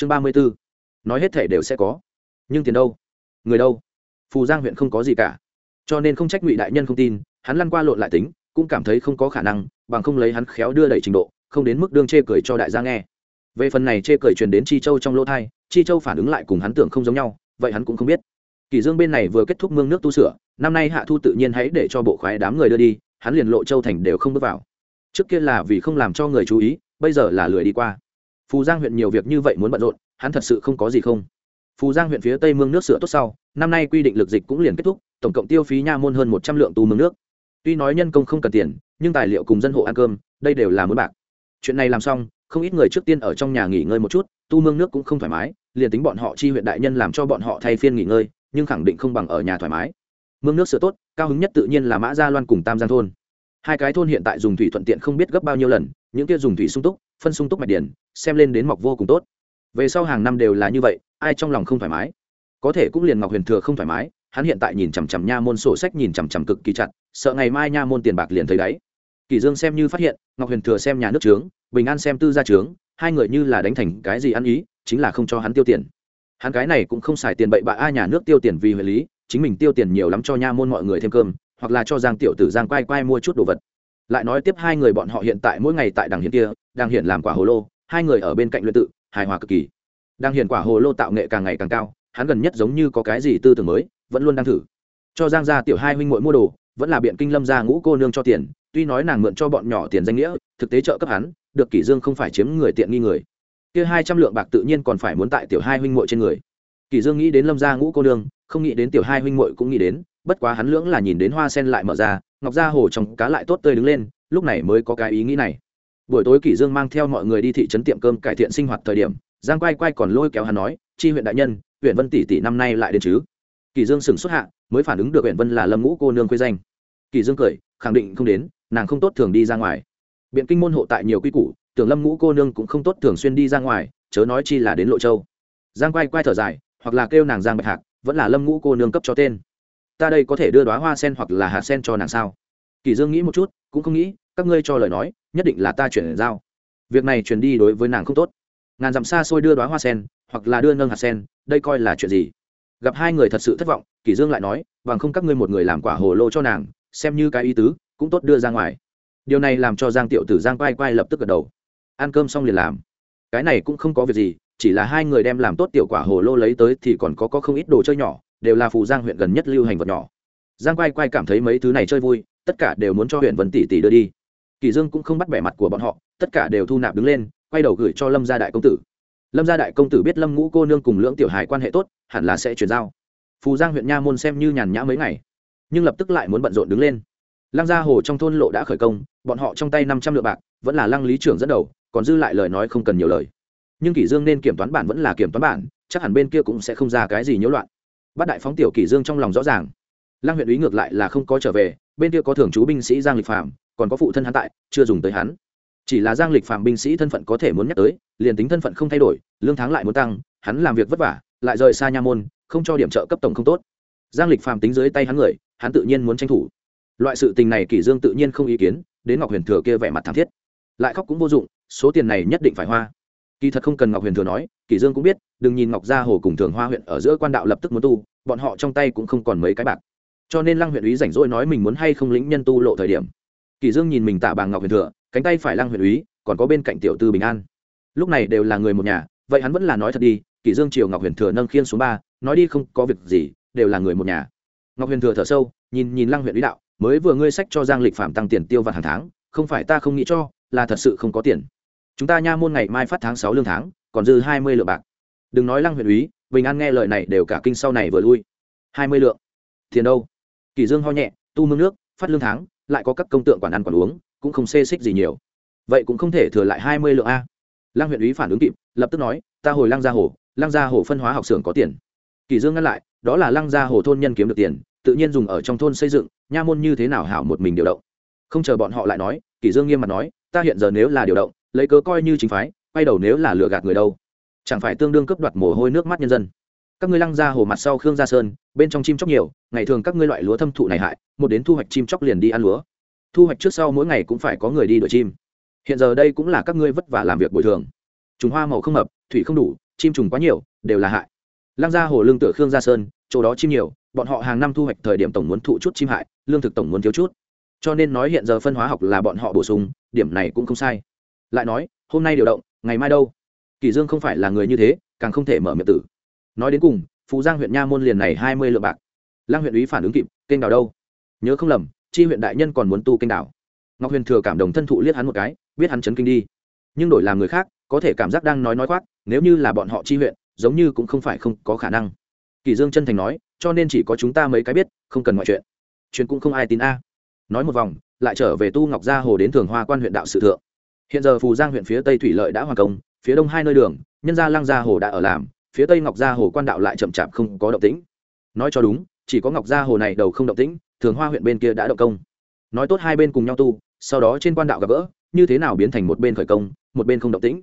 chương ba mươi bốn nói hết thể đều sẽ có. Nhưng tiền đâu? Người đâu? Phù giang huyện không có gì cả. Cho nên không trách ngụy đại nhân không tin, hắn lăn qua lộn lại tính, cũng cảm thấy không có khả năng, bằng không lấy hắn khéo đưa đẩy trình độ, không đến mức đương chê cười cho đại gia nghe. Về phần này chê cười truyền đến chi châu trong lỗ thai, chi châu phản ứng lại cùng hắn tưởng không giống nhau, vậy hắn cũng không biết. Kỷ dương bên này vừa kết thúc mương nước tu sửa, năm nay hạ thu tự nhiên hãy để cho bộ khoái đám người đưa đi, hắn liền lộ châu thành đều không bước vào. Trước kia là vì không làm cho người chú ý, bây giờ là lười đi qua phù giang huyện nhiều việc như vậy muốn bận rộn, hắn thật sự không có gì không. Phù giang huyện phía tây mương nước sửa tốt sau, năm nay quy định lực dịch cũng liền kết thúc, tổng cộng tiêu phí nha môn hơn một trăm lượng tu mương nước. Tuy nói nhân công không cần tiền, nhưng tài liệu cùng dân hộ ăn cơm, đây đều là muốn bạc. Chuyện này làm xong, không ít người trước tiên ở trong nhà nghỉ ngơi một chút, tu mương nước cũng không thoải mái, liền tính bọn họ chi huyện đại nhân làm cho bọn họ thay phiên nghỉ ngơi, nhưng khẳng định không bằng ở nhà thoải mái. Mương nước sửa tốt, cao hứng nhất tự nhiên là mã gia loan cùng tam giang thôn. Hai cái thôn hiện tại dùng thủy thuận tiện không biết gấp bao nhiêu lần, những kia dùng thủy sung túc phân sung túc mạch điển, xem lên đến mọc vô cùng tốt. Về sau hàng năm đều là như vậy, ai trong lòng không thoải mái? Có thể cũng liền ngọc huyền thừa không thoải mái, hắn hiện tại nhìn chằm chằm nha môn sổ sách nhìn chằm chằm cực kỳ chặt, sợ ngày mai nha môn tiền bạc liền thấy đáy. Kỳ dương xem như phát hiện, ngọc huyền thừa xem nhà nước trướng, bình an xem tư gia trướng, hai người như là đánh thành cái gì ăn ý, chính là không cho hắn tiêu tiền. Hắn cái này cũng không xài tiền bậy bạ a nhà nước tiêu tiền vì huệ lý, chính mình tiêu tiền nhiều lắm cho nha môn mọi người thêm cơm, hoặc là cho giang tiểu tử giang quay quay mua chút đồ vật. Lại nói tiếp hai người bọn họ hiện tại mỗi ngày tại đằng hiến kia đang hiện làm quả hồ lô, hai người ở bên cạnh luyện tự, hài hòa cực kỳ. Đang hiện quả hồ lô tạo nghệ càng ngày càng cao, hắn gần nhất giống như có cái gì tư tưởng mới, vẫn luôn đang thử. Cho giang gia tiểu hai huynh muội mua đồ, vẫn là biện kinh lâm gia ngũ cô nương cho tiền, tuy nói nàng mượn cho bọn nhỏ tiền danh nghĩa, thực tế trợ cấp hắn, được kỷ dương không phải chiếm người tiện nghi người. Kia hai trăm lượng bạc tự nhiên còn phải muốn tại tiểu hai huynh muội trên người. Kỷ dương nghĩ đến lâm gia ngũ cô nương, không nghĩ đến tiểu hai huynh muội cũng nghĩ đến, bất quá hắn lưỡng là nhìn đến hoa sen lại mở ra, ngọc gia hồ trong cá lại tốt tươi đứng lên, lúc này mới có cái ý nghĩ này buổi tối kỷ dương mang theo mọi người đi thị trấn tiệm cơm cải thiện sinh hoạt thời điểm, giang quay quay còn lôi kéo hắn nói, chi huyện đại nhân, huyện vân tỷ tỷ năm nay lại đến chứ? Kỷ dương sừng xuất hạ, mới phản ứng được huyện vân là lâm ngũ cô nương quê danh. Kỷ dương cười, khẳng định không đến, nàng không tốt thường đi ra ngoài. Biện kinh môn hộ tại nhiều quy củ, tưởng lâm ngũ cô nương cũng không tốt thường xuyên đi ra ngoài, chớ nói chi là đến lộ châu. Giang quay quay thở dài, hoặc là kêu nàng giang bạch hạc, vẫn là lâm ngũ cô nương cấp cho tên. Ta đây có thể đưa đoá hoa sen hoặc là hạt sen cho nàng sao? Kỳ dương nghĩ một chút, cũng không nghĩ các ngươi cho lời nói, nhất định là ta chuyển giao. Việc này chuyển đi đối với nàng không tốt. Ngàn dặm xa xôi đưa đoá hoa sen, hoặc là đưa nâng hạt sen, đây coi là chuyện gì? Gặp hai người thật sự thất vọng, kỷ dương lại nói, bằng không các ngươi một người làm quả hồ lô cho nàng, xem như cái ý tứ, cũng tốt đưa ra ngoài. Điều này làm cho giang tiểu tử giang quay quay lập tức gật đầu. Ăn cơm xong liền làm. Cái này cũng không có việc gì, chỉ là hai người đem làm tốt tiểu quả hồ lô lấy tới thì còn có có không ít đồ chơi nhỏ, đều là phù giang huyện gần nhất lưu hành vật nhỏ. Giang quay quay cảm thấy mấy thứ này chơi vui, tất cả đều muốn cho huyện vân tỷ tỷ đưa đi kỳ dương cũng không bắt vẻ mặt của bọn họ, tất cả đều thu nạp đứng lên, quay đầu gửi cho lâm gia đại công tử. Lâm gia đại công tử biết lâm ngũ cô nương cùng lưỡng tiểu hài quan hệ tốt, hẳn là sẽ chuyển giao. Phù giang huyện nha môn xem như nhàn nhã mấy ngày, nhưng lập tức lại muốn bận rộn đứng lên. Lăng gia hồ trong thôn lộ đã khởi công, bọn họ trong tay năm trăm lượng bạc, vẫn là lăng lý trưởng dẫn đầu, còn dư lại lời nói không cần nhiều lời. Nhưng kỷ dương nên kiểm toán bản vẫn là kiểm toán bản, chắc hẳn bên kia cũng sẽ không ra cái gì nhiễu loạn. Bắt đại phóng tiểu kỷ dương trong lòng rõ ràng. Lăng huyện úy ngược lại là không có trở về, bên kia có thường chú binh sĩ giang lịch phạm còn có phụ thân hắn tại, chưa dùng tới hắn. Chỉ là giang lịch phạm binh sĩ thân phận có thể muốn nhắc tới, liền tính thân phận không thay đổi, lương tháng lại muốn tăng, hắn làm việc vất vả, lại rời xa nha môn, không cho điểm trợ cấp tổng không tốt. Giang lịch phạm tính dưới tay hắn người, hắn tự nhiên muốn tranh thủ. Loại sự tình này kỷ dương tự nhiên không ý kiến, đến ngọc huyền thừa kia vẻ mặt thảm thiết. Lại khóc cũng vô dụng, số tiền này nhất định phải hoa. Kỳ thật không cần ngọc huyền thừa nói, kỷ dương cũng biết, đừng nhìn ngọc gia hồ cùng thường hoa huyện ở giữa quan đạo lập tức muốn tu, bọn họ trong tay cũng không còn mấy cái bạc. Cho nên lăng huyện úy rảnh rỗi nói mình muốn hay không lĩnh nhân tu lộ thời điểm. Kỳ dương nhìn mình tạ bàng ngọc huyền thừa, cánh tay phải lăng Huyền úy, còn có bên cạnh tiểu tư bình an. Lúc này đều là người một nhà, vậy hắn vẫn là nói thật đi, Kỳ dương chiều ngọc huyền thừa nâng khiên xuống ba, nói đi không có việc gì, đều là người một nhà. Ngọc huyền thừa thở sâu, nhìn nhìn lăng Huyền úy đạo, mới vừa ngươi sách cho giang lịch phạm tăng tiền tiêu vặt hàng tháng, không phải ta không nghĩ cho, là thật sự không có tiền. Chúng ta nha môn ngày mai phát tháng sáu lương tháng, còn dư hai mươi lượng bạc. Đừng nói lăng Huyền úy, bình an nghe lời này đều cả kinh sau này vừa lui. Hai mươi lượng. Tiền đâu? Kỳ dương ho nhẹ, tu mương nước, phát lương tháng lại có các công tượng quản ăn quản uống, cũng không xê xích gì nhiều. Vậy cũng không thể thừa lại hai mươi lượng a. Lăng huyện úy phản ứng kịp, lập tức nói, ta hồi lăng gia hồ, lăng gia hồ phân hóa học xưởng có tiền. Kỳ dương ngăn lại, đó là lăng gia hồ thôn nhân kiếm được tiền, tự nhiên dùng ở trong thôn xây dựng, nha môn như thế nào hảo một mình điều động. Không chờ bọn họ lại nói, kỳ dương nghiêm mặt nói, ta hiện giờ nếu là điều động, lấy cớ coi như chính phái, quay đầu nếu là lừa gạt người đâu. Chẳng phải tương đương cướp đoạt mồ hôi nước mắt nhân dân các ngươi lăng ra hồ mặt sau khương gia sơn, bên trong chim chóc nhiều, ngày thường các ngươi loại lúa thâm thụ này hại, một đến thu hoạch chim chóc liền đi ăn lúa. Thu hoạch trước sau mỗi ngày cũng phải có người đi đuổi chim. Hiện giờ đây cũng là các ngươi vất vả làm việc bồi thường. Trùng hoa màu không hợp thủy không đủ, chim trùng quá nhiều, đều là hại. Lăng ra hồ lương tựa khương gia sơn, chỗ đó chim nhiều, bọn họ hàng năm thu hoạch thời điểm tổng muốn thụ chút chim hại, lương thực tổng muốn thiếu chút. Cho nên nói hiện giờ phân hóa học là bọn họ bổ sung, điểm này cũng không sai. Lại nói, hôm nay điều động, ngày mai đâu? Kỳ dương không phải là người như thế, càng không thể mở miệng tử nói đến cùng, phú giang huyện nha môn liền này hai mươi lượng bạc. Lăng huyện ủy phản ứng kịp, kênh đào đâu? Nhớ không lầm, chi huyện đại nhân còn muốn tu kênh đào ngọc huyền thừa cảm động thân thụ liếc hắn một cái, biết hắn chấn kinh đi. Nhưng đổi làm người khác, có thể cảm giác đang nói nói khoác, nếu như là bọn họ chi huyện, giống như cũng không phải không có khả năng. Kỳ dương chân thành nói, cho nên chỉ có chúng ta mấy cái biết, không cần ngoại chuyện. Chuyện cũng không ai tin a. Nói một vòng, lại trở về tu ngọc gia hồ đến thường hoa quan huyện đạo sự thượng. Hiện giờ phù giang huyện phía tây thủy lợi đã hoàn công, phía đông hai nơi đường, nhân gia lang gia hồ đã ở làm phía tây ngọc gia hồ quan đạo lại chậm chạp không có động tĩnh. Nói cho đúng, chỉ có ngọc gia hồ này đầu không động tĩnh, thường hoa huyện bên kia đã động công. Nói tốt hai bên cùng nhau tu, sau đó trên quan đạo gặp gỡ, như thế nào biến thành một bên khởi công, một bên không động tĩnh.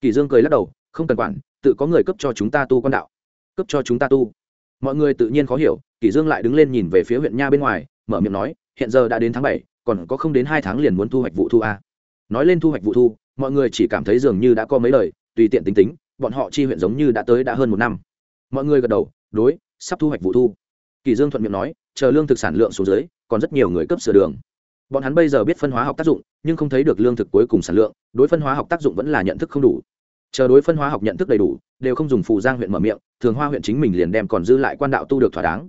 Kỳ dương cười lắc đầu, không cần quản, tự có người cấp cho chúng ta tu quan đạo. Cấp cho chúng ta tu. Mọi người tự nhiên khó hiểu, kỳ dương lại đứng lên nhìn về phía huyện nha bên ngoài, mở miệng nói, hiện giờ đã đến tháng bảy, còn có không đến hai tháng liền muốn thu hoạch vụ thu a. Nói lên thu hoạch vụ thu, mọi người chỉ cảm thấy dường như đã có mấy lời, tùy tiện tính tính bọn họ chi huyện giống như đã tới đã hơn một năm. Mọi người gật đầu, đối, sắp thu hoạch vụ thu. Kỳ dương thuận miệng nói, chờ lương thực sản lượng xuống dưới, còn rất nhiều người cấp sửa đường. Bọn hắn bây giờ biết phân hóa học tác dụng, nhưng không thấy được lương thực cuối cùng sản lượng, đối phân hóa học tác dụng vẫn là nhận thức không đủ. Chờ đối phân hóa học nhận thức đầy đủ, đều không dùng phù giang huyện mở miệng, thường hoa huyện chính mình liền đem còn dư lại quan đạo tu được thỏa đáng.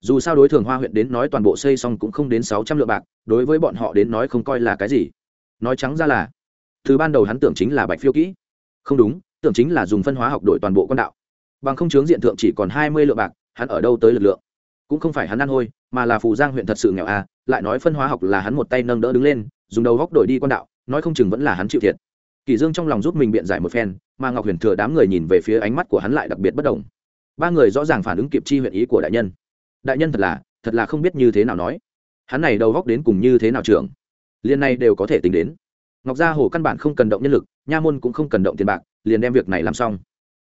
Dù sao đối thường hoa huyện đến nói toàn bộ xây xong cũng không đến sáu trăm lượng bạc, đối với bọn họ đến nói không coi là cái gì. Nói trắng ra là, từ ban đầu hắn tưởng chính là bạch phiêu kỹ. Không đúng tưởng chính là dùng phân hóa học đổi toàn bộ quan đạo. Bằng không chướng diện thượng chỉ còn hai mươi lượng bạc, hắn ở đâu tới lực lượng? Cũng không phải hắn ăn hôi, mà là phù giang huyện thật sự nghèo à lại nói phân hóa học là hắn một tay nâng đỡ đứng lên, dùng đầu góc đổi đi quan đạo, nói không chừng vẫn là hắn chịu thiệt. Kỳ dương trong lòng giúp mình biện giải một phen, mà ngọc huyền thừa đám người nhìn về phía ánh mắt của hắn lại đặc biệt bất động. Ba người rõ ràng phản ứng kịp chi huyện ý của đại nhân. Đại nhân thật là thật là không biết như thế nào nói. Hắn này đầu góc đến cùng như thế nào trưởng? Liên này đều có thể tính đến. Ngọc gia hồ căn bản không cần động nhân lực, nha môn cũng không cần động tiền bạc liền đem việc này làm xong.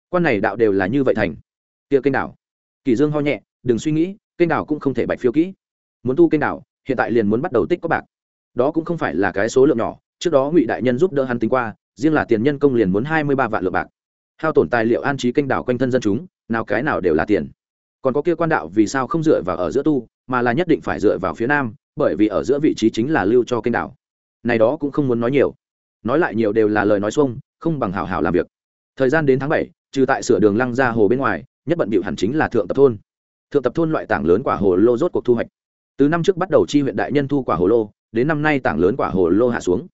Quan này đạo đều là như vậy thành. Kia kênh đảo. Kỳ dương ho nhẹ, đừng suy nghĩ, kênh đảo cũng không thể bạch phiêu kỹ. Muốn tu kênh đảo, hiện tại liền muốn bắt đầu tích có bạc. Đó cũng không phải là cái số lượng nhỏ, trước đó ngụy đại nhân giúp đỡ hắn tính qua, riêng là tiền nhân công liền muốn hai mươi ba vạn lượng bạc. Hao tổn tài liệu an trí kênh đảo quanh thân dân chúng, nào cái nào đều là tiền. Còn có kia quan đạo vì sao không dựa vào ở giữa tu, mà là nhất định phải dựa vào phía nam, bởi vì ở giữa vị trí chính là lưu cho kênh đảo. Này đó cũng không muốn nói nhiều. Nói lại nhiều đều là lời nói xuông không bằng hảo hảo làm việc. Thời gian đến tháng bảy, trừ tại sửa đường lăng ra hồ bên ngoài, nhất bận bịu hẳn chính là thượng tập thôn. Thượng tập thôn loại tảng lớn quả hồ lô rốt cuộc thu hoạch. Từ năm trước bắt đầu chi huyện đại nhân thu quả hồ lô, đến năm nay tảng lớn quả hồ lô hạ xuống.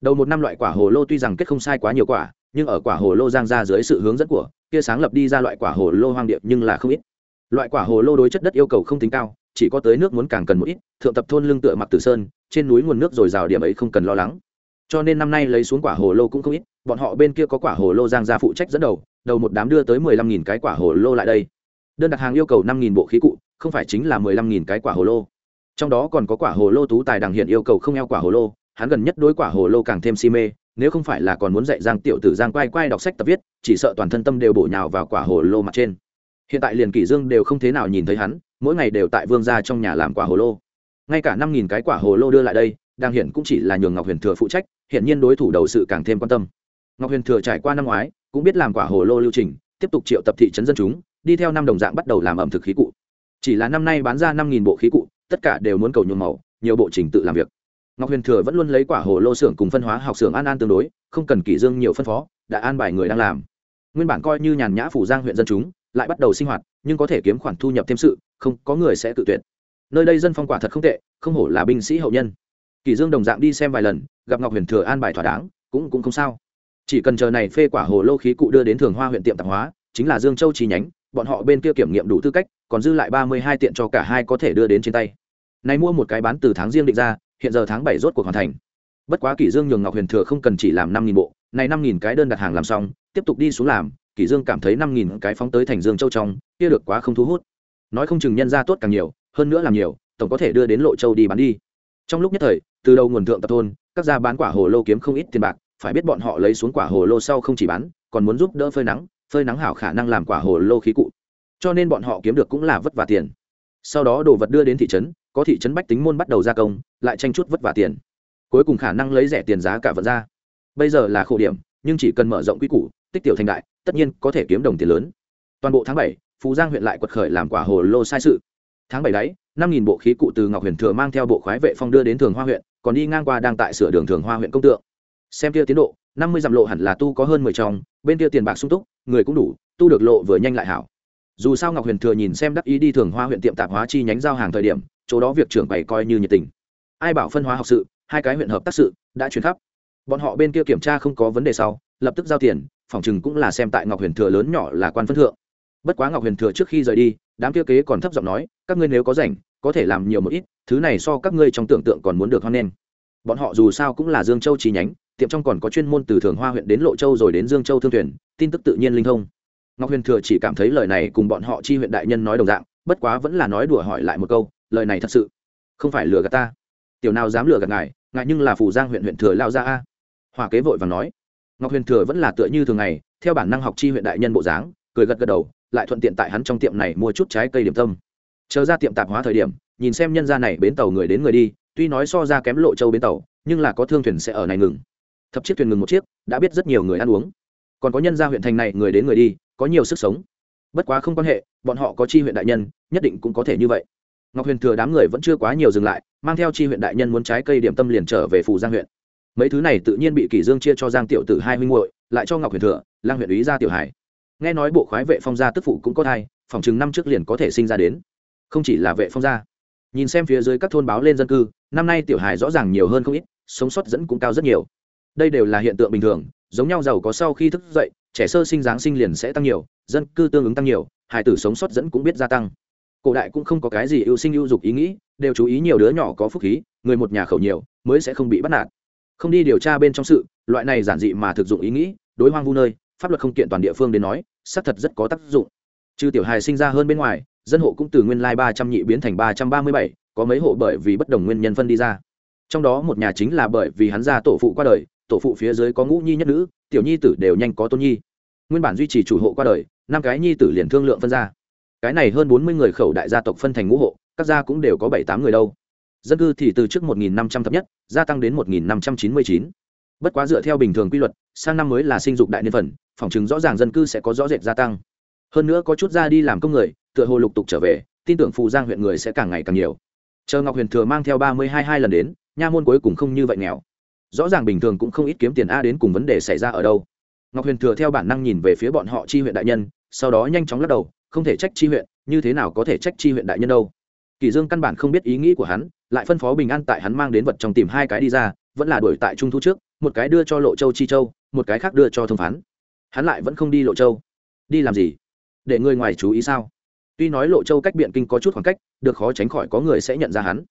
Đầu một năm loại quả hồ lô tuy rằng kết không sai quá nhiều quả, nhưng ở quả hồ lô giang ra dưới sự hướng dẫn của, kia sáng lập đi ra loại quả hồ lô hoang điệp nhưng là không ít. Loại quả hồ lô đối chất đất yêu cầu không tính cao, chỉ có tới nước muốn càng cần một ít, thượng tập thôn lương tựa mặc tử sơn, trên núi nguồn nước dồi dào điểm ấy không cần lo lắng. Cho nên năm nay lấy xuống quả hồ lô cũng không ít bọn họ bên kia có quả hồ lô giang gia phụ trách dẫn đầu đầu một đám đưa tới mười lăm nghìn cái quả hồ lô lại đây. Đơn đặt hàng yêu cầu năm nghìn bộ khí cụ, không phải chính là mười lăm nghìn cái quả hồ lô. Trong đó còn có quả hồ lô tú tài đằng hiện yêu cầu không eo quả hồ lô, hắn gần nhất đối quả hồ lô càng thêm si mê, nếu không phải là còn muốn dạy giang tiểu tử giang quay quay đọc sách tập viết, chỉ sợ toàn thân tâm đều bổ nhào vào quả hồ lô mặt trên. Hiện tại liền kỷ dương đều không thế nào nhìn thấy hắn, mỗi ngày đều tại vương gia trong nhà làm quả hồ lô. Ngay cả năm nghìn cái quả hồ lô đưa lại đây đang hiện cũng chỉ là nhường ngọc huyền thừa phụ trách, hiện nhiên đối thủ đầu sự càng thêm quan tâm ngọc huyền thừa trải qua năm ngoái, cũng biết làm quả hồ lô lưu trình, tiếp tục triệu tập thị trấn dân chúng, đi theo năm đồng dạng bắt đầu làm ẩm thực khí cụ. Chỉ là năm nay bán ra năm nghìn bộ khí cụ, tất cả đều muốn cầu nhuộm màu, nhiều bộ trình tự làm việc. Ngọc huyền thừa vẫn luôn lấy quả hồ lô xưởng cùng phân hóa học xưởng an an tương đối, không cần kỷ dương nhiều phân phó, đã an bài người đang làm. Nguyên bản coi như nhàn nhã phủ giang huyện dân chúng, lại bắt đầu sinh hoạt, nhưng có thể kiếm khoản thu nhập thêm sự, không, có người sẽ tự tuyệt. Nơi đây dân phong quả thật không tệ, không hổ là binh sĩ hậu nhân. Kỷ dương đồng dạng đi xem vài lần, gặp ngọc huyền thừa an bài thỏa đáng, cũng cũng không sao chỉ cần chờ này phê quả hồ lô khí cụ đưa đến thường hoa huyện tiệm tạp hóa, chính là dương châu chi nhánh, bọn họ bên kia kiểm nghiệm đủ tư cách, còn dư lại ba mươi hai tiện cho cả hai có thể đưa đến trên tay. Nay mua một cái bán từ tháng riêng định ra, hiện giờ tháng bảy rốt cuộc hoàn thành. Bất quá kỷ dương nhường ngọc huyền thừa không cần chỉ làm năm nghìn bộ, này năm nghìn cái đơn đặt hàng làm xong, tiếp tục đi xuống làm, kỷ dương cảm thấy năm nghìn cái phóng tới thành dương châu trong, kia được quá không thu hút. Nói không chừng nhân ra tốt càng nhiều, hơn nữa làm nhiều, tổng có thể đưa đến lộ châu đi bán đi. Trong lúc nhất thời, từ đầu nguồn thượng tập thôn, các gia bán quả hồ lô kiếm không ít tiền bạc phải biết bọn họ lấy xuống quả hồ lô sau không chỉ bán, còn muốn giúp đỡ phơi nắng phơi nắng hảo khả năng làm quả hồ lô khí cụ. Cho nên bọn họ kiếm được cũng là vất vả tiền. Sau đó đồ vật đưa đến thị trấn, có thị trấn bách tính môn bắt đầu gia công, lại tranh chút vất vả tiền. Cuối cùng khả năng lấy rẻ tiền giá cả vật ra. Bây giờ là khổ điểm, nhưng chỉ cần mở rộng quy củ, tích tiểu thành đại, tất nhiên có thể kiếm đồng tiền lớn. Toàn bộ tháng bảy, phú giang huyện lại quật khởi làm quả hồ lô sai sự. Tháng bảy đấy, năm nghìn bộ khí cụ từ ngọc huyền thừa mang theo bộ khoái vệ phong đưa đến thường hoa huyện, còn đi ngang qua đang tại sửa đường thường hoa huyện công tượng xem kia tiến độ, năm mươi dặm lộ hẳn là tu có hơn mười trong, bên kia tiền bạc sung túc, người cũng đủ, tu được lộ vừa nhanh lại hảo. Dù sao ngọc huyền thừa nhìn xem đắc ý đi thường hoa huyện tiệm tạp hóa chi nhánh giao hàng thời điểm, chỗ đó việc trưởng bày coi như nhiệt tình. Ai bảo phân hóa học sự, hai cái huyện hợp tác sự, đã chuyển khắp. Bọn họ bên kia kiểm tra không có vấn đề sau, lập tức giao tiền, phòng chừng cũng là xem tại ngọc huyền thừa lớn nhỏ là quan phân thượng. Bất quá ngọc huyền thừa trước khi rời đi, đám kia kế còn thấp giọng nói, các ngươi nếu có rảnh, có thể làm nhiều một ít, thứ này so các ngươi trong tưởng tượng còn muốn được hoan nghênh. Bọn họ dù sao cũng là dương châu chi nhánh tiệm trong còn có chuyên môn từ thường hoa huyện đến lộ châu rồi đến dương châu thương thuyền, tin tức tự nhiên linh thông. Ngọc huyền thừa chỉ cảm thấy lời này cùng bọn họ chi huyện đại nhân nói đồng dạng, bất quá vẫn là nói đùa hỏi lại một câu, lời này thật sự không phải lừa gạt ta. Tiểu nào dám lừa gạt ngài ngài nhưng là phủ giang huyện huyện thừa lao ra a. Hòa kế vội và nói. Ngọc huyền thừa vẫn là tựa như thường ngày, theo bản năng học chi huyện đại nhân bộ dáng, cười gật gật đầu, lại thuận tiện tại hắn trong tiệm này mua chút trái cây điểm tâm. Chờ ra tiệm tạp hóa thời điểm, nhìn xem nhân gia này bến tàu người đến người đi, tuy nói so ra kém lộ châu bến tàu, nhưng là có thương thuyền sẽ ở này ngừng thập chiếc thuyền ngừng một chiếc, đã biết rất nhiều người ăn uống. Còn có nhân gia huyện thành này, người đến người đi, có nhiều sức sống. Bất quá không quan hệ, bọn họ có chi huyện đại nhân, nhất định cũng có thể như vậy. Ngọc huyền thừa đám người vẫn chưa quá nhiều dừng lại, mang theo chi huyện đại nhân muốn trái cây điểm tâm liền trở về phủ giang huyện. Mấy thứ này tự nhiên bị kỷ dương chia cho giang tiểu tử hai huynh muội, lại cho ngọc huyền thừa, lang huyện ý gia tiểu hải nghe nói bộ khoái vệ phong gia tức phụ cũng có thai, phòng chừng năm trước liền có thể sinh ra đến. Không chỉ là vệ phong gia. Nhìn xem phía dưới các thôn báo lên dân cư, năm nay tiểu hải rõ ràng nhiều hơn không ít, sống sót dẫn cũng cao rất nhiều đây đều là hiện tượng bình thường, giống nhau giàu có sau khi thức dậy, trẻ sơ sinh giáng sinh liền sẽ tăng nhiều, dân cư tương ứng tăng nhiều hải tử sống sót dẫn cũng biết gia tăng. Cổ đại cũng không có cái gì ưu sinh ưu dục ý nghĩ, đều chú ý nhiều đứa nhỏ có phúc khí, người một nhà khẩu nhiều, mới sẽ không bị bắt nạt. Không đi điều tra bên trong sự, loại này giản dị mà thực dụng ý nghĩ, đối hoang vu nơi, pháp luật không kiện toàn địa phương đến nói, xác thật rất có tác dụng. Trừ tiểu hài sinh ra hơn bên ngoài, dân hộ cũng từ nguyên lai ba trăm nhị biến thành ba trăm ba mươi bảy, có mấy hộ bởi vì bất đồng nguyên nhân phân đi ra. Trong đó một nhà chính là bởi vì hắn ra tổ phụ qua đời tổ phụ phía dưới có ngũ nhi nhất nữ, tiểu nhi tử đều nhanh có tôn nhi. Nguyên bản duy trì chủ hộ qua đời, năm cái nhi tử liền thương lượng phân ra. Cái này hơn bốn mươi người khẩu đại gia tộc phân thành ngũ hộ, các gia cũng đều có bảy tám người đâu. Dân cư thì từ trước một nghìn năm trăm thấp nhất, gia tăng đến một nghìn năm trăm chín mươi chín. Bất quá dựa theo bình thường quy luật, sang năm mới là sinh dục đại niên phần, phòng chứng rõ ràng dân cư sẽ có rõ rệt gia tăng. Hơn nữa có chút ra đi làm công người, tựa hồ lục tục trở về, tin tưởng phù giang huyện người sẽ càng ngày càng nhiều. Chờ ngọc huyền thừa mang theo ba mươi hai hai lần đến, nha môn cuối cùng không như vậy nghèo rõ ràng bình thường cũng không ít kiếm tiền a đến cùng vấn đề xảy ra ở đâu. Ngọc huyền thừa theo bản năng nhìn về phía bọn họ chi huyện đại nhân, sau đó nhanh chóng lắc đầu, không thể trách chi huyện, như thế nào có thể trách chi huyện đại nhân đâu. Kỳ dương căn bản không biết ý nghĩ của hắn, lại phân phó bình an tại hắn mang đến vật trong tìm hai cái đi ra, vẫn là đuổi tại trung thu trước, một cái đưa cho lộ châu chi châu, một cái khác đưa cho thông phán. Hắn lại vẫn không đi lộ châu. Đi làm gì? Để người ngoài chú ý sao? Tuy nói lộ châu cách biện kinh có chút khoảng cách, được khó tránh khỏi có người sẽ nhận ra hắn.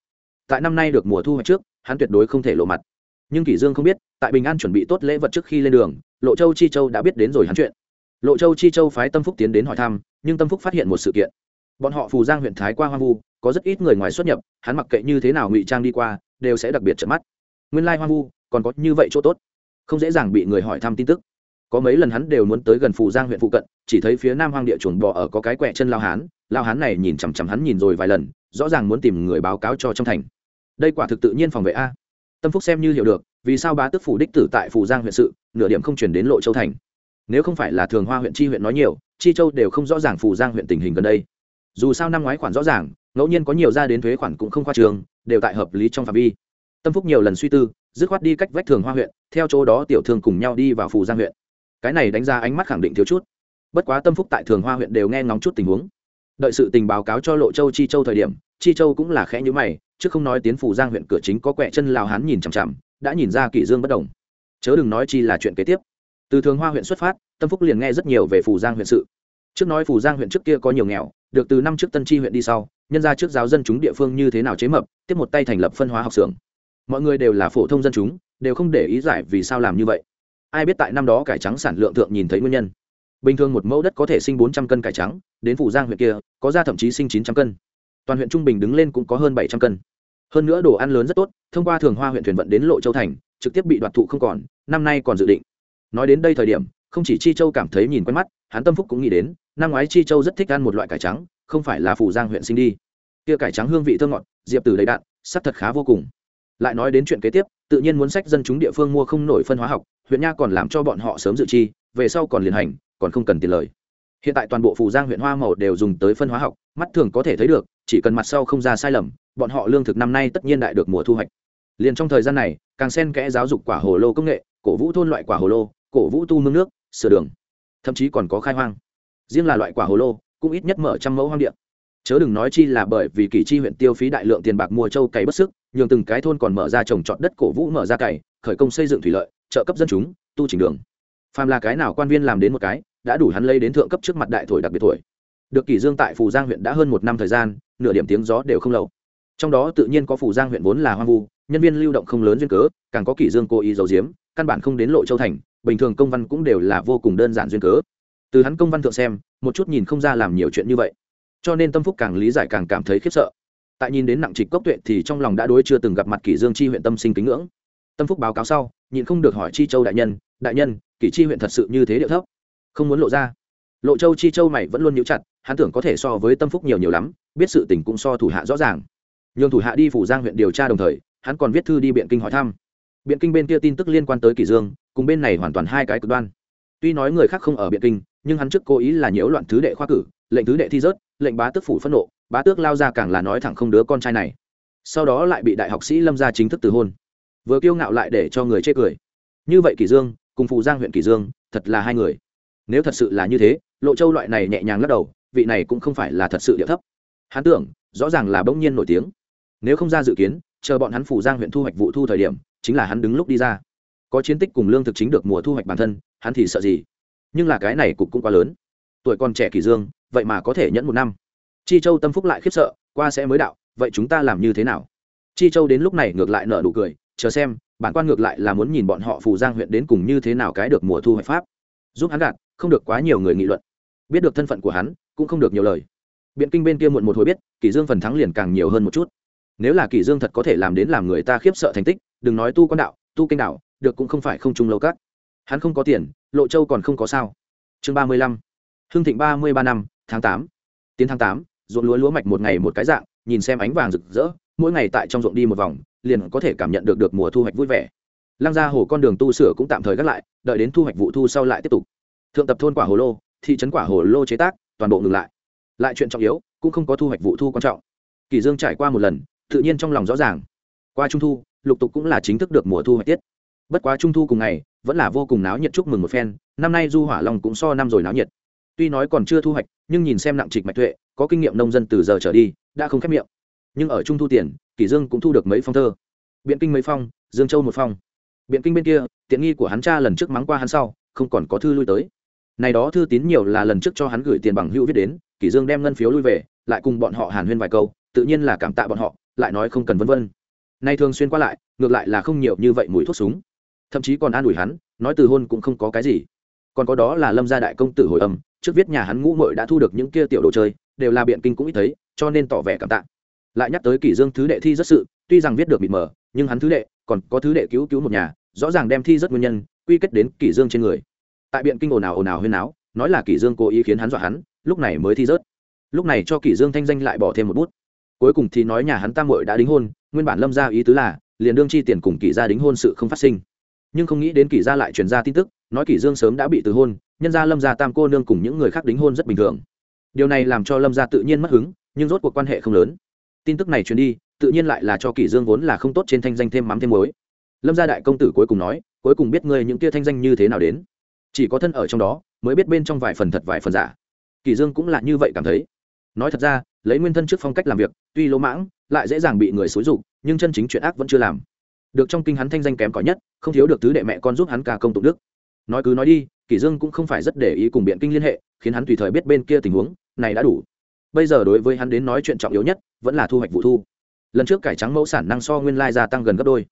Tại năm nay được mùa thu hoạch trước, hắn tuyệt đối không thể lộ mặt nhưng kỷ dương không biết, tại bình an chuẩn bị tốt lễ vật trước khi lên đường, lộ châu chi châu đã biết đến rồi hắn chuyện. Lộ châu chi châu phái tâm phúc tiến đến hỏi thăm, nhưng tâm phúc phát hiện một sự kiện. Bọn họ phù giang huyện thái qua hoang vu, có rất ít người ngoài xuất nhập, hắn mặc kệ như thế nào ngụy trang đi qua, đều sẽ đặc biệt trợn mắt. Nguyên lai hoang vu, còn có như vậy chỗ tốt. Không dễ dàng bị người hỏi thăm tin tức. Có mấy lần hắn đều muốn tới gần phù giang huyện phụ cận, chỉ thấy phía nam hoang địa chuồn bò ở có cái quẹ chân lao hán. Lao hán này nhìn chằm chằm hắn nhìn rồi vài lần, rõ ràng muốn tìm người báo cáo cho trong thành. Đây quả thực tự nhiên phòng vệ a tâm phúc xem như hiểu được, vì sao bá tước phủ đích tử tại phủ giang huyện sự, nửa điểm không chuyển đến lộ châu thành. Nếu không phải là thường hoa huyện chi huyện nói nhiều, chi châu đều không rõ ràng phủ giang huyện tình hình gần đây. Dù sao năm ngoái khoản rõ ràng, ngẫu nhiên có nhiều ra đến thuế khoản cũng không khoa trường, đều tại hợp lý trong phạm vi. Tâm phúc nhiều lần suy tư, dứt khoát đi cách vách thường hoa huyện, theo chỗ đó tiểu thương cùng nhau đi vào phủ giang huyện. Cái này đánh ra ánh mắt khẳng định thiếu chút. Bất quá tâm phúc tại thường hoa huyện đều nghe ngóng chút tình huống. Đợi sự tình báo cáo cho lộ châu chi châu thời điểm, chi châu cũng là khẽ nhữ mày chứ không nói tiến phủ giang huyện cửa chính có quẹ chân lào hán nhìn chằm chằm, đã nhìn ra kỷ dương bất đồng. Chớ đừng nói chi là chuyện kế tiếp. Từ thường hoa huyện xuất phát, tâm phúc liền nghe rất nhiều về phủ giang huyện sự. Trước nói phủ giang huyện trước kia có nhiều nghèo, được từ năm trước tân chi huyện đi sau, nhân ra trước giáo dân chúng địa phương như thế nào chế mập, tiếp một tay thành lập phân hóa học xưởng. Mọi người đều là phổ thông dân chúng, đều không để ý giải vì sao làm như vậy. Ai biết tại năm đó cải trắng sản lượng thượng nhìn thấy nguyên nhân. Bình thường một mẫu đất có thể sinh bốn trăm cân cải trắng, đến phủ giang huyện kia, có ra thậm chí sinh chín trăm cân toàn huyện trung bình đứng lên cũng có hơn bảy trăm cân. Hơn nữa đồ ăn lớn rất tốt, thông qua thường hoa huyện thuyền vận đến lộ châu thành, trực tiếp bị đoạt thụ không còn, năm nay còn dự định. Nói đến đây thời điểm, không chỉ chi châu cảm thấy nhìn quen mắt, hắn tâm phúc cũng nghĩ đến, năm ngoái chi châu rất thích ăn một loại cải trắng, không phải là phủ giang huyện sinh đi. Kia cải trắng hương vị thơm ngọt, diệp từ đầy đạn, sắc thật khá vô cùng. Lại nói đến chuyện kế tiếp, tự nhiên muốn sách dân chúng địa phương mua không nổi phân hóa học, huyện nha còn làm cho bọn họ sớm dự chi, về sau còn liền hành, còn không cần tiền lời hiện tại toàn bộ phù giang huyện hoa màu đều dùng tới phân hóa học, mắt thường có thể thấy được, chỉ cần mặt sau không ra sai lầm, bọn họ lương thực năm nay tất nhiên đại được mùa thu hoạch. Liền trong thời gian này, càng xen kẽ giáo dục quả hồ lô công nghệ, cổ vũ thôn loại quả hồ lô, cổ vũ tu mương nước, sửa đường. Thậm chí còn có khai hoang. Riêng là loại quả hồ lô, cũng ít nhất mở trăm mẫu hoang địa. Chớ đừng nói chi là bởi vì kỳ chi huyện tiêu phí đại lượng tiền bạc mua châu cày bất sức, nhường từng cái thôn còn mở ra trồng trọt đất cổ vũ mở ra cày, khởi công xây dựng thủy lợi, trợ cấp dân chúng, tu trình đường. Phàm là cái nào quan viên làm đến một cái đã đủ hắn lấy đến thượng cấp trước mặt đại thổi đặc biệt thổi. Được kỷ dương tại phù giang huyện đã hơn một năm thời gian, nửa điểm tiếng gió đều không lâu trong đó tự nhiên có phù giang huyện vốn là hoang vu, nhân viên lưu động không lớn duyên cớ, càng có kỷ dương cố ý giấu giếm, căn bản không đến lộ châu thành, bình thường công văn cũng đều là vô cùng đơn giản duyên cớ. Từ hắn công văn thượng xem, một chút nhìn không ra làm nhiều chuyện như vậy. Cho nên tâm phúc càng lý giải càng cảm thấy khiếp sợ. Tại nhìn đến nặng trịch cốc tuệ thì trong lòng đã đối chưa từng gặp mặt kỷ dương chi huyện tâm sinh kính ngưỡng. Tâm phúc báo cáo sau nhìn không được hỏi chi châu đại nhân đại nhân kỷ chi huyện thật sự như thế điệu thấp? Không muốn lộ ra. Lộ châu chi châu mày vẫn luôn nhíu chặt, hắn tưởng có thể so với tâm phúc nhiều nhiều lắm, biết sự tình cũng so thủ hạ rõ ràng. Nhường thủ hạ đi phủ giang huyện điều tra đồng thời, hắn còn viết thư đi biện kinh hỏi thăm. Biện kinh bên kia tin tức liên quan tới kỷ dương, cùng bên này hoàn toàn hai cái cực đoan. Tuy nói người khác không ở biện kinh, nhưng hắn trước cố ý là nhiễu loạn thứ đệ khoa cử, lệnh thứ đệ thi rớt, lệnh bá tước phủ phẫn nộ, bá tước lao ra càng là nói thẳng không đứa con trai này. Sau đó lại bị đại học sĩ lâm gia chính thức từ hôn. Vừa kiêu ngạo lại để cho người chê cười. Như vậy kỷ dương, cùng phủ giang huyện kỷ dương, thật là hai người nếu thật sự là như thế, lộ châu loại này nhẹ nhàng lắc đầu, vị này cũng không phải là thật sự địa thấp. Hắn tưởng, rõ ràng là bỗng nhiên nổi tiếng. Nếu không ra dự kiến, chờ bọn hắn phủ giang huyện thu hoạch vụ thu thời điểm, chính là hắn đứng lúc đi ra. Có chiến tích cùng lương thực chính được mùa thu hoạch bản thân, hắn thì sợ gì? Nhưng là cái này cục cũng quá lớn. Tuổi còn trẻ kỳ dương, vậy mà có thể nhẫn một năm. Chi châu tâm phúc lại khiếp sợ, qua sẽ mới đạo, vậy chúng ta làm như thế nào? Chi châu đến lúc này ngược lại nở nụ cười, chờ xem, bản quan ngược lại là muốn nhìn bọn họ phù giang huyện đến cùng như thế nào cái được mùa thu hoạch pháp. Giúp hắn gạt không được quá nhiều người nghị luận. Biết được thân phận của hắn, cũng không được nhiều lời. Biện kinh bên kia muộn một hồi biết, kỷ dương phần thắng liền càng nhiều hơn một chút. Nếu là kỷ dương thật có thể làm đến làm người ta khiếp sợ thành tích, đừng nói tu quan đạo, tu kinh đạo, được cũng không phải không trung lâu cát. hắn không có tiền, lộ châu còn không có sao. Chương ba mươi lăm hương thịnh ba mươi ba năm, tháng tám. Tiến tháng tám, ruộng lúa lúa mạch một ngày một cái dạng, nhìn xem ánh vàng rực rỡ, mỗi ngày tại trong ruộng đi một vòng, liền có thể cảm nhận được được mùa thu hoạch vui vẻ. Lăng ra hồ con đường tu sửa cũng tạm thời gác lại, đợi đến thu hoạch vụ thu sau lại tiếp tục thượng tập thôn quả hồ lô, thị trấn quả hồ lô chế tác, toàn bộ ngừng lại. Lại chuyện trọng yếu, cũng không có thu hoạch vụ thu quan trọng. Kỳ dương trải qua một lần, tự nhiên trong lòng rõ ràng. Qua trung thu, lục tục cũng là chính thức được mùa thu hoạch tiết. Bất quá trung thu cùng ngày, vẫn là vô cùng náo nhiệt chúc mừng một phen, năm nay du hỏa long cũng so năm rồi náo nhiệt. Tuy nói còn chưa thu hoạch, nhưng nhìn xem nặng trịch mạch tuệ, có kinh nghiệm nông dân từ giờ trở đi, đã không khép miệng. Nhưng ở trung thu tiền kỷ dương cũng thu được mấy phong thơ. Biện kinh mấy phong, dương châu một phong. Biện kinh bên kia, tiện nghi của hắn cha lần trước mắng qua hắn sau, không còn có thư lui tới này đó thư tín nhiều là lần trước cho hắn gửi tiền bằng hữu viết đến, kỷ dương đem ngân phiếu lui về, lại cùng bọn họ hàn huyên vài câu, tự nhiên là cảm tạ bọn họ, lại nói không cần vân vân. Nay thường xuyên qua lại, ngược lại là không nhiều như vậy mùi thuốc súng. Thậm chí còn an ủi hắn, nói từ hôn cũng không có cái gì. Còn có đó là lâm gia đại công tử hồi âm, trước viết nhà hắn ngũ muội đã thu được những kia tiểu đồ chơi, đều là biện kinh cũng ít thấy, cho nên tỏ vẻ cảm tạ. Lại nhắc tới kỷ dương thứ đệ thi rất sự, tuy rằng viết được mịt mờ, nhưng hắn thứ đệ, còn có thứ đệ cứu cứu một nhà, rõ ràng đem thi rất nguyên nhân, quy kết đến kỷ dương trên người tại biện kinh ồn ào ồn ào huyên áo nói là kỷ dương cố ý khiến hắn dọa hắn, lúc này mới thi rớt. Lúc này cho kỷ dương thanh danh lại bỏ thêm một bút. Cuối cùng thì nói nhà hắn tam muội đã đính hôn, nguyên bản lâm gia ý tứ là, liền đương chi tiền cùng kỷ gia đính hôn sự không phát sinh. Nhưng không nghĩ đến kỷ gia lại truyền ra tin tức, nói kỷ dương sớm đã bị từ hôn, nhân gia lâm gia tam cô nương cùng những người khác đính hôn rất bình thường. Điều này làm cho lâm gia tự nhiên mất hứng, nhưng rốt cuộc quan hệ không lớn. Tin tức này truyền đi, tự nhiên lại là cho kỷ dương vốn là không tốt trên thanh danh thêm mắm thêm muối. Lâm gia đại công tử cuối cùng nói, cuối cùng biết ngươi những kia thanh danh như thế nào đến? Chỉ có thân ở trong đó mới biết bên trong vài phần thật vài phần giả. Kỳ dương cũng là như vậy cảm thấy. Nói thật ra, lấy nguyên thân trước phong cách làm việc, tuy lỗ mãng, lại dễ dàng bị người xúi dục, nhưng chân chính chuyện ác vẫn chưa làm. Được trong kinh hắn thanh danh kém cỏi nhất, không thiếu được thứ đệ mẹ con giúp hắn ca công tụng đức. Nói cứ nói đi, kỳ dương cũng không phải rất để ý cùng biện kinh liên hệ, khiến hắn tùy thời biết bên kia tình huống, này đã đủ. Bây giờ đối với hắn đến nói chuyện trọng yếu nhất, vẫn là thu hoạch vụ thu. Lần trước cải trắng mẫu sản năng so nguyên lai gia tăng gần gấp đôi.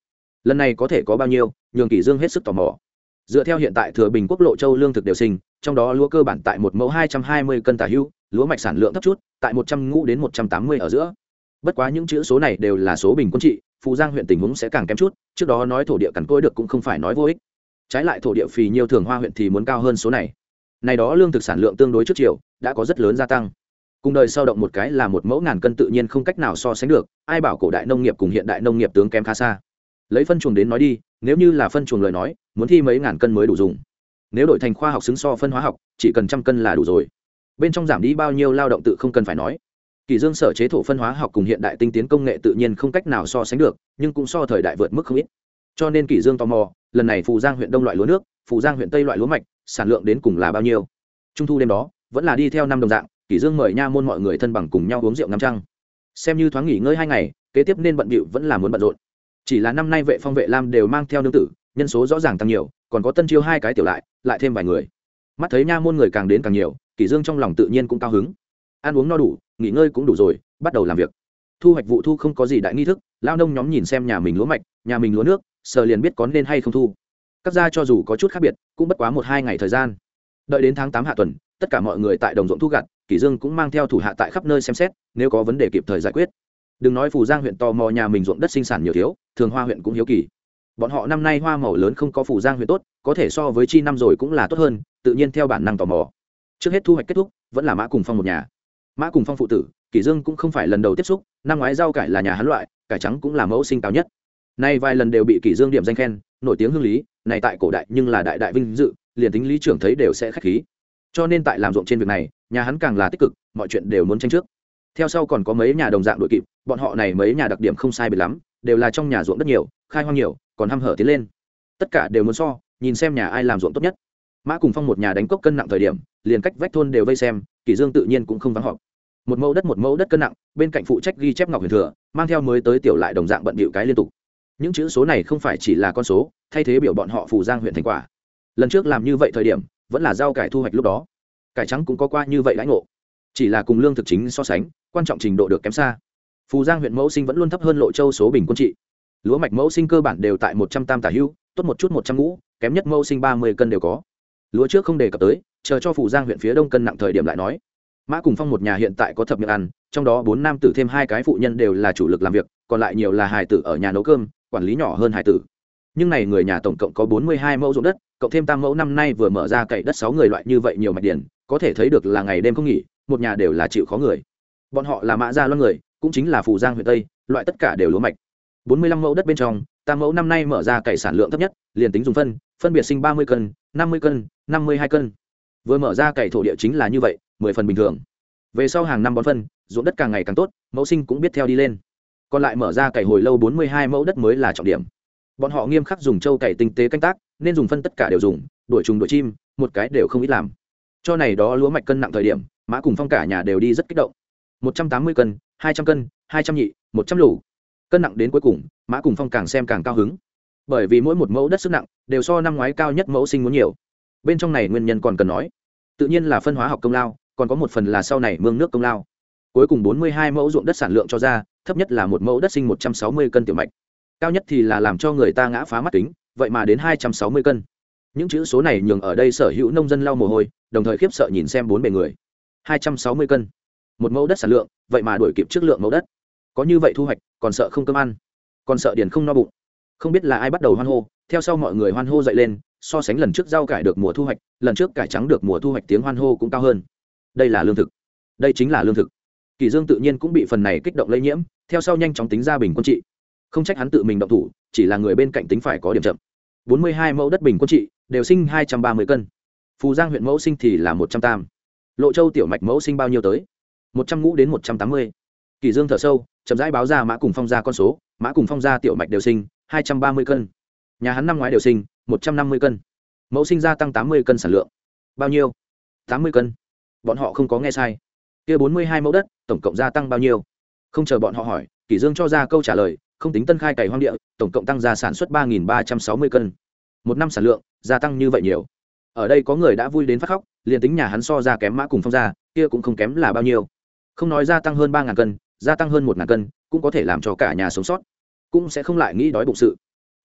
Lần này có thể có bao nhiêu, nhường kỳ dương hết sức tò mò dựa theo hiện tại thừa bình quốc lộ châu lương thực đều sinh, trong đó lúa cơ bản tại một mẫu hai trăm hai mươi cân tả hưu, lúa mạch sản lượng thấp chút, tại một trăm ngũ đến một trăm tám mươi ở giữa. Bất quá những chữ số này đều là số bình quân trị, phù giang huyện tình huống sẽ càng kém chút, trước đó nói thổ địa cằn côi được cũng không phải nói vô ích. Trái lại thổ địa phì nhiều thường hoa huyện thì muốn cao hơn số này. Này đó lương thực sản lượng tương đối trước chiều, đã có rất lớn gia tăng. Cùng đời sau động một cái là một mẫu ngàn cân tự nhiên không cách nào so sánh được, ai bảo cổ đại nông nghiệp cùng hiện đại nông nghiệp tướng kém khá xa. Lấy phân chuồng đến nói đi, nếu như là phân chuồng lời nói muốn thi mấy ngàn cân mới đủ dùng. Nếu đổi thành khoa học xứng so phân hóa học, chỉ cần trăm cân là đủ rồi. Bên trong giảm đi bao nhiêu lao động tự không cần phải nói. Kỳ dương sở chế thổ phân hóa học cùng hiện đại tinh tiến công nghệ tự nhiên không cách nào so sánh được, nhưng cũng so thời đại vượt mức không ít. Cho nên kỳ dương tò mò, lần này phù giang huyện đông loại lúa nước, phù giang huyện tây loại lúa mạch, sản lượng đến cùng là bao nhiêu? Trung thu đêm đó, vẫn là đi theo năm đồng dạng, kỳ dương mời nha môn mọi người thân bằng cùng nhau uống rượu ngắm trăng. Xem như thoáng nghỉ ngơi hai ngày, kế tiếp nên bận bịu vẫn là muốn bận rộn. Chỉ là năm nay vệ phong vệ lam đều mang theo nương tử nhân số rõ ràng tăng nhiều, còn có tân chiêu hai cái tiểu lại lại thêm vài người. Mắt thấy nha môn người càng đến càng nhiều kỷ dương trong lòng tự nhiên cũng cao hứng. Ăn uống no đủ, nghỉ ngơi cũng đủ rồi, bắt đầu làm việc. Thu hoạch vụ thu không có gì đại nghi thức lao nông nhóm nhìn xem nhà mình lúa mạch, nhà mình lúa nước, sờ liền biết có nên hay không thu. Các gia cho dù có chút khác biệt, cũng bất quá một hai ngày thời gian. Đợi đến tháng tám hạ tuần, tất cả mọi người tại đồng ruộng thu gặt kỷ dương cũng mang theo thủ hạ tại khắp nơi xem xét, nếu có vấn đề kịp thời giải quyết. Đừng nói phù giang huyện tò mò nhà mình ruộng đất sinh sản nhiều thiếu, thường hoa huyện cũng hiếu kỳ bọn họ năm nay hoa màu lớn không có phủ giang huyện tốt, có thể so với chi năm rồi cũng là tốt hơn, tự nhiên theo bản năng tò mò. Trước hết thu hoạch kết thúc, vẫn là mã cùng phong một nhà. Mã cùng phong phụ tử, kỷ dương cũng không phải lần đầu tiếp xúc, năm ngoái rau cải là nhà hắn loại, cải trắng cũng là mẫu sinh cao nhất. Nay vài lần đều bị kỷ dương điểm danh khen, nổi tiếng hương lý, này tại cổ đại nhưng là đại đại vinh dự, liền tính lý trưởng thấy đều sẽ khách khí. Cho nên tại làm ruộng trên việc này, nhà hắn càng là tích cực, mọi chuyện đều muốn tranh trước. Theo sau còn có mấy nhà đồng dạng đội kịp, bọn họ này mấy nhà đặc điểm không sai biệt lắm đều là trong nhà ruộng đất nhiều, khai hoang nhiều, còn hăm hở tiến lên. Tất cả đều muốn so, nhìn xem nhà ai làm ruộng tốt nhất. Mã cùng phong một nhà đánh cốc cân nặng thời điểm, liền cách vách thôn đều vây xem kỷ dương tự nhiên cũng không vắng họp. Một mẫu đất một mẫu đất cân nặng, bên cạnh phụ trách ghi chép ngọc huyền thừa, mang theo mới tới tiểu lại đồng dạng bận bịu cái liên tục. Những chữ số này không phải chỉ là con số, thay thế biểu bọn họ phủ giang huyện thành quả. Lần trước làm như vậy thời điểm, vẫn là rau cải thu hoạch lúc đó. Cải trắng cũng có qua như vậy lãnh ngộ. Chỉ là cùng lương thực chính so sánh, quan trọng trình độ được kém xa phù giang huyện mẫu sinh vẫn luôn thấp hơn lộ châu số bình quân trị. Lúa mạch mẫu sinh cơ bản đều tại một trăm tam tả hưu, tốt một chút một trăm ngũ, kém nhất mẫu sinh ba mươi cân đều có. Lúa trước không đề cập tới, chờ cho phù giang huyện phía đông cân nặng thời điểm lại nói. Mã cùng phong một nhà hiện tại có thập miệng ăn, trong đó bốn nam tử thêm hai cái phụ nhân đều là chủ lực làm việc, còn lại nhiều là hải tử ở nhà nấu cơm, quản lý nhỏ hơn hải tử. Nhưng này người nhà tổng cộng có bốn mươi hai mẫu ruộng đất, cộng thêm tam mẫu năm nay vừa mở ra cậy đất sáu người loại như vậy nhiều mạch điển, có thể thấy được là ngày đêm không nghỉ, một nhà đều là chịu khó người. Bọn họ là mã gia loan người cũng chính là phù giang huyện tây, loại tất cả đều lúa mạch. Bốn mươi lăm mẫu đất bên trong, tam mẫu năm nay mở ra cày sản lượng thấp nhất, liền tính dùng phân phân biệt sinh ba mươi cân, năm mươi cân, năm mươi hai cân. Vừa mở ra cày thổ địa chính là như vậy, mười phần bình thường. Về sau hàng năm bón phân, ruộng đất càng ngày càng tốt, mẫu sinh cũng biết theo đi lên. Còn lại mở ra cày hồi lâu bốn mươi hai mẫu đất mới là trọng điểm. Bọn họ nghiêm khắc dùng trâu cày tinh tế canh tác, nên dùng phân tất cả đều dùng đuổi trùng đuổi chim, một cái đều không ít làm. Cho này đó lúa mạch cân nặng thời điểm, mã cùng phong cả nhà đều đi rất kích động. Một trăm tám mươi cân hai trăm cân, hai trăm nhị, một trăm lủ cân nặng đến cuối cùng, mã cùng phong càng xem càng cao hứng. Bởi vì mỗi một mẫu đất sức nặng đều so năm ngoái cao nhất mẫu sinh muốn nhiều. Bên trong này nguyên nhân còn cần nói. Tự nhiên là phân hóa học công lao, còn có một phần là sau này mương nước công lao. Cuối cùng bốn mươi hai mẫu ruộng đất sản lượng cho ra, thấp nhất là một mẫu đất sinh một trăm sáu mươi cân tiểu mạch. Cao nhất thì là làm cho người ta ngã phá mắt kính, vậy mà đến hai trăm sáu mươi cân. Những chữ số này nhường ở đây sở hữu nông dân lau mồ hôi, đồng thời khiếp sợ nhìn xem bốn bề người. hai trăm sáu mươi cân một mẫu đất sản lượng, vậy mà đổi kịp trước lượng mẫu đất. Có như vậy thu hoạch, còn sợ không cơm ăn, còn sợ điền không no bụng. Không biết là ai bắt đầu hoan hô, theo sau mọi người hoan hô dậy lên, so sánh lần trước rau cải được mùa thu hoạch, lần trước cải trắng được mùa thu hoạch tiếng hoan hô cũng cao hơn. Đây là lương thực. Đây chính là lương thực. Kỳ dương tự nhiên cũng bị phần này kích động lây nhiễm, theo sau nhanh chóng tính ra bình quân trị. Không trách hắn tự mình động thủ, chỉ là người bên cạnh tính phải có điểm chậm. Bốn mươi hai mẫu đất bình quân trị, đều sinh hai trăm ba mươi cân. Phù giang huyện mẫu sinh thì là một trăm tam lộ châu tiểu mạch mẫu sinh bao nhiêu tới? Một trăm ngũ đến một trăm tám mươi. Kỳ dương thở sâu, chậm rãi báo ra mã cùng phong ra con số, mã cùng phong ra tiểu mạch đều sinh, hai trăm ba mươi cân. Nhà hắn năm ngoái đều sinh, một trăm năm mươi cân. Mẫu sinh ra tăng tám mươi cân sản lượng. Bao nhiêu? tám mươi cân. Bọn họ không có nghe sai. Kia bốn mươi hai mẫu đất, tổng cộng gia tăng bao nhiêu? Không chờ bọn họ hỏi kỷ dương cho ra câu trả lời, không tính tân khai cày hoang địa, tổng cộng tăng ra sản xuất ba nghìn ba trăm sáu mươi cân. Một năm sản lượng, gia tăng như vậy nhiều. Ở đây có người đã vui đến phát khóc, liền tính nhà hắn so ra kém mã cùng phong ra kia cũng không kém là bao nhiêu không nói gia tăng hơn ba ngàn cân, gia tăng hơn một ngàn cân, cũng có thể làm cho cả nhà sống sót. Cũng sẽ không lại nghĩ đói bụng sự.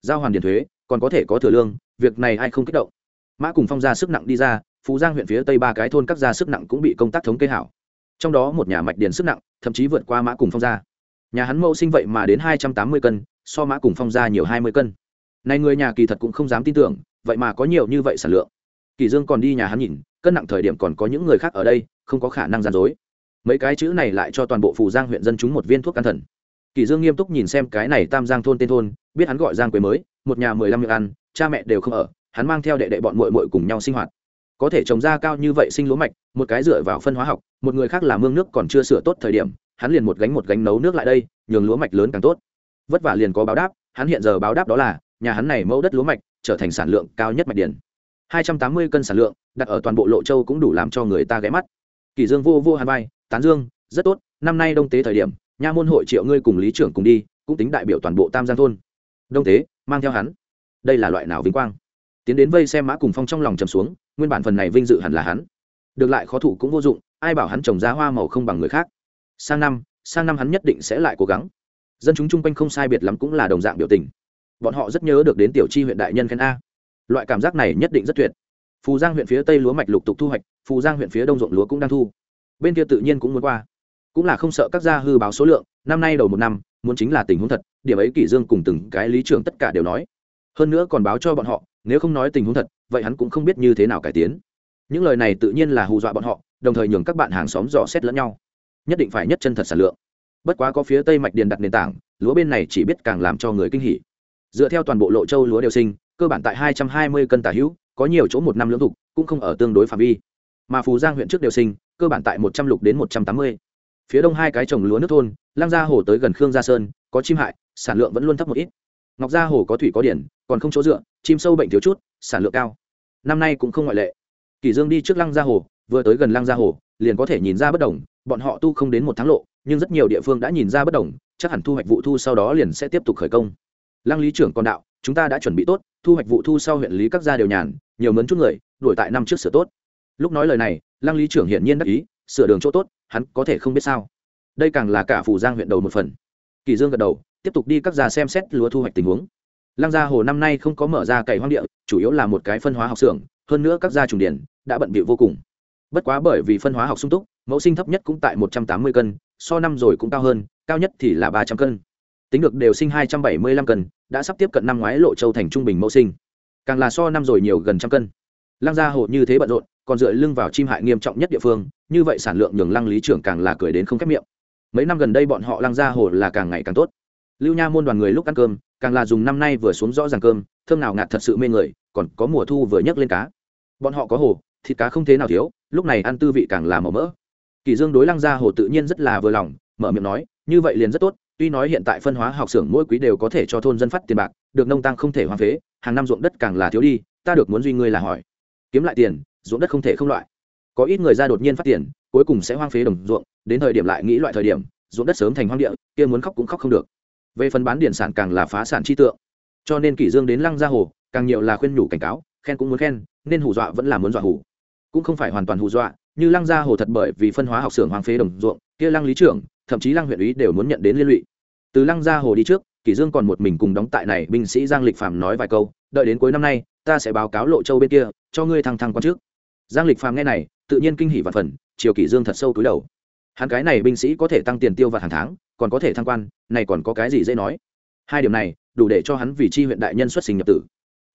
Giao hoàn điền thuế, còn có thể có thừa lương, việc này ai không kích động. Mã cùng phong ra sức nặng đi ra, phú giang huyện phía tây ba cái thôn các gia sức nặng cũng bị công tác thống kê hảo. Trong đó một nhà mạch điền sức nặng, thậm chí vượt qua mã cùng phong ra. Nhà hắn mẫu sinh vậy mà đến hai trăm tám mươi cân, so mã cùng phong ra nhiều hai mươi cân. Này người nhà kỳ thật cũng không dám tin tưởng, vậy mà có nhiều như vậy sản lượng. Kỳ dương còn đi nhà hắn nhìn, cân nặng thời điểm còn có những người khác ở đây, không có khả năng gian dối mấy cái chữ này lại cho toàn bộ phù giang huyện dân chúng một viên thuốc căn thần. Kỳ dương nghiêm túc nhìn xem cái này tam giang thôn tên thôn, biết hắn gọi giang quế mới, một nhà mười lăm miệng ăn, cha mẹ đều không ở, hắn mang theo đệ đệ bọn mội mội cùng nhau sinh hoạt. Có thể trồng ra cao như vậy sinh lúa mạch, một cái dựa vào phân hóa học, một người khác là mương nước còn chưa sửa tốt thời điểm, hắn liền một gánh một gánh nấu nước lại đây, nhường lúa mạch lớn càng tốt. Vất vả liền có báo đáp, hắn hiện giờ báo đáp đó là, nhà hắn này mẫu đất lúa mạch trở thành sản lượng cao nhất mạch điển. Hai trăm tám mươi cân sản lượng, đặt ở toàn bộ lộ châu cũng đủ làm cho người ta ghé mắt. Kỳ dương vô vô hàn vai tán dương, rất tốt, năm nay đông tế thời điểm, nha môn hội triệu ngươi cùng lý trưởng cùng đi, cũng tính đại biểu toàn bộ tam giang thôn. Đông tế, mang theo hắn. Đây là loại nào vinh quang? Tiến đến vây xem mã cùng phong trong lòng trầm xuống, nguyên bản phần này vinh dự hẳn là hắn. Được lại khó thủ cũng vô dụng, ai bảo hắn trồng ra hoa màu không bằng người khác. Sang năm sang năm hắn nhất định sẽ lại cố gắng. Dân chúng chung quanh không sai biệt lắm cũng là đồng dạng biểu tình. Bọn họ rất nhớ được đến tiểu chi huyện đại nhân khen a. Loại cảm giác này nhất định rất tuyệt. Phù giang huyện phía tây lúa mạch lục tục thu hoạch, phù giang huyện phía đông ruộng lúa cũng đang thu bên kia tự nhiên cũng muốn qua. Cũng là không sợ các gia hư báo số lượng, năm nay đầu một năm, muốn chính là tình huống thật, điểm ấy kỷ dương cùng từng cái lý trưởng tất cả đều nói. Hơn nữa còn báo cho bọn họ, nếu không nói tình huống thật, vậy hắn cũng không biết như thế nào cải tiến. Những lời này tự nhiên là hù dọa bọn họ, đồng thời nhường các bạn hàng xóm dò xét lẫn nhau. Nhất định phải nhất chân thật sản lượng. Bất quá có phía tây mạch điền đặt nền tảng, lúa bên này chỉ biết càng làm cho người kinh hỉ. Dựa theo toàn bộ lộ châu lúa đều sinh, cơ bản tại hai trăm hai mươi cân tả hữu, có nhiều chỗ một năm lưỡng thục, cũng không ở tương đối phạm vi. Mà phú giang huyện trước đều sinh cơ bản tại một trăm lục đến một trăm tám mươi. Phía đông hai cái trồng lúa nước thôn lang gia hồ tới gần khương gia sơn, có chim hại, sản lượng vẫn luôn thấp một ít. Ngọc gia hồ có thủy có điển còn không chỗ dựa, chim sâu bệnh thiếu chút, sản lượng cao. Năm nay cũng không ngoại lệ. Kỷ dương đi trước lăng gia hồ, vừa tới gần lăng gia hồ, liền có thể nhìn ra bất đồng, bọn họ tu không đến một tháng lộ, nhưng rất nhiều địa phương đã nhìn ra bất đồng, chắc hẳn thu hoạch vụ thu sau đó liền sẽ tiếp tục khởi công. Lăng lý trưởng còn đạo, chúng ta đã chuẩn bị tốt, thu hoạch vụ thu sau huyện lý các gia đều nhàn, nhiều mấn chút người, đuổi tại năm trước sửa tốt. Lúc nói lời này lăng lý trưởng hiển nhiên đắc ý, sửa đường chỗ tốt, hắn có thể không biết sao. Đây càng là cả phủ giang huyện đầu một phần. Kỳ dương gật đầu, tiếp tục đi các gia xem xét lúa thu hoạch tình huống. Lăng gia hồ năm nay không có mở ra cày hoang địa, chủ yếu là một cái phân hóa học xưởng, hơn nữa các gia trùng điển đã bận bịu vô cùng. Bất quá bởi vì phân hóa học sung túc, mẫu sinh thấp nhất cũng tại một trăm tám mươi cân, so năm rồi cũng cao hơn, cao nhất thì là ba trăm cân. Tính được đều sinh hai trăm bảy mươi lăm cân, đã sắp tiếp cận năm ngoái lộ châu thành trung bình mẫu sinh. Càng là so năm rồi nhiều gần trăm cân lăng gia hồ như thế bận rộn, còn dựa lưng vào chim hại nghiêm trọng nhất địa phương, như vậy sản lượng nhường lăng lý trưởng càng là cười đến không khép miệng. Mấy năm gần đây bọn họ lăng gia hồ là càng ngày càng tốt. Lưu nha môn đoàn người lúc ăn cơm, càng là dùng năm nay vừa xuống rõ ràng cơm, thơm nào ngạt thật sự mê người, còn có mùa thu vừa nhấc lên cá. Bọn họ có hồ, thịt cá không thế nào thiếu, lúc này ăn tư vị càng là màu mỡ. Kỳ dương đối lăng gia hồ tự nhiên rất là vừa lòng, mở miệng nói, như vậy liền rất tốt, tuy nói hiện tại phân hóa học xưởng mỗi quý đều có thể cho thôn dân phát tiền bạc, được nông tăng không thể hoang phế, hàng năm ruộng đất càng là thiếu đi, ta được muốn duy ngươi là hỏi kiếm lại tiền, ruộng đất không thể không loại. Có ít người ra đột nhiên phát tiền, cuối cùng sẽ hoang phế đồng ruộng, đến thời điểm lại nghĩ loại thời điểm, ruộng đất sớm thành hoang địa, kia muốn khóc cũng khóc không được. Về phần bán điển sản càng là phá sản chi tượng. Cho nên kỷ dương đến lăng gia hồ, càng nhiều là khuyên nhủ cảnh cáo, khen cũng muốn khen, nên hù dọa vẫn là muốn dọa hù. Cũng không phải hoàn toàn hù dọa, như lăng gia hồ thật bởi vì phân hóa học xưởng hoang phế đồng ruộng, kia lăng lý trưởng, thậm chí lăng huyện ủy đều muốn nhận đến liên lụy. Từ lăng gia hồ đi trước kỷ dương còn một mình cùng đóng tại này, binh sĩ giang lịch phàm nói vài câu, đợi đến cuối năm nay, ta sẽ báo cáo lộ châu bên kia, cho ngươi thăng thăng quan trước. Giang lịch phàm nghe này, tự nhiên kinh hỉ và phần chiều kỷ dương thật sâu túi đầu. Hắn cái này binh sĩ có thể tăng tiền tiêu vặt hàng tháng, còn có thể thăng quan, này còn có cái gì dễ nói? Hai điểm này, đủ để cho hắn vì chi huyện đại nhân xuất sinh nhập tử.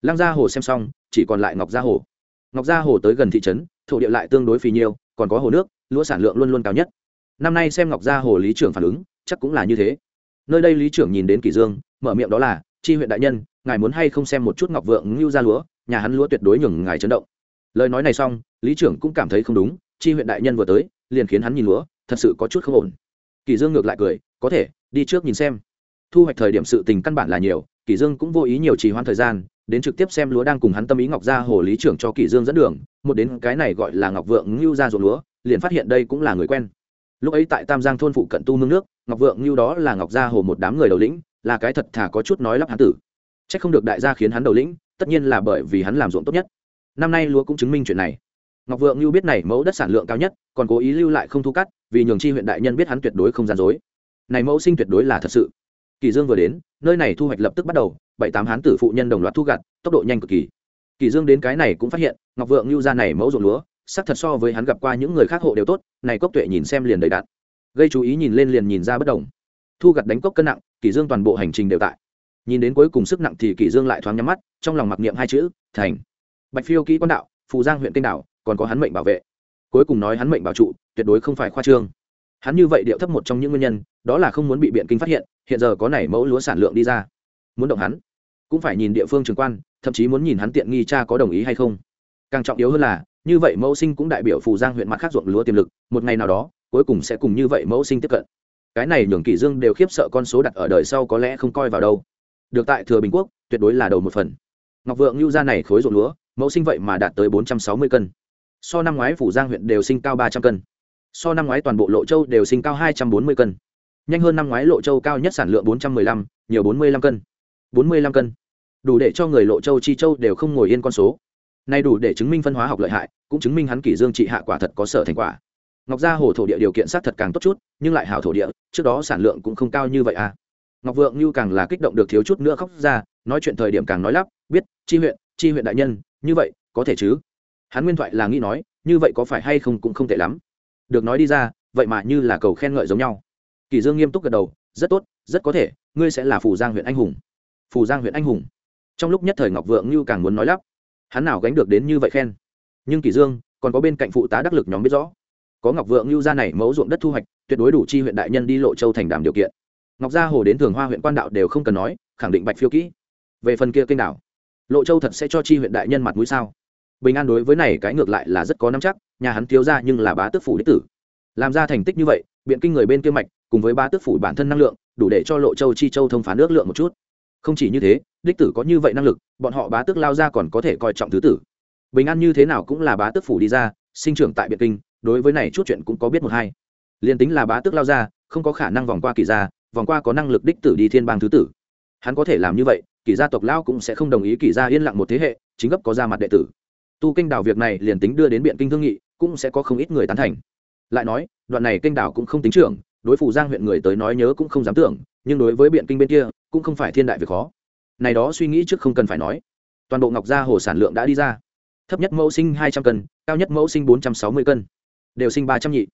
Lăng gia hồ xem xong, chỉ còn lại ngọc gia hồ. Ngọc gia hồ tới gần thị trấn, thổ địa lại tương đối phì nhiêu, còn có hồ nước, lúa sản lượng luôn luôn cao nhất. Năm nay xem ngọc gia hồ lý trưởng phản ứng, chắc cũng là như thế nơi đây lý trưởng nhìn đến kỷ dương, mở miệng đó là, chi huyện đại nhân, ngài muốn hay không xem một chút ngọc vượng ngưu ra lúa, nhà hắn lúa tuyệt đối nhường ngài chấn động. Lời nói này xong, lý trưởng cũng cảm thấy không đúng, chi huyện đại nhân vừa tới, liền khiến hắn nhìn lúa, thật sự có chút không ổn. Kỷ dương ngược lại cười, có thể, đi trước nhìn xem. Thu hoạch thời điểm sự tình căn bản là nhiều, kỷ dương cũng vô ý nhiều trì hoãn thời gian, đến trực tiếp xem lúa đang cùng hắn tâm ý ngọc gia hồ lý trưởng cho kỷ dương dẫn đường, một đến cái này gọi là ngọc vượng ngưu ra ruộng lúa, liền phát hiện đây cũng là người quen lúc ấy tại tam giang thôn phụ cận tu mương nước, ngọc vượng như đó là ngọc gia hồ một đám người đầu lĩnh, là cái thật thà có chút nói lắp hán tử. Chắc không được đại gia khiến hắn đầu lĩnh, tất nhiên là bởi vì hắn làm ruộng tốt nhất. Năm nay lúa cũng chứng minh chuyện này. Ngọc vượng như biết này mẫu đất sản lượng cao nhất, còn cố ý lưu lại không thu cắt, vì nhường chi huyện đại nhân biết hắn tuyệt đối không gian dối. Này mẫu sinh tuyệt đối là thật sự. Kỳ dương vừa đến, nơi này thu hoạch lập tức bắt đầu, bảy tám hán tử phụ nhân đồng loạt thu gặt, tốc độ nhanh cực kỳ. Kỳ dương đến cái này cũng phát hiện, ngọc vượng lưu ra này mẫu ruộng lúa xác thật so với hắn gặp qua những người khác hộ đều tốt, này cốc tuệ nhìn xem liền đầy đạn gây chú ý nhìn lên liền nhìn ra bất đồng. Thu gặt đánh cốc cân nặng, kỷ dương toàn bộ hành trình đều tại. Nhìn đến cuối cùng sức nặng thì kỷ dương lại thoáng nhắm mắt, trong lòng mặc niệm hai chữ, thành. Bạch phiêu kỹ quan đạo, phù giang huyện kênh đảo, còn có hắn mệnh bảo vệ. Cuối cùng nói hắn mệnh bảo trụ, tuyệt đối không phải khoa trương. Hắn như vậy điệu thấp một trong những nguyên nhân, đó là không muốn bị biện kinh phát hiện hiện giờ có nảy mẫu lúa sản lượng đi ra. Muốn động hắn, cũng phải nhìn địa phương trường quan, thậm chí muốn nhìn hắn tiện nghi cha có đồng ý hay không. Càng trọng yếu hơn là như vậy mẫu sinh cũng đại biểu phù giang huyện mặt khác ruộng lúa tiềm lực, một ngày nào đó, cuối cùng sẽ cùng như vậy mẫu sinh tiếp cận. Cái này nhường kỷ dương đều khiếp sợ con số đặt ở đời sau có lẽ không coi vào đâu. Được tại thừa bình quốc, tuyệt đối là đầu một phần. Ngọc vượng lưu gia này khối ruộng lúa, mẫu sinh vậy mà đạt tới bốn trăm sáu mươi cân. So năm ngoái phủ giang huyện đều sinh cao ba trăm cân. So năm ngoái toàn bộ lộ châu đều sinh cao hai trăm bốn mươi cân. Nhanh hơn năm ngoái lộ châu cao nhất sản lượng bốn trăm mười lăm, nhiều bốn mươi lăm cân. bốn mươi lăm cân. Đủ để cho người lộ châu chi châu đều không ngồi yên con số này đủ để chứng minh phân hóa học lợi hại, cũng chứng minh hắn kỷ dương trị hạ quả thật có sở thành quả. Ngọc gia hồ thổ địa điều kiện xác thật càng tốt chút, nhưng lại hảo thổ địa, trước đó sản lượng cũng không cao như vậy à. Ngọc vượng như càng là kích động được thiếu chút nữa khóc ra, nói chuyện thời điểm càng nói lắp, biết, chi huyện chi huyện đại nhân, như vậy, có thể chứ? Hắn nguyên thoại là nghĩ nói, như vậy có phải hay không cũng không tệ lắm. Được nói đi ra, vậy mà như là cầu khen ngợi giống nhau. Kỳ dương nghiêm túc gật đầu, rất tốt, rất có thể, ngươi sẽ là phù giang huyện anh hùng. Phù giang huyện anh hùng. Trong lúc nhất thời ngọc vượng như càng muốn nói lắp hắn nào gánh được đến như vậy khen? Nhưng kỳ dương, còn có bên cạnh phụ tá đắc lực nhóm biết rõ. Có ngọc vượng lưu gia này mẫu ruộng đất thu hoạch, tuyệt đối đủ chi huyện đại nhân đi lộ châu thành đàm điều kiện. Ngọc gia hồ đến thường hoa huyện quan đạo đều không cần nói, khẳng định bạch phiêu kỹ. Về phần kia kênh đảo, lộ châu thật sẽ cho chi huyện đại nhân mặt mũi sao? Bình an đối với này cái ngược lại là rất có nắm chắc, nhà hắn thiếu ra nhưng là bá tước phủ đích tử. Làm ra thành tích như vậy, biện kinh người bên kia mạch, cùng với bá tước phủ bản thân năng lượng, đủ để cho lộ châu chi châu thông phán nước lượng một chút. Không chỉ như thế đích tử có như vậy năng lực, bọn họ bá tước lao ra còn có thể coi trọng thứ tử. Bình an như thế nào cũng là bá tước phủ đi ra, sinh trưởng tại biện kinh, đối với này chút chuyện cũng có biết một hai. Liền tính là bá tước lao ra, không có khả năng vòng qua kỳ gia, vòng qua có năng lực đích tử đi thiên bang thứ tử. Hắn có thể làm như vậy, kỳ gia tộc lao cũng sẽ không đồng ý kỳ gia yên lặng một thế hệ, chính gấp có ra mặt đệ tử. Tu kinh đảo việc này liền tính đưa đến biện kinh thương nghị, cũng sẽ có không ít người tán thành. Lại nói, đoạn này kinh đảo cũng không tính trưởng, đối phủ giang huyện người tới nói nhớ cũng không dám tưởng, nhưng đối với biện kinh bên kia, cũng không phải thiên đại việc khó này đó suy nghĩ trước không cần phải nói. Toàn bộ ngọc gia hồ sản lượng đã đi ra. Thấp nhất mẫu sinh hai trăm cân, cao nhất mẫu sinh bốn trăm sáu mươi cân. Đều sinh ba trăm nhị.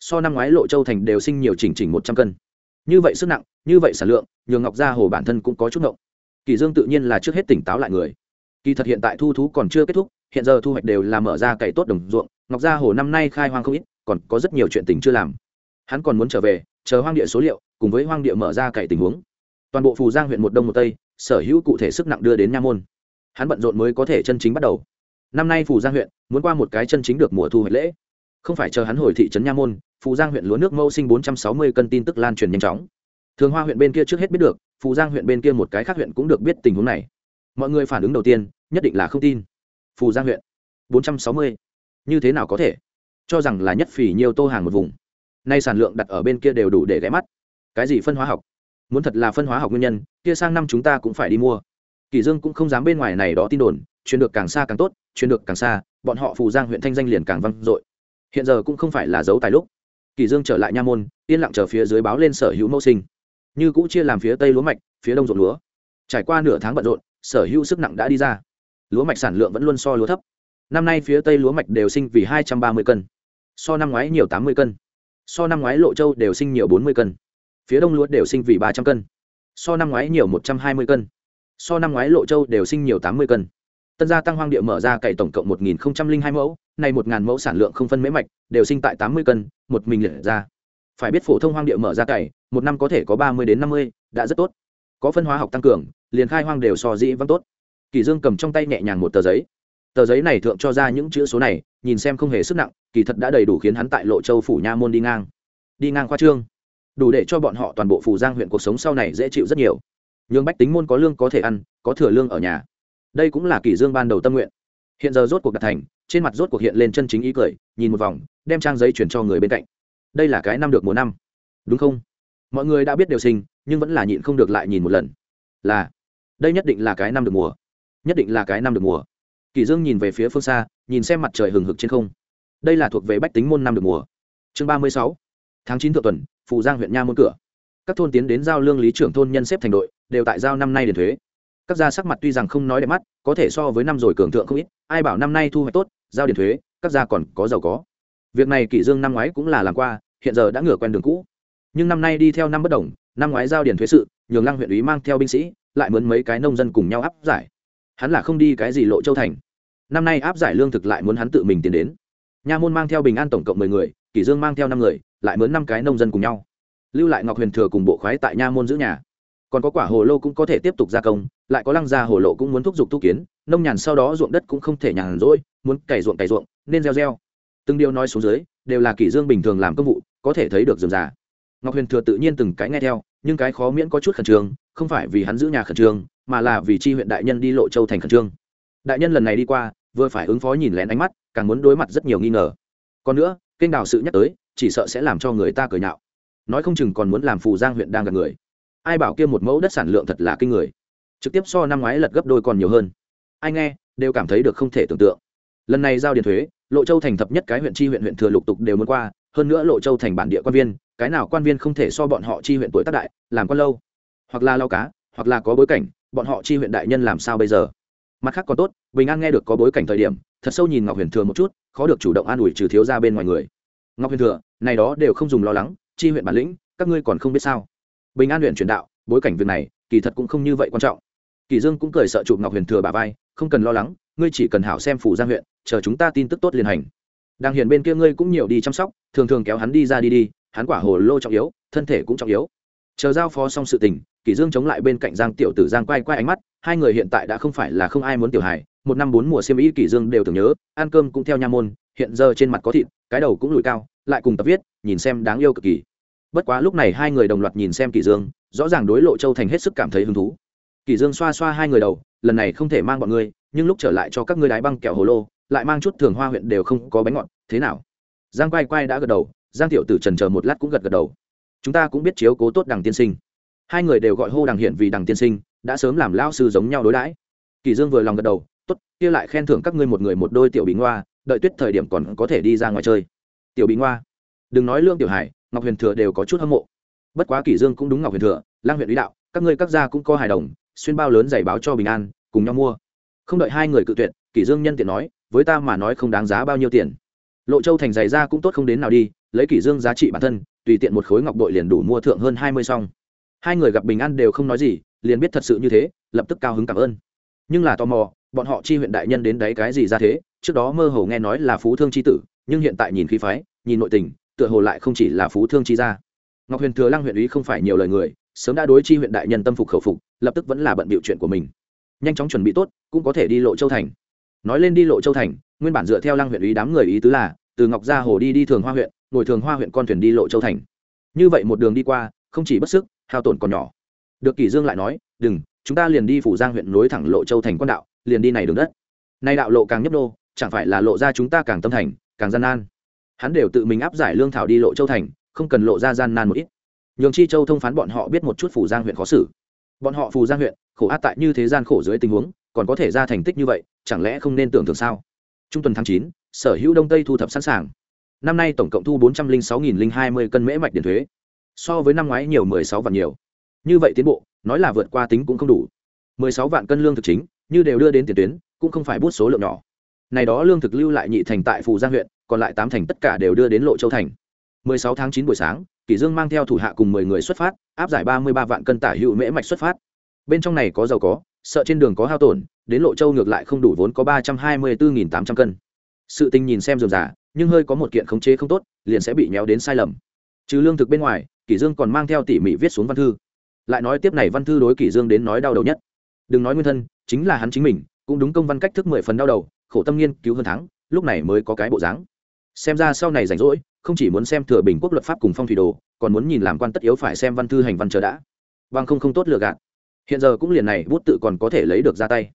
So năm ngoái lộ châu thành đều sinh nhiều chỉnh chỉnh một trăm cân. Như vậy sức nặng, như vậy sản lượng, nhường ngọc gia hồ bản thân cũng có chút ngộng. Kỳ dương tự nhiên là trước hết tỉnh táo lại người. Kỳ thật hiện tại thu thú còn chưa kết thúc, hiện giờ thu hoạch đều là mở ra cày tốt đồng ruộng. Ngọc gia hồ năm nay khai hoang không ít, còn có rất nhiều chuyện tình chưa làm. Hắn còn muốn trở về, chờ hoang địa số liệu, cùng với hoang địa mở ra cày tình huống. Toàn bộ phù giang huyện một đông một tây sở hữu cụ thể sức nặng đưa đến nha môn. Hắn bận rộn mới có thể chân chính bắt đầu. Năm nay phù giang huyện, muốn qua một cái chân chính được mùa thu hoạch lễ. Không phải chờ hắn hồi thị trấn nha môn, phù giang huyện lúa nước mâu sinh bốn trăm sáu mươi cân tin tức lan truyền nhanh chóng. Thường hoa huyện bên kia trước hết biết được, phù giang huyện bên kia một cái khác huyện cũng được biết tình huống này. Mọi người phản ứng đầu tiên, nhất định là không tin. Phù giang huyện, bốn trăm sáu mươi. Như thế nào có thể? Cho rằng là nhất phỉ nhiều tô hàng một vùng. Nay sản lượng đặt ở bên kia đều đủ để ghé mắt. Cái gì phân hóa học? Muốn thật là phân hóa học nguyên nhân, kia sang năm chúng ta cũng phải đi mua. Kỳ dương cũng không dám bên ngoài này đó tin đồn truyền được càng xa càng tốt truyền được càng xa, bọn họ phù giang huyện thanh danh liền càng vang dội. Hiện giờ cũng không phải là dấu tài lúc. Kỳ dương trở lại nha môn, yên lặng chờ phía dưới báo lên sở hữu mẫu sinh. Như cũ chia làm phía tây lúa mạch, phía đông ruộng lúa. Trải qua nửa tháng bận rộn, sở hữu sức nặng đã đi ra. Lúa mạch sản lượng vẫn luôn so lúa thấp. Năm nay phía tây lúa mạch đều sinh vì hai trăm ba mươi cân, so năm ngoái nhiều tám mươi cân, so năm ngoái lộ châu đều sinh nhiều bốn mươi cân phía đông lúa đều sinh vì ba trăm cân. So năm ngoái nhiều một trăm hai mươi cân. So năm ngoái lộ châu đều sinh nhiều tám mươi cân. Tân gia tăng hoang địa mở ra cày tổng cộng một nghìn hai mẫu nay một ngàn mẫu sản lượng không phân mễ mạch, đều sinh tại tám mươi cân, một mình liệt ra. Phải biết phổ thông hoang địa mở ra cày, một năm có thể có ba mươi đến năm mươi, đã rất tốt. Có phân hóa học tăng cường, liền khai hoang đều so dĩ vắng tốt. Kỳ dương cầm trong tay nhẹ nhàng một tờ giấy. Tờ giấy này thượng cho ra những chữ số này, nhìn xem không hề sức nặng, kỳ thật đã đầy đủ khiến hắn tại lộ châu phủ nha môn đi ngang. Đi ngang khoa trương đủ để cho bọn họ toàn bộ phủ giang huyện cuộc sống sau này dễ chịu rất nhiều. Nhường bách tính môn có lương có thể ăn, có thừa lương ở nhà. Đây cũng là kỷ dương ban đầu tâm nguyện. Hiện giờ rốt cuộc đạt thành, trên mặt rốt cuộc hiện lên chân chính ý cười, nhìn một vòng, đem trang giấy chuyển cho người bên cạnh. Đây là cái năm được mùa năm. Đúng không? Mọi người đã biết điều sinh, nhưng vẫn là nhịn không được lại nhìn một lần. Là, đây nhất định là cái năm được mùa. Nhất định là cái năm được mùa. Kỷ dương nhìn về phía phương xa, nhìn xem mặt trời hừng hực trên không. Đây là thuộc về bách tính môn năm được mùa. Chương ba mươi sáu tháng chín thượng tuần, phù giang huyện nha môn cửa. Các thôn tiến đến giao lương lý trưởng thôn nhân xếp thành đội, đều tại giao năm nay đền thuế. Các gia sắc mặt tuy rằng không nói đẹp mắt, có thể so với năm rồi cường thượng không ít, ai bảo năm nay thu hoạch tốt, giao điền thuế, các gia còn có giàu có. Việc này kỷ dương năm ngoái cũng là làm qua, hiện giờ đã ngửa quen đường cũ. Nhưng năm nay đi theo năm bất đồng, năm ngoái giao điền thuế sự, nhường lăng huyện ủy mang theo binh sĩ, lại mướn mấy cái nông dân cùng nhau áp giải. Hắn là không đi cái gì lộ châu thành. Năm nay áp giải lương thực lại muốn hắn tự mình tiến đến. Nha môn mang theo bình an tổng cộng mười người, kỷ dương mang theo năm người lại mướn năm cái nông dân cùng nhau. Lưu lại ngọc huyền thừa cùng bộ khoái tại nha môn giữ nhà. Còn có quả hồ lô cũng có thể tiếp tục gia công, lại có lăng gia hồ lộ cũng muốn thúc giục tu kiến, nông nhàn sau đó ruộng đất cũng không thể nhàn rỗi, muốn cày ruộng cày ruộng, nên gieo gieo. Từng điều nói xuống dưới, đều là kỷ dương bình thường làm công vụ, có thể thấy được dườm già ngọc huyền thừa tự nhiên từng cái nghe theo, nhưng cái khó miễn có chút khẩn trương, không phải vì hắn giữ nhà khẩn trương, mà là vì chi huyện đại nhân đi lộ châu thành khẩn trương. Đại nhân lần này đi qua, vừa phải ứng phó nhìn lén ánh mắt, càng muốn đối mặt rất nhiều nghi ngờ. Còn nữa, kênh đào sự nhắc tới chỉ sợ sẽ làm cho người ta cười nhạo. Nói không chừng còn muốn làm phù giang huyện đang gặp người. Ai bảo kia một mẫu đất sản lượng thật là kinh người. Trực tiếp so năm ngoái lật gấp đôi còn nhiều hơn. Ai nghe, đều cảm thấy được không thể tưởng tượng. Lần này giao điền thuế, lộ châu thành thập nhất cái huyện chi huyện huyện thừa lục tục đều muốn qua, hơn nữa lộ châu thành bản địa quan viên, cái nào quan viên không thể so bọn họ chi huyện tuổi tác đại, làm quan lâu. Hoặc là lao cá, hoặc là có bối cảnh, bọn họ chi huyện đại nhân làm sao bây giờ? Mặt khác còn tốt, bình an nghe được có bối cảnh thời điểm, thật sâu nhìn ngọc huyền thừa một chút, khó được chủ động an ủi trừ thiếu ra bên ngoài người ngọc huyền thừa, này đó đều không dùng lo lắng, chi huyện bản lĩnh, các ngươi còn không biết sao. Bình an huyện truyền đạo, bối cảnh việc này, kỳ thật cũng không như vậy quan trọng. Kỳ dương cũng cười sợ chụp ngọc huyền thừa bà vai, không cần lo lắng, ngươi chỉ cần hảo xem phủ giang huyện, chờ chúng ta tin tức tốt liên hành. Đang hiền bên kia ngươi cũng nhiều đi chăm sóc, thường thường kéo hắn đi ra đi đi, hắn quả hồ lô trọng yếu, thân thể cũng trọng yếu. Chờ giao phó xong sự tình kỷ dương chống lại bên cạnh giang tiểu tử giang quay quay ánh mắt, hai người hiện tại đã không phải là không ai muốn tiểu hài, một năm bốn mùa xiêm y kỷ dương đều tưởng nhớ, ăn cơm cũng theo nha môn, hiện giờ trên mặt có thịt cái đầu cũng lùi cao, lại cùng tập viết, nhìn xem đáng yêu cực kỳ. Bất quá lúc này hai người đồng loạt nhìn xem kỳ dương, rõ ràng đối lộ châu thành hết sức cảm thấy hứng thú. Kỳ dương xoa xoa hai người đầu, lần này không thể mang bọn ngươi, nhưng lúc trở lại cho các ngươi đái băng kẹo hồ lô, lại mang chút thường hoa huyện đều không có bánh ngọt, thế nào? Giang quay quay đã gật đầu, giang tiểu tử trần chờ một lát cũng gật gật đầu. Chúng ta cũng biết chiếu cố tốt đằng tiên sinh. Hai người đều gọi hô đằng hiện vì đằng tiên sinh, đã sớm làm lao sư giống nhau đối đãi. Kỳ dương vừa lòng gật đầu, tốt, kia lại khen thưởng các ngươi một người một đôi tiểu bình hoa đợi tuyết thời điểm còn có thể đi ra ngoài chơi. Tiểu bị ngoa, đừng nói lương tiểu hải, ngọc huyền thừa đều có chút hâm mộ. Bất quá Kỷ dương cũng đúng ngọc huyền thừa, lang huyện lý đạo, các ngươi các gia cũng có hài đồng, xuyên bao lớn giày báo cho bình an, cùng nhau mua. Không đợi hai người cự tuyệt, Kỷ dương nhân tiện nói, với ta mà nói không đáng giá bao nhiêu tiền. Lộ châu thành giày ra cũng tốt không đến nào đi, lấy kỷ dương giá trị bản thân, tùy tiện một khối ngọc bội liền đủ mua thượng hơn hai mươi song hai người gặp bình an đều không nói gì, liền biết thật sự như thế, lập tức cao hứng cảm ơn. Nhưng là tò mò bọn họ chi huyện đại nhân đến đấy cái gì ra thế, trước đó mơ hồ nghe nói là phú thương chi tử, nhưng hiện tại nhìn khí phái, nhìn nội tình, tựa hồ lại không chỉ là phú thương chi gia. Ngọc huyền thừa lăng huyện ý không phải nhiều lời người, sớm đã đối chi huyện đại nhân tâm phục khẩu phục, lập tức vẫn là bận bịu chuyện của mình. Nhanh chóng chuẩn bị tốt, cũng có thể đi lộ châu thành. Nói lên đi lộ châu thành, nguyên bản dựa theo lăng huyện ý đám người ý tứ là, từ ngọc gia hồ đi đi thường hoa huyện, ngồi thường hoa huyện con thuyền đi lộ châu thành. Như vậy một đường đi qua, không chỉ bất sức, hao tổn còn nhỏ. Được kỷ dương lại nói, đừng, chúng ta liền đi phủ giang huyện nối thẳng lộ châu thành quan đạo liền đi này đường đất. Nay đạo lộ càng nhấp đô chẳng phải là lộ ra chúng ta càng tâm thành, càng gian nan. Hắn đều tự mình áp giải lương thảo đi lộ châu thành, không cần lộ ra gian nan một ít. Nhường chi châu thông phán bọn họ biết một chút phủ giang huyện khó xử. Bọn họ phù giang huyện, khổ át tại như thế gian khổ dưới tình huống, còn có thể ra thành tích như vậy, chẳng lẽ không nên tưởng tượng sao? Trung tuần tháng chín, sở hữu đông tây thu thập sẵn sàng. Năm nay tổng cộng thu bốn trăm linh sáu nghìn hai mươi cân mễ mạch điện thuế. So với năm ngoái nhiều mười sáu vạn nhiều. Như vậy tiến bộ, nói là vượt qua tính cũng không đủ. Mười sáu vạn cân lương thực chính như đều đưa đến tiền tuyến, cũng không phải bút số lượng nhỏ. Này đó lương thực lưu lại nhị thành tại phù giang huyện, còn lại tám thành tất cả đều đưa đến lộ châu thành. Mười sáu tháng chín buổi sáng, kỷ dương mang theo thủ hạ cùng mười người xuất phát, áp giải ba mươi ba vạn cân tả hữu mễ mạch xuất phát. Bên trong này có giàu có, sợ trên đường có hao tổn, đến lộ châu ngược lại không đủ vốn có ba trăm hai mươi bốn tám trăm cân. Sự tình nhìn xem dườm giả nhưng hơi có một kiện khống chế không tốt, liền sẽ bị nhéo đến sai lầm. Trừ lương thực bên ngoài, kỷ dương còn mang theo tỉ mỉ viết xuống văn thư. Lại nói tiếp này văn thư đối kỷ dương đến nói đau đầu nhất đừng nói nguyên thân, chính là hắn chính mình, cũng đúng công văn cách thức mười phần đau đầu, khổ tâm nghiên cứu hơn tháng lúc này mới có cái bộ dáng. Xem ra sau này rảnh rỗi, không chỉ muốn xem thừa bình quốc luật pháp cùng phong thủy đồ, còn muốn nhìn làm quan tất yếu phải xem văn thư hành văn chờ đã. Vâng không không tốt lừa gạt. Hiện giờ cũng liền này, bút tự còn có thể lấy được ra tay.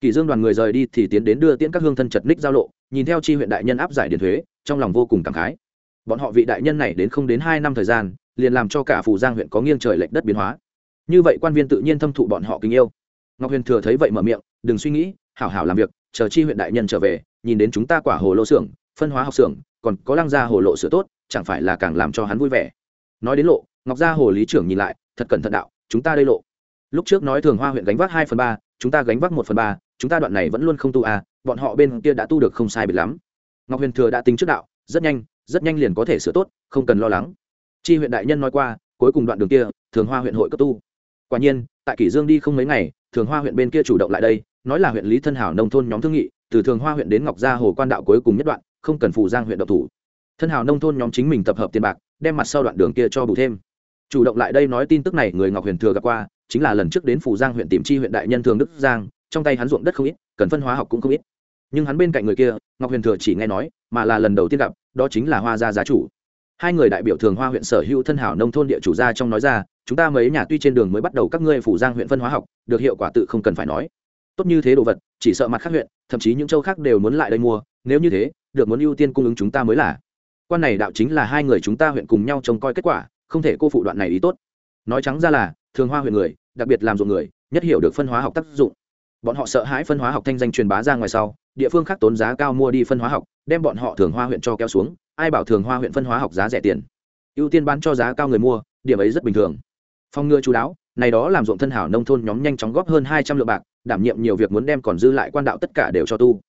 Kỳ dương đoàn người rời đi thì tiến đến đưa tiễn các hương thân chật ních giao lộ, nhìn theo chi huyện đại nhân áp giải điền thuế, trong lòng vô cùng cảm khái. Bọn họ vị đại nhân này đến không đến hai năm thời gian, liền làm cho cả phủ giang huyện có nghiêng trời lệch đất biến hóa. Như vậy quan viên tự nhiên thâm thụ bọn họ kính yêu ngọc huyền thừa thấy vậy mở miệng, đừng suy nghĩ, hảo hảo làm việc, chờ chi huyện đại nhân trở về, nhìn đến chúng ta quả hồ lô xưởng, phân hóa học xưởng, còn có lăng gia hồ lộ sửa tốt, chẳng phải là càng làm cho hắn vui vẻ. Nói đến lộ, ngọc gia hồ lý trưởng nhìn lại, thật cẩn thận đạo, chúng ta đây lộ. Lúc trước nói thường hoa huyện gánh vác hai phần ba, chúng ta gánh vác một phần ba, chúng ta đoạn này vẫn luôn không tu à bọn họ bên kia đã tu được không sai biệt lắm. Ngọc huyền thừa đã tính trước đạo, rất nhanh rất nhanh liền có thể sửa tốt, không cần lo lắng. Chi huyện đại nhân nói qua, cuối cùng đoạn đường kia, thường hoa huyện hội cấp tu. Quả nhiên tại kỷ dương đi không mấy ngày, thường hoa huyện bên kia chủ động lại đây, nói là huyện lý thân hảo nông thôn nhóm thương nghị, từ thường hoa huyện đến ngọc gia hồ quan đạo cuối cùng nhất đoạn, không cần Phụ giang huyện độc thủ. Thân hảo nông thôn nhóm chính mình tập hợp tiền bạc, đem mặt sau đoạn đường kia cho bù thêm. Chủ động lại đây nói tin tức này người ngọc huyền thừa gặp qua, chính là lần trước đến phủ giang huyện tìm chi huyện đại nhân thường đức giang, trong tay hắn ruộng đất không ít, cần phân hóa học cũng không ít. Nhưng hắn bên cạnh người kia, ngọc huyền thừa chỉ nghe nói, mà là lần đầu tiên gặp, đó chính là hoa gia giá chủ. Hai người đại biểu thường hoa huyện sở hữu thân hảo nông thôn địa chủ gia trong nói ra chúng ta mấy nhà tuy trên đường mới bắt đầu các ngươi phủ giang huyện phân hóa học, được hiệu quả tự không cần phải nói. Tốt như thế đồ vật, chỉ sợ mặt khác huyện, thậm chí những châu khác đều muốn lại đây mua, nếu như thế, được muốn ưu tiên cung ứng chúng ta mới là. Quan này đạo chính là hai người chúng ta huyện cùng nhau trông coi kết quả, không thể cô phụ đoạn này ý tốt. Nói trắng ra là, thường hoa huyện người, đặc biệt làm ruộng người, nhất hiểu được phân hóa học tác dụng. Bọn họ sợ hãi phân hóa học thanh danh truyền bá ra ngoài sau, địa phương khác tốn giá cao mua đi phân hóa học, đem bọn họ thường hoa huyện cho kéo xuống, ai bảo thường hoa huyện phân hóa học giá rẻ tiền. Ưu tiên bán cho giá cao người mua, điểm ấy rất bình thường phong ngừa chú đáo, này đó làm ruộng thân hảo nông thôn nhóm nhanh chóng góp hơn hai trăm lượng bạc, đảm nhiệm nhiều việc muốn đem còn dư lại quan đạo tất cả đều cho tu.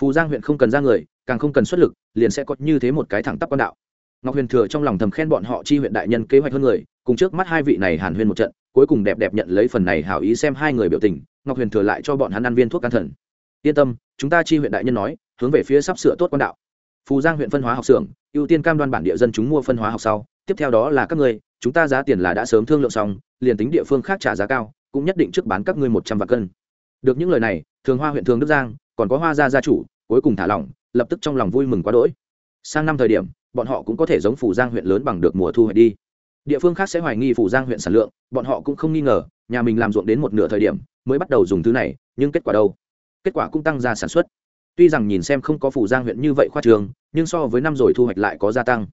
Phù giang huyện không cần ra người, càng không cần xuất lực, liền sẽ có như thế một cái thẳng tắp quan đạo. Ngọc huyền thừa trong lòng thầm khen bọn họ chi huyện đại nhân kế hoạch hơn người, cùng trước mắt hai vị này hàn huyên một trận, cuối cùng đẹp đẹp nhận lấy phần này hảo ý xem hai người biểu tình, ngọc huyền thừa lại cho bọn hắn ăn viên thuốc can thần. Yên tâm, chúng ta chi huyện đại nhân nói, hướng về phía sắp sửa tốt quan đạo. Phù giang huyện phân hóa học xưởng, ưu tiên cam đoan bản địa dân chúng mua phân hóa học sau, tiếp theo đó là các người chúng ta giá tiền là đã sớm thương lượng xong, liền tính địa phương khác trả giá cao, cũng nhất định trước bán các ngươi một trăm vạn cân. Được những lời này, thường hoa huyện thường đức giang, còn có hoa gia gia chủ, cuối cùng thả lỏng, lập tức trong lòng vui mừng quá đỗi. Sang năm thời điểm, bọn họ cũng có thể giống phủ giang huyện lớn bằng được mùa thu hoạch đi. Địa phương khác sẽ hoài nghi phủ giang huyện sản lượng, bọn họ cũng không nghi ngờ, nhà mình làm ruộng đến một nửa thời điểm, mới bắt đầu dùng thứ này, nhưng kết quả đâu? Kết quả cũng tăng ra sản xuất. Tuy rằng nhìn xem không có phủ giang huyện như vậy khoa trường nhưng so với năm rồi thu hoạch lại có gia tăng.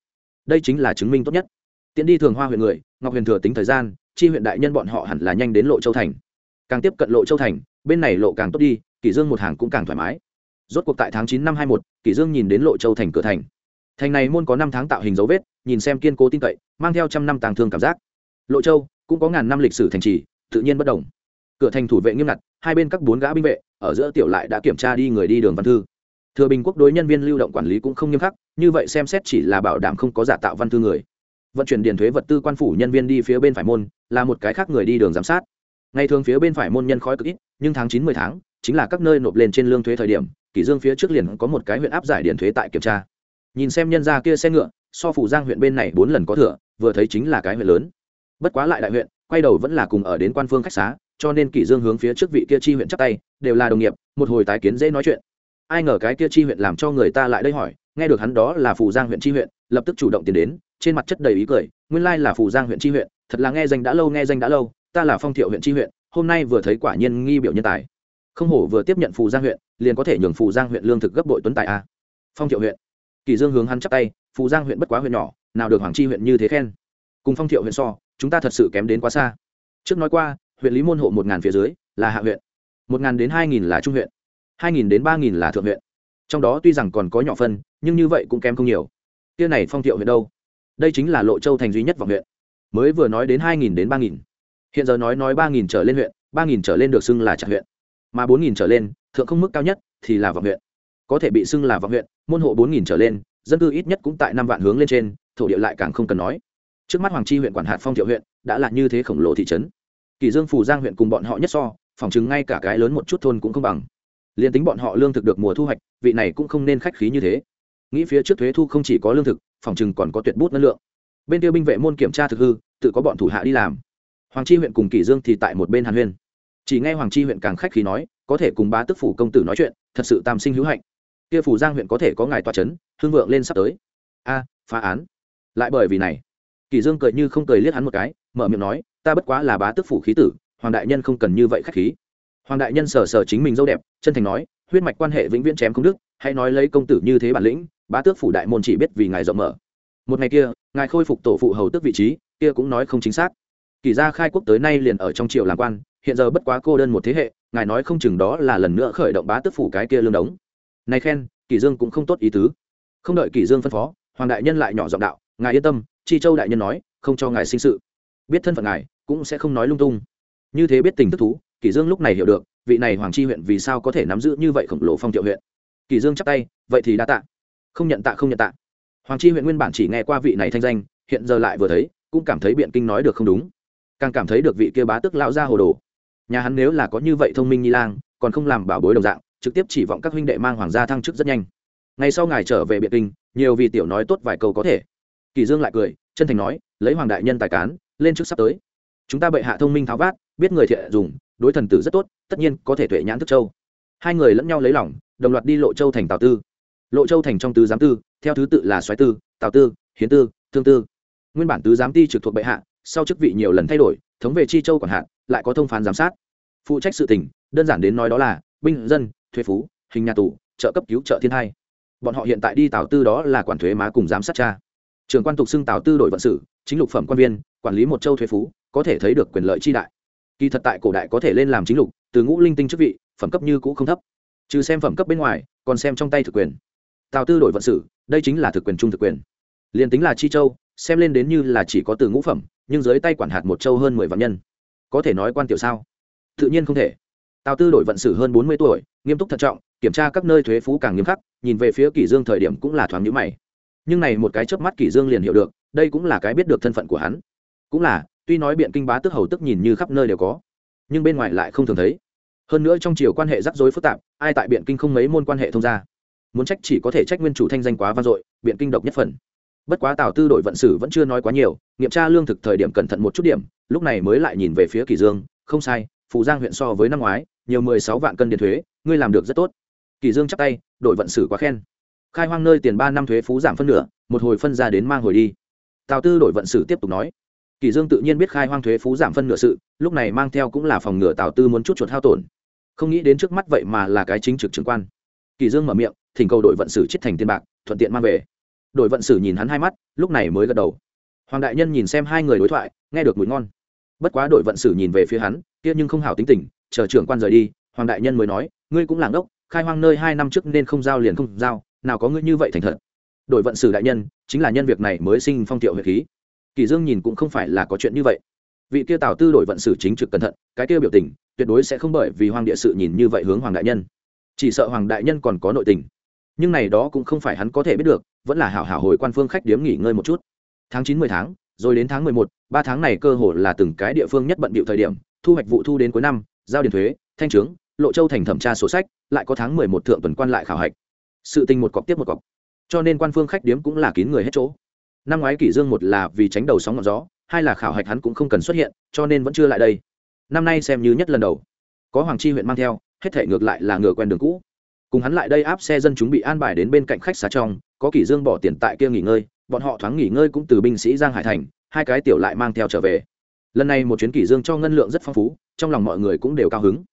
Đây chính là chứng minh tốt nhất tiến đi thường hoa huyện người, ngọc huyền thừa tính thời gian, chi huyện đại nhân bọn họ hẳn là nhanh đến lộ châu thành. Càng tiếp cận lộ châu thành, bên này lộ càng tốt đi, kỷ dương một hàng cũng càng thoải mái. Rốt cuộc tại tháng chín năm hai một, kỷ dương nhìn đến lộ châu thành cửa thành. Thành này môn có năm tháng tạo hình dấu vết, nhìn xem kiên cố tin cậy, mang theo trăm năm tàng thương cảm giác. Lộ châu, cũng có ngàn năm lịch sử thành trì, tự nhiên bất đồng. Cửa thành thủ vệ nghiêm ngặt, hai bên các bốn gã binh vệ, ở giữa tiểu lại đã kiểm tra đi người đi đường văn thư. Thừa bình quốc đối nhân viên lưu động quản lý cũng không nghiêm khắc, như vậy xem xét chỉ là bảo đảm không có giả tạo văn thư người vận chuyển điền thuế vật tư quan phủ nhân viên đi phía bên phải môn, là một cái khác người đi đường giám sát. Ngày thường phía bên phải môn nhân khói cực ít, nhưng tháng chín mười tháng, chính là các nơi nộp lên trên lương thuế thời điểm, kỷ dương phía trước liền có một cái huyện áp giải điền thuế tại kiểm tra. Nhìn xem nhân gia kia xe ngựa, so phủ giang huyện bên này bốn lần có thừa, vừa thấy chính là cái huyện lớn. Bất quá lại đại huyện, quay đầu vẫn là cùng ở đến quan phương khách xá, cho nên kỷ dương hướng phía trước vị kia chi huyện chắp tay, đều là đồng nghiệp, một hồi tái kiến dễ nói chuyện. Ai ngờ cái kia chi huyện làm cho người ta lại đây hỏi, nghe được hắn đó là phủ giang huyện chi huyện, lập tức chủ động tiến đến trên mặt chất đầy ý cười, nguyên lai là phủ giang huyện chi huyện, thật là nghe danh đã lâu, nghe danh đã lâu, ta là phong thiệu huyện chi huyện, hôm nay vừa thấy quả nhiên nghi biểu nhân tài. Không hổ vừa tiếp nhận phù giang huyện, liền có thể nhường phù giang huyện lương thực gấp bội tuấn tài a. Phong thiệu huyện. Kỳ dương hướng hắn chắp tay, phù giang huyện bất quá huyện nhỏ, nào được hoàng chi huyện như thế khen. Cùng phong thiệu huyện so, chúng ta thật sự kém đến quá xa. Trước nói qua, huyện lý môn hộ một ngàn phía dưới, là hạ huyện. Một ngàn đến hai nghìn là trung huyện. Hai nghìn đến ba nghìn là thượng huyện. Trong đó tuy rằng còn có nhỏ phân, nhưng như vậy cũng kém không nhiều. Kia này phong thiệu huyện đâu? Đây chính là lộ châu thành duy nhất vọng huyện. Mới vừa nói đến hai nghìn đến ba nghìn. Hiện giờ nói nói ba nghìn trở lên huyện, ba nghìn trở lên được xưng là trạng huyện. Mà bốn nghìn trở lên, thượng không mức cao nhất thì là vọng huyện. Có thể bị xưng là vọng huyện, môn hộ bốn nghìn trở lên, dân cư ít nhất cũng tại năm vạn hướng lên trên, thổ địa lại càng không cần nói. Trước mắt hoàng chi huyện quản hạt phong thiệu huyện đã là như thế khổng lồ thị trấn. Kỳ dương phủ giang huyện cùng bọn họ nhất so, phòng chứng ngay cả cái lớn một chút thôn cũng không bằng. Liền tính bọn họ lương thực được mùa thu hoạch, vị này cũng không nên khách khí như thế. Nghĩ phía trước thuế thu không chỉ có lương thực phòng chừng còn có tuyệt bút năng lượng. Bên tiêu binh vệ môn kiểm tra thực hư, tự có bọn thủ hạ đi làm. Hoàng chi huyện cùng kỷ dương thì tại một bên hàn huyên. Chỉ nghe hoàng chi huyện càng khách khí nói, có thể cùng bá tức phủ công tử nói chuyện, thật sự tam sinh hữu hạnh. Kia phủ giang huyện có thể có ngài toa chấn, hương vượng lên sắp tới. A, phá án. Lại bởi vì này, kỷ dương cười như không cười liếc hắn một cái, mở miệng nói, ta bất quá là bá tức phủ khí tử, hoàng đại nhân không cần như vậy khách khí. Hoàng đại nhân sờ sờ chính mình dâu đẹp, chân thành nói, huyết mạch quan hệ vĩnh viễn chém không đức hãy nói lấy công tử như thế bản lĩnh, bá tước phủ đại môn chỉ biết vì ngài rộng mở. Một ngày kia, ngài khôi phục tổ phụ hầu tước vị trí, kia cũng nói không chính xác. Kỳ gia khai quốc tới nay liền ở trong triều làm quan, hiện giờ bất quá cô đơn một thế hệ, ngài nói không chừng đó là lần nữa khởi động bá tước phủ cái kia lương đống. Này khen, kỳ dương cũng không tốt ý tứ. Không đợi kỳ dương phân phó, hoàng đại nhân lại nhỏ giọng đạo, ngài yên tâm, chi châu đại nhân nói, không cho ngài sinh sự. Biết thân phận ngài, cũng sẽ không nói lung tung. Như thế biết tình thức thú, kỳ dương lúc này hiểu được, vị này hoàng chi huyện vì sao có thể nắm giữ như vậy khổng lồ phong thiệu huyện kỳ dương chắp tay, vậy thì đa tạ. Không nhận tạ, không nhận tạ. Hoàng chi huyện nguyên bản chỉ nghe qua vị này thanh danh, hiện giờ lại vừa thấy, cũng cảm thấy biện kinh nói được không đúng. Càng cảm thấy được vị kia bá tức lão gia hồ đồ. Nhà hắn nếu là có như vậy thông minh nhi lang, còn không làm bảo bối đồng dạng, trực tiếp chỉ vọng các huynh đệ mang hoàng gia thăng chức rất nhanh. Ngay sau ngài trở về biện kinh, nhiều vị tiểu nói tốt vài câu có thể. Kỳ dương lại cười, chân thành nói, lấy hoàng đại nhân tài cán, lên trước sắp tới. Chúng ta bệ hạ thông minh tháo vát, biết người thiện dùng, đối thần tử rất tốt, tất nhiên có thể tuệ nhãn thức châu. Hai người lẫn nhau lấy lòng đồng loạt đi lộ châu thành tào tư. Lộ châu thành trong tứ giám tư, theo thứ tự là xoáy tư, tào tư, hiến tư, thương tư. Nguyên bản tứ giám ti trực thuộc bệ hạ, sau chức vị nhiều lần thay đổi, thống về chi châu quản hạn lại có thông phán giám sát. Phụ trách sự tình, đơn giản đến nói đó là, binh, dân, thuế phú, hình nhà tù, trợ cấp cứu trợ thiên hai bọn họ hiện tại đi tào tư đó là quản thuế má cùng giám sát cha. Trưởng quan tục xưng tào tư đội vận sự, chính lục phẩm quan viên, quản lý một châu thuế phú, có thể thấy được quyền lợi chi đại. Kỳ thật tại cổ đại có thể lên làm chính lục, từ ngũ linh tinh chức vị, phẩm cấp như cũ không thấp trừ xem phẩm cấp bên ngoài, còn xem trong tay thực quyền. Tào tư đổi vận sự, đây chính là thực quyền trung thực quyền. Liền tính là chi châu, xem lên đến như là chỉ có từ ngũ phẩm, nhưng dưới tay quản hạt một châu hơn mười vạn nhân. Có thể nói quan tiểu sao? Tự nhiên không thể. Tào tư đổi vận sử hơn bốn mươi tuổi, nghiêm túc thận trọng, kiểm tra các nơi thuế phú càng nghiêm khắc, nhìn về phía kỷ dương thời điểm cũng là thoáng nhíu mày. Nhưng này một cái chớp mắt kỷ dương liền hiểu được, đây cũng là cái biết được thân phận của hắn. Cũng là, tuy nói biện kinh bá tức hầu tức nhìn như khắp nơi đều có, nhưng bên ngoài lại không thường thấy hơn nữa trong chiều quan hệ rắc rối phức tạp, ai tại biện kinh không mấy môn quan hệ thông gia. Muốn trách chỉ có thể trách nguyên chủ thanh danh quá vang dội, biện kinh độc nhất phần. Bất quá tào tư đội vận sử vẫn chưa nói quá nhiều, nghiệm tra lương thực thời điểm cẩn thận một chút điểm, lúc này mới lại nhìn về phía kỳ dương, không sai, phù giang huyện so với năm ngoái, nhiều mười sáu vạn cân điện thuế, ngươi làm được rất tốt. Kỳ dương chắp tay, đội vận sử quá khen. Khai hoang nơi tiền ba năm thuế phú giảm phân nửa, một hồi phân ra đến mang hồi đi. Tào tư đội vận sử tiếp tục nói. Kỳ dương tự nhiên biết khai hoang thuế phú giảm phân nửa sự, lúc này mang theo cũng là phòng ngừa tào tư muốn chút chuột hao tổn không nghĩ đến trước mắt vậy mà là cái chính trực trưởng quan. Kỳ dương mở miệng, thỉnh cầu đội vận sử chết thành tiền bạc, thuận tiện mang về. Đội vận sử nhìn hắn hai mắt, lúc này mới gật đầu. Hoàng đại nhân nhìn xem hai người đối thoại, nghe được mùi ngon. Bất quá đội vận sử nhìn về phía hắn, kia nhưng không hảo tính tình, chờ trưởng quan rời đi, hoàng đại nhân mới nói, ngươi cũng làng ốc khai hoang nơi hai năm trước nên không giao liền không giao, nào có ngươi như vậy thành thật. Đội vận sử đại nhân, chính là nhân việc này mới sinh phong tiệu huyệt khí. Kỳ dương nhìn cũng không phải là có chuyện như vậy vị kia tào tư đổi vận sử chính trực cẩn thận, cái kia biểu tình, tuyệt đối sẽ không bởi vì hoàng địa sự nhìn như vậy hướng hoàng đại nhân. Chỉ sợ hoàng đại nhân còn có nội tình. Nhưng này đó cũng không phải hắn có thể biết được, vẫn là hảo hảo hồi quan phương khách điếm nghỉ ngơi một chút. Tháng chín mười tháng, rồi đến tháng mười một, ba tháng này cơ hồ là từng cái địa phương nhất bận bịu thời điểm, thu hoạch vụ thu đến cuối năm, giao điền thuế, thanh trướng, lộ châu thành thẩm tra sổ sách, lại có tháng mười một thượng tuần quan lại khảo hạch. Sự tình một cọc tiếp một cọc. Cho nên quan phương khách điếm cũng là kín người hết chỗ năm ngoái kỷ dương một là vì tránh đầu sóng ngọn gió, hai là khảo hạch hắn cũng không cần xuất hiện, cho nên vẫn chưa lại đây. Năm nay xem như nhất lần đầu. Có hoàng chi huyện mang theo, hết thể ngược lại là ngựa quen đường cũ. Cùng hắn lại đây áp xe dân chúng bị an bài đến bên cạnh khách xá trong, có kỷ dương bỏ tiền tại kia nghỉ ngơi, bọn họ thoáng nghỉ ngơi cũng từ binh sĩ giang hải thành, hai cái tiểu lại mang theo trở về. Lần này một chuyến kỷ dương cho ngân lượng rất phong phú, trong lòng mọi người cũng đều cao hứng.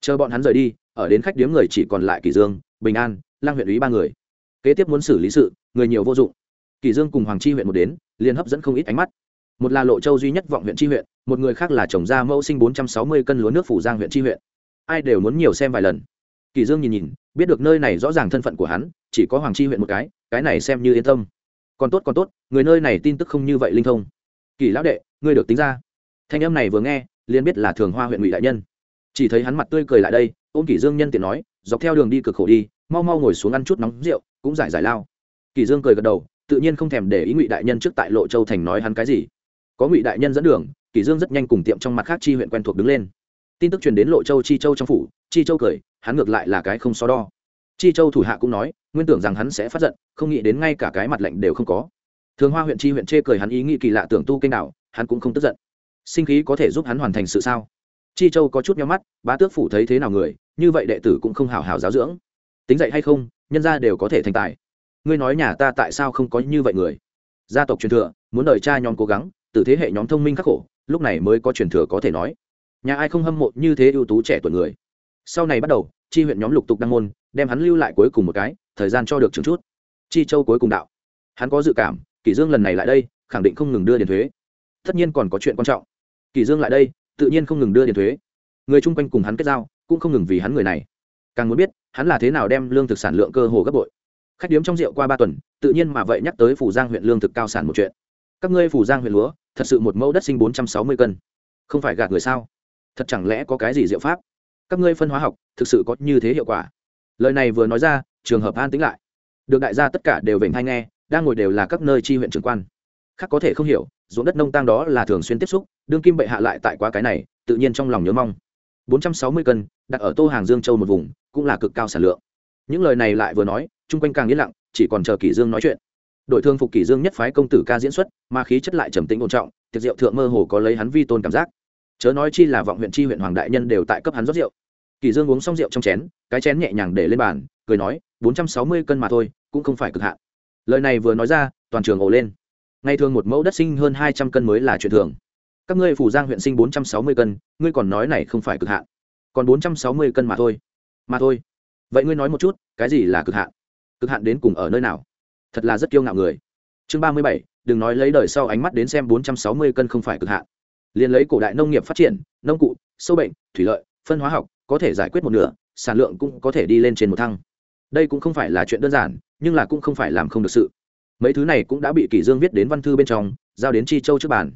Chờ bọn hắn rời đi, ở đến khách điếm người chỉ còn lại kỷ dương, bình an, lang huyện ủy ba người. Kế tiếp muốn xử lý sự, người nhiều vô dụng. Kỳ dương cùng hoàng chi huyện một đến, liền hấp dẫn không ít ánh mắt. Một là lộ châu duy nhất vọng huyện chi huyện, một người khác là trồng ra mẫu sinh bốn trăm sáu mươi cân lúa nước phủ giang huyện chi huyện. Ai đều muốn nhiều xem vài lần. Kỳ dương nhìn nhìn, biết được nơi này rõ ràng thân phận của hắn, chỉ có hoàng chi huyện một cái cái này xem như yên tâm. Còn tốt còn tốt, người nơi này tin tức không như vậy linh thông. Kỳ lão đệ, ngươi được tính ra. Thanh âm này vừa nghe, liền biết là thường hoa huyện ngụy đại nhân. Chỉ thấy hắn mặt tươi cười lại đây, ôm kỷ dương nhân tiện nói, dọc theo đường đi cực khổ đi, mau mau ngồi xuống ăn chút nóng rượu, cũng giải giải lao. Kỷ dương cười gật đầu tự nhiên không thèm để ý ngụy đại nhân trước tại lộ châu thành nói hắn cái gì. Có ngụy đại nhân dẫn đường kỷ dương rất nhanh cùng tiệm trong mặt khác chi huyện quen thuộc đứng lên. Tin tức truyền đến lộ châu chi châu trong phủ chi châu cười hắn ngược lại là cái không so đo. Chi châu thủ hạ cũng nói nguyên tưởng rằng hắn sẽ phát giận không nghĩ đến ngay cả cái mặt lạnh đều không có. Thường hoa huyện chi huyện chê cười hắn ý nghĩ kỳ lạ tưởng tu kênh nào, hắn cũng không tức giận. Sinh khí có thể giúp hắn hoàn thành sự sao? Chi châu có chút nhau mắt bá tước phủ thấy thế nào người như vậy đệ tử cũng không hào hào giáo dưỡng. Tính dạy hay không nhân gia đều có thể thành tài ngươi nói nhà ta tại sao không có như vậy người? Gia tộc truyền thừa, muốn đợi cha nhóm cố gắng, từ thế hệ nhóm thông minh khắc khổ, lúc này mới có truyền thừa có thể nói. Nhà ai không hâm mộ như thế ưu tú trẻ tuổi người? Sau này bắt đầu, chi huyện nhóm lục tục đăng môn, đem hắn lưu lại cuối cùng một cái, thời gian cho được chứng chút. Chi châu cuối cùng đạo. Hắn có dự cảm, kỷ dương lần này lại đây, khẳng định không ngừng đưa tiền thuế. Tất nhiên còn có chuyện quan trọng. Kỷ dương lại đây, tự nhiên không ngừng đưa tiền thuế. Người chung quanh cùng hắn kết giao, cũng không ngừng vì hắn người này. Càng muốn biết, hắn là thế nào đem lương thực sản lượng cơ hồ gấp bội khách điếm trong rượu qua ba tuần, tự nhiên mà vậy nhắc tới phủ giang huyện lương thực cao sản một chuyện. Các ngươi phủ giang huyện lúa, thật sự một mẫu đất sinh bốn trăm sáu mươi cân. Không phải gạt người sao? Thật chẳng lẽ có cái gì diệu pháp? Các ngươi phân hóa học, thực sự có như thế hiệu quả? Lời này vừa nói ra, trường hợp an tính lại. Được đại gia tất cả đều vểnh hay nghe, đang ngồi đều là các nơi tri huyện trưởng quan. Khác có thể không hiểu, ruộng đất nông tăng đó là thường xuyên tiếp xúc, đương kim bệ hạ lại tại quá cái này, tự nhiên trong lòng nhớ mong. Bốn trăm sáu mươi cân, đặt ở tô hàng dương châu một vùng, cũng là cực cao sản lượng những lời này lại vừa nói, chung quanh càng yên lặng, chỉ còn chờ kỷ dương nói chuyện. Đội thương phục kỷ dương nhất phái công tử ca diễn xuất, mà khí chất lại trầm tĩnh ổn trọng, tiệc rượu thượng mơ hồ có lấy hắn vi tôn cảm giác. Chớ nói chi là vọng huyện chi huyện hoàng đại nhân đều tại cấp hắn rót rượu. Kỷ dương uống xong rượu trong chén, cái chén nhẹ nhàng để lên bàn, cười nói, bốn trăm sáu mươi cân mà thôi, cũng không phải cực hạn. Lời này vừa nói ra, toàn trường ồ lên. Ngày thường một mẫu đất sinh hơn hai trăm cân mới là chuyện thường. Các ngươi phủ giang huyện sinh bốn trăm sáu mươi cân, ngươi còn nói này không phải cực hạn. Còn bốn trăm sáu mươi cân mà thôi. Mà thôi vậy ngươi nói một chút, cái gì là cực hạn? Cực hạn đến cùng ở nơi nào? Thật là rất kiêu ngạo người. Chương ba mươi bảy, đừng nói lấy đời sau ánh mắt đến xem bốn trăm sáu mươi cân không phải cực hạn. Liền lấy cổ đại nông nghiệp phát triển, nông cụ, sâu bệnh, thủy lợi, phân hóa học, có thể giải quyết một nửa, sản lượng cũng có thể đi lên trên một thăng. Đây cũng không phải là chuyện đơn giản, nhưng là cũng không phải làm không được sự. Mấy thứ này cũng đã bị kỷ dương viết đến văn thư bên trong, giao đến chi châu trước bàn.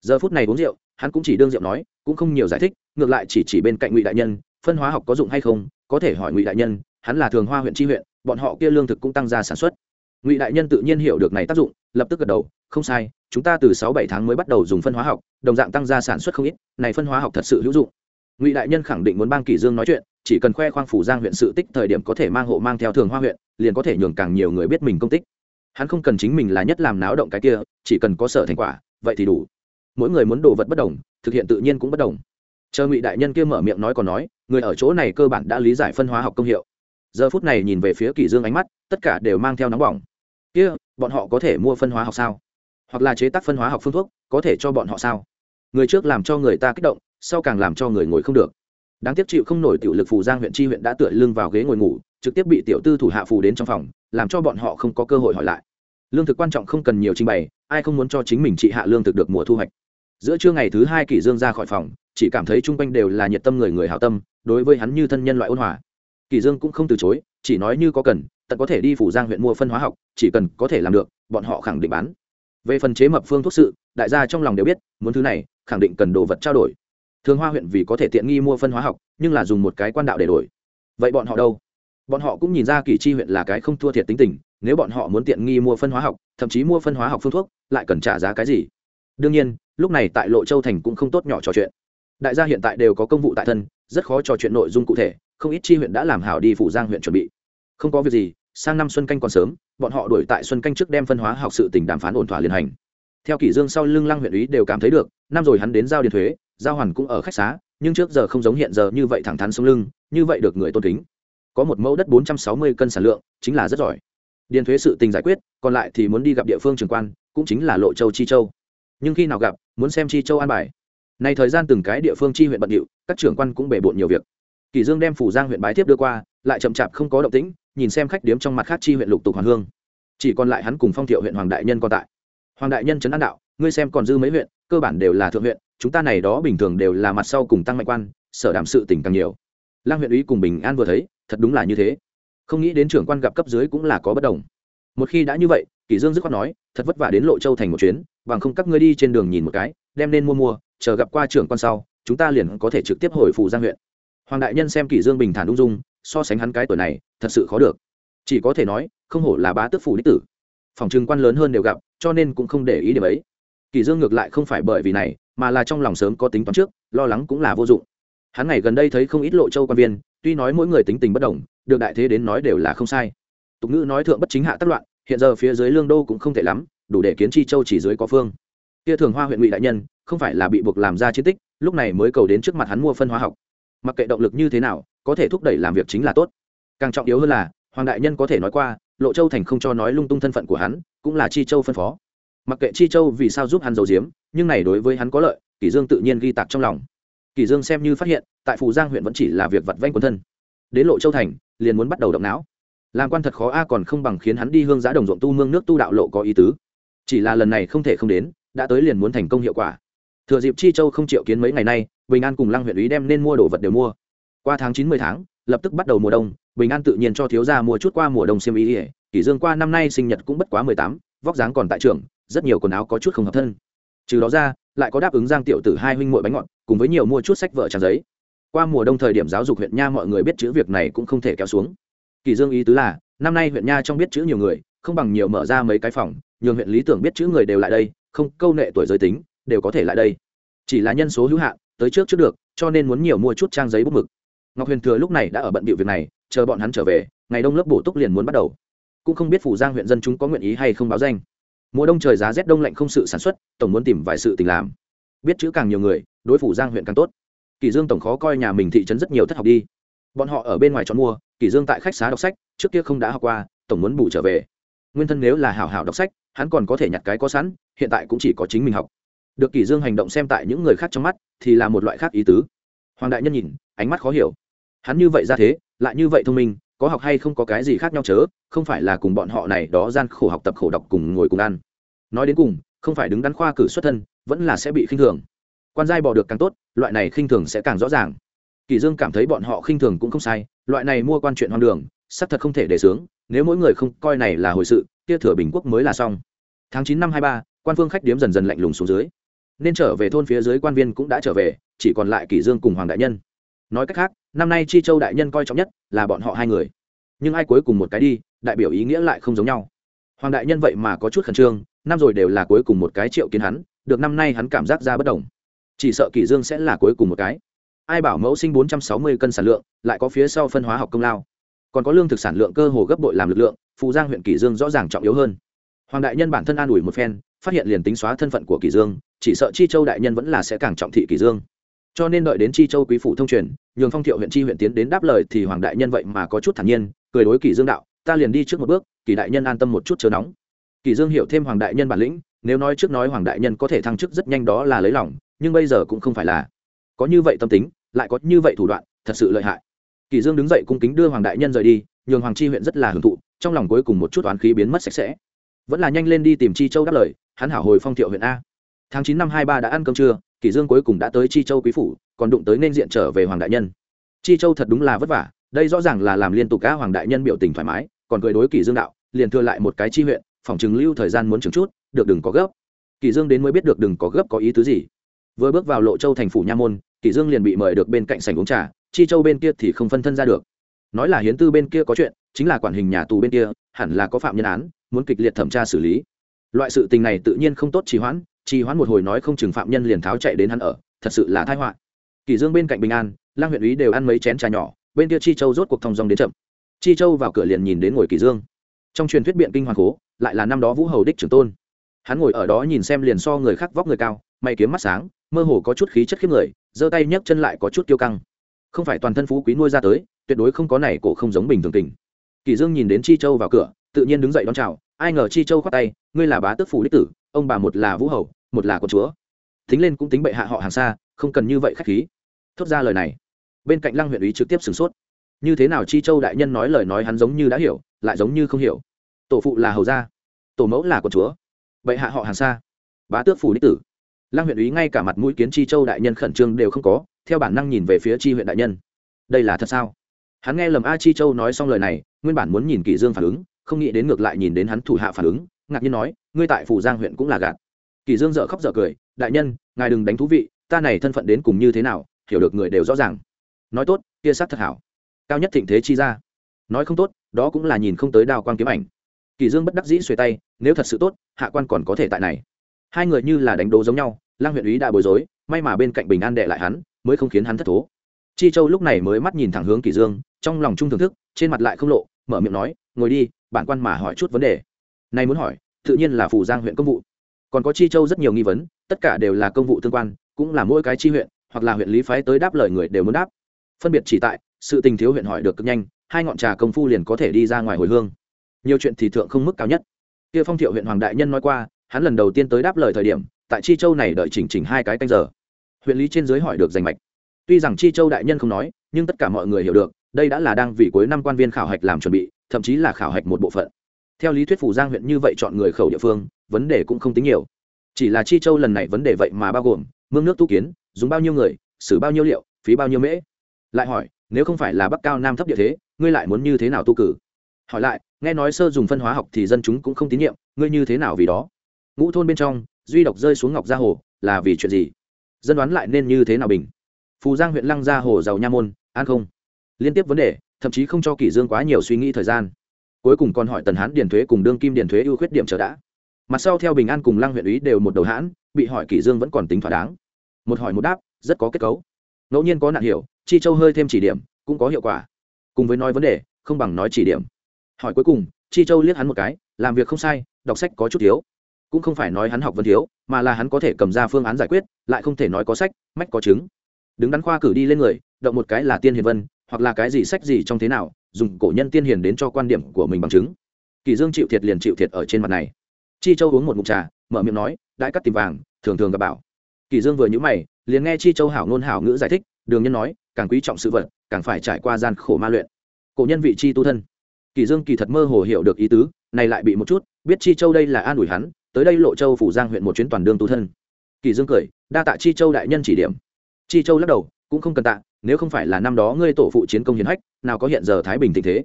Giờ phút này uống rượu, hắn cũng chỉ đương rượu nói, cũng không nhiều giải thích, ngược lại chỉ chỉ bên cạnh ngụy đại nhân, phân hóa học có dụng hay không có thể hỏi ngụy đại nhân, hắn là thường hoa huyện tri huyện, bọn họ kia lương thực cũng tăng ra sản xuất. Ngụy đại nhân tự nhiên hiểu được này tác dụng, lập tức gật đầu, không sai, chúng ta từ sáu bảy tháng mới bắt đầu dùng phân hóa học, đồng dạng tăng ra sản xuất không ít, này phân hóa học thật sự hữu dụng. Ngụy đại nhân khẳng định muốn bang kỷ dương nói chuyện, chỉ cần khoe khoang phủ giang huyện sự tích thời điểm có thể mang hộ mang theo thường hoa huyện, liền có thể nhường càng nhiều người biết mình công tích. Hắn không cần chính mình là nhất làm náo động cái kia, chỉ cần có sở thành quả, vậy thì đủ. Mỗi người muốn đồ vật bất đồng, thực hiện tự nhiên cũng bất đồng chờ ngụy đại nhân kia mở miệng nói còn nói, người ở chỗ này cơ bản đã lý giải phân hóa học công hiệu. Giờ phút này nhìn về phía kỷ dương ánh mắt, tất cả đều mang theo nóng bỏng. Kia, bọn họ có thể mua phân hóa học sao? Hoặc là chế tác phân hóa học phương thuốc, có thể cho bọn họ sao? Người trước làm cho người ta kích động, sau càng làm cho người ngồi không được. Đáng tiếc chịu không nổi tiểu lực phù giang huyện chi huyện đã tựa lưng vào ghế ngồi ngủ, trực tiếp bị tiểu tư thủ hạ phù đến trong phòng, làm cho bọn họ không có cơ hội hỏi lại. Lương thực quan trọng không cần nhiều trình bày, ai không muốn cho chính mình trị hạ lương thực được mùa thu hoạch. Giữa trưa ngày thứ hai kỷ dương ra khỏi phòng chỉ cảm thấy chung quanh đều là nhiệt tâm người người hảo tâm, đối với hắn như thân nhân loại ôn hòa. Kỳ dương cũng không từ chối, chỉ nói như có cần, tận có thể đi phủ giang huyện mua phân hóa học, chỉ cần có thể làm được, bọn họ khẳng định bán. Về phần chế mập phương thuốc sự, đại gia trong lòng đều biết, muốn thứ này, khẳng định cần đồ vật trao đổi. Thường hoa huyện vì có thể tiện nghi mua phân hóa học, nhưng là dùng một cái quan đạo để đổi. Vậy bọn họ đâu? Bọn họ cũng nhìn ra kỳ chi huyện là cái không thua thiệt tính tình, nếu bọn họ muốn tiện nghi mua phân hóa học, thậm chí mua phân hóa học phương thuốc, lại cần trả giá cái gì? Đương nhiên, lúc này tại lộ châu thành cũng không tốt nhỏ trò chuyện đại gia hiện tại đều có công vụ tại thân, rất khó trò chuyện nội dung cụ thể, không ít chi huyện đã làm hảo đi phủ giang huyện chuẩn bị. Không có việc gì, sang năm xuân canh còn sớm, bọn họ đuổi tại xuân canh trước đem phân hóa học sự tỉnh đàm phán ổn thỏa liên hành. Theo kỷ dương sau lưng lăng huyện ủy đều cảm thấy được, năm rồi hắn đến giao điền thuế, giao hoàn cũng ở khách xá, nhưng trước giờ không giống hiện giờ như vậy thẳng thắn sống lưng, như vậy được người tôn kính. Có một mẫu đất bốn trăm sáu mươi cân sản lượng, chính là rất giỏi. Điền thuế sự tình giải quyết, còn lại thì muốn đi gặp địa phương trưởng quan, cũng chính là lộ châu chi châu. Nhưng khi nào gặp, muốn xem chi châu an bài này thời gian từng cái địa phương chi huyện bận điệu, các trưởng quan cũng bể bộn nhiều việc. Kỳ dương đem phủ giang huyện bái tiếp đưa qua, lại chậm chạp không có động tĩnh, nhìn xem khách điếm trong mặt khác chi huyện lục tục hoàn hương. Chỉ còn lại hắn cùng phong thiệu huyện hoàng đại nhân còn tại. Hoàng đại nhân trấn an đạo, ngươi xem còn dư mấy huyện, cơ bản đều là thượng huyện, chúng ta này đó bình thường đều là mặt sau cùng tăng mạnh quan, sở đảm sự tình càng nhiều. Lang huyện ủy cùng bình an vừa thấy, thật đúng là như thế. Không nghĩ đến trưởng quan gặp cấp dưới cũng là có bất đồng. Một khi đã như vậy kỷ dương dứt khoát nói, thật vất vả đến lộ châu thành một chuyến, bằng không các ngươi đi trên đường nhìn một cái, đem nên mua mua chờ gặp qua trưởng quan sau, chúng ta liền có thể trực tiếp hồi phủ giang huyện. Hoàng đại nhân xem kỷ dương bình thản ung dung, so sánh hắn cái tuổi này, thật sự khó được. Chỉ có thể nói, không hổ là bá tước phủ đích tử. Phòng trừng quan lớn hơn đều gặp, cho nên cũng không để ý điểm ấy. Kỷ dương ngược lại không phải bởi vì này, mà là trong lòng sớm có tính toán trước, lo lắng cũng là vô dụng. Hắn ngày gần đây thấy không ít lộ châu quan viên, tuy nói mỗi người tính tình bất đồng, được đại thế đến nói đều là không sai. Tục ngữ nói thượng bất chính hạ tác loạn, hiện giờ phía dưới lương đô cũng không thể lắm, đủ để kiến chi châu chỉ dưới có phương. Kia thường hoa huyện ngụy đại nhân không phải là bị buộc làm ra chiến tích, lúc này mới cầu đến trước mặt hắn mua phân hóa học. Mặc kệ động lực như thế nào, có thể thúc đẩy làm việc chính là tốt. Càng trọng yếu hơn là, hoàng đại nhân có thể nói qua, lộ châu thành không cho nói lung tung thân phận của hắn, cũng là chi châu phân phó. Mặc kệ chi châu vì sao giúp hắn giấu giếm, nhưng này đối với hắn có lợi, kỷ dương tự nhiên ghi tạc trong lòng. Kỷ dương xem như phát hiện, tại phù giang huyện vẫn chỉ là việc vặt vanh quân thân. Đến lộ châu thành, liền muốn bắt đầu động não. Làm quan thật khó a, còn không bằng khiến hắn đi hương giá đồng ruộng tu mương nước tu đạo lộ có ý tứ. Chỉ là lần này không thể không đến, đã tới liền muốn thành công hiệu quả thừa dịp chi châu không triệu kiến mấy ngày nay, bình an cùng lăng huyện ý đem nên mua đồ vật đều mua. Qua tháng chín mươi tháng, lập tức bắt đầu mùa đông, bình an tự nhiên cho thiếu gia mua chút qua mùa đông xiêm ý ỉa kỷ dương qua năm nay sinh nhật cũng bất quá mười tám, vóc dáng còn tại trường, rất nhiều quần áo có chút không hợp thân. Trừ đó ra, lại có đáp ứng giang tiểu tử hai huynh muội bánh ngọt, cùng với nhiều mua chút sách vợ trang giấy. Qua mùa đông thời điểm giáo dục huyện nha mọi người biết chữ việc này cũng không thể kéo xuống. Kỳ dương ý tứ là, năm nay huyện nha trong biết chữ nhiều người, không bằng nhiều mở ra mấy cái phòng, nhường huyện lý tưởng biết chữ người đều lại đây, không câu nệ tuổi giới tính đều có thể lại đây. Chỉ là nhân số hữu hạn, tới trước trước được, cho nên muốn nhiều mua chút trang giấy bút mực. Ngọc huyền thừa lúc này đã ở bận bịu việc này, chờ bọn hắn trở về, ngày đông lớp bổ túc liền muốn bắt đầu. Cũng không biết phủ giang huyện dân chúng có nguyện ý hay không báo danh. Mùa đông trời giá rét đông lạnh không sự sản xuất, tổng muốn tìm vài sự tình làm. Biết chữ càng nhiều người, đối phủ giang huyện càng tốt. Kỳ dương tổng khó coi nhà mình thị trấn rất nhiều thất học đi. Bọn họ ở bên ngoài chọn mua, kỳ dương tại khách xá đọc sách, trước kia không đã học qua, tổng muốn bù trở về. Nguyên thân nếu là hảo hảo đọc sách, hắn còn có thể nhặt cái có sẵn, hiện tại cũng chỉ có chính mình học được kỷ dương hành động xem tại những người khác trong mắt, thì là một loại khác ý tứ. Hoàng đại nhân nhìn, ánh mắt khó hiểu. Hắn như vậy ra thế, lại như vậy thông minh, có học hay không có cái gì khác nhau chớ, không phải là cùng bọn họ này đó gian khổ học tập khổ đọc cùng ngồi cùng ăn. Nói đến cùng, không phải đứng đắn khoa cử xuất thân, vẫn là sẽ bị khinh thường. Quan giai bỏ được càng tốt, loại này khinh thường sẽ càng rõ ràng. Kỳ dương cảm thấy bọn họ khinh thường cũng không sai, loại này mua quan chuyện hoang đường sắp thật không thể để sướng, nếu mỗi người không coi này là hồi sự, kia thừa bình quốc mới là xong. Tháng chín năm hai ba, quan phương khách điếm dần dần lạnh lùng xuống dưới nên trở về thôn phía dưới quan viên cũng đã trở về, chỉ còn lại kỷ dương cùng hoàng đại nhân. Nói cách khác, năm nay chi châu đại nhân coi trọng nhất là bọn họ hai người. Nhưng ai cuối cùng một cái đi, đại biểu ý nghĩa lại không giống nhau. Hoàng đại nhân vậy mà có chút khẩn trương, năm rồi đều là cuối cùng một cái triệu kiến hắn, được năm nay hắn cảm giác ra bất đồng. Chỉ sợ kỷ dương sẽ là cuối cùng một cái. Ai bảo mẫu sinh bốn trăm sáu mươi cân sản lượng, lại có phía sau phân hóa học công lao. Còn có lương thực sản lượng cơ hồ gấp bội làm lực lượng, phù giang huyện kỷ dương rõ ràng trọng yếu hơn. Hoàng đại nhân bản thân an ủi một phen phát hiện liền tính xóa thân phận của kỳ dương, chỉ sợ chi châu đại nhân vẫn là sẽ càng trọng thị kỳ dương. Cho nên đợi đến chi châu quý phủ thông truyền, nhường phong thiệu huyện chi huyện tiến đến đáp lời thì hoàng đại nhân vậy mà có chút thản nhiên, cười đối kỳ dương đạo, ta liền đi trước một bước, kỳ đại nhân an tâm một chút chớ nóng. Kỳ dương hiểu thêm hoàng đại nhân bản lĩnh, nếu nói trước nói hoàng đại nhân có thể thăng chức rất nhanh đó là lấy lòng, nhưng bây giờ cũng không phải là. Có như vậy tâm tính, lại có như vậy thủ đoạn, thật sự lợi hại. Kỳ dương đứng dậy cung kính đưa hoàng đại nhân rời đi, nhường hoàng chi huyện rất là hưởng thụ, trong lòng cuối cùng một chút oán khí biến mất sạch sẽ. Vẫn là nhanh lên đi tìm chi châu đáp lời hắn hảo hồi phong thiệu huyện a. Tháng chín năm hai ba đã ăn cơm trưa, kỷ dương cuối cùng đã tới chi châu quý phủ, còn đụng tới nên diện trở về hoàng đại nhân. Chi châu thật đúng là vất vả, đây rõ ràng là làm liên tục cá hoàng đại nhân biểu tình thoải mái, còn cười đối kỷ dương đạo, liền thừa lại một cái chi huyện, phòng chứng lưu thời gian muốn chứng chút, được đừng có gấp. Kỷ dương đến mới biết được đừng có gấp có ý tứ gì. Vừa bước vào lộ châu thành phủ nha môn, kỷ dương liền bị mời được bên cạnh sảnh uống trà, chi châu bên kia thì không phân thân ra được. Nói là hiến tư bên kia có chuyện, chính là quản hình nhà tù bên kia, hẳn là có phạm nhân án, muốn kịch liệt thẩm tra xử lý loại sự tình này tự nhiên không tốt trì hoãn trì hoãn một hồi nói không chừng phạm nhân liền tháo chạy đến hắn ở, thật sự là tai họa. Kỳ dương bên cạnh bình an, lang huyện úy đều ăn mấy chén trà nhỏ, bên kia chi châu rốt cuộc thông dong đến chậm. Chi châu vào cửa liền nhìn đến ngồi kỳ dương. Trong truyền thuyết biện kinh hoàng cố, lại là năm đó vũ hầu đích trưởng tôn. Hắn ngồi ở đó nhìn xem liền so người khác vóc người cao, mày kiếm mắt sáng, mơ hồ có chút khí chất khiếp người, giơ tay nhấc chân lại có chút kiêu căng. Không phải toàn thân phú quý nuôi ra tới, tuyệt đối không có này cổ không giống bình thường tình. Kỳ dương nhìn đến chi châu vào cửa, tự nhiên đứng dậy đón chào ai ngờ chi châu khoát tay, ngươi là bá tước phủ đích tử, ông bà một là vũ hầu, một là con chúa. Tính lên cũng tính bệ hạ họ hàng xa, không cần như vậy khách khí. Thốt ra lời này. Bên cạnh lăng huyện Ý trực tiếp sửng sốt. Như thế nào chi châu đại nhân nói lời nói hắn giống như đã hiểu, lại giống như không hiểu. Tổ phụ là hầu gia, tổ mẫu là con chúa. Bệ hạ họ hàng xa, bá tước phủ đích tử. Lăng huyện Ý ngay cả mặt mũi kiến chi châu đại nhân khẩn trương đều không có, theo bản năng nhìn về phía chi huyện đại nhân. Đây là thật sao? Hắn nghe lầm a chi châu nói xong lời này, nguyên bản muốn nhìn kỷ dương phản ứng không nghĩ đến ngược lại nhìn đến hắn thủ hạ phản ứng, ngạc nhiên nói, ngươi tại phủ giang huyện cũng là gạt. Kỳ dương dở khóc dở cười, đại nhân, ngài đừng đánh thú vị, ta này thân phận đến cùng như thế nào, hiểu được người đều rõ ràng. Nói tốt, kia sát thật hảo. Cao nhất thịnh thế chi ra. Nói không tốt, đó cũng là nhìn không tới đào quang kiếm ảnh. Kỳ dương bất đắc dĩ xuề tay, nếu thật sự tốt, hạ quan còn có thể tại này. Hai người như là đánh đố giống nhau, lang huyện úy đã bối rối, may mà bên cạnh bình an đệ lại hắn, mới không khiến hắn thất thố. Chi châu lúc này mới mắt nhìn thẳng hướng Kỳ dương, trong lòng trung thưởng thức, trên mặt lại không lộ, mở miệng nói, ngồi đi bản quan mà hỏi chút vấn đề. Nay muốn hỏi, tự nhiên là phủ giang huyện công vụ. Còn có chi châu rất nhiều nghi vấn, tất cả đều là công vụ tương quan, cũng là mỗi cái chi huyện, hoặc là huyện lý phái tới đáp lời người đều muốn đáp. Phân biệt chỉ tại, sự tình thiếu huyện hỏi được cực nhanh, hai ngọn trà công phu liền có thể đi ra ngoài hồi hương. Nhiều chuyện thì thượng không mức cao nhất. Kia phong thiệu huyện hoàng đại nhân nói qua, hắn lần đầu tiên tới đáp lời thời điểm, tại chi châu này đợi chỉnh chỉnh hai cái canh giờ. Huyện lý trên dưới hỏi được danh mạch. Tuy rằng chi châu đại nhân không nói, nhưng tất cả mọi người hiểu được, đây đã là đang vì cuối năm quan viên khảo hạch làm chuẩn bị thậm chí là khảo hạch một bộ phận. Theo lý thuyết phủ giang huyện như vậy chọn người khẩu địa phương, vấn đề cũng không tính nhiều. Chỉ là chi châu lần này vấn đề vậy mà bao gồm mương nước tu kiến, dùng bao nhiêu người, xử bao nhiêu liệu, phí bao nhiêu mễ. Lại hỏi, nếu không phải là bắc cao nam thấp địa thế, ngươi lại muốn như thế nào tu cử? Hỏi lại, nghe nói sơ dùng phân hóa học thì dân chúng cũng không tín nhiệm, ngươi như thế nào vì đó? Ngũ thôn bên trong, duy độc rơi xuống ngọc gia hồ, là vì chuyện gì? Dân đoán lại nên như thế nào bình? Phù giang huyện lăng gia hồ giàu nha môn, an không? Liên tiếp vấn đề thậm chí không cho kỷ dương quá nhiều suy nghĩ thời gian. Cuối cùng còn hỏi tần hán điền thuế cùng đương kim điền thuế ưu khuyết điểm trở đã. Mặt sau theo bình an cùng lăng huyện ý đều một đầu hãn, bị hỏi kỷ dương vẫn còn tính thỏa đáng. Một hỏi một đáp, rất có kết cấu. Ngẫu nhiên có nạn hiểu, chi châu hơi thêm chỉ điểm, cũng có hiệu quả. Cùng với nói vấn đề, không bằng nói chỉ điểm. Hỏi cuối cùng, chi châu liếc hắn một cái, làm việc không sai, đọc sách có chút thiếu. Cũng không phải nói hắn học vấn thiếu, mà là hắn có thể cầm ra phương án giải quyết, lại không thể nói có sách, mách có chứng. Đứng đắn khoa cử đi lên người, động một cái là tiên hiền vân hoặc là cái gì sách gì trong thế nào, dùng cổ nhân tiên hiền đến cho quan điểm của mình bằng chứng. Kỳ dương chịu thiệt liền chịu thiệt ở trên mặt này. Chi châu uống một ngụm trà, mở miệng nói, đại cắt tìm vàng, thường thường gặp bảo. Kỳ dương vừa nhíu mày, liền nghe chi châu hảo ngôn hảo ngữ giải thích, đường nhân nói, càng quý trọng sự vật, càng phải trải qua gian khổ ma luyện. Cổ nhân vị chi tu thân. Kỳ dương kỳ thật mơ hồ hiểu được ý tứ, này lại bị một chút, biết chi châu đây là an ủi hắn, tới đây lộ châu phủ giang huyện một chuyến toàn đường tu thân. Kỳ dương cười, đa tạ chi châu đại nhân chỉ điểm. Chi châu lắc đầu cũng không cần tạ, nếu không phải là năm đó ngươi tổ phụ chiến công hiển hách, nào có hiện giờ thái bình tình thế.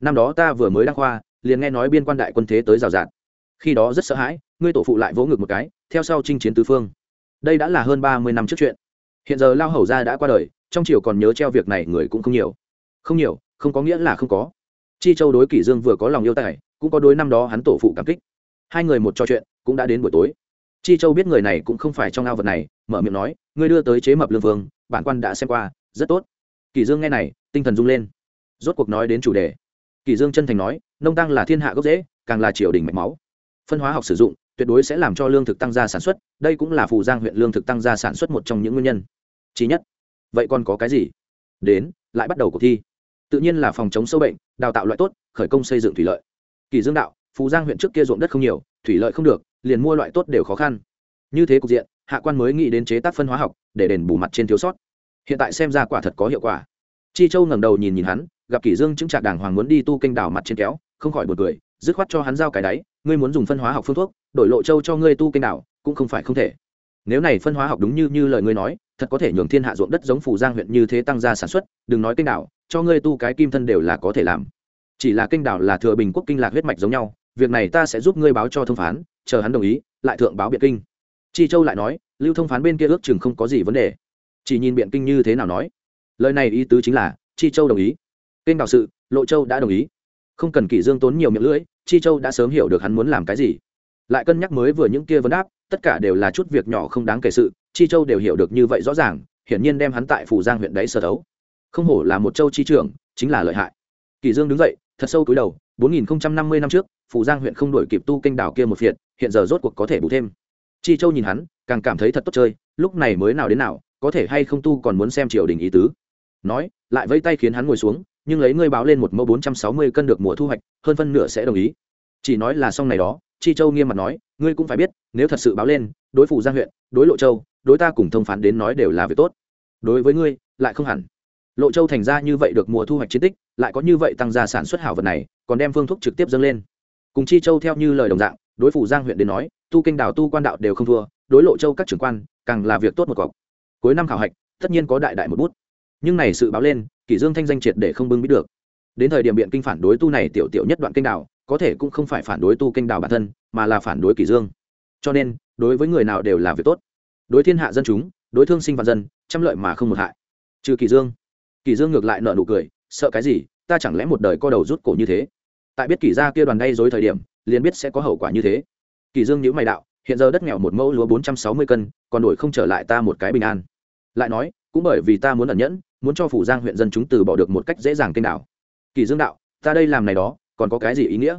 Năm đó ta vừa mới đăng khoa, liền nghe nói biên quan đại quân thế tới rào rạt. Khi đó rất sợ hãi, ngươi tổ phụ lại vỗ ngực một cái, theo sau chinh chiến tứ phương. Đây đã là hơn ba mươi năm trước chuyện. Hiện giờ lao hầu gia đã qua đời, trong triều còn nhớ treo việc này người cũng không nhiều. Không nhiều, không có nghĩa là không có. Chi châu đối kỷ dương vừa có lòng yêu tài, cũng có đối năm đó hắn tổ phụ cảm kích. Hai người một trò chuyện, cũng đã đến buổi tối. Chi châu biết người này cũng không phải trong ao vật này, mở miệng nói, ngươi đưa tới chế mập lương vương bản quan đã xem qua, rất tốt. Kỷ dương nghe này, tinh thần rung lên. Rốt cuộc nói đến chủ đề. Kỷ dương chân thành nói, nông tăng là thiên hạ gốc rễ, càng là triều đình mạch máu. Phân hóa học sử dụng, tuyệt đối sẽ làm cho lương thực tăng gia sản xuất, đây cũng là phù giang huyện lương thực tăng gia sản xuất một trong những nguyên nhân. Chí nhất. Vậy còn có cái gì? Đến, lại bắt đầu cuộc thi. Tự nhiên là phòng chống sâu bệnh, đào tạo loại tốt, khởi công xây dựng thủy lợi. Kỳ dương đạo, phù giang huyện trước kia ruộng đất không nhiều, thủy lợi không được, liền mua loại tốt đều khó khăn. Như thế cục diện hạ quan mới nghĩ đến chế tác phân hóa học để đền bù mặt trên thiếu sót. Hiện tại xem ra quả thật có hiệu quả. Chi châu ngẩng đầu nhìn nhìn hắn, gặp kỷ dương chứng trạc đàng hoàng muốn đi tu kênh đào mặt trên kéo, không khỏi buồn cười, dứt khoát cho hắn giao cái đáy, ngươi muốn dùng phân hóa học phương thuốc, đổi lộ châu cho ngươi tu kênh đào cũng không phải không thể. Nếu này phân hóa học đúng như như lời ngươi nói, thật có thể nhường thiên hạ ruộng đất giống phủ giang huyện như thế tăng gia sản xuất, đừng nói kênh đào cho ngươi tu cái kim thân đều là có thể làm. Chỉ là kênh đào là thừa bình quốc kinh lạc huyết mạch giống nhau, việc này ta sẽ giúp ngươi báo cho thông phán, chờ hắn đồng ý, lại thượng báo biện kinh chi châu lại nói, lưu thông phán bên kia ước chừng không có gì vấn đề. Chỉ nhìn biện kinh như thế nào nói. Lời này ý tứ chính là, chi châu đồng ý. Kênh đạo sự, lộ châu đã đồng ý. Không cần kỷ dương tốn nhiều miệng lưỡi, chi châu đã sớm hiểu được hắn muốn làm cái gì. Lại cân nhắc mới vừa những kia vấn đáp, tất cả đều là chút việc nhỏ không đáng kể sự, chi châu đều hiểu được như vậy rõ ràng, hiển nhiên đem hắn tại phủ giang huyện đấy sở thấu không hổ là một châu chi trưởng, chính là lợi hại. Kỷ dương đứng dậy, thật sâu túi đầu 4050 năm trước phủ giang huyện không đổi kịp tu kênh đảo kia một phiệt, hiện giờ rốt cuộc có thể bù thêm chi châu nhìn hắn, càng cảm thấy thật tốt chơi, lúc này mới nào đến nào, có thể hay không tu còn muốn xem triều đình ý tứ. Nói, lại vẫy tay khiến hắn ngồi xuống, nhưng lấy ngươi báo lên một mẫu 460 cân được mùa thu hoạch, hơn phân nửa sẽ đồng ý. Chỉ nói là xong này đó, chi châu nghiêm mặt nói, ngươi cũng phải biết, nếu thật sự báo lên, đối phủ giang huyện, đối lộ châu, đối ta cùng thông phán đến nói đều là việc tốt. Đối với ngươi, lại không hẳn. Lộ châu thành ra như vậy được mùa thu hoạch chiến tích, lại có như vậy tăng gia sản xuất hảo vật này, còn đem phương thuốc trực tiếp dâng lên. Cùng chi châu theo như lời đồng dạng, đối phủ giang huyện đến nói tu kinh đạo, tu quan đạo đều không thua đối lộ châu các trưởng quan càng là việc tốt một cọc. Cuối năm khảo hạch tất nhiên có đại đại một bút. Nhưng này sự báo lên kỷ dương thanh danh triệt để không bưng biết được. Đến thời điểm biện kinh phản đối tu này tiểu tiểu nhất đoạn kinh đạo, có thể cũng không phải phản đối tu kinh đạo bản thân mà là phản đối kỷ dương. Cho nên đối với người nào đều là việc tốt. Đối thiên hạ dân chúng đối thương sinh và dân trăm lợi mà không một hại. Trừ kỷ dương. Kỷ dương ngược lại nở nụ cười sợ cái gì ta chẳng lẽ một đời co đầu rút cổ như thế? Tại biết kỷ gia kia đoàn gây dối thời điểm liền biết sẽ có hậu quả như thế. Kỳ dương nhíu mày đạo, hiện giờ đất nghèo một mẫu lúa bốn trăm sáu mươi cân, còn đổi không trở lại ta một cái bình an. Lại nói, cũng bởi vì ta muốn ẩn nhẫn, muốn cho phủ giang huyện dân chúng từ bỏ được một cách dễ dàng kênh đảo. Kỳ dương đạo, ta đây làm này đó, còn có cái gì ý nghĩa?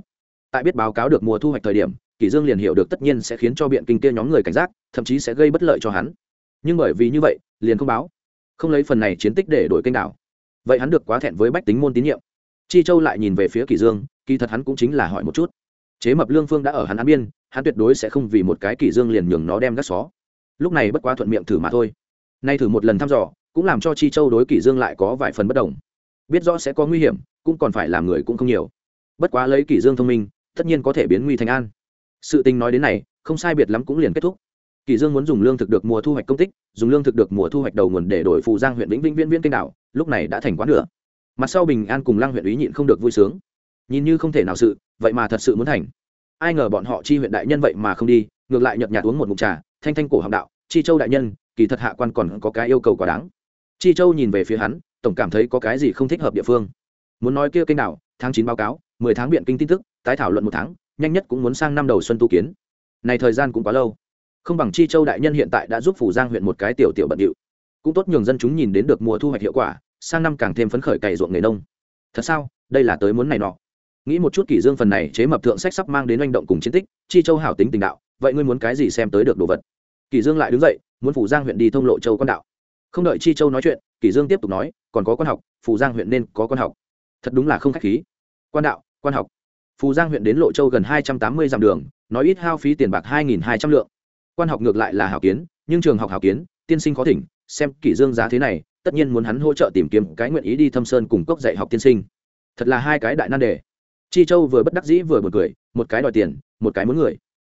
Tại biết báo cáo được mùa thu hoạch thời điểm, kỳ dương liền hiểu được tất nhiên sẽ khiến cho biện kinh kia nhóm người cảnh giác, thậm chí sẽ gây bất lợi cho hắn. Nhưng bởi vì như vậy, liền không báo. Không lấy phần này chiến tích để đổi kênh đảo. Vậy hắn được quá thẹn với bách tính môn tín nhiệm. Chi châu lại nhìn về phía kỳ dương, kỳ thật hắn cũng chính là hỏi một chút. Chế mập lương phương đã ở hắn án biên hắn tuyệt đối sẽ không vì một cái kỷ dương liền nhường nó đem gắt xó. Lúc này bất quá thuận miệng thử mà thôi. Nay thử một lần thăm dò, cũng làm cho chi châu đối kỷ dương lại có vài phần bất đồng. Biết rõ sẽ có nguy hiểm, cũng còn phải làm người cũng không nhiều. Bất quá lấy kỷ dương thông minh, tất nhiên có thể biến nguy thành an. Sự tình nói đến này, không sai biệt lắm cũng liền kết thúc. Kỷ dương muốn dùng lương thực được mùa thu hoạch công tích, dùng lương thực được mùa thu hoạch đầu nguồn để đổi phù giang huyện vĩnh vĩnh viễn viễn kênh đảo, lúc này đã thành quán nữa mặt sau bình an cùng lăng huyện ý nhịn không được vui sướng. Nhìn như không thể nào sự, vậy mà thật sự muốn thành ai ngờ bọn họ chi huyện đại nhân vậy mà không đi, ngược lại nhợt nhạt uống một ngụm trà, thanh thanh cổ hạng đạo, chi châu đại nhân, kỳ thật hạ quan còn có cái yêu cầu quá đáng. Chi châu nhìn về phía hắn, tổng cảm thấy có cái gì không thích hợp địa phương. Muốn nói kia kênh đảo, tháng chín báo cáo, mười tháng biện kinh tin tức, tái thảo luận một tháng, nhanh nhất cũng muốn sang năm đầu xuân tu kiến. Này thời gian cũng quá lâu. Không bằng chi châu đại nhân hiện tại đã giúp phủ giang huyện một cái tiểu tiểu bận điệu. Cũng tốt nhường dân chúng nhìn đến được mùa thu hoạch hiệu quả, sang năm càng thêm phấn khởi cày ruộng nghề nông. Thật sao? Đây là tới muốn này nọ nghĩ một chút kỷ dương phần này chế mập thượng sách sắp mang đến anh động cùng chiến tích, chi châu hảo tính tình đạo, vậy ngươi muốn cái gì xem tới được đồ vật? Kỷ dương lại đứng dậy, muốn phủ giang huyện đi thông lộ châu quan đạo. Không đợi chi châu nói chuyện, kỷ dương tiếp tục nói, còn có quan học phủ giang huyện nên có quan học. Thật đúng là không khách khí. Quan đạo, quan học. Phù giang huyện đến lộ châu gần hai trăm tám mươi dặm đường, nói ít hao phí tiền bạc hai nghìn hai trăm lượng. Quan học ngược lại là hảo kiến, nhưng trường học hảo kiến, tiên sinh khó thỉnh, xem kỷ dương giá thế này, tất nhiên muốn hắn hỗ trợ tìm kiếm cái nguyện ý đi thâm sơn cùng cốc dạy học tiên sinh. Thật là hai cái đại nan đề chi châu vừa bất đắc dĩ vừa buồn cười, một cái đòi tiền, một cái muốn người.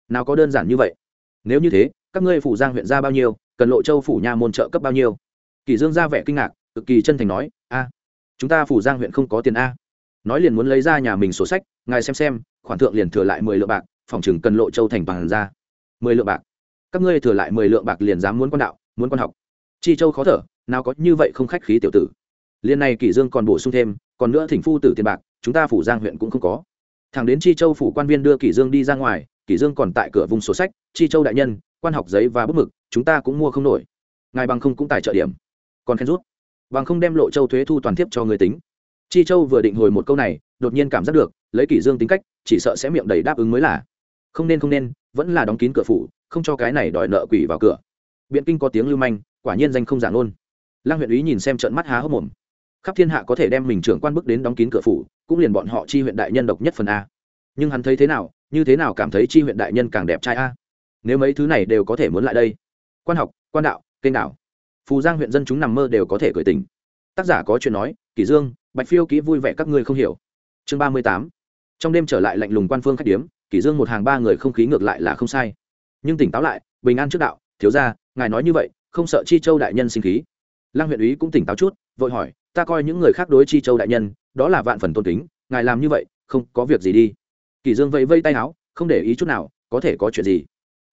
Nào có đơn giản như vậy? Nếu như thế, các ngươi phủ giang huyện ra bao nhiêu, cần lộ châu phủ nha môn trợ cấp bao nhiêu? Kỷ dương ra vẻ kinh ngạc, cực kỳ chân thành nói, a, chúng ta phủ giang huyện không có tiền a. Nói liền muốn lấy ra nhà mình sổ sách, ngài xem xem, khoản thượng liền thừa lại mười lượng bạc, phòng chừng cần lộ châu thành bằng ra. Mười lượng bạc? Các ngươi thừa lại mười lượng bạc liền dám muốn quan đạo, muốn quan học. Chi châu khó thở, nào có như vậy không khách khí tiểu tử. Liên này kỷ dương còn bổ sung thêm còn nữa thỉnh phu tử tiền bạc, chúng ta phủ giang huyện cũng không có. Thằng đến chi châu phủ quan viên đưa kỷ dương đi ra ngoài, kỷ dương còn tại cửa vùng sổ sách, chi châu đại nhân, quan học giấy và bút mực, chúng ta cũng mua không nổi. Ngài bằng không cũng tài trợ điểm. Còn khen rút. Bằng không đem lộ châu thuế thu toàn tiếp cho người tính. Chi châu vừa định hồi một câu này, đột nhiên cảm giác được, lấy kỷ dương tính cách, chỉ sợ sẽ miệng đầy đáp ứng mới là. Không nên không nên, vẫn là đóng kín cửa phủ, không cho cái này đòi nợ quỷ vào cửa. Biện kinh có tiếng lưu manh, quả nhiên danh không giả luôn lăng huyện úy nhìn xem trận mắt há hốc mồm khắp thiên hạ có thể đem mình trưởng quan bức đến đóng kín cửa phủ, cũng liền bọn họ chi huyện đại nhân độc nhất phần a. Nhưng hắn thấy thế nào, như thế nào cảm thấy chi huyện đại nhân càng đẹp trai a? Nếu mấy thứ này đều có thể muốn lại đây. Quan học, quan đạo, kênh đạo phù giang huyện dân chúng nằm mơ đều có thể cởi tình tác giả có chuyện nói, kỷ dương, bạch phiêu kỹ vui vẻ các ngươi không hiểu. Chương ba mươi tám. Trong đêm trở lại lạnh lùng quan phương khách điếm, kỷ dương một hàng ba người không khí ngược lại là không sai. Nhưng tỉnh táo lại, bình an trước đạo, thiếu gia, ngài nói như vậy, không sợ chi châu đại nhân sinh khí. Lăng huyện úy cũng tỉnh táo chút, vội hỏi ta coi những người khác đối chi châu đại nhân, đó là vạn phần tôn kính, ngài làm như vậy, không có việc gì đi. Kỷ dương vẫy vây tay áo, không để ý chút nào, có thể có chuyện gì?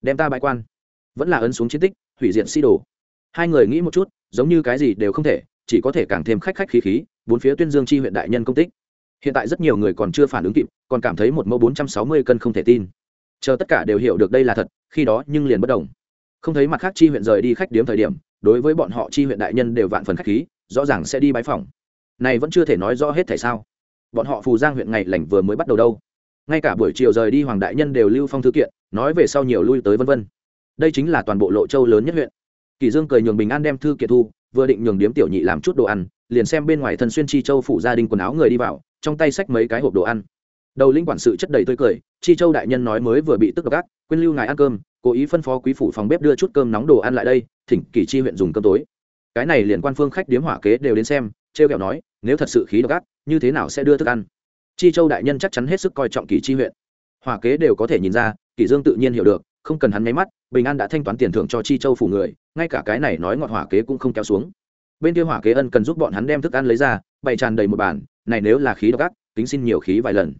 Đem ta bãi quan. Vẫn là ấn xuống chiến tích, hủy diện si đồ. Hai người nghĩ một chút, giống như cái gì đều không thể, chỉ có thể càng thêm khách khách khí khí, bốn phía tuyên dương chi huyện đại nhân công tích. Hiện tại rất nhiều người còn chưa phản ứng kịp, còn cảm thấy một mẫu bốn trăm sáu mươi cân không thể tin. Chờ tất cả đều hiểu được đây là thật, khi đó nhưng liền bất đồng không thấy mặt khác chi huyện rời đi khách điếm thời điểm, đối với bọn họ chi huyện đại nhân đều vạn phần khách khí rõ ràng sẽ đi bãi phòng này vẫn chưa thể nói rõ hết tại sao? Bọn họ phù giang huyện ngày lành vừa mới bắt đầu đâu. Ngay cả buổi chiều rời đi hoàng đại nhân đều lưu phong thư kiện, nói về sau nhiều lui tới vân vân. Đây chính là toàn bộ lộ châu lớn nhất huyện. Kỳ dương cười nhường bình an đem thư kiện thu, vừa định nhường điếm tiểu nhị làm chút đồ ăn, liền xem bên ngoài thân xuyên chi châu phủ gia đình quần áo người đi vào, trong tay xách mấy cái hộp đồ ăn. Đầu linh quản sự chất đầy tươi cười, chi châu đại nhân nói mới vừa bị tức gác quên lưu ngài ăn cơm, cố ý phân phó quý phủ phòng bếp đưa chút cơm nóng đồ ăn lại đây, thỉnh kỳ chi huyện dùng cơm tối cái này liền quan phương khách điếm hỏa kế đều đến xem, trêu kẹo nói, nếu thật sự khí độc ác, như thế nào sẽ đưa thức ăn? Chi châu đại nhân chắc chắn hết sức coi trọng kỳ chi huyện. Hỏa kế đều có thể nhìn ra kỳ dương tự nhiên hiểu được, không cần hắn nháy mắt, bình an đã thanh toán tiền thưởng cho chi châu phủ người, ngay cả cái này nói ngọt hỏa kế cũng không kéo xuống. Bên kia hỏa kế ân cần giúp bọn hắn đem thức ăn lấy ra, bày tràn đầy một bàn, này nếu là khí độc ác tính xin nhiều khí vài lần.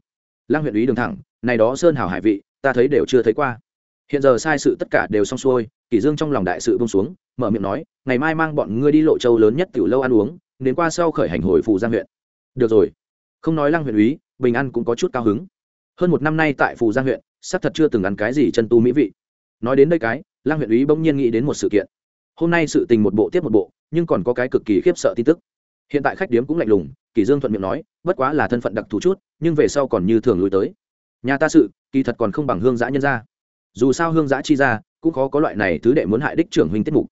Lang huyện ý đường thẳng, này đó sơn hảo hải vị, ta thấy đều chưa thấy qua. Hiện giờ sai sự tất cả đều xong xuôi, kỷ dương trong lòng đại sự bông xuống mở miệng nói, ngày mai mang bọn ngươi đi lộ châu lớn nhất tiểu lâu ăn uống, đến qua sau khởi hành hồi phù giang huyện. Được rồi. Không nói lăng huyện úy, bình an cũng có chút cao hứng. Hơn một năm nay tại phù giang huyện, xác thật chưa từng ăn cái gì chân tu mỹ vị. Nói đến đây cái, lăng huyện úy bỗng nhiên nghĩ đến một sự kiện. Hôm nay sự tình một bộ tiếp một bộ, nhưng còn có cái cực kỳ khiếp sợ tin tức. Hiện tại khách điếm cũng lạnh lùng, kỳ dương thuận miệng nói, bất quá là thân phận đặc thù chút, nhưng về sau còn như thường lui tới. Nhà ta sự, kỳ thật còn không bằng hương giã nhân gia. dù sao hương giã chi ra cũng khó có loại này thứ đệ muốn hại đích trưởng huynh tiết mục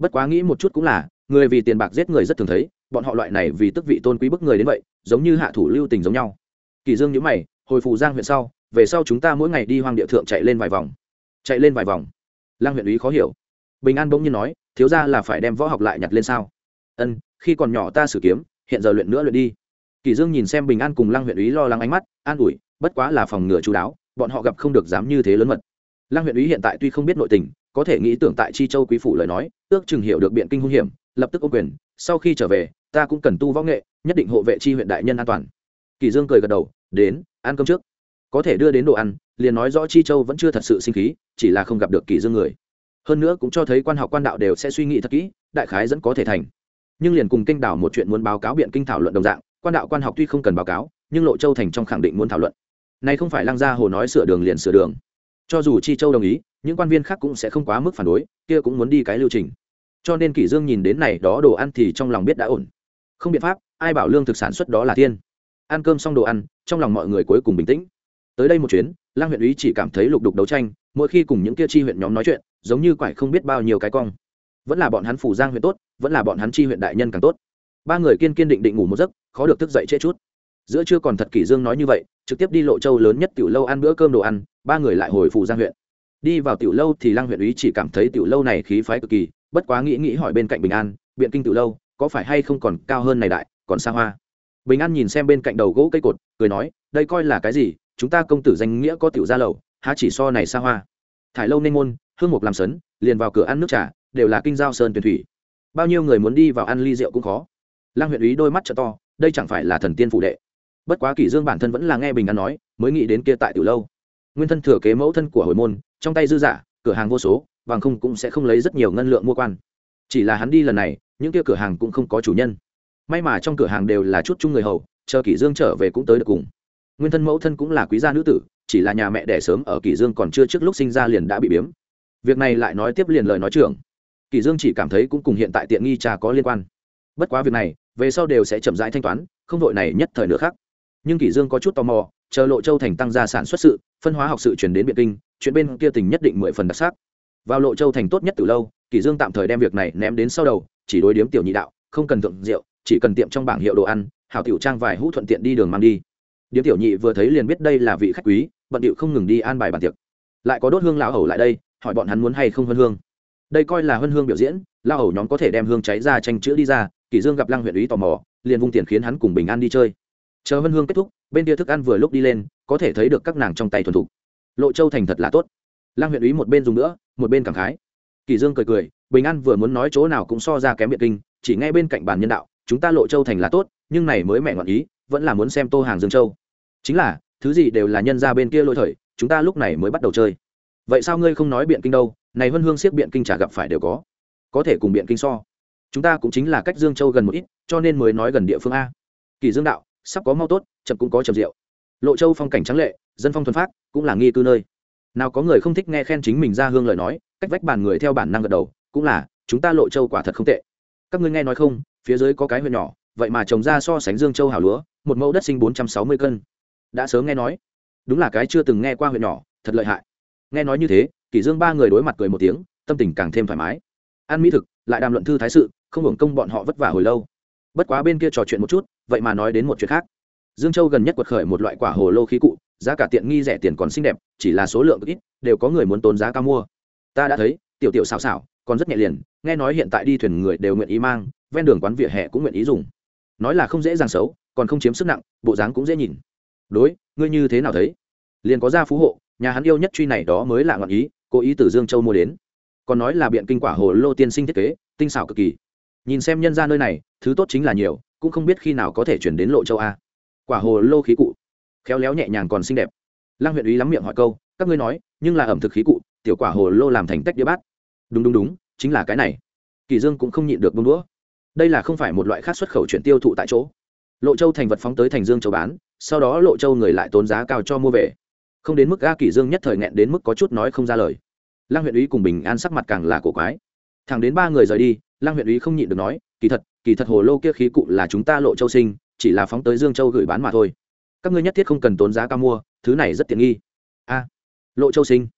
bất quá nghĩ một chút cũng là, người vì tiền bạc giết người rất thường thấy, bọn họ loại này vì tức vị tôn quý bức người đến vậy, giống như hạ thủ lưu tình giống nhau. Kỳ dương nhíu mày, hồi phù giang huyện sau, về sau chúng ta mỗi ngày đi hoang địa thượng chạy lên vài vòng. Chạy lên vài vòng. Lang huyện úy khó hiểu. Bình an bỗng nhiên nói, thiếu gia là phải đem võ học lại nhặt lên sao? Ân, khi còn nhỏ ta sử kiếm, hiện giờ luyện nữa luyện đi. Kỳ dương nhìn xem bình an cùng lang huyện úy lo lắng ánh mắt, an ủi, bất quá là phòng ngừa chú đáo, bọn họ gặp không được dám như thế lớn mật. Lang huyện úy hiện tại tuy không biết nội tình có thể nghĩ tưởng tại chi châu quý phủ lời nói, ước chừng hiểu được biện kinh hung hiểm, lập tức ô quyền, sau khi trở về, ta cũng cần tu võ nghệ, nhất định hộ vệ chi huyện đại nhân an toàn. Kỳ dương cười gật đầu, đến, ăn cơm trước. Có thể đưa đến đồ ăn, liền nói rõ chi châu vẫn chưa thật sự sinh khí, chỉ là không gặp được kỳ dương người. Hơn nữa cũng cho thấy quan học quan đạo đều sẽ suy nghĩ thật kỹ, đại khái dẫn có thể thành. Nhưng liền cùng kinh đảo một chuyện muốn báo cáo biện kinh thảo luận đồng dạng, quan đạo quan học tuy không cần báo cáo, nhưng lộ châu thành trong khẳng định muốn thảo luận. Này không phải lăng gia hồ nói sửa đường liền sửa đường cho dù chi châu đồng ý, những quan viên khác cũng sẽ không quá mức phản đối, kia cũng muốn đi cái lưu trình. Cho nên kỷ dương nhìn đến này đó đồ ăn thì trong lòng biết đã ổn. Không biện pháp, ai bảo lương thực sản xuất đó là thiên. Ăn cơm xong đồ ăn, trong lòng mọi người cuối cùng bình tĩnh. Tới đây một chuyến lang huyện ý chỉ cảm thấy lục đục đấu tranh, mỗi khi cùng những kia chi huyện nhóm nói chuyện, giống như quải không biết bao nhiêu cái cong. Vẫn là bọn hắn phủ giang huyện tốt, vẫn là bọn hắn chi huyện đại nhân càng tốt. Ba người kiên kiên định định ngủ một giấc, khó được thức dậy trễ chút giữa chưa còn thật kỷ dương nói như vậy, trực tiếp đi lộ châu lớn nhất tiểu lâu ăn bữa cơm đồ ăn, ba người lại hồi phủ giang huyện. Đi vào tiểu lâu thì lăng huyện úy chỉ cảm thấy tiểu lâu này khí phái cực kỳ, bất quá nghĩ nghĩ hỏi bên cạnh bình an, biện kinh tiểu lâu, có phải hay không còn cao hơn này đại, còn xa hoa? Bình an nhìn xem bên cạnh đầu gỗ cây cột, cười nói, đây coi là cái gì, chúng ta công tử danh nghĩa có tiểu gia lầu, há chỉ so này xa hoa. Thải lâu nên môn, hương mục làm sấn, liền vào cửa ăn nước trà, đều là kinh giao sơn tuyển thủy. Bao nhiêu người muốn đi vào ăn ly rượu cũng khó. Lăng huyện úy đôi mắt trợ to, đây chẳng phải là thần tiên phụ đệ bất quá kỷ dương bản thân vẫn là nghe bình an nói, mới nghĩ đến kia tại tiểu lâu. Nguyên thân thừa kế mẫu thân của hồi môn, trong tay dư giả, cửa hàng vô số, vàng không cũng sẽ không lấy rất nhiều ngân lượng mua quan. Chỉ là hắn đi lần này, những kia cửa hàng cũng không có chủ nhân. May mà trong cửa hàng đều là chút chung người hầu, chờ kỷ dương trở về cũng tới được cùng. Nguyên thân mẫu thân cũng là quý gia nữ tử, chỉ là nhà mẹ đẻ sớm ở kỷ dương còn chưa trước lúc sinh ra liền đã bị biếm. Việc này lại nói tiếp liền lời nói trưởng. Kỷ dương chỉ cảm thấy cũng cùng hiện tại tiện nghi trà có liên quan. Bất quá việc này, về sau đều sẽ chậm rãi thanh toán, không đội này nhất thời nữa khác nhưng kỷ dương có chút tò mò, chờ lộ châu thành tăng gia sản xuất sự, phân hóa học sự chuyển đến biện kinh, chuyện bên kia tình nhất định mười phần đặc sắc. Vào lộ châu thành tốt nhất từ lâu, kỷ dương tạm thời đem việc này ném đến sau đầu, chỉ đối điếm tiểu nhị đạo, không cần thượng rượu, chỉ cần tiệm trong bảng hiệu đồ ăn, hảo tiểu trang vài hũ thuận tiện đi đường mang đi. Điếm tiểu nhị vừa thấy liền biết đây là vị khách quý, bận điệu không ngừng đi an bài bàn tiệc. Lại có đốt hương lão hầu lại đây, hỏi bọn hắn muốn hay không hơn hương. Đây coi là hơn hương biểu diễn, lão hầu nhóm có thể đem hương cháy ra tranh chữa đi ra, kỷ dương gặp lăng huyện ý tò mò, liền vung tiền khiến hắn cùng bình an đi chơi chờ hân hương kết thúc, bên kia thức ăn vừa lúc đi lên, có thể thấy được các nàng trong tay thuần thục. Lộ châu thành thật là tốt. Lang huyện ý một bên dùng nữa, một bên cảm khái. Kỳ dương cười cười, bình an vừa muốn nói chỗ nào cũng so ra kém biện kinh, chỉ ngay bên cạnh bàn nhân đạo, chúng ta lộ châu thành là tốt, nhưng này mới mẹ ngọn ý, vẫn là muốn xem tô hàng dương châu. Chính là, thứ gì đều là nhân ra bên kia lôi thời, chúng ta lúc này mới bắt đầu chơi. Vậy sao ngươi không nói biện kinh đâu, này vân hương siếc biện kinh chả gặp phải đều có. Có thể cùng biện kinh so. Chúng ta cũng chính là cách dương châu gần một ít, cho nên mới nói gần địa phương a. Kỳ dương đạo sắp có mau tốt, chậm cũng có chậm rượu. Lộ châu phong cảnh trắng lệ, dân phong thuần phát cũng là nghi cư nơi. Nào có người không thích nghe khen chính mình ra hương lời nói, cách vách bàn người theo bản năng gật đầu, cũng là, chúng ta lộ châu quả thật không tệ. Các ngươi nghe nói không, phía dưới có cái huyện nhỏ, vậy mà trồng ra so sánh dương châu hảo lúa, một mẫu đất sinh bốn trăm sáu mươi cân. Đã sớm nghe nói. Đúng là cái chưa từng nghe qua huyện nhỏ, thật lợi hại. Nghe nói như thế, kỷ dương ba người đối mặt cười một tiếng, tâm tình càng thêm thoải mái. Ăn mỹ thực, lại đàm luận thư thái sự, không hưởng công bọn họ vất vả hồi lâu. Bất quá bên kia trò chuyện một chút vậy mà nói đến một chuyện khác. Dương châu gần nhất quật khởi một loại quả hồ lô khí cụ, giá cả tiện nghi rẻ tiền còn xinh đẹp, chỉ là số lượng ít, đều có người muốn tốn giá cao mua. Ta đã thấy, tiểu tiểu xào xào còn rất nhẹ liền, nghe nói hiện tại đi thuyền người đều nguyện ý mang, ven đường quán vỉa hè cũng nguyện ý dùng. Nói là không dễ dàng xấu, còn không chiếm sức nặng, bộ dáng cũng dễ nhìn. Đối, ngươi như thế nào thấy? Liền có gia phú hộ, nhà hắn yêu nhất truy này đó mới là ngọn ý, cố ý từ dương châu mua đến. Còn nói là biện kinh quả hồ lô tiên sinh thiết kế, tinh xảo cực kỳ. Nhìn xem nhân ra nơi này, thứ tốt chính là nhiều cũng không biết khi nào có thể chuyển đến lộ châu a. Quả hồ lô khí cụ. Khéo léo nhẹ nhàng còn xinh đẹp. Lăng huyện ý lắm miệng hỏi câu, các ngươi nói, nhưng là ẩm thực khí cụ, tiểu quả hồ lô làm thành tách đĩa bát. Đúng đúng đúng, chính là cái này. Kỳ dương cũng không nhịn được bông đũa. Đây là không phải một loại khác xuất khẩu chuyển tiêu thụ tại chỗ. Lộ châu thành vật phóng tới thành dương châu bán, sau đó lộ châu người lại tốn giá cao cho mua về. Không đến mức ga kỳ dương nhất thời nghẹn đến mức có chút nói không ra lời. Lăng huyện ý cùng bình an sắc mặt càng là cổ quái. Thẳng đến ba người rời đi, lăng huyện ý không nhịn được nói, kỳ thật kỳ thật hồ lô kia khí cụ là chúng ta lộ châu sinh, chỉ là phóng tới dương châu gửi bán mà thôi. Các ngươi nhất thiết không cần tốn giá cao mua, thứ này rất tiện nghi. A, lộ châu sinh,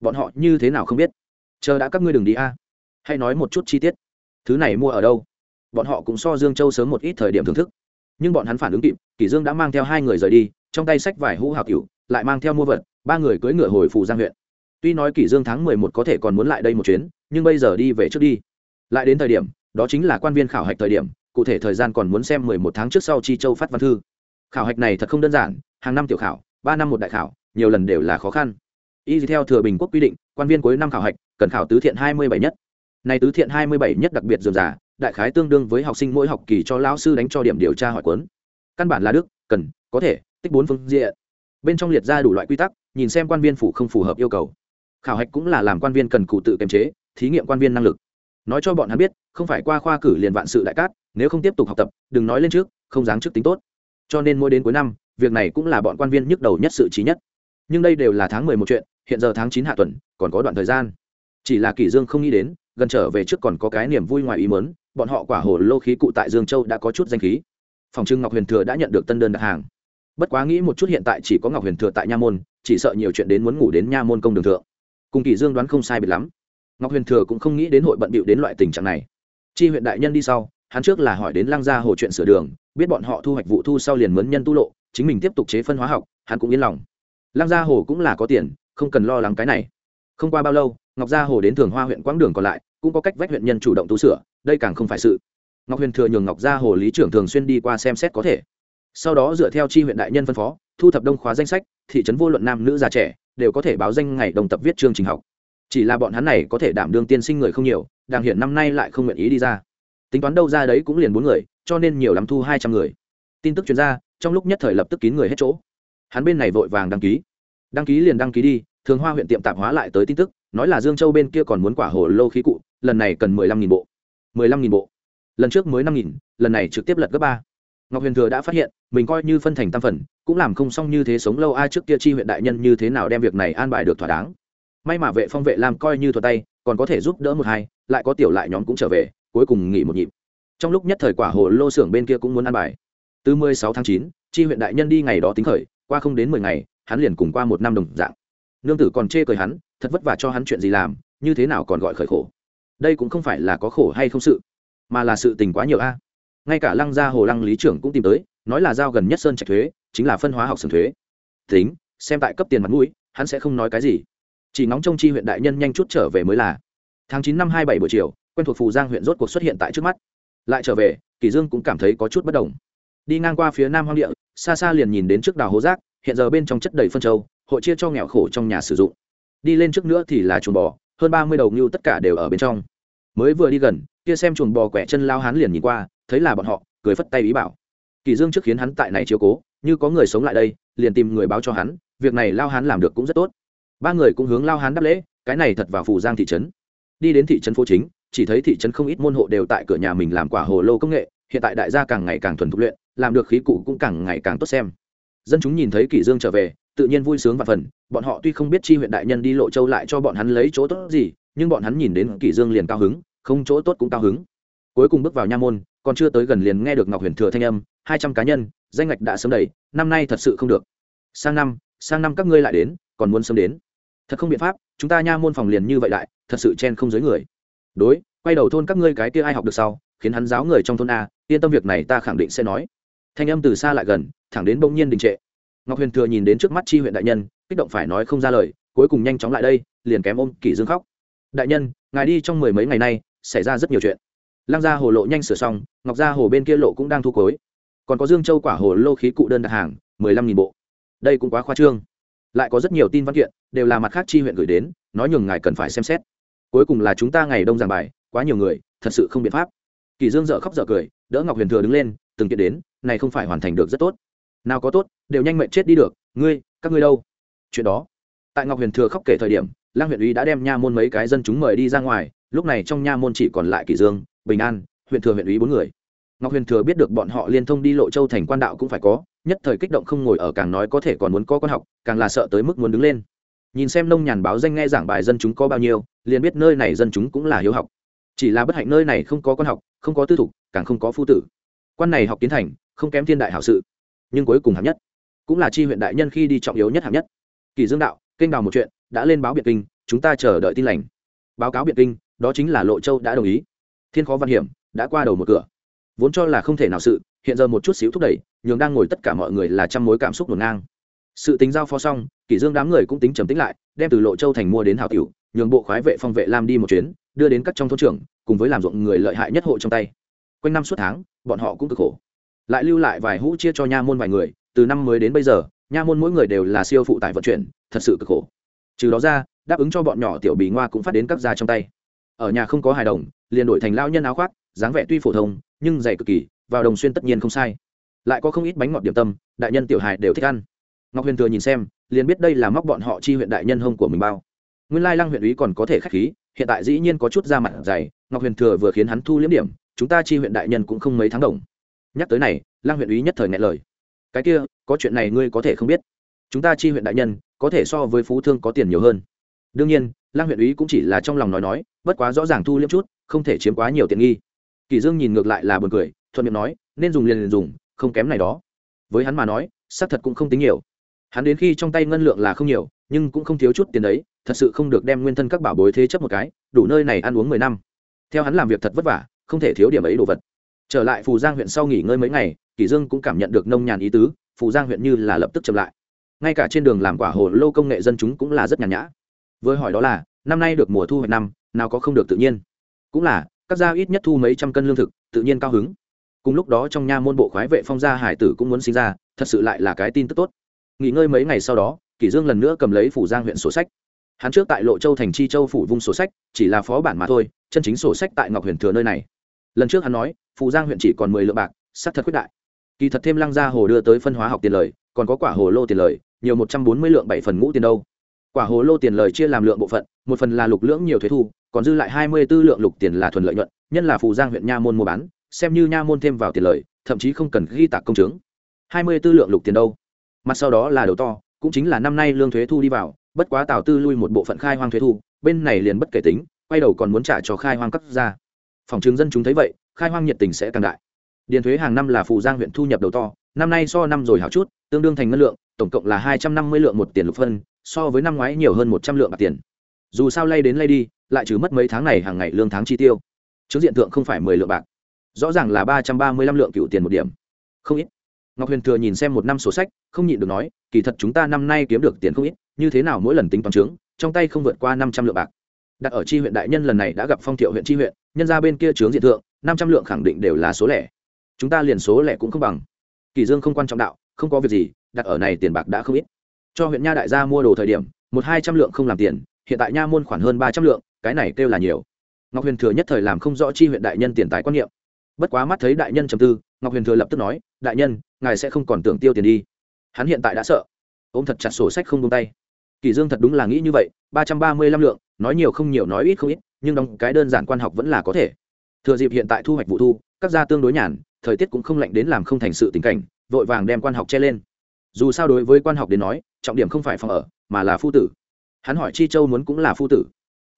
bọn họ như thế nào không biết? Chờ đã các ngươi đừng đi a. Hay nói một chút chi tiết. Thứ này mua ở đâu? Bọn họ cũng so dương châu sớm một ít thời điểm thưởng thức. Nhưng bọn hắn phản ứng kịp, kỷ dương đã mang theo hai người rời đi, trong tay sách vải hũ hào cửu, lại mang theo mua vật, ba người cưỡi ngựa hồi phù giang huyện. Tuy nói kỷ dương tháng mười một có thể còn muốn lại đây một chuyến, nhưng bây giờ đi về trước đi. Lại đến thời điểm đó chính là quan viên khảo hạch thời điểm, cụ thể thời gian còn muốn xem mười một tháng trước sau chi châu phát văn thư. Khảo hạch này thật không đơn giản, hàng năm tiểu khảo, ba năm một đại khảo, nhiều lần đều là khó khăn. Y theo thừa bình quốc quy định, quan viên cuối năm khảo hạch, cần khảo tứ thiện hai mươi bảy nhất. Này tứ thiện hai mươi bảy nhất đặc biệt dườm giả đại khái tương đương với học sinh mỗi học kỳ cho lão sư đánh cho điểm điều tra hỏi cuốn. Căn bản là đức, cần, có thể, tích bốn phương diện. Bên trong liệt ra đủ loại quy tắc, nhìn xem quan viên phủ không phù hợp yêu cầu. Khảo hạch cũng là làm quan viên cần cụ tự kiềm chế, thí nghiệm quan viên năng lực nói cho bọn hắn biết, không phải qua khoa cử liền vạn sự đại cát, nếu không tiếp tục học tập, đừng nói lên trước, không dáng trước tính tốt. Cho nên mỗi đến cuối năm, việc này cũng là bọn quan viên nhức đầu nhất sự trí nhất. Nhưng đây đều là tháng mười một chuyện, hiện giờ tháng chín hạ tuần, còn có đoạn thời gian. Chỉ là kỷ dương không nghĩ đến, gần trở về trước còn có cái niềm vui ngoài ý mớn bọn họ quả hồ lô khí cụ tại dương châu đã có chút danh khí. Phòng trưng ngọc huyền thừa đã nhận được tân đơn đặt hàng. Bất quá nghĩ một chút hiện tại chỉ có ngọc huyền thừa tại nha môn, chỉ sợ nhiều chuyện đến muốn ngủ đến nha môn công đường thượng. Cùng kỷ dương đoán không sai biệt lắm ngọc huyền thừa cũng không nghĩ đến hội bận bịu đến loại tình trạng này. Chi huyện đại nhân đi sau, hắn trước là hỏi đến lăng gia hồ chuyện sửa đường, biết bọn họ thu hoạch vụ thu sau liền mướn nhân tu lộ, chính mình tiếp tục chế phân hóa học, hắn cũng yên lòng. Lăng gia hồ cũng là có tiền, không cần lo lắng cái này. Không qua bao lâu, ngọc gia hồ đến thường hoa huyện quãng đường còn lại, cũng có cách vách huyện nhân chủ động tu sửa, đây càng không phải sự. Ngọc huyền thừa nhường ngọc gia hồ lý trưởng thường xuyên đi qua xem xét có thể. Sau đó dựa theo chi huyện đại nhân phân phó, thu thập đông khóa danh sách, thị trấn vô luận nam nữ già trẻ, đều có thể báo danh ngày đồng tập viết chương trình học chỉ là bọn hắn này có thể đảm đương tiên sinh người không nhiều đàng hiện năm nay lại không nguyện ý đi ra. Tính toán đâu ra đấy cũng liền bốn người cho nên nhiều lắm thu hai trăm người. Tin tức chuyên ra, trong lúc nhất thời lập tức kín người hết chỗ. Hắn bên này vội vàng đăng ký. Đăng ký liền đăng ký đi thường hoa huyện tiệm tạp hóa lại tới tin tức nói là dương châu bên kia còn muốn quả hồ lô khí cụ lần này cần mười lăm nghìn bộ. mười lăm nghìn bộ. Lần trước mới năm nghìn lần này trực tiếp lật gấp ba. Ngọc huyền thừa đã phát hiện mình coi như phân thành tam phần cũng làm không xong như thế sống lâu ai trước kia chi huyện đại nhân như thế nào đem việc này an bài được thỏa đáng may mà vệ phong vệ lam coi như thuật tay còn có thể giúp đỡ một hai lại có tiểu lại nhóm cũng trở về cuối cùng nghỉ một nhịp. Trong lúc nhất thời quả hồ lô xưởng bên kia cũng muốn ăn bài. Từ 16 tháng 9, chi huyện đại nhân đi ngày đó tính khởi qua không đến 10 ngày hắn liền cùng qua một năm đồng dạng. Nương tử còn chê cười hắn thật vất vả cho hắn chuyện gì làm như thế nào còn gọi khởi khổ. Đây cũng không phải là có khổ hay không sự mà là sự tình quá nhiều a. Ngay cả lăng gia hồ lăng lý trưởng cũng tìm tới nói là giao gần nhất sơn trạch thuế chính là phân hóa học sưởng thuế. Tính xem tại cấp tiền mặt mũi hắn sẽ không nói cái gì chỉ ngóng trông chi huyện đại nhân nhanh chút trở về mới là. Tháng chín năm hai bảy buổi chiều, quen thuộc phù giang huyện rốt cuộc xuất hiện tại trước mắt. Lại trở về, kỳ dương cũng cảm thấy có chút bất đồng. Đi ngang qua phía nam hoang địa, xa xa liền nhìn đến trước đào hố rác hiện giờ bên trong chất đầy phân châu, hội chia cho nghèo khổ trong nhà sử dụng. Đi lên trước nữa thì là chuồng bò, hơn ba mươi đầu ngưu tất cả đều ở bên trong. Mới vừa đi gần, kia xem chuồng bò quẻ chân lao hắn liền nhìn qua, thấy là bọn họ, cười phất tay ý bảo. Kỳ dương trước khiến hắn tại này chiếu cố, như có người sống lại đây, liền tìm người báo cho hắn, việc này lao hắn làm được cũng rất tốt ba người cũng hướng lao hắn đáp lễ, cái này thật vào phủ giang thị trấn. Đi đến thị trấn phố chính, chỉ thấy thị trấn không ít môn hộ đều tại cửa nhà mình làm quả hồ lô công nghệ, hiện tại đại gia càng ngày càng thuần thục luyện, làm được khí cụ cũng càng ngày càng tốt xem. Dân chúng nhìn thấy kỷ dương trở về, tự nhiên vui sướng và phần, bọn họ tuy không biết chi huyện đại nhân đi lộ châu lại cho bọn hắn lấy chỗ tốt gì, nhưng bọn hắn nhìn đến kỷ dương liền cao hứng, không chỗ tốt cũng cao hứng. Cuối cùng bước vào nha môn, còn chưa tới gần liền nghe được ngọc huyền thừa thanh âm, hai trăm cá nhân, danh ngạch đã sớm đầy, năm nay thật sự không được. Sang năm sang năm các ngươi lại đến, còn muốn sớm đến thật không biện pháp, chúng ta nha môn phòng liền như vậy đại, thật sự chen không dưới người. Đối, quay đầu thôn các ngươi cái kia ai học được sau, khiến hắn giáo người trong thôn a, yên tâm việc này ta khẳng định sẽ nói. Thanh âm từ xa lại gần, thẳng đến bỗng nhiên đình trệ. Ngọc huyền thừa nhìn đến trước mắt chi huyện đại nhân, kích động phải nói không ra lời, cuối cùng nhanh chóng lại đây, liền kém ôm kỷ dương khóc. Đại nhân, ngài đi trong mười mấy ngày nay, xảy ra rất nhiều chuyện. Lăng gia hồ lộ nhanh sửa xong, ngọc gia hồ bên kia lộ cũng đang thu cối. Còn có dương châu quả hồ lô khí cụ đơn đặt hàng, mười lăm nghìn bộ. Đây cũng quá khoa trương lại có rất nhiều tin văn kiện, đều là mặt khác chi huyện gửi đến, nói nhường ngài cần phải xem xét. Cuối cùng là chúng ta ngày đông giảng bài, quá nhiều người, thật sự không biện pháp. Kỳ dương dở khóc dở cười, đỡ ngọc huyền thừa đứng lên, từng kiện đến, này không phải hoàn thành được rất tốt. Nào có tốt, đều nhanh mệnh chết đi được, ngươi, các ngươi đâu? Chuyện đó. Tại ngọc huyền thừa khóc kể thời điểm lang huyện ủy đã đem nha môn mấy cái dân chúng mời đi ra ngoài, lúc này trong nha môn chỉ còn lại kỳ dương, bình an, huyện thừa huyện ủy bốn người. Ngọc huyền thừa biết được bọn họ liên thông đi lộ châu thành quan đạo cũng phải có nhất thời kích động không ngồi ở càng nói có thể còn muốn có con học, càng là sợ tới mức muốn đứng lên. Nhìn xem nông nhàn báo danh nghe giảng bài dân chúng có bao nhiêu, liền biết nơi này dân chúng cũng là hiếu học. Chỉ là bất hạnh nơi này không có con học, không có tư thục, càng không có phu tử. Quan này học kiến thành, không kém thiên đại hảo sự, nhưng cuối cùng hạng nhất. Cũng là chi huyện đại nhân khi đi trọng yếu nhất hạng nhất. Kỳ dương đạo, kênh đào một chuyện, đã lên báo biệt kinh, chúng ta chờ đợi tin lành. Báo cáo biệt kinh, đó chính là lộ châu đã đồng ý. Thiên khó văn hiểm, đã qua đầu một cửa. Vốn cho là không thể nào sự, hiện giờ một chút xíu thúc đẩy nhường đang ngồi tất cả mọi người là trăm mối cảm xúc ngổn ngang. Sự tính giao phó xong, kỷ dương đám người cũng tính trầm tĩnh lại, đem từ lộ châu thành mua đến hảo tiểu, nhường bộ khoái vệ phong vệ lam đi một chuyến, đưa đến các trong thôn trưởng, cùng với làm ruộng người lợi hại nhất hộ trong tay. Quanh năm suốt tháng, bọn họ cũng cực khổ. Lại lưu lại vài hũ chia cho nha môn vài người, từ năm mới đến bây giờ, nha môn mỗi người đều là siêu phụ tải vận chuyển, thật sự cực khổ. Trừ đó ra, đáp ứng cho bọn nhỏ tiểu bì ngoa cũng phát đến các gia trong tay. Ở nhà không có hài đồng, liền đổi thành lao nhân áo khoác, dáng vẻ tuy phổ thông, nhưng dày cực kỳ, vào đồng xuyên tất nhiên không sai lại có không ít bánh ngọt điểm tâm, đại nhân tiểu hài đều thích ăn. Ngọc huyền thừa nhìn xem, liền biết đây là móc bọn họ chi huyện đại nhân hông của mình bao. Nguyên lai lăng huyện úy còn có thể k h á c h khí, hiện tại dĩ nhiên có chút da mặt dày, ngọc huyền thừa vừa khiến hắn thu liếm điểm, chúng ta chi huyện đại nhân cũng không mấy tháng đồng nhắc tới này, lăng huyện úy nhất thời ngại lời. Cái kia, có chuyện này ngươi có thể không biết. Chúng ta chi huyện đại nhân, có thể so với phú thương có tiền nhiều hơn. Đương nhiên, lăng huyện úy cũng chỉ là trong lòng nói nói, bất quá rõ ràng thu liếm chút, không thể chiếm quá nhiều tiện nghi. Kỳ dương nhìn ngược lại là buồn cười, thuận miệng nói, nên dùng liền liền dùng không kém này đó. Với hắn mà nói, xác thật cũng không tính nhiều. Hắn đến khi trong tay ngân lượng là không nhiều, nhưng cũng không thiếu chút tiền đấy, thật sự không được đem nguyên thân các bảo bối thế chấp một cái, đủ nơi này ăn uống mười năm. Theo hắn làm việc thật vất vả, không thể thiếu điểm ấy đồ vật. Trở lại phù giang huyện sau nghỉ ngơi mấy ngày, kỷ dương cũng cảm nhận được nông nhàn ý tứ, phù giang huyện như là lập tức chậm lại. Ngay cả trên đường làm quả hồ lô công nghệ dân chúng cũng là rất nhàn nhã. Với hỏi đó là, năm nay được mùa thu hoạch năm, nào có không được tự nhiên? Cũng là, các gia ít nhất thu mấy trăm cân lương thực, tự nhiên cao hứng cùng lúc đó trong nha môn bộ khoái vệ phong gia hải tử cũng muốn sinh ra, thật sự lại là cái tin tức tốt. Nghỉ ngơi mấy ngày sau đó, kỷ dương lần nữa cầm lấy phủ giang huyện sổ sách. Hắn trước tại lộ châu thành chi châu phủ vung sổ sách, chỉ là phó bản mà thôi, chân chính sổ sách tại ngọc huyền thừa nơi này. Lần trước hắn nói, phủ giang huyện chỉ còn mười lượng bạc sắc thật quyết đại. Kỳ thật thêm lăng gia hồ đưa tới phân hóa học tiền lời, còn có quả hồ lô tiền lời, nhiều một trăm bốn mươi lượng bảy phần ngũ tiền đâu. Quả hồ lô tiền lời chia làm lượng bộ phận, một phần là lục lưỡng nhiều thuế thu, còn dư lại hai mươi 24 lượng lục tiền là thuần lợi nhuận nhân là phù giang huyện nha môn mua bán xem như nha môn thêm vào tiền lời, thậm chí không cần ghi tạc công chứng hai mươi tư lượng lục tiền đâu? Mặt sau đó là đầu to, cũng chính là năm nay lương thuế thu đi vào, bất quá tào tư lui một bộ phận khai hoang thuế thu, bên này liền bất kể tính, quay đầu còn muốn trả cho khai hoang cấp ra phòng chứng dân chúng thấy vậy, khai hoang nhiệt tình sẽ càng đại. Điền thuế hàng năm là phù giang huyện thu nhập đầu to, năm nay so năm rồi hảo chút, tương đương thành ngân lượng, tổng cộng là hai trăm năm mươi lượng một tiền lục phân, so với năm ngoái nhiều hơn một trăm lượng bạc tiền. Dù sao lay đến lay đi, lại trừ mất mấy tháng này hàng ngày lương tháng chi tiêu. Chứng diện tượng không phải mười lượng bạc rõ ràng là ba trăm ba mươi lăm lượng cựu tiền một điểm. Không ít. Ngọc huyền thừa nhìn xem một năm sổ sách, không nhịn được nói, kỳ thật chúng ta năm nay kiếm được tiền không ít, như thế nào mỗi lần tính toán trướng trong tay không vượt qua năm trăm lượng bạc. Đặt ở tri huyện đại nhân lần này đã gặp phong thiệu huyện tri huyện, nhân ra bên kia trướng diện thượng, năm trăm lượng khẳng định đều là số lẻ. Chúng ta liền số lẻ cũng không bằng. Kỳ dương không quan trọng đạo, không có việc gì, đặt ở này tiền bạc đã không ít. Cho huyện nha đại gia mua đồ thời điểm, một hai trăm lượng không làm tiền, hiện tại nha môn khoản hơn ba trăm lượng, cái này kêu là nhiều. Ngọc huyền thừa nhất thời làm không rõ chi huyện đại nhân tiền tài quan niệm bất quá mắt thấy đại nhân trầm tư, ngọc huyền thừa lập tức nói, đại nhân, ngài sẽ không còn tưởng tiêu tiền đi. Hắn hiện tại đã sợ. Ôm thật chặt sổ sách không tung tay. Kỳ dương thật đúng là nghĩ như vậy, ba trăm ba mươi lăm lượng, nói nhiều không nhiều, nói ít không ít, nhưng đóng cái đơn giản quan học vẫn là có thể. Thừa dịp hiện tại thu hoạch vụ thu, các gia tương đối nhàn, thời tiết cũng không lạnh đến làm không thành sự tình cảnh, vội vàng đem quan học che lên. Dù sao đối với quan học đến nói, trọng điểm không phải phòng ở, mà là phu tử. Hắn hỏi chi châu muốn cũng là phu tử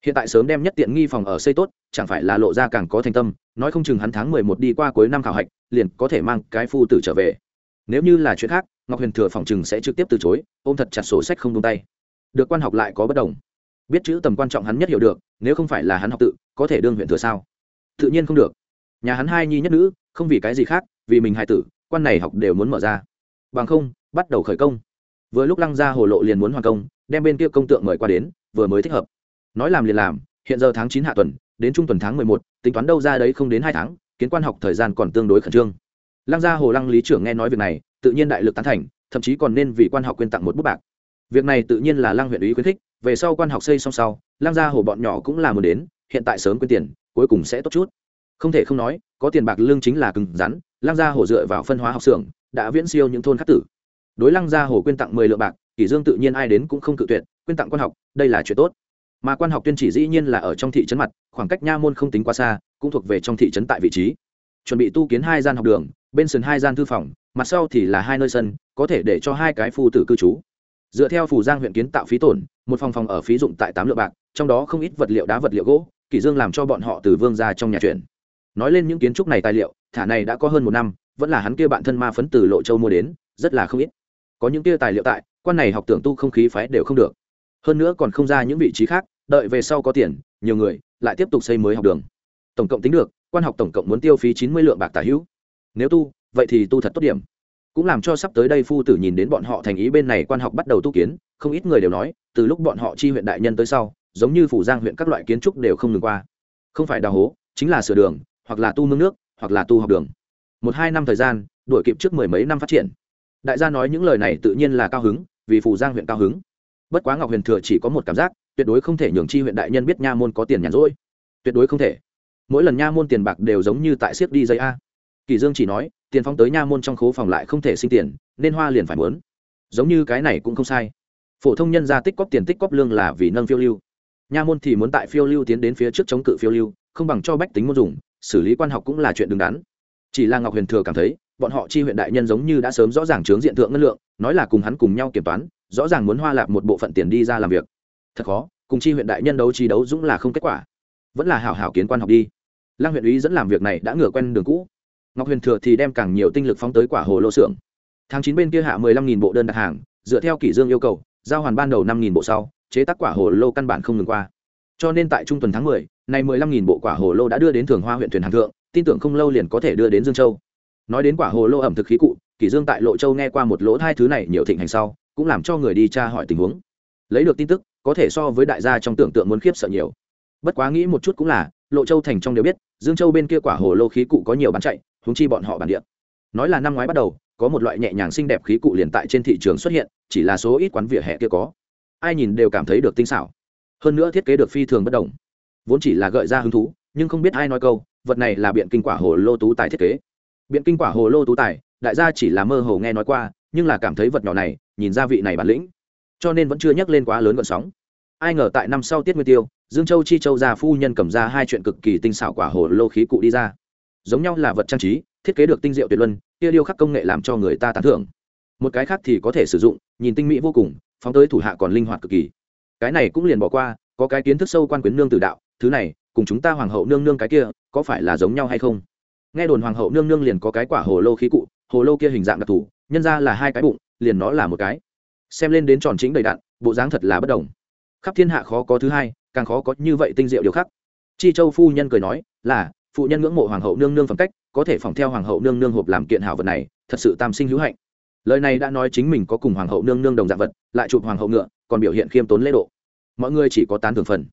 hiện tại sớm đem nhất tiện nghi phòng ở xây tốt, chẳng phải là lộ ra càng có thành tâm, nói không chừng hắn tháng mười một đi qua cuối năm khảo hạch, liền có thể mang cái phu tử trở về. Nếu như là chuyện khác, ngọc huyền thừa phòng chừng sẽ trực tiếp từ chối, ôm thật chặt sổ sách không tung tay. Được quan học lại có bất đồng. Biết chữ tầm quan trọng hắn nhất hiểu được, nếu không phải là hắn học tự, có thể đương huyện thừa sao? Tự nhiên không được. Nhà hắn hai nhi nhất nữ, không vì cái gì khác, vì mình hai tử, quan này học đều muốn mở ra. Bằng không, bắt đầu khởi công. Vừa lúc lăng ra hồ lộ liền muốn hoàn công, đem bên kia công tượng mời qua đến, vừa mới thích hợp nói làm liền làm, hiện giờ tháng chín hạ tuần, đến trung tuần tháng mười một, tính toán đâu ra đấy không đến hai tháng, kiến quan học thời gian còn tương đối khẩn trương. Lăng gia hồ lăng lý trưởng nghe nói việc này, tự nhiên đại lực tán thành, thậm chí còn nên vì quan học quyên tặng một bút bạc. Việc này tự nhiên là lăng huyện ủy khuyến khích, về sau quan học xây xong sau, lăng gia hồ bọn nhỏ cũng là muốn đến, hiện tại sớm quyên tiền, cuối cùng sẽ tốt chút. Không thể không nói, có tiền bạc lương chính là cứng rắn, lăng gia hồ dựa vào phân hóa học xưởng, đã viễn siêu những thôn khắc tử. Đối lăng gia hồ quyên tặng mười lượng bạc, kỷ dương tự nhiên ai đến cũng không cự tuyệt quyên tặng quan học, đây là chuyện tốt mà quan học tuyên chỉ dĩ nhiên là ở trong thị trấn mặt, khoảng cách nha môn không tính quá xa, cũng thuộc về trong thị trấn tại vị trí. Chuẩn bị tu kiến hai gian học đường, bên sườn hai gian thư phòng, mặt sau thì là hai nơi sân, có thể để cho hai cái phu tử cư trú. Dựa theo phủ giang huyện kiến tạo phí tổn, một phòng phòng ở phí dụng tại tám lượng bạc, trong đó không ít vật liệu đá vật liệu gỗ, kỷ dương làm cho bọn họ từ vương ra trong nhà chuyển. Nói lên những kiến trúc này tài liệu, thả này đã có hơn một năm, vẫn là hắn kia bạn thân ma phấn từ lộ châu mua đến, rất là không ít. Có những kia tài liệu tại, quan này học tưởng tu không khí phái đều không được. Hơn nữa còn không ra những vị trí khác đợi về sau có tiền, nhiều người lại tiếp tục xây mới học đường. Tổng cộng tính được, quan học tổng cộng muốn tiêu phí chín mươi lượng bạc tả hữu. Nếu tu, vậy thì tu thật tốt điểm. Cũng làm cho sắp tới đây phu tử nhìn đến bọn họ thành ý bên này quan học bắt đầu tu kiến, không ít người đều nói, từ lúc bọn họ chi huyện đại nhân tới sau, giống như phủ giang huyện các loại kiến trúc đều không ngừng qua. Không phải đào hố, chính là sửa đường, hoặc là tu mương nước, hoặc là tu học đường. Một hai năm thời gian, đuổi kịp trước mười mấy năm phát triển. Đại gia nói những lời này tự nhiên là cao hứng, vì phủ giang huyện cao hứng. Bất quá ngọc huyền thừa chỉ có một cảm giác tuyệt đối không thể nhường chi huyện đại nhân biết nha môn có tiền nhàn rỗi. Tuyệt đối không thể. Mỗi lần nha môn tiền bạc đều giống như tại siếc đi giấy a. Kỳ dương chỉ nói, tiền phong tới nha môn trong khố phòng lại không thể sinh tiền, nên hoa liền phải muốn giống như cái này cũng không sai. Phổ thông nhân gia tích cóp tiền tích cóp lương là vì nâng phiêu lưu. Nha môn thì muốn tại phiêu lưu tiến đến phía trước chống cự phiêu lưu, không bằng cho bách tính môn dùng, xử lý quan học cũng là chuyện đứng đắn. Chỉ là ngọc huyền thừa cảm thấy, bọn họ chi huyện đại nhân giống như đã sớm rõ ràng chướng diện thượng ngân lượng, nói là cùng hắn cùng nhau kiểm toán, rõ ràng muốn hoa lạp một bộ phận tiền đi ra làm việc thật khó cùng chi huyện đại nhân đấu trí đấu dũng là không kết quả. Vẫn là hảo hảo kiến quan học đi. Lăng huyện ý dẫn làm việc này đã ngửa quen đường cũ. Ngọc huyền thừa thì đem càng nhiều tinh lực phóng tới quả hồ lô xưởng. Tháng chín bên kia hạ mười lăm nghìn bộ đơn đặt hàng dựa theo kỷ dương yêu cầu giao hoàn ban đầu năm nghìn bộ sau chế tác quả hồ lô căn bản không ngừng qua. Cho nên tại trung tuần tháng mười, này mười lăm nghìn bộ quả hồ lô đã đưa đến thường hoa huyện thuyền hàng thượng tin tưởng không lâu liền có thể đưa đến dương châu. Nói đến quả hồ lô ẩm thực khí cụ kỷ dương tại lộ châu nghe qua một lỗ hai thứ này nhiều thịnh hành sau cũng làm cho người đi tra hỏi tình huống. Lấy được tin tức có thể so với đại gia trong tưởng tượng muốn khiếp sợ nhiều. Bất quá nghĩ một chút cũng là, lộ châu thành trong đều biết, dương châu bên kia quả hồ lô khí cụ có nhiều bán chạy húng chi bọn họ bản địa. Nói là năm ngoái bắt đầu, có một loại nhẹ nhàng xinh đẹp khí cụ liền tại trên thị trường xuất hiện, chỉ là số ít quán vỉa hè kia có. Ai nhìn đều cảm thấy được tinh xảo. Hơn nữa thiết kế được phi thường bất đồng. Vốn chỉ là gợi ra hứng thú, nhưng không biết ai nói câu, vật này là biện kinh quả hồ lô tú tài thiết kế. Biện kinh quả hồ lô tú tài, đại gia chỉ là mơ hồ nghe nói qua, nhưng là cảm thấy vật nhỏ này, nhìn ra vị này bản lĩnh cho nên vẫn chưa nhắc lên quá lớn gọn sóng. Ai ngờ tại năm sau tiết nguyên tiêu, dương châu chi châu già phu nhân cầm ra hai chuyện cực kỳ tinh xảo quả hồ lô khí cụ đi ra. Giống nhau là vật trang trí, thiết kế được tinh diệu tuyệt luân, kia điêu khắc công nghệ làm cho người ta tán thưởng. Một cái khác thì có thể sử dụng, nhìn tinh mỹ vô cùng, phóng tới thủ hạ còn linh hoạt cực kỳ. Cái này cũng liền bỏ qua, có cái kiến thức sâu quan quyến nương tử đạo, thứ này, cùng chúng ta hoàng hậu nương nương cái kia, có phải là giống nhau hay không? Nghe đồn hoàng hậu nương nương liền có cái quả hồ lô khí cụ, hồ lô kia hình dạng đặc thù, nhân ra là hai cái bụng, liền nó là một cái xem lên đến tròn chính đầy đặn bộ dáng thật là bất đồng. Khắp thiên hạ khó có thứ hai, càng khó có như vậy tinh diệu điều khác chi châu phu nhân cười nói, là, phụ nhân ngưỡng mộ hoàng hậu nương nương phẩm cách, có thể phòng theo hoàng hậu nương nương hộp làm kiện hảo vật này, thật sự tam sinh hữu hạnh. Lời này đã nói chính mình có cùng hoàng hậu nương nương đồng dạng vật, lại chụp hoàng hậu ngựa, còn biểu hiện khiêm tốn lễ độ. Mọi người chỉ có tán thường phần.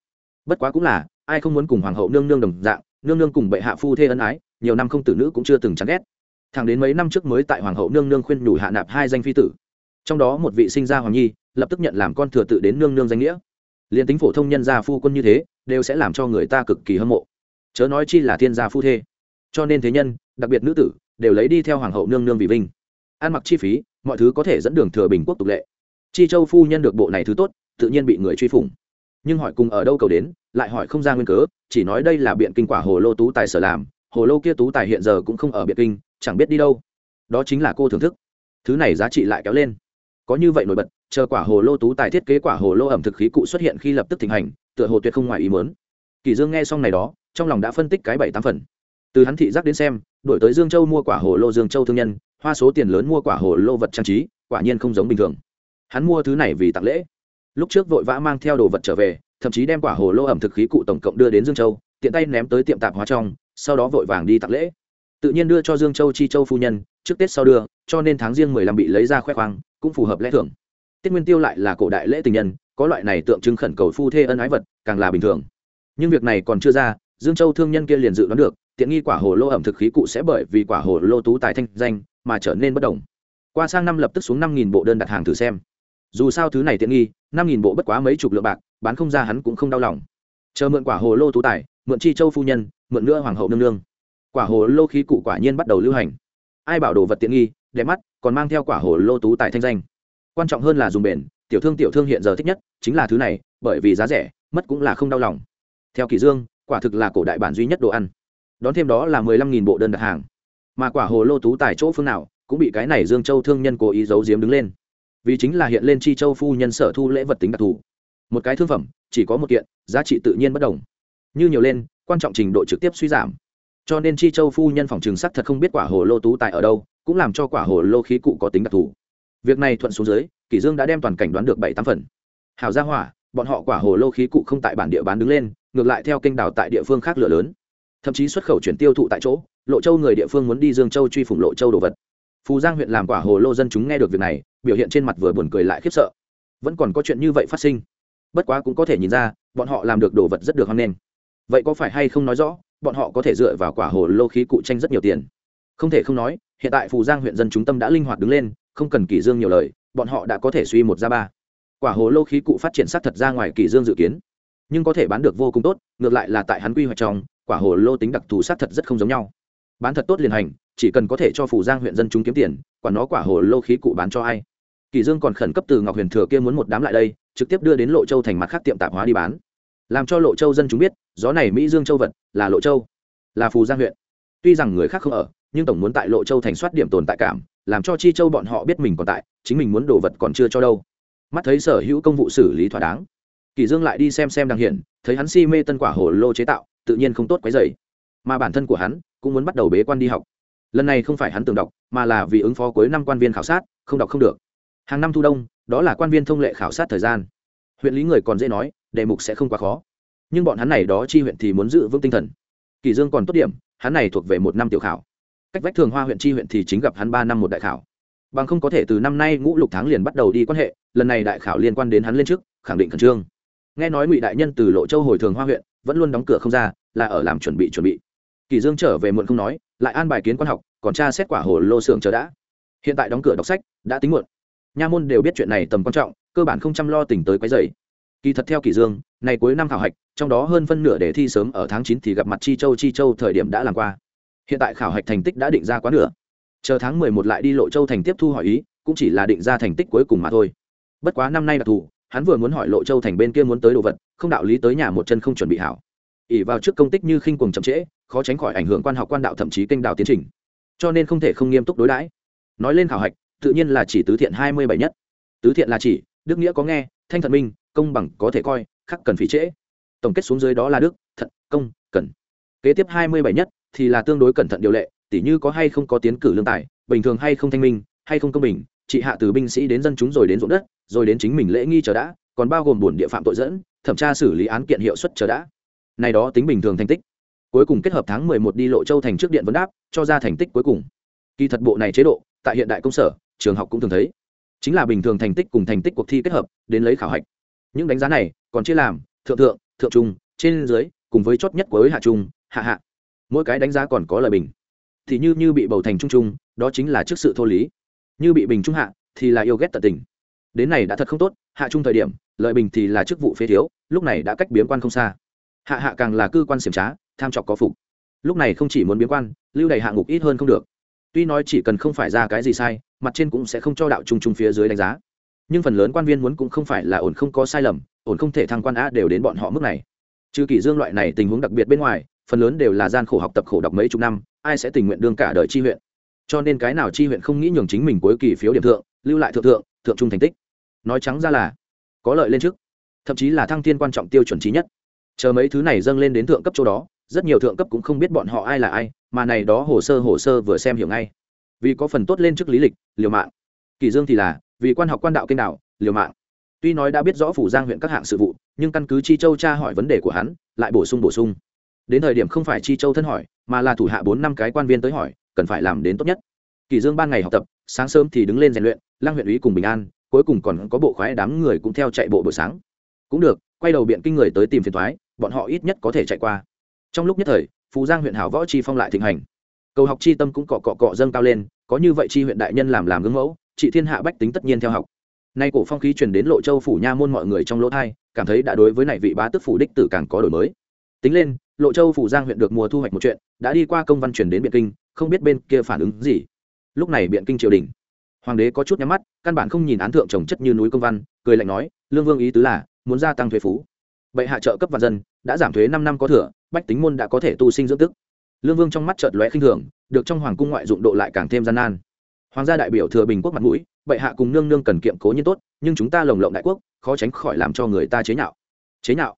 Bất quá cũng là, ai không muốn cùng hoàng hậu nương nương đồng dạng, nương nương cùng bệ hạ phu thê ân ái, nhiều năm không tử nữ cũng chưa từng chán ghét. Thẳng đến mấy năm trước mới tại hoàng hậu nương nương khuyên nhủ hạ nạp hai danh phi tử trong đó một vị sinh ra hoàng nhi, lập tức nhận làm con thừa tự đến nương nương danh nghĩa. Liền tính phổ thông nhân gia phu quân như thế, đều sẽ làm cho người ta cực kỳ hâm mộ. Chớ nói chi là thiên gia phu thê. Cho nên thế nhân, đặc biệt nữ tử, đều lấy đi theo hoàng hậu nương nương vì vinh. Ăn mặc chi phí, mọi thứ có thể dẫn đường thừa bình quốc tục lệ. Chi châu phu nhân được bộ này thứ tốt, tự nhiên bị người truy phủng. Nhưng hỏi cùng ở đâu cầu đến, lại hỏi không ra nguyên cớ, chỉ nói đây là biện kinh quả hồ lô tú tài sở làm, hồ lô kia tú tài hiện giờ cũng không ở biện kinh, chẳng biết đi đâu. Đó chính là cô thưởng thức. Thứ này giá trị lại kéo lên có như vậy nổi bật, chờ quả hồ lô tú tài thiết kế quả hồ lô ẩm thực khí cụ xuất hiện khi lập tức thịnh hành, tựa hồ tuyệt không ngoài ý mớn kỳ dương nghe xong này đó, trong lòng đã phân tích cái bảy tám phần. Từ hắn thị giác đến xem, đổi tới dương châu mua quả hồ lô dương châu thương nhân, hoa số tiền lớn mua quả hồ lô vật trang trí, quả nhiên không giống bình thường. Hắn mua thứ này vì tặng lễ. Lúc trước vội vã mang theo đồ vật trở về, thậm chí đem quả hồ lô ẩm thực khí cụ tổng cộng đưa đến dương châu, tiện tay ném tới tiệm tạp hóa trong, sau đó vội vàng đi tặng lễ tự nhiên đưa cho dương châu chi châu phu nhân, trước tết sau đưa, cho nên tháng riêng mười lăm bị lấy ra khoe khoang, cũng phù hợp lẽ thường. Tết nguyên tiêu lại là cổ đại lễ tình nhân, có loại này tượng trưng khẩn cầu phu thê ân ái vật, càng là bình thường. Nhưng việc này còn chưa ra, dương châu thương nhân kia liền dự đoán được, tiện nghi quả hồ lô ẩm thực khí cụ sẽ bởi vì quả hồ lô tú tài thanh danh, mà trở nên bất đồng. Qua sang năm lập tức xuống năm nghìn bộ đơn đặt hàng thử xem. Dù sao thứ này tiện nghi, năm nghìn bộ bất quá mấy chục lượng bạc, bán không ra hắn cũng không đau lòng. Chờ mượn quả hồ lô tú tài, mượn chi châu phu nhân, mượn nữa hoàng hậu nương nương quả hồ lô khí cụ quả nhiên bắt đầu lưu hành. Ai bảo đồ vật tiện nghi, đẹp mắt, còn mang theo quả hồ lô tú tài thanh danh. Quan trọng hơn là dùng bền, tiểu thương tiểu thương hiện giờ thích nhất chính là thứ này, bởi vì giá rẻ, mất cũng là không đau lòng. Theo kỳ dương, quả thực là cổ đại bản duy nhất đồ ăn. Đón thêm đó là mười lăm nghìn bộ đơn đặt hàng. Mà quả hồ lô tú tài chỗ phương nào cũng bị cái này dương châu thương nhân cố ý giấu giếm đứng lên. Vì chính là hiện lên chi châu phu nhân sở thu lễ vật tính đặc thù. Một cái thương phẩm, chỉ có một kiện, giá trị tự nhiên bất đồng. Như nhiều lên, quan trọng trình độ trực tiếp suy giảm cho nên chi châu phu nhân phòng trường sắc thật không biết quả hồ lô tú tài ở đâu, cũng làm cho quả hồ lô khí cụ có tính đặc thù. Việc này thuận xuống dưới, kỷ dương đã đem toàn cảnh đoán được bảy tám phần. Hảo gia hỏa, bọn họ quả hồ lô khí cụ không tại bản địa bán đứng lên, ngược lại theo kênh đào tại địa phương khác lửa lớn. Thậm chí xuất khẩu chuyển tiêu thụ tại chỗ, lộ châu người địa phương muốn đi dương châu truy phủng lộ châu đồ vật. Phù giang huyện làm quả hồ lô dân chúng nghe được việc này, biểu hiện trên mặt vừa buồn cười lại khiếp sợ. Vẫn còn có chuyện như vậy phát sinh. Bất quá cũng có thể nhìn ra, bọn họ làm được đồ vật rất được hoan nghênh. Vậy có phải hay không nói rõ bọn họ có thể dựa vào quả hồ lô khí cụ tranh rất nhiều tiền. Không thể không nói, hiện tại phù giang huyện dân chúng tâm đã linh hoạt đứng lên, không cần kỷ dương nhiều lời, bọn họ đã có thể suy một ra ba. Quả hồ lô khí cụ phát triển sát thật ra ngoài kỷ dương dự kiến, nhưng có thể bán được vô cùng tốt, ngược lại là tại hắn quy hoạch trong, quả hồ lô tính đặc thù sát thật rất không giống nhau. Bán thật tốt liền hành, chỉ cần có thể cho phủ giang huyện dân chúng kiếm tiền quả nó quả hồ lô khí cụ bán cho ai. Kỳ dương còn khẩn cấp từ ngọc huyền thừa kia muốn một đám lại đây, trực tiếp đưa đến lộ châu thành mặt khác tiệm tạp hóa đi bán. Làm cho lộ châu dân chúng biết gió này mỹ dương châu vật, là lộ châu, là phù giang huyện. Tuy rằng người khác không ở, nhưng tổng muốn tại lộ châu thành soát điểm tồn tại cảm, làm cho chi châu bọn họ biết mình còn tại, chính mình muốn đồ vật còn chưa cho đâu. Mắt thấy sở hữu công vụ xử lý thỏa đáng, kỳ dương lại đi xem xem đằng hiển, thấy hắn si mê tân quả hồ lô chế tạo, tự nhiên không tốt quấy rầy. Mà bản thân của hắn cũng muốn bắt đầu bế quan đi học. Lần này không phải hắn tưởng đọc, mà là vì ứng phó cuối năm quan viên khảo sát, không đọc không được. Hàng năm thu đông, đó là quan viên thông lệ khảo sát thời gian. Huyện lý người còn dễ nói, đề mục sẽ không quá khó nhưng bọn hắn này đó chi huyện thì muốn giữ vững tinh thần. Kỳ dương còn tốt điểm, hắn này thuộc về một năm tiểu khảo. Cách vách thường hoa huyện chi huyện thì chính gặp hắn ba năm một đại khảo. Bằng không có thể từ năm nay ngũ lục tháng liền bắt đầu đi quan hệ, lần này đại khảo liên quan đến hắn lên trước, khẳng định khẩn trương. Nghe nói ngụy đại nhân từ lộ châu hồi thường hoa huyện, vẫn luôn đóng cửa không ra, là ở làm chuẩn bị chuẩn bị. Kỳ dương trở về muộn không nói, lại an bài kiến quan học, còn tra xét quả hồ lô xưởng chờ đã. Hiện tại đóng cửa đọc sách, đã tính muộn. Nha môn đều biết chuyện này tầm quan trọng, cơ bản không chăm lo tỉnh tới quấy rầy. Kỳ thật theo kỳ dương, này cuối năm khảo hạch trong đó hơn phân nửa đề thi sớm ở tháng chín thì gặp mặt chi châu. Chi châu thời điểm đã làm qua. Hiện tại khảo hạch thành tích đã định ra quá nửa. Chờ tháng mười một lại đi lộ châu thành tiếp thu hỏi ý, cũng chỉ là định ra thành tích cuối cùng mà thôi. Bất quá năm nay đặc thù, hắn vừa muốn hỏi lộ châu thành bên kia muốn tới đồ vật, không đạo lý tới nhà một chân không chuẩn bị hảo. Ỉ vào trước công tích như khinh cuồng chậm trễ, khó tránh khỏi ảnh hưởng quan học quan đạo thậm chí kênh đạo tiến trình. Cho nên không thể không nghiêm túc đối đãi. Nói lên khảo hạch, tự nhiên là chỉ tứ thiện hai mươi bảy nhất. Tứ thiện là chỉ, đức nghĩa có nghe, thanh thần minh, công bằng có thể coi, khắc cần phí trễ tổng kết xuống dưới đó là đức, thận, công cẩn kế tiếp hai mươi bảy nhất thì là tương đối cẩn thận điều lệ, tỉ như có hay không có tiến cử lương tài, bình thường hay không thanh minh, hay không công bình, trị hạ từ binh sĩ đến dân chúng rồi đến ruộng đất, rồi đến chính mình lễ nghi chờ đã, còn bao gồm buồn địa phạm tội dẫn, thẩm tra xử lý án kiện hiệu suất chờ đã. Này đó tính bình thường thành tích. Cuối cùng kết hợp tháng mười một đi lộ châu thành trước điện vấn đáp, cho ra thành tích cuối cùng. Kỳ thật bộ này chế độ, tại hiện đại công sở, trường học cũng thường thấy. Chính là bình thường thành tích cùng thành tích cuộc thi kết hợp, đến lấy khảo hạch. Những đánh giá này, còn chia làm, thượng thượng thượng trung, trên dưới, cùng với chót nhất của hạ trung, hạ hạ. Mỗi cái đánh giá còn có lời bình. Thì như như bị bầu thành trung trung, đó chính là trước sự thô lý. Như bị bình trung hạ, thì là yêu ghét tận tình. Đến này đã thật không tốt, hạ trung thời điểm lợi bình thì là chức vụ phế thiếu, lúc này đã cách biếm quan không xa. Hạ hạ càng là cư quan xiểm trá, tham trọc có phục. Lúc này không chỉ muốn biếm quan, lưu đầy hạ ngục ít hơn không được. Tuy nói chỉ cần không phải ra cái gì sai, mặt trên cũng sẽ không cho đạo trung trung phía dưới đánh giá nhưng phần lớn quan viên muốn cũng không phải là ổn không có sai lầm, ổn không thể thăng quan á đều đến bọn họ mức này. Trừ kỷ dương loại này tình huống đặc biệt bên ngoài, phần lớn đều là gian khổ học tập khổ đọc mấy chục năm, ai sẽ tình nguyện đương cả đời chi huyện? Cho nên cái nào chi huyện không nghĩ nhường chính mình cuối kỳ phiếu điểm thượng, lưu lại thượng thượng thượng trung thành tích. Nói trắng ra là, có lợi lên trước, thậm chí là thăng thiên quan trọng tiêu chuẩn trí nhất. Chờ mấy thứ này dâng lên đến thượng cấp chỗ đó, rất nhiều thượng cấp cũng không biết bọn họ ai là ai, mà này đó hồ sơ hồ sơ vừa xem hiểu ngay. Vì có phần tốt lên trước lý lịch, liều mạng. Kỳ dương thì là vì quan học quan đạo kênh đạo liều mạng. Tuy nói đã biết rõ phủ giang huyện các hạng sự vụ, nhưng căn cứ chi châu tra hỏi vấn đề của hắn, lại bổ sung bổ sung. Đến thời điểm không phải chi châu thân hỏi, mà là thủ hạ bốn năm cái quan viên tới hỏi, cần phải làm đến tốt nhất. Kỳ dương ban ngày học tập, sáng sớm thì đứng lên rèn luyện lang huyện ủy cùng bình an, cuối cùng còn có bộ khoái đám người cũng theo chạy bộ buổi sáng. Cũng được, quay đầu biện kinh người tới tìm phiền thoái bọn họ ít nhất có thể chạy qua. Trong lúc nhất thời, phú giang huyện hảo võ chi phong lại thịnh hành. Cầu học chi tâm cũng cọ cọ cọ dâng cao lên, có như vậy chi huyện đại nhân làm làm gương mẫu chị thiên hạ bách tính tất nhiên theo học. Nay cổ phong khí truyền đến lộ châu phủ nha môn mọi người trong lỗ thai, cảm thấy đã đối với này vị bá tước phủ đích tử càng có đổi mới. Tính lên, lộ châu phủ giang huyện được mùa thu hoạch một chuyện, đã đi qua công văn truyền đến biện kinh, không biết bên kia phản ứng gì. Lúc này biện kinh triều đình, hoàng đế có chút nhắm mắt, căn bản không nhìn án thượng trồng chất như núi công văn, cười lạnh nói, lương vương ý tứ là, muốn gia tăng thuế phú. Bệ hạ trợ cấp văn dân, đã giảm thuế năm năm có thừa, bách tính môn đã có thể tu sinh dưỡng tức. Lương vương trong mắt chợt lóe khinh thường, được trong hoàng cung ngoại dụng độ lại càng thêm gian nan hoàng gia đại biểu thừa bình quốc mặt mũi, bệ hạ cùng nương nương cần kiệm cố nhiên tốt, nhưng chúng ta lồng lộng đại quốc, khó tránh khỏi làm cho người ta chế nhạo. Chế nhạo?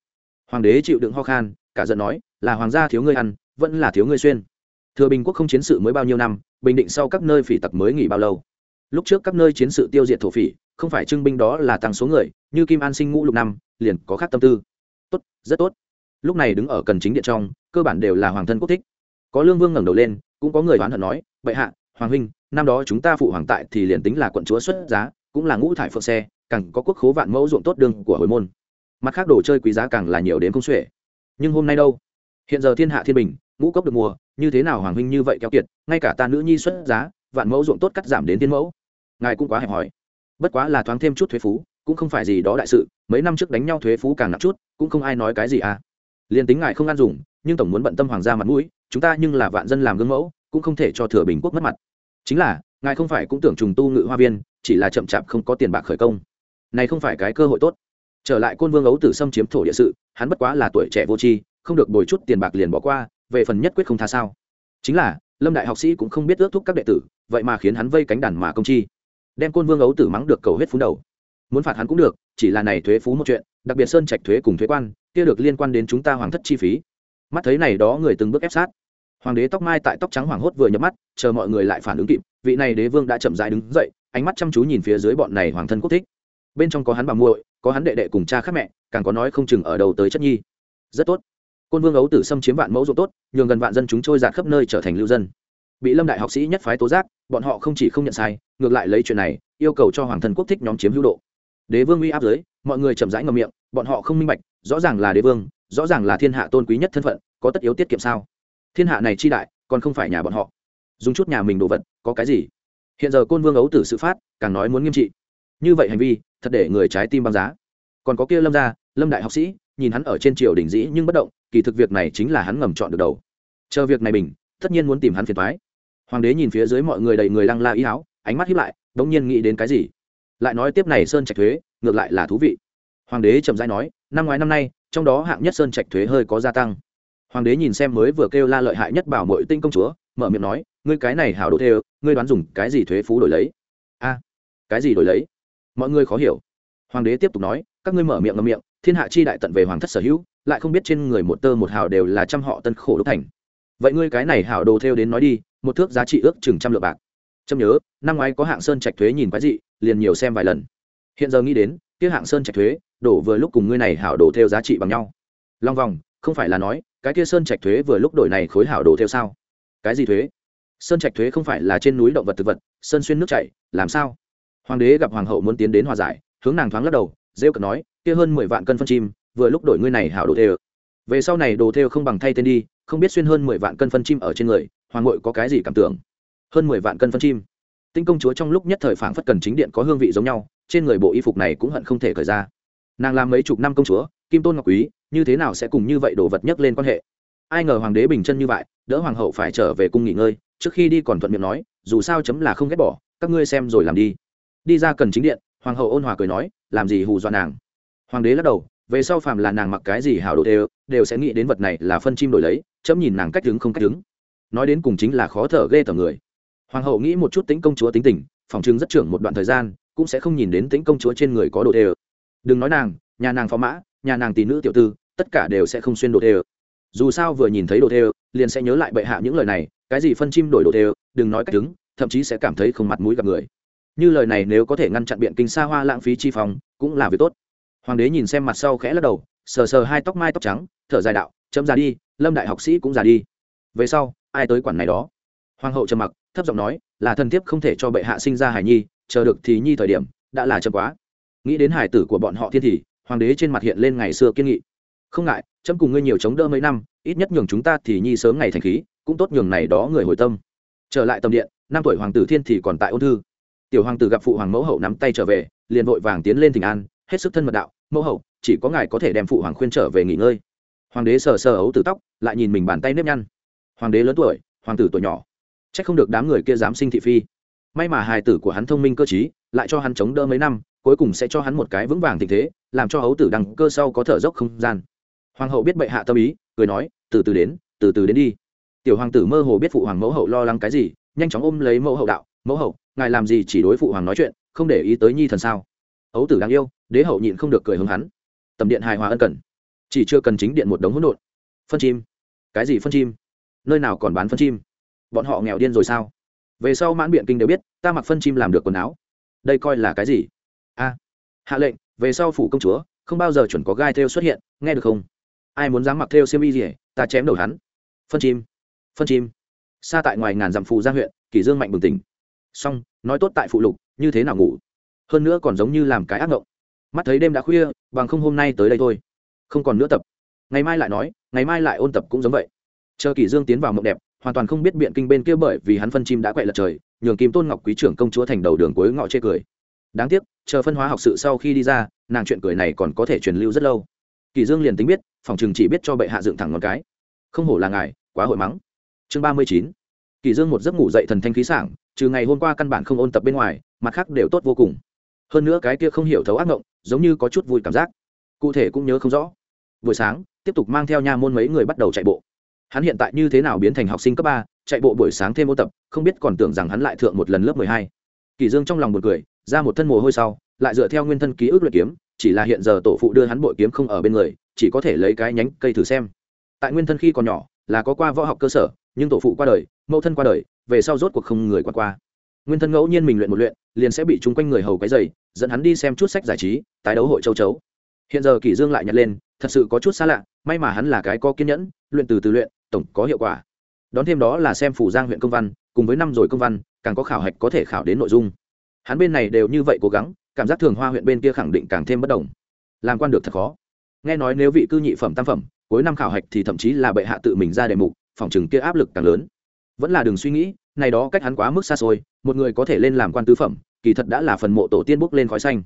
Hoàng đế chịu đựng ho khan, cả giận nói, là hoàng gia thiếu ngươi ăn, vẫn là thiếu ngươi xuyên. Thừa bình quốc không chiến sự mới bao nhiêu năm, bình định sau các nơi phỉ tặc mới nghỉ bao lâu? Lúc trước các nơi chiến sự tiêu diệt thổ phỉ, không phải trưng binh đó là tăng số người, như kim an sinh ngũ lục năm, liền có khác tâm tư. Tốt, rất tốt. Lúc này đứng ở cần chính điện trong, cơ bản đều là hoàng thân quốc thích. Có lương vương ngẩng đầu lên, cũng có người đoán hận nói, bệ hạ hoàng huynh, năm đó chúng ta phụ hoàng tại thì liền tính là quận chúa xuất giá, cũng là ngũ thải phượng xe, càng có quốc khố vạn mẫu ruộng tốt đường của hồi môn. Mặt khác đồ chơi quý giá càng là nhiều đến không xuể. Nhưng hôm nay đâu? Hiện giờ thiên hạ thiên bình, ngũ cốc được mùa, như thế nào hoàng huynh như vậy kéo kiệt, ngay cả ta nữ nhi xuất giá, vạn mẫu ruộng tốt cắt giảm đến thiên mẫu. Ngài cũng quá hẹp hòi. Bất quá là thoáng thêm chút thuế phú, cũng không phải gì đó đại sự, mấy năm trước đánh nhau thuế phú càng nặng chút, cũng không ai nói cái gì à. Liền tính ngài không ăn dùng, nhưng tổng muốn bận tâm hoàng gia mặt mũi, chúng ta nhưng là vạn dân làm gương mẫu cũng không thể cho thừa bình quốc mất mặt. Chính là, ngài không phải cũng tưởng trùng tu ngự hoa viên, chỉ là chậm chạp không có tiền bạc khởi công. Này không phải cái cơ hội tốt. Trở lại côn vương ấu tử xâm chiếm thổ địa sự, hắn bất quá là tuổi trẻ vô tri, không được bồi chút tiền bạc liền bỏ qua, về phần nhất quyết không tha sao. Chính là, lâm đại học sĩ cũng không biết ước thúc các đệ tử, vậy mà khiến hắn vây cánh đàn mà công chi. Đem côn vương ấu tử mắng được cầu hết phú đầu. Muốn phạt hắn cũng được, chỉ là này thuế phú một chuyện, đặc biệt sơn trạch thuế cùng thuế quan, kia được liên quan đến chúng ta hoàng thất chi phí. Mắt thấy này đó người từng bước ép sát hoàng đế tóc mai tại tóc trắng hoàng hốt vừa nhắm mắt, chờ mọi người lại phản ứng kịp, vị này đế vương đã chậm dãi đứng dậy, ánh mắt chăm chú nhìn phía dưới bọn này hoàng thân quốc thích. Bên trong có hắn bà muội, có hắn đệ đệ cùng cha khác mẹ, càng có nói không chừng ở đầu tới chất nhi. Rất tốt. Côn vương ấu tử xâm chiếm vạn mẫu ruộng tốt, nhường gần vạn dân chúng trôi giạt khắp nơi trở thành lưu dân. Bị lâm đại học sĩ nhất phái tố giác, bọn họ không chỉ không nhận sai, ngược lại lấy chuyện này, yêu cầu cho hoàng thân quốc thích nhóm chiếm hữu độ. Đế vương uy áp giới, mọi người chậm rãi ngầm miệng, bọn họ không minh bạch, rõ ràng là đế vương, rõ ràng là thiên hạ tôn quý nhất thân phận, có tất yếu tiết kiệm sao? Thiên hạ này chi đại, còn không phải nhà bọn họ. Dùng chút nhà mình đồ vật, có cái gì? Hiện giờ côn vương ấu tử sự phát, càng nói muốn nghiêm trị. Như vậy hành vi, thật để người trái tim băng giá. Còn có kia lâm gia, lâm đại học sĩ, nhìn hắn ở trên triều đình dĩ nhưng bất động, kỳ thực việc này chính là hắn ngầm chọn được đầu. Chờ việc này bình, tất nhiên muốn tìm hắn phiền thoái hoàng đế nhìn phía dưới mọi người đầy người lăng la ý áo, ánh mắt hiếp lại, đống nhiên nghĩ đến cái gì? Lại nói tiếp này sơn trạch thuế, ngược lại là thú vị. Hoàng đế chậm rãi nói, năm ngoái năm nay, trong đó hạng nhất sơn trạch thuế hơi có gia tăng hoàng đế nhìn xem mới vừa kêu la lợi hại nhất bảo mội tinh công chúa, mở miệng nói, ngươi cái này hảo đồ thê ngươi đoán dùng cái gì thuế phú đổi lấy? A, cái gì đổi lấy? Mọi người khó hiểu. Hoàng đế tiếp tục nói, các ngươi mở miệng ngậm miệng, thiên hạ chi đại tận về hoàng thất sở hữu, lại không biết trên người một tơ một hào đều là trăm họ tân khổ đúc thành. Vậy ngươi cái này hảo đồ theo đến nói đi, một thước giá trị ước chừng trăm lượng bạc. Trâm nhớ, năm ngoái có hạng sơn trạch thuế nhìn quái dị, liền nhiều xem vài lần. Hiện giờ nghĩ đến, kia hạng sơn trạch thuế, đổ vừa lúc cùng ngươi này hảo đồ theo giá trị bằng nhau. Long vòng không phải là nói, cái kia sơn trạch thuế vừa lúc đổi này khối hảo đồ theo sao? Cái gì thuế? Sơn trạch thuế không phải là trên núi động vật thực vật, sơn xuyên nước chảy, làm sao? Hoàng đế gặp hoàng hậu muốn tiến đến hòa giải, hướng nàng thoáng lắc đầu, rêu cực nói, kia hơn mười vạn cân phân chim, vừa lúc đổi ngươi này hảo đồ theo. Về sau này đồ theo không bằng thay tên đi, không biết xuyên hơn mười vạn cân phân chim ở trên người, hoàng ngội có cái gì cảm tưởng? Hơn mười vạn cân phân chim. Tinh công chúa trong lúc nhất thời phảng phất cần chính điện có hương vị giống nhau, trên người bộ y phục này cũng hận không thể khởi ra. Nàng làm mấy chục năm công chúa, kim tôn ngọc quý như thế nào sẽ cùng như vậy đồ vật nhất lên quan hệ? Ai ngờ hoàng đế bình chân như vậy, đỡ hoàng hậu phải trở về cung nghỉ ngơi, trước khi đi còn thuận miệng nói, dù sao chấm là không ghét bỏ, các ngươi xem rồi làm đi. Đi ra cần chính điện, hoàng hậu ôn hòa cười nói, làm gì hù dọa nàng? Hoàng đế lắc đầu, về sau phàm là nàng mặc cái gì hảo đồ đều đều sẽ nghĩ đến vật này là phân chim đổi lấy, chấm nhìn nàng cách đứng không cách đứng. Nói đến cùng chính là khó thở ghê tởm người. Hoàng hậu nghĩ một chút tính công chúa tính tình, phòng chứng rất trưởng một đoạn thời gian, cũng sẽ không nhìn đến tính công chúa trên người có đồ đều. đừng nói nàng, nhà nàng phó mã, nhà nàng tỷ nữ tiểu tư tất cả đều sẽ không xuyên đồ đê dù sao vừa nhìn thấy đồ đê liền sẽ nhớ lại bệ hạ những lời này, cái gì phân chim đổi đồ đê đừng nói cách đứng, thậm chí sẽ cảm thấy không mặt mũi gặp người. Như lời này nếu có thể ngăn chặn biện kinh xa hoa lãng phí chi phòng cũng là việc tốt. Hoàng đế nhìn xem mặt sau khẽ lắc đầu, sờ sờ hai tóc mai tóc trắng, thở dài đạo, chấm ra đi, lâm đại học sĩ cũng ra đi. Về sau, ai tới quản này đó? Hoàng hậu trầm mặc, thấp giọng nói, là thần thiếp không thể cho bệ hạ sinh ra hải nhi, chờ được thì nhi thời điểm, đã là chậm quá. Nghĩ đến hải tử của bọn họ thiên thì, hoàng đế trên mặt hiện lên ngày xưa kiên nghị không ngại, chấm cùng ngươi nhiều chống đỡ mấy năm, ít nhất nhường chúng ta thì nhi sớm ngày thành khí, cũng tốt nhường này đó người hồi tâm. Trở lại tầm điện, năm tuổi hoàng tử thiên thì còn tại ôn thư. Tiểu hoàng tử gặp phụ hoàng mẫu hậu nắm tay trở về, liền vội vàng tiến lên thỉnh an, hết sức thân mật đạo, mẫu hậu, chỉ có ngài có thể đem phụ hoàng khuyên trở về nghỉ ngơi. Hoàng đế sờ sờ ấu tử tóc, lại nhìn mình bàn tay nếp nhăn. Hoàng đế lớn tuổi, hoàng tử tuổi nhỏ. C h ắ c không được đám người kia dám sinh thị phi. May mà hài tử của hắn thông minh cơ t lại cho hắn chống đỡ mấy năm, cuối cùng sẽ cho hắn một cái vững vàng tình thế, làm cho ấu tử đằng cơ sau có thở dốc không gian hoàng hậu biết bệ hạ tâm ý, cười nói, từ từ đến, từ từ đến đi. Tiểu hoàng tử mơ hồ biết phụ hoàng mẫu hậu lo lắng cái gì, nhanh chóng ôm lấy mẫu hậu đạo, mẫu hậu, ngài làm gì chỉ đối phụ hoàng nói chuyện, không để ý tới nhi thần sao? Ấu tử đáng yêu, đế hậu nhịn không được cười hứng hắn. Tầm điện hài hòa ân cần. Chỉ chưa cần chính điện một đống hỗn độn. Phân chim. Cái gì phân chim? Nơi nào còn bán phân chim? Bọn họ nghèo điên rồi sao? Về sau mãn biện kinh đều biết, ta mặc phân chim làm được quần áo. Đây coi là cái gì? A. Hạ lệnh, về sau phủ công chúa, không bao giờ chuẩn có gai theo xuất hiện, nghe được không? Ai muốn dám mặc theo xiêm y gì ta chém đầu hắn. Phân chim phân chim. Xa tại ngoài ngàn dặm phù gia huyện, kỷ dương mạnh bừng tỉnh. Xong, nói tốt tại phụ lục, như thế nào ngủ? Hơn nữa còn giống như làm cái ác ngộng. Mắt thấy đêm đã khuya, bằng không hôm nay tới đây thôi. Không còn nữa tập. Ngày mai lại nói, ngày mai lại ôn tập cũng giống vậy. Chờ kỷ dương tiến vào mộng đẹp, hoàn toàn không biết biện kinh bên kia bởi vì hắn phân chim đã quậy lật trời, nhường kim tôn ngọc quý trưởng công chúa thành đầu đường cuối ngọ chê cười. Đáng tiếc, chờ phân hóa học sự sau khi đi ra, nàng chuyện cười này còn có thể truyền lưu rất lâu. Kỳ dương liền tính biết, phòng trường chỉ biết cho bệ hạ dựng thẳng ngón cái. Không hổ là ngài, quá hội mắng. Chương ba mươi chín. Kỳ dương một giấc ngủ dậy thần thanh khí sảng, trừ ngày hôm qua căn bản không ôn tập bên ngoài, mặt khác đều tốt vô cùng. Hơn nữa cái kia không hiểu thấu ác ngộng, giống như có chút vui cảm giác. Cụ thể cũng nhớ không rõ. Buổi sáng, tiếp tục mang theo nha môn mấy người bắt đầu chạy bộ. Hắn hiện tại như thế nào biến thành học sinh cấp ba, chạy bộ buổi sáng thêm ôn tập, không biết còn tưởng rằng hắn lại thượng một lần lớp mười hai. Kỳ dương trong lòng một cười, ra một thân mồ hôi sau, lại dựa theo nguyên thân ký ức luyện kiếm chỉ là hiện giờ tổ phụ đưa hắn bội kiếm không ở bên người, chỉ có thể lấy cái nhánh cây thử xem. Tại nguyên thân khi còn nhỏ, là có qua võ học cơ sở, nhưng tổ phụ qua đời, mẫu thân qua đời, về sau rốt cuộc không người qua qua. Nguyên thân ngẫu nhiên mình luyện một luyện, liền sẽ bị chúng quanh người hầu cái dày dẫn hắn đi xem chút sách giải trí, tái đấu hội châu chấu. Hiện giờ kỷ dương lại nhặt lên, thật sự có chút xa lạ, may mà hắn là cái có kiên nhẫn, luyện từ từ luyện, tổng có hiệu quả. Đón thêm đó là xem phủ giang huyện công văn, cùng với năm rồi công văn, càng có khảo hạch có thể khảo đến nội dung. Hắn bên này đều như vậy cố gắng cảm giác thường hoa huyện bên kia khẳng định càng thêm bất đồng. Làm quan được thật khó. Nghe nói nếu vị cư nhị phẩm tam phẩm, cuối năm khảo hạch thì thậm chí là bệ hạ tự mình ra đề mục, phòng chừng kia áp lực càng lớn. Vẫn là đừng suy nghĩ, này đó cách hắn quá mức xa xôi, một người có thể lên làm quan tứ phẩm, kỳ thật đã là phần mộ tổ tiên bốc lên khói xanh.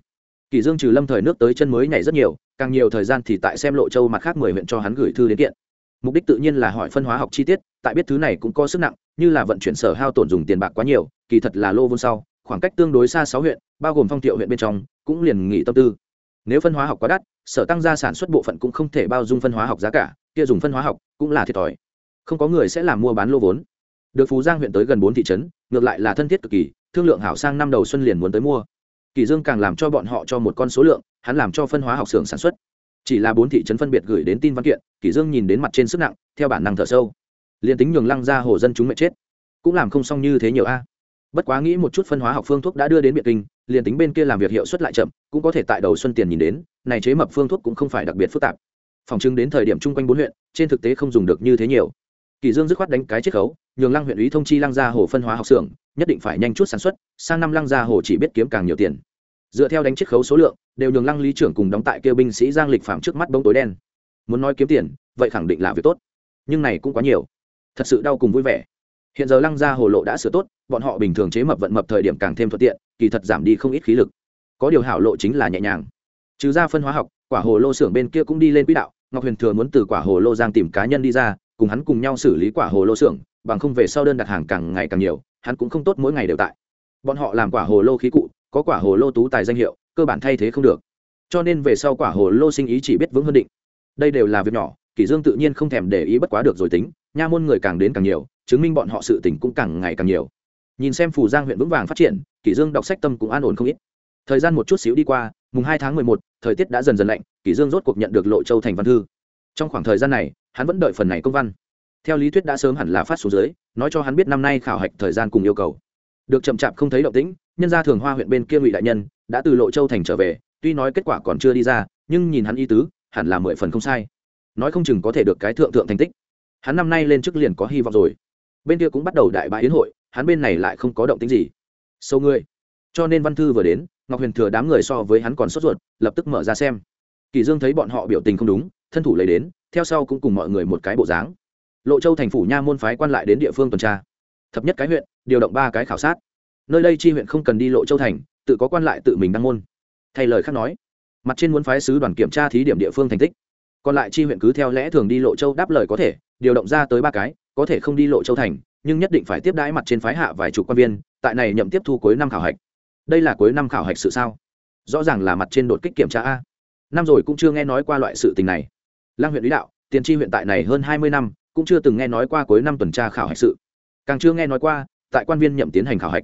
Kỳ dương trừ lâm thời nước tới chân mới nhảy rất nhiều, càng nhiều thời gian thì tại xem lộ châu mặt khác mười huyện cho hắn gửi thư đến kiện. Mục đích tự nhiên là hỏi phân hóa học chi tiết, tại biết thứ này cũng có sức nặng, như là vận chuyển sở hao tổn dùng tiền bạc quá nhiều, kỳ thật là lô vốn sau khoảng cách tương đối xa sáu huyện, bao gồm phong tiệu huyện bên trong, cũng liền nghỉ tâm tư. Nếu phân hóa học quá đắt, sở tăng gia sản xuất bộ phận cũng không thể bao dung phân hóa học giá cả, kia dùng phân hóa học cũng là thiệt thòi. Không có người sẽ làm mua bán lô vốn. Được phú giang huyện tới gần bốn thị trấn, ngược lại là thân thiết cực kỳ, thương lượng hảo sang năm đầu xuân liền muốn tới mua. Kỳ dương càng làm cho bọn họ cho một con số lượng, hắn làm cho phân hóa học xưởng sản xuất. Chỉ là bốn thị trấn phân biệt gửi đến tin văn kiện, kỳ dương nhìn đến mặt trên sức nặng, theo bản năng thở sâu. Liền tính nhường lăng ra hồ dân chúng mẹ chết, cũng làm không xong như thế nhiều a bất quá nghĩ một chút phân hóa học phương thuốc đã đưa đến biệt kinh, liền tính bên kia làm việc hiệu suất lại chậm, cũng có thể tại đầu xuân tiền nhìn đến, này chế mập phương thuốc cũng không phải đặc biệt phức tạp. Phòng chứng đến thời điểm chung quanh bốn huyện, trên thực tế không dùng được như thế nhiều. Kỳ dương dứt khoát đánh cái chiết khấu, nhường lăng huyện ủy thông chi lăng gia hồ phân hóa học xưởng, nhất định phải nhanh chút sản xuất, sang năm lăng gia hồ chỉ biết kiếm càng nhiều tiền. Dựa theo đánh chiết khấu số lượng, đều nhường lăng lý trưởng cùng đóng tại kêu binh sĩ giang lịch phạm trước mắt bóng tối đen. Muốn nói kiếm tiền, vậy khẳng định là việc tốt. Nhưng này cũng quá nhiều. Thật sự đau cùng vui vẻ. Hiện giờ lăng gia hồ lộ đã sửa tốt bọn họ bình thường chế mập vận mập thời điểm càng thêm thuận tiện, kỳ thật giảm đi không ít khí lực. Có điều hảo lộ chính là nhẹ nhàng. Trừ ra phân hóa học, quả hồ lô xưởng bên kia cũng đi lên quỹ đạo, ngọc huyền thừa muốn từ quả hồ lô giang tìm cá nhân đi ra, cùng hắn cùng nhau xử lý quả hồ lô xưởng, bằng không về sau đơn đặt hàng càng ngày càng nhiều, hắn cũng không tốt mỗi ngày đều tại. Bọn họ làm quả hồ lô khí cụ, có quả hồ lô tú tài danh hiệu, cơ bản thay thế không được. Cho nên về sau quả hồ lô sinh ý chỉ biết vững hơn định. Đây đều là việc nhỏ, kỷ dương tự nhiên không thèm để ý bất quá được rồi tính, nha môn người càng đến càng nhiều, chứng minh bọn họ sự tình cũng càng ngày càng nhiều nhìn xem phù giang huyện vững vàng phát triển kỷ dương đọc sách tâm cũng an ổn không ít. Thời gian một chút xíu đi qua mùng hai tháng mười một, thời tiết đã dần dần lạnh kỷ dương rốt cuộc nhận được lộ châu thành văn thư. Trong khoảng thời gian này hắn vẫn đợi phần này công văn. Theo lý thuyết đã sớm hẳn là phát xuống dưới nói cho hắn biết năm nay khảo hạch thời gian cùng yêu cầu. Được chậm chạp không thấy động tĩnh nhân gia thường hoa huyện bên kia ngụy đại nhân đã từ lộ châu thành trở về tuy nói kết quả còn chưa đi ra nhưng nhìn hắn y tứ hẳn là mười phần không sai. Nói không chừng có thể được cái thượng thượng thành tích. Hắn năm nay lên chức liền có hy vọng rồi. Bên kia cũng bắt đầu đại bãi yến hội hắn bên này lại không có động tính gì. Sâu ngươi. Cho nên văn thư vừa đến, ngọc huyền thừa đám người so với hắn còn sốt ruột, lập tức mở ra xem. Kỳ dương thấy bọn họ biểu tình không đúng, thân thủ lấy đến, theo sau cũng cùng mọi người một cái bộ dáng. Lộ châu thành phủ nha môn phái quan lại đến địa phương tuần tra. Thập nhất cái huyện, điều động ba cái khảo sát. Nơi đây chi huyện không cần đi lộ châu thành, tự có quan lại tự mình đăng môn. Thay lời khác nói, mặt trên muốn phái sứ đoàn kiểm tra thí điểm địa phương thành tích. Còn lại chi huyện cứ theo lẽ thường đi lộ châu đáp lời có thể, điều động ra tới ba cái, có thể không đi lộ châu thành nhưng nhất định phải tiếp đãi mặt trên phái hạ vài chục quan viên, tại này nhậm tiếp thu cuối năm khảo hạch. Đây là cuối năm khảo hạch sự sao? Rõ ràng là mặt trên đột kích kiểm tra a. Năm rồi cũng chưa nghe nói qua loại sự tình này. Lang huyện lý đạo, tiền tri huyện tại này hơn hai mươi năm, cũng chưa từng nghe nói qua cuối năm tuần tra khảo hạch sự. Càng chưa nghe nói qua, tại quan viên nhậm tiến hành khảo hạch.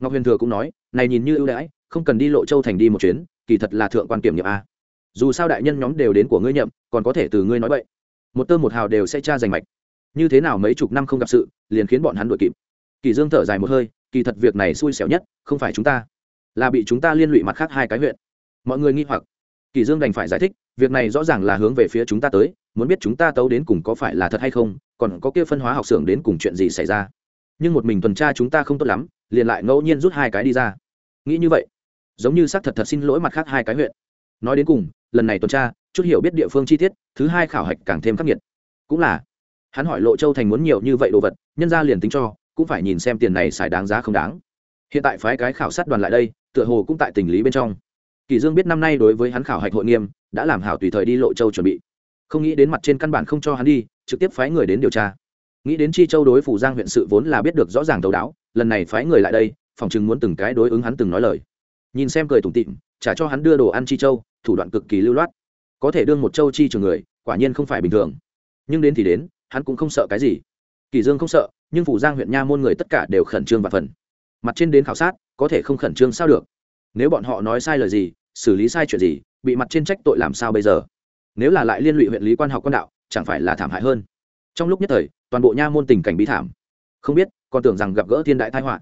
Ngọc huyền thừa cũng nói, này nhìn như ưu đãi, không cần đi lộ châu thành đi một chuyến, kỳ thật là thượng quan kiểm nghiệm a. Dù sao đại nhân nhóm đều đến của ngươi nhậm, còn có thể từ ngươi nói vậy. Một tơ một hào đều sẽ tra giành mạch như thế nào mấy chục năm không gặp sự, liền khiến bọn hắn đuổi kịp. Kỳ dương thở dài một hơi, kỳ thật việc này xui xẻo nhất, không phải chúng ta, là bị chúng ta liên lụy mặt khác hai cái huyện. Mọi người nghi hoặc. Kỳ dương đành phải giải thích, việc này rõ ràng là hướng về phía chúng ta tới, muốn biết chúng ta tấu đến cùng có phải là thật hay không, còn có kia phân hóa học xưởng đến cùng chuyện gì xảy ra. Nhưng một mình tuần tra chúng ta không tốt lắm, liền lại ngẫu nhiên rút hai cái đi ra. Nghĩ như vậy, giống như xác thật thật xin lỗi mặt khác hai cái huyện. Nói đến cùng, lần này tuần tra, chút hiểu biết địa phương chi tiết, thứ hai khảo hạch càng thêm khắc nghiệt. Cũng là hắn hỏi lộ châu thành muốn nhiều như vậy đồ vật, nhân ra liền tính cho, cũng phải nhìn xem tiền này xài đáng giá không đáng. Hiện tại phái cái khảo sát đoàn lại đây, tựa hồ cũng tại tình lý bên trong. Kỳ dương biết năm nay đối với hắn khảo hạch hội nghiêm, đã làm hảo tùy thời đi lộ châu chuẩn bị. Không nghĩ đến mặt trên căn bản không cho hắn đi, trực tiếp phái người đến điều tra. Nghĩ đến chi châu đối phủ giang huyện sự vốn là biết được rõ ràng thấu đáo, lần này phái người lại đây, phòng chừng muốn từng cái đối ứng hắn từng nói lời. Nhìn xem cười tủm tịm trả cho hắn đưa đồ ăn chi châu, thủ đoạn cực kỳ lưu loát. Có thể đương một châu chi trường người, quả nhiên không phải bình thường. Nhưng đến thì đến hắn cũng không sợ cái gì. Kỳ dương không sợ, nhưng phủ giang huyện nha môn người tất cả đều khẩn trương và phần. Mặt trên đến khảo sát, có thể không khẩn trương sao được? Nếu bọn họ nói sai lời gì, xử lý sai chuyện gì, bị mặt trên trách tội làm sao bây giờ? Nếu là lại liên lụy huyện lý quan học quan đạo, chẳng phải là thảm hại hơn? Trong lúc nhất thời, toàn bộ nha môn tình cảnh bi thảm. Không biết, còn tưởng rằng gặp gỡ thiên đại tai họa.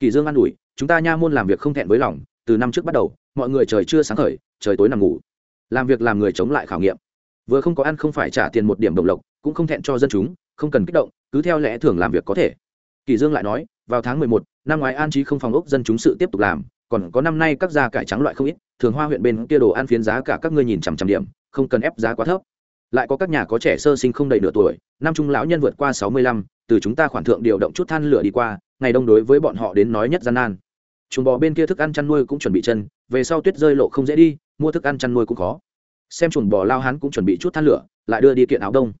Kỳ dương an ủi, chúng ta nha môn làm việc không thẹn với lòng, từ năm trước bắt đầu, mọi người trời chưa sáng khởi, trời tối nằm ngủ. Làm việc làm người chống lại khảo nghiệm. Vừa không có ăn không phải trả tiền một điểm đồng lộc cũng không thẹn cho dân chúng, không cần kích động, cứ theo lẽ thường làm việc có thể. Kỳ dương lại nói, vào tháng mười một, năm ngoái an trí không phòng ốc dân chúng sự tiếp tục làm, còn có năm nay các gia cải trắng loại không ít, thường hoa huyện bên kia đồ ăn phiến giá cả các ngươi nhìn chằm chằm điểm, không cần ép giá quá thấp. Lại có các nhà có trẻ sơ sinh không đầy nửa tuổi, năm trung lão nhân vượt qua sáu mươi lăm, từ chúng ta khoản thượng điều động chút than lửa đi qua, ngày đông đối với bọn họ đến nói nhất gian nan. Chúng bò bên kia thức ăn chăn nuôi cũng chuẩn bị chân, về sau tuyết rơi lộ không dễ đi, mua thức ăn chăn nuôi cũng khó. Xem chuồng bò lao hắn cũng chuẩn bị chút than lửa, lại đưa đi kiện áo đông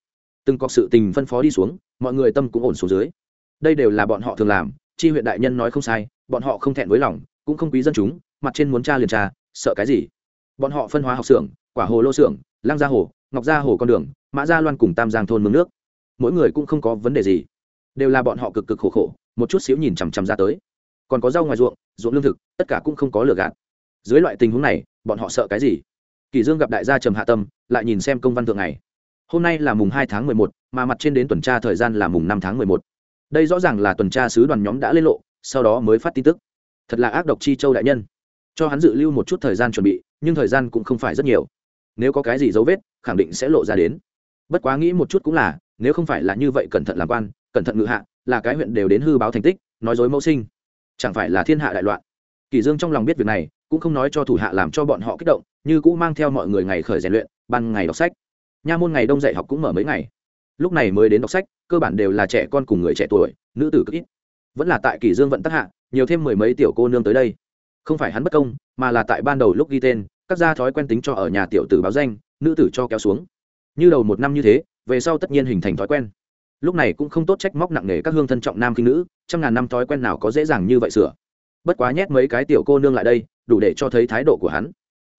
từng cọc sự tình phân phó đi xuống, mọi người tâm cũng ổn xuống dưới. Đây đều là bọn họ thường làm, chi huyện đại nhân nói không sai, bọn họ không thẹn với lòng, cũng không quý dân chúng, mặt trên muốn tra liền tra, sợ cái gì? Bọn họ phân hóa học xưởng, quả hồ lô xưởng, lăng gia hồ, ngọc gia hồ con đường, mã gia loan cùng tam giang thôn mương nước. Mỗi người cũng không có vấn đề gì. Đều là bọn họ cực cực khổ khổ, một chút xíu nhìn chằm chằm ra tới. Còn có rau ngoài ruộng ruộng lương thực, tất cả cũng không có lừa gạt. Dưới loại tình huống này, bọn họ sợ cái gì? Kỳ dương gặp đại gia trầm hạ tâm, lại nhìn xem công văn thượng này hôm nay là mùng hai tháng mười một, mà mặt trên đến tuần tra thời gian là mùng năm tháng mười một. đây rõ ràng là tuần tra sứ đoàn nhóm đã lên lộ sau đó mới phát tin tức. Thật là ác độc chi châu đại nhân. Cho hắn dự lưu một chút thời gian chuẩn bị nhưng thời gian cũng không phải rất nhiều. Nếu có cái gì dấu vết khẳng định sẽ lộ ra đến. Bất quá nghĩ một chút cũng là nếu không phải là như vậy cẩn thận làm quan cẩn thận ngự hạ là cái huyện đều đến hư báo thành tích nói dối mẫu sinh. Chẳng phải là thiên hạ đại loạn. Kỳ dương trong lòng biết việc này cũng không nói cho thủ hạ làm cho bọn họ kích động như cũ mang theo mọi người ngày khởi rèn luyện ban ngày đọc sách nha môn ngày đông dạy học cũng mở mấy ngày. Lúc này mới đến đọc sách, cơ bản đều là trẻ con cùng người trẻ tuổi, nữ tử cực ít. Vẫn là tại kỳ dương vận tắc hạ, nhiều thêm mười mấy tiểu cô nương tới đây. Không phải hắn bất công, mà là tại ban đầu lúc ghi tên, các gia thói quen tính cho ở nhà tiểu tử báo danh, nữ tử cho kéo xuống. Như đầu một năm như thế, về sau tất nhiên hình thành thói quen. Lúc này cũng không tốt trách móc nặng nề các hương thân trọng nam kinh nữ, trăm ngàn năm thói quen nào có dễ dàng như vậy sửa. Bất quá nhét mấy cái tiểu cô nương lại đây, đủ để cho thấy thái độ của hắn.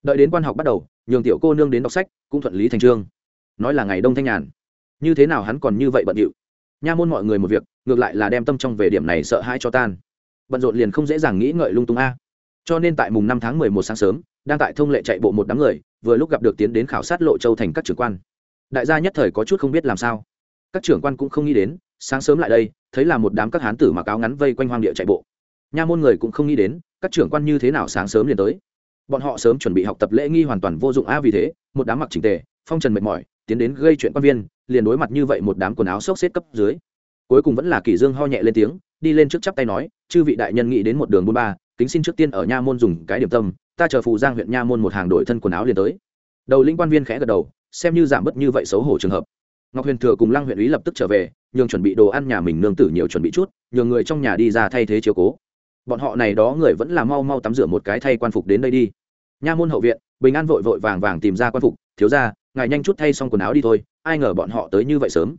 Đợi đến quan học bắt đầu, nhường tiểu cô nương đến đọc sách, cũng thuận lý thành trương nói là ngày đông thanh nhàn. Như thế nào hắn còn như vậy bận điệu? Nha môn mọi người một việc, ngược lại là đem tâm trong về điểm này sợ hãi cho tan. Bận rộn liền không dễ dàng nghĩ ngợi lung tung a. Cho nên tại mùng năm tháng mười một sáng sớm, đang tại thông lệ chạy bộ một đám người, vừa lúc gặp được tiến đến khảo sát lộ châu thành các trưởng quan. Đại gia nhất thời có chút không biết làm sao. Các trưởng quan cũng không nghĩ đến, sáng sớm lại đây, thấy là một đám các hán tử mặc áo ngắn vây quanh hoang địa chạy bộ. Nha môn người cũng không nghĩ đến, các trưởng quan như thế nào sáng sớm liền tới. Bọn họ sớm chuẩn bị học tập lễ nghi hoàn toàn vô dụng a, vì thế, một đám mặc chỉnh tề phong trần mệt mỏi, tiến đến gây chuyện quan viên, liền đối mặt như vậy một đám quần áo xốc xếp cấp dưới. Cuối cùng vẫn là kỷ dương ho nhẹ lên tiếng, đi lên trước chắp tay nói, chư vị đại nhân nghĩ đến một đường buôn ba, kính xin trước tiên ở nha môn dùng cái điểm tâm, ta chờ phù giang huyện nha môn một hàng đổi thân quần áo liền tới. Đầu linh quan viên khẽ gật đầu, xem như giảm bớt như vậy xấu hổ trường hợp. Ngọc huyền thừa cùng lăng huyện ý lập tức trở về, nhường chuẩn bị đồ ăn nhà mình nương tử nhiều chuẩn bị chút, nhường người trong nhà đi ra thay thế chiếu cố. Bọn họ này đó người vẫn là mau mau tắm rửa một cái thay quan phục đến đây đi. Nha môn hậu viện, bình an vội vội vàng vàng tìm ra quan phục, thiếu ra ngài nhanh chút thay xong quần áo đi thôi, ai ngờ bọn họ tới như vậy sớm.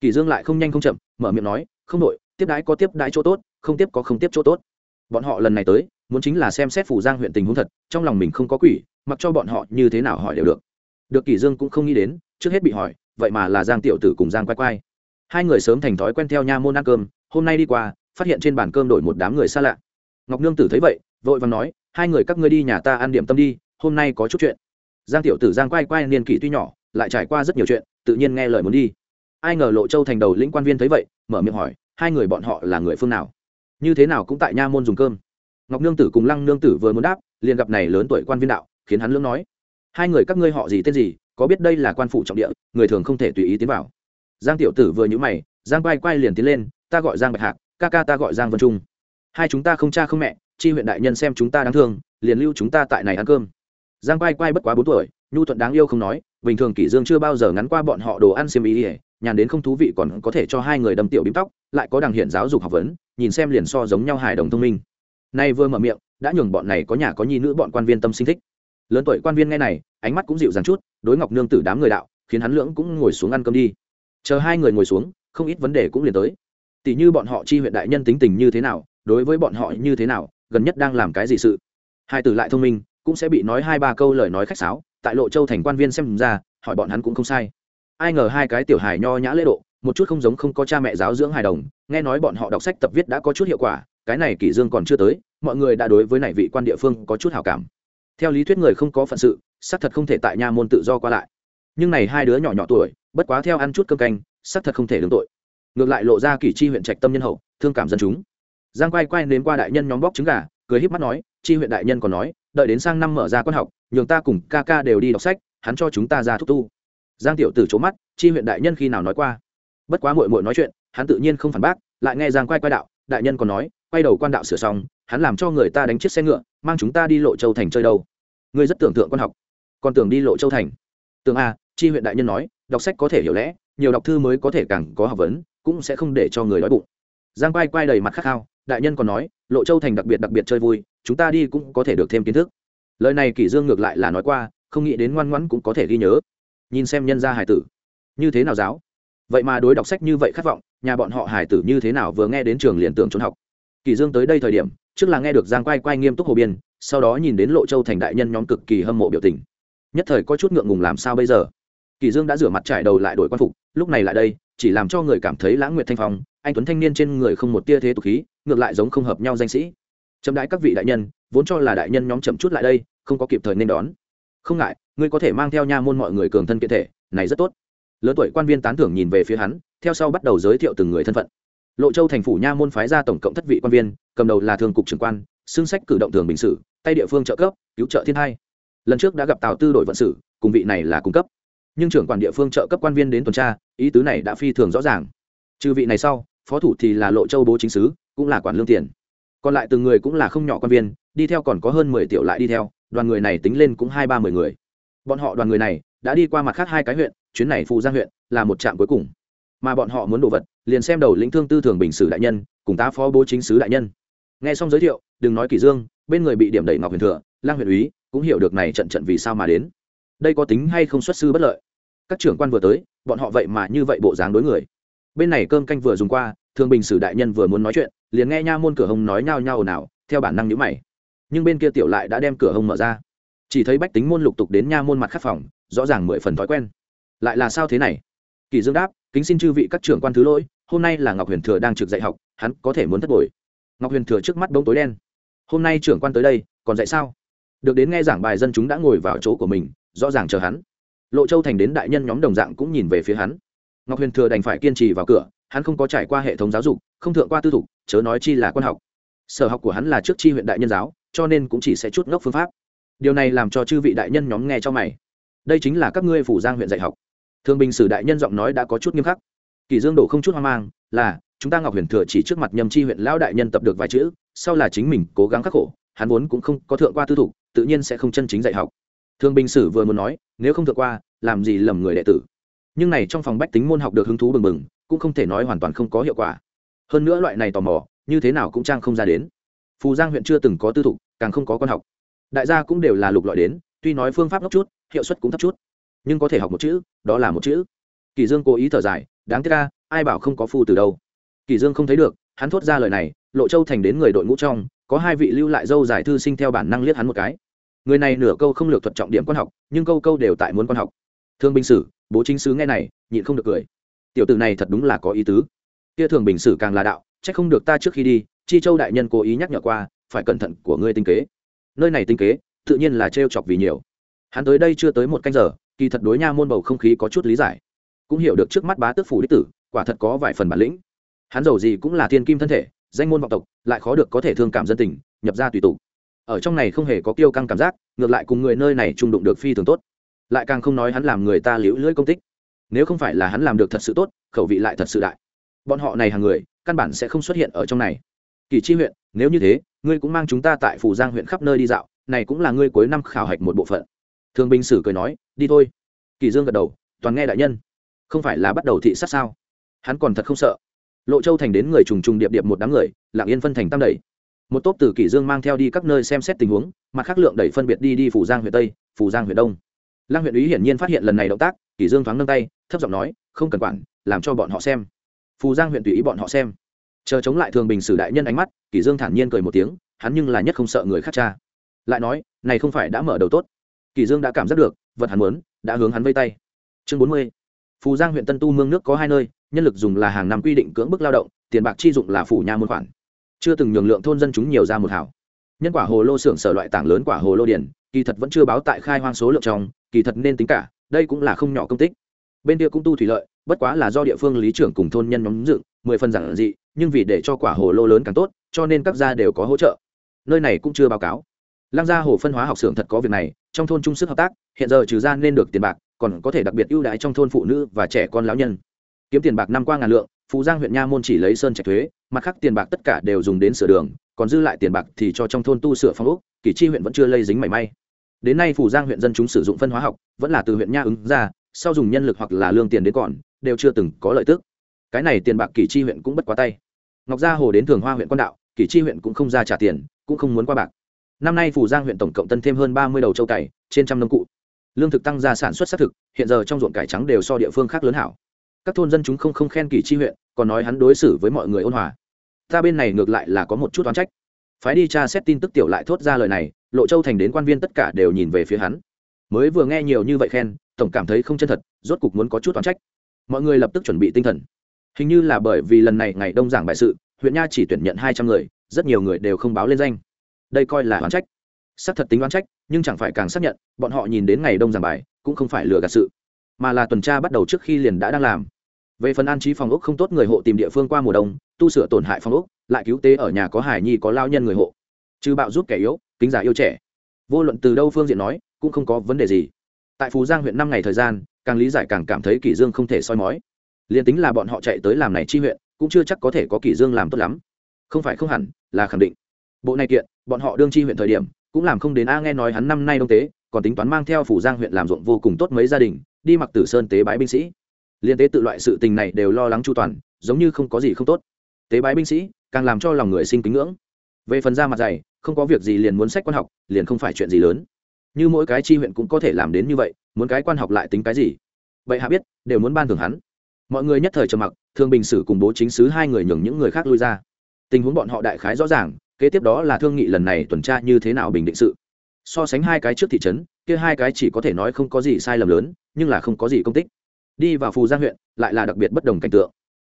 Kỳ dương lại không nhanh không chậm, mở miệng nói, không đội tiếp đãi có tiếp đãi chỗ tốt, không tiếp có không tiếp chỗ tốt. Bọn họ lần này tới, muốn chính là xem xét phủ giang huyện tình huống thật, trong lòng mình không có quỷ, mặc cho bọn họ như thế nào hỏi đều được. Được kỳ dương cũng không nghĩ đến, trước hết bị hỏi, vậy mà là giang tiểu tử cùng giang quay quay hai người sớm thành thói quen theo nha môn ăn cơm, hôm nay đi qua, phát hiện trên bàn cơm đổi một đám người xa lạ. Ngọc nương tử thấy vậy, vội vàng nói, hai người các ngươi đi nhà ta ăn điểm tâm đi, hôm nay có chút chuyện giang tiểu tử giang quay quay niên kỷ tuy nhỏ, lại trải qua rất nhiều chuyện, tự nhiên nghe lời muốn đi. Ai ngờ lộ châu thành đầu lĩnh quan viên thấy vậy, mở miệng hỏi, hai người bọn họ là người phương nào? Như thế nào cũng tại nha môn dùng cơm. Ngọc nương tử cùng lăng nương tử vừa muốn đáp, liền gặp này lớn tuổi quan viên đạo, khiến hắn lưỡng nói. Hai người các ngươi họ gì tên gì, có biết đây là quan phủ trọng địa, người thường không thể tùy ý tiến vào. Giang tiểu tử vừa nhữ mày, giang quay quay liền tiến lên, ta gọi giang bạch hạc, ca ca ta gọi giang vân trung. Hai chúng ta không cha không mẹ, chi huyện đại nhân xem chúng ta đáng thương, liền lưu chúng ta tại này ăn cơm giang quay quay bất quá bốn tuổi, nhu thuận đáng yêu không nói, bình thường kỷ dương chưa bao giờ ngắn qua bọn họ đồ ăn xiêm ý ỉa nhàn đến không thú vị còn có thể cho hai người đâm tiểu bím tóc, lại có đằng hiện giáo dục học vấn, nhìn xem liền so giống nhau hài đồng thông minh. Nay vừa mở miệng, đã nhường bọn này có nhà có nhi nữ bọn quan viên tâm sinh thích. Lớn tuổi quan viên nghe này, ánh mắt cũng dịu dàng chút, đối ngọc nương tử đám người đạo, khiến hắn lưỡng cũng ngồi xuống ăn cơm đi. Chờ hai người ngồi xuống, không ít vấn đề cũng liền tới. Tỷ như bọn họ chi huyện đại nhân tính tình như thế nào, đối với bọn họ như thế nào, gần nhất đang làm cái gì sự. Hai tử lại thông minh cũng sẽ bị nói hai ba câu lời nói khách sáo, tại lộ châu thành quan viên xem ra, hỏi bọn hắn cũng không sai. Ai ngờ hai cái tiểu hài nho nhã lễ độ, một chút không giống không có cha mẹ giáo dưỡng hài đồng, nghe nói bọn họ đọc sách tập viết đã có chút hiệu quả, cái này kỷ dương còn chưa tới, mọi người đã đối với này vị quan địa phương có chút hảo cảm. Theo lý thuyết người không có phận sự, xác thật không thể tại nha môn tự do qua lại. Nhưng này hai đứa nhỏ nhỏ tuổi, bất quá theo ăn chút cơm canh, xác thật không thể đứng tội. Ngược lại lộ ra kỷ chi huyện trạch tâm nhân hậu, thương cảm dân chúng. Giang quay quay đến qua đại nhân nhóm bóc trứng gà, cười híp mắt nói, chi huyện đại nhân còn nói đợi đến sang năm mở ra quan học, nhường ta cùng ca ca đều đi đọc sách, hắn cho chúng ta ra thúc tu. Giang tiểu tử c mắt, chi huyện đại nhân khi nào nói qua? Bất quá mội mội nói chuyện, hắn tự nhiên không phản bác, lại nghe giang quay quay đạo, đại nhân còn nói, quay đầu quan đạo sửa xong, hắn làm cho người ta đánh chiếc xe ngựa, mang chúng ta đi lộ châu thành chơi đâu. Ngươi rất tưởng tượng quan học, còn tưởng đi lộ châu thành. Tưởng a, chi huyện đại nhân nói, đọc sách có thể hiểu lẽ, nhiều đọc thư mới có thể càng có học vấn, cũng sẽ không để cho người đói bụng. Giang quay quay đầy mặt khát khao, đại nhân còn nói lộ châu thành đặc biệt đặc biệt chơi vui, chúng ta đi cũng có thể được thêm kiến thức. Lời này kỷ dương ngược lại là nói qua, không nghĩ đến ngoan ngoãn cũng có thể ghi nhớ. Nhìn xem nhân gia hải tử, như thế nào giáo? Vậy mà đối đọc sách như vậy khát vọng, nhà bọn họ hải tử như thế nào vừa nghe đến trường liền tưởng trốn học? Kỷ dương tới đây thời điểm, trước là nghe được giang quay quay nghiêm túc hồ biên, sau đó nhìn đến lộ châu thành đại nhân nhóm cực kỳ hâm mộ biểu tình. Nhất thời có chút ngượng ngùng làm sao bây giờ? Kỳ dương đã rửa mặt trải đầu lại đổi quan phục, lúc này lại đây chỉ làm cho người cảm thấy lãng nguyệt thanh phong, anh tuấn thanh niên trên người không một tia thế tục khí, ngược lại giống không hợp nhau danh sĩ. Chậm đãi các vị đại nhân, vốn cho là đại nhân nhóm chậm chút lại đây, không có kịp thời nên đón. Không ngại, ngươi có thể mang theo nha môn mọi người cường thân kiện thể, này rất tốt. Lớn tuổi quan viên tán thưởng nhìn về phía hắn, theo sau bắt đầu giới thiệu từng người thân phận. Lộ châu thành phủ nha môn phái ra tổng cộng thất vị quan viên, cầm đầu là thường cục trưởng quan xương sách cử động thường bình sử, tay địa phương trợ cấp, cứu trợ thiên hai. Lần trước đã gặp tào tư đội vận sử, cùng vị này là cung cấp nhưng trưởng quản địa phương trợ cấp quan viên đến tuần tra, ý tứ này đã phi thường rõ ràng. Trừ vị này sau, phó thủ thì là lộ châu bố chính sứ, cũng là quản lương tiền. Còn lại từng người cũng là không nhỏ quan viên, đi theo còn có hơn mười tiểu lại đi theo, đoàn người này tính lên cũng hai ba mười người. Bọn họ đoàn người này đã đi qua mặt khác hai cái huyện, chuyến này phù giang huyện là một trạm cuối cùng. Mà bọn họ muốn đồ vật, liền xem đầu lĩnh thương tư thường bình sử đại nhân, cùng tá phó bố chính sứ đại nhân. Nghe xong giới thiệu, đừng nói kỳ dương, bên người bị điểm đẩy ngọc huyền thừa lang huyện úy cũng hiểu được này trận trận vì sao mà đến đây có tính hay không xuất sư bất lợi? Các trưởng quan vừa tới, bọn họ vậy mà như vậy bộ dáng đối người. Bên này cơm canh vừa dùng qua thường bình sử đại nhân vừa muốn nói chuyện, liền nghe nha môn cửa hông nói nhao nhao nào theo bản năng nhữ mày. Nhưng bên kia tiểu lại đã đem cửa hông mở ra. Chỉ thấy bách tính môn lục tục đến nha môn mặt khắc phòng, rõ ràng mười phần thói quen. Lại là sao thế này? Kỳ dương đáp, kính xin chư vị các trưởng quan thứ lỗi, hôm nay là ngọc huyền thừa đang trực dạy học, hắn có thể muốn thất bội ngọc huyền thừa trước mắt bóng tối đen. Hôm nay trưởng quan tới đây, còn dạy sao? Được đến nghe giảng bài dân chúng đã ngồi vào chỗ của mình rõ ràng chờ hắn. Lộ châu thành đến đại nhân nhóm đồng dạng cũng nhìn về phía hắn. Ngọc huyền thừa đành phải kiên trì vào cửa, hắn không có trải qua hệ thống giáo dục, không thượng qua tư thục, chớ nói chi là quan học. Sở học của hắn là trước chi huyện đại nhân giáo, cho nên cũng chỉ sẽ chút ngốc phương pháp. Điều này làm cho chư vị đại nhân nhóm nghe cho mày. Đây chính là các ngươi phủ giang huyện dạy học. Thương bình sử đại nhân giọng nói đã có chút nghiêm khắc. Kỳ dương đổ không chút hoang mang, là, chúng ta ngọc huyền thừa chỉ trước mặt nhâm chi huyện lão đại nhân tập được vài chữ, sau là chính mình cố gắng khắc khổ, hắn vốn cũng không có thượng qua tư thục, tự nhiên sẽ không chân chính dạy học thương bình sử vừa muốn nói nếu không thượng qua làm gì lầm người đệ tử? Nhưng này trong phòng bách tính môn học được hứng thú bừng bừng cũng không thể nói hoàn toàn không có hiệu quả. Hơn nữa loại này tò mò như thế nào cũng trang không ra đến. Phù giang huyện chưa từng có tư thục càng không có con học. Đại gia cũng đều là lục lọi đến tuy nói phương pháp ngốc chút hiệu suất cũng thấp chút nhưng có thể học một chữ đó là một chữ. Kỳ dương cố ý thở dài đáng tiếc ra, ai bảo không có phu từ đâu. Kỳ dương không thấy được hắn thốt ra lời này lộ châu thành đến người đội ngũ trong có hai vị lưu lại dâu giải thư sinh theo bản năng liếc hắn một cái người này nửa câu không lược thuật trọng điểm quan học, nhưng câu câu đều tại muốn quan học. Thương binh sử, bố chính sứ nghe này, nhịn không được cười. Tiểu tử này thật đúng là có ý tứ. Kia thường bình sử càng là đạo, chắc không được ta trước khi đi, chi châu đại nhân cố ý nhắc nhở qua, phải cẩn thận của ngươi tinh kế. Nơi này tinh kế, tự nhiên là trêu chọc vì nhiều. Hắn tới đây chưa tới một canh giờ, kỳ thật đối nha môn bầu không khí có chút lý giải. Cũng hiểu được trước mắt bá tước phủ đích tử, quả thật có vài phần bản lĩnh. Hắn giàu gì cũng là thiên kim thân thể, danh môn vọng tộc, lại khó được có thể thương cảm dân tình, nhập ra tùy tụ ở trong này không hề có kiêu căng cảm giác, ngược lại cùng người nơi này trung đụng được phi thường tốt. Lại càng không nói hắn làm người ta liễu lưỡi công tích. Nếu không phải là hắn làm được thật sự tốt, khẩu vị lại thật sự đại. Bọn họ này hàng người, căn bản sẽ không xuất hiện ở trong này. Kỳ chi huyện, nếu như thế, ngươi cũng mang chúng ta tại phủ giang huyện khắp nơi đi dạo, này cũng là ngươi cuối năm khảo hạch một bộ phận. Thương binh sử cười nói, đi thôi. Kỳ dương gật đầu, toàn nghe đại nhân. Không phải là bắt đầu thị sát sao? Hắn còn thật không sợ. Lộ châu thành đến người trùng trùng điệp điệp một đám người lặng yên phân thành tam đẩy một tốp từ kỷ dương mang theo đi các nơi xem xét tình huống mặt khác lượng đẩy phân biệt đi đi phủ giang huyện tây, phủ giang huyện đông. Lăng huyện úy hiển nhiên phát hiện lần này động tác, kỷ dương thoáng nâng tay, thấp giọng nói, không cần quản, làm cho bọn họ xem. Phù giang huyện tùy ý bọn họ xem. Chờ chống lại thường bình sử đại nhân ánh mắt, kỷ dương thản nhiên cười một tiếng, hắn nhưng là nhất không sợ người khác cha. Lại nói, này không phải đã mở đầu tốt. Kỷ dương đã cảm giác được, vật hắn muốn, đã hướng hắn vây tay. Chương bốn mươi. Phù giang huyện tân tu mương nước có hai nơi, nhân lực dùng là hàng năm quy định cưỡng bức lao động, tiền bạc chi dụng là phủ nha môn khoản chưa từng nhường lượng thôn dân chúng nhiều ra một hảo nhân quả hồ lô xưởng sở loại tảng lớn quả hồ lô điển, kỳ thật vẫn chưa báo tại khai hoang số lượng trong, kỳ thật nên tính cả, đây cũng là không nhỏ công tích. Bên kia cũng tu thủy lợi, bất quá là do địa phương lý trưởng cùng thôn nhân nhóm dựng, mười phần giản dị, nhưng vì để cho quả hồ lô lớn càng tốt, cho nên các gia đều có hỗ trợ. Nơi này cũng chưa báo cáo. Lăng gia hồ phân hóa học xưởng thật có việc này, trong thôn chung sức hợp tác, hiện giờ trừ ra nên được tiền bạc, còn có thể đặc biệt ưu đãi trong thôn phụ nữ và trẻ con lão nhân. Kiếm tiền bạc năm qua ngàn lượng, phú giang huyện nha môn chỉ lấy sơn trạch thuế mặt khác tiền bạc tất cả đều dùng đến sửa đường, còn dư lại tiền bạc thì cho trong thôn tu sửa phong ốc kỷ chi huyện vẫn chưa lây dính mảy may. Đến nay phủ giang huyện dân chúng sử dụng phân hóa học, vẫn là từ huyện nha ứng ra, sau dùng nhân lực hoặc là lương tiền đến còn, đều chưa từng có lợi tức. Cái này tiền bạc kỷ chi huyện cũng bất quá tay. Ngọc gia hồ đến thường hoa huyện quan đạo kỷ chi huyện cũng không ra trả tiền, cũng không muốn qua bạc. Năm nay phủ giang huyện tổng cộng tân thêm hơn ba mươi đầu châu cày trên trăm nông cụ. Lương thực tăng ra sản xuất xác thực, hiện giờ trong ruộng cải trắng đều so địa phương khác lớn hảo. Các thôn dân chúng không không khen kỷ chi huyện còn nói hắn đối xử với mọi người ôn hòa. Ta bên này ngược lại là có một chút oán trách. Phái đi tra xét tin tức tiểu lại thốt ra lời này, lộ châu thành đến quan viên tất cả đều nhìn về phía hắn. Mới vừa nghe nhiều như vậy khen, tổng cảm thấy không chân thật, rốt cục muốn có chút oán trách. Mọi người lập tức chuẩn bị tinh thần. Hình như là bởi vì lần này ngày đông giảng bại sự, huyện nha chỉ tuyển nhận hai trăm người, rất nhiều người đều không báo lên danh. Đây coi là oán trách. Xác thật tính oán trách, nhưng chẳng phải càng xác nhận, bọn họ nhìn đến ngày đông giảng bài, cũng không phải lừa gạt sự, mà là tuần tra bắt đầu trước khi liền đã đang làm về phần an trí phòng ốc không tốt người hộ tìm địa phương qua mùa đông, tu sửa tổn hại phòng ốc, lại cứu tế ở nhà có hải nhi có lao nhân người hộ. Trừ bạo giúp kẻ yếu, kính giả yêu trẻ. Vô luận từ đâu phương diện nói, cũng không có vấn đề gì. Tại phú giang huyện năm ngày thời gian, càng lý giải càng cảm thấy kỷ dương không thể soi mói. Liền tính là bọn họ chạy tới làm này chi huyện, cũng chưa chắc có thể có kỷ dương làm tốt lắm. Không phải không hẳn, là khẳng định. Bộ này kiện, bọn họ đương chi huyện thời điểm, cũng làm không đến a nghe nói hắn năm nay đông tế, còn tính toán mang theo phủ giang huyện làm ruộng vô cùng tốt mấy gia đình, đi mặc tử sơn tế bái binh sĩ liên tế tự loại sự tình này đều lo lắng chu toàn, giống như không có gì không tốt. Tế bái binh sĩ, càng làm cho lòng người sinh kính ngưỡng. Về phần ra mặt dày, không có việc gì liền muốn sách quan học, liền không phải chuyện gì lớn. Như mỗi cái chi huyện cũng có thể làm đến như vậy, muốn cái quan học lại tính cái gì? Vậy hạ biết, đều muốn ban thưởng hắn. Mọi người nhất thời trầm mặc, thương bình sử cùng bố chính sứ hai người nhường những người khác lui ra. Tình huống bọn họ đại khái rõ ràng, kế tiếp đó là thương nghị lần này tuần tra như thế nào bình định sự. So sánh hai cái trước thị trấn, kia hai cái chỉ có thể nói không có gì sai lầm lớn, nhưng là không có gì công tích đi vào phù giang huyện, lại là đặc biệt bất đồng cảnh tượng.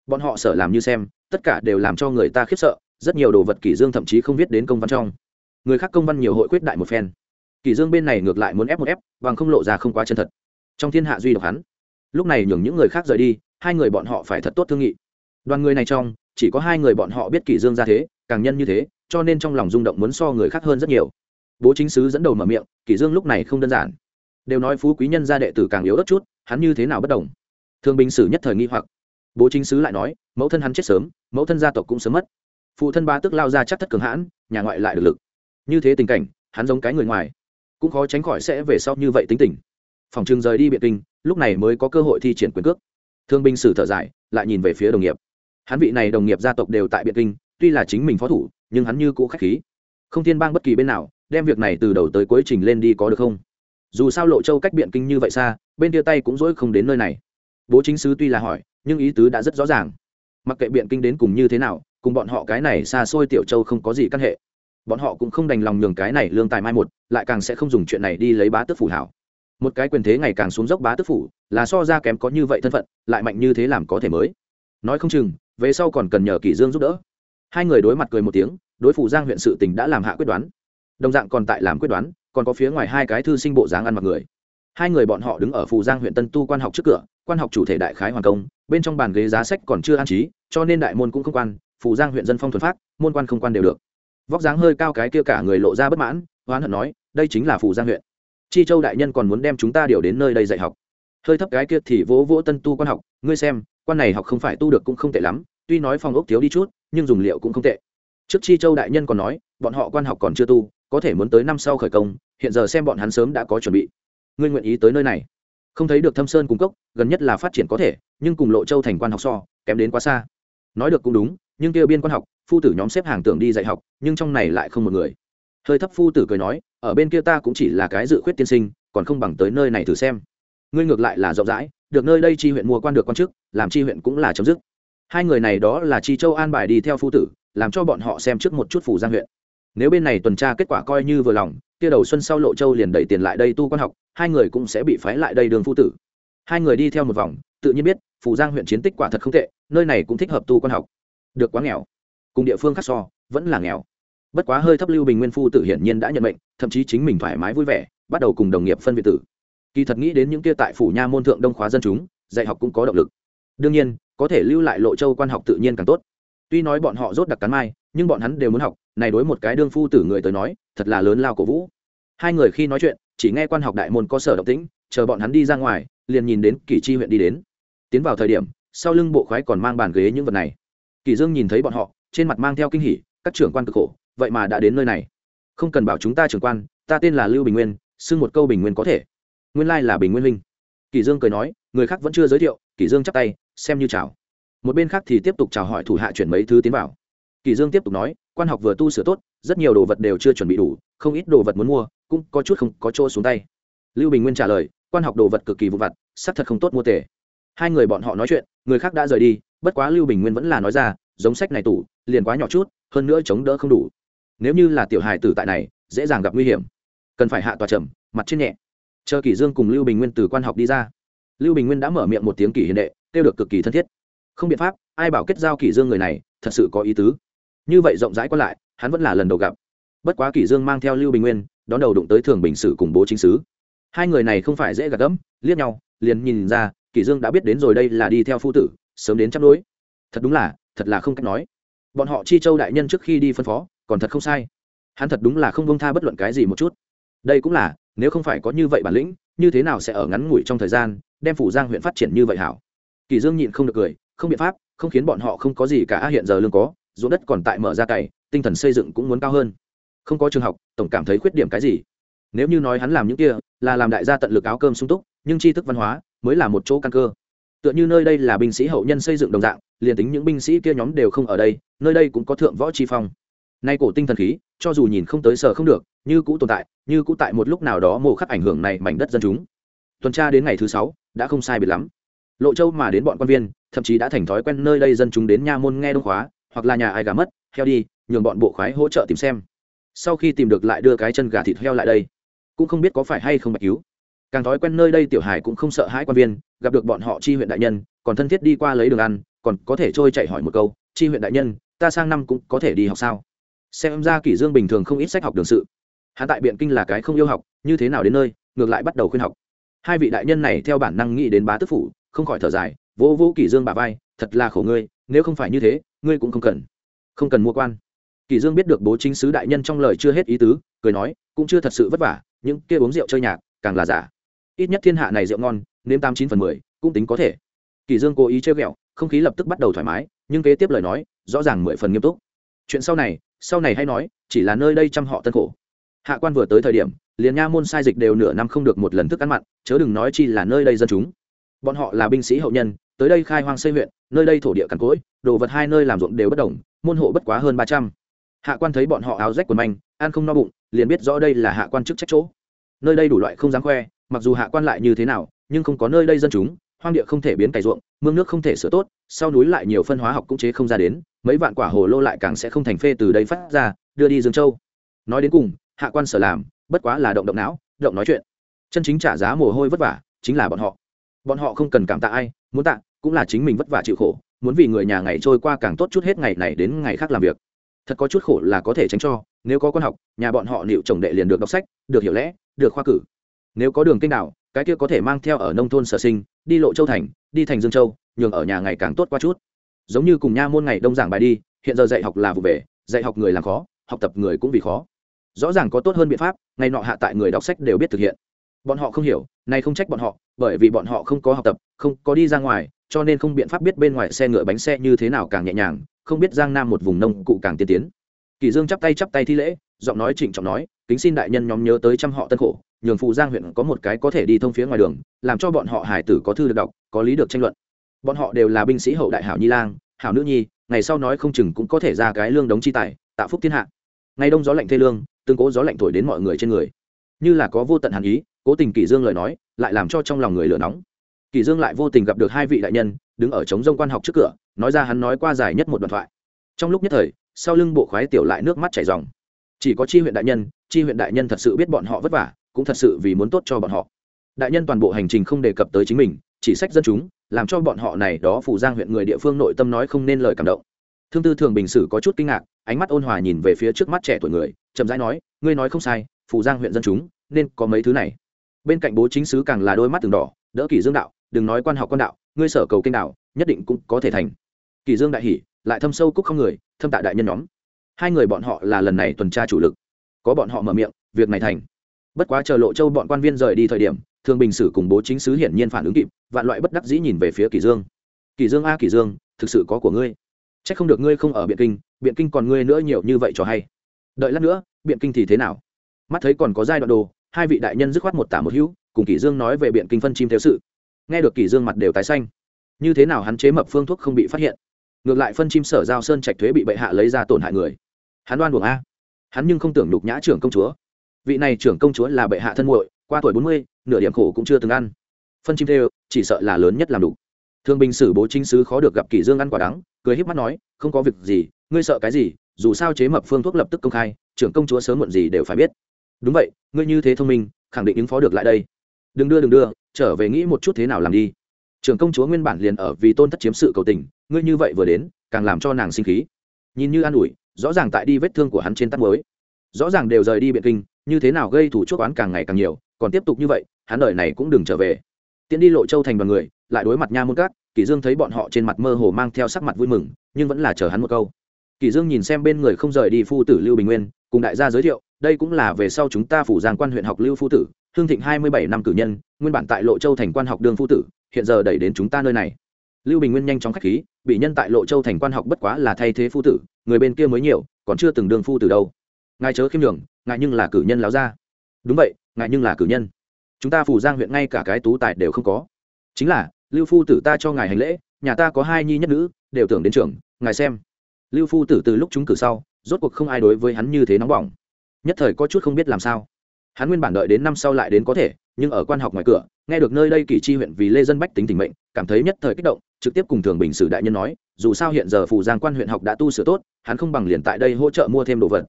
Bọn họ sở làm như xem, tất cả đều làm cho người ta khiếp sợ, rất nhiều đồ vật kỷ dương thậm chí không viết đến công văn trong. Người khác công văn nhiều hội quyết đại một phen. Kỷ dương bên này ngược lại muốn ép một ép, bằng không lộ ra không quá chân thật. Trong thiên hạ duy độc hắn. Lúc này nhường những người khác rời đi, hai người bọn họ phải thật tốt thương nghị. Đoàn người này trong, chỉ có hai người bọn họ biết kỷ dương ra thế, càng nhân như thế, cho nên trong lòng rung động muốn so người khác hơn rất nhiều. Bố chính sứ dẫn đầu mở miệng, kỷ dương lúc này không đơn giản. Đều nói phú quý nhân gia đệ tử càng yếu đất chút hắn như thế nào bất đồng? Thương binh sử nhất thời nghi hoặc. Bố chính sứ lại nói, mẫu thân hắn chết sớm, mẫu thân gia tộc cũng sớm mất. Phụ thân ba tức lao ra chắc thất cường hãn, nhà ngoại lại được lực. Như thế tình cảnh, hắn giống cái người ngoài. Cũng khó tránh khỏi sẽ về sau như vậy tính tình. Phòng trường rời đi biện kinh, lúc này mới có cơ hội thi triển quyền cước. Thương binh sử thở dài, lại nhìn về phía đồng nghiệp. Hắn vị này đồng nghiệp gia tộc đều tại biện kinh, tuy là chính mình phó thủ, nhưng hắn như cũ khách khí. Không thiên bang bất kỳ bên nào, đem việc này từ đầu tới cuối trình lên đi có được không? Dù sao lộ châu cách biện kinh như vậy xa bên tia tay cũng dỗi không đến nơi này. Bố chính sứ tuy là hỏi, nhưng ý tứ đã rất rõ ràng. Mặc kệ biện kinh đến cùng như thế nào, cùng bọn họ cái này xa xôi tiểu châu không có gì căn hệ. Bọn họ cũng không đành lòng nhường cái này lương tài mai một, lại càng sẽ không dùng chuyện này đi lấy bá tước phủ hảo. Một cái quyền thế ngày càng xuống dốc bá tước phủ, là so ra kém có như vậy thân phận, lại mạnh như thế làm có thể mới. Nói không chừng, về sau còn cần nhờ kỷ dương giúp đỡ. Hai người đối mặt cười một tiếng, đối phủ giang huyện sự tình đã làm hạ quyết đoán. Đồng dạng còn tại làm quyết đoán, còn có phía ngoài hai cái thư sinh bộ dáng ăn mặc người hai người bọn họ đứng ở phù giang huyện tân tu quan học trước cửa, quan học chủ thể đại khái hoàn công, bên trong bàn ghế giá sách còn chưa an trí, cho nên đại môn cũng không quan, phù giang huyện dân phong thuần phát, môn quan không quan đều được. Vóc dáng hơi cao cái kia cả người lộ ra bất mãn hoán hận nói, đây chính là phù giang huyện. Chi châu đại nhân còn muốn đem chúng ta điều đến nơi đây dạy học. Hơi thấp cái kia thì vỗ vỗ tân tu quan học, ngươi xem, quan này học không phải tu được cũng không tệ lắm, tuy nói phòng ốc thiếu đi chút, nhưng dùng liệu cũng không tệ. Trước chi châu đại nhân còn nói, bọn họ quan học còn chưa tu, có thể muốn tới năm sau khởi công, hiện giờ xem bọn hắn sớm đã có chuẩn bị ngươi nguyện ý tới nơi này. Không thấy được thâm sơn cung cấp gần nhất là phát triển có thể, nhưng cùng lộ châu thành quan học so, kém đến quá xa. Nói được cũng đúng, nhưng kia biên quan học, phu tử nhóm xếp hàng tưởng đi dạy học, nhưng trong này lại không một người. Hơi thấp phu tử cười nói, ở bên kia ta cũng chỉ là cái dự khuyết tiên sinh, còn không bằng tới nơi này thử xem. Ngươi ngược lại là rộng rãi, được nơi đây chi huyện mua quan được quan chức, làm chi huyện cũng là chấm dứt. Hai người này đó là chi châu an bài đi theo phu tử, làm cho bọn họ xem trước một chút phủ giang huyện. Nếu bên này tuần tra kết quả coi như vừa lòng kia đầu xuân sau lộ châu liền đẩy tiền lại đây tu quan học, hai người cũng sẽ bị phái lại đây đường phu tử. Hai người đi theo một vòng, tự nhiên biết phủ giang huyện chiến tích quả thật không tệ, nơi này cũng thích hợp tu quan học. Được quá nghèo. Cùng địa phương khác so, vẫn là nghèo. Bất quá hơi thấp lưu bình nguyên phu tử hiển nhiên đã nhận mệnh, thậm chí chính mình thoải mái vui vẻ, bắt đầu cùng đồng nghiệp phân biệt tử. Kỳ thật nghĩ đến những kia tại phủ nha môn thượng đông khóa dân chúng, dạy học cũng có động lực. Đương nhiên, có thể lưu lại lộ châu quan học tự nhiên càng tốt. Tuy nói bọn họ rốt đặc cắn mai nhưng bọn hắn đều muốn học, này đối một cái đương phu tử người tới nói, thật là lớn lao cổ vũ. Hai người khi nói chuyện, chỉ nghe quan học đại môn có sở động tĩnh, chờ bọn hắn đi ra ngoài, liền nhìn đến kỷ chi huyện đi đến. Tiến vào thời điểm, sau lưng bộ khoái còn mang bàn ghế những vật này. Kỷ dương nhìn thấy bọn họ, trên mặt mang theo kinh hỉ, các trưởng quan cực khổ, vậy mà đã đến nơi này. Không cần bảo chúng ta trưởng quan, ta tên là lưu bình nguyên, xưng một câu bình nguyên có thể. Nguyên lai là bình nguyên linh kỷ dương cười nói, người khác vẫn chưa giới thiệu, kỷ dương chắp tay, xem như chào. Một bên khác thì tiếp tục chào hỏi thủ hạ chuyển mấy thứ tiến vào. Kỳ dương tiếp tục nói, quan học vừa tu sửa tốt, rất nhiều đồ vật đều chưa chuẩn bị đủ, không ít đồ vật muốn mua, cũng có chút không có chỗ xuống tay. Lưu bình nguyên trả lời, quan học đồ vật cực kỳ vụ vặt, xác thật không tốt mua tể. Hai người bọn họ nói chuyện, người khác đã rời đi, bất quá lưu bình nguyên vẫn là nói ra, giống sách này tủ, liền quá nhỏ chút, hơn nữa chống đỡ không đủ. Nếu như là tiểu hài tử tại này, dễ dàng gặp nguy hiểm. Cần phải hạ tòa trầm, mặt trên nhẹ. Chờ kỷ dương cùng lưu bình nguyên từ quan học đi ra. Lưu bình nguyên đã mở miệng một tiếng kỷ hiền đệ, kêu được cực kỳ thân thiết. Không biện pháp, ai bảo kết giao kỷ dương người này, thật sự có ý tứ như vậy rộng rãi qua lại, hắn vẫn là lần đầu gặp. Bất quá kỷ dương mang theo lưu bình nguyên, đón đầu đụng tới thường bình sử cùng bố chính sứ. Hai người này không phải dễ gạt gẫm, liếc nhau, liền nhìn ra, kỷ dương đã biết đến rồi đây là đi theo phu tử, sớm đến chắp đối thật đúng là, thật là không cách nói. Bọn họ chi châu đại nhân trước khi đi phân phó, còn thật không sai. Hắn thật đúng là không bông tha bất luận cái gì một chút. Đây cũng là, nếu không phải có như vậy bản lĩnh, như thế nào sẽ ở ngắn ngủi trong thời gian, đem phủ giang huyện phát triển như vậy hảo? Kỳ dương nhịn không được cười, không biện pháp, không khiến bọn họ không có gì cả, hiện giờ lương có ruộng đất còn tại mở ra cày, tinh thần xây dựng cũng muốn cao hơn. Không có trường học, tổng cảm thấy khuyết điểm cái gì? Nếu như nói hắn làm những kia, là làm đại gia tận lực áo cơm sung túc, nhưng tri thức văn hóa mới là một chỗ căn cơ. Tựa như nơi đây là binh sĩ hậu nhân xây dựng đồng dạng, liền tính những binh sĩ kia nhóm đều không ở đây, nơi đây cũng có thượng võ tri phong. Nay cổ tinh thần khí, cho dù nhìn không tới sở không được, như cũ tồn tại, như cũ tại một lúc nào đó mổ khắc ảnh hưởng này mảnh đất dân chúng. Tuần tra đến ngày thứ sáu, đã không sai biệt lắm. Lộ châu mà đến bọn quan viên, thậm chí đã thành thói quen nơi đây dân chúng đến nha môn nghe đông khóa hoặc là nhà ai gà mất, heo đi, nhường bọn bộ khoái hỗ trợ tìm xem. Sau khi tìm được lại đưa cái chân gà thịt heo lại đây, cũng không biết có phải hay không bạch cứu. Càng thói quen nơi đây tiểu hải cũng không sợ hãi quan viên, gặp được bọn họ chi huyện đại nhân, còn thân thiết đi qua lấy đường ăn, còn có thể trôi chạy hỏi một câu, chi huyện đại nhân, ta sang năm cũng có thể đi học sao? Xem ra kỷ dương bình thường không ít sách học đường sự. Hắn tại biện kinh là cái không yêu học, như thế nào đến nơi, ngược lại bắt đầu khuyên học. Hai vị đại nhân này theo bản năng nghĩ đến bá tước phủ, không khỏi thở dài, vỗ vỗ kỷ dương bà vai, thật là khổ ngươi nếu không phải như thế, ngươi cũng không cần. Không cần mua quan. Kỷ dương biết được bố chính sứ đại nhân trong lời chưa hết ý tứ, cười nói, cũng chưa thật sự vất vả, những kia uống rượu chơi nhạc, càng là giả. Ít nhất thiên hạ này rượu ngon, nếm tám chín phần mười, cũng tính có thể. Kỷ dương cố ý chơi ghẹo, không khí lập tức bắt đầu thoải mái, nhưng kế tiếp lời nói, rõ ràng mười phần nghiêm túc. Chuyện sau này sau này hay nói, chỉ là nơi đây chăm họ tân khổ. Hạ quan vừa tới thời điểm, liền nha môn sai dịch đều nửa năm không được một lần thức ăn mặn, chớ đừng nói chi là nơi đây dân chúng. Bọn họ là binh sĩ hậu nhân, tới đây khai hoang xây huyện nơi đây thổ địa cằn cỗi, đồ vật hai nơi làm ruộng đều bất đồng, môn hộ bất quá hơn ba trăm. Hạ quan thấy bọn họ áo rách quần manh, ăn không no bụng, liền biết rõ đây là hạ quan chức trách chỗ. Nơi đây đủ loại không dám khoe, mặc dù hạ quan lại như thế nào, nhưng không có nơi đây dân chúng, hoang địa không thể biến cày ruộng, mương nước không thể sửa tốt, sau núi lại nhiều phân hóa học cũng chế không ra đến, mấy vạn quả hồ lô lại càng sẽ không thành phê từ đây phát ra, đưa đi dương châu. Nói đến cùng, hạ quan sở làm, bất quá là động động não, động nói chuyện. Chân chính trả giá mồ hôi vất vả, chính là bọn họ. Bọn họ không cần cảm tạ ai, muốn tạ cũng là chính mình vất vả chịu khổ, muốn vì người nhà ngày trôi qua càng tốt chút hết ngày này đến ngày khác làm việc. Thật có chút khổ là có thể tránh cho, nếu có con học, nhà bọn họ liệu chồng đệ liền được đọc sách, được hiểu lẽ, được khoa cử. Nếu có đường kênh đạo cái kia có thể mang theo ở nông thôn sở sinh, đi lộ châu thành, đi thành dương châu, nhường ở nhà ngày càng tốt qua chút. Giống như cùng nha môn ngày đông giảng bài đi, hiện giờ dạy học là vụ về, dạy học người làm khó, học tập người cũng vì khó. Rõ ràng có tốt hơn biện pháp, ngày nọ hạ tại người đọc sách đều biết thực hiện. Bọn họ không hiểu, nay không trách bọn họ, bởi vì bọn họ không có học tập, không có đi ra ngoài cho nên không biện pháp biết bên ngoài xe ngựa bánh xe như thế nào càng nhẹ nhàng, không biết giang nam một vùng nông cụ càng tiên tiến. Kỳ dương chắp tay chắp tay thi lễ, giọng nói trịnh trọng nói, kính xin đại nhân nhóm nhớ tới trăm họ tân khổ, nhường phụ giang huyện có một cái có thể đi thông phía ngoài đường, làm cho bọn họ hải tử có thư được đọc, có lý được tranh luận. Bọn họ đều là binh sĩ hậu đại hảo nhi lang, hảo nữ nhi, ngày sau nói không chừng cũng có thể ra cái lương đống chi tài tạo phúc thiên hạ. Ngày đông gió lạnh thê lương, tương cố gió lạnh thổi đến mọi người trên người. Như là có vô tận hàn ý, cố tình kỷ dương lời nói, lại làm cho trong lòng người lửa nóng. Kỳ dương lại vô tình gặp được hai vị đại nhân, đứng ở chống rông quan học trước cửa, nói ra hắn nói qua dài nhất một đoạn thoại. Trong lúc nhất thời, sau lưng bộ khoái tiểu lại nước mắt chảy ròng. Chỉ có chi huyện đại nhân, chi huyện đại nhân thật sự biết bọn họ vất vả, cũng thật sự vì muốn tốt cho bọn họ. Đại nhân toàn bộ hành trình không đề cập tới chính mình, chỉ sách dân chúng, làm cho bọn họ này đó phủ giang huyện người địa phương nội tâm nói không nên lời cảm động. Thương tư thường bình sử có chút kinh ngạc, ánh mắt ôn hòa nhìn về phía trước mắt trẻ tuổi người, chậm rãi nói, ngươi nói không sai phủ giang huyện dân chúng, nên có mấy thứ này. Bên cạnh bố chính sứ càng là đôi mắt từng đỏ, đỡ kỷ dương đạo đừng nói quan học quan đạo, ngươi sở cầu kênh đạo, nhất định cũng có thể thành. Kỷ dương đại hỉ, lại thâm sâu cúc không người, thâm tạ đại nhân nhóm. Hai người bọn họ là lần này tuần tra chủ lực. Có bọn họ mở miệng, việc này thành. Bất quá chờ lộ châu bọn quan viên rời đi thời điểm thường bình sử cùng bố chính sứ hiển nhiên phản ứng kịp, vạn loại bất đắc dĩ nhìn về phía kỷ dương. Kỷ dương a kỷ dương, thực sự có của ngươi. Chắc không được ngươi không ở biện kinh biện kinh còn ngươi nữa nhiều như vậy cho hay. Đợi lát nữa, biện kinh thì thế nào? Mắt thấy còn có giai đoạn đồ, hai vị đại nhân dứt khoát một tả một hữu, cùng kỷ dương nói về biện kinh phân chim theo sự nghe được kỷ dương mặt đều tái xanh. Như thế nào hắn chế mập phương thuốc không bị phát hiện? Ngược lại phân chim sở giao sơn trạch thuế bị bệ hạ lấy ra tổn hại người. Hắn đoan buồng a. Hắn nhưng không tưởng nhục nhã trưởng công chúa. Vị này trưởng công chúa là bệ hạ thân muội, qua tuổi bốn mươi, nửa điểm khổ cũng chưa từng ăn. Phân chim theo chỉ sợ là lớn nhất làm đủ. Thương binh sử bố chính sứ khó được gặp kỷ dương ăn quả đắng, cười híp mắt nói, không có việc gì, ngươi sợ cái gì, dù sao chế mập phương thuốc lập tức công khai, trưởng công chúa sớm muộn gì đều phải biết. Đúng vậy, ngươi như thế thông minh, khẳng định ứng phó được lại đây. Đừng đưa đừng đưa trở về nghĩ một chút thế nào làm đi. Trưởng công chúa nguyên bản liền ở vì tôn thất chiếm sự cầu tình, ngươi như vậy vừa đến, càng làm cho nàng sinh khí. Nhìn như an ủi, rõ ràng tại đi vết thương của hắn trên tắt mới. Rõ ràng đều rời đi biện kinh, như thế nào gây thủ chuốc oán càng ngày càng nhiều, còn tiếp tục như vậy, hắn đời này cũng đừng trở về. Tiến đi lộ châu thành đoàn người, lại đối mặt nha môn cát kỷ dương thấy bọn họ trên mặt mơ hồ mang theo sắc mặt vui mừng, nhưng vẫn là chờ hắn một câu. Kỷ dương nhìn xem bên người không rời đi phu tử lưu bình nguyên, cùng đại gia giới thiệu, đây cũng là về sau chúng ta phủ giang quan huyện học lưu phu tử hương thịnh hai mươi bảy năm cử nhân, nguyên bản tại lộ châu thành quan học đường phu tử, hiện giờ đẩy đến chúng ta nơi này. Lưu bình nguyên nhanh chóng khách khí, bị nhân tại lộ châu thành quan học bất quá là thay thế phu tử, người bên kia mới nhiều, còn chưa từng Đường phu tử đâu. Ngài chớ khiêm nhường, ngài nhưng là cử nhân láo ra đúng vậy, ngài nhưng là cử nhân. Chúng ta phủ giang huyện ngay cả cái tú tài đều không có. Chính là, lưu phu tử ta cho ngài hành lễ, nhà ta có hai nhi nhất nữ, đều tưởng đến trường ngài xem. Lưu phu tử từ lúc chúng cử sau, rốt cuộc không ai đối với hắn như thế nóng bỏng. Nhất thời có chút không biết làm sao hắn nguyên bản đợi đến năm sau lại đến có thể, nhưng ở quan học ngoài cửa, nghe được nơi đây kỳ chi huyện vì lê dân bách tính tình mệnh, cảm thấy nhất thời kích động, trực tiếp cùng thường bình sử đại nhân nói, dù sao hiện giờ phủ giang quan huyện học đã tu sửa tốt, hắn không bằng liền tại đây hỗ trợ mua thêm đồ vật.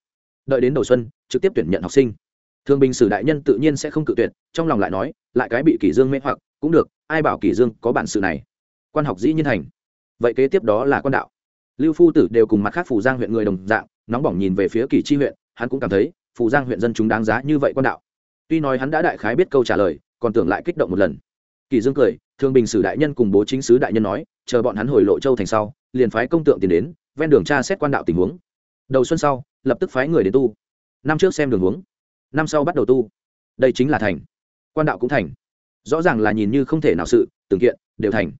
Đợi đến đầu xuân, trực tiếp tuyển nhận học sinh. Thường bình sử đại nhân tự nhiên sẽ không cự tuyệt, trong lòng lại nói, lại cái bị kỷ dương mê hoặc, cũng được, ai bảo kỷ dương có bản sự này? Quan học dĩ nhiên thành vậy kế tiếp đó là quan đạo. Lưu phu tử đều cùng mặt khác phủ giang huyện người đồng dạng, nóng bỏng nhìn về phía kỳ chi huyện, hắn cũng cảm thấy phủ giang huyện dân chúng đáng giá như vậy quan đạo. Tuy nói hắn đã đại khái biết câu trả lời còn tưởng lại kích động một lần. Kỳ dương cười thương bình sử đại nhân cùng bố chính sứ đại nhân nói chờ bọn hắn hồi lộ châu thành sau liền phái công tượng tiền đến ven đường tra xét quan đạo tình huống. Đầu xuân sau lập tức phái người đến tu. Năm trước xem đường hướng, năm sau bắt đầu tu. Đây chính là thành. Quan đạo cũng thành. Rõ ràng là nhìn như không thể nào sự từng kiện đều thành.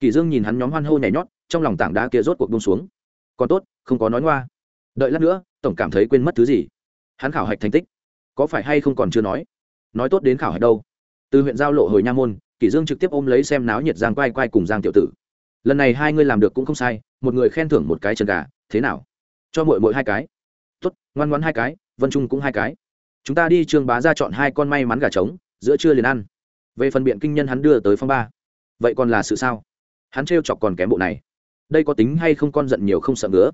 Kỳ dương nhìn hắn nhóm hoan hô nhảy nhót trong lòng tảng đá kia rốt cuộc buông xuống. Còn tốt không có nói ngoa. Đợi lát nữa tổng cảm thấy quên mất thứ gì hắn khảo hạch thành tích, có phải hay không còn chưa nói? Nói tốt đến khảo hạch đâu? Từ huyện giao lộ hồi nha môn, kỷ dương trực tiếp ôm lấy xem náo nhiệt giang quay quay cùng giang tiểu tử. Lần này hai người làm được cũng không sai, một người khen thưởng một cái chân gà, thế nào? Cho muội muội hai cái. Tốt, ngoan ngoãn hai cái, vân trung cũng hai cái. Chúng ta đi trường bá ra chọn hai con may mắn gà trống, giữa trưa liền ăn. Về phần biện kinh nhân hắn đưa tới phong ba. Vậy còn là sự sao? Hắn trêu chọc còn kém bộ này. Đây có tính hay không con giận nhiều không sợ ngứa.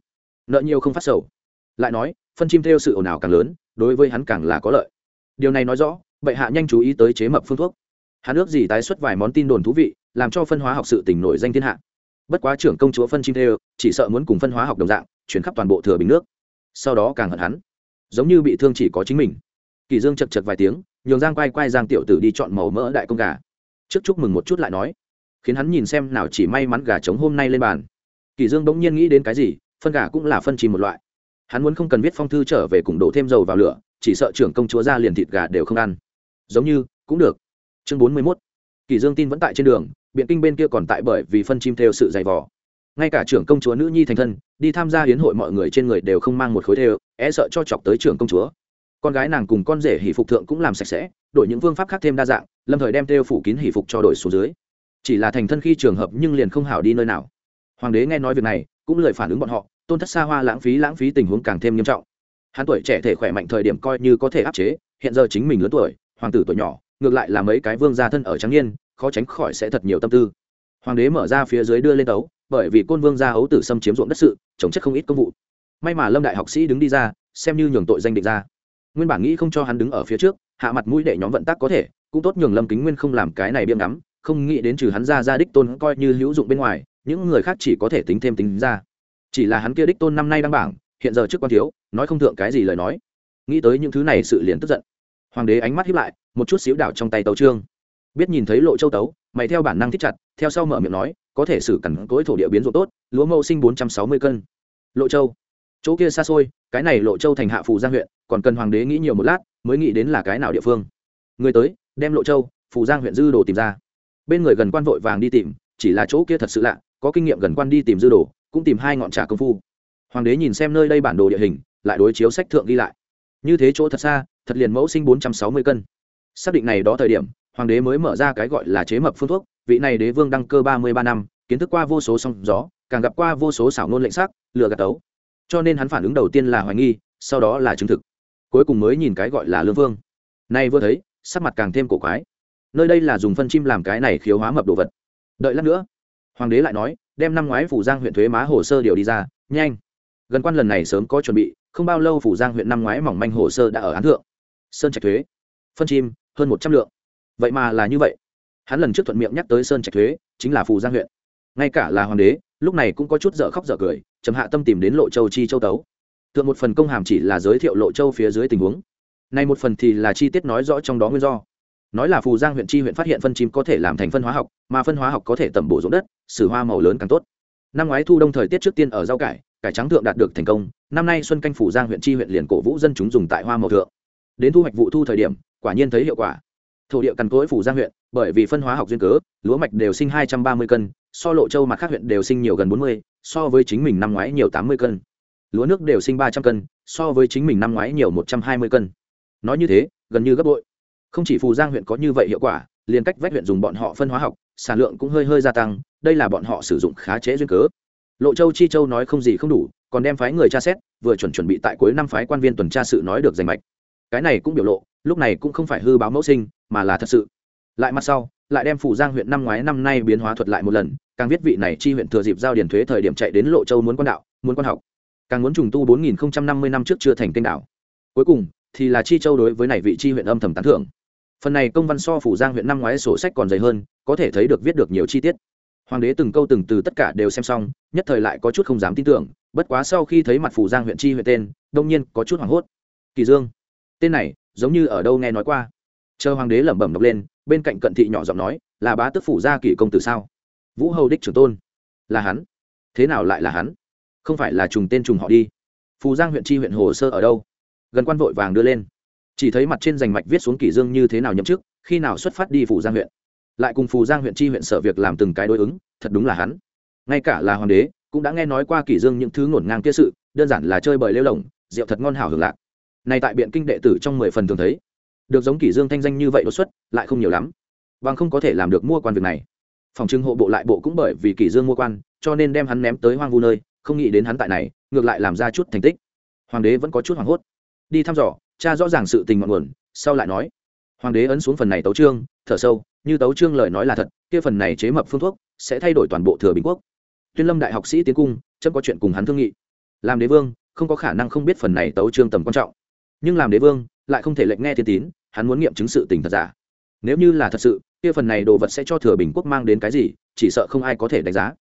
Nợ nhiều không phát sầu lại nói, phân chim theo sự ồn ào càng lớn, đối với hắn càng là có lợi. Điều này nói rõ, bệ hạ nhanh chú ý tới chế mập phương thuốc. Hắn ước gì tái xuất vài món tin đồn thú vị, làm cho phân hóa học sự tỉnh nổi danh thiên hạ. Bất quá trưởng công chúa phân chim theo, chỉ sợ muốn cùng phân hóa học đồng dạng, chuyển khắp toàn bộ thừa bình nước. Sau đó càng hận hắn. Giống như bị thương chỉ có chính mình. Kỳ dương chật chật vài tiếng, nhường giang quay quay giang tiểu tử đi chọn màu mỡ đại công gà. Trước chúc mừng một chút lại nói, khiến hắn nhìn xem nào chỉ may mắn gà trống hôm nay lên bàn. Kỳ dương bỗng nhiên nghĩ đến cái gì, phân gà cũng là phân chim một loại hắn muốn không cần viết phong thư trở về cùng đổ thêm dầu vào lửa, chỉ sợ trưởng công chúa ra liền thịt gà đều không ăn. Giống như, cũng được. Chương bốn mươi mốt. Kỳ dương tin vẫn tại trên đường, biện kinh bên kia còn tại bởi vì phân chim theo sự dày vò. Ngay cả trưởng công chúa nữ nhi thành thân, đi tham gia hiến hội mọi người trên người đều không mang một khối theo e sợ cho chọc tới trưởng công chúa. Con gái nàng cùng con rể hỷ phục thượng cũng làm sạch sẽ, đổi những phương pháp khác thêm đa dạng, lâm thời đem theo phủ kín hỷ phục cho đổi xuống dưới. Chỉ là thành thân khi trường hợp nhưng liền không hảo đi nơi nào. Hoàng đế nghe nói việc này, cũng lời phản ứng bọn họ tôn thất xa hoa lãng phí lãng phí tình huống càng thêm nghiêm trọng. Hắn tuổi trẻ thể khỏe mạnh thời điểm coi như có thể áp chế, hiện giờ chính mình lớn tuổi, hoàng tử tuổi nhỏ, ngược lại là mấy cái vương gia thân ở trắng niên, khó tránh khỏi sẽ thật nhiều tâm tư. Hoàng đế mở ra phía dưới đưa lên tấu, bởi vì côn vương gia hấu tử xâm chiếm ruộng đất sự, chống chất không ít công vụ. May mà lâm đại học sĩ đứng đi ra, xem như nhường tội danh định ra. Nguyên bản nghĩ không cho hắn đứng ở phía trước, hạ mặt mũi để nhóm vận tắc có thể, cũng tốt nhường lâm kính nguyên không làm cái này biếm ngắm, không nghĩ đến trừ hắn ra ra đích tôn coi như hữu dụng bên ngoài, những người khác chỉ có thể tính thêm tính ra chỉ là hắn kia đích tôn năm nay đang bảng, hiện giờ trước quan thiếu, nói không thượng cái gì lời nói. Nghĩ tới những thứ này sự liền tức giận. Hoàng đế ánh mắt hiếp lại, một chút xíu đảo trong tay tấu trương. Biết nhìn thấy lộ châu tấu, mày theo bản năng thích chặt, theo sau mở miệng nói, có thể xử cẩn cối thổ địa biến ruộng tốt, lúa mẫu sinh bốn trăm sáu mươi cân. Lộ châu, chỗ kia xa xôi, cái này lộ châu thành hạ phù giang huyện, còn cần hoàng đế nghĩ nhiều một lát, mới nghĩ đến là cái nào địa phương. Người tới, đem lộ châu, phù giang huyện dư đồ tìm ra. Bên người gần quan vội vàng đi tìm, chỉ là chỗ kia thật sự lạ, có kinh nghiệm gần quan đi tìm dư đồ cũng tìm hai ngọn trà công phu. Hoàng đế nhìn xem nơi đây bản đồ địa hình, lại đối chiếu sách thượng ghi lại. Như thế chỗ thật xa, thật liền mẫu sinh bốn trăm sáu mươi cân. Xác định này đó thời điểm, hoàng đế mới mở ra cái gọi là chế mập phương thuốc, vị này đế vương đăng cơ ba mươi ba năm, kiến thức qua vô số song gió, càng gặp qua vô số xảo nôn lệnh sắc lừa gạt tấu. Cho nên hắn phản ứng đầu tiên là hoài nghi, sau đó là chứng thực. Cuối cùng mới nhìn cái gọi là lương vương. Nay vừa thấy, sắc mặt càng thêm cổ quái. Nơi đây là dùng phân chim làm cái này khiếu hóa mập đồ vật. Đợi lát nữa, hoàng đế lại nói đem năm ngoái phủ giang huyện thuế má hồ sơ điều đi ra, nhanh. Gần quan lần này sớm có chuẩn bị, không bao lâu phủ giang huyện năm ngoái mỏng manh hồ sơ đã ở án thượng. Sơn trạch thuế, phân chim, hơn một trăm lượng. Vậy mà là như vậy. Hắn lần trước thuận miệng nhắc tới sơn trạch thuế, chính là phủ giang huyện. Ngay cả là hoàng đế, lúc này cũng có chút dở khóc dở cười trầm hạ tâm tìm đến lộ châu chi châu tấu. Tượng một phần công hàm chỉ là giới thiệu lộ châu phía dưới tình huống. Nay một phần thì là chi tiết nói rõ trong đó nguyên do nói là phù giang huyện chi huyện phát hiện phân chim có thể làm thành phân hóa học, mà phân hóa học có thể tẩm bổ ruộng đất xử hoa màu lớn càng tốt. Năm ngoái thu đông thời tiết trước tiên ở rau cải cải trắng thượng đạt được thành công, năm nay xuân canh phủ giang huyện chi huyện liền cổ vũ dân chúng dùng tại hoa màu thượng. Đến thu hoạch vụ thu thời điểm, quả nhiên thấy hiệu quả. Thổ địa cằn cỗi phủ giang huyện, bởi vì phân hóa học duyên cớ, lúa mạch đều sinh hai trăm ba mươi cân, so lộ châu mặt khác huyện đều sinh nhiều gần bốn mươi, so với chính mình năm ngoái nhiều tám mươi cân. Lúa nước đều sinh ba trăm cân, so với chính mình năm ngoái nhiều một trăm hai mươi cân. Nói như thế, gần như gấp bội không chỉ phù giang huyện có như vậy hiệu quả, liền cách vách huyện dùng bọn họ phân hóa học, sản lượng cũng hơi hơi gia tăng, đây là bọn họ sử dụng khá chế duyên cớ. Lộ châu chi châu nói không gì không đủ, còn đem phái người tra xét, vừa chuẩn chuẩn bị tại cuối năm phái quan viên tuần tra sự nói được danh mạch. Cái này cũng biểu lộ, lúc này cũng không phải hư báo mẫu sinh, mà là thật sự. Lại mặt sau, lại đem phủ giang huyện năm ngoái năm nay biến hóa thuật lại một lần, càng viết vị này chi huyện thừa dịp giao điển thuế thời điểm chạy đến lộ châu muốn quan đạo, muốn quan học. Càng muốn trùng tu bốn nghìn năm mươi năm trước chưa thành kênh đảo. Cuối cùng, thì là chi châu đối với này vị chi huyện âm thầm tán thưởng phần này công văn so phủ giang huyện năm ngoái sổ sách còn dày hơn, có thể thấy được viết được nhiều chi tiết. Hoàng đế từng câu từng từ tất cả đều xem xong, nhất thời lại có chút không dám tin tưởng, bất quá sau khi thấy mặt phủ giang huyện chi huyện tên, đông nhiên có chút hoảng hốt. Kỳ dương, tên này giống như ở đâu nghe nói qua? Chờ hoàng đế lẩm bẩm đọc lên, bên cạnh cận thị nhỏ giọng nói, là bá tước phủ gia kỳ công tử sao? Vũ hầu đích trưởng tôn. Là hắn. Thế nào lại là hắn? Không phải là trùng tên trùng họ đi. Phù giang huyện chi huyện hồ sơ ở đâu? Gần quan vội vàng đưa lên chỉ thấy mặt trên rành mạch viết xuống kỷ dương như thế nào nhậm chức, khi nào xuất phát đi phủ giang huyện. Lại cùng phù giang huyện chi huyện sở việc làm từng cái đối ứng, thật đúng là hắn. Ngay cả là hoàng đế, cũng đã nghe nói qua kỷ dương những thứ ngổn ngang kia sự, đơn giản là chơi bời lêu lỏng, rượu thật ngon hảo hưởng lạc. Này tại biện kinh đệ tử trong mười phần thường thấy, được giống kỷ dương thanh danh như vậy đột xuất, lại không nhiều lắm. Bằng không có thể làm được mua quan việc này. Phòng trưng hộ bộ lại bộ cũng bởi vì kỷ dương mua quan, cho nên đem hắn ném tới hoang vu nơi, không nghĩ đến hắn tại này, ngược lại làm ra chút thành tích. Hoàng đế vẫn có chút hoảng hốt. Đi thăm dò cha rõ ràng sự tình ngọn nguồn, sau lại nói, hoàng đế ấn xuống phần này tấu trương, thở sâu, như tấu trương lời nói là thật, kia phần này chế mập phương thuốc sẽ thay đổi toàn bộ thừa bình quốc. Tuyên lâm đại học sĩ tiến cung, chấm có chuyện cùng hắn thương nghị. Làm đế vương, không có khả năng không biết phần này tấu trương tầm quan trọng. Nhưng làm đế vương, lại không thể lệnh nghe thiên tín, hắn muốn nghiệm chứng sự tình thật giả. Nếu như là thật sự, kia phần này đồ vật sẽ cho thừa bình quốc mang đến cái gì, chỉ sợ không ai có thể đánh giá.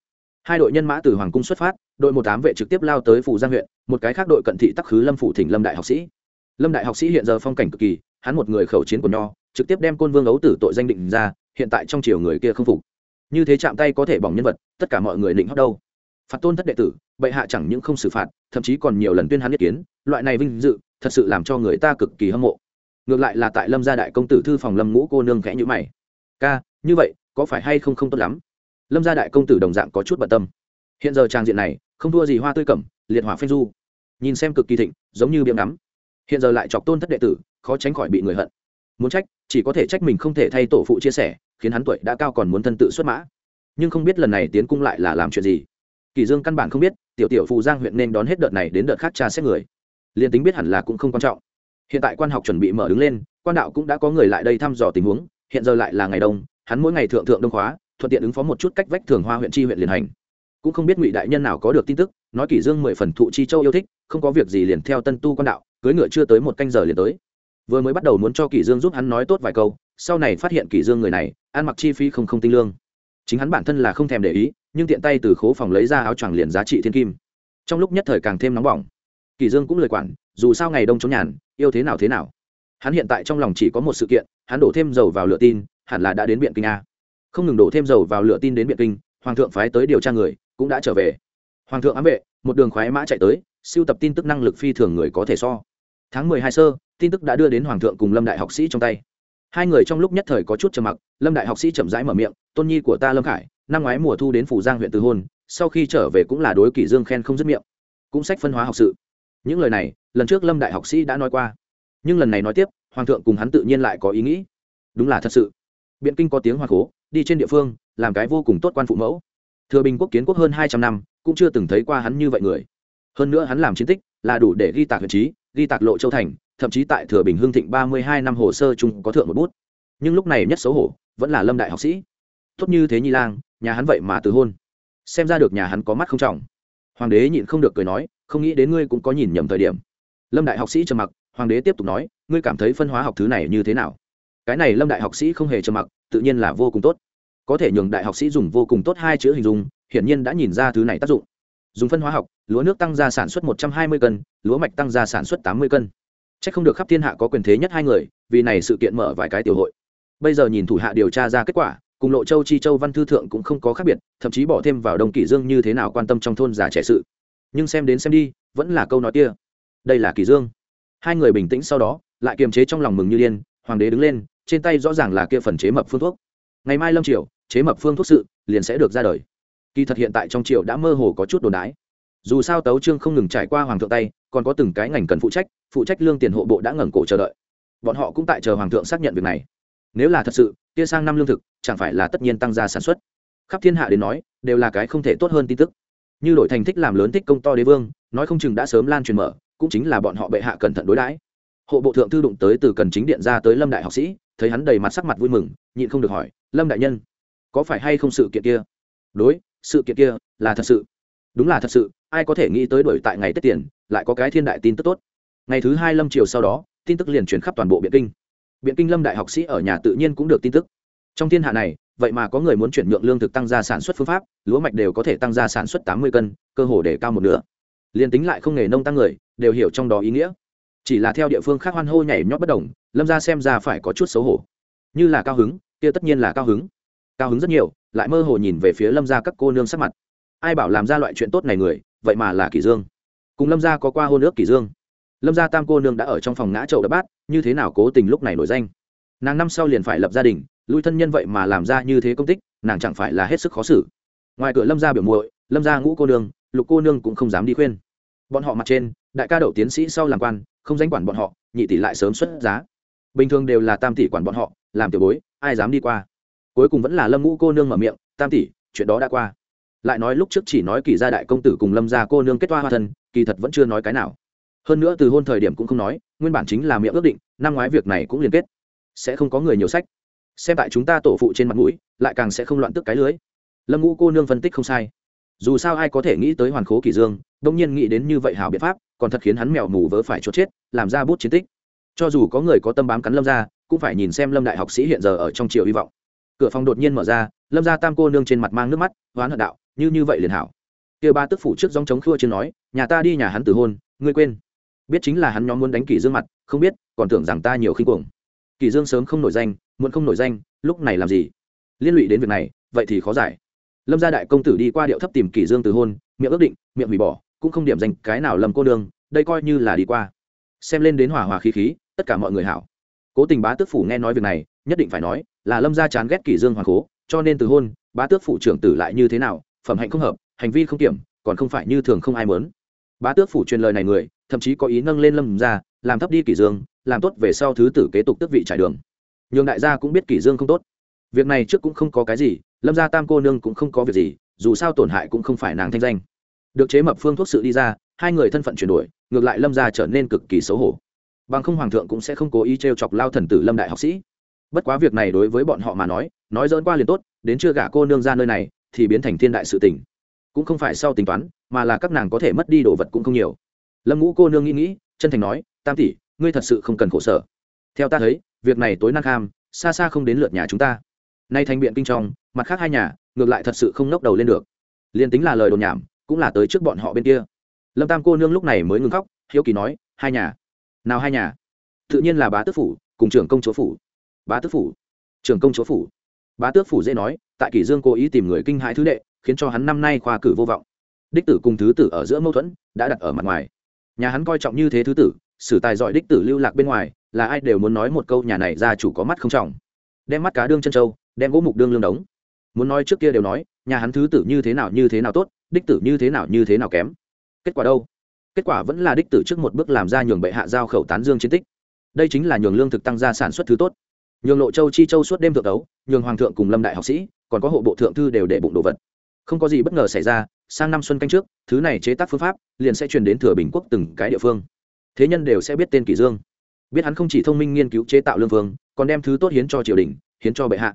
Hai đội nhân mã từ hoàng cung xuất phát, đội một tám vệ trực tiếp lao tới phủ giang huyện, một cái khác đội cận thị tắc khứ lâm phủ thỉnh lâm đại học sĩ lâm đại học sĩ hiện giờ phong cảnh cực kỳ, hắn một người khẩu chiến của nho, trực tiếp đem côn vương ấu tử tội danh định ra, hiện tại trong triều người kia không phục. Như thế chạm tay có thể bỏng nhân vật, tất cả mọi người định hót đâu. Phạt tôn thất đệ tử, bệ hạ chẳng những không xử phạt, thậm chí còn nhiều lần tuyên hắn ý kiến, loại này vinh dự, thật sự làm cho người ta cực kỳ hâm mộ. Ngược lại là tại lâm gia đại công tử thư phòng lâm ngũ cô nương khẽ nhữ mày. Ca, như vậy, có phải hay không không tốt lắm? Lâm gia đại công tử đồng dạng có chút bận tâm. Hiện giờ trang diện này, không thua gì hoa tươi cẩm, liệt hỏa phanh du. Nhìn xem cực kỳ thịnh, giống như biếm ngắm hiện giờ lại chọc tôn thất đệ tử, khó tránh khỏi bị người hận. Muốn trách, chỉ có thể trách mình không thể thay tổ phụ chia sẻ, khiến hắn tuổi đã cao còn muốn thân tự xuất mã. Nhưng không biết lần này tiến cung lại là làm chuyện gì. Kỳ dương căn bản không biết, tiểu tiểu phù giang huyện nên đón hết đợt này đến đợt khác tra xét người. Liền tính biết hẳn là cũng không quan trọng. Hiện tại quan học chuẩn bị mở đứng lên, quan đạo cũng đã có người lại đây thăm dò tình huống, hiện giờ lại là ngày đông, hắn mỗi ngày thượng thượng đông khóa, thuận tiện ứng phó một chút cách vách thường hoa huyện chi huyện liền hành. Cũng không biết ngụy đại nhân nào có được tin tức, nói kỷ dương mười phần thụ chi châu yêu thích, không có việc gì liền theo tân tu quan đạo cưỡi ngựa chưa tới một canh giờ liền tới. Vừa mới bắt đầu muốn cho kỷ dương giúp hắn nói tốt vài câu, sau này phát hiện kỷ dương người này, ăn mặc chi phí không không tinh lương. Chính hắn bản thân là không thèm để ý, nhưng tiện tay từ khố phòng lấy ra áo choàng liền giá trị thiên kim. Trong lúc nhất thời càng thêm nóng bỏng. Kỷ dương cũng lời quản, dù sao ngày đông trốn nhàn, yêu thế nào thế nào. Hắn hiện tại trong lòng chỉ có một sự kiện, hắn đổ thêm dầu vào lửa tin, hẳn là đã đến biện kinh a. Không ngừng đổ thêm dầu vào lửa tin đến biện kinh, hoàng thượng phái tới điều tra người, cũng đã trở về. Hoàng thượng ám vệ, một đường khoái mã chạy tới siêu tập tin tức năng lực phi thường người có thể so tháng mười hai sơ, tin tức đã đưa đến hoàng thượng cùng lâm đại học sĩ trong tay. Hai người trong lúc nhất thời có chút trầm mặc, lâm đại học sĩ chậm rãi mở miệng, tôn nhi của ta lâm khải, năm ngoái mùa thu đến phủ giang huyện từ hôn, sau khi trở về cũng là đối kỷ dương khen không dứt miệng. Cũng sách phân hóa học sự. Những lời này, lần trước lâm đại học sĩ đã nói qua. Nhưng lần này nói tiếp, hoàng thượng cùng hắn tự nhiên lại có ý nghĩ. Đúng là thật sự. Biện kinh có tiếng hoa khố đi trên địa phương, làm cái vô cùng tốt quan phụ mẫu. Thừa bình quốc kiến quốc hơn hai trăm năm, cũng chưa từng thấy qua hắn như vậy người. Hơn nữa hắn làm chiến tích, là đủ để ghi tạc huyện trí ghi tạc lộ châu thành, thậm chí tại thừa bình hương thịnh ba mươi hai năm hồ sơ chung có thượng một bút. Nhưng lúc này nhất xấu hổ, vẫn là lâm đại học sĩ. Tốt như thế nhi lang, nhà hắn vậy mà từ hôn. Xem ra được nhà hắn có mắt không trọng. Hoàng đế nhịn không được cười nói, không nghĩ đến ngươi cũng có nhìn nhầm thời điểm. Lâm đại học sĩ trầm mặc, hoàng đế tiếp tục nói, ngươi cảm thấy phân hóa học thứ này như thế nào? Cái này lâm đại học sĩ không hề trầm mặc, tự nhiên là vô cùng tốt. Có thể nhường đại học sĩ dùng vô cùng tốt hai chữ hình dung, hiển nhiên đã nhìn ra thứ này tác dụng dùng phân hóa học, lúa nước tăng ra sản xuất một trăm hai mươi cân, lúa mạch tăng ra sản xuất tám mươi cân. C h ắ c không được khắp thiên hạ có quyền thế nhất hai người, vì này sự kiện mở vài cái tiểu hội. Bây giờ nhìn thủ hạ điều tra ra kết quả, cùng lộ châu, chi châu, văn thư thượng cũng không có khác biệt, thậm chí bỏ thêm vào đồng kỷ dương như thế nào quan tâm trong thôn già trẻ sự. Nhưng xem đến xem đi, vẫn là câu nói kia. Đây là kỷ dương. Hai người bình tĩnh sau đó, lại kiềm chế trong lòng mừng như điên, hoàng đế đứng lên, trên tay rõ ràng là kia phần chế mập phương thuốc. Ngày mai lâm triều, chế mập phương thuốc sự, liền sẽ được ra đời kỳ thật hiện tại trong triều đã mơ hồ có chút đồn đái. Dù sao tấu trương không ngừng trải qua hoàng thượng tay, còn có từng cái ngành cần phụ trách phụ trách lương tiền hộ bộ đã ngẩng cổ chờ đợi. Bọn họ cũng tại chờ hoàng thượng xác nhận việc này. Nếu là thật sự, kia sang năm lương thực, chẳng phải là tất nhiên tăng gia sản xuất. Khắp thiên hạ đến nói, đều là cái không thể tốt hơn tin tức. Như đổi thành thích làm lớn thích công to đế vương, nói không chừng đã sớm lan truyền mở, cũng chính là bọn họ bệ hạ cẩn thận đối đãi. Hộ bộ thượng thư đụng tới từ cần chính điện ra tới lâm đại học sĩ, thấy hắn đầy mặt sắc mặt vui mừng, nhịn không được hỏi, lâm đại nhân, có phải hay không sự kiện kia? Đối sự kiện kia là thật sự. Đúng là thật sự, ai có thể nghĩ tới đổi tại ngày tết tiền, lại có cái thiên đại tin tức tốt. Ngày thứ hai lâm triều sau đó, tin tức liền truyền khắp toàn bộ biện kinh. Biện kinh lâm đại học sĩ ở nhà tự nhiên cũng được tin tức. Trong thiên hạ này, vậy mà có người muốn chuyển nhượng lương thực tăng gia sản xuất phương pháp, lúa mạch đều có thể tăng gia sản xuất tám mươi cân, cơ hồ để cao một nửa. Liền tính lại không nghề nông tăng người, đều hiểu trong đó ý nghĩa. Chỉ là theo địa phương khác hoan hô nhảy nhót bất đồng, lâm ra xem ra phải có chút xấu hổ. Như là cao hứng, kia tất nhiên là cao hứng. Cao hứng rất nhiều lại mơ hồ nhìn về phía lâm Gia các cô nương sắc mặt. Ai bảo làm ra loại chuyện tốt này người, vậy mà là kỷ dương. Cùng lâm gia có qua hôn ước kỷ dương. Lâm gia tam cô nương đã ở trong phòng ngã chậu đập bát, như thế nào cố tình lúc này nổi danh? Nàng năm sau liền phải lập gia đình, lui thân nhân vậy mà làm ra như thế công tích, nàng chẳng phải là hết sức khó xử. Ngoài cửa lâm gia biểu muội, lâm gia ngũ cô nương, lục cô nương cũng không dám đi khuyên. Bọn họ mặt trên, đại ca đậu tiến sĩ sau làm quan, không danh quản bọn họ, nhị tỷ lại sớm xuất giá. Bình thường đều là tam tỷ quản bọn họ, làm tiểu bối, ai dám đi qua? Cuối cùng vẫn là lâm ngũ cô nương mở miệng, tam tỷ, chuyện đó đã qua. Lại nói lúc trước chỉ nói kỳ gia đại công tử cùng lâm gia cô nương kết toa hoa thân, kỳ thật vẫn chưa nói cái nào. Hơn nữa từ hôn thời điểm cũng không nói, nguyên bản chính là miệng ước định, năm ngoái việc này cũng liên kết. Sẽ không có người nhiều sách. Xem tại chúng ta tổ phụ trên mặt mũi, lại càng sẽ không loạn tức cái lưới. Lâm ngũ cô nương phân tích không sai. Dù sao ai có thể nghĩ tới hoàn khố kỳ dương, đông nhiên nghĩ đến như vậy hảo biện pháp, còn thật khiến hắn mèo mù vớ phải chốt chết, làm ra bút chiến tích. Cho dù có người có tâm bám cắn lâm ra cũng phải nhìn xem lâm đại học sĩ hiện giờ ở trong triều hy vọng cửa phòng đột nhiên mở ra, lâm ra tam cô nương trên mặt mang nước mắt, hoán hận đạo, như như vậy liền hảo. Kia ba tức phủ trước dòng chống khua chưa nói, nhà ta đi nhà hắn từ hôn, ngươi quên. Biết chính là hắn nhóm muốn đánh kỷ dương mặt, không biết, còn tưởng rằng ta nhiều khinh cuồng. Kỷ dương sớm không nổi danh, muộn không nổi danh, lúc này làm gì? Liên lụy đến việc này, vậy thì khó giải. Lâm gia đại công tử đi qua điệu thấp tìm kỷ dương từ hôn, miệng ước định, miệng hủy bỏ, cũng không điểm danh cái nào lầm cô đường đây coi như là đi qua. Xem lên đến hòa hòa khí khí, tất cả mọi người hảo. Cố tình bá tước phủ nghe nói việc này, nhất định phải nói là lâm gia chán ghét kỷ dương hoàng cố cho nên từ hôn, bá tước phủ trưởng tử lại như thế nào, phẩm hạnh không hợp, hành vi không kiểm, còn không phải như thường không ai muốn. Bá tước phủ truyền lời này người, thậm chí có ý nâng lên lâm gia, làm thấp đi kỷ dương, làm tốt về sau thứ tử kế tục tước vị trải đường. Nhường đại gia cũng biết kỷ dương không tốt. Việc này trước cũng không có cái gì, lâm gia tam cô nương cũng không có việc gì, dù sao tổn hại cũng không phải nàng thanh danh. Được chế mập phương thuốc sự đi ra, hai người thân phận chuyển đổi, ngược lại lâm gia trở nên cực kỳ xấu hổ. Bằng không hoàng thượng cũng sẽ không cố ý t chọc lao thần tử lâm đại học sĩ bất quá việc này đối với bọn họ mà nói nói dỡn qua liền tốt, đến chưa gả cô nương ra nơi này, thì biến thành thiên đại sự tình. Cũng không phải sau tính toán, mà là các nàng có thể mất đi đồ vật cũng không nhiều. Lâm ngũ cô nương nghĩ nghĩ, chân thành nói, tam tỷ, ngươi thật sự không cần khổ sở. Theo ta thấy, việc này tối năng kham, xa xa không đến lượt nhà chúng ta. Nay thành biện kinh trong, mặt khác hai nhà, ngược lại thật sự không nốc đầu lên được. Liền tính là lời đồn nhảm, cũng là tới trước bọn họ bên kia. Lâm tam cô nương lúc này mới ngừng khóc, hiếu kỳ nói, hai nhà. Nào hai nhà? Tự nhiên là bá tước phủ, cùng trưởng công chúa phủ bá tước phủ, Trường công chúa phủ. Bá tước phủ dễ nói, tại kỷ dương cố ý tìm người kinh hãi thứ đệ, khiến cho hắn năm nay khoa cử vô vọng. Đích tử cùng thứ tử ở giữa mâu thuẫn, đã đặt ở mặt ngoài. Nhà hắn coi trọng như thế thứ tử, sử tài giỏi đích tử lưu lạc bên ngoài, là ai đều muốn nói một câu nhà này gia chủ có mắt không trọng. Đem mắt cá đương chân trâu, đem gỗ mục đương lương đống. Muốn nói trước kia đều nói, nhà hắn thứ tử như thế nào như thế nào tốt, đích tử như thế nào như thế nào kém. Kết quả đâu? Kết quả vẫn là đích tử trước một bước làm ra nhường bệ hạ giao khẩu tán dương chiến tích. Đây chính là nhường lương thực tăng gia sản xuất thứ tốt nhường lộ châu chi châu suốt đêm thượng đấu, nhường hoàng thượng cùng lâm đại học sĩ, còn có hộ bộ thượng thư đều để bụng đồ vật. Không có gì bất ngờ xảy ra, sang năm xuân canh trước, thứ này chế tác phương pháp liền sẽ truyền đến thừa bình quốc từng cái địa phương. Thế nhân đều sẽ biết tên kỷ dương. Biết hắn không chỉ thông minh nghiên cứu chế tạo lương vương, còn đem thứ tốt hiến cho triều đình, hiến cho bệ hạ.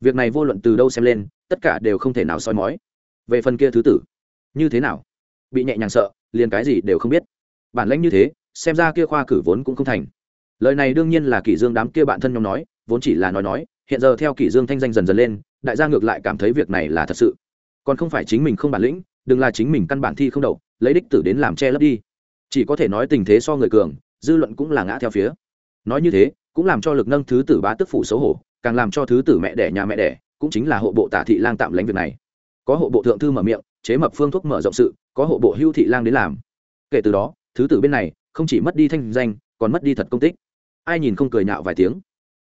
Việc này vô luận từ đâu xem lên, tất cả đều không thể nào soi mói. Về phần kia thứ tử, như thế nào? Bị nhẹ nhàng sợ, liền cái gì đều không biết. Bản lãnh như thế, xem ra kia khoa cử vốn cũng không thành. Lời này đương nhiên là kỷ dương đám kia bạn thân nhóm nói vốn chỉ là nói nói, hiện giờ theo kỷ dương thanh danh dần dần lên, đại gia ngược lại cảm thấy việc này là thật sự. Còn không phải chính mình không bản lĩnh, đừng là chính mình căn bản thi không đậu, lấy đích tử đến làm che lấp đi. Chỉ có thể nói tình thế so người cường, dư luận cũng là ngã theo phía. Nói như thế, cũng làm cho lực nâng thứ tử bá tức phủ xấu hổ, càng làm cho thứ tử mẹ đẻ nhà mẹ đẻ, cũng chính là hộ bộ tả thị lang tạm lánh việc này. Có hộ bộ thượng thư mở miệng, chế mập phương thuốc mở rộng sự, có hộ bộ hưu thị lang đến làm. Kể từ đó, thứ tử bên này không chỉ mất đi thanh danh, còn mất đi thật công tích. Ai nhìn không cười nhạo vài tiếng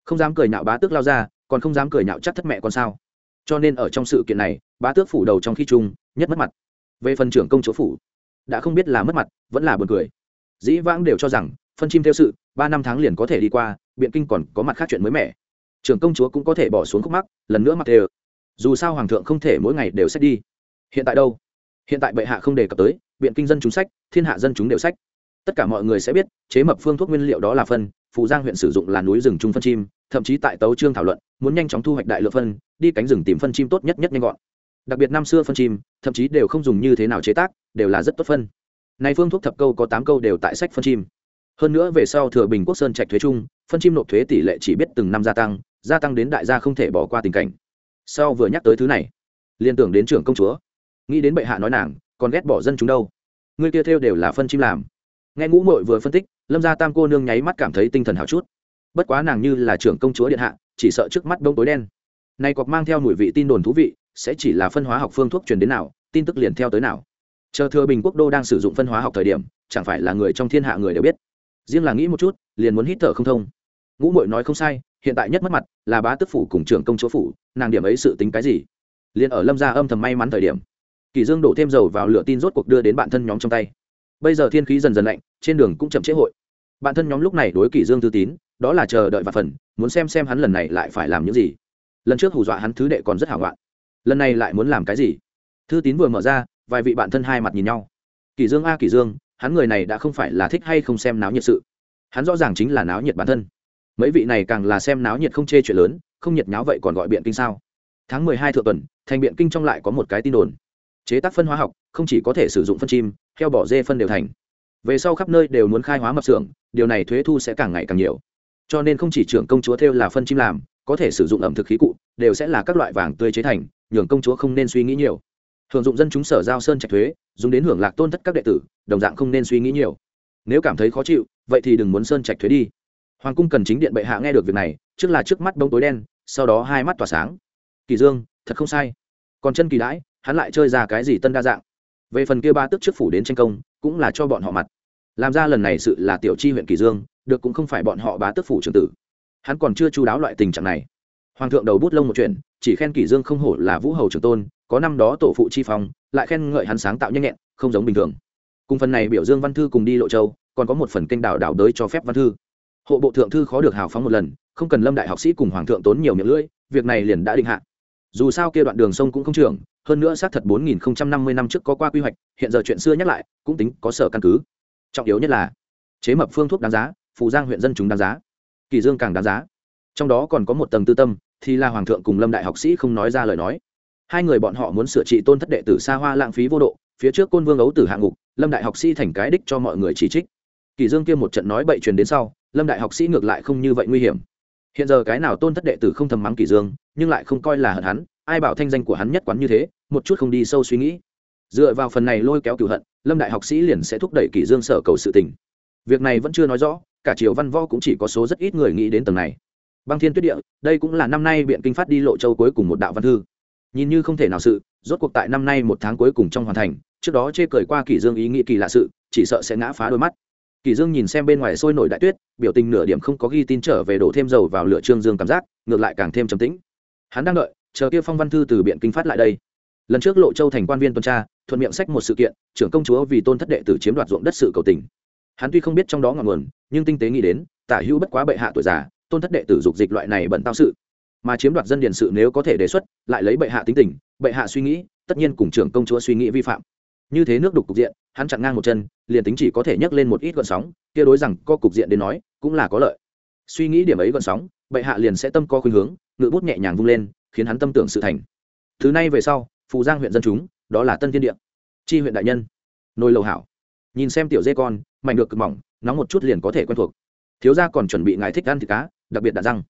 không dám cười nhạo bá tước lao ra, còn không dám cười nhạo chắc thất mẹ con sao? Cho nên ở trong sự kiện này, bá tước phủ đầu trong khi chung, nhất mất mặt. Về phần trưởng công chúa phủ, đã không biết là mất mặt, vẫn là buồn cười. Dĩ vãng đều cho rằng, phân chim theo sự, ba năm tháng liền có thể đi qua, biện kinh còn có mặt khác chuyện mới mẻ. Trưởng công chúa cũng có thể bỏ xuống khúc mắc, lần nữa mặc đều dù sao hoàng thượng không thể mỗi ngày đều sách đi. Hiện tại đâu? Hiện tại bệ hạ không đề cập tới, biện kinh dân chúng sách, thiên hạ dân chúng đều sách. Tất cả mọi người sẽ biết, chế mập phương thuốc nguyên liệu đó là phân phù giang huyện sử dụng là núi rừng trung phân chim, thậm chí tại tấu trương thảo luận, muốn nhanh chóng thu hoạch đại lượng phân, đi cánh rừng tìm phân chim tốt nhất nhất nhanh gọn. Đặc biệt năm xưa phân chim, thậm chí đều không dùng như thế nào chế tác, đều là rất tốt phân. Này phương thuốc thập câu có tám câu đều tại sách phân chim. Hơn nữa về sau thừa bình quốc sơn trạch thuế chung phân chim nộp thuế tỷ lệ chỉ biết từng năm gia tăng gia tăng đến đại gia không thể bỏ qua tình cảnh. Sau vừa nhắc tới thứ này, liên tưởng đến trưởng công chúa. Nghĩ đến bệ hạ nói nàng, còn ghét bỏ dân chúng đâu. Người kia theo đều là phân chim làm. Nghe ngũ mội vừa phân tích lâm gia tam cô nương nháy mắt cảm thấy tinh thần hào chút. Bất quá nàng như là trưởng công chúa điện hạ, chỉ sợ trước mắt bông tối đen. Nay cọc mang theo mùi vị tin đồn thú vị, sẽ chỉ là phân hóa học phương thuốc truyền đến nào, tin tức liền theo tới nào. Chờ thừa bình quốc đô đang sử dụng phân hóa học thời điểm, chẳng phải là người trong thiên hạ người đều biết. Riêng là nghĩ một chút, liền muốn hít thở không thông. Ngũ mội nói không sai, hiện tại nhất mất mặt là bá tức phủ cùng trưởng công chúa phủ, nàng điểm ấy sự tính cái gì? Liền ở lâm gia âm thầm may mắn thời điểm, kỳ dương đổ thêm dầu vào lửa tin rốt cuộc đưa đến bạn thân nhóm trong tay. Bây giờ thiên khí dần dần lạnh trên đường cũng chậm chế hội. Bạn thân nhóm lúc này đối kỳ dương tư tín, đó là chờ đợi và phần, muốn xem xem hắn lần này lại phải làm những gì. Lần trước hù dọa hắn thứ đệ còn rất hảo loạn. Lần này lại muốn làm cái gì? Thư tín vừa mở ra, vài vị bạn thân hai mặt nhìn nhau. Kỳ dương a kỳ dương, hắn người này đã không phải là thích hay không xem náo nhiệt sự. Hắn rõ ràng chính là náo nhiệt bản thân. Mấy vị này càng là xem náo nhiệt không chê chuyện lớn, không nhiệt nháo vậy còn gọi biện kinh sao? Tháng mười hai thượng tuần, thành biện kinh trong lại có một cái tin đồn. Chế tác phân hóa học, không chỉ có thể sử dụng phân chim, heo bỏ dê phân đều thành về sau khắp nơi đều muốn khai hóa mập xưởng, điều này thuế thu sẽ càng ngày càng nhiều. Cho nên không chỉ trưởng công chúa theo là phân chim làm, có thể sử dụng ẩm thực khí cụ, đều sẽ là các loại vàng tươi chế thành, nhường công chúa không nên suy nghĩ nhiều. Hưởng dụng dân chúng sở giao sơn trạch thuế, dùng đến hưởng lạc tôn thất các đệ tử, đồng dạng không nên suy nghĩ nhiều. Nếu cảm thấy khó chịu, vậy thì đừng muốn sơn trạch thuế đi. Hoàng cung cần chính điện bệ hạ nghe được việc này, trước là trước mắt bông tối đen, sau đó hai mắt tỏa sáng. Kỳ dương, thật không sai. Còn chân kỳ đãi, hắn lại chơi ra cái gì tân đa dạng? Về phần kia ba tức trước phủ đến tranh công cũng là cho bọn họ mặt. Làm ra lần này sự là tiểu chi huyện kỳ dương, được cũng không phải bọn họ bá tước phủ trưởng tử. Hắn còn chưa chú đáo loại tình trạng này. Hoàng thượng đầu bút lông một chuyện, chỉ khen kỳ dương không hổ là vũ hầu trưởng tôn, có năm đó tổ phụ chi phong, lại khen ngợi hắn sáng tạo nhanh nhẹn, không giống bình thường. Cùng phần này biểu dương văn thư cùng đi lộ châu, còn có một phần kênh đảo đảo đới cho phép văn thư. Hộ bộ thượng thư khó được hào phóng một lần, không cần lâm đại học sĩ cùng hoàng thượng tốn nhiều miệng lưỡi, việc này liền đã định hạ. Dù sao kia đoạn đường sông cũng không trưởng hơn nữa xác thật bốn nghìn năm trước có qua quy hoạch, hiện giờ chuyện xưa nhắc lại, cũng tính có sở căn cứ. Trọng yếu nhất là, chế mập phương thuốc đáng giá, phù giang huyện dân chúng đáng giá, kỳ dương càng đáng giá. Trong đó còn có một tầng tư tâm, thì là hoàng thượng cùng lâm đại học sĩ không nói ra lời nói. Hai người bọn họ muốn sửa trị tôn thất đệ tử xa hoa lãng phí vô độ, phía trước côn vương ấu tử hạng ngục, lâm đại học sĩ thành cái đích cho mọi người chỉ trích. Kỳ dương kia một trận nói bậy truyền đến sau, lâm đại học sĩ ngược lại không như vậy nguy hiểm. Hiện giờ cái nào tôn thất đệ tử không thầm mắng kỳ dương, nhưng lại không coi là hận hắn ai bảo thanh danh của hắn nhất quán như thế, một chút không đi sâu suy nghĩ. Dựa vào phần này lôi kéo cửu hận, lâm đại học sĩ liền sẽ thúc đẩy kỷ dương sở cầu sự tình. Việc này vẫn chưa nói rõ, cả triều văn võ cũng chỉ có số rất ít người nghĩ đến tầng này. Băng thiên tuyết địa, đây cũng là năm nay biện kinh phát đi lộ châu cuối cùng một đạo văn thư. Nhìn như không thể nào sự, rốt cuộc tại năm nay một tháng cuối cùng trong hoàn thành, trước đó chê cười qua kỷ dương ý nghĩ kỳ lạ sự, chỉ sợ sẽ ngã phá đôi mắt. Kỷ dương nhìn xem bên ngoài sôi nổi đại tuyết, biểu tình nửa điểm không có ghi tin trở về đổ thêm dầu vào lửa trương dương cảm giác, ngược lại càng thêm trầm tĩnh. Hắn đang đợi chờ kia phong văn thư từ biện kinh phát lại đây. Lần trước lộ châu thành quan viên tuần tra, thuận miệng sách một sự kiện, trưởng công chúa vì tôn thất đệ tử chiếm đoạt ruộng đất sự cầu tình. Hắn tuy không biết trong đó ngọn nguồn, nhưng tinh tế nghĩ đến, tả hữu bất quá bệ hạ tuổi già, tôn thất đệ tử dục dịch loại này bận tao sự. Mà chiếm đoạt dân điền sự nếu có thể đề xuất, lại lấy bệ hạ tính tình, bệ hạ suy nghĩ, tất nhiên cùng trưởng công chúa suy nghĩ vi phạm. Như thế nước đục cục diện, hắn chặn ngang một chân, liền tính chỉ có thể nhấc lên một ít gọn sóng, kia đối rằng có cục diện đến nói, cũng là có lợi. Suy nghĩ điểm ấy gọn sóng, bệ hạ liền sẽ tâm co khuynh hướng ngự bút nhẹ nhàng vung lên khiến hắn tâm tưởng sự thành. Thứ này về sau, phù giang huyện dân chúng, đó là tân thiên địa. Chi huyện đại nhân, nồi lầu hảo. Nhìn xem tiểu dê con mạnh được cực mỏng, nóng một chút liền có thể quen thuộc. Thiếu gia còn chuẩn bị ngài thích ăn thịt cá, đặc biệt đạn răng.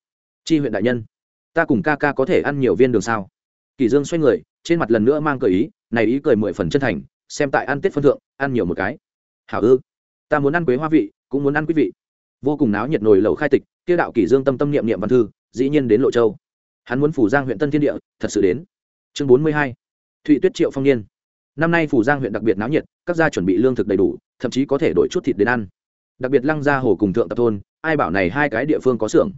Chi huyện đại nhân, ta cùng ca ca có thể ăn nhiều viên đường sao? Kỳ dương xoay người, trên mặt lần nữa mang cười ý, này ý cười mười phần chân thành, xem tại ăn tết phân thượng, ăn nhiều một cái. Hảo ư? Ta muốn ăn quế hoa vị, cũng muốn ăn quý vị. Vô cùng náo nhiệt nồi lẩu khai tịch, kia đạo kỷ dương tâm tâm niệm niệm văn thư, dĩ nhiên đến lộ châu hắn muốn phủ giang huyện tân thiên địa, thật sự đến. Chương bốn mươi hai. Thụy tuyết triệu phong niên. Năm nay phủ giang huyện đặc biệt náo nhiệt, các gia chuẩn bị lương thực đầy đủ, thậm chí có thể đổi chút thịt đến ăn. Đặc biệt lăng gia hồ cùng thượng tập thôn, ai bảo này hai cái địa phương có xưởng.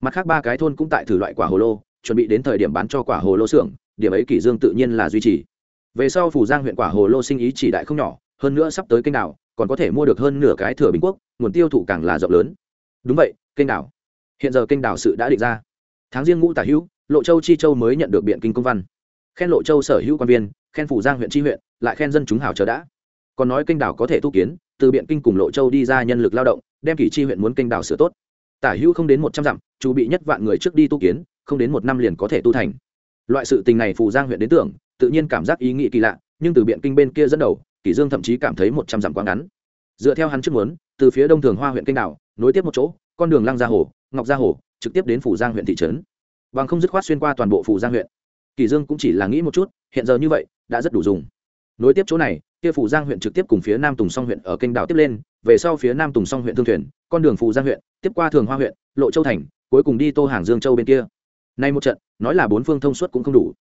Mặt khác ba cái thôn cũng tại thử loại quả hồ lô, chuẩn bị đến thời điểm bán cho quả hồ lô xưởng, điểm ấy kỷ dương tự nhiên là duy trì. Về sau phủ giang huyện quả hồ lô sinh ý chỉ đại không nhỏ, hơn nữa sắp tới kênh đảo, còn có thể mua được hơn nửa cái thừa bình quốc, nguồn tiêu thụ càng là rộng lớn. Đúng vậy, kênh đảo. Hiện giờ kênh đảo sự đã định ra tháng riêng ngũ tả hữu, lộ châu chi châu mới nhận được biện kinh công văn. Khen lộ châu sở hữu quan viên, khen phủ giang huyện tri huyện, lại khen dân chúng hảo chờ đã. Còn nói kênh đảo có thể tu kiến, từ biện kinh cùng lộ châu đi ra nhân lực lao động, đem kỷ chi huyện muốn kênh đảo sửa tốt. Tả hữu không đến một trăm dặm chủ bị nhất vạn người trước đi tu kiến, không đến một năm liền có thể tu thành. Loại sự tình này phù giang huyện đến tưởng, tự nhiên cảm giác ý nghĩ kỳ lạ, nhưng từ biện kinh bên kia dẫn đầu, kỷ dương thậm chí cảm thấy một trăm dặm quá ngắn. Dựa theo hắn trước muốn, từ phía đông thường hoa huyện kênh đảo, nối tiếp một chỗ, con đường lăng gia hồ, ngọc gia hồ trực tiếp đến phủ giang huyện thị trấn. Bằng không dứt khoát xuyên qua toàn bộ phủ giang huyện. Kỳ dương cũng chỉ là nghĩ một chút, hiện giờ như vậy, đã rất đủ dùng. Nối tiếp chỗ này, kia phủ giang huyện trực tiếp cùng phía nam tùng song huyện ở kênh đảo tiếp lên, về sau phía nam tùng song huyện thương thuyền, con đường phủ giang huyện, tiếp qua thường hoa huyện, lộ châu thành, cuối cùng đi tô hàng dương châu bên kia. Nay một trận, nói là bốn phương thông suốt cũng không đủ.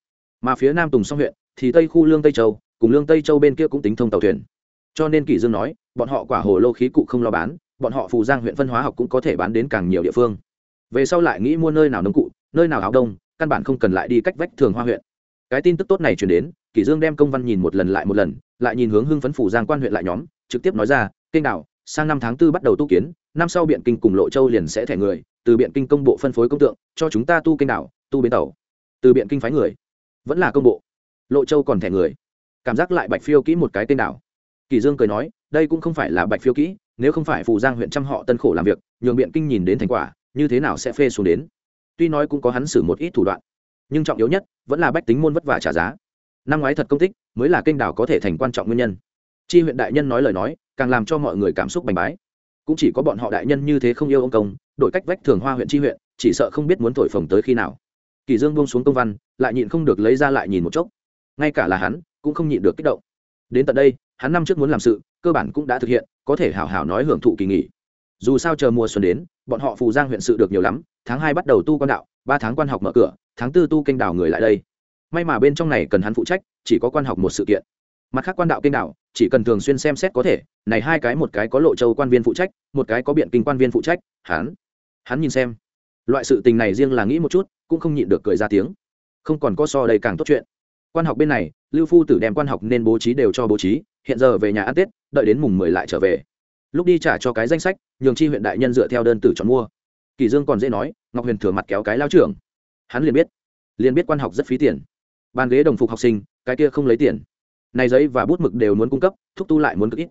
Mà phía nam tùng song huyện, thì tây khu lương tây châu, cùng lương tây châu bên kia cũng tính thông tàu thuyền. Cho nên kỷ dương nói, bọn họ quả hồ lô khí cụ không lo bán, bọn họ phù giang huyện phân hóa học cũng có thể bán đến càng nhiều địa phương về sau lại nghĩ mua nơi nào nông cụ, nơi nào áo đông, căn bản không cần lại đi cách vách thường hoa huyện. Cái tin tức tốt này truyền đến, kỷ dương đem công văn nhìn một lần lại một lần, lại nhìn hướng hưng phấn phủ giang quan huyện lại nhóm, trực tiếp nói ra, kênh đảo, sang năm tháng tư bắt đầu tu kiến, năm sau biện kinh cùng lộ châu liền sẽ thẻ người, từ biện kinh công bộ phân phối công tượng, cho chúng ta tu kênh đảo, tu bến tàu. Từ biện kinh phái người, vẫn là công bộ. Lộ châu còn thẻ người. Cảm giác lại bạch phiêu kỹ một cái kênh đảo. Kỳ dương cười nói, đây cũng không phải là bạch phiêu kỹ, nếu không phải phù giang huyện trăm họ tân khổ làm việc, nhường biện kinh nhìn đến thành quả như thế nào sẽ phê xuống đến? Tuy nói cũng có hắn xử một ít thủ đoạn, nhưng trọng yếu nhất vẫn là bách tính môn vất vả trả giá. Năm ngoái thật công tích mới là kênh đảo có thể thành quan trọng nguyên nhân. Chi huyện đại nhân nói lời nói, càng làm cho mọi người cảm xúc bành bái. Cũng chỉ có bọn họ đại nhân như thế không yêu ông công đổi cách vách thường hoa huyện chi huyện, chỉ sợ không biết muốn thổi phồng tới khi nào. Kỳ dương buông xuống công văn, lại nhịn không được lấy ra lại nhìn một chốc. Ngay cả là hắn, cũng không nhịn được kích động. Đến tận đây, hắn năm trước muốn làm sự, cơ bản cũng đã thực hiện, có thể hảo hảo nói hưởng thụ kỳ nghỉ dù sao chờ mùa xuân đến, bọn họ phù giang huyện sự được nhiều lắm, tháng hai bắt đầu tu quan đạo, ba tháng quan học mở cửa, tháng tư tu kênh đảo người lại đây. May mà bên trong này cần hắn phụ trách, chỉ có quan học một sự kiện. Mặt khác quan đạo kênh đảo, chỉ cần thường xuyên xem xét có thể, này hai cái một cái có lộ châu quan viên phụ trách, một cái có biện kinh quan viên phụ trách, hắn hắn nhìn xem. Loại sự tình này riêng là nghĩ một chút, cũng không nhịn được cười ra tiếng. Không còn có so đây càng tốt chuyện. Quan học bên này, lưu phu tử đem quan học nên bố trí đều cho bố trí, hiện giờ về nhà ăn tết, đợi đến mùng mười lại trở về lúc đi trả cho cái danh sách, nhường chi huyện đại nhân dựa theo đơn tử chọn mua. Kỳ dương còn dễ nói, ngọc huyền thừa mặt kéo cái lao trưởng. Hắn liền biết liền biết quan học rất phí tiền. Bàn ghế đồng phục học sinh, cái kia không lấy tiền. Này giấy và bút mực đều muốn cung cấp, thúc tu lại muốn cực ít.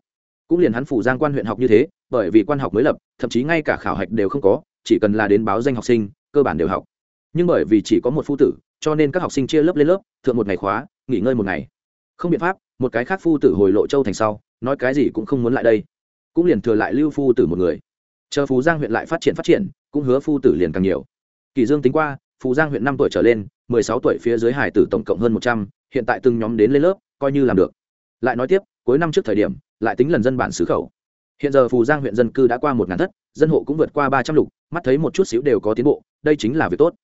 Cũng liền hắn phủ giang quan huyện học như thế, bởi vì quan học mới lập, thậm chí ngay cả khảo hạch đều không có, chỉ cần là đến báo danh học sinh, cơ bản đều học. Nhưng bởi vì chỉ có một phu tử, cho nên các học sinh chia lớp lên lớp, thượng một ngày khóa, nghỉ ngơi một ngày. Không biện pháp, một cái khác phu tử hồi lộ châu thành sau, nói cái gì cũng không muốn lại đây cũng liền thừa lại lưu phu tử một người. Chờ phú giang huyện lại phát triển phát triển, cũng hứa phu tử liền càng nhiều. Kỳ dương tính qua, phú giang huyện năm tuổi trở lên, mười sáu tuổi phía dưới hải tử tổng cộng hơn một trăm, hiện tại từng nhóm đến lên lớp, coi như làm được. Lại nói tiếp, cuối năm trước thời điểm, lại tính lần dân bản xứ khẩu. Hiện giờ phù giang huyện dân cư đã qua một ngàn thất, dân hộ cũng vượt qua ba trăm lục, mắt thấy một chút xíu đều có tiến bộ, đây chính là việc tốt.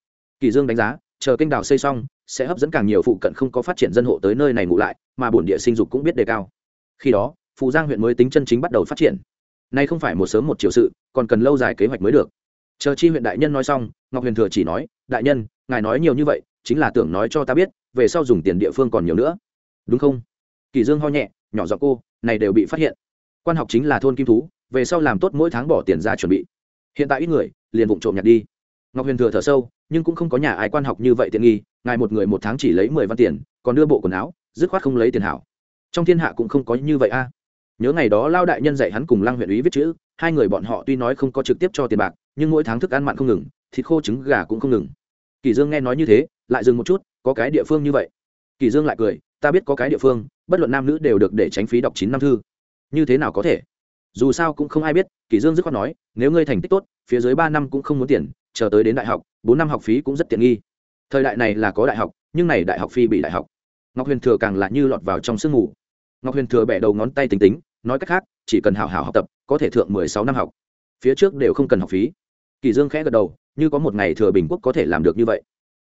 Kỳ dương đánh giá, chờ kênh đào xây xong, sẽ hấp dẫn càng nhiều phụ cận không có phát triển dân hộ tới nơi này ngủ lại, mà bổn địa sinh dục cũng biết đề cao. Khi đó phù giang huyện mới tính chân chính bắt đầu phát triển. Nay không phải một sớm một chiều sự, còn cần lâu dài kế hoạch mới được. Chờ chi huyện đại nhân nói xong, ngọc huyền thừa chỉ nói, đại nhân, ngài nói nhiều như vậy, chính là tưởng nói cho ta biết, về sau dùng tiền địa phương còn nhiều nữa. Đúng không? Kỳ dương ho nhẹ, nhỏ giọng cô, này đều bị phát hiện. Quan học chính là thôn kim thú, về sau làm tốt mỗi tháng bỏ tiền ra chuẩn bị. Hiện tại ít người, liền vụng trộm nhặt đi. Ngọc huyền thừa thở sâu, nhưng cũng không có nhà ai quan học như vậy tiện nghi, ngài một người một tháng chỉ lấy mười văn tiền, còn đưa bộ quần áo, dứt khoát không lấy tiền hảo. Trong thiên hạ cũng không có như vậy a nhớ ngày đó lao đại nhân dạy hắn cùng lăng huyện ý viết chữ, hai người bọn họ tuy nói không có trực tiếp cho tiền bạc, nhưng mỗi tháng thức ăn mặn không ngừng, thịt khô trứng gà cũng không ngừng. Kỳ dương nghe nói như thế, lại dừng một chút, có cái địa phương như vậy. Kỳ dương lại cười, ta biết có cái địa phương, bất luận nam nữ đều được để tránh phí đọc chín năm thư. Như thế nào có thể? Dù sao cũng không ai biết, kỳ dương dứt khoát nói, nếu ngươi thành tích tốt, phía dưới ba năm cũng không muốn tiền, chờ tới đến đại học, bốn năm học phí cũng rất tiện nghi. Thời đại này là có đại học, nhưng này đại học phi bị đại học. Ngọc huyền thừa càng là như lọt vào trong sương mù. Ngọc huyền thừa bẻ đầu ngón tay tính tính nói cách khác, chỉ cần hảo hảo học tập, có thể thượng mười sáu năm học. Phía trước đều không cần học phí. Kỳ dương khẽ gật đầu, như có một ngày thừa bình quốc có thể làm được như vậy.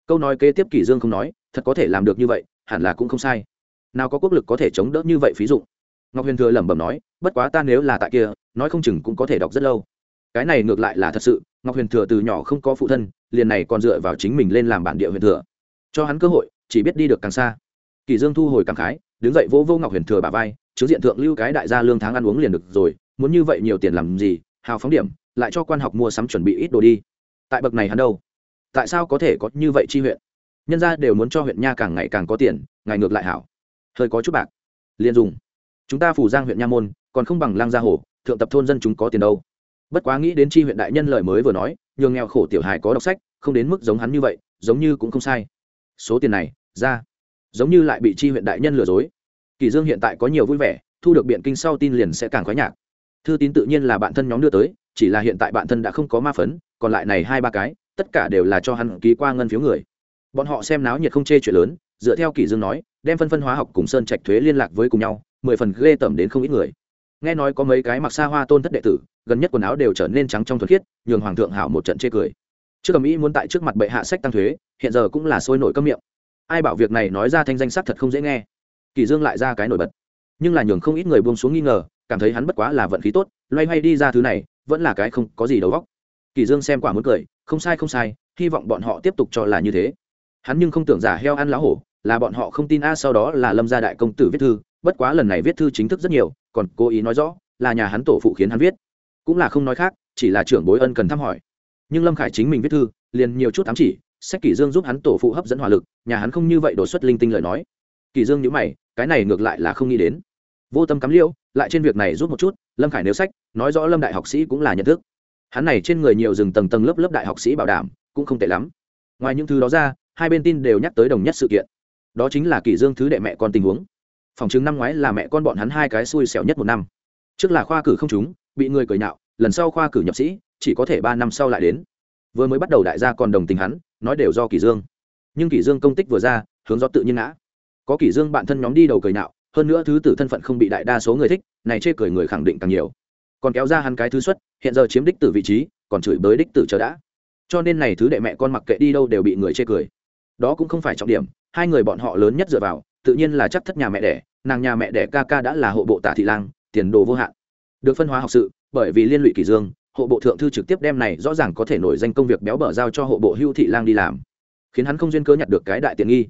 Câu nói kế tiếp kỳ dương không nói, thật có thể làm được như vậy, hẳn là cũng không sai. Nào có quốc lực có thể chống đỡ như vậy phí dụ ngọc huyền thừa lẩm bẩm nói, bất quá ta nếu là tại kia, nói không chừng cũng có thể đọc rất lâu. Cái này ngược lại là thật sự, ngọc huyền thừa từ nhỏ không có phụ thân, liền này còn dựa vào chính mình lên làm bản địa huyền thừa. Cho hắn cơ hội, chỉ biết đi được càng xa. Kỳ dương thu hồi càng khái, đứng dậy vỗ vô ngọc huyền thừa bà vai chứ diện thượng lưu cái đại gia lương tháng ăn uống liền được rồi, muốn như vậy nhiều tiền làm gì, hào phóng điểm, lại cho quan học mua sắm chuẩn bị ít đồ đi. Tại bậc này hắn đâu? Tại sao có thể có như vậy chi huyện? Nhân gia đều muốn cho huyện nha càng ngày càng có tiền ngày ngược lại hảo. Hơi có chút bạc. Liền dùng. Chúng ta phủ giang huyện nha môn, còn không bằng lang gia hồ, thượng tập thôn dân chúng có tiền đâu. Bất quá nghĩ đến chi huyện đại nhân lời mới vừa nói, nhường nghèo khổ tiểu hài có đọc sách, không đến mức giống hắn như vậy, giống như cũng không sai. Số tiền này, ra. Giống như lại bị chi huyện đại nhân lừa dối kỳ dương hiện tại có nhiều vui vẻ, thu được biện kinh sau tin liền sẽ càng khoái nhạc. Thư tín tự nhiên là bạn thân nhóm đưa tới, chỉ là hiện tại bạn thân đã không có ma phấn, còn lại này hai ba cái, tất cả đều là cho hắn ký qua ngân phiếu người. Bọn họ xem náo nhiệt không chê chuyện lớn, dựa theo kỳ dương nói, đem phân phân hóa học cùng sơn trạch thuế liên lạc với cùng nhau, mười phần ghê tởm đến không ít người. Nghe nói có mấy cái mặc xa hoa tôn thất đệ tử, gần nhất quần áo đều trở nên trắng trong thuật khiết, nhường hoàng thượng hảo một trận chê cười. Trước cầm ý muốn tại trước mặt bệ hạ sách tăng thuế, hiện giờ cũng là sôi nổi cấm miệng. Ai bảo việc này nói ra thanh danh sắc thật không dễ nghe kỳ dương lại ra cái nổi bật. Nhưng là nhường không ít người buông xuống nghi ngờ, cảm thấy hắn bất quá là vận khí tốt, loay hoay đi ra thứ này, vẫn là cái không có gì đầu óc. Kỳ dương xem quả muốn cười, không sai không sai, hy vọng bọn họ tiếp tục cho là như thế. Hắn nhưng không tưởng giả heo ăn lá hổ, là bọn họ không tin a sau đó là lâm gia đại công tử viết thư, bất quá lần này viết thư chính thức rất nhiều, còn cố ý nói rõ, là nhà hắn tổ phụ khiến hắn viết. Cũng là không nói khác, chỉ là trưởng bối ân cần thăm hỏi. Nhưng lâm khải chính mình viết thư, liền nhiều chút ám chỉ sách kỷ dương giúp hắn tổ phụ hấp dẫn hỏa lực, nhà hắn không như vậy đột xuất linh tinh lời nói. Kỳ dương nhíu mày, cái này ngược lại là không nghĩ đến. Vô tâm cắm liêu, lại trên việc này rút một chút, lâm khải nếu sách, nói rõ lâm đại học sĩ cũng là nhận thức. Hắn này trên người nhiều rừng tầng tầng lớp lớp đại học sĩ bảo đảm, cũng không tệ lắm. Ngoài những thứ đó ra, hai bên tin đều nhắc tới đồng nhất sự kiện. Đó chính là Kỳ dương thứ đệ mẹ con tình huống. Phòng chứng năm ngoái là mẹ con bọn hắn hai cái xui xẻo nhất một năm. Trước là khoa cử không trúng, bị người cười nhạo, lần sau khoa cử nhập sĩ, chỉ có thể ba năm sau lại đến. Vừa mới bắt đầu đại gia còn đồng tình hắn, nói đều do Kỳ dương. Nhưng Kỳ dương công tích vừa ra, hướng do tự nhiên ngã có kỷ dương bạn thân nhóm đi đầu cười nạo, hơn nữa thứ tử thân phận không bị đại đa số người thích này chê cười người khẳng định càng nhiều. Còn kéo ra hắn cái thứ xuất hiện giờ chiếm đích tử vị trí còn chửi bới đích tử chờ đã. Cho nên này thứ đệ mẹ con mặc kệ đi đâu đều bị người chê cười. Đó cũng không phải trọng điểm hai người bọn họ lớn nhất dựa vào tự nhiên là chắc thất nhà mẹ đẻ nàng nhà mẹ đẻ ca ca đã là hộ bộ tả thị lang tiền đồ vô hạn. Được phân hóa học sự bởi vì liên lụy kỷ dương hộ bộ thượng thư trực tiếp đem này rõ ràng có thể nổi danh công việc béo bở giao cho hộ bộ hưu thị lang đi làm. Khiến hắn không duyên cớ nhặt được cái đại tiện nghi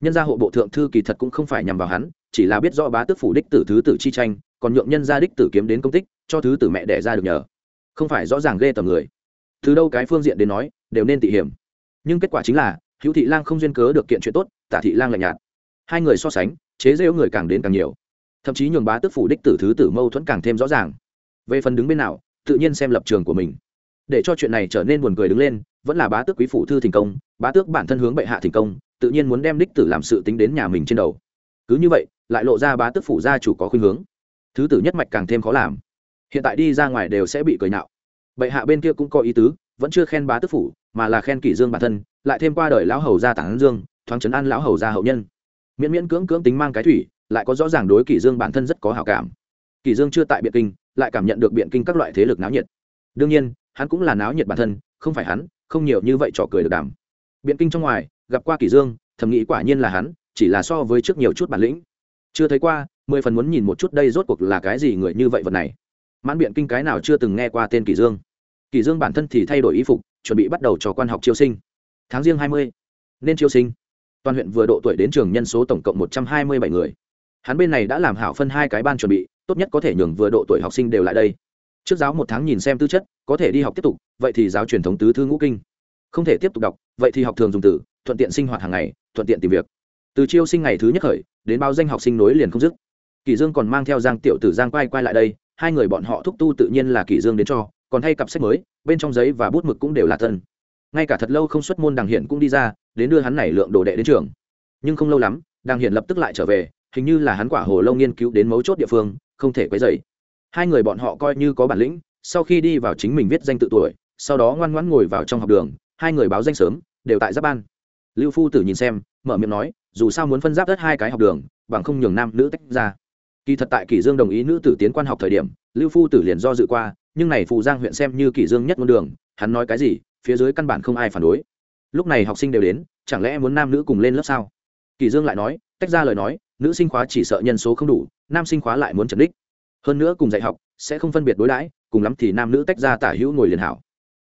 nhân gia hộ bộ thượng thư kỳ thật cũng không phải nhằm vào hắn, chỉ là biết rõ bá tước phủ đích tử thứ tử chi tranh, còn nhượng nhân gia đích tử kiếm đến công tích, cho thứ tử mẹ đẻ ra được nhờ. Không phải rõ ràng ghê tầm người. Từ đâu cái phương diện đến nói, đều nên tị hiểm. Nhưng kết quả chính là, hữu thị lang không duyên cớ được kiện chuyện tốt, tả thị lang lạnh nhạt. Hai người so sánh, chế rêu người càng đến càng nhiều. Thậm chí nhường bá tước phủ đích tử thứ tử mâu thuẫn càng thêm rõ ràng. Về phần đứng bên nào, tự nhiên xem lập trường của mình. Để cho chuyện này trở nên buồn cười đứng lên, vẫn là bá tước quý phủ thư thành công, bá tước bản thân hướng bệ hạ thành công tự nhiên muốn đem đích tử làm sự tính đến nhà mình trên đầu. Cứ như vậy, lại lộ ra bá tước phủ gia chủ có khuynh hướng. Thứ tử nhất mạch càng thêm khó làm. Hiện tại đi ra ngoài đều sẽ bị cười nhạo bệ hạ bên kia cũng có ý tứ, vẫn chưa khen bá tước phủ, mà là khen kỷ dương bản thân, lại thêm qua đời lão hầu gia tản dương, thoáng chấn an lão hầu gia hậu nhân. Miễn miễn cưỡng cưỡng tính mang cái thủy, lại có rõ ràng đối kỷ dương bản thân rất có hảo cảm. Kỷ dương chưa tại biện kinh, lại cảm nhận được biện kinh các loại thế lực náo nhiệt. Đương nhiên, hắn cũng là náo nhiệt bản thân, không phải hắn, không nhiều như vậy trò cười được đảm biện kinh trong ngoài gặp qua kỷ dương, thầm nghĩ quả nhiên là hắn, chỉ là so với trước nhiều chút bản lĩnh. Chưa thấy qua, mười phần muốn nhìn một chút đây rốt cuộc là cái gì người như vậy vật này. Mãn biện kinh cái nào chưa từng nghe qua tên kỷ dương. Kỷ dương bản thân thì thay đổi y phục, chuẩn bị bắt đầu cho quan học chiêu sinh. Tháng riêng hai mươi, nên chiêu sinh. Toàn huyện vừa độ tuổi đến trường nhân số tổng cộng một trăm hai mươi bảy người. Hắn bên này đã làm hảo phân hai cái ban chuẩn bị, tốt nhất có thể nhường vừa độ tuổi học sinh đều lại đây. Trước giáo một tháng nhìn xem tư chất, có thể đi học tiếp tục, vậy thì giáo truyền thống tứ thư ngũ kinh. Không thể tiếp tục đọc, vậy thì học thường dùng từ thuận tiện sinh hoạt hàng ngày, thuận tiện tìm việc. Từ chiêu sinh ngày thứ nhất khởi, đến bao danh học sinh nối liền không dứt. Kỳ dương còn mang theo giang tiểu tử giang quay quay lại đây, hai người bọn họ thúc tu tự nhiên là kỳ dương đến cho, còn thay cặp sách mới, bên trong giấy và bút mực cũng đều là thân. Ngay cả thật lâu không xuất môn đằng hiện cũng đi ra, đến đưa hắn này lượng đồ đệ đến trường. Nhưng không lâu lắm, đằng hiện lập tức lại trở về, hình như là hắn quả hồ lâu nghiên cứu đến mấu chốt địa phương, không thể quấy dày hai người bọn họ coi như có bản lĩnh, sau khi đi vào chính mình viết danh tự tuổi, sau đó ngoan ngoãn ngồi vào trong học đường, hai người báo danh sớm, đều tại giáp ban lưu phu tử nhìn xem, mở miệng nói, dù sao muốn phân giáp đất hai cái học đường, bằng không nhường nam nữ tách ra. Kỳ thật tại kỷ dương đồng ý nữ tử tiến quan học thời điểm, lưu phu tử liền do dự qua, nhưng này phù giang huyện xem như kỷ dương nhất ngôn đường, hắn nói cái gì, phía dưới căn bản không ai phản đối. Lúc này học sinh đều đến, chẳng lẽ muốn nam nữ cùng lên lớp sao? Kỷ dương lại nói, tách ra lời nói, nữ sinh khóa chỉ sợ nhân số không đủ, nam sinh khóa lại muốn trần đích. Hơn nữa cùng dạy học, sẽ không phân biệt đối đãi, cùng lắm thì nam nữ tách ra tả hữu ngồi liền hảo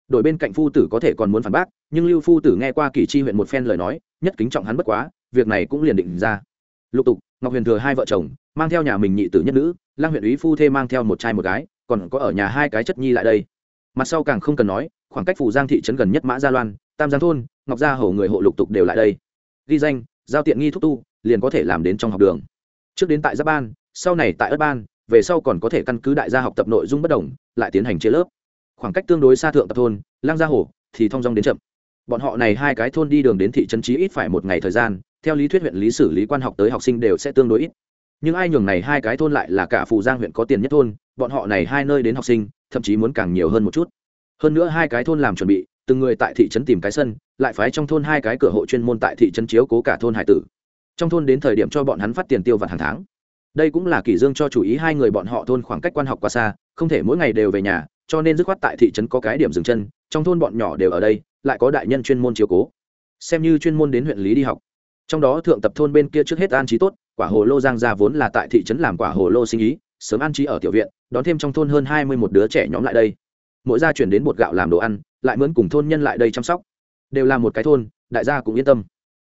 đội bên cạnh phu tử có thể còn muốn phản bác, nhưng lưu phu tử nghe qua kỳ chi huyện một phen lời nói, nhất kính trọng hắn bất quá, việc này cũng liền định ra. Lục tục, ngọc huyền thừa hai vợ chồng, mang theo nhà mình nhị tử nhất nữ lang huyện úy phu thê mang theo một trai một gái, còn có ở nhà hai cái chất nhi lại đây. Mặt sau càng không cần nói, khoảng cách phủ giang thị trấn gần nhất mã gia loan, tam giang thôn, ngọc gia hầu người hộ lục tục đều lại đây. Ghi danh, giao tiện nghi thúc tu, liền có thể làm đến trong học đường. Trước đến tại giáp ban, sau này tại ất ban, về sau còn có thể căn cứ đại gia học tập nội dung bất đồng, lại tiến hành chia lớp khoảng cách tương đối xa thượng tập thôn lang gia hồ thì thong dong đến chậm. Bọn họ này hai cái thôn đi đường đến thị trấn trí ít phải một ngày thời gian, theo lý thuyết huyện lý xử lý quan học tới học sinh đều sẽ tương đối ít. Nhưng ai nhường này hai cái thôn lại là cả phù giang huyện có tiền nhất thôn, bọn họ này hai nơi đến học sinh, thậm chí muốn càng nhiều hơn một chút. Hơn nữa hai cái thôn làm chuẩn bị, từng người tại thị trấn tìm cái sân, lại phái trong thôn hai cái cửa hộ chuyên môn tại thị trấn chiếu cố cả thôn hải tử. Trong thôn đến thời điểm cho bọn hắn phát tiền tiêu vặt hàng tháng. Đây cũng là kỷ dương cho chủ ý hai người bọn họ thôn khoảng cách quan học quá xa, không thể mỗi ngày đều về nhà cho nên dứt khoát tại thị trấn có cái điểm dừng chân, trong thôn bọn nhỏ đều ở đây, lại có đại nhân chuyên môn chiếu cố. Xem như chuyên môn đến huyện lý đi học. Trong đó thượng tập thôn bên kia trước hết an trí tốt, quả hồ lô giang gia vốn là tại thị trấn làm quả hồ lô sinh ý, sớm an trí ở tiểu viện, đón thêm trong thôn hơn hai mươi một đứa trẻ nhóm lại đây. Mỗi gia chuyển đến bột gạo làm đồ ăn, lại mướn cùng thôn nhân lại đây chăm sóc. Đều là một cái thôn, đại gia cũng yên tâm.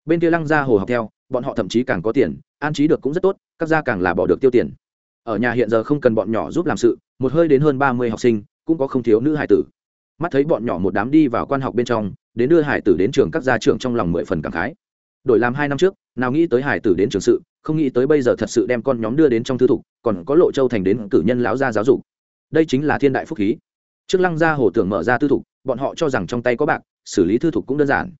Bên kia lăng gia hồ học theo, bọn họ thậm chí càng có tiền, an trí được cũng rất tốt, các gia càng là bỏ được tiêu tiền. Ở nhà hiện giờ không cần bọn nhỏ giúp làm sự, một hơi đến hơn ba mươi học sinh cũng có không thiếu nữ hải tử. Mắt thấy bọn nhỏ một đám đi vào quan học bên trong, đến đưa hải tử đến trường các gia trưởng trong lòng mười phần cảm khái. Đổi làm hai năm trước, nào nghĩ tới hải tử đến trường sự, không nghĩ tới bây giờ thật sự đem con nhóm đưa đến trong thư thục, còn có lộ châu thành đến cử nhân lão gia giáo dục. Đây chính là thiên đại phúc khí. Trước lăng gia hồ tưởng mở ra thư thục, bọn họ cho rằng trong tay có bạc, xử lý thư thục cũng đơn giản.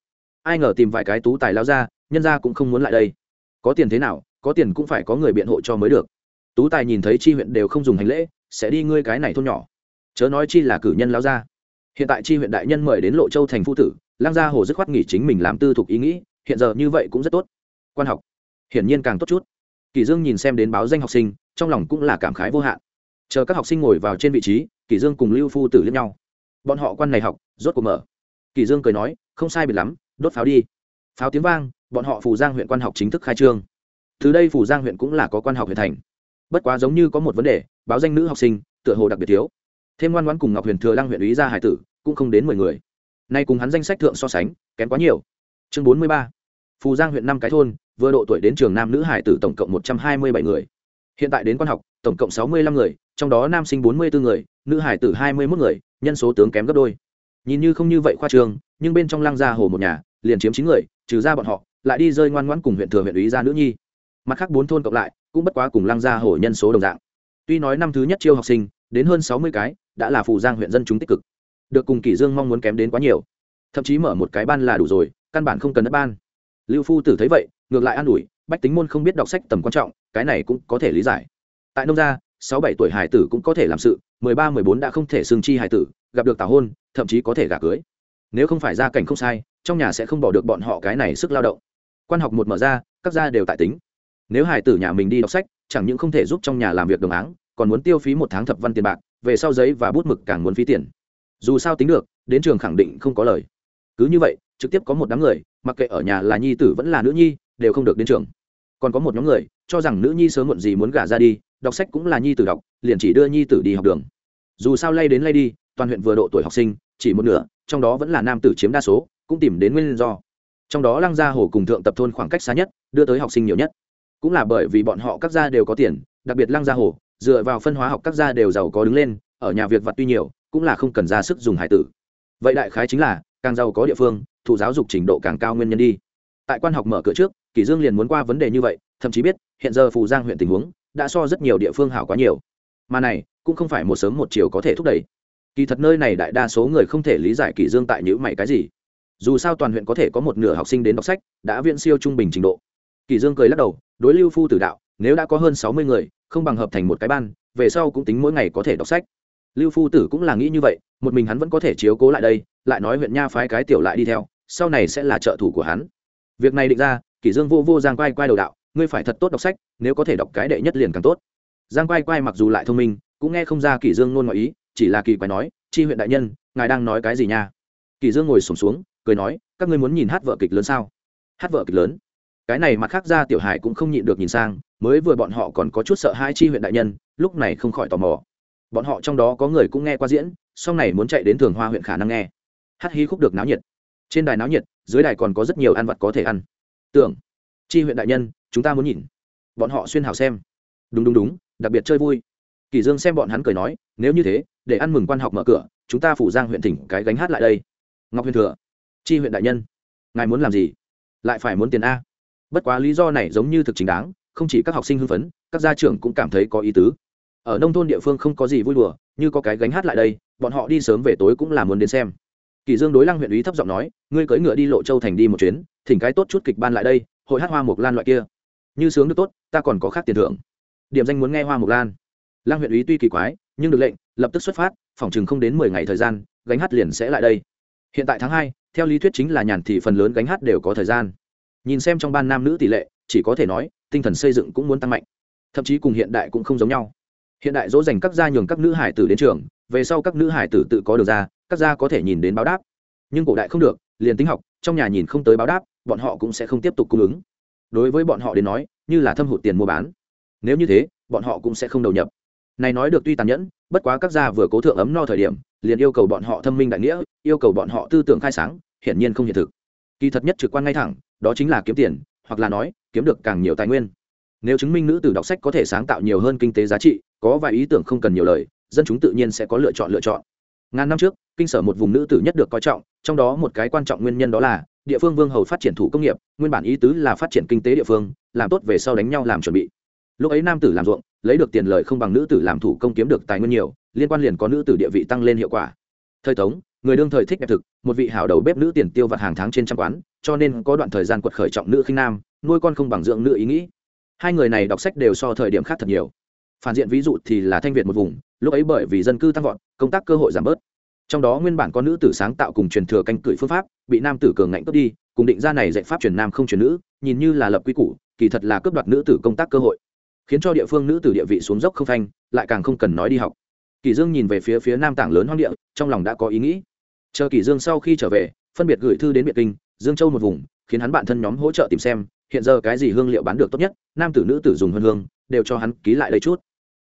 Ai ngờ tìm vài cái tú tài lao ra nhân gia cũng không muốn lại đây. Có tiền thế nào, có tiền cũng phải có người biện hộ cho mới được. Tú tài nhìn thấy chi huyện đều không dùng hành lễ, sẽ đi ngươi cái này thôn nhỏ chớ nói chi là cử nhân lao ra hiện tại chi huyện đại nhân mời đến lộ châu thành phu tử lang gia hồ dứt khoát nghỉ chính mình làm tư thục ý nghĩ, hiện giờ như vậy cũng rất tốt. Quan học, hiển nhiên càng tốt chút. Kỳ dương nhìn xem đến báo danh học sinh, trong lòng cũng là cảm khái vô hạn. Chờ các học sinh ngồi vào trên vị trí, kỳ dương cùng lưu phu tử liếc nhau. Bọn họ quan này học, rốt cuộc mở. Kỳ dương cười nói, không sai biệt lắm, đốt pháo đi. Pháo tiếng vang, bọn họ phủ giang huyện quan học chính thức khai trương. Từ đây phủ giang huyện cũng là có quan học huyện thành. Bất quá giống như có một vấn đề, báo danh nữ học sinh, tựa hồ đặc biệt thiếu thêm ngoan ngoãn cùng ngọc huyền thừa lăng huyện ý ra hải tử, cũng không đến mười người. Nay cùng hắn danh sách thượng so sánh, kém quá nhiều. Chương bốn mươi ba. Phù giang huyện năm cái thôn, vừa độ tuổi đến trường nam nữ hải tử tổng cộng một trăm hai mươi bảy người. Hiện tại đến quan học, tổng cộng sáu mươi lăm người, trong đó nam sinh bốn mươi bốn người, nữ hải tử hai mươi mốt người, nhân số tướng kém gấp đôi. Nhìn như không như vậy khoa trường, nhưng bên trong lăng gia hồ một nhà, liền chiếm chín người, trừ ra bọn họ, lại đi rơi ngoan ngoãn cùng huyện thừa huyện ý ra nữ nhi. Mặt khác bốn thôn cộng lại, cũng bất quá cùng lăng gia hồ nhân số đồng dạng. Tuy nói năm thứ nhất chiêu học sinh, đến hơn sáu mươi cái đã là phù giang huyện dân chúng tích cực. Được cùng kỷ dương mong muốn kém đến quá nhiều. Thậm chí mở một cái ban là đủ rồi, căn bản không cần đất ban. Lưu phu tử thấy vậy, ngược lại an ủi, bách tính môn không biết đọc sách tầm quan trọng, cái này cũng có thể lý giải. Tại nông gia, sáu bảy tuổi hải tử cũng có thể làm sự, mười ba, mười bốn đã không thể xương chi hải tử, gặp được tảo hôn, thậm chí có thể gả cưới. Nếu không phải gia cảnh không sai, trong nhà sẽ không bỏ được bọn họ cái này sức lao động. Quan học một mở ra, các gia đều tại tính. Nếu hải tử nhà mình đi đọc sách, chẳng những không thể giúp trong nhà làm việc đồng áng, còn muốn tiêu phí một tháng thập văn tiền bạc về sau giấy và bút mực càng muốn phí tiền. Dù sao tính được, đến trường khẳng định không có lời. Cứ như vậy, trực tiếp có một đám người, mặc kệ ở nhà là nhi tử vẫn là nữ nhi, đều không được đến trường. Còn có một nhóm người, cho rằng nữ nhi sớm muộn gì muốn gả ra đi, đọc sách cũng là nhi tử đọc, liền chỉ đưa nhi tử đi học đường. Dù sao lay đến lay đi, toàn huyện vừa độ tuổi học sinh, chỉ một nửa, trong đó vẫn là nam tử chiếm đa số, cũng tìm đến nguyên do. Trong đó lăng gia hồ cùng thượng tập thôn khoảng cách xa nhất, đưa tới học sinh nhiều nhất. Cũng là bởi vì bọn họ các gia đều có tiền, đặc biệt lăng gia hồ dựa vào phân hóa học các gia đều giàu có đứng lên, ở nhà việc vặt tuy nhiều, cũng là không cần ra sức dùng hải tử. Vậy đại khái chính là, càng giàu có địa phương, thụ giáo dục trình độ càng cao nguyên nhân đi. Tại quan học mở cửa trước, kỷ dương liền muốn qua vấn đề như vậy, thậm chí biết, hiện giờ phù giang huyện tình huống, đã so rất nhiều địa phương hảo quá nhiều. Mà này, cũng không phải một sớm một chiều có thể thúc đẩy. Kỳ thật nơi này đại đa số người không thể lý giải kỷ dương tại những mày cái gì. Dù sao toàn huyện có thể có một nửa học sinh đến đọc sách, đã viện siêu trung bình trình độ. Kỷ dương cười lắc đầu, đối lưu phu tử đạo, nếu đã có hơn sáu mươi người không bằng hợp thành một cái ban về sau cũng tính mỗi ngày có thể đọc sách. Lưu phu tử cũng là nghĩ như vậy một mình hắn vẫn có thể chiếu cố lại đây lại nói huyện nha phái cái tiểu lại đi theo sau này sẽ là trợ thủ của hắn. Việc này định ra kỷ dương vô vô giang quay quay đầu đạo ngươi phải thật tốt đọc sách nếu có thể đọc cái đệ nhất liền càng tốt. Giang quay quay mặc dù lại thông minh cũng nghe không ra kỷ dương nôn ngoại ý chỉ là kỳ quái nói chi huyện đại nhân ngài đang nói cái gì nha? Kỷ dương ngồi sổm xuống, xuống cười nói các ngươi muốn nhìn hát vợ kịch lớn sao? Hát vợ kịch lớn. Cái này mặt khác ra tiểu hải cũng không nhịn được nhìn sang mới vừa bọn họ còn có chút sợ hai chi huyện đại nhân, lúc này không khỏi tò mò. Bọn họ trong đó có người cũng nghe qua diễn sau này muốn chạy đến thường hoa huyện khả năng nghe. Hát hí khúc được náo nhiệt. Trên đài náo nhiệt, dưới đài còn có rất nhiều ăn vặt có thể ăn. Tưởng, chi huyện đại nhân, chúng ta muốn nhìn. Bọn họ xuyên hào xem. Đúng đúng đúng, đặc biệt chơi vui. Kỳ dương xem bọn hắn cười nói, nếu như thế, để ăn mừng quan học mở cửa, chúng ta phủ giang huyện thỉnh cái gánh hát lại đây. Ngọc huyền thừa, chi huyện đại nhân, ngài muốn làm gì? Lại phải muốn tiền a. Bất quá lý do này giống như thực chính đáng không chỉ các học sinh hưng phấn, các gia trưởng cũng cảm thấy có ý tứ. Ở nông thôn địa phương không có gì vui đùa, như có cái gánh hát lại đây, bọn họ đi sớm về tối cũng là muốn đến xem. Kỳ dương đối lăng huyện ý thấp giọng nói, ngươi cưỡi ngựa đi lộ châu thành đi một chuyến, thỉnh cái tốt chút kịch ban lại đây, hội hát hoa mộc lan loại kia. Như sướng được tốt, ta còn có khác tiền thưởng. Điểm danh muốn nghe hoa mộc lan. Lăng huyện ý tuy kỳ quái, nhưng được lệnh, lập tức xuất phát, phòng chừng không đến mười ngày thời gian, gánh hát liền sẽ lại đây. Hiện tại tháng hai, theo lý thuyết chính là nhàn thì phần lớn gánh hát đều có thời gian. Nhìn xem trong ban nam nữ tỷ lệ, chỉ có thể nói tinh thần xây dựng cũng muốn tăng mạnh. Thậm chí cùng hiện đại cũng không giống nhau. Hiện đại dỗ dành các gia nhường các nữ hải tử đến trường, về sau các nữ hải tử tự có được ra, các gia có thể nhìn đến báo đáp. Nhưng cổ đại không được, liền tính học, trong nhà nhìn không tới báo đáp, bọn họ cũng sẽ không tiếp tục cung ứng. Đối với bọn họ đến nói, như là thâm hụt tiền mua bán. Nếu như thế, bọn họ cũng sẽ không đầu nhập. Này nói được tuy tàn nhẫn, bất quá các gia vừa cố thượng ấm no thời điểm, liền yêu cầu bọn họ thâm minh đại nghĩa, yêu cầu bọn họ tư tưởng khai sáng, hiển nhiên không hiện thực. Kỳ thật nhất trực quan ngay thẳng, đó chính là kiếm tiền hoặc là nói, kiếm được càng nhiều tài nguyên. Nếu chứng minh nữ tử đọc sách có thể sáng tạo nhiều hơn kinh tế giá trị, có vài ý tưởng không cần nhiều lời, dân chúng tự nhiên sẽ có lựa chọn lựa chọn. Ngàn năm trước, kinh sở một vùng nữ tử nhất được coi trọng, trong đó một cái quan trọng nguyên nhân đó là, địa phương vương hầu phát triển thủ công nghiệp, nguyên bản ý tứ là phát triển kinh tế địa phương, làm tốt về sau đánh nhau làm chuẩn bị. Lúc ấy nam tử làm ruộng, lấy được tiền lợi không bằng nữ tử làm thủ công kiếm được tài nguyên nhiều, liên quan liền có nữ tử địa vị tăng lên hiệu quả. Thời tống, người đương thời thích đẹp thực, một vị hảo đầu bếp nữ tiền tiêu vặt hàng tháng trên trăm quán cho nên có đoạn thời gian quật khởi trọng nữ khinh nam, nuôi con không bằng dưỡng nữ ý nghĩ. Hai người này đọc sách đều so thời điểm khác thật nhiều. Phản diện ví dụ thì là thanh việt một vùng, lúc ấy bởi vì dân cư tăng vọt, công tác cơ hội giảm bớt. Trong đó nguyên bản có nữ tử sáng tạo cùng truyền thừa canh cửi phương pháp, bị nam tử cường ngạnh cướp đi, cùng định ra này dạy pháp truyền nam không truyền nữ, nhìn như là lập quy củ, kỳ thật là cướp đoạt nữ tử công tác cơ hội. Khiến cho địa phương nữ tử địa vị xuống dốc không phanh, lại càng không cần nói đi học. Kỳ dương nhìn về phía phía nam tảng lớn hoang địa, trong lòng đã có ý nghĩ. Chờ kỳ dương sau khi trở về, phân biệt gửi thư đến biệt kinh dương châu một vùng, khiến hắn bạn thân nhóm hỗ trợ tìm xem, hiện giờ cái gì hương liệu bán được tốt nhất, nam tử nữ tử dùng hơn hương, đều cho hắn ký lại đây chút.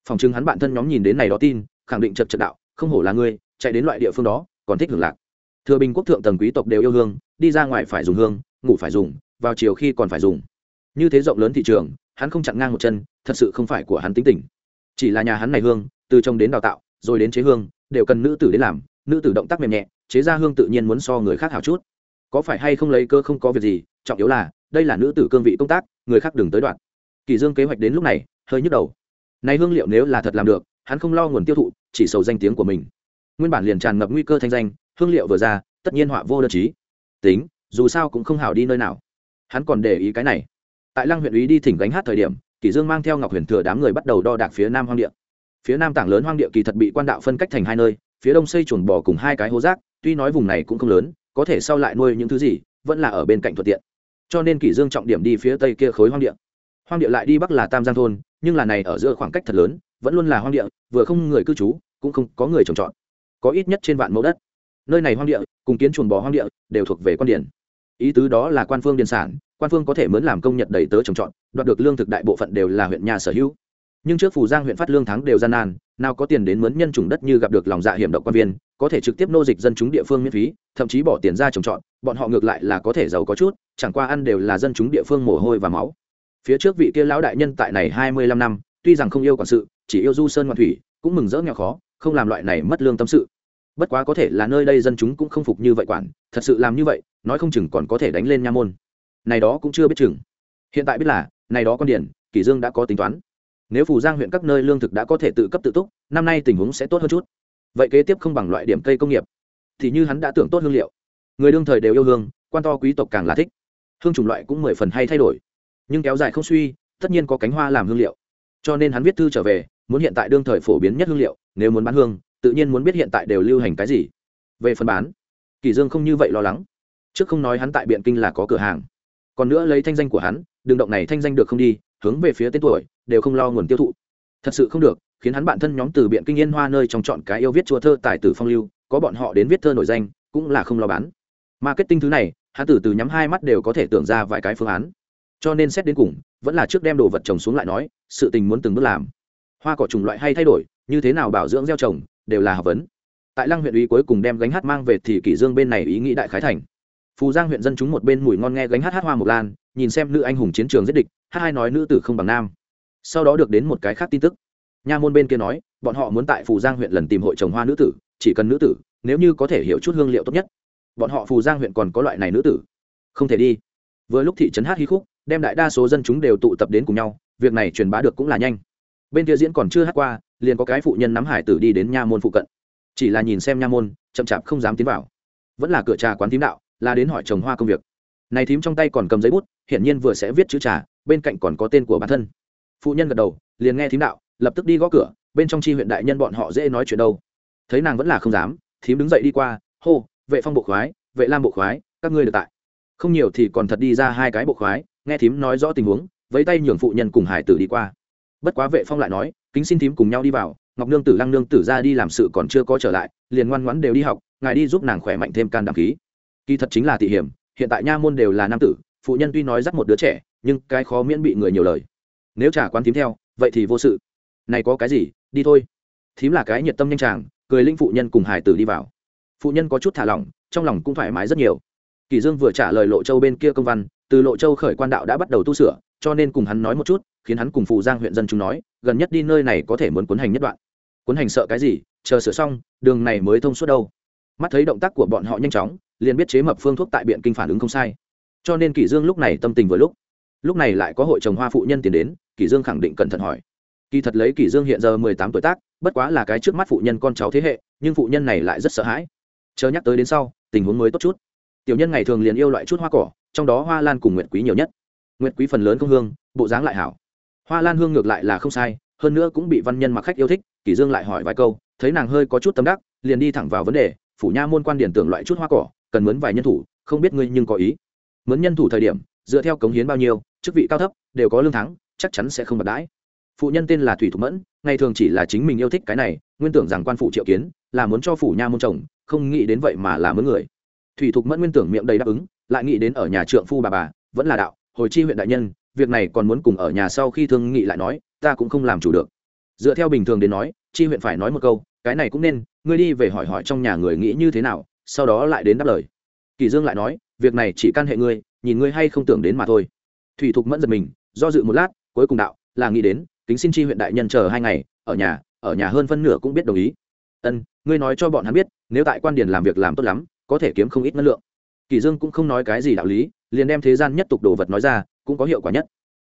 Phòng chứng hắn bạn thân nhóm nhìn đến này đó tin, khẳng định chật chật đạo, không hổ là ngươi, chạy đến loại địa phương đó, còn thích hưởng lạc. Thừa bình quốc thượng tầng quý tộc đều yêu hương, đi ra ngoài phải dùng hương, ngủ phải dùng, vào chiều khi còn phải dùng. Như thế rộng lớn thị trường, hắn không chặn ngang một chân, thật sự không phải của hắn tính tình. Chỉ là nhà hắn này hương, từ trông đến đào tạo, rồi đến chế hương, đều cần nữ tử đến làm, nữ tử động tác mềm nhẹ, chế ra hương tự nhiên muốn so người khác hảo chút có phải hay không lấy cơ không có việc gì, trọng yếu là, đây là nữ tử cương vị công tác, người khác đừng tới đoạn. Kỳ dương kế hoạch đến lúc này, hơi nhức đầu. Này hương liệu nếu là thật làm được, hắn không lo nguồn tiêu thụ, chỉ sầu danh tiếng của mình. Nguyên bản liền tràn ngập nguy cơ thanh danh, hương liệu vừa ra, tất nhiên họa vô đơn chí. Tính, dù sao cũng không hảo đi nơi nào. Hắn còn để ý cái này. Tại lăng huyện ý đi thỉnh gánh hát thời điểm kỷ dương mang theo ngọc huyền thừa đám người bắt đầu đo đạc phía nam hoang địa. Phía nam tảng lớn hoang địa kỳ thật bị quan đạo phân cách thành hai nơi, phía đông xây chuồng bò cùng hai cái hố rác, tuy nói vùng này cũng không lớn có thể sau lại nuôi những thứ gì, vẫn là ở bên cạnh thuận tiện. Cho nên kỷ dương trọng điểm đi phía tây kia khối hoang địa. Hoang địa lại đi bắc là tam giang thôn, nhưng là này ở giữa khoảng cách thật lớn, vẫn luôn là hoang địa, vừa không người cư trú, cũng không có người trồng trọt. Có ít nhất trên vạn mẫu đất. Nơi này hoang địa, cùng kiến chuồng bò hoang địa, đều thuộc về quan điển ý tứ đó là quan phương điền sản, quan phương có thể mướn làm công nhật đầy tớ trồng trọt, đoạt được lương thực đại bộ phận đều là huyện nhà sở hữu. Nhưng trước phù giang huyện phát lương tháng đều gian nan, nào có tiền đến mướn nhân chủng đất như gặp được lòng dạ hiểm độc quan viên có thể trực tiếp nô dịch dân chúng địa phương miễn phí, thậm chí bỏ tiền ra trồng trọt, bọn họ ngược lại là có thể giàu có chút, chẳng qua ăn đều là dân chúng địa phương mồ hôi và máu. Phía trước vị kia lão đại nhân tại này hai mươi lăm năm, tuy rằng không yêu quản sự, chỉ yêu du sơn ngoạn thủy, cũng mừng rỡ nghèo khó, không làm loại này mất lương tâm sự. Bất quá có thể là nơi đây dân chúng cũng không phục như vậy quản, thật sự làm như vậy, nói không chừng còn có thể đánh lên nha môn. Này đó cũng chưa biết chừng. Hiện tại biết là, này đó con điển kỷ dương đã có tính toán. Nếu phù giang huyện các nơi lương thực đã có thể tự cấp tự túc, năm nay tình huống sẽ tốt hơn chút vậy kế tiếp không bằng loại điểm cây công nghiệp, thì như hắn đã tưởng tốt hương liệu. Người đương thời đều yêu hương, quan to quý tộc càng là thích. Hương chủng loại cũng mười phần hay thay đổi. Nhưng kéo dài không suy, tất nhiên có cánh hoa làm hương liệu. Cho nên hắn viết thư trở về, muốn hiện tại đương thời phổ biến nhất hương liệu, nếu muốn bán hương, tự nhiên muốn biết hiện tại đều lưu hành cái gì. Về phần bán, kỳ dương không như vậy lo lắng. Trước không nói hắn tại biện kinh là có cửa hàng. Còn nữa lấy thanh danh của hắn, đường động này thanh danh được không đi, hướng về phía tên tuổi, đều không lo nguồn tiêu thụ. Thật sự không được khiến hắn bạn thân nhóm từ biện kinh yên hoa nơi trong chọn cái yêu viết chùa thơ tài tử phong lưu, có bọn họ đến viết thơ nổi danh, cũng là không lo bán. Marketing thứ này, hắn từ từ nhắm hai mắt đều có thể tưởng ra vài cái phương án. Cho nên xét đến cùng, vẫn là trước đem đồ vật trồng xuống lại nói, sự tình muốn từng bước làm. Hoa cỏ trùng loại hay thay đổi, như thế nào bảo dưỡng gieo trồng, đều là học vấn. Tại lăng huyện ủy cuối cùng đem gánh hát mang về thì kỷ dương bên này ý nghĩ đại khái thành. Phù giang huyện dân chúng một bên mùi ngon nghe gánh hát hát hoa một lan, nhìn xem nữ anh hùng chiến trường giết địch, hát hai nói nữ tử không bằng nam. Sau đó được đến một cái khác tin tức nha môn bên kia nói, bọn họ muốn tại phù giang huyện lần tìm hội trồng hoa nữ tử, chỉ cần nữ tử, nếu như có thể hiểu chút hương liệu tốt nhất. Bọn họ phù giang huyện còn có loại này nữ tử. Không thể đi. Vừa lúc thị trấn hát hí khúc, đem đại đa số dân chúng đều tụ tập đến cùng nhau, việc này truyền bá được cũng là nhanh. Bên kia diễn còn chưa hát qua, liền có cái phụ nhân nắm hải tử đi đến nha môn phụ cận. Chỉ là nhìn xem nha môn, chậm chạp không dám tiến vào. Vẫn là cửa trà quán thím đạo, là đến hỏi trồng hoa công việc. Này thím trong tay còn cầm giấy bút, hiển nhiên vừa sẽ viết chữ trà, bên cạnh còn có tên của bản thân. Phụ nhân gật đầu, liền nghe thím đạo lập tức đi gõ cửa, bên trong chi huyện đại nhân bọn họ dễ nói chuyện đâu. Thấy nàng vẫn là không dám, thím đứng dậy đi qua, hô, vệ phong bộ khoái, vệ lam bộ khoái, các ngươi được tại. Không nhiều thì còn thật đi ra hai cái bộ khoái, nghe thím nói rõ tình huống với tay nhường phụ nhân cùng hải tử đi qua. Bất quá vệ phong lại nói, kính xin thím cùng nhau đi vào, ngọc nương tử, lăng nương tử ra đi làm sự còn chưa có trở lại, liền ngoan ngoãn đều đi học, ngài đi giúp nàng khỏe mạnh thêm can đảm khí. Kỳ thật chính là thị hiểm, hiện tại nha môn đều là nam tử, phụ nhân tuy nói dắt một đứa trẻ, nhưng cái khó miễn bị người nhiều lời. Nếu trả quán thím theo, vậy thì vô sự này có cái gì, đi thôi. Thím là cái nhiệt tâm nhanh chàng, cười linh phụ nhân cùng hải tử đi vào. Phụ nhân có chút thả lỏng, trong lòng cũng thoải mái rất nhiều. Kỳ dương vừa trả lời lộ châu bên kia công văn, từ lộ châu khởi quan đạo đã bắt đầu tu sửa, cho nên cùng hắn nói một chút, khiến hắn cùng phụ giang huyện dân chúng nói, gần nhất đi nơi này có thể muốn cuốn hành nhất đoạn. Cuốn hành sợ cái gì, chờ sửa xong, đường này mới thông suốt đâu. Mắt thấy động tác của bọn họ nhanh chóng, liền biết chế mập phương thuốc tại biện kinh phản ứng không sai. Cho nên kỷ dương lúc này tâm tình vừa lúc. Lúc này lại có hội trồng hoa phụ nhân tiến đến kỷ dương khẳng định cẩn thận hỏi kỳ thật lấy kỷ dương hiện giờ mười tám tuổi tác, bất quá là cái trước mắt phụ nhân con cháu thế hệ, nhưng phụ nhân này lại rất sợ hãi. Chờ nhắc tới đến sau, tình huống mới tốt chút. Tiểu nhân ngày thường liền yêu loại chút hoa cỏ, trong đó hoa lan cùng nguyệt quý nhiều nhất. Nguyệt quý phần lớn không hương, bộ dáng lại hảo. Hoa lan hương ngược lại là không sai, hơn nữa cũng bị văn nhân mặc khách yêu thích kỷ dương lại hỏi vài câu, thấy nàng hơi có chút tâm đắc, liền đi thẳng vào vấn đề, phủ nha môn quan điển tưởng loại chút hoa cỏ, cần mướn vài nhân thủ, không biết ngươi nhưng có ý. Mướn nhân thủ thời điểm, dựa theo cống hiến bao nhiêu, chức vị cao thấp, đều có lương thắng, chắc chắn sẽ không bật đãi phụ nhân tên là thủy thục mẫn, ngày thường chỉ là chính mình yêu thích cái này, nguyên tưởng rằng quan phụ triệu kiến, là muốn cho phủ nha môn chồng, không nghĩ đến vậy mà là mướn người. Thủy thục mẫn nguyên tưởng miệng đầy đáp ứng, lại nghĩ đến ở nhà trượng phu bà bà, vẫn là đạo, hồi chi huyện đại nhân, việc này còn muốn cùng ở nhà sau khi thương nghị lại nói, ta cũng không làm chủ được. Dựa theo bình thường đến nói, chi huyện phải nói một câu, cái này cũng nên, ngươi đi về hỏi hỏi trong nhà người nghĩ như thế nào, sau đó lại đến đáp lời. Kỳ dương lại nói, việc này chỉ can hệ ngươi, nhìn ngươi hay không tưởng đến mà thôi. Thủy thục mẫn giật mình, do dự một lát, cuối cùng đạo, là nghĩ đến kính xin chi huyện đại nhân chờ hai ngày, ở nhà ở nhà hơn phân nửa cũng biết đồng ý. Ân, ngươi nói cho bọn hắn biết, nếu tại quan điền làm việc làm tốt lắm, có thể kiếm không ít năng lượng. Kỳ dương cũng không nói cái gì đạo lý, liền đem thế gian nhất tục đồ vật nói ra, cũng có hiệu quả nhất.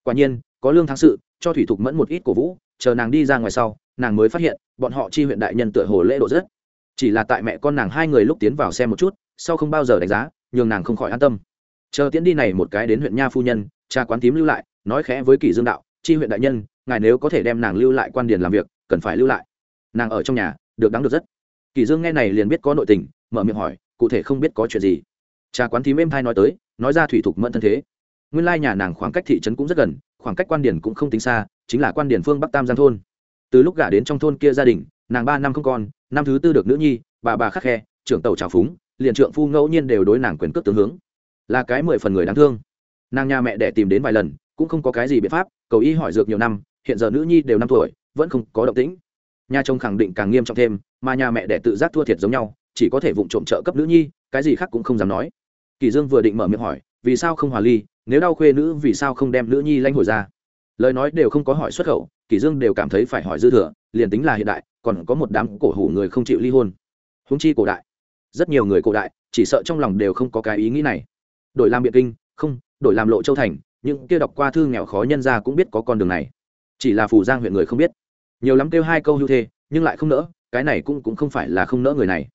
Quả nhiên, có lương thắng sự, cho thủy thục mẫn một ít cổ vũ, chờ nàng đi ra ngoài sau, nàng mới phát hiện, bọn họ chi huyện đại nhân tựa hồ lễ độ rất. Chỉ là tại mẹ con nàng hai người lúc tiến vào xem một chút, sau không bao giờ đánh giá, nhường nàng không khỏi an tâm. Chờ tiễn đi này một cái đến huyện nha phu nhân, cha quán tím lưu lại, nói khẽ với kỳ dương đạo, chi huyện đại nhân ngài nếu có thể đem nàng lưu lại quan điền làm việc, cần phải lưu lại. Nàng ở trong nhà, được đáng được rất. Kỳ dương nghe này liền biết có nội tình, mở miệng hỏi, cụ thể không biết có chuyện gì. Cha quán thím êm thai nói tới, nói ra thủy thục mẫn thân thế. Nguyên lai nhà nàng khoảng cách thị trấn cũng rất gần, khoảng cách quan điền cũng không tính xa, chính là quan điền phương bắc tam giang thôn. Từ lúc gả đến trong thôn kia gia đình, nàng ba năm không con năm thứ tư được nữ nhi, bà bà khắc khe, trưởng tàu trào phúng, liền trượng phu ngẫu nhiên đều đối nàng quyền cước tướng hướng. Là cái mười phần người đáng thương. Nàng nhà mẹ đẻ tìm đến vài lần, cũng không có cái gì biện pháp, cầu y hỏi dược nhiều năm hiện giờ nữ nhi đều năm tuổi, vẫn không có động tĩnh. Nhà chồng khẳng định càng nghiêm trọng thêm, mà nhà mẹ để tự giác thua thiệt giống nhau, chỉ có thể vụng trộm trợ cấp nữ nhi, cái gì khác cũng không dám nói. Kỳ dương vừa định mở miệng hỏi, vì sao không hòa ly, nếu đau khuê nữ vì sao không đem nữ nhi lanh hồi ra? Lời nói đều không có hỏi xuất khẩu, kỳ dương đều cảm thấy phải hỏi dư thừa, liền tính là hiện đại, còn có một đám cổ hủ người không chịu ly hôn. Huống chi cổ đại. Rất nhiều người cổ đại, chỉ sợ trong lòng đều không có cái ý nghĩ này. Đổi làm biện kinh, không, đổi làm lộ châu thành, những kia đọc qua thư nghèo khó nhân ra cũng biết có con đường này chỉ là phủ giang huyện người không biết. Nhiều lắm kêu hai câu hưu thê, nhưng lại không nỡ, cái này cũng cũng không phải là không nỡ người này.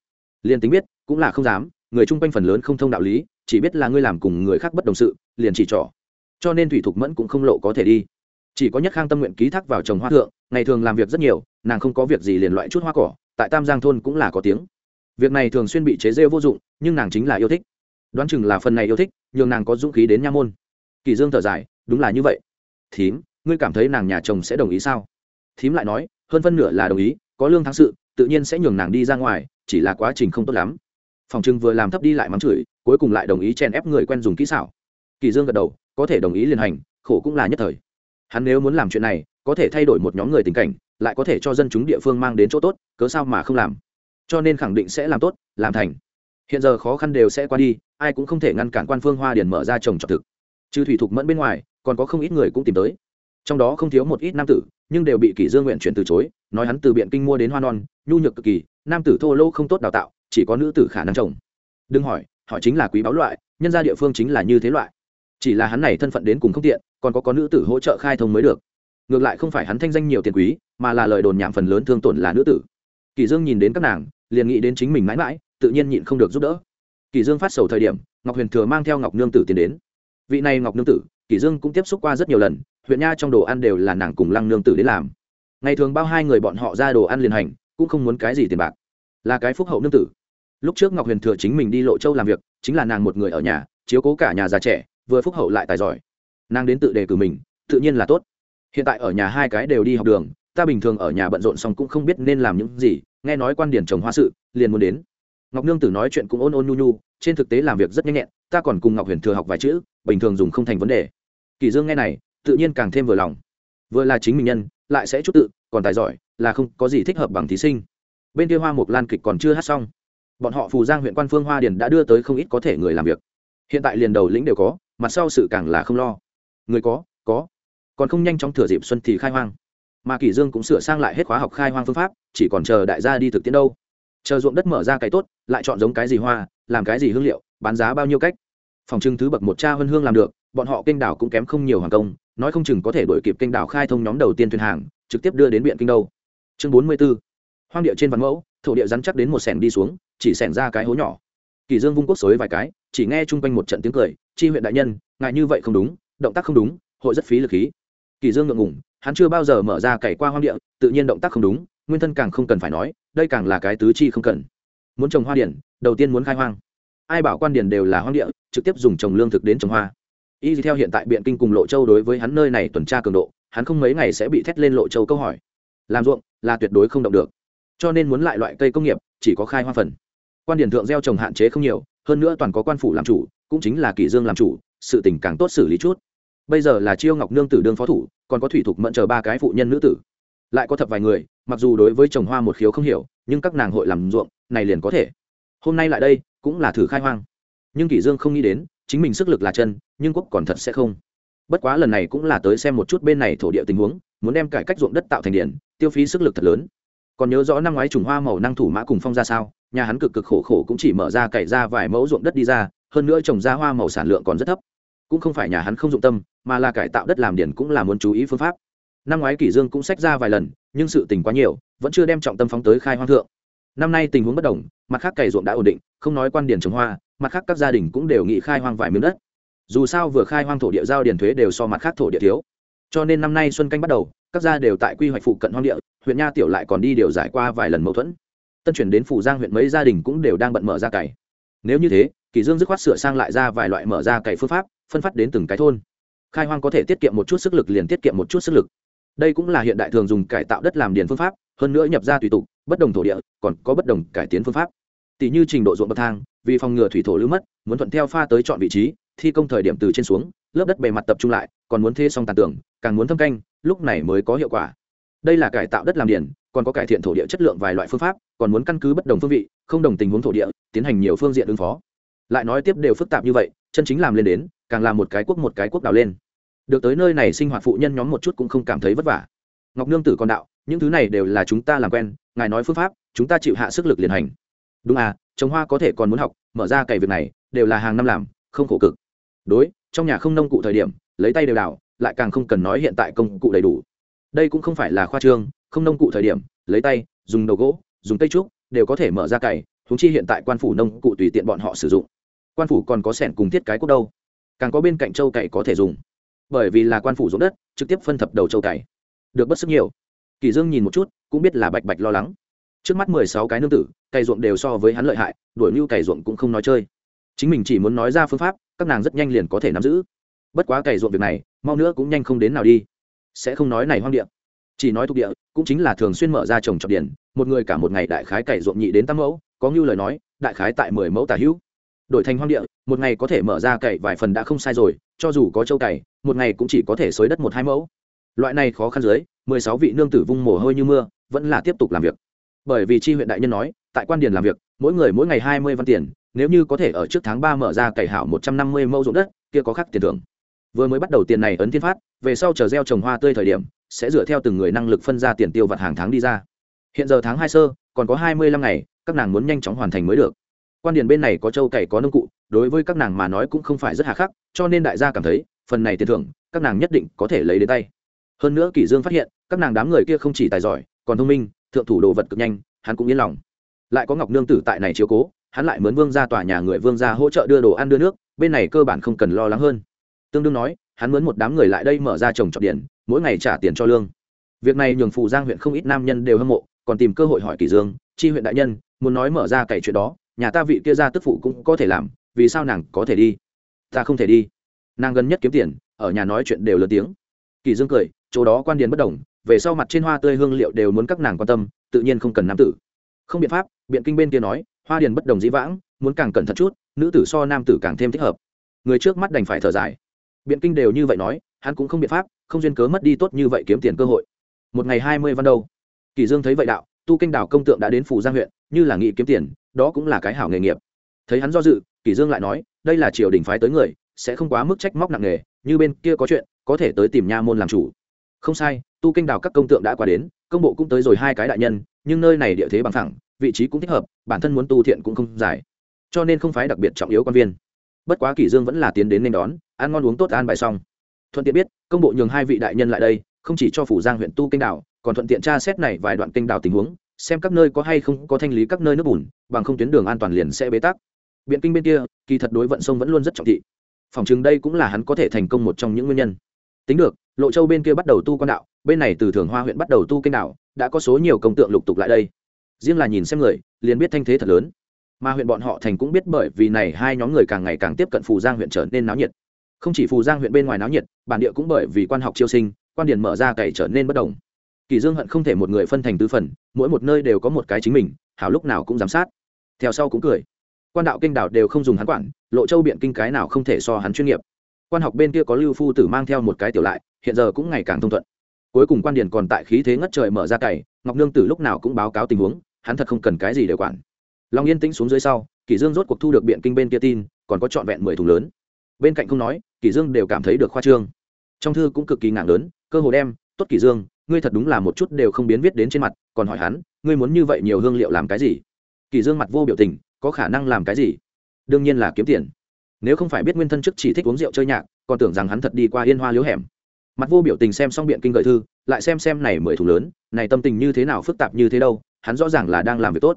Liền tính biết, cũng là không dám, người chung quanh phần lớn không thông đạo lý, chỉ biết là ngươi làm cùng người khác bất đồng sự, liền chỉ trỏ. Cho nên thủy thục mẫn cũng không lộ có thể đi. Chỉ có nhất khang tâm nguyện ký thác vào trồng hoa thượng, ngày thường làm việc rất nhiều, nàng không có việc gì liền loại chút hoa cỏ, tại tam giang thôn cũng là có tiếng. Việc này thường xuyên bị chế rêu vô dụng, nhưng nàng chính là yêu thích. Đoán chừng là phần này yêu thích, nhường nàng có dũng khí đến nha môn. Kỳ dương thở dài, đúng là như vậy. Thím ngươi cảm thấy nàng nhà chồng sẽ đồng ý sao? Thím lại nói, hơn phân nửa là đồng ý, có lương thắng sự, tự nhiên sẽ nhường nàng đi ra ngoài, chỉ là quá trình không tốt lắm. Phòng trưng vừa làm thấp đi lại mắng chửi, cuối cùng lại đồng ý chen ép người quen dùng kỹ xảo. Kỳ dương gật đầu, có thể đồng ý liền hành, khổ cũng là nhất thời. Hắn nếu muốn làm chuyện này, có thể thay đổi một nhóm người tình cảnh, lại có thể cho dân chúng địa phương mang đến chỗ tốt, cớ sao mà không làm? Cho nên khẳng định sẽ làm tốt, làm thành. Hiện giờ khó khăn đều sẽ qua đi, ai cũng không thể ngăn cản quan phương hoa điền mở ra trồng trọt thực. Trừ thủy thục mẫn bên ngoài, còn có không ít người cũng tìm tới trong đó không thiếu một ít nam tử, nhưng đều bị kỷ dương nguyện chuyển từ chối, nói hắn từ biện kinh mua đến hoa non, nhu nhược cực kỳ, nam tử thô lỗ không tốt đào tạo, chỉ có nữ tử khả năng trồng. Đừng hỏi, họ chính là quý báu loại, nhân gia địa phương chính là như thế loại. Chỉ là hắn này thân phận đến cùng không tiện, còn có có nữ tử hỗ trợ khai thông mới được. Ngược lại không phải hắn thanh danh nhiều tiền quý, mà là lời đồn nhảm phần lớn thương tổn là nữ tử. Kỳ dương nhìn đến các nàng, liền nghĩ đến chính mình mãi mãi, tự nhiên nhịn không được giúp đỡ. Kỳ dương phát sầu thời điểm, ngọc huyền thừa mang theo ngọc nương tử tiến đến vị này ngọc nương tử kỳ dương cũng tiếp xúc qua rất nhiều lần, huyện nha trong đồ ăn đều là nàng cùng lăng nương tử đến làm. Ngày thường bao hai người bọn họ ra đồ ăn liền hành, cũng không muốn cái gì tiền bạc. Là cái phúc hậu nương tử. Lúc trước ngọc huyền thừa chính mình đi lộ châu làm việc, chính là nàng một người ở nhà, chiếu cố cả nhà già trẻ, vừa phúc hậu lại tài giỏi. Nàng đến tự đề cử mình, tự nhiên là tốt. Hiện tại ở nhà hai cái đều đi học đường, ta bình thường ở nhà bận rộn xong cũng không biết nên làm những gì, nghe nói quan điển trồng hoa sự, liền muốn đến ngọc nương tử nói chuyện cũng ôn ôn nhu nhu, trên thực tế làm việc rất nhanh nhẹn, ta còn cùng ngọc huyền thừa học vài chữ, bình thường dùng không thành vấn đề. Kỳ dương nghe này, tự nhiên càng thêm vừa lòng. Vừa là chính mình nhân, lại sẽ chút tự, còn tài giỏi, là không có gì thích hợp bằng thí sinh. Bên kia hoa mục lan kịch còn chưa hát xong. Bọn họ phù giang huyện quan phương hoa điền đã đưa tới không ít có thể người làm việc. Hiện tại liền đầu lĩnh đều có, mặt sau sự càng là không lo. Người có có. Còn không nhanh chóng thừa dịp xuân thì khai hoang. Mà kỷ dương cũng sửa sang lại hết khóa học khai hoang phương pháp, chỉ còn chờ đại gia đi thực tiễn đâu chờ ruộng đất mở ra cái tốt, lại chọn giống cái gì hoa, làm cái gì hương liệu, bán giá bao nhiêu cách. Phòng trưng thứ bậc một cha hơn hương làm được, bọn họ kênh đảo cũng kém không nhiều hoàng công, nói không chừng có thể đổi kịp kênh đảo khai thông nhóm đầu tiên thuyền hàng, trực tiếp đưa đến biện kinh đâu. Chương bốn mươi 44. hoang địa trên văn mẫu, thổ địa rắn chắc đến một sẻng đi xuống, chỉ sẻng ra cái hố nhỏ. Kỳ dương vung quốc xối vài cái, chỉ nghe chung quanh một trận tiếng cười, chi huyện đại nhân, ngại như vậy không đúng, động tác không đúng, hội rất phí lực khí. Kỳ dương ngượng ngùng, hắn chưa bao giờ mở ra cày qua hoang địa, tự nhiên động tác không đúng nguyên thân càng không cần phải nói, đây càng là cái tứ chi không cần. Muốn trồng hoa điển, đầu tiên muốn khai hoang. Ai bảo quan điển đều là hoang địa, trực tiếp dùng trồng lương thực đến trồng hoa. Y theo hiện tại biện kinh cùng lộ châu đối với hắn nơi này tuần tra cường độ, hắn không mấy ngày sẽ bị thét lên lộ châu câu hỏi. Làm ruộng là tuyệt đối không động được. Cho nên muốn lại loại cây công nghiệp, chỉ có khai hoa phần. Quan điển thượng gieo trồng hạn chế không nhiều, hơn nữa toàn có quan phủ làm chủ, cũng chính là kỷ dương làm chủ, sự tình càng tốt xử lý chút. Bây giờ là chiêu ngọc nương tử đương phó thủ, còn có thủy thục mẫn chờ ba cái phụ nhân nữ tử lại có thập vài người, mặc dù đối với trồng hoa một khiếu không hiểu, nhưng các nàng hội làm ruộng, này liền có thể. Hôm nay lại đây, cũng là thử khai hoang. Nhưng kỷ dương không nghĩ đến, chính mình sức lực là chân, nhưng quốc còn thật sẽ không. Bất quá lần này cũng là tới xem một chút bên này thổ địa tình huống, muốn đem cải cách ruộng đất tạo thành điện, tiêu phí sức lực thật lớn. Còn nhớ rõ năm ngoái trùng hoa màu năng thủ mã cùng phong ra sao, nhà hắn cực cực khổ khổ cũng chỉ mở ra cày ra vài mẫu ruộng đất đi ra, hơn nữa trồng ra hoa màu sản lượng còn rất thấp. Cũng không phải nhà hắn không dụng tâm, mà là cải tạo đất làm điển cũng là muốn chú ý phương pháp năm ngoái kỷ dương cũng sách ra vài lần, nhưng sự tình quá nhiều, vẫn chưa đem trọng tâm phóng tới khai hoang thượng. Năm nay tình huống bất đồng, mặt khác cày ruộng đã ổn định, không nói quan điển trồng hoa, mặt khác các gia đình cũng đều nghị khai hoang vài miếng đất. Dù sao vừa khai hoang thổ địa giao điền thuế đều so mặt khác thổ địa thiếu. Cho nên năm nay xuân canh bắt đầu, các gia đều tại quy hoạch phụ cận hoang địa, huyện nha tiểu lại còn đi điều giải qua vài lần mâu thuẫn. Tân chuyển đến phủ giang huyện mấy gia đình cũng đều đang bận mở ra cày. Nếu như thế kỳ dương dứt khoát sửa sang lại ra vài loại mở ra cày phương pháp, phân phát đến từng cái thôn. Khai hoang có thể tiết kiệm một chút sức lực liền tiết kiệm một chút sức lực đây cũng là hiện đại thường dùng cải tạo đất làm điền phương pháp, hơn nữa nhập ra tùy tục, bất đồng thổ địa, còn có bất đồng cải tiến phương pháp. Tỷ như trình độ ruộng bậc thang, vì phòng ngừa thủy thổ lưu mất, muốn thuận theo pha tới chọn vị trí, thi công thời điểm từ trên xuống, lớp đất bề mặt tập trung lại, còn muốn thê xong tàn tường, càng muốn thâm canh, lúc này mới có hiệu quả. Đây là cải tạo đất làm điền, còn có cải thiện thổ địa chất lượng vài loại phương pháp, còn muốn căn cứ bất đồng phương vị, không đồng tình huống thổ địa, tiến hành nhiều phương diện ứng phó. Lại nói tiếp đều phức tạp như vậy, chân chính làm lên đến, càng làm một cái quốc một cái quốc đào lên được tới nơi này sinh hoạt phụ nhân nhóm một chút cũng không cảm thấy vất vả. Ngọc nương tử con đạo, những thứ này đều là chúng ta làm quen, ngài nói phương pháp, chúng ta chịu hạ sức lực liền hành. Đúng à trồng hoa có thể còn muốn học, mở ra cày việc này, đều là hàng năm làm, không khổ cực. Đối, trong nhà không nông cụ thời điểm, lấy tay đều đào lại càng không cần nói hiện tại công cụ đầy đủ. Đây cũng không phải là khoa trương, không nông cụ thời điểm, lấy tay, dùng đầu gỗ, dùng cây trúc, đều có thể mở ra cày thúng chi hiện tại quan phủ nông cụ tùy tiện bọn họ sử dụng. Quan phủ còn có sẻn cùng thiết cái cốt đâu. Càng có bên cạnh châu cày có thể dùng bởi vì là quan phủ ruộng đất, trực tiếp phân thập đầu châu cày được bất sức nhiều. Kỳ dương nhìn một chút, cũng biết là bạch bạch lo lắng. Trước mắt mười sáu cái nương tử, cày ruộng đều so với hắn lợi hại, đuổi mưu cày ruộng cũng không nói chơi. Chính mình chỉ muốn nói ra phương pháp, các nàng rất nhanh liền có thể nắm giữ. Bất quá cày ruộng việc này, mau nữa cũng nhanh không đến nào đi. Sẽ không nói này hoang địa. Chỉ nói thuộc địa, cũng chính là thường xuyên mở ra trồng trọt điển một người cả một ngày đại khái cày ruộng nhị đến tám mẫu, có như lời nói, đại khái tại mười mẫu tả hữu. Đổi thành hoang địa, một ngày có thể mở ra cày vài phần đã không sai rồi cho dù có châu cày, một ngày cũng chỉ có thể xới đất một hai mẫu. Loại này khó khăn dưới, mười sáu vị nương tử vung mồ hôi như mưa, vẫn là tiếp tục làm việc. Bởi vì chi huyện đại nhân nói, tại quan điền làm việc, mỗi người mỗi ngày hai mươi văn tiền, nếu như có thể ở trước tháng ba mở ra cày hảo một trăm năm mươi mẫu ruộng đất, kia có khác tiền thưởng. Vừa mới bắt đầu tiền này ấn thiên phát, về sau chờ gieo trồng hoa tươi thời điểm, sẽ dựa theo từng người năng lực phân ra tiền tiêu vặt hàng tháng đi ra. Hiện giờ tháng hai sơ, còn có hai mươi lăm ngày, các nàng muốn nhanh chóng hoàn thành mới được quan điền bên này có châu cày có nông cụ, đối với các nàng mà nói cũng không phải rất hà khắc, cho nên đại gia cảm thấy, phần này tiền thưởng, các nàng nhất định có thể lấy đến tay. Hơn nữa kỷ dương phát hiện, các nàng đám người kia không chỉ tài giỏi, còn thông minh, thượng thủ đồ vật cực nhanh, hắn cũng yên lòng. Lại có ngọc nương tử tại này chiếu cố, hắn lại mướn vương ra tòa nhà người vương ra hỗ trợ đưa đồ ăn đưa nước, bên này cơ bản không cần lo lắng hơn. Tương đương nói, hắn mướn một đám người lại đây mở ra trồng trọt điện, mỗi ngày trả tiền cho lương. Việc này nhường phù giang huyện không ít nam nhân đều hâm mộ, còn tìm cơ hội hỏi kỷ dương, chi huyện đại nhân, muốn nói mở ra cày chuyện đó nhà ta vị kia ra tức phụ cũng có thể làm, vì sao nàng có thể đi? Ta không thể đi. Nàng gần nhất kiếm tiền, ở nhà nói chuyện đều lớn tiếng. Kỳ dương cười, chỗ đó quan điền bất đồng, về sau mặt trên hoa tươi hương liệu đều muốn các nàng quan tâm, tự nhiên không cần nam tử. Không biện pháp, biện kinh bên kia nói, hoa điền bất đồng dĩ vãng, muốn càng cẩn thận chút, nữ tử so nam tử càng thêm thích hợp. Người trước mắt đành phải thở dài. Biện kinh đều như vậy nói, hắn cũng không biện pháp, không duyên cớ mất đi tốt như vậy kiếm tiền cơ hội. Một ngày hai mươi văn đâu. Kỳ dương thấy vậy đạo, tu kinh đảo công tượng đã đến phủ giang huyện, như là nghị kiếm tiền đó cũng là cái hảo nghề nghiệp. Thấy hắn do dự, kỷ dương lại nói, đây là triều đình phái tới người, sẽ không quá mức trách móc nặng nghề như bên kia có chuyện, có thể tới tìm nha môn làm chủ. Không sai, tu kinh đào các công tượng đã qua đến, công bộ cũng tới rồi hai cái đại nhân, nhưng nơi này địa thế bằng thẳng vị trí cũng thích hợp, bản thân muốn tu thiện cũng không dài. Cho nên không phải đặc biệt trọng yếu quan viên. Bất quá kỷ dương vẫn là tiến đến nên đón, ăn ngon uống tốt an bài xong. Thuận tiện biết, công bộ nhường hai vị đại nhân lại đây, không chỉ cho phủ giang huyện tu kinh đảo, còn thuận tiện tra xét này vài đoạn kinh đảo tình huống xem các nơi có hay không có thanh lý các nơi nước bùn, bằng không tuyến đường an toàn liền sẽ bế tắc. Biện kinh bên kia, kỳ thật đối vận sông vẫn luôn rất trọng thị. Phòng chừng đây cũng là hắn có thể thành công một trong những nguyên nhân. Tính được, lộ châu bên kia bắt đầu tu quan đạo, bên này từ thường hoa huyện bắt đầu tu kênh đạo, đã có số nhiều công tượng lục tục lại đây. Riêng là nhìn xem người, liền biết thanh thế thật lớn. Mà huyện bọn họ thành cũng biết bởi vì này hai nhóm người càng ngày càng tiếp cận phù giang huyện trở nên náo nhiệt. Không chỉ phù giang huyện bên ngoài náo nhiệt, bản địa cũng bởi vì quan học chiêu sinh, quan điển mở ra cày trở nên bất đồng kỳ dương hận không thể một người phân thành tứ phần, mỗi một nơi đều có một cái chính mình, hảo lúc nào cũng giám sát. Theo sau cũng cười. Quan đạo kinh đảo đều không dùng hắn quản, lộ châu biện kinh cái nào không thể so hắn chuyên nghiệp. Quan học bên kia có lưu phu tử mang theo một cái tiểu lại, hiện giờ cũng ngày càng thông thuận. Cuối cùng quan điền còn tại khí thế ngất trời mở ra cày, ngọc nương tử lúc nào cũng báo cáo tình huống, hắn thật không cần cái gì để quản. Long yên tĩnh xuống dưới sau kỷ dương rốt cuộc thu được biện kinh bên kia tin, còn có trọn vẹn mười thùng lớn. Bên cạnh không nói kỷ dương đều cảm thấy được khoa trương. Trong thư cũng cực kỳ ngạc lớn, cơ hồ đem, tốt kỷ dương ngươi thật đúng là một chút đều không biến viết đến trên mặt, còn hỏi hắn, ngươi muốn như vậy nhiều hương liệu làm cái gì? Kỳ dương mặt vô biểu tình, có khả năng làm cái gì? Đương nhiên là kiếm tiền. Nếu không phải biết nguyên thân chức chỉ thích uống rượu chơi nhạc, còn tưởng rằng hắn thật đi qua yên hoa liếu hẻm. Mặt vô biểu tình xem xong biện kinh gợi thư, lại xem xem này mười thùng lớn, này tâm tình như thế nào phức tạp như thế đâu, hắn rõ ràng là đang làm việc tốt.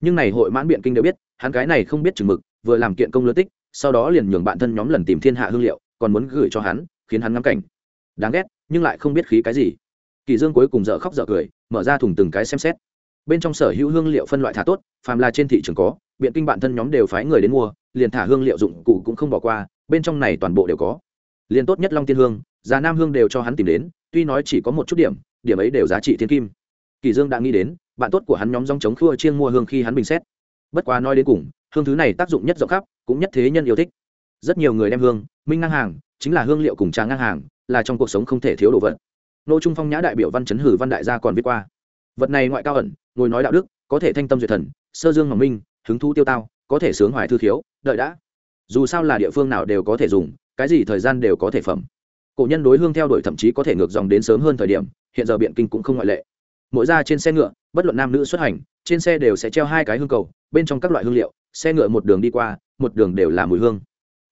Nhưng này hội mãn biện kinh đều biết, hắn cái này không biết chừng mực, vừa làm kiện công lớn tích, sau đó liền nhường bạn thân nhóm lần tìm thiên hạ hương liệu, còn muốn gửi cho hắn, khiến hắn ngắm cảnh. Đáng ghét, nhưng lại không biết khí cái gì kỳ dương cuối cùng dở khóc dở cười, mở ra thùng từng cái xem xét. Bên trong sở hữu hương liệu phân loại thả tốt, phàm là trên thị trường có, biện kinh bạn thân nhóm đều phái người đến mua, liền thả hương liệu dụng cụ cũng không bỏ qua, bên trong này toàn bộ đều có. Liền tốt nhất long tiên hương già nam hương đều cho hắn tìm đến, tuy nói chỉ có một chút điểm điểm ấy đều giá trị thiên kim. Kỳ dương đã nghĩ đến, bạn tốt của hắn nhóm dòng chống khua chiêng mua hương khi hắn bình xét. Bất quá nói đến cùng, hương thứ này tác dụng nhất rộng khắp, cũng nhất thế nhân yêu thích. Rất nhiều người đem hương, minh ngang hàng, chính là hương liệu cùng trà ngang hàng, là trong cuộc sống không thể thiếu đồ vật nô trung phong nhã đại biểu văn chấn hử văn đại gia còn viết qua. Vật này ngoại cao ẩn, ngồi nói đạo đức, có thể thanh tâm duyệt thần, sơ dương ngọc minh, hứng thu tiêu tao, có thể sướng hoài thư thiếu đợi đã. Dù sao là địa phương nào đều có thể dùng, cái gì thời gian đều có thể phẩm. Cổ nhân đối hương theo đuổi thậm chí có thể ngược dòng đến sớm hơn thời điểm, hiện giờ biện kinh cũng không ngoại lệ. Mỗi ra trên xe ngựa, bất luận nam nữ xuất hành, trên xe đều sẽ treo hai cái hương cầu, bên trong các loại hương liệu, xe ngựa một đường đi qua, một đường đều là mùi hương.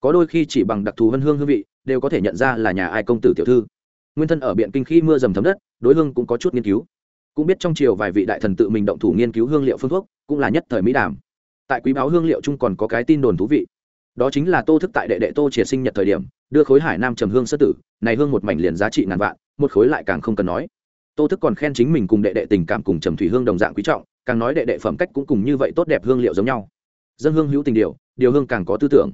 Có đôi khi chỉ bằng đặc thù hân hương hương vị, đều có thể nhận ra là nhà ai công tử tiểu thư nguyên thân ở biện kinh khi mưa dầm thấm đất, đối hương cũng có chút nghiên cứu. Cũng biết trong triều vài vị đại thần tự mình động thủ nghiên cứu hương liệu phương thuốc, cũng là nhất thời mỹ đàm. Tại quý báo hương liệu chung còn có cái tin đồn thú vị. Đó chính là tô thức tại đệ đệ tô triệt sinh nhật thời điểm, đưa khối hải nam trầm hương sơ tử, này hương một mảnh liền giá trị ngàn vạn, một khối lại càng không cần nói. Tô thức còn khen chính mình cùng đệ đệ tình cảm cùng trầm thủy hương đồng dạng quý trọng, càng nói đệ đệ phẩm cách cũng cùng như vậy tốt đẹp hương liệu giống nhau. Dân hương hữu tình điều điều hương càng có tư tưởng.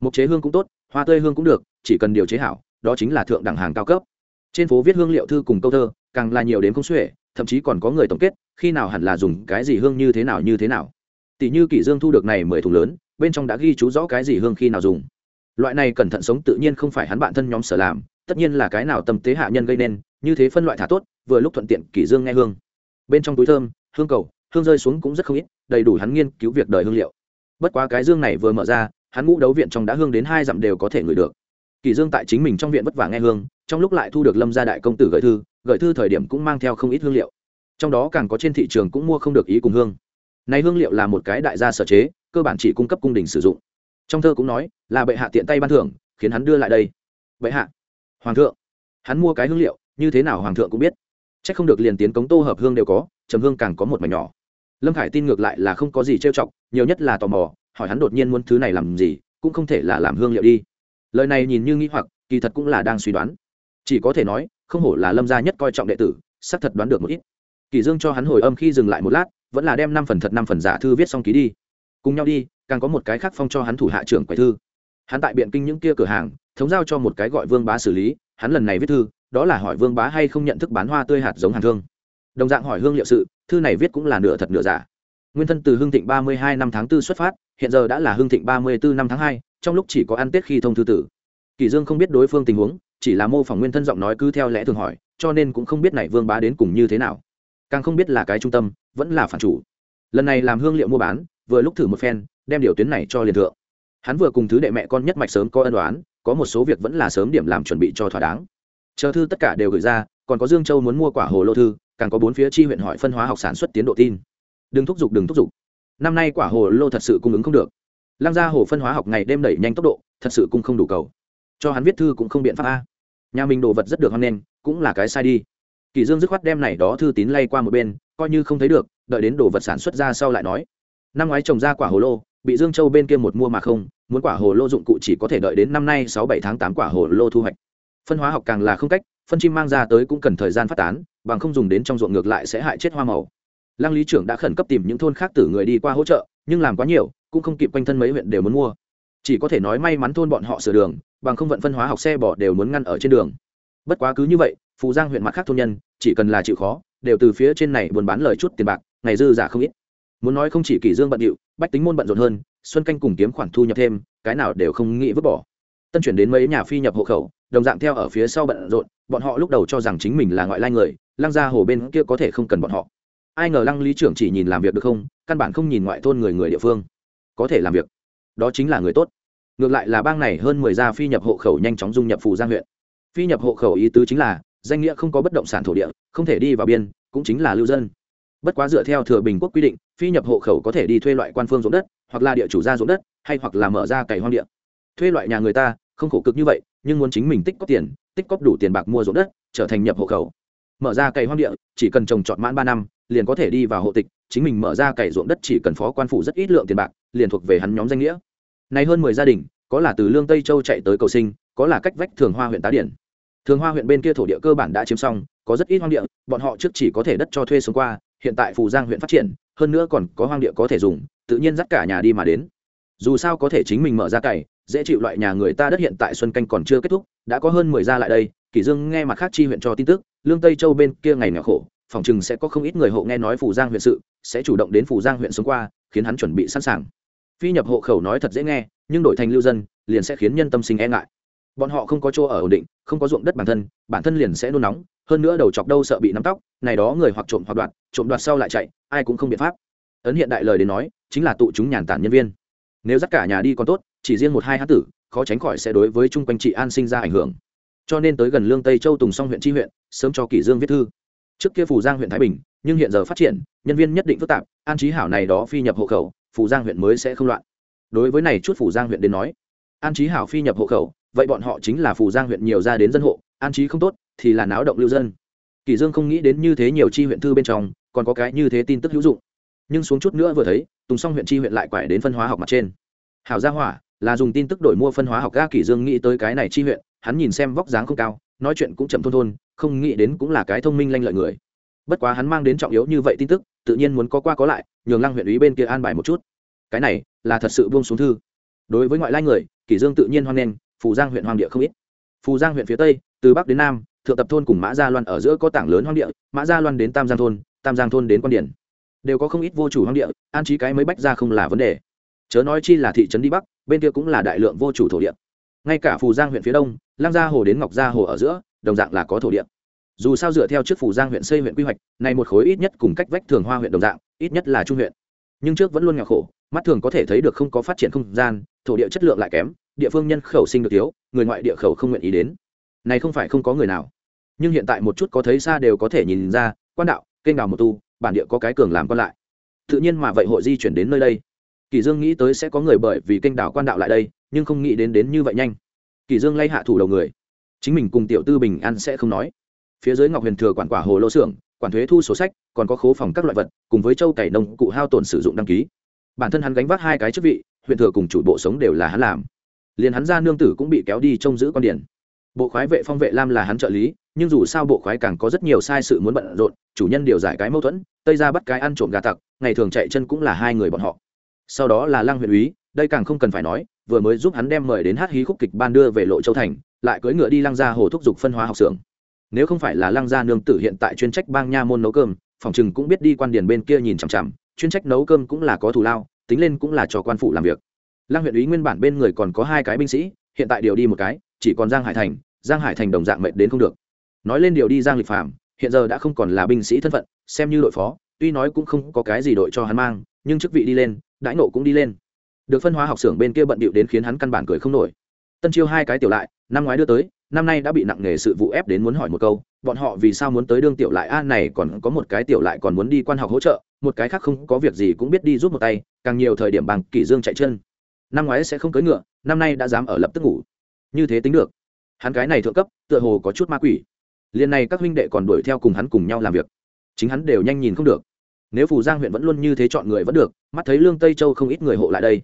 Mục chế hương cũng tốt, hoa tươi hương cũng được, chỉ cần điều chế hảo, đó chính là thượng đẳng hàng cao cấp trên phố viết hương liệu thư cùng câu thơ, càng là nhiều đến không xuể, thậm chí còn có người tổng kết, khi nào hẳn là dùng cái gì hương như thế nào như thế nào. Tỷ như kỷ dương thu được này mười thùng lớn, bên trong đã ghi chú rõ cái gì hương khi nào dùng. Loại này cẩn thận sống tự nhiên không phải hắn bạn thân nhóm sở làm, tất nhiên là cái nào tâm tế hạ nhân gây nên, như thế phân loại thả tốt, vừa lúc thuận tiện kỷ dương nghe hương. Bên trong túi thơm, hương cầu, hương rơi xuống cũng rất không ít, đầy đủ hắn nghiên cứu việc đời hương liệu. Bất quá cái dương này vừa mở ra, hắn ngũ đấu viện trong đã hương đến hai dặm đều có thể ngửi được. Kỳ dương tại chính mình trong viện vất vả nghe hương, trong lúc lại thu được lâm gia đại công tử gửi thư gửi thư thời điểm cũng mang theo không ít hương liệu. Trong đó càng có trên thị trường cũng mua không được ý cùng hương. Này hương liệu là một cái đại gia sở chế, cơ bản chỉ cung cấp cung đình sử dụng. Trong thơ cũng nói, là bệ hạ tiện tay ban thưởng, khiến hắn đưa lại đây. Bệ hạ, hoàng thượng. Hắn mua cái hương liệu, như thế nào hoàng thượng cũng biết. Chắc không được liền tiến cống tô hợp hương đều có, trầm hương càng có một mảnh nhỏ. Lâm khải tin ngược lại là không có gì trêu chọc, nhiều nhất là tò mò, hỏi hắn đột nhiên muốn thứ này làm gì, cũng không thể là làm hương liệu đi lời này nhìn như nghĩ hoặc, kỳ thật cũng là đang suy đoán. Chỉ có thể nói, không hổ là lâm gia nhất coi trọng đệ tử, xác thật đoán được một ít. Kỳ dương cho hắn hồi âm khi dừng lại một lát, vẫn là đem năm phần thật năm phần giả thư viết xong ký đi. Cùng nhau đi, càng có một cái khác phong cho hắn thủ hạ trưởng quầy thư. Hắn tại biện kinh những kia cửa hàng, thống giao cho một cái gọi vương bá xử lý, hắn lần này viết thư, đó là hỏi vương bá hay không nhận thức bán hoa tươi hạt giống hàng thương. Đồng dạng hỏi hương liệu sự, thư này viết cũng là nửa thật nửa giả nguyên thân từ hương thịnh ba mươi hai năm tháng 4 xuất phát, hiện giờ đã là hương thịnh ba mươi bốn năm tháng hai, trong lúc chỉ có ăn tết khi thông thư tử. Kỳ dương không biết đối phương tình huống, chỉ là mô phỏng nguyên thân giọng nói cứ theo lẽ thường hỏi, cho nên cũng không biết này vương bá đến cùng như thế nào. Càng không biết là cái trung tâm, vẫn là phản chủ. Lần này làm hương liệu mua bán, vừa lúc thử một phen, đem điều tuyến này cho liền thượng. Hắn vừa cùng thứ đệ mẹ con nhất mạch sớm có ân đoán có một số việc vẫn là sớm điểm làm chuẩn bị cho thỏa đáng. Chờ thư tất cả đều gửi ra, còn có dương châu muốn mua quả hồ lô thư, càng có bốn phía chi huyện hỏi phân hóa học sản xuất tiến độ tin đừng thúc giục, đừng thúc giục. Năm nay quả hồ lô thật sự cung ứng không được. Lăng gia hồ phân hóa học ngày đêm đẩy nhanh tốc độ, thật sự cũng không đủ cầu. Cho hắn viết thư cũng không biện pháp a. Nhà mình đồ vật rất được hoan nghênh, cũng là cái sai đi. Kỳ dương dứt khoát đem này đó thư tín lay qua một bên, coi như không thấy được, đợi đến đồ vật sản xuất ra sau lại nói. Năm ngoái trồng ra quả hồ lô, bị dương châu bên kia một mua mà không, muốn quả hồ lô dụng cụ chỉ có thể đợi đến năm nay sáu bảy tháng tám quả hồ lô thu hoạch. Phân hóa học càng là không cách, phân chim mang ra tới cũng cần thời gian phát tán, bằng không dùng đến trong ruộng ngược lại sẽ hại chết hoa màu lăng lý trưởng đã khẩn cấp tìm những thôn khác tử người đi qua hỗ trợ, nhưng làm quá nhiều, cũng không kịp quanh thân mấy huyện đều muốn mua. Chỉ có thể nói may mắn thôn bọn họ sửa đường, bằng không vận phân hóa học xe bỏ đều muốn ngăn ở trên đường. Bất quá cứ như vậy, phù giang huyện mặt khác thôn nhân, chỉ cần là chịu khó, đều từ phía trên này buôn bán lời chút tiền bạc, ngày dư giả không ít. Muốn nói không chỉ kỷ dương bận điệu, bách tính môn bận rộn hơn, xuân canh cùng kiếm khoản thu nhập thêm, cái nào đều không nghĩ vứt bỏ. Tân chuyển đến mấy nhà phi nhập hộ khẩu, đồng dạng theo ở phía sau bận rộn, bọn họ lúc đầu cho rằng chính mình là ngoại lai người lăng ra hồ bên kia có thể không cần bọn họ ai ngờ lăng lý trưởng chỉ nhìn làm việc được không, căn bản không nhìn ngoại thôn người người địa phương. Có thể làm việc. Đó chính là người tốt. Ngược lại là bang này hơn mười gia phi nhập hộ khẩu nhanh chóng dung nhập phù giang huyện. Phi nhập hộ khẩu ý tứ chính là, danh nghĩa không có bất động sản thổ địa, không thể đi vào biên, cũng chính là lưu dân. Bất quá dựa theo thừa bình quốc quy định, phi nhập hộ khẩu có thể đi thuê loại quan phương ruộng đất, hoặc là địa chủ ra ruộng đất, hay hoặc là mở ra cày hoang địa. Thuê loại nhà người ta, không khổ cực như vậy, nhưng muốn chính mình tích cóp tiền, tích cóp đủ tiền bạc mua ruộng đất, trở thành nhập hộ khẩu. Mở ra cày hoang địa, chỉ cần trồng trọt mãn ba năm liền có thể đi vào hộ tịch, chính mình mở ra cày ruộng đất chỉ cần phó quan phủ rất ít lượng tiền bạc, liền thuộc về hắn nhóm danh nghĩa. Nay hơn mười gia đình, có là từ lương tây châu chạy tới cầu sinh, có là cách vách thường hoa huyện tá điển. Thường hoa huyện bên kia thổ địa cơ bản đã chiếm xong, có rất ít hoang địa, bọn họ trước chỉ có thể đất cho thuê xuống qua, hiện tại phù giang huyện phát triển, hơn nữa còn có hoang địa có thể dùng, tự nhiên dắt cả nhà đi mà đến. Dù sao có thể chính mình mở ra cày, dễ chịu loại nhà người ta đất hiện tại xuân canh còn chưa kết thúc, đã có hơn mười gia lại đây kỷ dương nghe mặt khác chi huyện cho tin tức, lương tây châu bên kia ngày nghèo khổ phòng chừng sẽ có không ít người hộ nghe nói phù giang huyện sự, sẽ chủ động đến phù giang huyện xuống qua, khiến hắn chuẩn bị sẵn sàng. Phi nhập hộ khẩu nói thật dễ nghe, nhưng đổi thành lưu dân, liền sẽ khiến nhân tâm sinh e ngại. Bọn họ không có chỗ ở ổn định, không có ruộng đất bản thân bản thân liền sẽ nôn nóng, hơn nữa đầu chọc đâu sợ bị nắm tóc, này đó người hoặc trộm hoặc đoạt, trộm đoạt sau lại chạy, ai cũng không biện pháp. Ấn hiện đại lời đến nói, chính là tụ chúng nhàn tản nhân viên. Nếu dắt cả nhà đi còn tốt, chỉ riêng một hai hán tử, khó tránh khỏi sẽ đối với chung quanh trị an sinh ra ảnh hưởng. Cho nên tới gần lương tây châu tùng song huyện tri huyện, sớm cho kỷ dương viết thư trước kia phủ giang huyện thái bình, nhưng hiện giờ phát triển, nhân viên nhất định phức tạp, an trí hảo này đó phi nhập hộ khẩu phủ giang huyện mới sẽ không loạn. Đối với này chút phủ giang huyện đến nói, an trí hảo phi nhập hộ khẩu, vậy bọn họ chính là phủ giang huyện nhiều ra đến dân hộ, an trí không tốt thì là náo động lưu dân. Kỷ dương không nghĩ đến như thế nhiều chi huyện thư bên trong, còn có cái như thế tin tức hữu dụng. Nhưng xuống chút nữa vừa thấy, tùng song huyện chi huyện lại quải đến phân hóa học mặt trên. Hảo gia hỏa, là dùng tin tức đổi mua phân hóa học ga kỷ dương nghĩ tới cái này chi huyện, hắn nhìn xem vóc dáng không cao, nói chuyện cũng chậm thôn thôn không nghĩ đến cũng là cái thông minh lanh lợi người. Bất quá hắn mang đến trọng yếu như vậy tin tức, tự nhiên muốn có qua có lại, nhường lăng huyện ủy bên kia an bài một chút. Cái này là thật sự buông xuống thư. Đối với ngoại lai người, kỷ dương tự nhiên hoan nghênh, phù giang huyện hoang địa không ít. Phù giang huyện phía tây, từ bắc đến nam, thượng tập thôn cùng mã gia loan ở giữa có tảng lớn hoang địa, mã gia loan đến tam giang thôn, tam giang thôn đến quan điển. Đều có không ít vô chủ hoang địa, an trí cái mới bách ra không là vấn đề. Chớ nói chi là thị trấn đi bắc, bên kia cũng là đại lượng vô chủ thổ địa. Ngay cả phù giang huyện phía đông lang gia hồ đến ngọc gia hồ ở giữa đồng dạng là có thổ địa. Dù sao dựa theo trước phủ giang huyện xây huyện quy hoạch này một khối ít nhất cùng cách vách thường hoa huyện đồng dạng, ít nhất là trung huyện. Nhưng trước vẫn luôn nghèo khổ, mắt thường có thể thấy được không có phát triển không gian, thổ địa chất lượng lại kém, địa phương nhân khẩu sinh được thiếu, người ngoại địa khẩu không nguyện ý đến. Này không phải không có người nào. Nhưng hiện tại một chút có thấy xa đều có thể nhìn ra, quan đạo, kênh đào một tu, bản địa có cái cường làm con lại. Tự nhiên mà vậy hội di chuyển đến nơi đây. Kỳ dương nghĩ tới sẽ có người bởi vì kênh đào quan đạo lại đây, nhưng không nghĩ đến đến như vậy nhanh. Kỳ dương lay hạ thủ đầu người chính mình cùng tiểu tư bình an sẽ không nói. Phía dưới ngọc huyền thừa quản quả hồ lô xưởng, quản thuế thu sổ sách, còn có khố phòng các loại vật, cùng với châu cày nông cụ hao tổn sử dụng đăng ký. Bản thân hắn gánh vác hai cái chức vị, huyện thừa cùng chủ bộ sống đều là hắn làm. Liền hắn ra nương tử cũng bị kéo đi trông giữ con điển. Bộ khoái vệ phong vệ lam là hắn trợ lý, nhưng dù sao bộ khoái càng có rất nhiều sai sự muốn bận rộn, chủ nhân điều giải cái mâu thuẫn, tây ra bắt cái ăn trộm gà tặc, ngày thường chạy chân cũng là hai người bọn họ. Sau đó là lăng huyện úy đây càng không cần phải nói, vừa mới giúp hắn đem mời đến hát hí khúc kịch ban đưa về lộ châu thành, lại cưỡi ngựa đi lăng ra hồ thúc giục phân hóa học xưởng. Nếu không phải là lăng gia nương tử hiện tại chuyên trách bang nha môn nấu cơm, phòng chừng cũng biết đi quan điền bên kia nhìn chằm chằm, chuyên trách nấu cơm cũng là có thù lao, tính lên cũng là cho quan phụ làm việc. Lăng huyện ý nguyên bản bên người còn có hai cái binh sĩ, hiện tại điều đi một cái, chỉ còn giang hải thành, giang hải thành đồng dạng mệnh đến không được. Nói lên điều đi giang lịch phạm hiện giờ đã không còn là binh sĩ thân phận, xem như đội phó, tuy nói cũng không có cái gì đội cho hắn mang, nhưng chức vị đi lên, đãi nộ cũng đi lên được phân hóa học xưởng bên kia bận bịu đến khiến hắn căn bản cười không nổi. Tân chiêu hai cái tiểu lại, năm ngoái đưa tới, năm nay đã bị nặng nghề sự vụ ép đến muốn hỏi một câu, bọn họ vì sao muốn tới đương tiểu lại? A, này còn có một cái tiểu lại còn muốn đi quan học hỗ trợ, một cái khác không có việc gì cũng biết đi giúp một tay, càng nhiều thời điểm bằng kỷ dương chạy chân. Năm ngoái sẽ không cưỡi ngựa, năm nay đã dám ở lập tức ngủ. Như thế tính được. Hắn cái này thượng cấp, tựa hồ có chút ma quỷ. Liền này các huynh đệ còn đuổi theo cùng hắn cùng nhau làm việc. Chính hắn đều nhanh nhìn không được. Nếu phù giang huyện vẫn luôn như thế chọn người vẫn được, mắt thấy lương tây châu không ít người hộ lại đây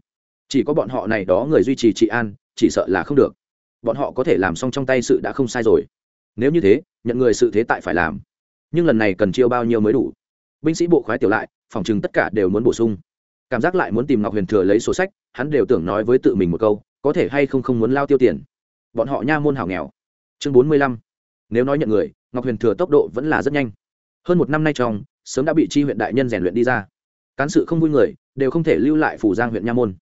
chỉ có bọn họ này đó người duy trì trị an, chỉ sợ là không được. Bọn họ có thể làm xong trong tay sự đã không sai rồi. Nếu như thế, nhận người sự thế tại phải làm. Nhưng lần này cần chiêu bao nhiêu mới đủ? Binh sĩ bộ khoái tiểu lại, phòng chừng tất cả đều muốn bổ sung. Cảm giác lại muốn tìm ngọc huyền thừa lấy sổ sách, hắn đều tưởng nói với tự mình một câu, có thể hay không không muốn lao tiêu tiền. Bọn họ nha môn hảo nghèo. Chương bốn mươi lăm. Nếu nói nhận người, ngọc huyền thừa tốc độ vẫn là rất nhanh. Hơn một năm nay trong, sớm đã bị chi huyện đại nhân rèn luyện đi ra. Cán sự không vui người, đều không thể lưu lại phủ giang huyện nha môn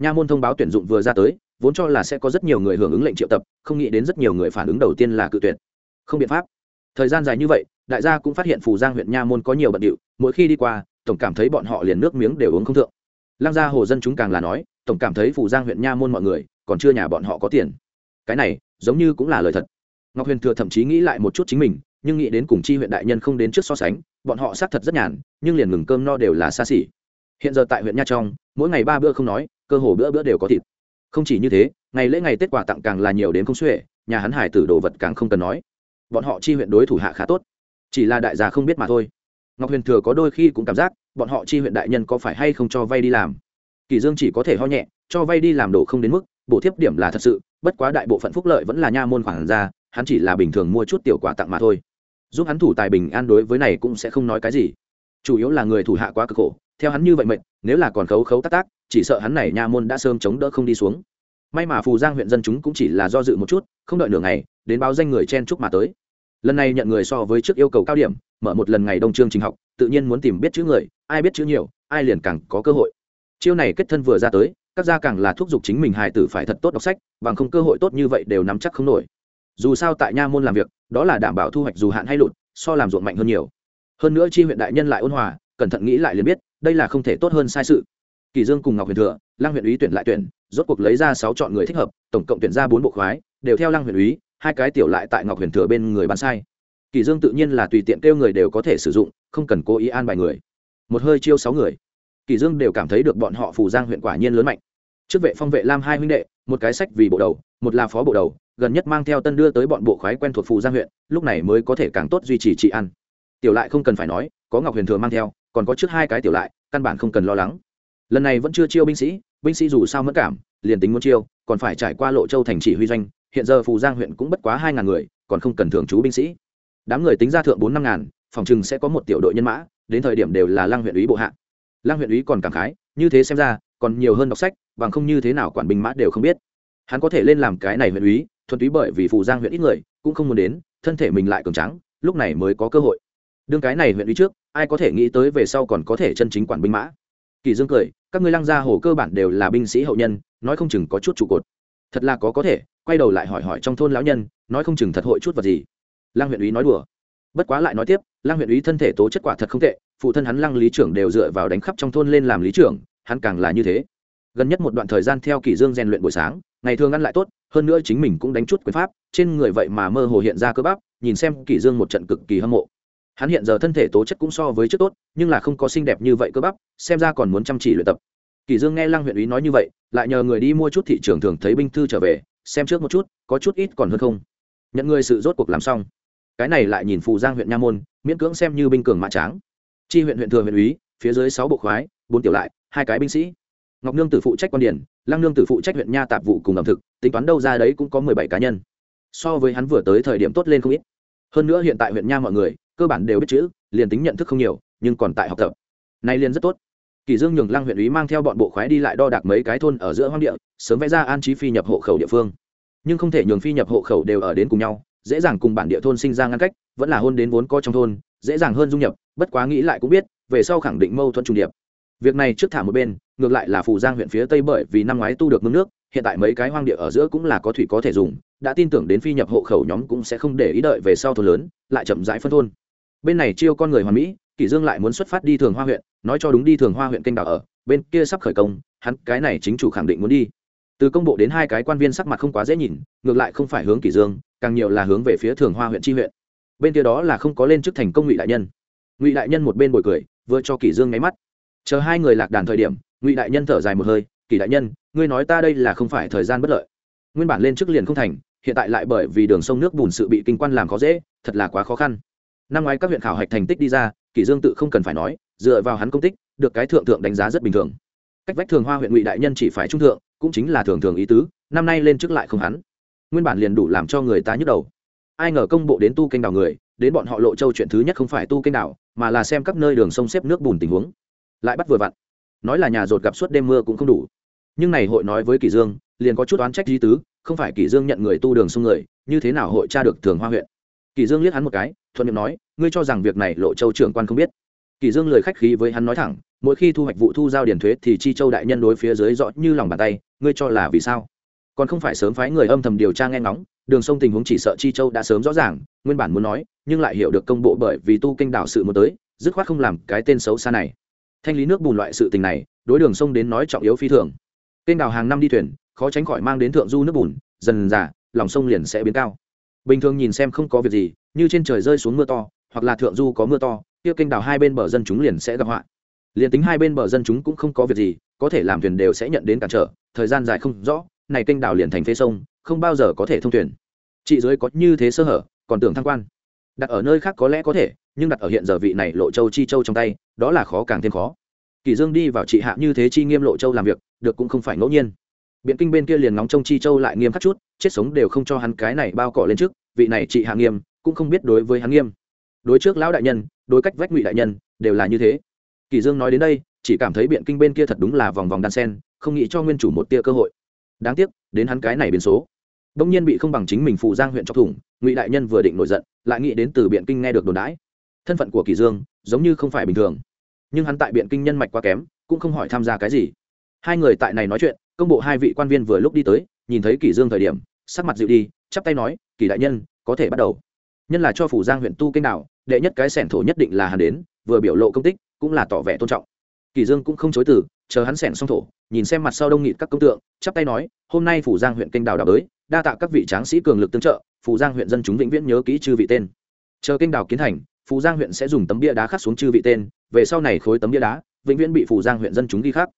nha môn thông báo tuyển dụng vừa ra tới, vốn cho là sẽ có rất nhiều người hưởng ứng lệnh triệu tập, không nghĩ đến rất nhiều người phản ứng đầu tiên là cự tuyệt. Không biện pháp. Thời gian dài như vậy, đại gia cũng phát hiện phù giang huyện nha môn có nhiều bận điệu, mỗi khi đi qua, tổng cảm thấy bọn họ liền nước miếng đều uống không thượng. Lăng gia hồ dân chúng càng là nói, tổng cảm thấy phù giang huyện nha môn mọi người, còn chưa nhà bọn họ có tiền. Cái này, giống như cũng là lời thật. Ngọc huyền thừa thậm chí nghĩ lại một chút chính mình, nhưng nghĩ đến cùng chi huyện đại nhân không đến trước so sánh, bọn họ xác thật rất nhàn, nhưng liền ngừng cơm no đều là xa xỉ hiện giờ tại huyện nha trong, mỗi ngày ba bữa không nói, cơ hồ bữa bữa đều có thịt. Không chỉ như thế, ngày lễ ngày tết quà tặng càng là nhiều đến không xuể, nhà hắn hải tử đồ vật càng không cần nói. Bọn họ chi huyện đối thủ hạ khá tốt, chỉ là đại gia không biết mà thôi. Ngọc huyền thừa có đôi khi cũng cảm giác, bọn họ chi huyện đại nhân có phải hay không cho vay đi làm. Kỳ dương chỉ có thể ho nhẹ, cho vay đi làm đồ không đến mức, bổ thiếp điểm là thật sự, bất quá đại bộ phận phúc lợi vẫn là nha môn khoản ra, hắn chỉ là bình thường mua chút tiểu quà tặng mà thôi. Giúp hắn thủ tài bình an đối với này cũng sẽ không nói cái gì. Chủ yếu là người thủ hạ quá cực khổ theo hắn như vậy mệnh, nếu là còn khấu khấu tác tác, chỉ sợ hắn này nha môn đã sớm chống đỡ không đi xuống. May mà phù giang huyện dân chúng cũng chỉ là do dự một chút, không đợi nửa ngày, đến báo danh người chen chúc mà tới. Lần này nhận người so với trước yêu cầu cao điểm, mở một lần ngày đông chương trình học, tự nhiên muốn tìm biết chữ người, ai biết chữ nhiều, ai liền càng có cơ hội. Chiêu này kết thân vừa ra tới, các gia càng là thúc giục chính mình hài tử phải thật tốt đọc sách, bằng không cơ hội tốt như vậy đều nắm chắc không nổi. Dù sao tại nha môn làm việc, đó là đảm bảo thu hoạch dù hạn hay lụt, so làm ruộng mạnh hơn nhiều. Hơn nữa chi huyện đại nhân lại ôn hòa cẩn thận nghĩ lại liền biết, đây là không thể tốt hơn sai sự. Kỳ dương cùng ngọc huyền thừa lang huyện úy tuyển lại tuyển, rốt cuộc lấy ra sáu chọn người thích hợp, tổng cộng tuyển ra bốn bộ khoái, đều theo lang huyện úy, hai cái tiểu lại tại ngọc huyền thừa bên người bán sai. Kỳ dương tự nhiên là tùy tiện kêu người đều có thể sử dụng, không cần cố ý an bài người. Một hơi chiêu sáu người. Kỳ dương đều cảm thấy được bọn họ phù giang huyện quả nhiên lớn mạnh. Trước vệ phong vệ lam hai huynh đệ, một cái sách vì bộ đầu, một là phó bộ đầu, gần nhất mang theo tân đưa tới bọn bộ khoái quen thuộc phù giang huyện, lúc này mới có thể càng tốt duy trì trị ăn tiểu lại không cần phải nói, có ngọc huyền thừa mang theo còn có trước hai cái tiểu lại, căn bản không cần lo lắng. Lần này vẫn chưa chiêu binh sĩ binh sĩ dù sao mất cảm, liền tính muốn chiêu, còn phải trải qua lộ châu thành chỉ huy doanh, hiện giờ phù giang huyện cũng bất quá hai ngàn người, còn không cần thường trú binh sĩ. Đám người tính ra thượng bốn năm ngàn, phòng chừng sẽ có một tiểu đội nhân mã, đến thời điểm đều là lang huyện ủy bộ hạ. Lang huyện ủy còn cảm khái, như thế xem ra, còn nhiều hơn đọc sách, bằng không như thế nào quản binh mã đều không biết. Hắn có thể lên làm cái này huyện ủy, thuần túy bởi vì phù giang huyện ít người, cũng không muốn đến, thân thể mình lại cường trắng lúc này mới có cơ hội đương cái này huyện ủy trước, ai có thể nghĩ tới về sau còn có thể chân chính quản binh mã. Kỳ dương cười, các ngươi lăng gia hồ cơ bản đều là binh sĩ hậu nhân, nói không chừng có chút trụ cột. Thật là có có thể, quay đầu lại hỏi hỏi trong thôn lão nhân, nói không chừng thật hội chút vật gì. Lăng huyện úy nói đùa. Bất quá lại nói tiếp, lăng huyện úy thân thể tố chất quả thật không tệ, phụ thân hắn lăng lý trưởng đều dựa vào đánh khắp trong thôn lên làm lý trưởng, hắn càng là như thế. Gần nhất một đoạn thời gian theo kỷ dương rèn luyện buổi sáng, ngày thường ăn lại tốt, hơn nữa chính mình cũng đánh chút quyền pháp, trên người vậy mà mơ hồ hiện ra cơ bắp, nhìn xem kỷ dương một trận cực kỳ hâm mộ hắn hiện giờ thân thể tố chất cũng so với trước tốt, nhưng là không có xinh đẹp như vậy cơ bắp, xem ra còn muốn chăm chỉ luyện tập. Kỷ dương nghe lăng huyện úy nói như vậy, lại nhờ người đi mua chút thị trường thường thấy binh thư trở về, xem trước một chút, có chút ít còn hơn không. Nhận người sự rốt cuộc làm xong. Cái này lại nhìn phù giang huyện nha môn, miễn cưỡng xem như binh cường mã tráng. Chi huyện huyện thừa huyện úy phía dưới sáu bộ khoái, bốn tiểu lại, hai cái binh sĩ. Ngọc nương tử phụ trách quan điển, lăng nương tử phụ trách huyện nha tạp vụ cùng ẩm thực, tính toán đâu ra đấy cũng có mười bảy cá nhân. So với hắn vừa tới thời điểm tốt lên không ít. Hơn nữa hiện tại huyện nha mọi người cơ bản đều biết chữ, liền tính nhận thức không nhiều, nhưng còn tại học tập. Nay liền rất tốt. Kỳ dương nhường lăng huyện úy mang theo bọn bộ khoái đi lại đo đạc mấy cái thôn ở giữa hoang địa, sớm vẽ ra an trí phi nhập hộ khẩu địa phương. Nhưng không thể nhường phi nhập hộ khẩu đều ở đến cùng nhau, dễ dàng cùng bản địa thôn sinh ra ngăn cách, vẫn là hôn đến vốn có trong thôn, dễ dàng hơn dung nhập, bất quá nghĩ lại cũng biết, về sau khẳng định mâu thuẫn trùng điệp. Việc này trước thả một bên, ngược lại là phù giang huyện phía tây bởi vì năm ngoái tu được mương nước, hiện tại mấy cái hoang địa ở giữa cũng là có thủy có thể dùng, đã tin tưởng đến phi nhập hộ khẩu nhóm cũng sẽ không để ý đợi về sau thôn lớn, lại chậm rãi phân thôn bên này chiêu con người hoàn mỹ, kỷ dương lại muốn xuất phát đi thường hoa huyện, nói cho đúng đi thường hoa huyện kênh đảo ở, bên kia sắp khởi công, hắn cái này chính chủ khẳng định muốn đi. Từ công bộ đến hai cái quan viên sắc mặt không quá dễ nhìn, ngược lại không phải hướng kỷ dương, càng nhiều là hướng về phía thường hoa huyện tri huyện. Bên kia đó là không có lên chức thành công ngụy đại nhân. Ngụy đại nhân một bên bồi cười, vừa cho kỷ dương ngáy mắt. Chờ hai người lạc đàn thời điểm, ngụy đại nhân thở dài một hơi, kỷ đại nhân, ngươi nói ta đây là không phải thời gian bất lợi. Nguyên bản lên chức liền không thành, hiện tại lại bởi vì đường sông nước bùn sự bị kinh quan làm khó dễ, thật là quá khó khăn năm ngoái các huyện khảo hạch thành tích đi ra kỷ dương tự không cần phải nói dựa vào hắn công tích được cái thượng thượng đánh giá rất bình thường. Cách vách thường hoa huyện ngụy đại nhân chỉ phải trung thượng cũng chính là thường thường ý tứ năm nay lên chức lại không hắn. Nguyên bản liền đủ làm cho người ta nhức đầu. Ai ngờ công bộ đến tu kênh đào người đến bọn họ lộ châu chuyện thứ nhất không phải tu kênh đào, mà là xem các nơi đường sông xếp nước bùn tình huống. Lại bắt vừa vặn. Nói là nhà rột gặp suốt đêm mưa cũng không đủ. Nhưng này hội nói với kỷ dương liền có chút oán trách di tứ không phải kỷ dương nhận người tu đường sông người như thế nào hội tra được thường hoa huyện? Kỷ dương liếc hắn một cái thuận miệng nói, ngươi cho rằng việc này lộ châu trưởng quan không biết? Kỷ dương lời khách khí với hắn nói thẳng, mỗi khi thu hoạch vụ thu giao điển thuế thì chi châu đại nhân đối phía dưới rõ như lòng bàn tay, ngươi cho là vì sao? Còn không phải sớm phái người âm thầm điều tra nghe ngóng, đường sông tình huống chỉ sợ chi châu đã sớm rõ ràng, nguyên bản muốn nói, nhưng lại hiểu được công bộ bởi vì tu kênh đảo sự muốn tới, dứt khoát không làm cái tên xấu xa này. Thanh lý nước bùn loại sự tình này, đối đường sông đến nói trọng yếu phi thường. Kênh đảo hàng năm đi thuyền, khó tránh khỏi mang đến thượng du nước bùn, dần dà, lòng sông liền sẽ biến cao bình thường nhìn xem không có việc gì, như trên trời rơi xuống mưa to, hoặc là thượng du có mưa to, kia kênh đào hai bên bờ dân chúng liền sẽ gặp họa. Liền tính hai bên bờ dân chúng cũng không có việc gì, có thể làm thuyền đều sẽ nhận đến cản trở, thời gian dài không rõ, này kênh đào liền thành phế sông, không bao giờ có thể thông thuyền. Chị dưới có như thế sơ hở, còn tưởng thăng quan. Đặt ở nơi khác có lẽ có thể, nhưng đặt ở hiện giờ vị này lộ châu chi châu trong tay, đó là khó càng thêm khó. Kỳ dương đi vào chị hạ như thế chi nghiêm lộ châu làm việc, được cũng không phải ngẫu nhiên biện kinh bên kia liền nóng trong chi châu lại nghiêm khắc chút, chết sống đều không cho hắn cái này bao cỏ lên trước, vị này chị hạ nghiêm cũng không biết đối với hắn nghiêm. Đối trước lão đại nhân, đối cách vách ngụy đại nhân, đều là như thế. Kỳ dương nói đến đây, chỉ cảm thấy biện kinh bên kia thật đúng là vòng vòng đan sen, không nghĩ cho nguyên chủ một tia cơ hội. Đáng tiếc, đến hắn cái này biến số. Đông nhiên bị không bằng chính mình phụ giang huyện chọc thủng, ngụy đại nhân vừa định nổi giận, lại nghĩ đến từ biện kinh nghe được đồn đãi. Thân phận của kỳ dương giống như không phải bình thường. Nhưng hắn tại biện kinh nhân mạch quá kém, cũng không hỏi tham gia cái gì. Hai người tại này nói chuyện công bộ hai vị quan viên vừa lúc đi tới, nhìn thấy kỷ dương thời điểm, sắc mặt dịu đi, chắp tay nói, kỷ đại nhân, có thể bắt đầu. Nhân là cho phủ giang huyện tu kênh đảo đệ nhất cái sẻn thổ nhất định là hắn đến, vừa biểu lộ công tích, cũng là tỏ vẻ tôn trọng. Kỷ dương cũng không chối từ, chờ hắn sẻn xong thổ, nhìn xem mặt sau đông nghịt các công tượng, chắp tay nói, hôm nay phủ giang huyện kênh đảo đảo đới đa tạ các vị tráng sĩ cường lực tương trợ, phủ giang huyện dân chúng vĩnh viễn nhớ kỹ chư vị tên. Chờ kênh đảo kiến thành, phủ giang huyện sẽ dùng tấm bia đá khắc xuống chư vị tên, về sau này khối tấm bia đá, vĩnh viễn bị phủ giang huyện dân chúng ghi khắc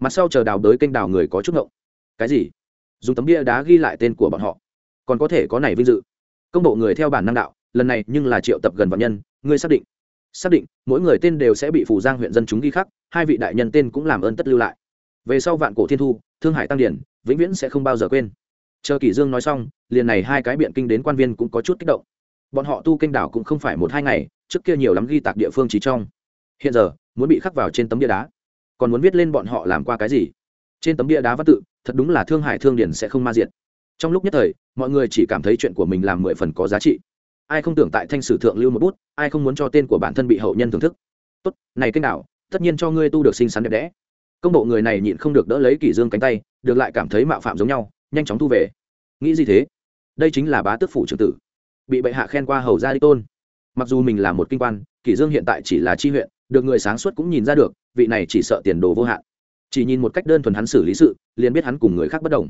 mặt sau chờ đào đới kênh đào người có chút ngộng. Cái gì? Dùng tấm bia đá ghi lại tên của bọn họ. Còn có thể có này vinh dự. Công bộ người theo bản năng đạo, lần này nhưng là triệu tập gần vạn nhân, ngươi xác định. Xác định, mỗi người tên đều sẽ bị phủ giang huyện dân chúng ghi khắc, hai vị đại nhân tên cũng làm ơn tất lưu lại. Về sau vạn cổ thiên thu, thương hải tăng điển, vĩnh viễn sẽ không bao giờ quên. Chờ kỷ dương nói xong, liền này hai cái biện kinh đến quan viên cũng có chút kích động. Bọn họ tu kinh đảo cũng không phải một hai ngày, trước kia nhiều lắm ghi tạc địa phương chỉ trong. Hiện giờ, muốn bị khắc vào trên tấm địa đá còn muốn viết lên bọn họ làm qua cái gì? Trên tấm bia đá văn tự, thật đúng là thương hải thương điển sẽ không ma diện trong lúc nhất thời, mọi người chỉ cảm thấy chuyện của mình làm mười phần có giá trị. Ai không tưởng tại thanh sử thượng lưu một bút, ai không muốn cho tên của bản thân bị hậu nhân thưởng thức. Tốt, này kênh nào tất nhiên cho ngươi tu được xinh xắn đẹp đẽ. Công bộ người này nhịn không được đỡ lấy kỷ dương cánh tay, được lại cảm thấy mạo phạm giống nhau, nhanh chóng thu về. Nghĩ gì thế? Đây chính là bá tước phủ trưởng tử. Bị bệ hạ khen qua hầu gia đi tôn. Mặc dù mình là một kinh quan, kỷ dương hiện tại chỉ là chi huyện được người sáng suốt cũng nhìn ra được, vị này chỉ sợ tiền đồ vô hạn. Chỉ nhìn một cách đơn thuần hắn xử lý sự, liền biết hắn cùng người khác bất đồng.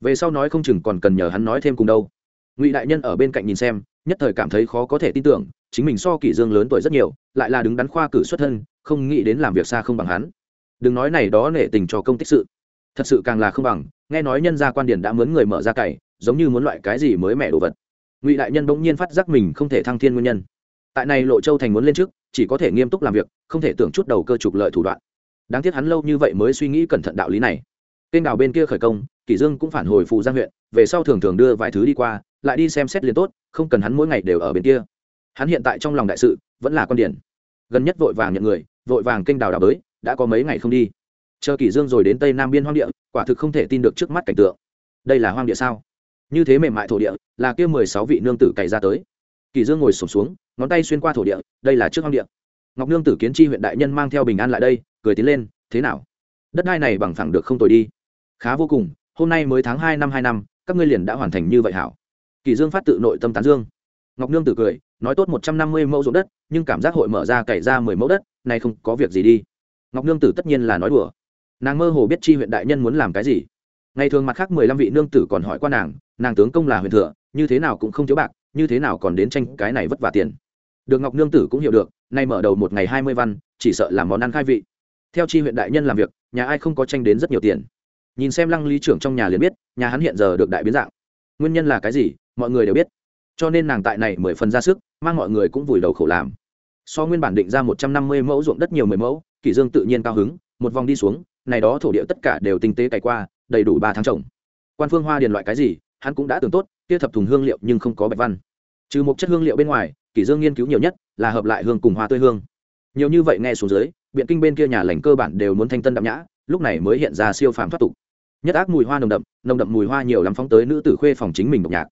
Về sau nói không chừng còn cần nhờ hắn nói thêm cùng đâu. Ngụy đại nhân ở bên cạnh nhìn xem, nhất thời cảm thấy khó có thể tin tưởng, chính mình so kỷ dương lớn tuổi rất nhiều, lại là đứng đắn khoa cử xuất thân, không nghĩ đến làm việc xa không bằng hắn. Đừng nói này đó nể tình cho công tích sự. Thật sự càng là không bằng, nghe nói nhân gia quan điển đã mướn người mở ra cày, giống như muốn loại cái gì mới mẻ đồ vật. Ngụy đại nhân bỗng nhiên phát giác mình không thể thăng thiên nguyên nhân tại này lộ châu thành muốn lên trước, chỉ có thể nghiêm túc làm việc, không thể tưởng chút đầu cơ trục lợi thủ đoạn. Đáng tiếc hắn lâu như vậy mới suy nghĩ cẩn thận đạo lý này. Kênh đào bên kia khởi công, kỷ dương cũng phản hồi phù giang huyện, về sau thường thường đưa vài thứ đi qua, lại đi xem xét liền tốt, không cần hắn mỗi ngày đều ở bên kia. Hắn hiện tại trong lòng đại sự, vẫn là con điển gần nhất vội vàng nhận người, vội vàng kênh đào đào bới đã có mấy ngày không đi. Chờ kỷ dương rồi đến tây nam biên hoang địa, quả thực không thể tin được trước mắt cảnh tượng. Đây là hoang địa sao? Như thế mềm mại thổ địa, là kia mười sáu vị nương tử cày ra tới. Kỷ dương ngồi sụp xuống ngón tay xuyên qua thổ địa, đây là trước hoang địa. Ngọc nương tử kiến chi huyện đại nhân mang theo bình an lại đây, cười tiến lên, thế nào? Đất đai này bằng phẳng được không tồi đi. Khá vô cùng, hôm nay mới tháng hai năm hai năm, các ngươi liền đã hoàn thành như vậy hảo. Kỳ dương phát tự nội tâm tán dương. Ngọc nương tử cười, nói tốt một trăm năm mươi mẫu ruộng đất, nhưng cảm giác hội mở ra cày ra mười mẫu đất này không có việc gì đi. Ngọc nương tử tất nhiên là nói đùa. Nàng mơ hồ biết chi huyện đại nhân muốn làm cái gì. Ngày thường mặt khác mười lăm vị nương tử còn hỏi qua nàng nàng tướng công là huyền thừa, như thế nào cũng không thiếu bạc, như thế nào còn đến tranh cái này vất vả tiền? Được ngọc nương tử cũng hiểu được, nay mở đầu một ngày hai mươi văn, chỉ sợ làm món ăn khai vị. Theo chi huyện đại nhân làm việc, nhà ai không có tranh đến rất nhiều tiền. Nhìn xem lăng lý trưởng trong nhà liền biết, nhà hắn hiện giờ được đại biến dạng. Nguyên nhân là cái gì, mọi người đều biết. Cho nên nàng tại này mười phần ra sức, mang mọi người cũng vùi đầu khổ làm. So nguyên bản định ra một trăm năm mươi mẫu ruộng đất nhiều mười mẫu, kỷ dương tự nhiên cao hứng, một vòng đi xuống, này đó thổ địa tất cả đều tinh tế cày qua, đầy đủ ba tháng trồng. Quan phương hoa điền loại cái gì, hắn cũng đã tưởng tốt, kia thập thùng hương liệu nhưng không có bạch văn. Trừ một chất hương liệu bên ngoài kỷ dương nghiên cứu nhiều nhất là hợp lại hương cùng hoa tươi hương. Nhiều như vậy nghe xuống dưới, biện kinh bên kia nhà lành cơ bản đều muốn thanh tân đậm nhã, lúc này mới hiện ra siêu phàm thoát tục. Nhất ác mùi hoa nồng đậm nồng đậm mùi hoa nhiều lắm phóng tới nữ tử khuê phòng chính mình độc nhạc.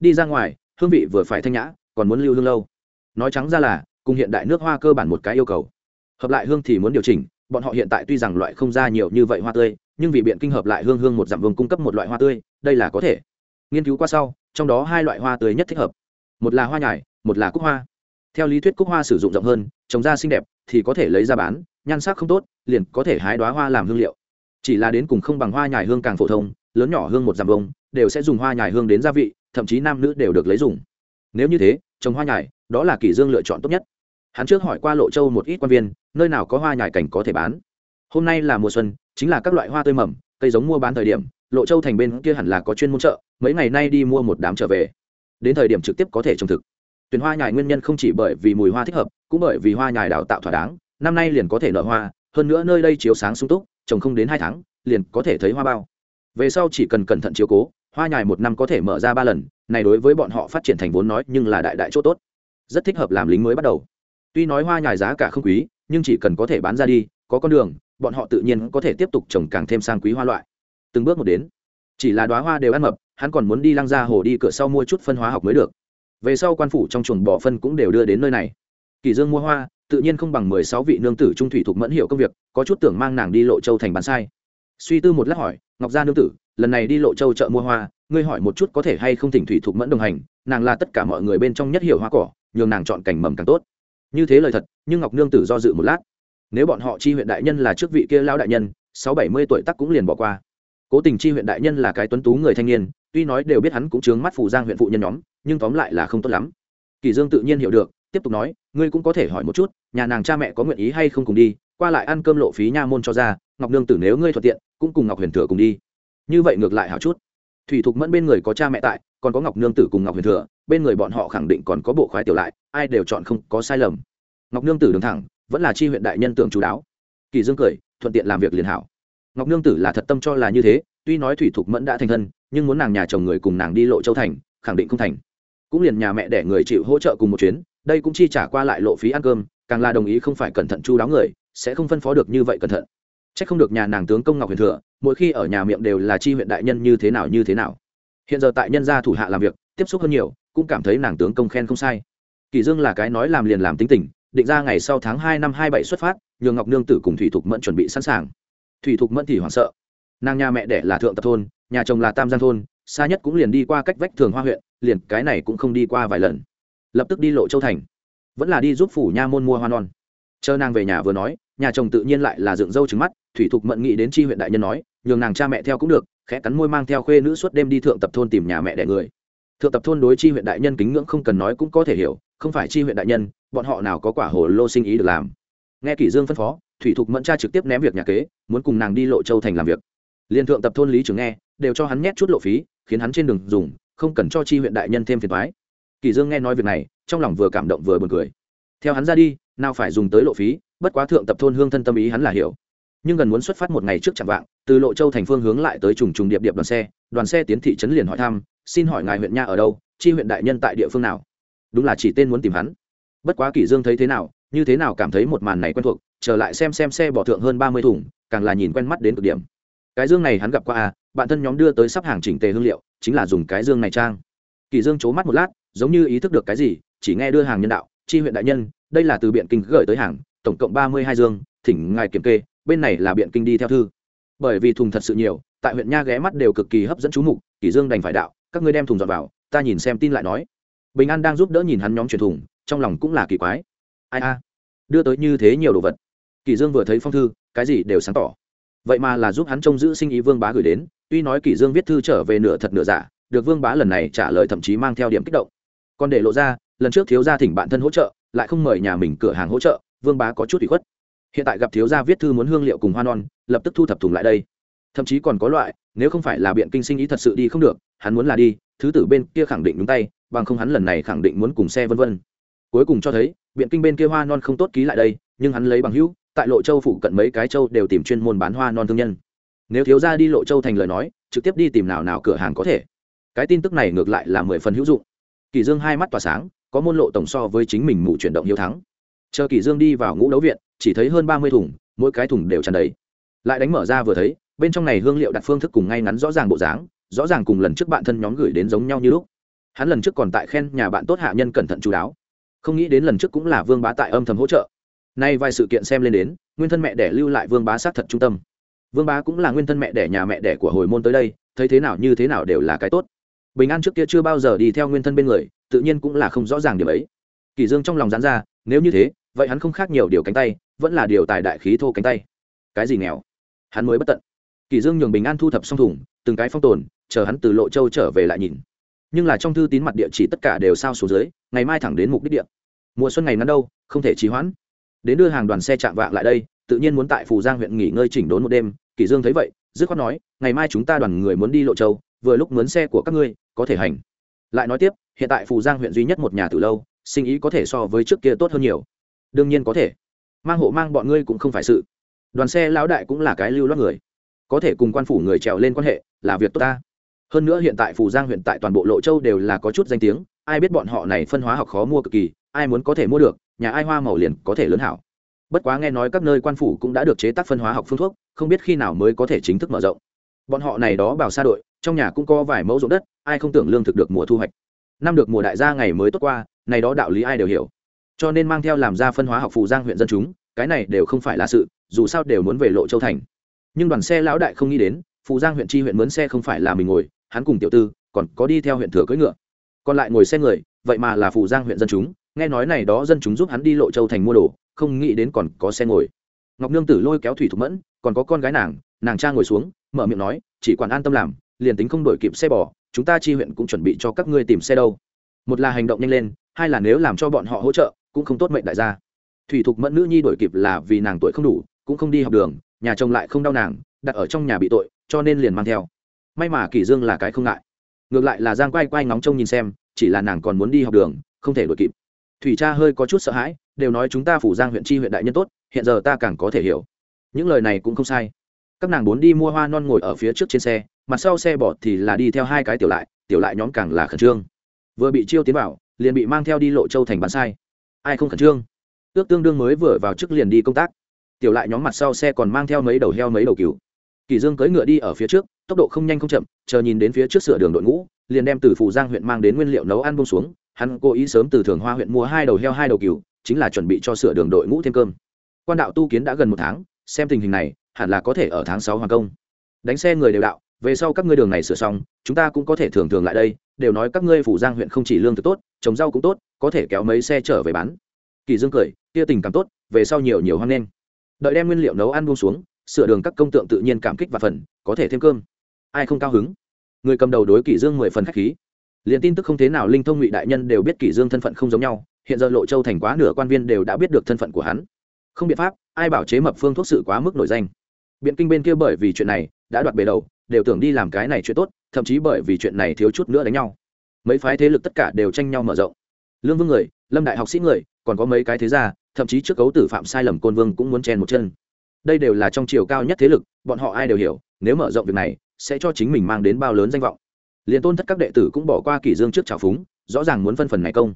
Đi ra ngoài, hương vị vừa phải thanh nhã, còn muốn lưu hương lâu. Nói trắng ra là, cùng hiện đại nước hoa cơ bản một cái yêu cầu. Hợp lại hương thì muốn điều chỉnh, bọn họ hiện tại tuy rằng loại không ra nhiều như vậy hoa tươi, nhưng vì biện kinh hợp lại hương hương một dặm vương cung cấp một loại hoa tươi, đây là có thể. Nghiên cứu qua sau, trong đó hai loại hoa tươi nhất thích hợp. Một là hoa nhài một là cúc hoa. Theo lý thuyết cúc hoa sử dụng rộng hơn, trồng ra xinh đẹp thì có thể lấy ra bán, nhan sắc không tốt, liền có thể hái đoá hoa làm hương liệu. Chỉ là đến cùng không bằng hoa nhài hương càng phổ thông, lớn nhỏ hương một dặm vông đều sẽ dùng hoa nhài hương đến gia vị, thậm chí nam nữ đều được lấy dùng. Nếu như thế, trồng hoa nhài, đó là kỷ dương lựa chọn tốt nhất. Hắn trước hỏi qua lộ châu một ít quan viên, nơi nào có hoa nhài cảnh có thể bán. Hôm nay là mùa xuân, chính là các loại hoa tươi mầm, cây giống mua bán thời điểm, lộ châu thành bên kia hẳn là có chuyên môn chợ, mấy ngày nay đi mua một đám trở về. Đến thời điểm trực tiếp có thể trồng thực tuyển hoa nhài nguyên nhân không chỉ bởi vì mùi hoa thích hợp, cũng bởi vì hoa nhài đào tạo thỏa đáng, năm nay liền có thể nở hoa, hơn nữa nơi đây chiếu sáng sung túc, trồng không đến hai tháng, liền có thể thấy hoa bao. Về sau chỉ cần cẩn thận chiếu cố, hoa nhài một năm có thể mở ra ba lần, này đối với bọn họ phát triển thành vốn nói nhưng là đại đại chỗ tốt. Rất thích hợp làm lính mới bắt đầu. Tuy nói hoa nhài giá cả không quý, nhưng chỉ cần có thể bán ra đi, có con đường, bọn họ tự nhiên có thể tiếp tục trồng càng thêm sang quý hoa loại. Từng bước một đến. Chỉ là đoá hoa đều ăn mập, hắn còn muốn đi lăng ra hồ đi cửa sau mua chút phân hóa học mới được về sau quan phủ trong chuồng bỏ phân cũng đều đưa đến nơi này. Kỳ dương mua hoa, tự nhiên không bằng mười sáu vị nương tử trung thủy thuộc mẫn hiểu công việc, có chút tưởng mang nàng đi lộ châu thành bán sai. Suy tư một lát hỏi, ngọc gia nương tử, lần này đi lộ châu chợ mua hoa, ngươi hỏi một chút có thể hay không thỉnh thủy thuộc mẫn đồng hành, nàng là tất cả mọi người bên trong nhất hiểu hoa cỏ, nhường nàng chọn cảnh mầm càng tốt. Như thế lời thật, nhưng ngọc nương tử do dự một lát. Nếu bọn họ chi huyện đại nhân là trước vị kia lão đại nhân, sáu bảy mươi tuổi tắc cũng liền bỏ qua. Cố tình chi huyện đại nhân là cái tuấn tú người thanh niên, tuy nói đều biết hắn cũng chướng mắt phủ giang huyện phụ nhân nhóm nhưng tóm lại là không tốt lắm. Kỳ dương tự nhiên hiểu được, tiếp tục nói, ngươi cũng có thể hỏi một chút, nhà nàng cha mẹ có nguyện ý hay không cùng đi, qua lại ăn cơm lộ phí nha môn cho ra, ngọc nương tử nếu ngươi thuận tiện, cũng cùng ngọc huyền thừa cùng đi. Như vậy ngược lại hảo chút. Thủy thục mẫn bên người có cha mẹ tại, còn có ngọc nương tử cùng ngọc huyền thừa, bên người bọn họ khẳng định còn có bộ khoái tiểu lại, ai đều chọn không có sai lầm. Ngọc nương tử đứng thẳng, vẫn là chi huyện đại nhân tưởng chú đáo. Kỳ dương cười, thuận tiện làm việc liền hảo. Ngọc nương tử là thật tâm cho là như thế, tuy nói thủy thục mẫn đã thành thân, nhưng muốn nàng nhà chồng người cùng nàng đi lộ châu thành, khẳng định không thành cũng liền nhà mẹ để người chịu hỗ trợ cùng một chuyến đây cũng chi trả qua lại lộ phí ăn cơm càng là đồng ý không phải cẩn thận chu đáo người sẽ không phân phó được như vậy cẩn thận Chắc không được nhà nàng tướng công Ngọc Huyền Thừa, mỗi khi ở nhà miệng đều là chi huyện đại nhân như thế nào như thế nào. Hiện giờ tại nhân gia thủ hạ làm việc, tiếp xúc hơn nhiều, cũng cảm thấy nàng tướng công khen không sai. Kỳ Dương là cái nói làm liền làm tính tình, định ra ngày sau tháng hai năm hai bảy xuất phát, nhường Ngọc Nương tử cùng Thủy Thục Mẫn chuẩn bị sẵn sàng. Thủy Thục Mẫn thì hoảng sợ. Nàng nhà mẹ đẻ là thượng tập thôn, nhà chồng là Tam Giang thôn, xa nhất cũng liền đi qua cách vách Thường Hoa huyện, liền cái này cũng không đi qua vài lần. Lập tức đi lộ Châu thành, vẫn là đi giúp phủ nha môn mua hoa non. Chờ nàng về nhà vừa nói, nhà chồng tự nhiên lại là dựng dâu trứng mắt thủy thục mận nghĩ đến tri huyện đại nhân nói nhường nàng cha mẹ theo cũng được khẽ cắn môi mang theo khuê nữ suốt đêm đi thượng tập thôn tìm nhà mẹ đẻ người thượng tập thôn đối tri huyện đại nhân kính ngưỡng không cần nói cũng có thể hiểu không phải tri huyện đại nhân bọn họ nào có quả hồ lô sinh ý được làm nghe kỷ dương phân phó thủy thục mẫn cha trực tiếp ném việc nhà kế muốn cùng nàng đi lộ châu thành làm việc liên thượng tập thôn lý trưởng nghe đều cho hắn nhét chút lộ phí khiến hắn trên đường dùng, không cần cho chi huyện đại nhân thêm phiền toái. Kỳ dương nghe nói việc này, trong lòng vừa cảm động vừa buồn cười. Theo hắn ra đi, nào phải dùng tới lộ phí, bất quá thượng tập thôn hương thân tâm ý hắn là hiểu. Nhưng gần muốn xuất phát một ngày trước chẳng vạng, từ lộ châu thành phương hướng lại tới trùng trùng điệp điệp đoàn xe đoàn xe tiến thị trấn liền hỏi thăm, xin hỏi ngài huyện nha ở đâu, chi huyện đại nhân tại địa phương nào? Đúng là chỉ tên muốn tìm hắn. Bất quá kỷ dương thấy thế nào, như thế nào cảm thấy một màn này quen thuộc, trở lại xem xem xe bỏ thượng hơn ba mươi thùng, càng là nhìn quen mắt đến cực điểm. Cái dương này hắn gặp qua à bạn thân nhóm đưa tới sắp hàng chỉnh tề hương liệu, chính là dùng cái dương này trang. Kỳ dương chố mắt một lát, giống như ý thức được cái gì, chỉ nghe đưa hàng nhân đạo, chi huyện đại nhân, đây là từ biện kinh gửi tới hàng, tổng cộng ba mươi hai dương, thỉnh ngài kiểm kê, bên này là biện kinh đi theo thư. Bởi vì thùng thật sự nhiều, tại huyện nha ghé mắt đều cực kỳ hấp dẫn chú mục, kỳ dương đành phải đạo, các ngươi đem thùng dọn vào, ta nhìn xem tin lại nói. Bình an đang giúp đỡ nhìn hắn nhóm chuyển thùng, trong lòng cũng là kỳ quái. Ai a, đưa tới như thế nhiều đồ vật. Kỳ dương vừa thấy phong thư, cái gì đều sáng tỏ. Vậy mà là giúp hắn trông giữ sinh ý vương bá gửi đến tuy nói kỷ dương viết thư trở về nửa thật nửa giả, được vương bá lần này trả lời thậm chí mang theo điểm kích động. Còn để lộ ra, lần trước thiếu gia thỉnh bạn thân hỗ trợ, lại không mời nhà mình cửa hàng hỗ trợ, vương bá có chút ủy khuất. Hiện tại gặp thiếu gia viết thư muốn hương liệu cùng hoa non, lập tức thu thập thùng lại đây. Thậm chí còn có loại, nếu không phải là biện kinh sinh ý thật sự đi không được, hắn muốn là đi, thứ tử bên kia khẳng định đúng tay, bằng không hắn lần này khẳng định muốn cùng xe vân vân. Cuối cùng cho thấy, biện kinh bên kia hoa non không tốt ký lại đây, nhưng hắn lấy bằng hữu, tại lộ châu phụ cận mấy cái châu đều tìm chuyên môn bán hoa non thương nhân nếu thiếu gia đi lộ châu thành lời nói, trực tiếp đi tìm nào nào cửa hàng có thể. Cái tin tức này ngược lại là mười phần hữu dụng. Kỳ dương hai mắt tỏa sáng, có môn lộ tổng so với chính mình mụ chuyển động hiếu thắng. Chờ kỳ dương đi vào ngũ đấu viện, chỉ thấy hơn ba mươi thùng, mỗi cái thùng đều tràn đầy. Lại đánh mở ra vừa thấy, bên trong này hương liệu đặt phương thức cùng ngay ngắn rõ ràng bộ dáng, rõ ràng cùng lần trước bạn thân nhóm gửi đến giống nhau như lúc. Hắn lần trước còn tại khen nhà bạn tốt hạ nhân cẩn thận chú đáo. Không nghĩ đến lần trước cũng là vương bá tại âm thầm hỗ trợ. Nay vài sự kiện xem lên đến, nguyên thân mẹ để lưu lại vương bá sát thật trung tâm vương bá cũng là nguyên thân mẹ đẻ, nhà mẹ đẻ của hồi môn tới đây, thấy thế nào như thế nào đều là cái tốt. Bình an trước kia chưa bao giờ đi theo nguyên thân bên người, tự nhiên cũng là không rõ ràng điểm ấy. Kỳ dương trong lòng dán ra, nếu như thế, vậy hắn không khác nhiều điều cánh tay, vẫn là điều tài đại khí thô cánh tay. Cái gì nghèo? Hắn mới bất tận. Kỳ dương nhường bình an thu thập xong thùng, từng cái phong tồn, chờ hắn từ lộ châu trở về lại nhìn. Nhưng là trong thư tín mặt địa chỉ tất cả đều sao số dưới, ngày mai thẳng đến mục đích địa. Mùa xuân ngày ngắn đâu, không thể trì hoãn. Đến đưa hàng đoàn xe chạm vạng lại đây tự nhiên muốn tại phù giang huyện nghỉ ngơi chỉnh đốn một đêm, kỷ dương thấy vậy, dứt khoát nói, ngày mai chúng ta đoàn người muốn đi lộ châu, vừa lúc mướn xe của các ngươi, có thể hành. Lại nói tiếp, hiện tại phù giang huyện duy nhất một nhà từ lâu, sinh ý có thể so với trước kia tốt hơn nhiều. Đương nhiên có thể. Mang hộ mang bọn ngươi cũng không phải sự. Đoàn xe lão đại cũng là cái lưu loát người. Có thể cùng quan phủ người trèo lên quan hệ, là việc tốt ta. Hơn nữa hiện tại phù giang huyện tại toàn bộ lộ châu đều là có chút danh tiếng, ai biết bọn họ này phân hóa học khó mua cực kỳ, ai muốn có thể mua được, nhà ai hoa màu liền có thể lớn hảo bất quá nghe nói các nơi quan phủ cũng đã được chế tác phân hóa học phương thuốc, không biết khi nào mới có thể chính thức mở rộng. Bọn họ này đó bảo xa đội, trong nhà cũng có vài mẫu ruộng đất, ai không tưởng lương thực được mùa thu hoạch. Năm được mùa đại gia ngày mới tốt qua, này đó đạo lý ai đều hiểu. Cho nên mang theo làm ra phân hóa học phụ giang huyện dân chúng, cái này đều không phải là sự, dù sao đều muốn về lộ châu thành. Nhưng đoàn xe lão đại không nghĩ đến phụ giang huyện chi huyện mướn xe không phải là mình ngồi, hắn cùng tiểu tư, còn có đi theo huyện thừa cưỡi ngựa. Còn lại ngồi xe người, vậy mà là phụ giang huyện dân chúng, nghe nói này đó dân chúng giúp hắn đi lộ châu thành mua đồ không nghĩ đến còn có xe ngồi. Ngọc nương tử lôi kéo thủy thục mẫn, còn có con gái nàng nàng cha ngồi xuống, mở miệng nói, chỉ quản an tâm làm, liền tính không đổi kịp xe bò, chúng ta chi huyện cũng chuẩn bị cho các ngươi tìm xe đâu. Một là hành động nhanh lên, hai là nếu làm cho bọn họ hỗ trợ, cũng không tốt mệnh đại gia. Thủy thục mẫn nữ nhi đổi kịp là vì nàng tuổi không đủ, cũng không đi học đường, nhà chồng lại không đau nàng, đặt ở trong nhà bị tội, cho nên liền mang theo. May mà kỷ dương là cái không ngại. Ngược lại là giang quay quay ngóng trông nhìn xem, chỉ là nàng còn muốn đi học đường, không thể đuổi kịp. Thủy cha hơi có chút sợ hãi đều nói chúng ta phủ giang huyện chi huyện đại nhân tốt, hiện giờ ta càng có thể hiểu. Những lời này cũng không sai. Các nàng bốn đi mua hoa non ngồi ở phía trước trên xe mặt sau xe bỏ thì là đi theo hai cái tiểu lại tiểu lại nhóm càng là khẩn trương. Vừa bị chiêu tiến vào, liền bị mang theo đi lộ châu thành bán sai. Ai không khẩn trương? Ước tương đương mới vừa vào trước liền đi công tác. Tiểu lại nhóm mặt sau xe còn mang theo mấy đầu heo mấy đầu cừu. Kỳ dương cưỡi ngựa đi ở phía trước, tốc độ không nhanh không chậm, chờ nhìn đến phía trước sửa đường đội ngũ, liền đem từ phủ giang huyện mang đến nguyên liệu nấu ăn bông xuống. Hắn cố ý sớm từ thường hoa huyện mua hai đầu heo hai đầu cừu chính là chuẩn bị cho sửa đường đội ngũ thêm cơm. Quan đạo tu kiến đã gần một tháng, xem tình hình này, hẳn là có thể ở tháng sáu hoàn công. Đánh xe người đều đạo, về sau các ngươi đường này sửa xong, chúng ta cũng có thể thường thường lại đây, đều nói các ngươi phủ giang huyện không chỉ lương thực tốt, trồng rau cũng tốt, có thể kéo mấy xe trở về bán. Kỳ dương cười, kia tình cảm tốt, về sau nhiều nhiều hoan nghênh. Đợi đem nguyên liệu nấu ăn buông xuống, sửa đường các công tượng tự nhiên cảm kích và phần, có thể thêm cơm. Ai không cao hứng? Người cầm đầu đối kỳ dương mười phần khách khí. Liền tin tức không thế nào, linh thông ngụy đại nhân đều biết kỳ dương thân phận không giống nhau hiện giờ lộ châu thành quá nửa quan viên đều đã biết được thân phận của hắn. Không biện pháp, ai bảo chế mập phương thuốc sự quá mức nổi danh. Biện kinh bên kia bởi vì chuyện này, đã đoạt bề đầu, đều tưởng đi làm cái này chuyện tốt, thậm chí bởi vì chuyện này thiếu chút nữa đánh nhau. Mấy phái thế lực tất cả đều tranh nhau mở rộng. Lương vương người, lâm đại học sĩ người, còn có mấy cái thế gia, thậm chí trước cấu tử phạm sai lầm côn vương cũng muốn chen một chân. Đây đều là trong chiều cao nhất thế lực, bọn họ ai đều hiểu, nếu mở rộng việc này, sẽ cho chính mình mang đến bao lớn danh vọng. Liền tôn thất các đệ tử cũng bỏ qua kỷ dương trước trào phúng, rõ ràng muốn phân phần này công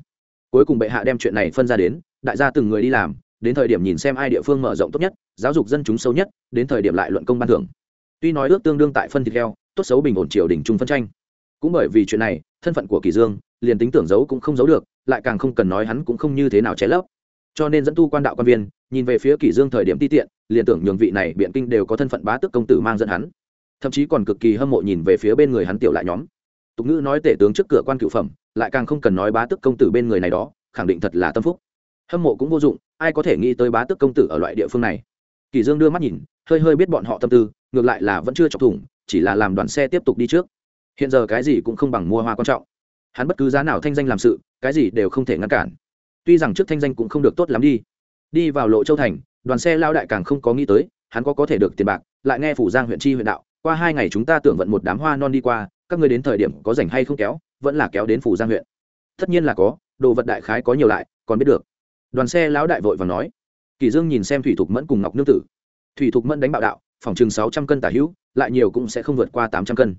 cuối cùng bệ hạ đem chuyện này phân ra đến, đại gia từng người đi làm, đến thời điểm nhìn xem ai địa phương mở rộng tốt nhất, giáo dục dân chúng sâu nhất, đến thời điểm lại luận công ban thưởng. Tuy nói ước tương đương tại phân thịt heo, tốt xấu bình ổn triều đình trung phân tranh. Cũng bởi vì chuyện này, thân phận của kỳ dương, liền tính tưởng giấu cũng không giấu được, lại càng không cần nói hắn cũng không như thế nào che lấp. Cho nên dẫn tu quan đạo quan viên, nhìn về phía kỳ dương thời điểm ti tiện, liền tưởng nhường vị này biện kinh đều có thân phận bá tước công tử mang dẫn hắn. Thậm chí còn cực kỳ hâm mộ nhìn về phía bên người hắn tiểu lại nhóm. Tục ngữ nói tể tướng trước cửa quan cựu phẩm lại càng không cần nói bá tước công tử bên người này đó, khẳng định thật là tâm phúc. Hâm mộ cũng vô dụng, ai có thể nghĩ tới bá tước công tử ở loại địa phương này. Kỳ dương đưa mắt nhìn, hơi hơi biết bọn họ tâm tư, ngược lại là vẫn chưa chọc thủng, chỉ là làm đoàn xe tiếp tục đi trước. Hiện giờ cái gì cũng không bằng mua hoa quan trọng. Hắn bất cứ giá nào thanh danh làm sự, cái gì đều không thể ngăn cản. Tuy rằng trước thanh danh cũng không được tốt lắm đi. Đi vào lộ châu thành, đoàn xe lao đại càng không có nghĩ tới, hắn có có thể được tiền bạc, lại nghe phủ giang huyện chi huyện đạo, qua hai ngày chúng ta tưởng vận một đám hoa non đi qua, các ngươi đến thời điểm có rảnh hay không kéo vẫn là kéo đến phủ giang huyện. Tất nhiên là có, đồ vật đại khái có nhiều lại, còn biết được. Đoàn xe lão đại vội và nói. Kỳ dương nhìn xem thủy thục mẫn cùng ngọc nương tử. Thủy thục mẫn đánh bạo đạo, phòng chừng sáu trăm cân tả hữu, lại nhiều cũng sẽ không vượt qua tám trăm cân.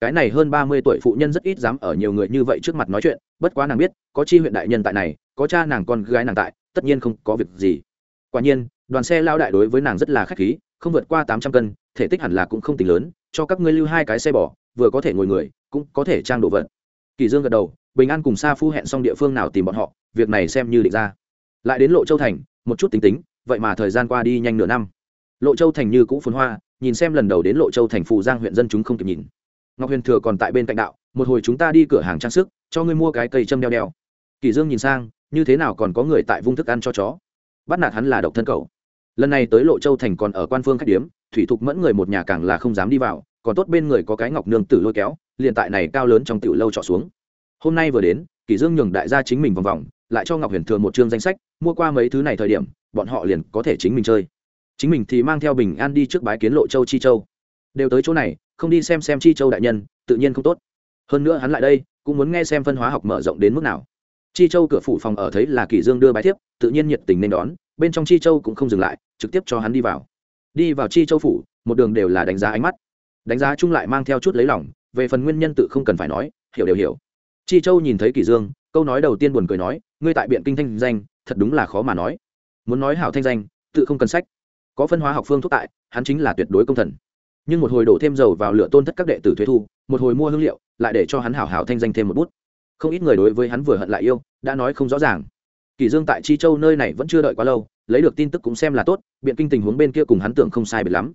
Cái này hơn ba mươi tuổi phụ nhân rất ít dám ở nhiều người như vậy trước mặt nói chuyện, bất quá nàng biết, có chi huyện đại nhân tại này, có cha nàng con gái nàng tại, tất nhiên không có việc gì. Quả nhiên, đoàn xe lao đại đối với nàng rất là khách khí, không vượt qua tám trăm cân, thể tích hẳn là cũng không tính lớn, cho các ngươi lưu hai cái xe bò, vừa có thể ngồi người, cũng có thể trang đồ vật kỳ dương gật đầu, bình an cùng sa phu hẹn xong địa phương nào tìm bọn họ, việc này xem như định ra. Lại đến lộ châu thành, một chút tính tính, vậy mà thời gian qua đi nhanh nửa năm. Lộ châu thành như cũ phồn hoa, nhìn xem lần đầu đến lộ châu thành phù giang huyện dân chúng không kịp nhìn. Ngọc huyền thừa còn tại bên cạnh đạo, một hồi chúng ta đi cửa hàng trang sức, cho ngươi mua cái cây châm đeo đeo. Kỳ dương nhìn sang, như thế nào còn có người tại vung thức ăn cho chó? Bắt nạt hắn là độc thân cầu lần này tới lộ châu thành còn ở quan phương khách điếm, thủy thục mẫn người một nhà càng là không dám đi vào còn tốt bên người có cái ngọc nương tử lôi kéo, liền tại này cao lớn trong tiểu lâu trọ xuống. Hôm nay vừa đến, kỳ dương nhường đại gia chính mình vòng vòng, lại cho ngọc huyền thừa một chương danh sách, mua qua mấy thứ này thời điểm, bọn họ liền có thể chính mình chơi. Chính mình thì mang theo bình an đi trước bái kiến lộ châu chi châu. Đều tới chỗ này, không đi xem xem chi châu đại nhân, tự nhiên không tốt. Hơn nữa hắn lại đây, cũng muốn nghe xem phân hóa học mở rộng đến mức nào. Chi châu cửa phủ phòng ở thấy là kỷ dương đưa bái thiếp, tự nhiên nhiệt tình nên đón, bên trong chi châu cũng không dừng lại, trực tiếp cho hắn đi vào. Đi vào chi châu phủ, một đường đều là đánh giá ánh mắt đánh giá chung lại mang theo chút lấy lòng, về phần nguyên nhân tự không cần phải nói, hiểu đều hiểu. Chi châu nhìn thấy kỷ dương, câu nói đầu tiên buồn cười nói, ngươi tại biện kinh thanh danh, thật đúng là khó mà nói. Muốn nói hảo thanh danh, tự không cần sách. Có phân hóa học phương thuốc tại, hắn chính là tuyệt đối công thần. Nhưng một hồi đổ thêm dầu vào lửa tôn thất các đệ tử thuế thu, một hồi mua hương liệu, lại để cho hắn hảo hảo thanh danh thêm một bút. Không ít người đối với hắn vừa hận lại yêu, đã nói không rõ ràng. Kỳ dương tại chi châu nơi này vẫn chưa đợi quá lâu, lấy được tin tức cũng xem là tốt, biện kinh tình huống bên kia cùng hắn tưởng không sai biệt lắm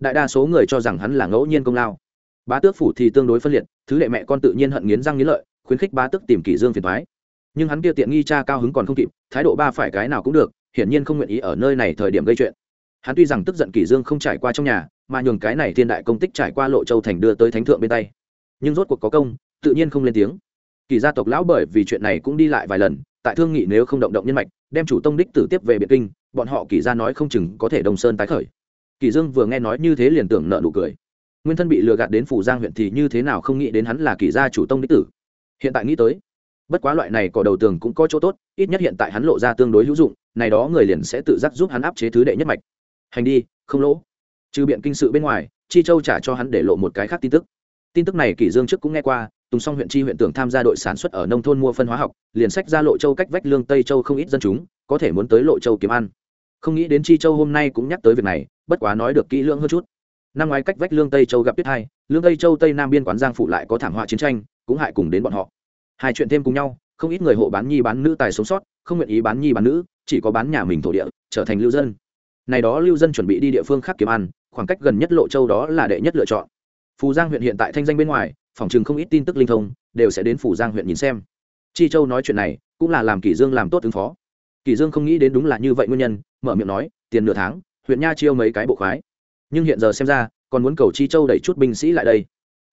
đại đa số người cho rằng hắn là ngẫu nhiên công lao. Bá tước phủ thì tương đối phân liệt, thứ đệ mẹ con tự nhiên hận nghiến răng nghiến lợi, khuyến khích bá tước tìm kỷ dương phiền thoái nhưng hắn kia tiện nghi cha cao hứng còn không kịp, thái độ ba phải cái nào cũng được, hiển nhiên không nguyện ý ở nơi này thời điểm gây chuyện. Hắn tuy rằng tức giận kỷ dương không trải qua trong nhà, mà nhường cái này thiên đại công tích trải qua lộ châu thành đưa tới thánh thượng bên tay. Nhưng rốt cuộc có công, tự nhiên không lên tiếng. Kỳ gia tộc lão bởi vì chuyện này cũng đi lại vài lần, tại thương nghị nếu không động động nhân mạch, đem chủ tông đích tử tiếp về biệt kinh, bọn họ kỳ gia nói không chừng có thể đồng sơn tái khởi kỳ dương vừa nghe nói như thế liền tưởng nợ nụ cười. Nguyên thân bị lừa gạt đến phủ giang huyện thì như thế nào không nghĩ đến hắn là kỳ gia chủ tông đích tử. Hiện tại nghĩ tới, bất quá loại này cỏ đầu tường cũng có chỗ tốt, ít nhất hiện tại hắn lộ ra tương đối hữu dụng, này đó người liền sẽ tự giác giúp hắn áp chế thứ đệ nhất mạch. Hành đi, không lỗ. Trừ biện kinh sự bên ngoài, chi châu trả cho hắn để lộ một cái khác tin tức. Tin tức này kỷ dương trước cũng nghe qua, tùng song huyện chi huyện tưởng tham gia đội sản xuất ở nông thôn mua phân hóa học, liền sách ra lộ châu cách vách lương tây châu không ít dân chúng, có thể muốn tới lộ châu kiếm ăn không nghĩ đến chi châu hôm nay cũng nhắc tới việc này, bất quá nói được kỹ lưỡng hơn chút. Năm ngoái cách vách lương tây châu gặp tuyết hai, lương tây châu tây nam biên quán giang phụ lại có thảm họa chiến tranh, cũng hại cùng đến bọn họ. Hai chuyện thêm cùng nhau, không ít người hộ bán nhi bán nữ tài sống sót, không nguyện ý bán nhi bán nữ, chỉ có bán nhà mình thổ địa, trở thành lưu dân. Này đó lưu dân chuẩn bị đi địa phương khác kiếm ăn, khoảng cách gần nhất lộ châu đó là đệ nhất lựa chọn. Phù giang huyện hiện tại thanh danh bên ngoài, phòng chừng không ít tin tức linh thông, đều sẽ đến phủ giang huyện nhìn xem. Chi châu nói chuyện này, cũng là làm kỷ dương làm tốt ứng phó. Kỳ dương không nghĩ đến đúng là như vậy nguyên nhân, mở miệng nói, tiền nửa tháng, huyện nha chiêu mấy cái bộ khoái. Nhưng hiện giờ xem ra, còn muốn cầu chi châu đẩy chút binh sĩ lại đây.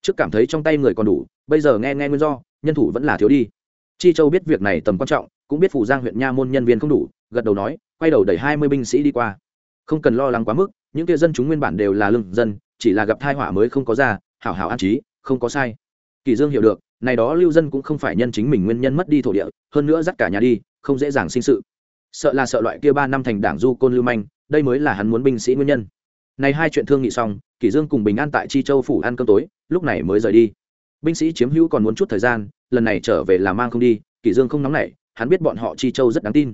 Trước cảm thấy trong tay người còn đủ, bây giờ nghe nghe nguyên do, nhân thủ vẫn là thiếu đi. Chi châu biết việc này tầm quan trọng, cũng biết phủ giang huyện nha môn nhân viên không đủ, gật đầu nói, quay đầu đẩy hai mươi binh sĩ đi qua. Không cần lo lắng quá mức, những kia dân chúng nguyên bản đều là lương dân, chỉ là gặp tai họa mới không có ra, hảo hảo an trí, không có sai. Kỳ dương hiểu được, này đó lưu dân cũng không phải nhân chính mình nguyên nhân mất đi thổ địa, hơn nữa dắt cả nhà đi, không dễ dàng sinh sự sợ là sợ loại kia ba năm thành đảng du côn lưu manh, đây mới là hắn muốn binh sĩ nguyên nhân. Này hai chuyện thương nghị xong, Kỷ dương cùng bình an tại chi châu phủ ăn cơm tối, lúc này mới rời đi. Binh sĩ chiếm hữu còn muốn chút thời gian, lần này trở về là mang không đi, Kỷ dương không nóng nảy, hắn biết bọn họ chi châu rất đáng tin.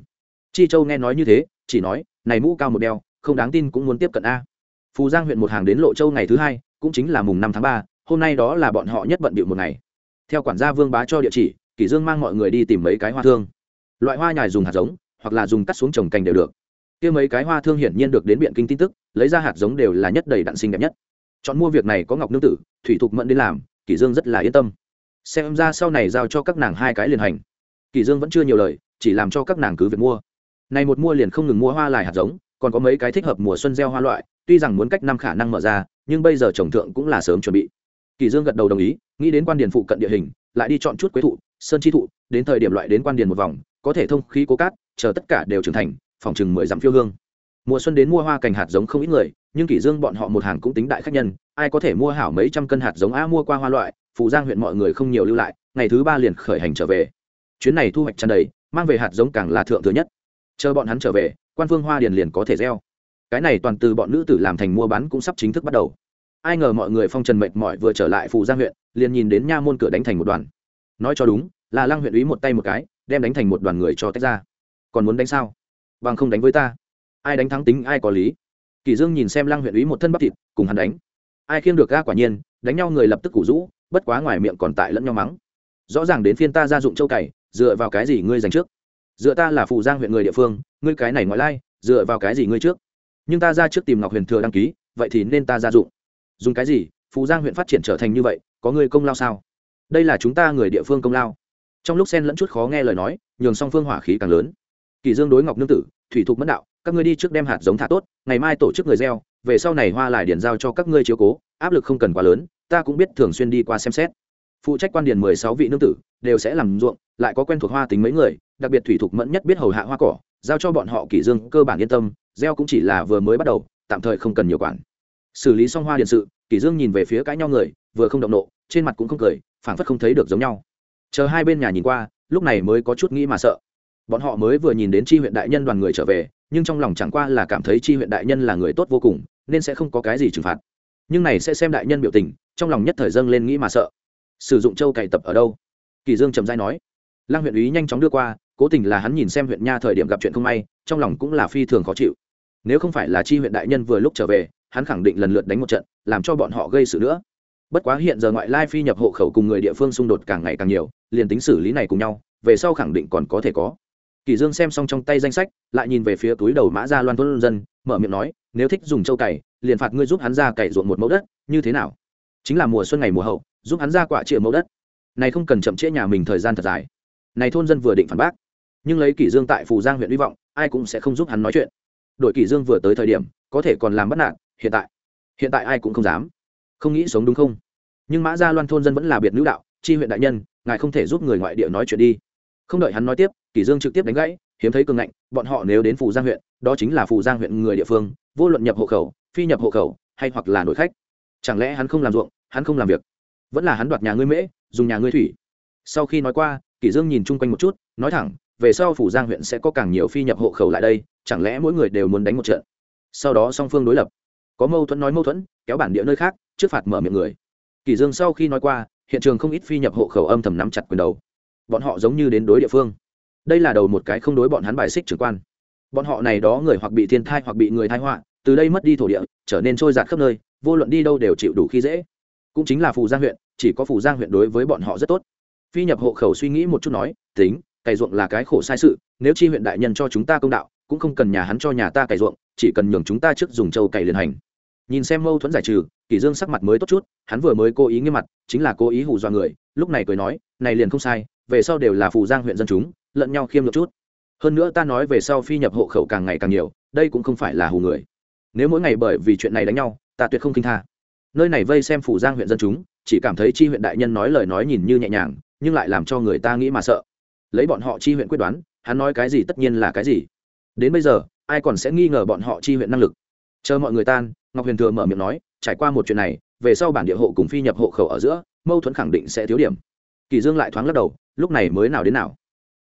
Chi châu nghe nói như thế, chỉ nói, này mũ cao một đeo, không đáng tin cũng muốn tiếp cận a. Phù giang huyện một hàng đến lộ châu ngày thứ hai, cũng chính là mùng năm tháng ba, hôm nay đó là bọn họ nhất bận bịu một ngày. Theo quản gia vương bá cho địa chỉ, kỷ dương mang mọi người đi tìm mấy cái hoa thương. Loại hoa nhài dùng hạt giống hoặc là dùng cắt xuống trồng cành đều được. Kia mấy cái hoa thương hiển nhiên được đến biện kinh tin tức, lấy ra hạt giống đều là nhất đầy đạn sinh đẹp nhất. Chọn mua việc này có ngọc nương tử, thủy thục mẫn đến làm, kỷ dương rất là yên tâm. Xem ra sau này giao cho các nàng hai cái liền hành. Kỷ dương vẫn chưa nhiều lời, chỉ làm cho các nàng cứ việc mua. Này một mua liền không ngừng mua hoa lại hạt giống, còn có mấy cái thích hợp mùa xuân gieo hoa loại, tuy rằng muốn cách năm khả năng mở ra, nhưng bây giờ trồng thượng cũng là sớm chuẩn bị. Kỷ dương gật đầu đồng ý, nghĩ đến quan điền phụ cận địa hình, lại đi chọn chút quế thụ, sơn chi thụ, đến thời điểm loại đến quan điền một vòng có thể thông khí cố cát, chờ tất cả đều trưởng thành, phòng chừng mười dặm phiêu hương. Mùa xuân đến mua hoa cành hạt giống không ít người, nhưng kỷ dương bọn họ một hàng cũng tính đại khách nhân, ai có thể mua hảo mấy trăm cân hạt giống a mua qua hoa loại, phù giang huyện mọi người không nhiều lưu lại, ngày thứ ba liền khởi hành trở về. Chuyến này thu hoạch tràn đầy, mang về hạt giống càng là thượng thừa nhất. Chờ bọn hắn trở về, quan phương hoa điền liền có thể gieo. Cái này toàn từ bọn nữ tử làm thành mua bán cũng sắp chính thức bắt đầu. Ai ngờ mọi người phong trần mệt mỏi vừa trở lại phù giang huyện, liền nhìn đến nha môn cửa đánh thành một đoàn. Nói cho đúng, là lăng huyện úy một tay một cái đem đánh thành một đoàn người cho tách ra. Còn muốn đánh sao? Bằng không đánh với ta. Ai đánh thắng tính, ai có lý. Kỳ dương nhìn xem lăng huyện úy một thân bắp thịt, cùng hắn đánh. Ai khiêng được ga quả nhiên, đánh nhau người lập tức củ rũ, bất quá ngoài miệng còn tại lẫn nhau mắng. Rõ ràng đến phiên ta ra dụng châu cày, dựa vào cái gì ngươi giành trước? Dựa ta là phụ giang huyện người địa phương, ngươi cái này ngoại lai, dựa vào cái gì ngươi trước? Nhưng ta ra trước tìm ngọc huyền thừa đăng ký, vậy thì nên ta ra dụng. Dùng cái gì? Phú giang huyện phát triển trở thành như vậy, có ngươi công lao sao? Đây là chúng ta người địa phương công lao trong lúc xen lẫn chút khó nghe lời nói, nhường song phương hỏa khí càng lớn. Kỳ dương đối ngọc nương tử, thủy thục Mẫn đạo, các ngươi đi trước đem hạt giống thả tốt, ngày mai tổ chức người gieo, về sau này hoa lại điển giao cho các ngươi chiếu cố, áp lực không cần quá lớn, ta cũng biết thường xuyên đi qua xem xét. Phụ trách quan điền mười sáu vị nương tử, đều sẽ làm ruộng, lại có quen thuộc hoa tính mấy người, đặc biệt thủy thục mẫn nhất biết hầu hạ hoa cỏ, giao cho bọn họ kỷ dương cơ bản yên tâm, gieo cũng chỉ là vừa mới bắt đầu, tạm thời không cần nhiều quản. Xử lý xong hoa điện sự kỷ dương nhìn về phía cãi nhau người, vừa không động nộ, trên mặt cũng không cười, phảng phất không thấy được giống nhau chờ hai bên nhà nhìn qua, lúc này mới có chút nghĩ mà sợ. Bọn họ mới vừa nhìn đến tri huyện đại nhân đoàn người trở về, nhưng trong lòng chẳng qua là cảm thấy tri huyện đại nhân là người tốt vô cùng, nên sẽ không có cái gì trừng phạt. Nhưng này sẽ xem đại nhân biểu tình, trong lòng nhất thời dâng lên nghĩ mà sợ. Sử dụng châu cày tập ở đâu? Kỳ dương trầm dai nói. Lăng huyện úy nhanh chóng đưa qua, cố tình là hắn nhìn xem huyện nha thời điểm gặp chuyện không may, trong lòng cũng là phi thường khó chịu. Nếu không phải là chi huyện đại nhân vừa lúc trở về, hắn khẳng định lần lượt đánh một trận, làm cho bọn họ gây sự nữa bất quá hiện giờ ngoại lai phi nhập hộ khẩu cùng người địa phương xung đột càng ngày càng nhiều, liền tính xử lý này cùng nhau, về sau khẳng định còn có thể có. Kỳ dương xem xong trong tay danh sách, lại nhìn về phía túi đầu mã gia loan thôn dân, mở miệng nói, nếu thích dùng châu cày, liền phạt ngươi giúp hắn ra cày ruộng một mẫu đất, như thế nào? Chính là mùa xuân ngày mùa hậu, giúp hắn ra quả chịa mẫu đất. Này không cần chậm trễ nhà mình thời gian thật dài. Này thôn dân vừa định phản bác, nhưng lấy kỷ dương tại phù giang huyện hy vọng, ai cũng sẽ không giúp hắn nói chuyện. Đội kỷ dương vừa tới thời điểm, có thể còn làm bất nạn hiện tại hiện tại ai cũng không dám không nghĩ sống đúng không? Nhưng mã gia loan thôn dân vẫn là biệt nữ đạo, chi huyện đại nhân, ngài không thể giúp người ngoại địa nói chuyện đi. Không đợi hắn nói tiếp, kỷ dương trực tiếp đánh gãy, hiếm thấy cường ngạnh, bọn họ nếu đến phủ giang huyện, đó chính là phủ giang huyện người địa phương, vô luận nhập hộ khẩu, phi nhập hộ khẩu, hay hoặc là nội khách. Chẳng lẽ hắn không làm ruộng, hắn không làm việc? Vẫn là hắn đoạt nhà ngươi mễ, dùng nhà ngươi thủy. Sau khi nói qua, kỷ dương nhìn chung quanh một chút, nói thẳng, về sau phủ giang huyện sẽ có càng nhiều phi nhập hộ khẩu lại đây, chẳng lẽ mỗi người đều muốn đánh một trận? Sau đó song phương đối lập. Có mâu thuẫn nói mâu thuẫn, kéo bản địa nơi khác trước phạt mở miệng người. Kỳ dương sau khi nói qua, hiện trường không ít phi nhập hộ khẩu âm thầm nắm chặt quyền đầu. Bọn họ giống như đến đối địa phương. Đây là đầu một cái không đối bọn hắn bài xích trưởng quan. Bọn họ này đó người hoặc bị thiên thai hoặc bị người thai họa, từ đây mất đi thổ địa, trở nên trôi giạt khắp nơi, vô luận đi đâu đều chịu đủ khi dễ. Cũng chính là phù giang huyện, chỉ có phù giang huyện đối với bọn họ rất tốt. Phi nhập hộ khẩu suy nghĩ một chút nói, tính, cày ruộng là cái khổ sai sự, nếu chi huyện đại nhân cho chúng ta công đạo, cũng không cần nhà hắn cho nhà ta cày ruộng, chỉ cần nhường chúng ta trước dùng châu cày liền hành nhìn xem mâu thuẫn giải trừ, kỷ dương sắc mặt mới tốt chút, hắn vừa mới cố ý nghiêm mặt, chính là cố ý hù dọa người, lúc này cười nói, này liền không sai, về sau đều là phù giang huyện dân chúng, lẫn nhau khiêm nhường chút. Hơn nữa ta nói về sau phi nhập hộ khẩu càng ngày càng nhiều, đây cũng không phải là hù người. Nếu mỗi ngày bởi vì chuyện này đánh nhau, ta tuyệt không kinh tha. Nơi này vây xem phủ giang huyện dân chúng, chỉ cảm thấy chi huyện đại nhân nói lời nói nhìn như nhẹ nhàng, nhưng lại làm cho người ta nghĩ mà sợ. Lấy bọn họ chi huyện quyết đoán, hắn nói cái gì tất nhiên là cái gì. Đến bây giờ, ai còn sẽ nghi ngờ bọn họ chi huyện năng lực? Chờ mọi người tan ngọc huyền thừa mở miệng nói, trải qua một chuyện này, về sau bản địa hộ cùng phi nhập hộ khẩu ở giữa, mâu thuẫn khẳng định sẽ thiếu điểm. Kỳ dương lại thoáng lắc đầu, lúc này mới nào đến nào?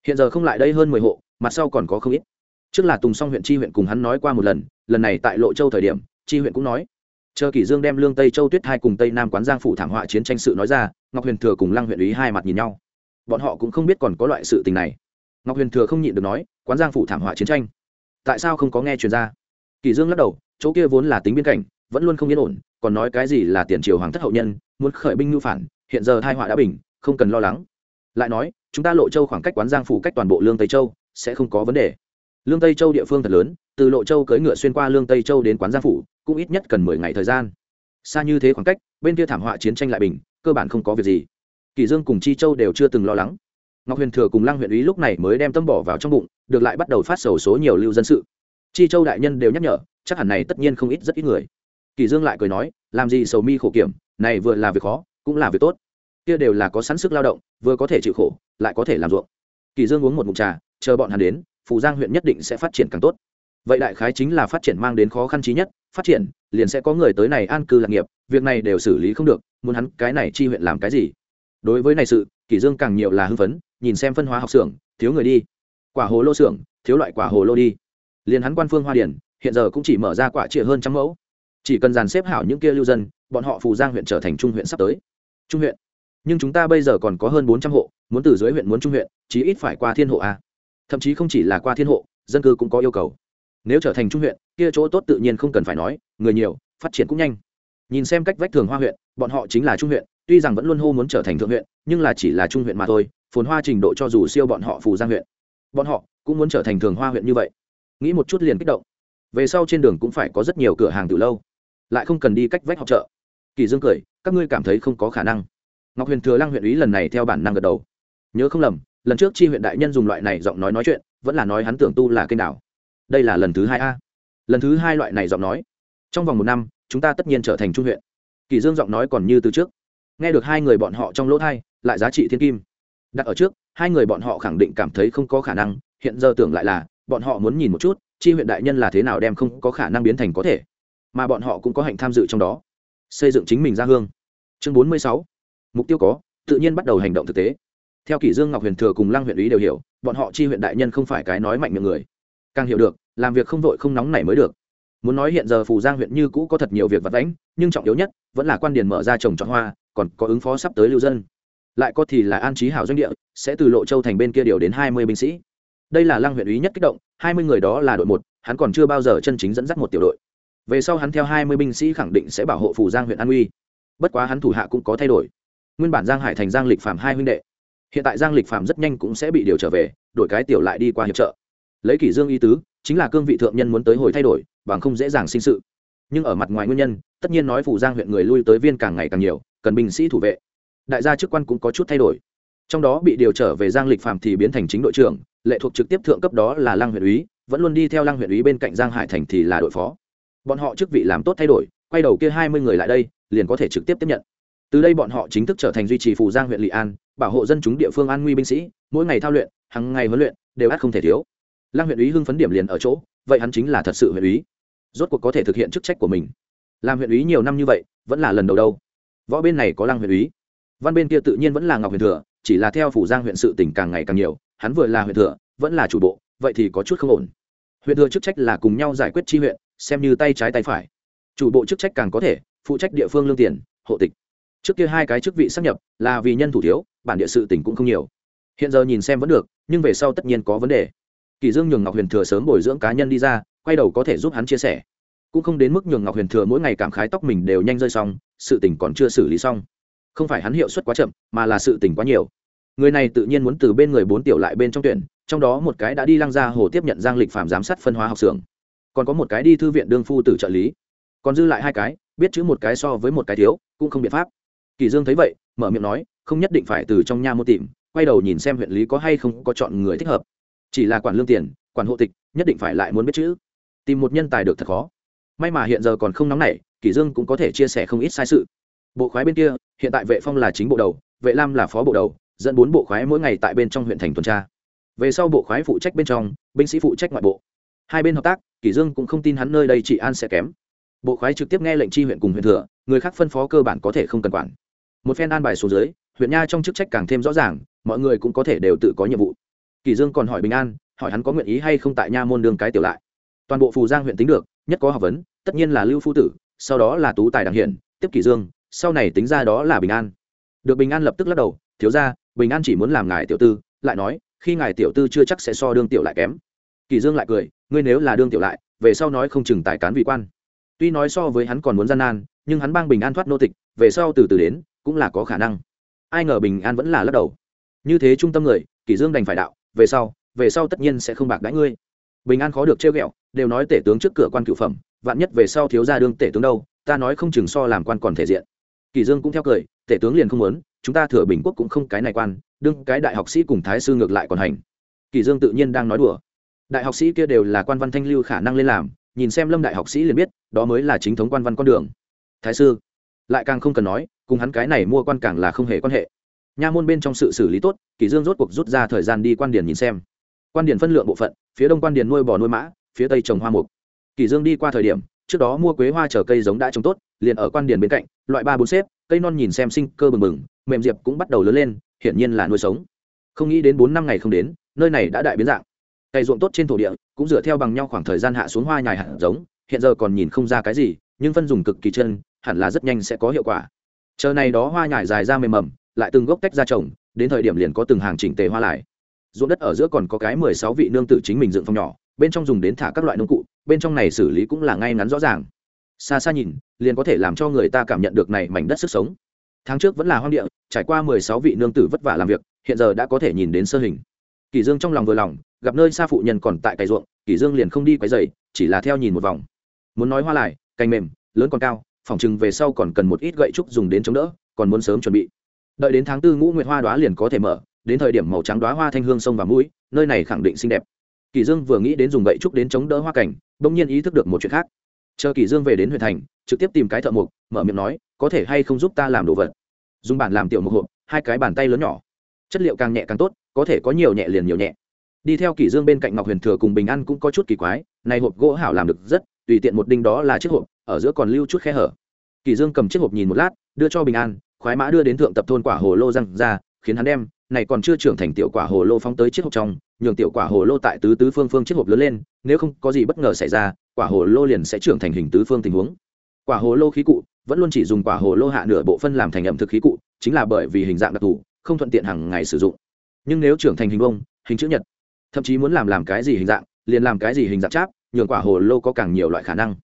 Hiện giờ không lại đây hơn mười hộ, mặt sau còn có không ít. Trước là tùng song huyện chi huyện cùng hắn nói qua một lần lần này tại lộ châu thời điểm chi huyện cũng nói. Chờ kỷ dương đem lương tây châu tuyết hai cùng tây nam quán giang phủ thảm họa chiến tranh sự nói ra, ngọc huyền thừa cùng lăng huyện ý hai mặt nhìn nhau. Bọn họ cũng không biết còn có loại sự tình này. Ngọc huyền thừa không nhịn được nói, quán giang phủ thảm họa chiến tranh? Tại sao không có nghe truyền ra? Kỳ dương lắc đầu, chỗ kia vốn là tính biên cảnh, vẫn luôn không yên ổn, còn nói cái gì là tiền triều hoàng thất hậu nhân, muốn khởi binh ngưu phản, hiện giờ thai họa đã bình, không cần lo lắng. Lại nói, chúng ta lộ châu khoảng cách quán giang phủ cách toàn bộ lương tây châu, sẽ không có vấn đề. Lương tây châu địa phương thật lớn, từ lộ châu cưỡi ngựa xuyên qua lương tây châu đến quán giang phủ, cũng ít nhất cần mười ngày thời gian. Xa như thế khoảng cách, bên kia thảm họa chiến tranh lại bình, cơ bản không có việc gì. Kỳ dương cùng chi châu đều chưa từng lo lắng. Ngọc huyền thừa cùng lăng huyện ý lúc này mới đem tâm bỏ vào trong bụng, được lại bắt đầu phát sầu số nhiều lưu dân sự chi châu đại nhân đều nhắc nhở, chắc hẳn này tất nhiên không ít rất ít người. Kỳ dương lại cười nói, làm gì sầu mi khổ kiểm, này vừa là việc khó, cũng là việc tốt. Kia đều là có sẵn sức lao động, vừa có thể chịu khổ, lại có thể làm ruộng. Kỳ dương uống một ngụm trà, chờ bọn hắn đến, phù giang huyện nhất định sẽ phát triển càng tốt. Vậy đại khái chính là phát triển mang đến khó khăn chí nhất, phát triển, liền sẽ có người tới này an cư lạc nghiệp, việc này đều xử lý không được, muốn hắn cái này chi huyện làm cái gì? Đối với này sự kỷ dương càng nhiều là hưng phấn, nhìn xem phân hóa học xưởng, thiếu người đi. Quả hồ lô xưởng, thiếu loại quả hồ lô đi liền hắn quan phương hoa điển, hiện giờ cũng chỉ mở ra quả trịa hơn trăm mẫu. Chỉ cần dàn xếp hảo những kia lưu dân, bọn họ phù giang huyện trở thành trung huyện sắp tới. Trung huyện? Nhưng chúng ta bây giờ còn có hơn bốn trăm hộ, muốn từ dưới huyện muốn trung huyện, chí ít phải qua thiên hộ a. Thậm chí không chỉ là qua thiên hộ, dân cư cũng có yêu cầu. Nếu trở thành trung huyện, kia chỗ tốt tự nhiên không cần phải nói, người nhiều, phát triển cũng nhanh. Nhìn xem cách vách thường hoa huyện, bọn họ chính là trung huyện, tuy rằng vẫn luôn hô muốn trở thành thượng huyện, nhưng là chỉ là trung huyện mà thôi, phồn hoa trình độ cho dù siêu bọn họ phù giang huyện. Bọn họ cũng muốn trở thành thường hoa huyện như vậy nghĩ một chút liền kích động. Về sau trên đường cũng phải có rất nhiều cửa hàng từ lâu. Lại không cần đi cách vách học chợ. Kỳ dương cười, các ngươi cảm thấy không có khả năng. Ngọc huyền thừa lăng huyện ý lần này theo bản năng gật đầu. Nhớ không lầm, lần trước chi huyện đại nhân dùng loại này giọng nói nói chuyện, vẫn là nói hắn tưởng tu là kênh đảo. Đây là lần thứ hai a. Lần thứ hai loại này giọng nói. Trong vòng một năm, chúng ta tất nhiên trở thành trung huyện. Kỳ dương giọng nói còn như từ trước. Nghe được hai người bọn họ trong lỗ thai, lại giá trị thiên kim. Đặt ở trước, hai người bọn họ khẳng định cảm thấy không có khả năng, hiện giờ tưởng lại là bọn họ muốn nhìn một chút, chi huyện đại nhân là thế nào đem không có khả năng biến thành có thể, mà bọn họ cũng có hạnh tham dự trong đó. Xây dựng chính mình ra hương. Chương bốn mươi sáu. Mục tiêu có, tự nhiên bắt đầu hành động thực tế. Theo kỷ dương ngọc huyền thừa cùng lăng huyện ý đều hiểu, bọn họ chi huyện đại nhân không phải cái nói mạnh miệng người. Càng hiểu được, làm việc không vội không nóng này mới được. Muốn nói hiện giờ phù giang huyện như cũ có thật nhiều việc vặt vãnh, nhưng trọng yếu nhất vẫn là quan điền mở ra trồng trọt hoa, còn có ứng phó sắp tới lưu dân. Lại có thì là an trí hảo doanh địa, sẽ từ lộ châu thành bên kia điều đến hai mươi binh sĩ đây là lăng huyện ý nhất kích động, hai mươi người đó là đội một, hắn còn chưa bao giờ chân chính dẫn dắt một tiểu đội. Về sau hắn theo hai mươi binh sĩ khẳng định sẽ bảo hộ phủ giang huyện an uy. Bất quá hắn thủ hạ cũng có thay đổi. Nguyên bản giang hải thành giang lịch phạm hai huynh đệ. Hiện tại giang lịch phạm rất nhanh cũng sẽ bị điều trở về, đổi cái tiểu lại đi qua hiệp trợ. Lấy kỷ dương y tứ, chính là cương vị thượng nhân muốn tới hồi thay đổi, bằng không dễ dàng sinh sự. Nhưng ở mặt ngoài nguyên nhân, tất nhiên nói phủ giang huyện người lui tới viên càng ngày càng nhiều, cần binh sĩ thủ vệ. Đại gia chức quan cũng có chút thay đổi trong đó bị điều trở về giang lịch phạm thì biến thành chính đội trưởng, lệ thuộc trực tiếp thượng cấp đó là lăng huyện úy, vẫn luôn đi theo lăng huyện úy bên cạnh giang hải thành thì là đội phó. Bọn họ chức vị làm tốt thay đổi, quay đầu kia hai mươi người lại đây, liền có thể trực tiếp tiếp nhận. Từ đây bọn họ chính thức trở thành duy trì phù giang huyện lị an, bảo hộ dân chúng địa phương an nguy binh sĩ, mỗi ngày thao luyện hàng ngày huấn luyện, đều ắt không thể thiếu. Lăng huyện úy hưng phấn điểm liền ở chỗ, vậy hắn chính là thật sự huyện úy. Rốt cuộc có thể thực hiện chức trách của mình. Làm huyện úy nhiều năm như vậy, vẫn là lần đầu đâu. Võ bên này có lăng huyện úy. Văn bên kia tự nhiên vẫn là ngọc huyền thừa chỉ là theo phủ giang huyện sự tỉnh càng ngày càng nhiều, hắn vừa là huyện thừa, vẫn là chủ bộ, vậy thì có chút không ổn. Huyện thừa chức trách là cùng nhau giải quyết chi huyện, xem như tay trái tay phải. Chủ bộ chức trách càng có thể, phụ trách địa phương lương tiền, hộ tịch. Trước kia hai cái chức vị sắp nhập, là vì nhân thủ thiếu, bản địa sự tỉnh cũng không nhiều. Hiện giờ nhìn xem vẫn được, nhưng về sau tất nhiên có vấn đề. Kỳ dương nhường ngọc huyền thừa sớm bồi dưỡng cá nhân đi ra, quay đầu có thể giúp hắn chia sẻ. Cũng không đến mức nhường ngọc huyền thừa mỗi ngày cảm khái tóc mình đều nhanh rơi xong, sự tỉnh còn chưa xử lý xong không phải hắn hiệu suất quá chậm, mà là sự tỉnh quá nhiều. Người này tự nhiên muốn từ bên người bốn tiểu lại bên trong tuyển, trong đó một cái đã đi lăng ra hồ tiếp nhận giang lịch phạm giám sát phân hóa học xưởng. Còn có một cái đi thư viện đương phu tử trợ lý. Còn dư lại hai cái, biết chữ một cái so với một cái thiếu, cũng không biện pháp. Kỳ dương thấy vậy, mở miệng nói, không nhất định phải từ trong nha môn tìm, quay đầu nhìn xem huyện lý có hay không có chọn người thích hợp. Chỉ là quản lương tiền, quản hộ tịch, nhất định phải lại muốn biết chữ. Tìm một nhân tài được thật khó. May mà hiện giờ còn không nóng nảy kỷ dương cũng có thể chia sẻ không ít sai sự. Bộ khoái bên kia hiện tại vệ phong là chính bộ đầu, vệ lam là phó bộ đầu, dẫn bốn bộ khoái mỗi ngày tại bên trong huyện thành tuần tra. Về sau bộ khoái phụ trách bên trong, binh sĩ phụ trách ngoại bộ. Hai bên hợp tác, kỷ dương cũng không tin hắn nơi đây trị an sẽ kém. Bộ khoái trực tiếp nghe lệnh chi huyện cùng huyện thừa, người khác phân phó cơ bản có thể không cần quản. Một phen an bài xuống dưới, huyện nha trong chức trách càng thêm rõ ràng, mọi người cũng có thể đều tự có nhiệm vụ. Kỷ dương còn hỏi bình an, hỏi hắn có nguyện ý hay không tại nha môn đường cái tiểu lại. Toàn bộ phù giang huyện tính được, nhất có học vấn, tất nhiên là lưu phu tử, sau đó là tú tài đảng hiển, tiếp kỷ dương sau này tính ra đó là bình an. Được bình an lập tức lắc đầu, thiếu ra bình an chỉ muốn làm ngài tiểu tư, lại nói, khi ngài tiểu tư chưa chắc sẽ so đương tiểu lại kém. Kỳ dương lại cười, ngươi nếu là đương tiểu lại, về sau nói không chừng tài cán vị quan. Tuy nói so với hắn còn muốn gian nan, nhưng hắn bang bình an thoát nô tịch, về sau từ từ đến, cũng là có khả năng. Ai ngờ bình an vẫn là lắc đầu. Như thế trung tâm người kỷ dương đành phải đạo, về sau về sau tất nhiên sẽ không bạc đãi ngươi. Bình an khó được trêu ghẹo, đều nói tể tướng trước cửa quan cửu phẩm, vạn nhất về sau thiếu gia đương tể tướng đâu, ta nói không chừng so làm quan còn thể diện kỳ dương cũng theo cười, tể tướng liền không muốn, chúng ta thừa bình quốc cũng không cái này quan, đương cái đại học sĩ cùng thái sư ngược lại còn hành. Kỳ dương tự nhiên đang nói đùa. Đại học sĩ kia đều là quan văn thanh lưu khả năng lên làm, nhìn xem lâm đại học sĩ liền biết, đó mới là chính thống quan văn con đường. Thái sư? Lại càng không cần nói, cùng hắn cái này mua quan càng là không hề quan hệ. Nha môn bên trong sự xử lý tốt, kỳ dương rốt cuộc rút ra thời gian đi quan điển nhìn xem. Quan điển phân lượng bộ phận, phía đông quan điển nuôi bò nuôi mã, phía tây trồng hoa mục. Kỳ dương đi qua thời điểm, trước đó mua quế hoa chở cây giống đã trồng tốt, liền ở quan điển bên cạnh loại ba bốn xếp, cây non nhìn xem sinh cơ bừng bừng, mềm diệp cũng bắt đầu lớn lên, hiển nhiên là nuôi sống. Không nghĩ đến bốn năm ngày không đến, nơi này đã đại biến dạng. Cây ruộng tốt trên thổ địa, cũng dựa theo bằng nhau khoảng thời gian hạ xuống hoa nhài hạt giống, hiện giờ còn nhìn không ra cái gì, nhưng phân dùng cực kỳ chân, hẳn là rất nhanh sẽ có hiệu quả. Chờ này đó hoa nhài dài ra mềm mầm, lại từng gốc tách ra trồng, đến thời điểm liền có từng hàng chỉnh tề hoa lại. Ruộng đất ở giữa còn có cái mười sáu vị nương tử chính mình dựng phòng nhỏ, bên trong dùng đến thả các loại nông cụ, bên trong này xử lý cũng là ngay ngắn rõ ràng xa xa nhìn, liền có thể làm cho người ta cảm nhận được này mảnh đất sức sống. Tháng trước vẫn là hoang địa, trải qua mười sáu vị nương tử vất vả làm việc, hiện giờ đã có thể nhìn đến sơ hình. Kỳ dương trong lòng vừa lòng, gặp nơi xa phụ nhân còn tại cày ruộng, kỳ dương liền không đi quấy rầy, chỉ là theo nhìn một vòng. Muốn nói hoa lại, cành mềm, lớn còn cao, phòng chừng về sau còn cần một ít gậy trúc dùng đến chống đỡ, còn muốn sớm chuẩn bị. Đợi đến tháng tư ngũ nguyệt hoa đóa liền có thể mở, đến thời điểm màu trắng đóa hoa thanh hương sông và mũi, nơi này khẳng định xinh đẹp. Kỳ dương vừa nghĩ đến dùng gậy trúc đến chống đỡ hoa cảnh, bỗng nhiên ý thức được một chuyện khác chờ kỳ dương về đến huyện thành, trực tiếp tìm cái thợ mộc, mở miệng nói, có thể hay không giúp ta làm đồ vật? Dùng bản làm tiểu một hộp, hai cái bàn tay lớn nhỏ. Chất liệu càng nhẹ càng tốt, có thể có nhiều nhẹ liền nhiều nhẹ. Đi theo kỳ dương bên cạnh ngọc huyền thừa cùng bình an cũng có chút kỳ quái, này hộp gỗ hảo làm được rất, tùy tiện một đinh đó là chiếc hộp, ở giữa còn lưu chút khe hở. Kỳ dương cầm chiếc hộp nhìn một lát, đưa cho bình an, khoái mã đưa đến thượng tập thôn quả hồ lô răng ra khiến hắn đem, này còn chưa trưởng thành tiểu quả hồ lô phóng tới chiếc hộp trong, nhường tiểu quả hồ lô tại tứ tứ phương phương chiếc hộp lớn lên, nếu không có gì bất ngờ xảy ra, quả hồ lô liền sẽ trưởng thành hình tứ phương tình huống. Quả hồ lô khí cụ vẫn luôn chỉ dùng quả hồ lô hạ nửa bộ phân làm thành ẩm thực khí cụ, chính là bởi vì hình dạng đặc thù, không thuận tiện hàng ngày sử dụng. Nhưng nếu trưởng thành hình bông hình chữ nhật, thậm chí muốn làm làm cái gì hình dạng, liền làm cái gì hình dạng cháp, nhường quả hồ lô có càng nhiều loại khả năng.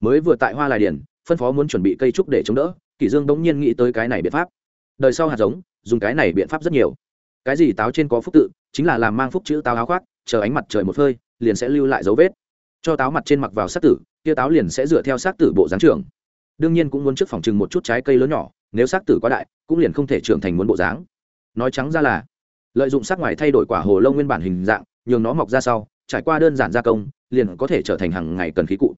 Mới vừa tại hoa lại điển phân phó muốn chuẩn bị cây trúc để chống đỡ, kỷ dương bỗng nhiên nghĩ tới cái này biện pháp. Đời sau hạt giống dùng cái này biện pháp rất nhiều. Cái gì táo trên có phúc tự, chính là làm mang phúc chữ táo áo khoác, chờ ánh mặt trời một phơi, liền sẽ lưu lại dấu vết. Cho táo mặt trên mặc vào xác tử, kia táo liền sẽ dựa theo xác tử bộ dáng trưởng. Đương nhiên cũng muốn trước phòng trừng một chút trái cây lớn nhỏ, nếu xác tử quá đại, cũng liền không thể trưởng thành muốn bộ dáng. Nói trắng ra là, lợi dụng sắc ngoài thay đổi quả hồ lâu nguyên bản hình dạng, nhường nó mọc ra sau, trải qua đơn giản gia công, liền có thể trở thành hàng ngày cần khí cụ.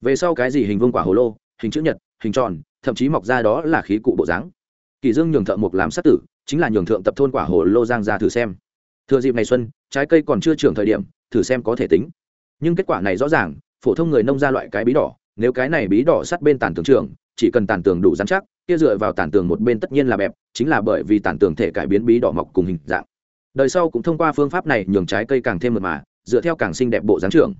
Về sau cái gì hình vương quả hồ lô, hình chữ nhật, hình tròn, thậm chí mọc ra đó là khí cụ bộ dáng kỳ dương nhường thợ mộc làm sát tử, chính là nhường thượng tập thôn quả hồ lô giang ra thử xem. Thừa dịp ngày xuân, trái cây còn chưa trưởng thời điểm, thử xem có thể tính. Nhưng kết quả này rõ ràng, phổ thông người nông ra loại cái bí đỏ, nếu cái này bí đỏ sát bên tàn tường trường, chỉ cần tàn tường đủ dán chắc, kia dựa vào tàn tường một bên tất nhiên là bẹp, chính là bởi vì tàn tường thể cải biến bí đỏ mọc cùng hình dạng. Đời sau cũng thông qua phương pháp này nhường trái cây càng thêm mượt mà, dựa theo càng xinh đẹp bộ dáng trưởng.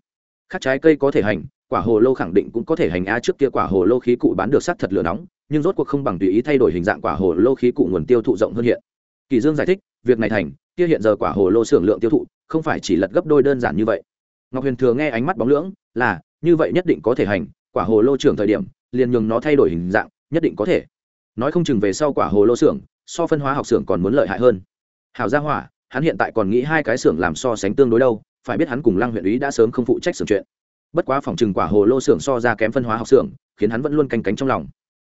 Khác trái cây có thể hành quả hồ lô khẳng định cũng có thể hành a trước kia quả hồ lô khí cụ bán được sắc thật lửa nóng, nhưng rốt cuộc không bằng tùy ý thay đổi hình dạng quả hồ lô khí cụ nguồn tiêu thụ rộng hơn hiện. Kỳ dương giải thích, việc này thành, kia hiện giờ quả hồ lô xưởng lượng tiêu thụ, không phải chỉ lật gấp đôi đơn giản như vậy. Ngọc huyền thừa nghe ánh mắt bóng lưỡng, là, như vậy nhất định có thể hành, quả hồ lô trưởng thời điểm, liền nhường nó thay đổi hình dạng, nhất định có thể. Nói không chừng về sau quả hồ lô xưởng, so phân hóa học xưởng còn muốn lợi hại hơn. Hảo gia hỏa, hắn hiện tại còn nghĩ hai cái xưởng làm so sánh tương đối đâu, phải biết hắn cùng lăng huyện ý đã sớm không phụ trách xưởng chuyện bất quá phòng trừng quả hồ lô xưởng so ra kém phân hóa học xưởng, khiến hắn vẫn luôn canh cánh trong lòng.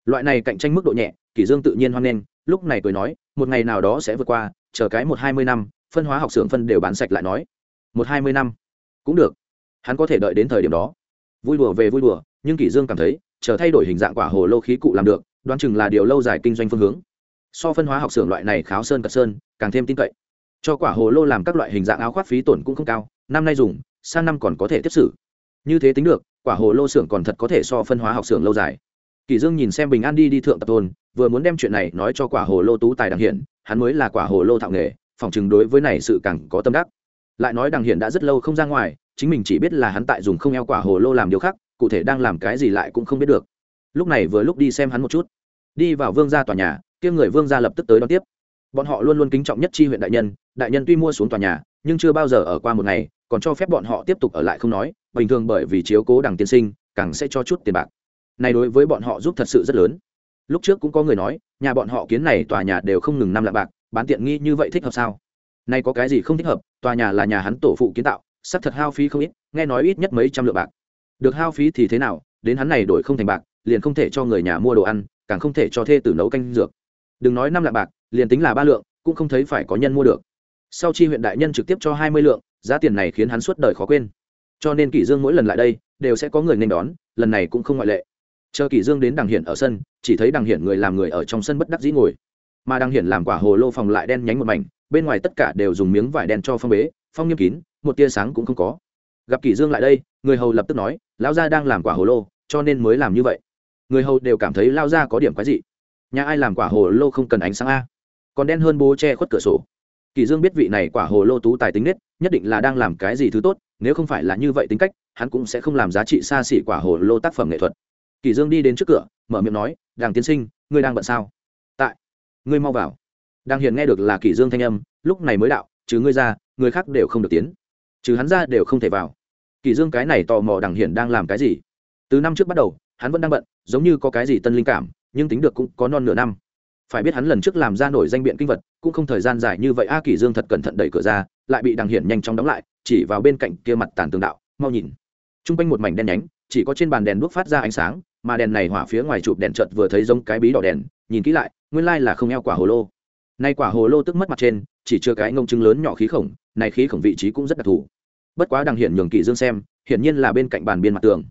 Loại này cạnh tranh mức độ nhẹ kỷ dương tự nhiên hoan nghênh, lúc này cười nói, một ngày nào đó sẽ vượt qua, chờ cái một hai mươi năm, phân hóa học xưởng phân đều bán sạch lại nói. Một hai mươi năm? Cũng được. Hắn có thể đợi đến thời điểm đó. Vui đùa về vui đùa, nhưng kỷ dương cảm thấy, chờ thay đổi hình dạng quả hồ lô khí cụ làm được, đoán chừng là điều lâu dài kinh doanh phương hướng. So phân hóa học xưởng loại này kháo sơn cật sơn, càng thêm tin cậy. Cho quả hồ lô làm các loại hình dạng áo khoác phí tổn cũng không cao, năm nay dùng, sang năm còn có thể tiếp xử như thế tính được, quả hồ lô xưởng còn thật có thể so phân hóa học xưởng lâu dài. Kỳ dương nhìn xem bình an đi đi thượng tập thôn, vừa muốn đem chuyện này nói cho quả hồ lô tú tài đằng hiển, hắn mới là quả hồ lô thạo nghề, phòng chừng đối với này sự càng có tâm đắc. Lại nói đằng hiển đã rất lâu không ra ngoài, chính mình chỉ biết là hắn tại dùng không eo quả hồ lô làm điều khác, cụ thể đang làm cái gì lại cũng không biết được. Lúc này vừa lúc đi xem hắn một chút. Đi vào vương gia tòa nhà, kia người vương gia lập tức tới đón tiếp. Bọn họ luôn luôn kính trọng nhất chi huyện đại nhân đại nhân tuy mua xuống tòa nhà, nhưng chưa bao giờ ở qua một ngày còn cho phép bọn họ tiếp tục ở lại không nói, bình thường bởi vì chiếu cố đằng tiên sinh, càng sẽ cho chút tiền bạc. Này đối với bọn họ giúp thật sự rất lớn. Lúc trước cũng có người nói, nhà bọn họ kiến này tòa nhà đều không ngừng năm lạng bạc, bán tiện nghi như vậy thích hợp sao? Nay có cái gì không thích hợp, tòa nhà là nhà hắn tổ phụ kiến tạo, sắp thật hao phí không ít, nghe nói ít nhất mấy trăm lượng bạc. Được hao phí thì thế nào, đến hắn này đổi không thành bạc, liền không thể cho người nhà mua đồ ăn, càng không thể cho thê tử nấu canh dược. Đừng nói năm lạng bạc, liền tính là ba lượng, cũng không thấy phải có nhân mua được. Sau chi huyện đại nhân trực tiếp cho hai mươi lượng giá tiền này khiến hắn suốt đời khó quên. Cho nên kỷ dương mỗi lần lại đây, đều sẽ có người nên đón, lần này cũng không ngoại lệ. Chờ kỷ dương đến đằng hiển ở sân, chỉ thấy đằng hiển người làm người ở trong sân bất đắc dĩ ngồi. Mà đằng hiển làm quả hồ lô phòng lại đen nhánh một mảnh, bên ngoài tất cả đều dùng miếng vải đen cho phong bế, phong nghiêm kín, một tia sáng cũng không có. Gặp kỷ dương lại đây, người hầu lập tức nói, lão gia đang làm quả hồ lô, cho nên mới làm như vậy. Người hầu đều cảm thấy lao gia có điểm quái dị. Nhà ai làm quả hồ lô không cần ánh sáng a? Còn đen hơn bố che khuất cửa sổ kỳ dương biết vị này quả hồ lô tú tài tính nết, nhất định là đang làm cái gì thứ tốt, nếu không phải là như vậy tính cách, hắn cũng sẽ không làm giá trị xa xỉ quả hồ lô tác phẩm nghệ thuật. Kỳ dương đi đến trước cửa, mở miệng nói, đàng tiên sinh, ngươi đang bận sao? Tại, ngươi mau vào. Đang hiền nghe được là kỳ dương thanh âm, lúc này mới đạo chứ ngươi ra, người khác đều không được tiến. Trừ hắn ra đều không thể vào. Kỳ dương cái này tò mò đằng hiển đang làm cái gì? Từ năm trước bắt đầu, hắn vẫn đang bận, giống như có cái gì tân linh cảm, nhưng tính được cũng có non nửa năm phải biết hắn lần trước làm ra nổi danh biện kinh vật, cũng không thời gian dài như vậy, a kỳ dương thật cẩn thận đẩy cửa ra, lại bị đằng hiển nhanh chóng đóng lại, chỉ vào bên cạnh kia mặt tàn tường đạo, mau nhìn. Trung quanh một mảnh đen nhánh, chỉ có trên bàn đèn đuốc phát ra ánh sáng, mà đèn này hỏa phía ngoài chụp đèn chợt vừa thấy giống cái bí đỏ đèn, nhìn kỹ lại, nguyên lai là không eo quả hồ lô. Nay quả hồ lô tức mất mặt trên, chỉ chưa cái ngông trứng lớn nhỏ khí khổng, này khí khổng vị trí cũng rất đặc thù. Bất quá đằng hiển nhường kỳ dương xem, hiển nhiên là bên cạnh bàn biên mặt tường.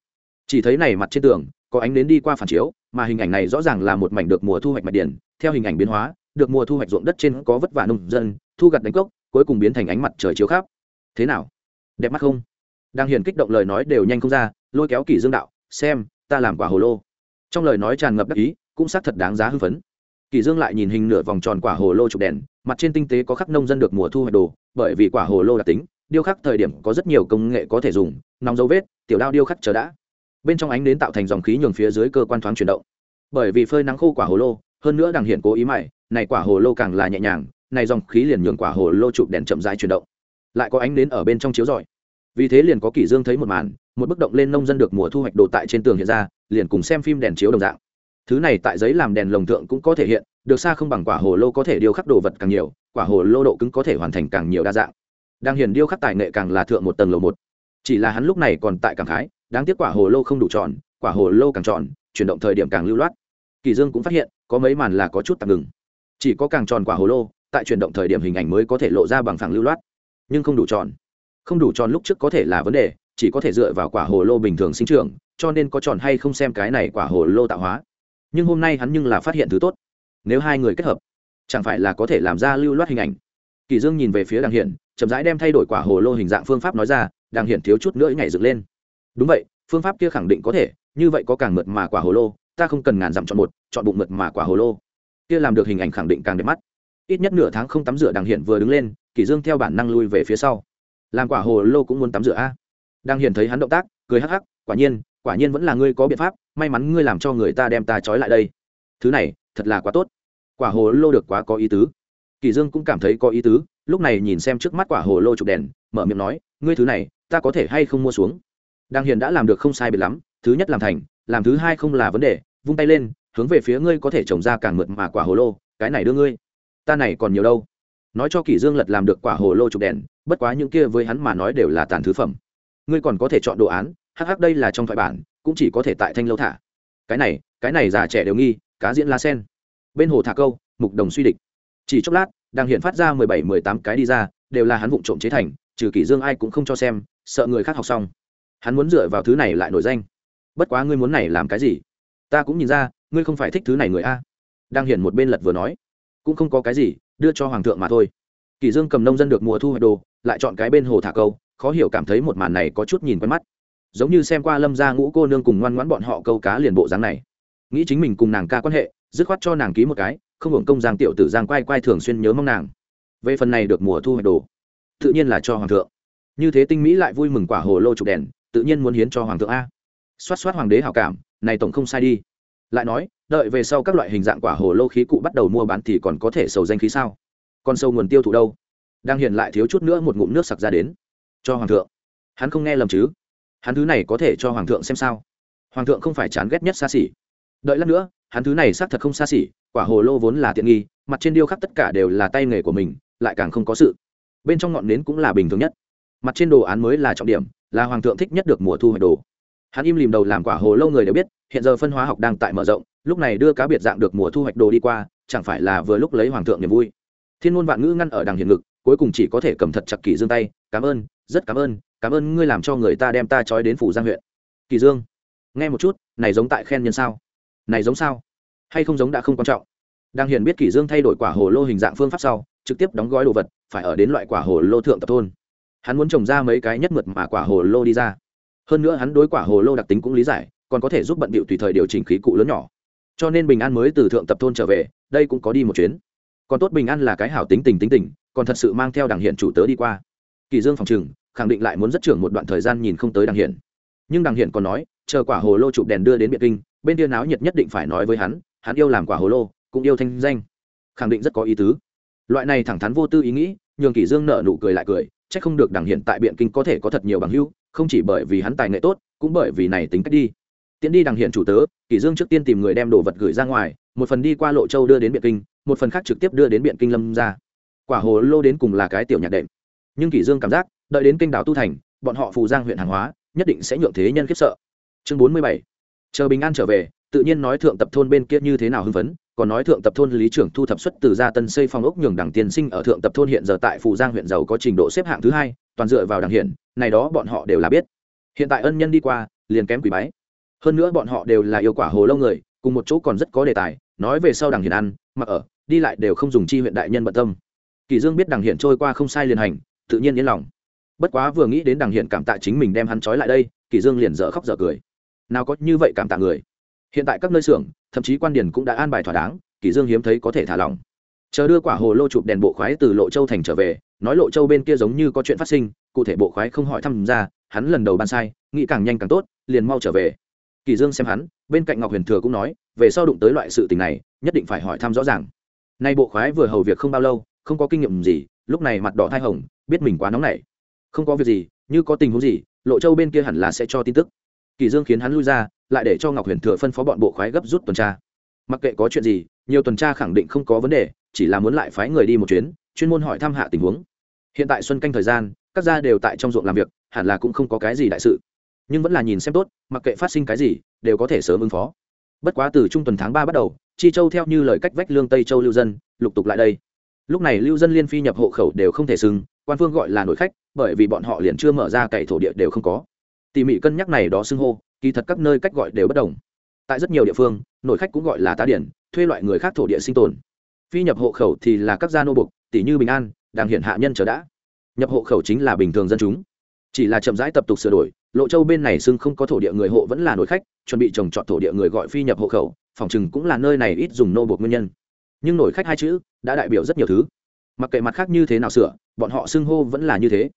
Chỉ thấy này mặt trên tường, có ánh đến đi qua phản chiếu mà hình ảnh này rõ ràng là một mảnh được mùa thu hoạch mạch điển. Theo hình ảnh biến hóa, được mùa thu hoạch ruộng đất trên có vất vả nông dân, thu gặt đánh cốc, cuối cùng biến thành ánh mặt trời chiếu khắp. Thế nào? Đẹp mắt không? Đang hiền kích động lời nói đều nhanh không ra, lôi kéo kỷ dương đạo, xem, ta làm quả hồ lô. Trong lời nói tràn ngập đắc ý, cũng xác thật đáng giá hưng phấn. Kỷ dương lại nhìn hình nửa vòng tròn quả hồ lô chụp đèn, mặt trên tinh tế có khắc nông dân được mùa thu hoạch đồ, bởi vì quả hồ lô đặc tính, điêu khắc thời điểm có rất nhiều công nghệ có thể dùng, nóng dấu vết, tiểu đao điêu khắc chờ đã bên trong ánh đến tạo thành dòng khí nhường phía dưới cơ quan thoáng chuyển động. Bởi vì phơi nắng khô quả hồ lô, hơn nữa đằng hiện cố ý mày này quả hồ lô càng là nhẹ nhàng, này dòng khí liền nhường quả hồ lô chụp đèn chậm rãi chuyển động. Lại có ánh đến ở bên trong chiếu rọi. Vì thế liền có kỷ dương thấy một màn, một bức động lên nông dân được mùa thu hoạch đồ tại trên tường hiện ra, liền cùng xem phim đèn chiếu đồng dạng. Thứ này tại giấy làm đèn lồng thượng cũng có thể hiện, được xa không bằng quả hồ lô có thể điêu khắc đồ vật càng nhiều, quả hồ lô độ cứng có thể hoàn thành càng nhiều đa dạng. Đang hiển điêu khắc tài nghệ càng là thượng một tầng lầu một. Chỉ là hắn lúc này còn tại cảm khái đáng tiếc quả hồ lô không đủ tròn, quả hồ lô càng tròn, chuyển động thời điểm càng lưu loát. Kỳ dương cũng phát hiện, có mấy màn là có chút tạm ngừng. Chỉ có càng tròn quả hồ lô, tại chuyển động thời điểm hình ảnh mới có thể lộ ra bằng phẳng lưu loát. Nhưng không đủ tròn. Không đủ tròn lúc trước có thể là vấn đề, chỉ có thể dựa vào quả hồ lô bình thường sinh trưởng, cho nên có tròn hay không xem cái này quả hồ lô tạo hóa. Nhưng hôm nay hắn nhưng là phát hiện thứ tốt. Nếu hai người kết hợp, chẳng phải là có thể làm ra lưu loát hình ảnh. Kỳ dương nhìn về phía đàng hiển, chậm rãi đem thay đổi quả hồ lô hình dạng phương pháp nói ra đàng hiển thiếu chút nữa nhảy dựng lên đúng vậy, phương pháp kia khẳng định có thể, như vậy có càng mượt mà quả hồ lô, ta không cần ngàn dặm chọn một, chọn bụng mượt mà quả hồ lô. Kia làm được hình ảnh khẳng định càng đẹp mắt. Ít nhất nửa tháng không tắm rửa đàng hiển vừa đứng lên, Kỷ dương theo bản năng lui về phía sau. Làm quả hồ lô cũng muốn tắm rửa a. Đàng hiển thấy hắn động tác, cười hắc hắc, quả nhiên quả nhiên vẫn là ngươi có biện pháp, may mắn ngươi làm cho người ta đem ta trói lại đây. Thứ này, thật là quá tốt. Quả hồ lô được quá có ý tứ. Kỷ dương cũng cảm thấy có ý tứ, lúc này nhìn xem trước mắt quả hồ lô chụp đèn, mở miệng nói, ngươi thứ này, ta có thể hay không mua xuống? Đang hiền đã làm được không sai biệt lắm, thứ nhất làm thành, làm thứ hai không là vấn đề, vung tay lên, hướng về phía ngươi có thể trồng ra càng mượt mà quả hồ lô, cái này đưa ngươi. Ta này còn nhiều đâu. Nói cho kỷ dương lật làm được quả hồ lô chụp đèn, bất quá những kia với hắn mà nói đều là tàn thứ phẩm. Ngươi còn có thể chọn đồ án, hắc hắc đây là trong thoại bản, cũng chỉ có thể tại thanh lâu thả. Cái này cái này già trẻ đều nghi, cá diễn la sen. Bên hồ thả câu, mục đồng suy địch. Chỉ chốc lát đang hiện phát ra mười bảy, mười tám cái đi ra, đều là hắn vụng trộm chế thành, trừ kỷ dương ai cũng không cho xem, sợ người khác học xong hắn muốn dựa vào thứ này lại nổi danh. Bất quá ngươi muốn này làm cái gì? Ta cũng nhìn ra, ngươi không phải thích thứ này người a. Đang hiển một bên lật vừa nói, cũng không có cái gì, đưa cho hoàng thượng mà thôi. Kỷ dương cầm nông dân được mùa thu hoạch đồ, lại chọn cái bên hồ thả câu, khó hiểu cảm thấy một màn này có chút nhìn quen mắt. Giống như xem qua lâm gia ngũ cô nương cùng ngoan ngoãn bọn họ câu cá liền bộ dáng này. Nghĩ chính mình cùng nàng ca quan hệ, dứt khoát cho nàng ký một cái, không hưởng công giang tiểu tử giang quay quay thường xuyên nhớ mong nàng. Về phần này được mùa thu hoạch đồ, tự nhiên là cho hoàng thượng. Như thế tinh mỹ lại vui mừng quả hồ lô chụp đèn tự nhiên muốn hiến cho hoàng thượng a. Xoát xoát hoàng đế hảo cảm, này tổng không sai đi. Lại nói, đợi về sau các loại hình dạng quả hồ lô khí cụ bắt đầu mua bán thì còn có thể sầu danh khí sao? Còn sâu nguồn tiêu thụ đâu? Đang hiện lại thiếu chút nữa một ngụm nước sặc ra đến. Cho hoàng thượng. Hắn không nghe lầm chứ? Hắn thứ này có thể cho hoàng thượng xem sao? Hoàng thượng không phải chán ghét nhất xa xỉ. Đợi lát nữa, hắn thứ này xác thật không xa xỉ, quả hồ lô vốn là tiện nghi, mặt trên điêu khắc tất cả đều là tay nghề của mình, lại càng không có sự. Bên trong ngọn nến cũng là bình thường nhất mặt trên đồ án mới là trọng điểm, là hoàng thượng thích nhất được mùa thu hoạch đồ. Hắn im lìm đầu làm quả hồ lâu người đều biết, hiện giờ phân hóa học đang tại mở rộng, lúc này đưa cá biệt dạng được mùa thu hoạch đồ đi qua, chẳng phải là vừa lúc lấy hoàng thượng niềm vui. Thiên ngôn vạn ngữ ngăn ở đằng hiền ngực, cuối cùng chỉ có thể cầm thật chặt kỳ dương tay, cảm ơn, rất cảm ơn cảm ơn ngươi làm cho người ta đem ta trói đến phủ giang huyện. Kỳ dương, nghe một chút, này giống tại khen nhân sao? Này giống sao? Hay không giống đã không quan trọng. Đang hiền biết kỳ dương thay đổi quả hồ lô hình dạng phương pháp sau, trực tiếp đóng gói đồ vật, phải ở đến loại quả hồ lô thượng tập thôn hắn muốn trồng ra mấy cái nhất mượt mà quả hồ lô đi ra. Hơn nữa hắn đối quả hồ lô đặc tính cũng lý giải, còn có thể giúp bận bịu tùy thời điều chỉnh khí cụ lớn nhỏ. Cho nên bình an mới từ thượng tập thôn trở về, đây cũng có đi một chuyến. Còn tốt bình an là cái hảo tính tình tính tình, còn thật sự mang theo đảng hiện chủ tớ đi qua. Kỳ dương phòng trừng khẳng định lại muốn rất trưởng một đoạn thời gian nhìn không tới đảng hiện. Nhưng đảng hiện còn nói, chờ quả hồ lô chụp đèn đưa đến biệt kinh, bên kia náo nhiệt nhất định phải nói với hắn hắn yêu làm quả hồ lô, cũng yêu thanh danh. Khẳng định rất có ý tứ. Loại này thẳng thắn vô tư ý nghĩ, nhường kỳ dương nợ nụ cười lại cười chắc không được đằng hiện tại biện kinh có thể có thật nhiều bằng hữu, không chỉ bởi vì hắn tài nghệ tốt, cũng bởi vì này tính cách đi. Tiến đi đằng hiện chủ tớ, kỷ dương trước tiên tìm người đem đồ vật gửi ra ngoài, một phần đi qua lộ châu đưa đến biện kinh, một phần khác trực tiếp đưa đến biện kinh lâm ra. Quả hồ lô đến cùng là cái tiểu nhạc đệm. Nhưng kỷ dương cảm giác, đợi đến kinh đảo tu thành, bọn họ phù giang huyện hàng hóa, nhất định sẽ nhượng thế nhân khiếp sợ. Chương bốn mươi bảy. Chờ bình an trở về, tự nhiên nói thượng tập thôn bên kia như thế nào hưng phấn còn nói thượng tập thôn lý trưởng thu thập xuất từ gia tân xây phong ốc nhường đảng tiền sinh ở thượng tập thôn hiện giờ tại phù giang huyện giàu có trình độ xếp hạng thứ hai, toàn dựa vào đảng hiện này đó bọn họ đều là biết. Hiện tại ân nhân đi qua, liền kém quỷ bái. Hơn nữa bọn họ đều là yêu quả hồ lâu người, cùng một chỗ còn rất có đề tài, nói về sau đảng hiển ăn, mặc ở, đi lại đều không dùng chi huyện đại nhân bận tâm. Kỳ dương biết đảng hiển trôi qua không sai liền hành, tự nhiên yên lòng. Bất quá vừa nghĩ đến đảng hiển cảm tạ chính mình đem hắn trói lại đây, kỳ dương liền dở khóc dở cười. Nào có như vậy cảm tạ người hiện tại các nơi xưởng, thậm chí quan điển cũng đã an bài thỏa đáng kỷ dương hiếm thấy có thể thả lỏng. Chờ đưa quả hồ lô chụp đèn bộ khoái từ lộ châu thành trở về, nói lộ châu bên kia giống như có chuyện phát sinh, cụ thể bộ khoái không hỏi thăm ra, hắn lần đầu ban sai, nghĩ càng nhanh càng tốt, liền mau trở về. Kỳ dương xem hắn, bên cạnh ngọc huyền thừa cũng nói, về sau đụng tới loại sự tình này, nhất định phải hỏi thăm rõ ràng. Nay bộ khoái vừa hầu việc không bao lâu, không có kinh nghiệm gì, lúc này mặt đỏ thai hồng, biết mình quá nóng nảy. Không có việc gì, như có tình huống gì, lộ châu bên kia hẳn là sẽ cho tin tức. Kỳ dương khiến hắn lui ra lại để cho ngọc huyền thừa phân phó bọn bộ khoái gấp rút tuần tra. Mặc kệ có chuyện gì, nhiều tuần tra khẳng định không có vấn đề, chỉ là muốn lại phái người đi một chuyến, chuyên môn hỏi thăm hạ tình huống. Hiện tại xuân canh thời gian, các gia đều tại trong ruộng làm việc, hẳn là cũng không có cái gì đại sự. Nhưng vẫn là nhìn xem tốt, mặc kệ phát sinh cái gì, đều có thể sớm ứng phó. Bất quá từ trung tuần tháng ba bắt đầu, chi châu theo như lời cách vách lương tây châu lưu dân, lục tục lại đây. Lúc này lưu dân liên phi nhập hộ khẩu đều không thể xưng, quan phương gọi là nội khách, bởi vì bọn họ liền chưa mở ra cậy thổ địa đều không có. Tỉ mỉ cân nhắc này đó xưng hô kỳ thật các nơi cách gọi đều bất đồng. Tại rất nhiều địa phương, nội khách cũng gọi là tá điển, thuê loại người khác thổ địa sinh tồn. Phi nhập hộ khẩu thì là các gia nô bục tỷ như bình an đang hiện hạ nhân chờ đã. Nhập hộ khẩu chính là bình thường dân chúng. Chỉ là chậm rãi tập tục sửa đổi, lộ châu bên này xưng không có thổ địa người hộ vẫn là nội khách, chuẩn bị trồng trọt thổ địa người gọi phi nhập hộ khẩu, phòng chừng cũng là nơi này ít dùng nô bộc nguyên nhân. Nhưng nổi khách hai chữ đã đại biểu rất nhiều thứ. Mặc kệ mặt khác như thế nào sửa, bọn họ xưng hô vẫn là như thế.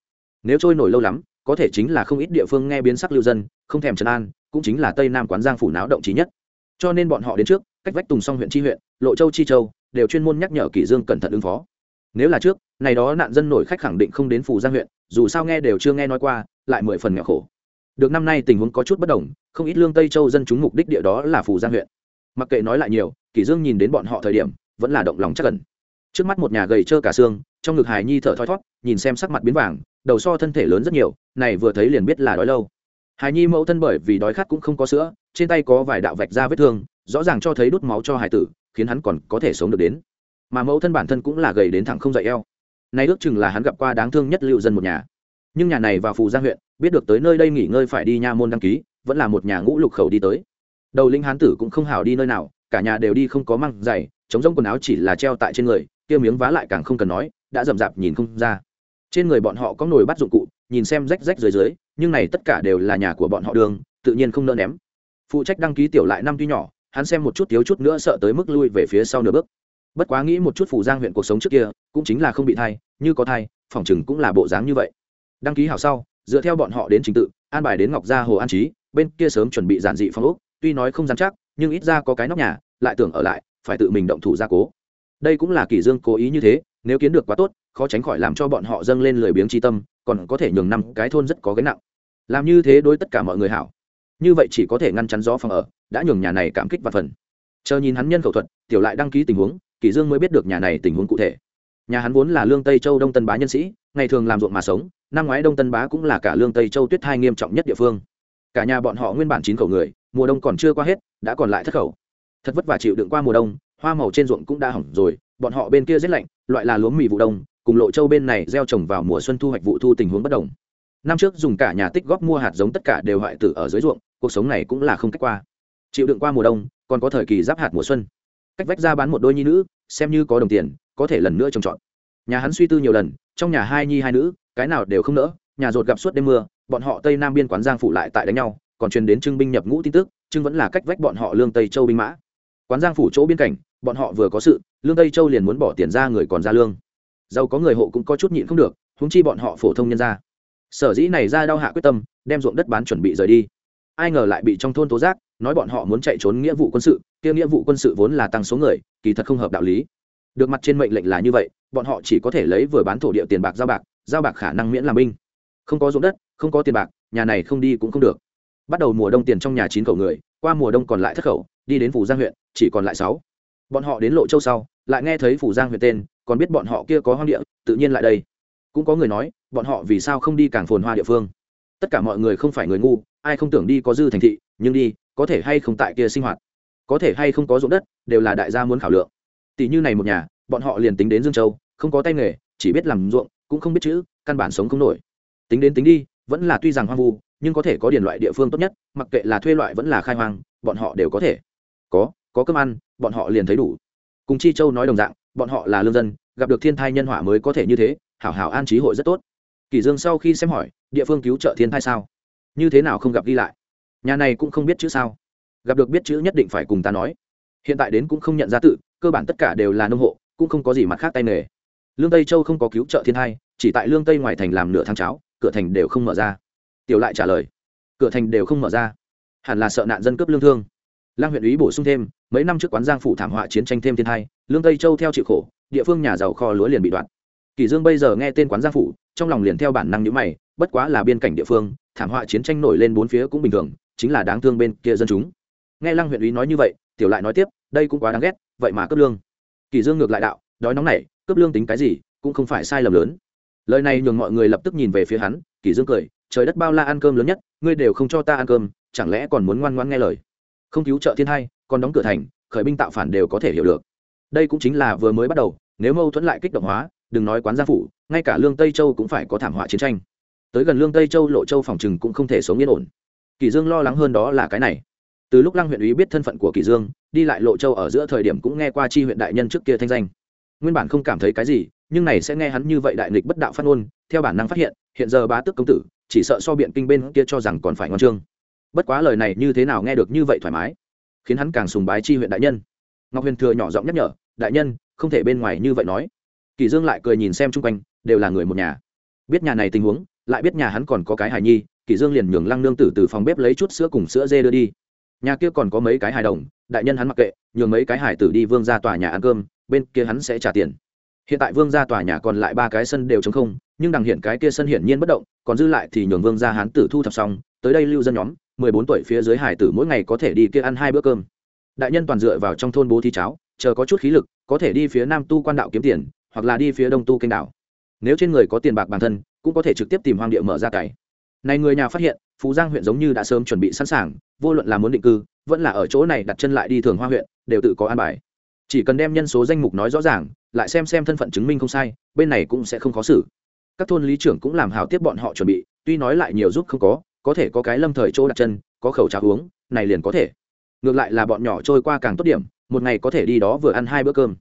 Nếu trôi nổi lâu lắm có thể chính là không ít địa phương nghe biến sắc lưu dân, không thèm trấn an, cũng chính là tây nam quán giang phủ náo động trí nhất. Cho nên bọn họ đến trước, cách vách tùng song huyện tri huyện, lộ châu chi châu, đều chuyên môn nhắc nhở kỷ dương cẩn thận ứng phó. Nếu là trước, này đó nạn dân nổi khách khẳng định không đến phủ giang huyện, dù sao nghe đều chưa nghe nói qua, lại mười phần nghèo khổ. Được năm nay tình huống có chút bất đồng, không ít lương tây châu dân chúng mục đích địa đó là phủ giang huyện. Mặc kệ nói lại nhiều, kỷ dương nhìn đến bọn họ thời điểm, vẫn là động lòng chắc cần trước mắt một nhà gầy trơ cả xương, trong ngực hài nhi thở thoi thót, nhìn xem sắc mặt biến vàng đầu so thân thể lớn rất nhiều, này vừa thấy liền biết là đói lâu. Hài nhi mẫu thân bởi vì đói khát cũng không có sữa, trên tay có vài đạo vạch ra vết thương, rõ ràng cho thấy đút máu cho hải tử, khiến hắn còn có thể sống được đến. Mà mẫu thân bản thân cũng là gầy đến thẳng không dậy eo. Nay ước chừng là hắn gặp qua đáng thương nhất lưu dân một nhà. Nhưng nhà này vào phù giang huyện, biết được tới nơi đây nghỉ ngơi phải đi nha môn đăng ký, vẫn là một nhà ngũ lục khẩu đi tới. Đầu linh hán tử cũng không hào đi nơi nào, cả nhà đều đi không có măng giày chống rông quần áo chỉ là treo tại trên người, kia miếng vá lại càng không cần nói, đã rậm rạp nhìn không ra trên người bọn họ có nồi bắt dụng cụ, nhìn xem rách rách dưới dưới, nhưng này tất cả đều là nhà của bọn họ đường, tự nhiên không nỡ ném. Phụ trách đăng ký tiểu lại năm tuy nhỏ, hắn xem một chút thiếu chút nữa sợ tới mức lui về phía sau nửa bước. Bất quá nghĩ một chút phủ giang huyện cuộc sống trước kia, cũng chính là không bị thai, như có thai, phòng chừng cũng là bộ dáng như vậy. Đăng ký hảo sau, dựa theo bọn họ đến trình tự, an bài đến ngọc gia hồ an trí, bên kia sớm chuẩn bị giản dị phong ốc, tuy nói không dám chắc, nhưng ít ra có cái nóc nhà, lại tưởng ở lại, phải tự mình động thủ gia cố đây cũng là kỷ dương cố ý như thế, nếu kiến được quá tốt, khó tránh khỏi làm cho bọn họ dâng lên lười biếng tri tâm, còn có thể nhường năm cái thôn rất có gánh nặng. Làm như thế đối tất cả mọi người hảo. Như vậy chỉ có thể ngăn chắn gió phòng ở, đã nhường nhà này cảm kích và phần. Chờ nhìn hắn nhân khẩu thuật, tiểu lại đăng ký tình huống, kỷ dương mới biết được nhà này tình huống cụ thể. Nhà hắn vốn là lương tây châu đông tân bá nhân sĩ, ngày thường làm ruộng mà sống, năm ngoái đông tân bá cũng là cả lương tây châu tuyết thai nghiêm trọng nhất địa phương. Cả nhà bọn họ nguyên bản chín khẩu người, mùa đông còn chưa qua hết, đã còn lại thất khẩu. Thật vất vả chịu đựng qua mùa đông hoa màu trên ruộng cũng đã hỏng rồi, bọn họ bên kia rét lạnh, loại là lúa mì vụ đông, cùng lộ châu bên này gieo trồng vào mùa xuân thu hoạch vụ thu tình huống bất đồng. Năm trước dùng cả nhà tích góp mua hạt giống tất cả đều hoại tử ở dưới ruộng, cuộc sống này cũng là không cách qua. Chịu đựng qua mùa đông, còn có thời kỳ giáp hạt mùa xuân. Cách vách ra bán một đôi nhi nữ, xem như có đồng tiền, có thể lần nữa trồng trọt. Nhà hắn suy tư nhiều lần, trong nhà hai nhi hai nữ, cái nào đều không nỡ, nhà rột gặp suốt đêm mưa, bọn họ tây nam biên quán giang phủ lại tại đánh nhau, còn truyền đến trưng binh nhập ngũ tin tức, trưng vẫn là cách vách bọn họ lương tây châu binh mã. Quán giang phủ chỗ biên cảnh bọn họ vừa có sự, lương tây châu liền muốn bỏ tiền ra người còn ra lương. Giàu có người hộ cũng có chút nhịn không được húng chi bọn họ phổ thông nhân ra sở dĩ này ra đau hạ quyết tâm, đem ruộng đất bán chuẩn bị rời đi. Ai ngờ lại bị trong thôn tố giác, nói bọn họ muốn chạy trốn nghĩa vụ quân sự, kia nghĩa vụ quân sự vốn là tăng số người, kỳ thật không hợp đạo lý. Được mặt trên mệnh lệnh là như vậy, bọn họ chỉ có thể lấy vừa bán thổ địa tiền bạc giao bạc giao bạc khả năng miễn làm binh. Không có ruộng đất, không có tiền bạc, nhà này không đi cũng không được. Bắt đầu mùa đông tiền trong nhà chín khẩu người, qua mùa đông còn lại thất khẩu, đi đến phủ giang huyện, chỉ còn lại sáu bọn họ đến lộ châu sau, lại nghe thấy phủ giang huyện tên, còn biết bọn họ kia có hoang địa, tự nhiên lại đây. Cũng có người nói, bọn họ vì sao không đi càng phồn hoa địa phương? Tất cả mọi người không phải người ngu, ai không tưởng đi có dư thành thị, nhưng đi, có thể hay không tại kia sinh hoạt? Có thể hay không có ruộng đất, đều là đại gia muốn khảo lượng. Tỷ như này một nhà, bọn họ liền tính đến dương châu, không có tay nghề, chỉ biết làm ruộng, cũng không biết chữ, căn bản sống không nổi. Tính đến tính đi, vẫn là tuy rằng hoang vu, nhưng có thể có điển loại địa phương tốt nhất, mặc kệ là thuê loại vẫn là khai hoang, bọn họ đều có thể. Có có cơm ăn, bọn họ liền thấy đủ. Cùng chi châu nói đồng dạng, bọn họ là lương dân, gặp được thiên thai nhân họa mới có thể như thế, hảo hảo an trí hội rất tốt. Kỷ dương sau khi xem hỏi, địa phương cứu trợ thiên thai sao? Như thế nào không gặp đi lại? Nhà này cũng không biết chữ sao. Gặp được biết chữ nhất định phải cùng ta nói. Hiện tại đến cũng không nhận ra tự, cơ bản tất cả đều là nông hộ, cũng không có gì mặt khác tay nghề. Lương tây châu không có cứu trợ thiên thai, chỉ tại lương tây ngoài thành làm nửa tháng cháo, cửa thành đều không mở ra. Tiểu lại trả lời. Cửa thành đều không mở ra. Hẳn là sợ nạn dân cướp lương thương lang huyện ủy bổ sung thêm mấy năm trước quán giang phủ thảm họa chiến tranh thêm thiên tai, lương tây châu theo chịu khổ địa phương nhà giàu kho lúa liền bị đoạn kỳ dương bây giờ nghe tên quán giang phủ trong lòng liền theo bản năng nhíu mày bất quá là biên cảnh địa phương thảm họa chiến tranh nổi lên bốn phía cũng bình thường chính là đáng thương bên kia dân chúng. Nghe lăng huyện ủy nói như vậy tiểu lại nói tiếp đây cũng quá đáng ghét vậy mà cấp lương. Kỳ dương ngược lại đạo đói nóng này cấp lương tính cái gì cũng không phải sai lầm lớn. Lời này nhường mọi người lập tức nhìn về phía hắn kỳ dương cười trời đất bao la ăn cơm lớn nhất ngươi đều không cho ta ăn cơm chẳng lẽ còn muốn ngoan ngoãn nghe lời? Không cứu trợ thiên hai, còn đóng cửa thành, khởi binh tạo phản đều có thể hiểu được. Đây cũng chính là vừa mới bắt đầu, nếu mâu thuẫn lại kích động hóa, đừng nói quán gia phủ, ngay cả lương tây châu cũng phải có thảm họa chiến tranh. Tới gần lương tây châu, lộ châu phòng trừng cũng không thể sống yên ổn. Kỳ dương lo lắng hơn đó là cái này. Từ lúc lăng huyện ủy biết thân phận của kỳ dương, đi lại lộ châu ở giữa thời điểm cũng nghe qua chi huyện đại nhân trước kia thanh danh. Nguyên bản không cảm thấy cái gì, nhưng này sẽ nghe hắn như vậy đại nghịch bất đạo phát ngôn, theo bản năng phát hiện hiện giờ bá tước công tử, chỉ sợ so biện kinh bên kia cho rằng còn phải ngon trương bất quá lời này như thế nào nghe được như vậy thoải mái, khiến hắn càng sùng bái chi huyện đại nhân. Ngọc huyền thừa nhỏ giọng nhắc nhở, đại nhân, không thể bên ngoài như vậy nói. Kỳ dương lại cười nhìn xem chung quanh, đều là người một nhà. Biết nhà này tình huống, lại biết nhà hắn còn có cái hài nhi, kỳ dương liền nhường lăng nương tử từ phòng bếp lấy chút sữa cùng sữa dê đưa đi. Nhà kia còn có mấy cái hài đồng, đại nhân hắn mặc kệ, nhường mấy cái hài tử đi vương ra tòa nhà ăn cơm, bên kia hắn sẽ trả tiền. Hiện tại vương ra tòa nhà còn lại ba cái sân đều trống không, nhưng đằng hiện cái kia sân hiển nhiên bất động, còn dư lại thì nhường vương ra hán tử thu thập xong, tới đây lưu dân nhóm mười bốn tuổi phía dưới hải tử mỗi ngày có thể đi kia ăn hai bữa cơm. Đại nhân toàn dựa vào trong thôn bố thi cháo, chờ có chút khí lực, có thể đi phía nam tu quan đạo kiếm tiền, hoặc là đi phía đông tu kênh đảo nếu trên người có tiền bạc bản thân, cũng có thể trực tiếp tìm hoang địa mở ra cày. Này người nhà phát hiện, phú giang huyện giống như đã sớm chuẩn bị sẵn sàng, vô luận là muốn định cư, vẫn là ở chỗ này đặt chân lại đi thường hoa huyện, đều tự có an bài. Chỉ cần đem nhân số danh mục nói rõ ràng, lại xem xem thân phận chứng minh không sai, bên này cũng sẽ không khó xử. Các thôn lý trưởng cũng làm hào tiếp bọn họ chuẩn bị, tuy nói lại nhiều giúp không có có thể có cái lâm thời chỗ đặt chân, có khẩu trà uống, này liền có thể. Ngược lại là bọn nhỏ trôi qua càng tốt điểm, một ngày có thể đi đó vừa ăn hai bữa cơm.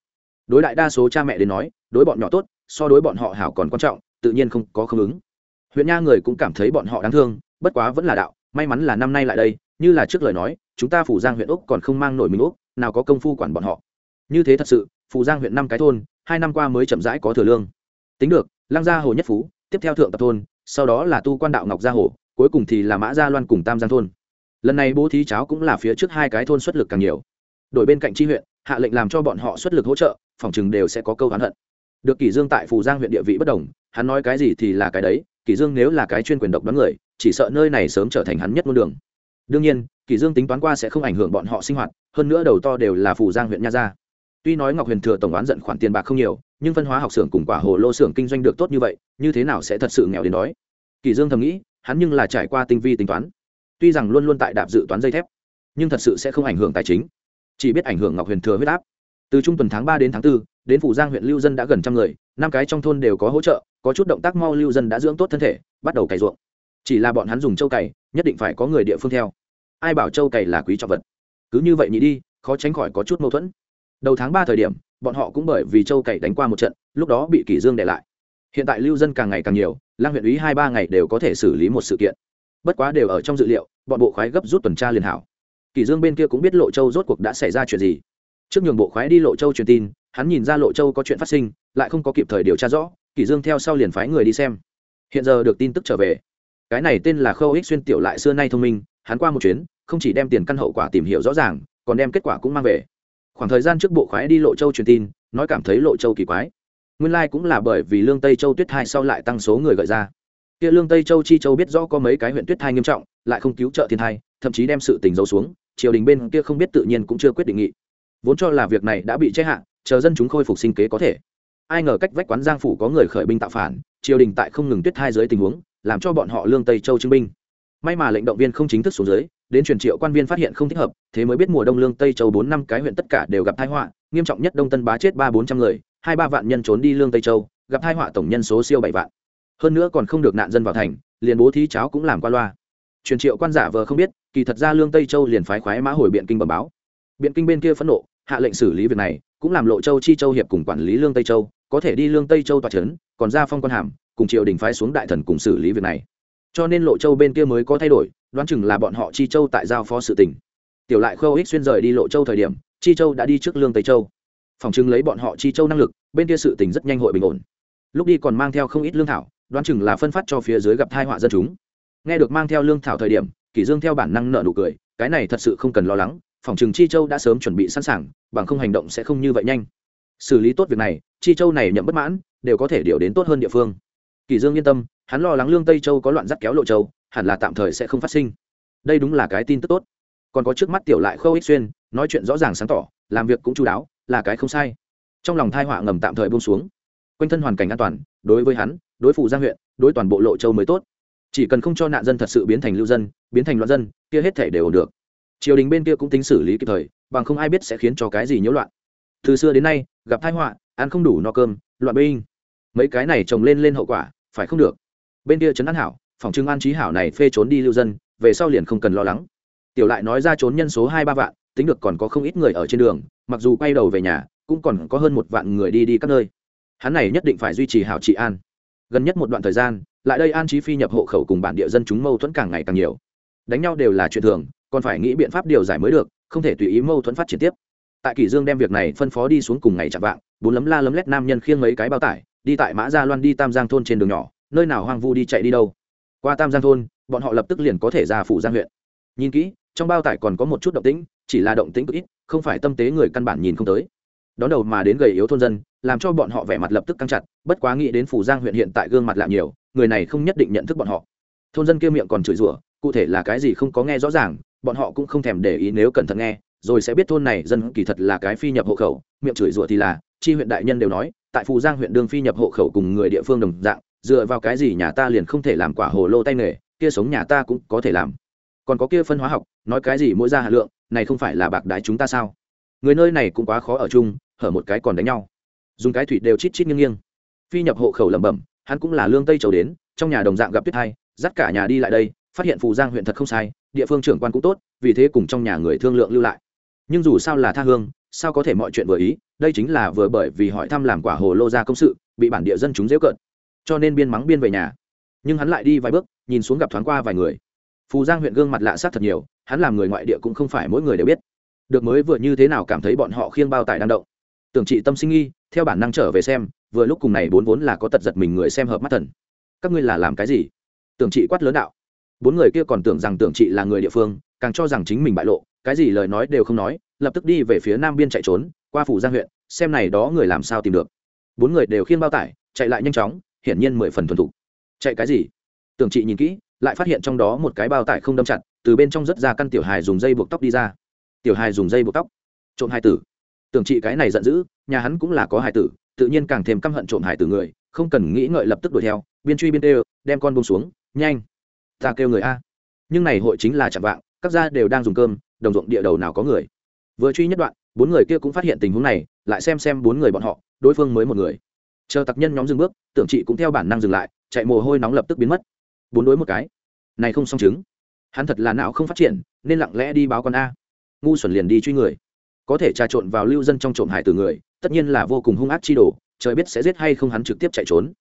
Đối đại đa số cha mẹ đến nói, đối bọn nhỏ tốt, so đối bọn họ hảo còn quan trọng, tự nhiên không có không ứng. Huyện nha người cũng cảm thấy bọn họ đáng thương, bất quá vẫn là đạo, may mắn là năm nay lại đây, như là trước lời nói, chúng ta phủ giang huyện úc còn không mang nổi mình úc, nào có công phu quản bọn họ. Như thế thật sự phủ giang huyện năm cái thôn, hai năm qua mới chậm rãi có thừa lương. Tính được, lăng gia hồ nhất phú, tiếp theo thượng tập thôn, sau đó là tu quan đạo ngọc gia hồ cuối cùng thì là mã gia loan cùng tam giang thôn. Lần này bố thí cháo cũng là phía trước hai cái thôn xuất lực càng nhiều. Đổi bên cạnh tri huyện, hạ lệnh làm cho bọn họ xuất lực hỗ trợ, phòng chừng đều sẽ có câu hắn hận. Được kỷ dương tại phù giang huyện địa vị bất đồng, hắn nói cái gì thì là cái đấy, kỷ dương nếu là cái chuyên quyền độc đoán người, chỉ sợ nơi này sớm trở thành hắn nhất ngôn đường. Đương nhiên, kỷ dương tính toán qua sẽ không ảnh hưởng bọn họ sinh hoạt, hơn nữa đầu to đều là phù giang huyện nha gia. Tuy nói ngọc huyền thừa tổng đoán giận khoản tiền bạc không nhiều, nhưng phân hóa học xưởng cùng quả hồ lô xưởng kinh doanh được tốt như vậy, như thế nào sẽ thật sự nghèo đến đói? Kỷ dương thầm nghĩ hắn nhưng là trải qua tinh vi tính toán. Tuy rằng luôn luôn tại đạp dự toán dây thép nhưng thật sự sẽ không ảnh hưởng tài chính. Chỉ biết ảnh hưởng ngọc huyền thừa huyết áp. Từ trung tuần tháng ba đến tháng 4, đến phủ giang huyện lưu dân đã gần trăm người năm cái trong thôn đều có hỗ trợ có chút động tác mau lưu dân đã dưỡng tốt thân thể bắt đầu cày ruộng. Chỉ là bọn hắn dùng châu cày nhất định phải có người địa phương theo. Ai bảo châu cày là quý trọng vật? Cứ như vậy nhị đi khó tránh khỏi có chút mâu thuẫn. Đầu tháng ba thời điểm bọn họ cũng bởi vì châu cày đánh qua một trận lúc đó bị kỷ dương để lại hiện tại lưu dân càng ngày càng nhiều, lang huyện ủy hai ba ngày đều có thể xử lý một sự kiện. Bất quá đều ở trong dự liệu, bọn bộ khoái gấp rút tuần tra liền hảo. Kỳ dương bên kia cũng biết lộ châu rốt cuộc đã xảy ra chuyện gì. Trước nhường bộ khoái đi lộ châu truyền tin, hắn nhìn ra lộ châu có chuyện phát sinh, lại không có kịp thời điều tra rõ, kỳ dương theo sau liền phái người đi xem. Hiện giờ được tin tức trở về. Cái này tên là khâu ích xuyên tiểu lại xưa nay thông minh, hắn qua một chuyến, không chỉ đem tiền căn hậu quả tìm hiểu rõ ràng, còn đem kết quả cũng mang về. Khoảng thời gian trước bộ khoái đi lộ châu truyền tin, nói cảm thấy lộ châu kỳ quái nguyên lai like cũng là bởi vì lương tây châu tuyết thai sau lại tăng số người gợi ra. Kia lương tây châu chi châu biết rõ có mấy cái huyện tuyết thai nghiêm trọng, lại không cứu trợ thiên thai, thậm chí đem sự tình giấu xuống, triều đình bên kia không biết tự nhiên cũng chưa quyết định nghị. Vốn cho là việc này đã bị che hạ, chờ dân chúng khôi phục sinh kế có thể. Ai ngờ cách vách quán giang phủ có người khởi binh tạo phản, triều đình tại không ngừng tuyết thai dưới tình huống, làm cho bọn họ lương tây châu chứng binh. May mà lệnh động viên không chính thức xuống dưới, đến truyền triệu quan viên phát hiện không thích hợp, thế mới biết mùa đông lương tây châu bốn năm cái huyện tất cả đều gặp tai họa, nghiêm trọng nhất đông tân bá chết ba bốn trăm người hai ba vạn nhân trốn đi lương tây châu, gặp hai họa tổng nhân số siêu bảy vạn. Hơn nữa còn không được nạn dân vào thành, liền bố thí cháo cũng làm qua loa. Truyền triệu quan giả vờ không biết, kỳ thật ra lương tây châu liền phái khoái mã hồi biện kinh bẩm báo. Biện kinh bên kia phẫn nộ, hạ lệnh xử lý việc này, cũng làm lộ châu chi châu hiệp cùng quản lý lương tây châu, có thể đi lương tây châu tòa trấn, còn ra phong quan hàm, cùng triều đình phái xuống đại thần cùng xử lý việc này. Cho nên lộ châu bên kia mới có thay đổi, đoán chừng là bọn họ chi châu tại giao phó sự tỉnh tiểu lại khâu ích xuyên rời đi lộ châu thời điểm, chi châu đã đi trước lương tây châu phòng chứng lấy bọn họ chi châu năng lực, bên kia sự tình rất nhanh hội bình ổn. Lúc đi còn mang theo không ít lương thảo, đoán chừng là phân phát cho phía dưới gặp thai họa dân chúng. Nghe được mang theo lương thảo thời điểm, kỷ dương theo bản năng nợ nụ cười, cái này thật sự không cần lo lắng, phòng trừng chi châu đã sớm chuẩn bị sẵn sàng, bằng không hành động sẽ không như vậy nhanh. Xử lý tốt việc này, chi châu này nhậm bất mãn, đều có thể điều đến tốt hơn địa phương. Kỷ dương yên tâm, hắn lo lắng lương tây châu có loạn dắt kéo lộ châu, hẳn là tạm thời sẽ không phát sinh. Đây đúng là cái tin tức tốt. Còn có trước mắt tiểu lại khâu ích xuyên, nói chuyện rõ ràng sáng tỏ, làm việc cũng chu đáo là cái không sai. Trong lòng thai họa ngầm tạm thời buông xuống. Quanh thân hoàn cảnh an toàn, đối với hắn, đối phủ giang huyện, đối toàn bộ lộ châu mới tốt. Chỉ cần không cho nạn dân thật sự biến thành lưu dân, biến thành loạn dân, kia hết thể đều ổn được. Triều đình bên kia cũng tính xử lý kịp thời, bằng không ai biết sẽ khiến cho cái gì nhiễu loạn. Từ xưa đến nay, gặp thái họa, ăn không đủ no cơm, loạn binh. Mấy cái này trồng lên lên hậu quả, phải không được? Bên kia trấn an hảo, phòng trưng an trí hảo này phê trốn đi lưu dân, về sau liền không cần lo lắng. Tiểu lại nói ra trốn nhân số hai ba vạn tính được còn có không ít người ở trên đường, mặc dù quay đầu về nhà, cũng còn có hơn một vạn người đi đi các nơi. Hắn này nhất định phải duy trì hảo trị an. Gần nhất một đoạn thời gian, lại đây an trí phi nhập hộ khẩu cùng bản địa dân chúng mâu thuẫn càng ngày càng nhiều. Đánh nhau đều là chuyện thường, còn phải nghĩ biện pháp điều giải mới được, không thể tùy ý mâu thuẫn phát triển tiếp. Tại kỷ dương đem việc này phân phó đi xuống cùng ngày chạm vạng, bốn lấm la lấm lét nam nhân khiêng mấy cái bao tải, đi tại mã gia loan đi tam giang thôn trên đường nhỏ, nơi nào hoang vu đi chạy đi đâu. Qua tam giang thôn, bọn họ lập tức liền có thể ra phủ giang huyện. Nhìn kỹ trong bao tải còn có một chút động tĩnh, chỉ là động tĩnh cực ít, không phải tâm tế người căn bản nhìn không tới. Đón đầu mà đến gầy yếu thôn dân, làm cho bọn họ vẻ mặt lập tức căng chặt, bất quá nghĩ đến phủ giang huyện hiện tại gương mặt lạ nhiều, người này không nhất định nhận thức bọn họ. Thôn dân kia miệng còn chửi rủa, cụ thể là cái gì không có nghe rõ ràng, bọn họ cũng không thèm để ý nếu cẩn thận nghe, rồi sẽ biết thôn này dân kỳ thật là cái phi nhập hộ khẩu, miệng chửi rủa thì là, chi huyện đại nhân đều nói, tại phù giang huyện đương phi nhập hộ khẩu cùng người địa phương đồng dạng, dựa vào cái gì nhà ta liền không thể làm quả hồ lô tay nghề, kia sống nhà ta cũng có thể làm còn có kia phân hóa học, nói cái gì mỗi ra hạt lượng, này không phải là bạc đái chúng ta sao? Người nơi này cũng quá khó ở chung, hở một cái còn đánh nhau. Dùng cái thủy đều chít chít nghiêng nghiêng. Phi nhập hộ khẩu lẩm bẩm, hắn cũng là lương tây trầu đến, trong nhà đồng dạng gặp tuyết hai, dắt cả nhà đi lại đây, phát hiện phù giang huyện thật không sai, địa phương trưởng quan cũng tốt, vì thế cùng trong nhà người thương lượng lưu lại. Nhưng dù sao là tha hương, sao có thể mọi chuyện vừa ý, đây chính là vừa bởi vì hỏi thăm làm quả hồ lô ra công sự, bị bản địa dân chúng dễ cợt. Cho nên biên mắng biên về nhà. Nhưng hắn lại đi vài bước, nhìn xuống gặp thoáng qua vài người phù giang huyện gương mặt lạ sát thật nhiều, hắn làm người ngoại địa cũng không phải mỗi người đều biết. Được mới vừa như thế nào cảm thấy bọn họ khiêng bao tải đang động. Tưởng trị tâm sinh nghi, theo bản năng trở về xem, vừa lúc cùng này bốn vốn là có tật giật mình người xem hợp mắt thần. Các ngươi là làm cái gì? Tưởng trị quát lớn đạo. Bốn người kia còn tưởng rằng tưởng trị là người địa phương, càng cho rằng chính mình bại lộ, cái gì lời nói đều không nói, lập tức đi về phía nam biên chạy trốn, qua phủ giang huyện, xem này đó người làm sao tìm được. Bốn người đều khiêng bao tải, chạy lại nhanh chóng, hiển nhiên mười phần thuần thục. Chạy cái gì? Tưởng trị nhìn kỹ lại phát hiện trong đó một cái bao tải không đâm chặt, từ bên trong rất ra căn tiểu hài dùng dây buộc tóc đi ra. Tiểu hài dùng dây buộc tóc. Trộm hai tử. Tưởng chị cái này giận dữ, nhà hắn cũng là có hài tử, tự nhiên càng thêm căm hận trộm hài tử người, không cần nghĩ ngợi lập tức đuổi theo, biên truy biên tê đem con bông xuống, nhanh. Ta kêu người a. Nhưng này hội chính là chạm vạng, các gia đều đang dùng cơm, đồng ruộng địa đầu nào có người. Vừa truy nhất đoạn, bốn người kia cũng phát hiện tình huống này, lại xem xem bốn người bọn họ, đối phương mới một người. Chờ tặc nhân nhóm dừng bước, tưởng chị cũng theo bản năng dừng lại, chạy mồ hôi nóng lập tức biến mất bốn đối một cái. Này không song chứng. Hắn thật là não không phát triển, nên lặng lẽ đi báo con a. Ngu xuẩn liền đi truy người. Có thể trà trộn vào lưu dân trong trộm hải từ người, tất nhiên là vô cùng hung ác chi đồ, trời biết sẽ giết hay không hắn trực tiếp chạy trốn.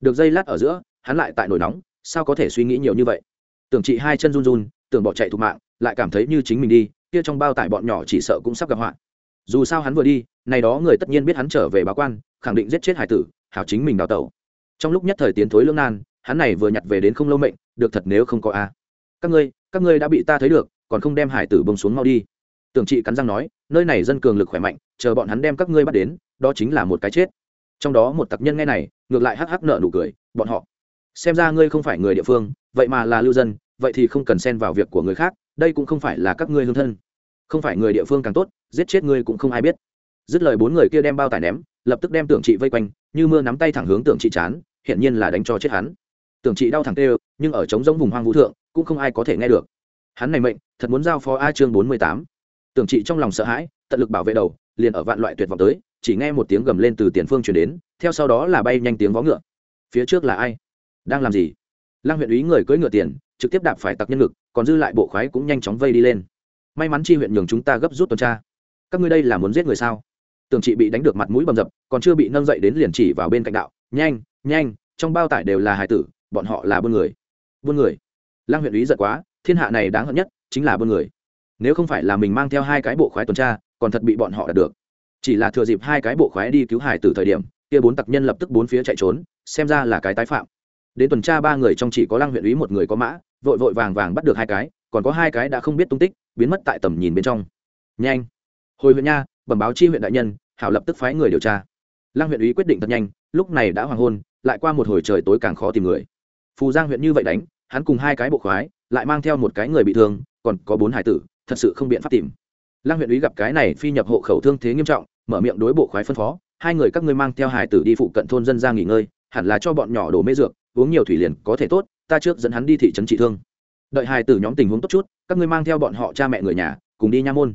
Được dây lát ở giữa, hắn lại tại nổi nóng, sao có thể suy nghĩ nhiều như vậy? Tưởng chị hai chân run run, tưởng bỏ chạy thụ mạng, lại cảm thấy như chính mình đi, kia trong bao tải bọn nhỏ chỉ sợ cũng sắp gặp họa. Dù sao hắn vừa đi, này đó người tất nhiên biết hắn trở về báo quan, khẳng định giết chết hải tử, hảo chính mình đào tẩu. Trong lúc nhất thời tiến thối lương nan hắn này vừa nhặt về đến không lâu mệnh, được thật nếu không có a. Các ngươi các ngươi đã bị ta thấy được, còn không đem hải tử bông xuống mau đi. Tưởng trị cắn răng nói, nơi này dân cường lực khỏe mạnh, chờ bọn hắn đem các ngươi bắt đến, đó chính là một cái chết. Trong đó một tặc nhân nghe này, ngược lại hắc hắc nợ nụ cười, bọn họ. Xem ra ngươi không phải người địa phương, vậy mà là lưu dân, vậy thì không cần xen vào việc của người khác, đây cũng không phải là các ngươi hương thân. Không phải người địa phương càng tốt, giết chết ngươi cũng không ai biết. Dứt lời bốn người kia đem bao tải ném, lập tức đem tưởng trị vây quanh, như mưa nắm tay thẳng hướng tưởng trị chán hiện nhiên là đánh cho chết hắn tưởng chị đau thẳng tê nhưng ở trống giống vùng hoang vũ thượng, cũng không ai có thể nghe được. Hắn này mệnh, thật muốn giao phó a chương bốn mươi tám. Tưởng chị trong lòng sợ hãi, tận lực bảo vệ đầu, liền ở vạn loại tuyệt vọng tới, chỉ nghe một tiếng gầm lên từ tiền phương chuyển đến, theo sau đó là bay nhanh tiếng vó ngựa. Phía trước là ai? Đang làm gì? Lăng huyện úy người cưỡi ngựa tiền, trực tiếp đạp phải tặc nhân lực còn dư lại bộ khoái cũng nhanh chóng vây đi lên. May mắn chi huyện nhường chúng ta gấp rút tuần tra. Các ngươi đây là muốn giết người sao? Tưởng chị bị đánh được mặt mũi bầm dập, còn chưa bị nâng dậy đến liền chỉ vào bên cạnh đạo, nhanh nhanh, trong bao tải đều là hải tử bọn họ là buôn người. Buôn người? Lăng huyện ý giận quá, thiên hạ này đáng hận nhất chính là buôn người. Nếu không phải là mình mang theo hai cái bộ khoái tuần tra, còn thật bị bọn họ đạt được. Chỉ là thừa dịp hai cái bộ khoái đi cứu hải từ thời điểm, kia bốn tặc nhân lập tức bốn phía chạy trốn, xem ra là cái tái phạm. Đến tuần tra ba người trong chỉ có lăng huyện ý một người có mã, vội vội vàng vàng bắt được hai cái, còn có hai cái đã không biết tung tích, biến mất tại tầm nhìn bên trong. Nhanh! Hồi huyện nha, bẩm báo chi huyện đại nhân, hảo lập tức phái người điều tra. Lăng huyện ý quyết định thật nhanh, lúc này đã hoàng hôn, lại qua một hồi trời tối càng khó tìm người phù giang huyện như vậy đánh, hắn cùng hai cái bộ khoái, lại mang theo một cái người bị thương, còn có bốn hải tử, thật sự không biện pháp tìm. Lăng huyện ý gặp cái này phi nhập hộ khẩu thương thế nghiêm trọng, mở miệng đối bộ khoái phân phó, hai người các ngươi mang theo hải tử đi phụ cận thôn dân ra nghỉ ngơi, hẳn là cho bọn nhỏ đổ mê dược, uống nhiều thủy liền có thể tốt, ta trước dẫn hắn đi thị trấn trị thương. Đợi hải tử nhóm tình huống tốt chút, các ngươi mang theo bọn họ cha mẹ người nhà, cùng đi nha môn.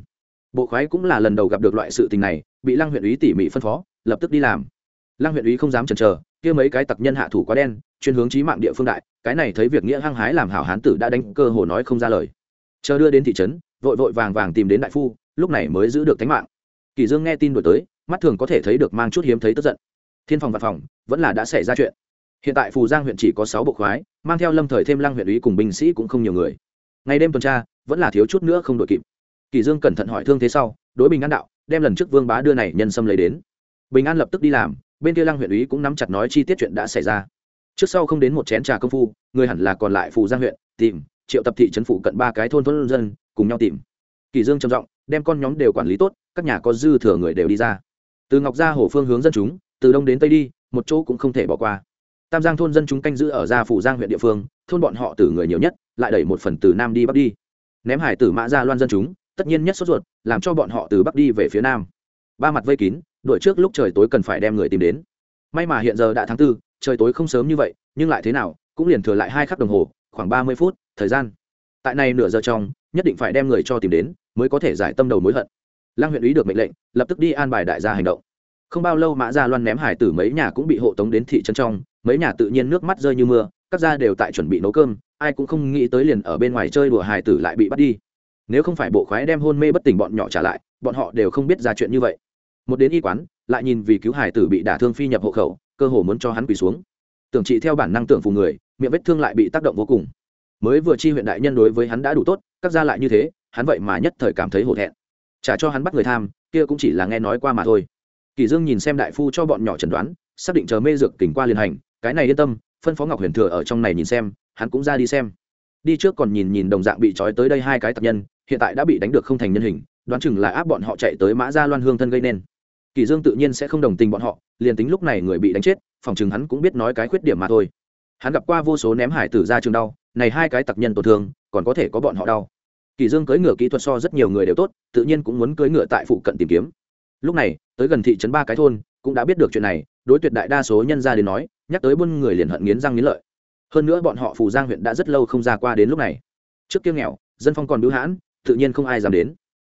Bộ khoái cũng là lần đầu gặp được loại sự tình này, bị lăng huyện ý tỉ mỉ phân phó, lập tức đi làm. Lăng huyện ý không dám chần chờ, kia mấy cái tặc nhân hạ thủ quá đen chuyên hướng trí mạng địa phương đại, cái này thấy việc nghĩa hăng hái làm hảo hán tử đã đánh cơ hồ nói không ra lời. Chờ đưa đến thị trấn, vội vội vàng vàng tìm đến đại phu, lúc này mới giữ được tính mạng. Kỳ dương nghe tin đổi tới, mắt thường có thể thấy được mang chút hiếm thấy tức giận. Thiên phòng văn phòng, vẫn là đã xảy ra chuyện. Hiện tại phù giang huyện chỉ có sáu bộ khoái, mang theo lâm thời thêm lăng huyện ủy cùng binh sĩ cũng không nhiều người. Ngày đêm tuần tra, vẫn là thiếu chút nữa không đội kịp. Kỳ dương cẩn thận hỏi thương thế sau, đối bình an đạo, đem lần trước vương bá đưa này nhân sâm lấy đến. Bình an lập tức đi làm, bên kia lăng huyện ủy cũng nắm chặt nói chi tiết chuyện đã xảy ra trước sau không đến một chén trà công phu, người hẳn là còn lại phù giang huyện, tìm, triệu tập thị trấn phụ cận ba cái thôn thôn dân, cùng nhau tìm. Kỳ dương trầm giọng, đem con nhóm đều quản lý tốt, các nhà có dư thừa người đều đi ra. Từ ngọc gia hồ phương hướng dân chúng, từ đông đến tây đi, một chỗ cũng không thể bỏ qua. Tam giang thôn dân chúng canh giữ ở gia phủ giang huyện địa phương, thôn bọn họ từ người nhiều nhất, lại đẩy một phần từ nam đi bắc đi. Ném hải tử mã ra loan dân chúng, tất nhiên nhất sốt ruột, làm cho bọn họ từ bắc đi về phía nam. Ba mặt vây kín, đuổi trước lúc trời tối cần phải đem người tìm đến. May mà hiện giờ đã tháng tư trời tối không sớm như vậy, nhưng lại thế nào, cũng liền thừa lại hai khắc đồng hồ, khoảng ba mươi phút, thời gian. Tại này nửa giờ trong, nhất định phải đem người cho tìm đến, mới có thể giải tâm đầu mối hận. Lăng huyện ý được mệnh lệnh, lập tức đi an bài đại gia hành động. Không bao lâu mã gia loan ném hải tử mấy nhà cũng bị hộ tống đến thị trấn trong, mấy nhà tự nhiên nước mắt rơi như mưa, các gia đều tại chuẩn bị nấu cơm, ai cũng không nghĩ tới liền ở bên ngoài chơi đùa hải tử lại bị bắt đi. Nếu không phải bộ khoái đem hôn mê bất tỉnh bọn nhỏ trả lại, bọn họ đều không biết ra chuyện như vậy. Một đến y quán, lại nhìn vì cứu hải tử bị đả thương phi nhập hộ khẩu cơ hồ muốn cho hắn quỳ xuống. Tưởng trị theo bản năng tưởng phù người, miệng vết thương lại bị tác động vô cùng. Mới vừa chi huyện đại nhân đối với hắn đã đủ tốt, các gia lại như thế, hắn vậy mà nhất thời cảm thấy hổ thẹn. Trả cho hắn bắt người tham, kia cũng chỉ là nghe nói qua mà thôi. Kỳ dương nhìn xem đại phu cho bọn nhỏ chẩn đoán, xác định chờ mê dược kình qua liền hành, cái này yên tâm, phân phó ngọc huyền thừa ở trong này nhìn xem, hắn cũng ra đi xem. Đi trước còn nhìn nhìn đồng dạng bị trói tới đây hai cái tập nhân, hiện tại đã bị đánh được không thành nhân hình, đoán chừng là áp bọn họ chạy tới mã gia loan hương thân gây nên. Kỳ dương tự nhiên sẽ không đồng tình bọn họ liền tính lúc này người bị đánh chết, phòng chừng hắn cũng biết nói cái khuyết điểm mà thôi. Hắn gặp qua vô số ném hải tử ra trường đau, này hai cái tặc nhân tổn thương, còn có thể có bọn họ đau. Kỳ dương cưỡi ngựa kỹ thuật so rất nhiều người đều tốt, tự nhiên cũng muốn cưỡi ngựa tại phụ cận tìm kiếm. Lúc này, tới gần thị trấn ba cái thôn, cũng đã biết được chuyện này, đối tuyệt đại đa số nhân gia đến nói, nhắc tới buôn người liền hận nghiến răng nghiến lợi. Hơn nữa bọn họ phù giang huyện đã rất lâu không ra qua đến lúc này. Trước kia nghèo, dân phong còn bưu hãn, tự nhiên không ai dám đến.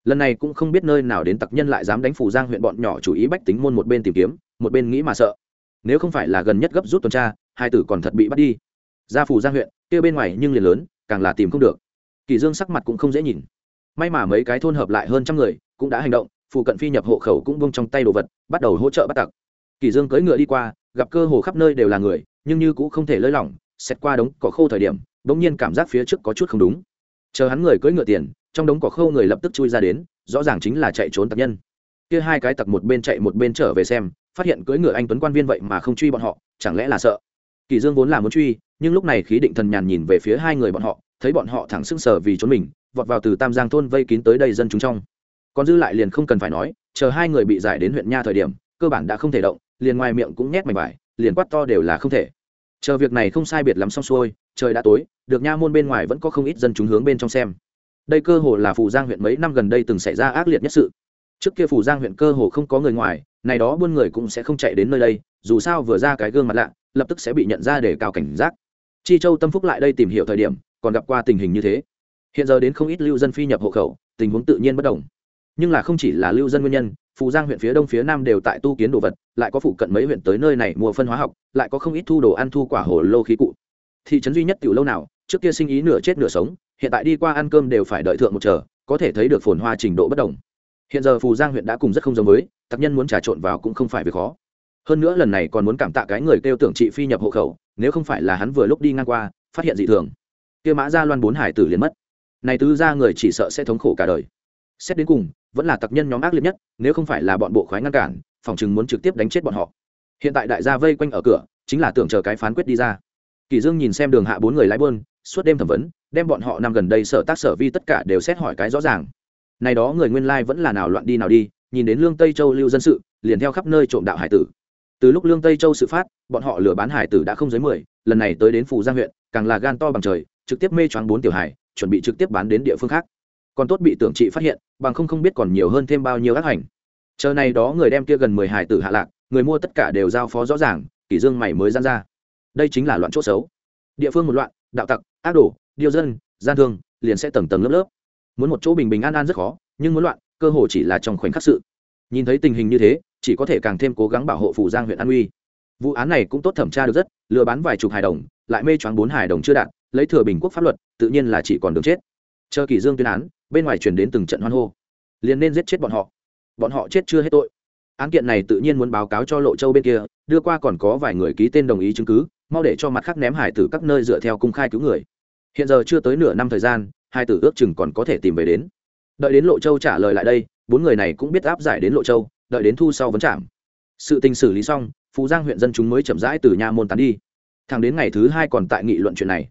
Lần này cũng không biết nơi nào đến tặc nhân lại dám đánh phù giang huyện bọn nhỏ chủ ý bách tính môn một bên tìm kiếm một bên nghĩ mà sợ. Nếu không phải là gần nhất gấp rút tuần tra, hai tử còn thật bị bắt đi. Ra phù giang huyện, kia bên ngoài nhưng liền lớn, càng là tìm không được. Kỳ dương sắc mặt cũng không dễ nhìn. May mà mấy cái thôn hợp lại hơn trăm người, cũng đã hành động, phụ cận phi nhập hộ khẩu cũng buông trong tay đồ vật, bắt đầu hỗ trợ bắt tặc. Kỳ dương cưỡi ngựa đi qua, gặp cơ hồ khắp nơi đều là người, nhưng như cũng không thể lơi lỏng xét qua đống cỏ khô thời điểm, bỗng nhiên cảm giác phía trước có chút không đúng. Chờ hắn người cưỡi ngựa tiền, trong đống cỏ khô người lập tức chui ra đến, rõ ràng chính là chạy trốn tặc nhân. Kia hai cái tặc một bên chạy một bên trở về xem phát hiện cưỡi ngựa anh tuấn quan viên vậy mà không truy bọn họ, chẳng lẽ là sợ? Kỳ dương vốn là muốn truy, nhưng lúc này khí định thần nhàn nhìn về phía hai người bọn họ, thấy bọn họ thẳng sững sờ vì trốn mình, vọt vào từ tam giang thôn vây kín tới đây dân chúng trong. Còn dư lại liền không cần phải nói, chờ hai người bị giải đến huyện nha thời điểm, cơ bản đã không thể động, liền ngoài miệng cũng nhét mảnh vải, liền quát to đều là không thể. Chờ việc này không sai biệt lắm xong xuôi, trời đã tối, được nha môn bên ngoài vẫn có không ít dân chúng hướng bên trong xem. Đây cơ hồ là phủ giang huyện mấy năm gần đây từng xảy ra ác liệt nhất sự. Trước kia phủ giang huyện cơ hồ không có người ngoài này đó buôn người cũng sẽ không chạy đến nơi đây, dù sao vừa ra cái gương mặt lạ, lập tức sẽ bị nhận ra để cao cảnh giác. Chi châu tâm phúc lại đây tìm hiểu thời điểm, còn gặp qua tình hình như thế. Hiện giờ đến không ít lưu dân phi nhập hộ khẩu, tình huống tự nhiên bất đồng. Nhưng là không chỉ là lưu dân nguyên nhân, phù giang huyện phía đông phía nam đều tại tu kiến đồ vật, lại có phụ cận mấy huyện tới nơi này mua phân hóa học, lại có không ít thu đồ ăn thu quả hồ lô khí cụ. Thị trấn duy nhất tiểu lâu nào, trước kia sinh ý nửa chết nửa sống, hiện tại đi qua ăn cơm đều phải đợi thượng một chờ, có thể thấy được phồn hoa trình độ bất đồng hiện giờ phù giang huyện đã cùng rất không giống với tác nhân muốn trà trộn vào cũng không phải việc khó. Hơn nữa lần này còn muốn cảm tạ cái người kêu tưởng trị phi nhập hộ khẩu, nếu không phải là hắn vừa lúc đi ngang qua, phát hiện dị thường. Kia mã ra loan bốn hải tử liền mất. Này tứ ra người chỉ sợ sẽ thống khổ cả đời. Xét đến cùng, vẫn là tặc nhân nhóm ác liệt nhất, nếu không phải là bọn bộ khoái ngăn cản, phòng chừng muốn trực tiếp đánh chết bọn họ. Hiện tại đại gia vây quanh ở cửa, chính là tưởng chờ cái phán quyết đi ra. Kỳ dương nhìn xem đường hạ bốn người lái buôn, suốt đêm thẩm vấn, đem bọn họ nằm gần đây sở tác sở vi tất cả đều xét hỏi cái rõ ràng này đó người nguyên lai vẫn là nào loạn đi nào đi, nhìn đến lương tây châu lưu dân sự, liền theo khắp nơi trộm đạo hải tử. Từ lúc lương tây châu sự phát, bọn họ lừa bán hải tử đã không dưới mười, lần này tới đến phủ giang huyện, càng là gan to bằng trời, trực tiếp mê choáng bốn tiểu hải, chuẩn bị trực tiếp bán đến địa phương khác. Còn tốt bị tưởng trị phát hiện, bằng không không biết còn nhiều hơn thêm bao nhiêu ác hành. Chờ này đó người đem kia gần mười hải tử hạ lạc, người mua tất cả đều giao phó rõ ràng, kỷ dương mày mới gian ra. Đây chính là loạn chỗ xấu. Địa phương một loạn, đạo tặc, ác đồ, điêu dân, gian thương, liền sẽ tầng tầng lớp lớp muốn một chỗ bình bình an an rất khó, nhưng muốn loạn, cơ hồ chỉ là trong khoảnh khắc sự. Nhìn thấy tình hình như thế, chỉ có thể càng thêm cố gắng bảo hộ phủ giang huyện an uy. Vụ án này cũng tốt thẩm tra được rất, lừa bán vài chục hài đồng, lại mê choáng bốn hài đồng chưa đạt, lấy thừa bình quốc pháp luật, tự nhiên là chỉ còn đường chết. Chờ kỳ dương tuyên án, bên ngoài chuyển đến từng trận hoan hô. Liền nên giết chết bọn họ. Bọn họ chết chưa hết tội. Án kiện này tự nhiên muốn báo cáo cho lộ châu bên kia, đưa qua còn có vài người ký tên đồng ý chứng cứ, mau để cho mặt khác ném hải tử các nơi dựa theo cung khai cứu người. Hiện giờ chưa tới nửa năm thời gian hai tử ước chừng còn có thể tìm về đến. Đợi đến lộ châu trả lời lại đây, bốn người này cũng biết áp giải đến lộ châu, đợi đến thu sau vấn trạm. Sự tình xử lý xong, phú giang huyện dân chúng mới chậm rãi từ nha môn tán đi. Thẳng đến ngày thứ hai còn tại nghị luận chuyện này.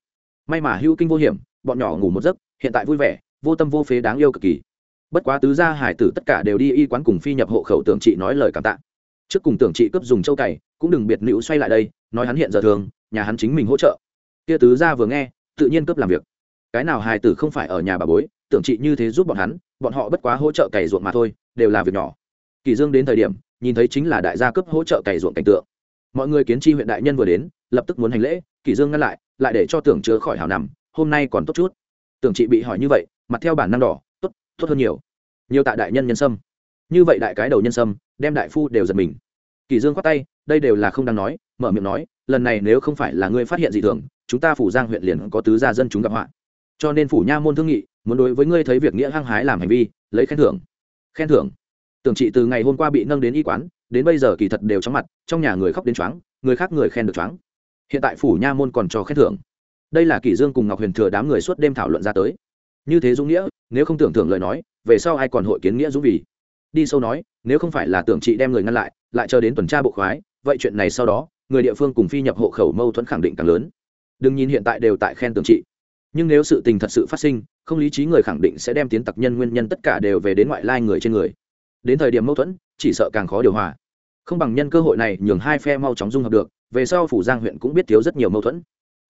May mà hữu kinh vô hiểm, bọn nhỏ ngủ một giấc, hiện tại vui vẻ, vô tâm vô phế đáng yêu cực kỳ. Bất quá tứ gia hải tử tất cả đều đi y quán cùng phi nhập hộ khẩu tưởng trị nói lời cảm tạ. Trước cùng tưởng trị cướp dùng châu cày, cũng đừng biệt nữ xoay lại đây, nói hắn hiện giờ thường, nhà hắn chính mình hỗ trợ. Kia tứ gia vừa nghe, tự nhiên cướp làm việc cái nào hài tử không phải ở nhà bà bối, tưởng chị như thế giúp bọn hắn, bọn họ bất quá hỗ trợ cày ruộng mà thôi, đều là việc nhỏ. Kỳ dương đến thời điểm, nhìn thấy chính là đại gia cướp hỗ trợ cày ruộng cảnh tượng. Mọi người kiến chi huyện đại nhân vừa đến, lập tức muốn hành lễ, kỳ dương ngăn lại lại để cho tưởng chứa khỏi hào nằm, hôm nay còn tốt chút. Tưởng chị bị hỏi như vậy, mặt theo bản năng đỏ, tốt tốt hơn nhiều. Nhiều tạ đại nhân nhân sâm. Như vậy đại cái đầu nhân sâm, đem đại phu đều giật mình. Kỳ dương quát tay, đây đều là không đang nói, mở miệng nói, lần này nếu không phải là ngươi phát hiện gì thường, chúng ta phủ giang huyện liền có tứ gia dân chúng gặp họa cho nên phủ nha môn thương nghị, muốn đối với ngươi thấy việc nghĩa hăng hái làm hành vi, lấy khen thưởng. Khen thưởng? Tưởng chị từ ngày hôm qua bị nâng đến y quán, đến bây giờ kỳ thật đều chóng mặt, trong nhà người khóc đến choáng, người khác người khen được choáng. Hiện tại phủ nha môn còn cho khen thưởng. Đây là kỷ dương cùng ngọc huyền thừa đám người suốt đêm thảo luận ra tới. Như thế dũng nghĩa, nếu không tưởng thưởng lời nói, về sau ai còn hội kiến nghĩa dũng vì? Đi sâu nói, nếu không phải là tưởng chị đem người ngăn lại lại chờ đến tuần tra bộ khoái, vậy chuyện này sau đó, người địa phương cùng phi nhập hộ khẩu mâu thuẫn khẳng định càng lớn. Đừng nhìn hiện tại đều tại khen tưởng trị nhưng nếu sự tình thật sự phát sinh, không lý trí người khẳng định sẽ đem tiến tặc nhân nguyên nhân tất cả đều về đến ngoại lai người trên người. Đến thời điểm mâu thuẫn, chỉ sợ càng khó điều hòa. Không bằng nhân cơ hội này nhường hai phe mau chóng dung hợp được, về sau phủ giang huyện cũng biết thiếu rất nhiều mâu thuẫn.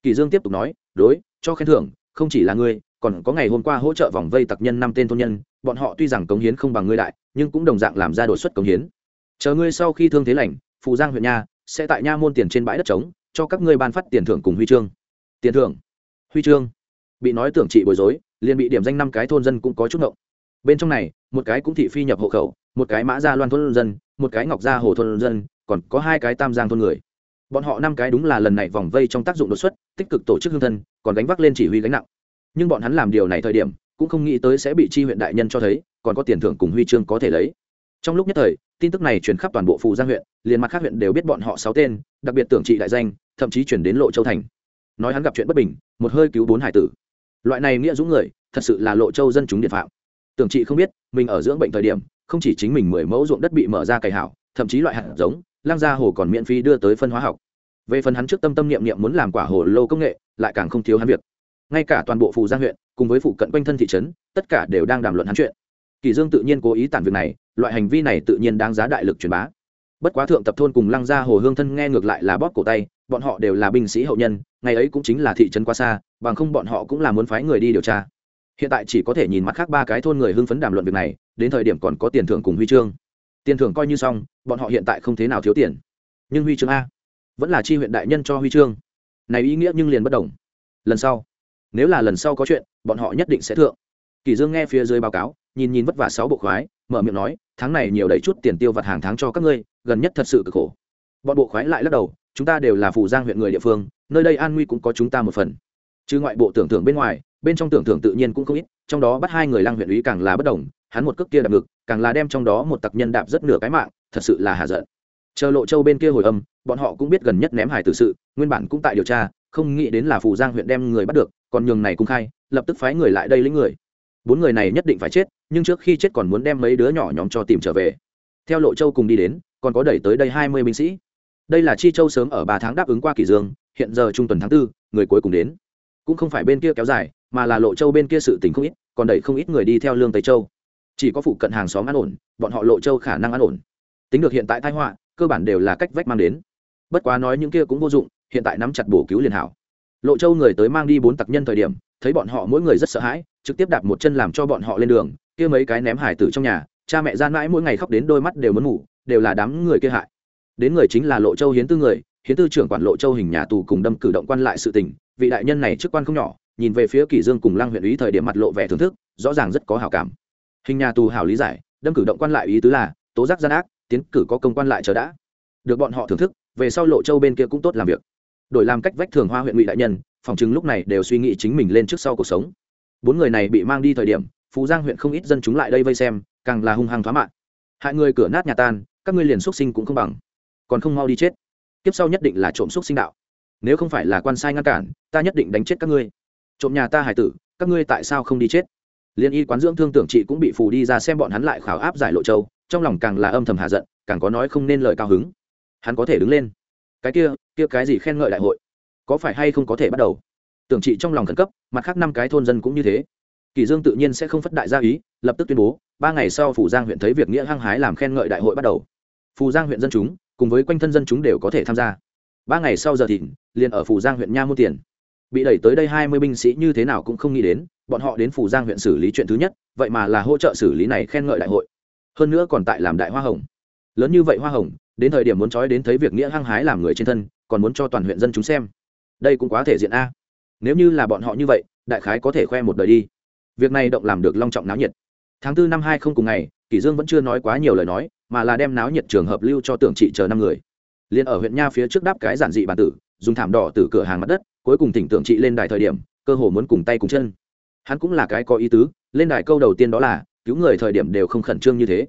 Kỳ dương tiếp tục nói, đối, cho khen thưởng, không chỉ là ngươi, còn có ngày hôm qua hỗ trợ vòng vây tặc nhân năm tên thôn nhân, bọn họ tuy rằng cống hiến không bằng ngươi đại, nhưng cũng đồng dạng làm ra đột xuất cống hiến. Chờ ngươi sau khi thương thế lành, phủ giang huyện nha, sẽ tại nha môn tiền trên bãi đất trống, cho các ngươi ban phát tiền thưởng cùng huy chương. Tiền thưởng. Huy chương bị nói tưởng trị bối rối, liền bị điểm danh năm cái thôn dân cũng có chút ngộng. Bên trong này, một cái cũng thị phi nhập hộ khẩu, một cái mã gia loan thôn dân, một cái ngọc gia hồ thôn dân, còn có hai cái tam giang thôn người. Bọn họ năm cái đúng là lần này vòng vây trong tác dụng đột xuất, tích cực tổ chức hương thân, còn gánh vác lên chỉ huy gánh nặng. Nhưng bọn hắn làm điều này thời điểm, cũng không nghĩ tới sẽ bị chi huyện đại nhân cho thấy, còn có tiền thưởng cùng huy chương có thể lấy. Trong lúc nhất thời, tin tức này truyền khắp toàn bộ phù giang huyện, liền mặt khác huyện đều biết bọn họ sáu tên, đặc biệt tưởng trị đại danh, thậm chí chuyển đến lộ châu thành. Nói hắn gặp chuyện bất bình, một hơi cứu bốn hải tử loại này nghĩa dũng người, thật sự là lộ châu dân chúng điện phạm. Tưởng chị không biết, mình ở dưỡng bệnh thời điểm, không chỉ chính mình mười mẫu ruộng đất bị mở ra cày hảo, thậm chí loại hạt giống, lang gia hồ còn miễn phí đưa tới phân hóa học. Về phần hắn trước tâm tâm niệm niệm muốn làm quả hồ lô công nghệ, lại càng không thiếu hắn việc. Ngay cả toàn bộ phù giang huyện, cùng với phụ cận quanh thân thị trấn, tất cả đều đang đàm luận hắn chuyện. Kỳ dương tự nhiên cố ý tản việc này, loại hành vi này tự nhiên đáng giá đại lực truyền bá. Bất quá thượng tập thôn cùng lăng gia hồ hương thân nghe ngược lại là bóp cổ tay, bọn họ đều là binh sĩ hậu nhân, ngày ấy cũng chính là thị trấn quá xa bằng không bọn họ cũng là muốn phái người đi điều tra. Hiện tại chỉ có thể nhìn mặt khác ba cái thôn người hưng phấn đàm luận việc này, đến thời điểm còn có tiền thưởng cùng huy chương. Tiền thưởng coi như xong, bọn họ hiện tại không thế nào thiếu tiền. Nhưng huy chương a vẫn là chi huyện đại nhân cho huy chương. Này ý nghĩa nhưng liền bất đồng. Lần sau, nếu là lần sau có chuyện, bọn họ nhất định sẽ thượng. Kỳ dương nghe phía dưới báo cáo, nhìn nhìn vất vả sáu bộ khoái, mở miệng nói, tháng này nhiều đầy chút tiền tiêu vặt hàng tháng cho các ngươi, gần nhất thật sự cực khổ. Bọn bộ khoái lại lắc đầu, chúng ta đều là phủ giang huyện người địa phương, nơi đây an nguy cũng có chúng ta một phần chứ ngoại bộ tưởng tượng bên ngoài, bên trong tưởng tượng tự nhiên cũng không ít, trong đó bắt hai người lang huyện ủy càng là bất đồng, hắn một cước kia đạp ngực, càng là đem trong đó một tặc nhân đạp rất nửa cái mạng, thật sự là hạ giận. Chờ lộ châu bên kia hồi âm, bọn họ cũng biết gần nhất ném hải tử sự, nguyên bản cũng tại điều tra, không nghĩ đến là phù giang huyện đem người bắt được, còn nhường này cũng khai, lập tức phái người lại đây lấy người. Bốn người này nhất định phải chết, nhưng trước khi chết còn muốn đem mấy đứa nhỏ nhóm cho tìm trở về. Theo lộ châu cùng đi đến, còn có đẩy tới đây hai mươi binh sĩ. Đây là chi châu sớm ở ba tháng đáp ứng qua kỷ dương, hiện giờ trung tuần tháng tư, người cuối cùng đến cũng không phải bên kia kéo dài, mà là lộ châu bên kia sự tình không ít, còn đẩy không ít người đi theo lương tây châu. Chỉ có phụ cận hàng xóm an ổn, bọn họ lộ châu khả năng an ổn. Tính được hiện tại tai họa, cơ bản đều là cách vách mang đến. Bất quá nói những kia cũng vô dụng, hiện tại nắm chặt bổ cứu liền hảo. Lộ châu người tới mang đi bốn tặc nhân thời điểm, thấy bọn họ mỗi người rất sợ hãi, trực tiếp đạp một chân làm cho bọn họ lên đường, kia mấy cái ném hải tử trong nhà, cha mẹ gian mãi mỗi ngày khóc đến đôi mắt đều muốn ngủ, đều là đám người kia hại. Đến người chính là lộ châu hiến tư người, hiến tư trưởng quản lộ châu hình nhà tù cùng đâm cử động quan lại sự tình vị đại nhân này chức quan không nhỏ, nhìn về phía kỷ dương cùng lăng huyện ý thời điểm mặt lộ vẻ thưởng thức, rõ ràng rất có hảo cảm. Hình nhà tù hảo lý giải, đâm cử động quan lại ý tứ là, tố giác gian ác, tiến cử có công quan lại chờ đã. Được bọn họ thưởng thức, về sau lộ châu bên kia cũng tốt làm việc. Đổi làm cách vách thường hoa huyện ngụy đại nhân, phòng chứng lúc này đều suy nghĩ chính mình lên trước sau cuộc sống. Bốn người này bị mang đi thời điểm, phú giang huyện không ít dân chúng lại đây vây xem, càng là hung hăng thoá mạng. Hại người cửa nát nhà tan, các ngươi liền xuất sinh cũng không bằng. Còn không mau đi chết. Tiếp sau nhất định là trộm xuất sinh đạo nếu không phải là quan sai ngăn cản, ta nhất định đánh chết các ngươi. Trộm nhà ta hải tử, các ngươi tại sao không đi chết? Liên y quán dưỡng thương tưởng chị cũng bị phù đi ra xem bọn hắn lại khảo áp giải lộ châu, trong lòng càng là âm thầm hạ giận, càng có nói không nên lời cao hứng. Hắn có thể đứng lên. Cái kia kia cái gì khen ngợi đại hội? Có phải hay không có thể bắt đầu? Tưởng chị trong lòng khẩn cấp, mặt khác năm cái thôn dân cũng như thế. Kỳ dương tự nhiên sẽ không phất đại gia ý, lập tức tuyên bố, ba ngày sau phủ giang huyện thấy việc nghĩa hăng hái làm khen ngợi đại hội bắt đầu. Phù giang huyện dân chúng, cùng với quanh thân dân chúng đều có thể tham gia ba ngày sau giờ thìn liền ở phủ giang huyện nha mua tiền. Bị đẩy tới đây hai mươi binh sĩ như thế nào cũng không nghĩ đến, bọn họ đến phủ giang huyện xử lý chuyện thứ nhất, vậy mà là hỗ trợ xử lý này khen ngợi đại hội. Hơn nữa còn tại làm đại hoa hồng. Lớn như vậy hoa hồng, đến thời điểm muốn trói đến thấy việc nghĩa hăng hái làm người trên thân, còn muốn cho toàn huyện dân chúng xem. Đây cũng quá thể diện a. Nếu như là bọn họ như vậy, đại khái có thể khoe một đời đi. Việc này động làm được long trọng náo nhiệt. Tháng tư năm hai không cùng ngày, kỷ dương vẫn chưa nói quá nhiều lời nói, mà là đem náo nhiệt trường hợp lưu cho tưởng trị chờ năm người liền ở huyện nha phía trước đáp cái giản dị bản tử, dùng thảm đỏ từ cửa hàng mặt đất, cuối cùng tỉnh tưởng trị lên đài thời điểm, cơ hồ muốn cùng tay cùng chân. Hắn cũng là cái có ý tứ, lên đài câu đầu tiên đó là, cứu người thời điểm đều không khẩn trương như thế.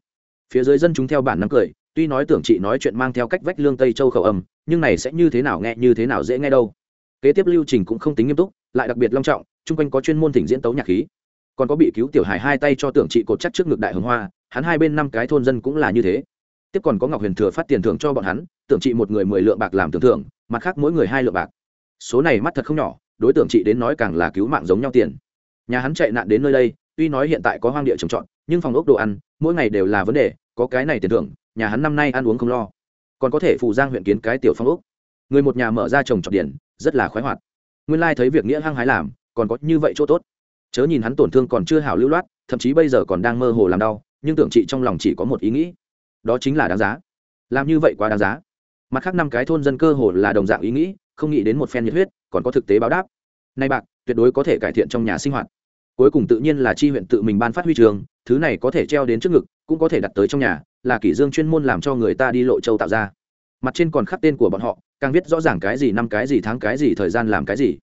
Phía dưới dân chúng theo bản năng cười, tuy nói tưởng chị nói chuyện mang theo cách vách lương tây châu khẩu âm, nhưng này sẽ như thế nào nghe, như thế nào dễ nghe đâu. Kế tiếp lưu trình cũng không tính nghiêm túc, lại đặc biệt long trọng, chung quanh có chuyên môn thỉnh diễn tấu nhạc khí. Còn có bị cứu tiểu hài hai tay cho tưởng chị cột chắc trước ngực đại hồng hoa, hắn hai bên năm cái thôn dân cũng là như thế tiếp còn có ngọc huyền thừa phát tiền thưởng cho bọn hắn, tưởng trị một người mười lượng bạc làm tưởng thưởng, mặt khác mỗi người hai lượng bạc. Số này mắt thật không nhỏ, đối tượng chị đến nói càng là cứu mạng giống nhau tiền. Nhà hắn chạy nạn đến nơi đây, tuy nói hiện tại có hoang địa trồng trọt, nhưng phòng ốc đồ ăn, mỗi ngày đều là vấn đề, có cái này tiền thưởng, nhà hắn năm nay ăn uống không lo. Còn có thể phụ giang huyện kiến cái tiểu phong ốc. Người một nhà mở ra trồng trọt điển rất là khoái hoạt. Nguyên lai thấy việc nghĩa hăng hái làm, còn có như vậy chỗ tốt. Chớ nhìn hắn tổn thương còn chưa hảo lưu loát, thậm chí bây giờ còn đang mơ hồ làm đau, nhưng tưởng chị trong lòng chỉ có một ý nghĩ đó chính là đáng giá. Làm như vậy quá đáng giá. Mặt khác năm cái thôn dân cơ hồ là đồng dạng ý nghĩ, không nghĩ đến một phen nhiệt huyết, còn có thực tế báo đáp. Nay bạc, tuyệt đối có thể cải thiện trong nhà sinh hoạt. Cuối cùng tự nhiên là chi huyện tự mình ban phát huy trường, thứ này có thể treo đến trước ngực, cũng có thể đặt tới trong nhà, là kỷ dương chuyên môn làm cho người ta đi lộ châu tạo ra. Mặt trên còn khắc tên của bọn họ, càng viết rõ ràng cái gì năm cái gì tháng cái gì thời gian làm cái gì.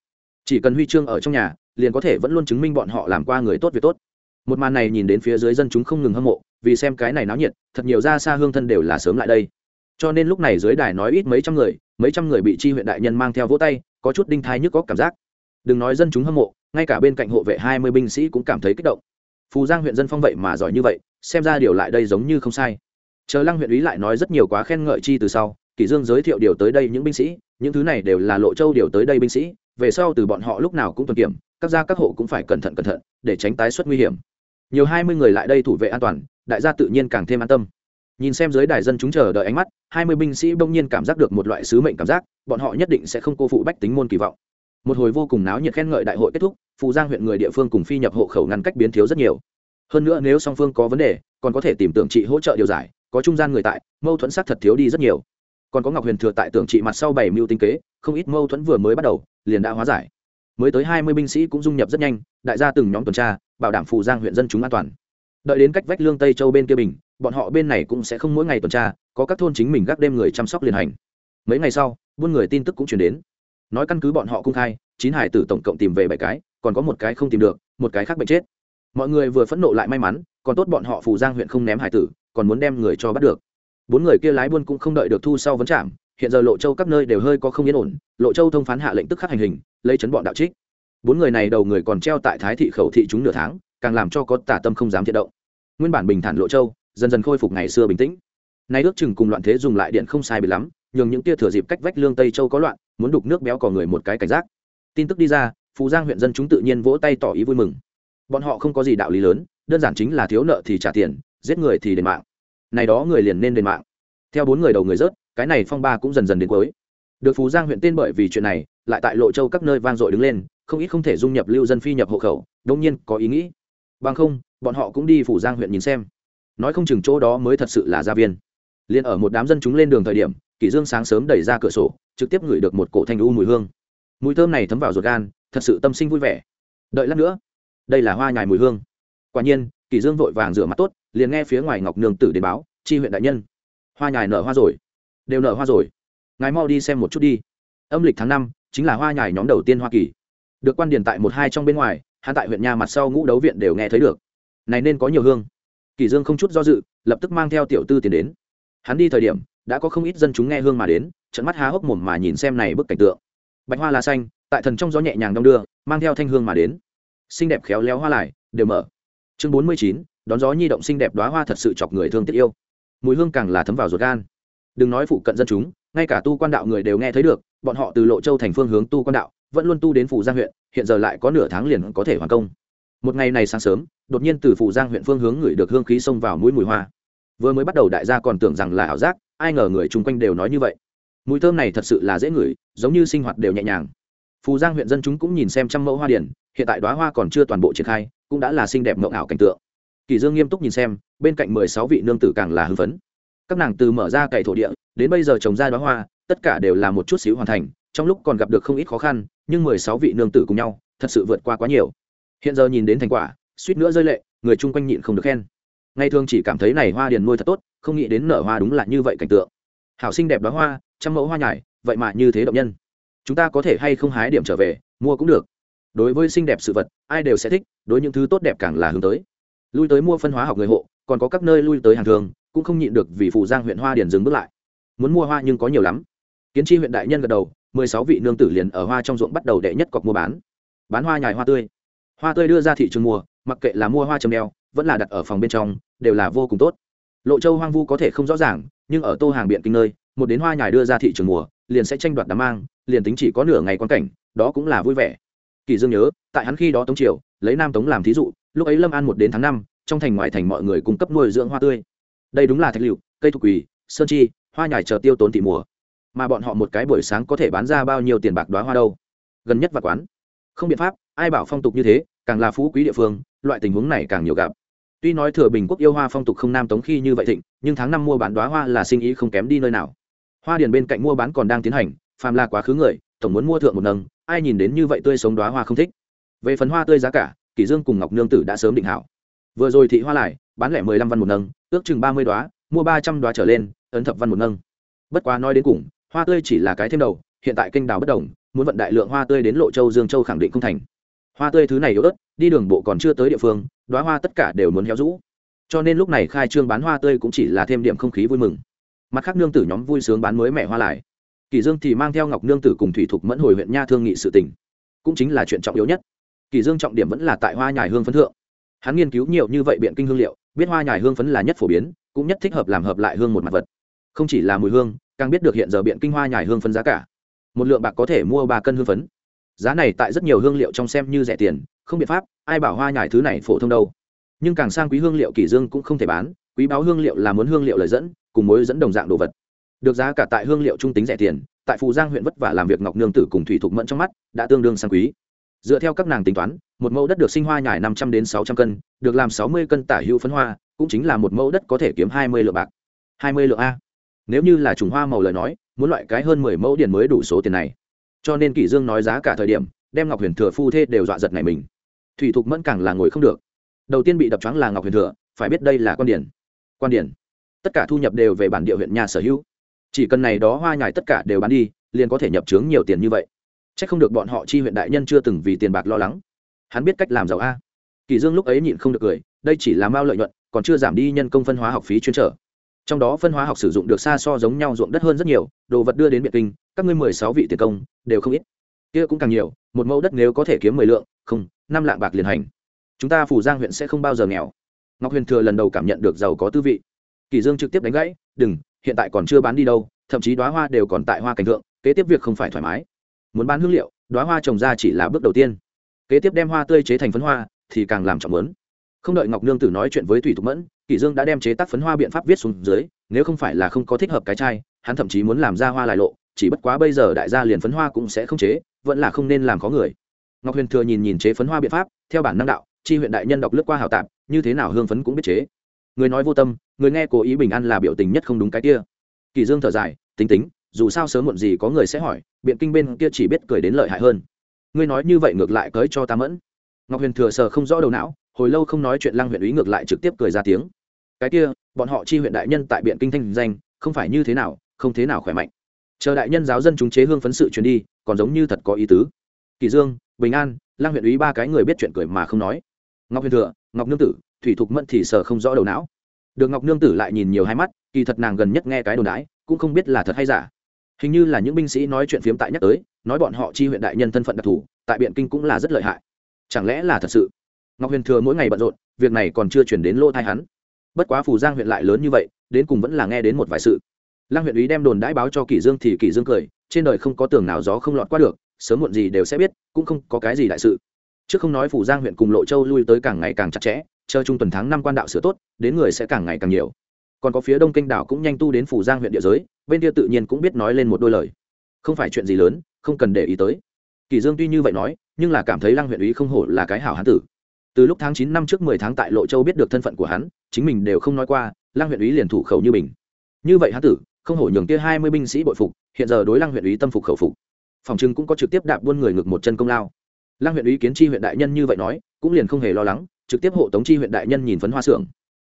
Chỉ cần huy chương ở trong nhà, liền có thể vẫn luôn chứng minh bọn họ làm qua người tốt việc tốt. Một màn này nhìn đến phía dưới dân chúng không ngừng hâm mộ vì xem cái này náo nhiệt, thật nhiều ra xa hương thân đều là sớm lại đây. Cho nên lúc này dưới đài nói ít mấy trăm người, mấy trăm người bị chi huyện đại nhân mang theo vỗ tay, có chút đinh thai nhức có cảm giác. Đừng nói dân chúng hâm mộ, ngay cả bên cạnh hộ vệ hai mươi binh sĩ cũng cảm thấy kích động. Phù giang huyện dân phong vậy mà giỏi như vậy, xem ra điều lại đây giống như không sai. Chờ lăng huyện ý lại nói rất nhiều quá khen ngợi chi từ sau, kỷ dương giới thiệu điều tới đây những binh sĩ, những thứ này đều là lộ châu điều tới đây binh sĩ, về sau từ bọn họ lúc nào cũng tuần kiểm, các gia các hộ cũng phải cẩn thận cẩn thận, để tránh tái xuất nguy hiểm. Nhiều hai mươi người lại đây thủ vệ an toàn đại gia tự nhiên càng thêm an tâm. Nhìn xem dưới đài dân chúng chờ đợi ánh mắt, hai mươi binh sĩ bỗng nhiên cảm giác được một loại sứ mệnh cảm giác, bọn họ nhất định sẽ không cô phụ bách tính môn kỳ vọng. Một hồi vô cùng náo nhiệt khen ngợi đại hội kết thúc, phù giang huyện người địa phương cùng phi nhập hộ khẩu ngăn cách biến thiếu rất nhiều. Hơn nữa nếu song phương có vấn đề, còn có thể tìm tưởng trị hỗ trợ điều giải, có trung gian người tại, mâu thuẫn sắc thật thiếu đi rất nhiều. Còn có ngọc huyền thừa tại tưởng trị mặt sau bảy mưu tinh kế, không ít mâu thuẫn vừa mới bắt đầu, liền đã hóa giải. Mới tới hai mươi binh sĩ cũng dung nhập rất nhanh, đại gia từng nhóm tuần tra, bảo đảm phù giang huyện dân chúng an toàn đợi đến cách vách lương tây châu bên kia bình bọn họ bên này cũng sẽ không mỗi ngày tuần tra có các thôn chính mình gác đêm người chăm sóc liền hành mấy ngày sau buôn người tin tức cũng chuyển đến nói căn cứ bọn họ cung khai chín hải tử tổng cộng tìm về bảy cái còn có một cái không tìm được một cái khác bệnh chết mọi người vừa phẫn nộ lại may mắn còn tốt bọn họ phù giang huyện không ném hải tử còn muốn đem người cho bắt được bốn người kia lái buôn cũng không đợi được thu sau vấn trạm hiện giờ lộ châu các nơi đều hơi có không yên ổn lộ châu thông phán hạ lệnh tức khắc hành hình lấy chấn bọn đạo trích bốn người này đầu người còn treo tại thái thị khẩu thị chúng nửa tháng càng làm cho có tả tâm không dám thiện động. Nguyên bản bình thản lộ châu, dần dần khôi phục ngày xưa bình tĩnh. Nay ước chừng cùng loạn thế dùng lại điện không sai bị lắm, nhường những tia thừa dịp cách vách lương tây châu có loạn, muốn đục nước béo cò người một cái cảnh giác. Tin tức đi ra, phú giang huyện dân chúng tự nhiên vỗ tay tỏ ý vui mừng. Bọn họ không có gì đạo lý lớn, đơn giản chính là thiếu nợ thì trả tiền, giết người thì đền mạng. Này đó người liền nên đền mạng. Theo bốn người đầu người rớt, cái này phong ba cũng dần dần đến cuối. Được phú giang huyện tên bởi vì chuyện này, lại tại lộ châu các nơi vang dội đứng lên, không ít không thể dung nhập lưu dân phi nhập hộ khẩu đông nhiên có ý nghĩ bằng không, bọn họ cũng đi phủ giang huyện nhìn xem. Nói không chừng chỗ đó mới thật sự là gia viên. Liền ở một đám dân chúng lên đường thời điểm, kỷ dương sáng sớm đẩy ra cửa sổ, trực tiếp ngửi được một cổ thanh u mùi hương. Mùi thơm này thấm vào ruột gan, thật sự tâm sinh vui vẻ. Đợi lát nữa, đây là hoa nhài mùi hương. Quả nhiên, kỷ dương vội vàng rửa mặt tốt, liền nghe phía ngoài ngọc nương tử đến báo, chi huyện đại nhân, hoa nhài nở hoa rồi. Đều nở hoa rồi. Ngài mau đi xem một chút đi. Âm lịch tháng năm, chính là hoa nhài nhóm đầu tiên hoa kỳ. Được quan điền tại một hai trong bên ngoài hắn tại huyện nhà mặt sau ngũ đấu viện đều nghe thấy được. Này nên có nhiều hương. Kỳ dương không chút do dự, lập tức mang theo tiểu tư tiền đến. Hắn đi thời điểm, đã có không ít dân chúng nghe hương mà đến, trận mắt há hốc mồm mà nhìn xem này bức cảnh tượng. Bạch hoa lá xanh, tại thần trong gió nhẹ nhàng đong đưa, mang theo thanh hương mà đến. Xinh đẹp khéo léo hoa lại, đều mở. Chương bốn mươi chín, đón gió nhi động xinh đẹp đóa hoa thật sự chọc người thương tiếc yêu. Mùi hương càng là thấm vào ruột gan. Đừng nói phụ cận dân chúng, ngay cả tu quan đạo người đều nghe thấy được, bọn họ từ lộ châu thành phương hướng tu quan đạo vẫn luôn tu đến phủ giang huyện, hiện giờ lại có nửa tháng liền có thể hoàn công. Một ngày này sáng sớm, đột nhiên từ phủ giang huyện phương hướng ngửi được hương khí xông vào mũi mùi hoa. Vừa mới bắt đầu đại gia còn tưởng rằng là ảo giác, ai ngờ người chung quanh đều nói như vậy. Mùi thơm này thật sự là dễ ngửi, giống như sinh hoạt đều nhẹ nhàng. Phù giang huyện dân chúng cũng nhìn xem trăm mẫu hoa điển, hiện tại đoá hoa còn chưa toàn bộ triển khai, cũng đã là xinh đẹp mộng ảo cảnh tượng. Kỳ dương nghiêm túc nhìn xem, bên cạnh mười sáu vị nương tử càng là hưng phấn. Các nàng từ mở ra cày thổ địa, đến bây giờ trồng ra đoá hoa, tất cả đều là một chút xíu hoàn thành trong lúc còn gặp được không ít khó khăn, nhưng mười sáu vị nương tử cùng nhau, thật sự vượt qua quá nhiều. Hiện giờ nhìn đến thành quả, suýt nữa rơi lệ, người chung quanh nhịn không được khen. Ngày thường chỉ cảm thấy này hoa điền nuôi thật tốt, không nghĩ đến nở hoa đúng là như vậy cảnh tượng. Hảo xinh đẹp đó hoa, trăm mẫu hoa nhài vậy mà như thế động nhân. Chúng ta có thể hay không hái điểm trở về, mua cũng được. Đối với xinh đẹp sự vật, ai đều sẽ thích, đối những thứ tốt đẹp càng là hướng tới. Lui tới mua phân hóa học người hộ, còn có các nơi lui tới hàng thường, cũng không nhịn được vì phụ giang huyện hoa điền dừng bước lại. Muốn mua hoa nhưng có nhiều lắm. Kiến tri huyện đại nhân gật đầu mười sáu vị nương tử liền ở hoa trong ruộng bắt đầu đệ nhất cọc mua bán. Bán hoa nhài hoa tươi. Hoa tươi đưa ra thị trường mua, mặc kệ là mua hoa trầm đeo vẫn là đặt ở phòng bên trong đều là vô cùng tốt. Lộ châu hoang vu có thể không rõ ràng nhưng ở tô hàng biện kinh nơi một đến hoa nhài đưa ra thị trường mùa liền sẽ tranh đoạt đám mang liền tính chỉ có nửa ngày quan cảnh đó cũng là vui vẻ. Kỳ dương nhớ tại hắn khi đó tống triều lấy nam tống làm thí dụ lúc ấy lâm an một đến tháng năm trong thành ngoại thành mọi người cung cấp nuôi dưỡng hoa tươi. Đây đúng là thạch liệu cây thục quỳ sơn chi hoa nhài chờ tiêu tốn thị mùa mà bọn họ một cái buổi sáng có thể bán ra bao nhiêu tiền bạc đoá hoa đâu? Gần nhất và quán. Không biện pháp, ai bảo phong tục như thế, càng là phú quý địa phương, loại tình huống này càng nhiều gặp. Tuy nói thừa bình quốc yêu hoa phong tục không nam tống khi như vậy thịnh, nhưng tháng năm mua bán đoá hoa là sinh ý không kém đi nơi nào. Hoa điền bên cạnh mua bán còn đang tiến hành, phàm là quá khứ người, tổng muốn mua thượng một nâng, ai nhìn đến như vậy tươi sống đoá hoa không thích. Về phần hoa tươi giá cả, kỷ dương cùng ngọc nương tử đã sớm định hảo. Vừa rồi thị hoa lại, bán lẻ mười lăm văn một nâng, ước chừng ba mươi đoá, mua ba trăm đoá trở lên, ấn thập văn một nâng. Bất quá nói đến cùng hoa tươi chỉ là cái thêm đầu, hiện tại kênh đào bất đồng, muốn vận đại lượng hoa tươi đến lộ châu dương châu khẳng định không thành. Hoa tươi thứ này yếu ớt, đi đường bộ còn chưa tới địa phương đoá hoa tất cả đều muốn héo rũ. Cho nên lúc này khai trương bán hoa tươi cũng chỉ là thêm điểm không khí vui mừng. Mặt khác nương tử nhóm vui sướng bán mới mẹ hoa lại. Kỳ dương thì mang theo ngọc nương tử cùng thủy thục mẫn hồi huyện nha thương nghị sự tình. Cũng chính là chuyện trọng yếu nhất. Kỳ dương trọng điểm vẫn là tại hoa nhài hương phấn thượng. Hắn nghiên cứu nhiều như vậy biện kinh hương liệu, biết hoa nhài hương phấn là nhất phổ biến, cũng nhất thích hợp làm hợp lại hương một mặt vật. Không chỉ là mùi hương càng biết được hiện giờ biện kinh hoa nhài hương phấn giá cả. Một lượng bạc có thể mua ba cân hương phấn. Giá này tại rất nhiều hương liệu trong xem như rẻ tiền, không biện pháp, ai bảo hoa nhài thứ này phổ thông đâu. Nhưng càng sang quý hương liệu kỷ dương cũng không thể bán, quý báo hương liệu là muốn hương liệu lời dẫn, cùng mối dẫn đồng dạng đồ vật. Được giá cả tại hương liệu trung tính rẻ tiền, tại phù giang huyện vất vả làm việc ngọc nương tử cùng thủy thục mẫn trong mắt, đã tương đương sang quý. Dựa theo các nàng tính toán, một mẫu đất được sinh hoa nhài năm trăm đến sáu trăm cân, được làm sáu mươi cân tả hữu phấn hoa, cũng chính là một mẫu đất có thể kiếm hai mươi lượng bạc. Hai mươi lượng a nếu như là trùng hoa màu lời nói, muốn loại cái hơn mười mẫu điền mới đủ số tiền này. Cho nên kỷ dương nói giá cả thời điểm, đem ngọc huyền thừa phu thê đều dọa giật này mình. Thủy thục mẫn càng là ngồi không được. Đầu tiên bị đập trắng là ngọc huyền thừa, phải biết đây là quan điển quan điển tất cả thu nhập đều về bản địa huyện nhà sở hữu. Chỉ cần này đó hoa nhài tất cả đều bán đi, liền có thể nhập trướng nhiều tiền như vậy. Chắc không được bọn họ chi huyện đại nhân chưa từng vì tiền bạc lo lắng. Hắn biết cách làm giàu a. Kỳ dương lúc ấy nhịn không được cười, đây chỉ là mao lợi nhuận, còn chưa giảm đi nhân công phân hóa học phí chuyên trở trong đó phân hóa học sử dụng được xa so giống nhau ruộng đất hơn rất nhiều, đồ vật đưa đến biệt kinh, các ngươi mười sáu vị tiền công, đều không ít. Kia cũng càng nhiều, một mẫu đất nếu có thể kiếm mười lượng, không, năm lạng bạc liền hành. Chúng ta phủ giang huyện sẽ không bao giờ nghèo. Ngọc huyền thừa lần đầu cảm nhận được giàu có tư vị. Kỳ dương trực tiếp đánh gãy, đừng, hiện tại còn chưa bán đi đâu, thậm chí đóa hoa đều còn tại hoa cảnh thượng, kế tiếp việc không phải thoải mái. Muốn bán hương liệu, đóa hoa trồng ra chỉ là bước đầu tiên. Kế tiếp đem hoa tươi chế thành phấn hoa, thì càng làm trọng lớn không đợi ngọc nương tử nói chuyện với thủy thục mẫn, kỷ dương đã đem chế tác phấn hoa biện pháp viết xuống dưới, nếu không phải là không có thích hợp cái chai, hắn thậm chí muốn làm ra hoa lại lộ, chỉ bất quá bây giờ đại gia liền phấn hoa cũng sẽ không chế, vẫn là không nên làm có người. Ngọc huyền thừa nhìn nhìn chế phấn hoa biện pháp, theo bản năng đạo, chi huyện đại nhân đọc lướt qua hào tạp, như thế nào hương phấn cũng biết chế. Người nói vô tâm, người nghe cố ý bình an là biểu tình nhất không đúng cái kia. Kỳ dương thở dài, tính tính, dù sao sớm muộn gì có người sẽ hỏi, biện kinh bên kia chỉ biết cười đến lợi hại hơn. Ngươi nói như vậy ngược lại cới cho ta mẫn. Ngọc huyền thừa sờ không rõ đầu não hồi lâu không nói chuyện lăng huyện ý ngược lại trực tiếp cười ra tiếng. Cái kia, bọn họ chi huyện đại nhân tại biện kinh thanh danh, không phải như thế nào, không thế nào khỏe mạnh. Chờ đại nhân giáo dân chúng chế hương phấn sự chuyến đi, còn giống như thật có ý tứ. Kỳ dương, bình an, lăng huyện ý ba cái người biết chuyện cười mà không nói. Ngọc huyền thừa, ngọc nương tử, thủy thục mẫn thì sợ không rõ đầu não. Được ngọc nương tử lại nhìn nhiều hai mắt, kỳ thật nàng gần nhất nghe cái đồn đãi, cũng không biết là thật hay giả. Hình như là những binh sĩ nói chuyện phiếm tại nhắc tới, nói bọn họ chi huyện đại nhân thân phận đặc thù, tại biện kinh cũng là rất lợi hại. Chẳng lẽ là thật sự? Ngọc huyền thừa mỗi ngày bận rộn, việc này còn chưa chuyển đến lỗ thai hắn. Bất quá phù giang huyện lại lớn như vậy, đến cùng vẫn là nghe đến một vài sự. Lăng huyện ý đem đồn đãi báo cho kỷ dương thì kỷ dương cười, trên đời không có tường nào gió không lọt qua được, sớm muộn gì đều sẽ biết, cũng không có cái gì đại sự. Trước không nói phủ giang huyện cùng lộ châu lui tới càng ngày càng chặt chẽ, chờ trung tuần tháng năm quan đạo sửa tốt, đến người sẽ càng ngày càng nhiều. Còn có phía đông kinh đảo cũng nhanh tu đến phủ giang huyện địa giới, bên kia tự nhiên cũng biết nói lên một đôi lời. Không phải chuyện gì lớn, không cần để ý tới. Kỳ dương tuy như vậy nói, nhưng là cảm thấy lăng huyện ý không hổ là cái hảo hán tử từ lúc tháng chín năm trước mười tháng tại lộ châu biết được thân phận của hắn, chính mình đều không nói qua, lăng huyện úy liền thủ khẩu như mình. Như vậy hán tử, không hổ nhường kia hai mươi binh sĩ bội phục, hiện giờ đối lăng huyện úy tâm phục khẩu phục. Phòng trưng cũng có trực tiếp đạp buôn người ngược một chân công lao. Lăng huyện úy kiến chi huyện đại nhân như vậy nói, cũng liền không hề lo lắng, trực tiếp hộ tống chi huyện đại nhân nhìn phấn hoa xưởng.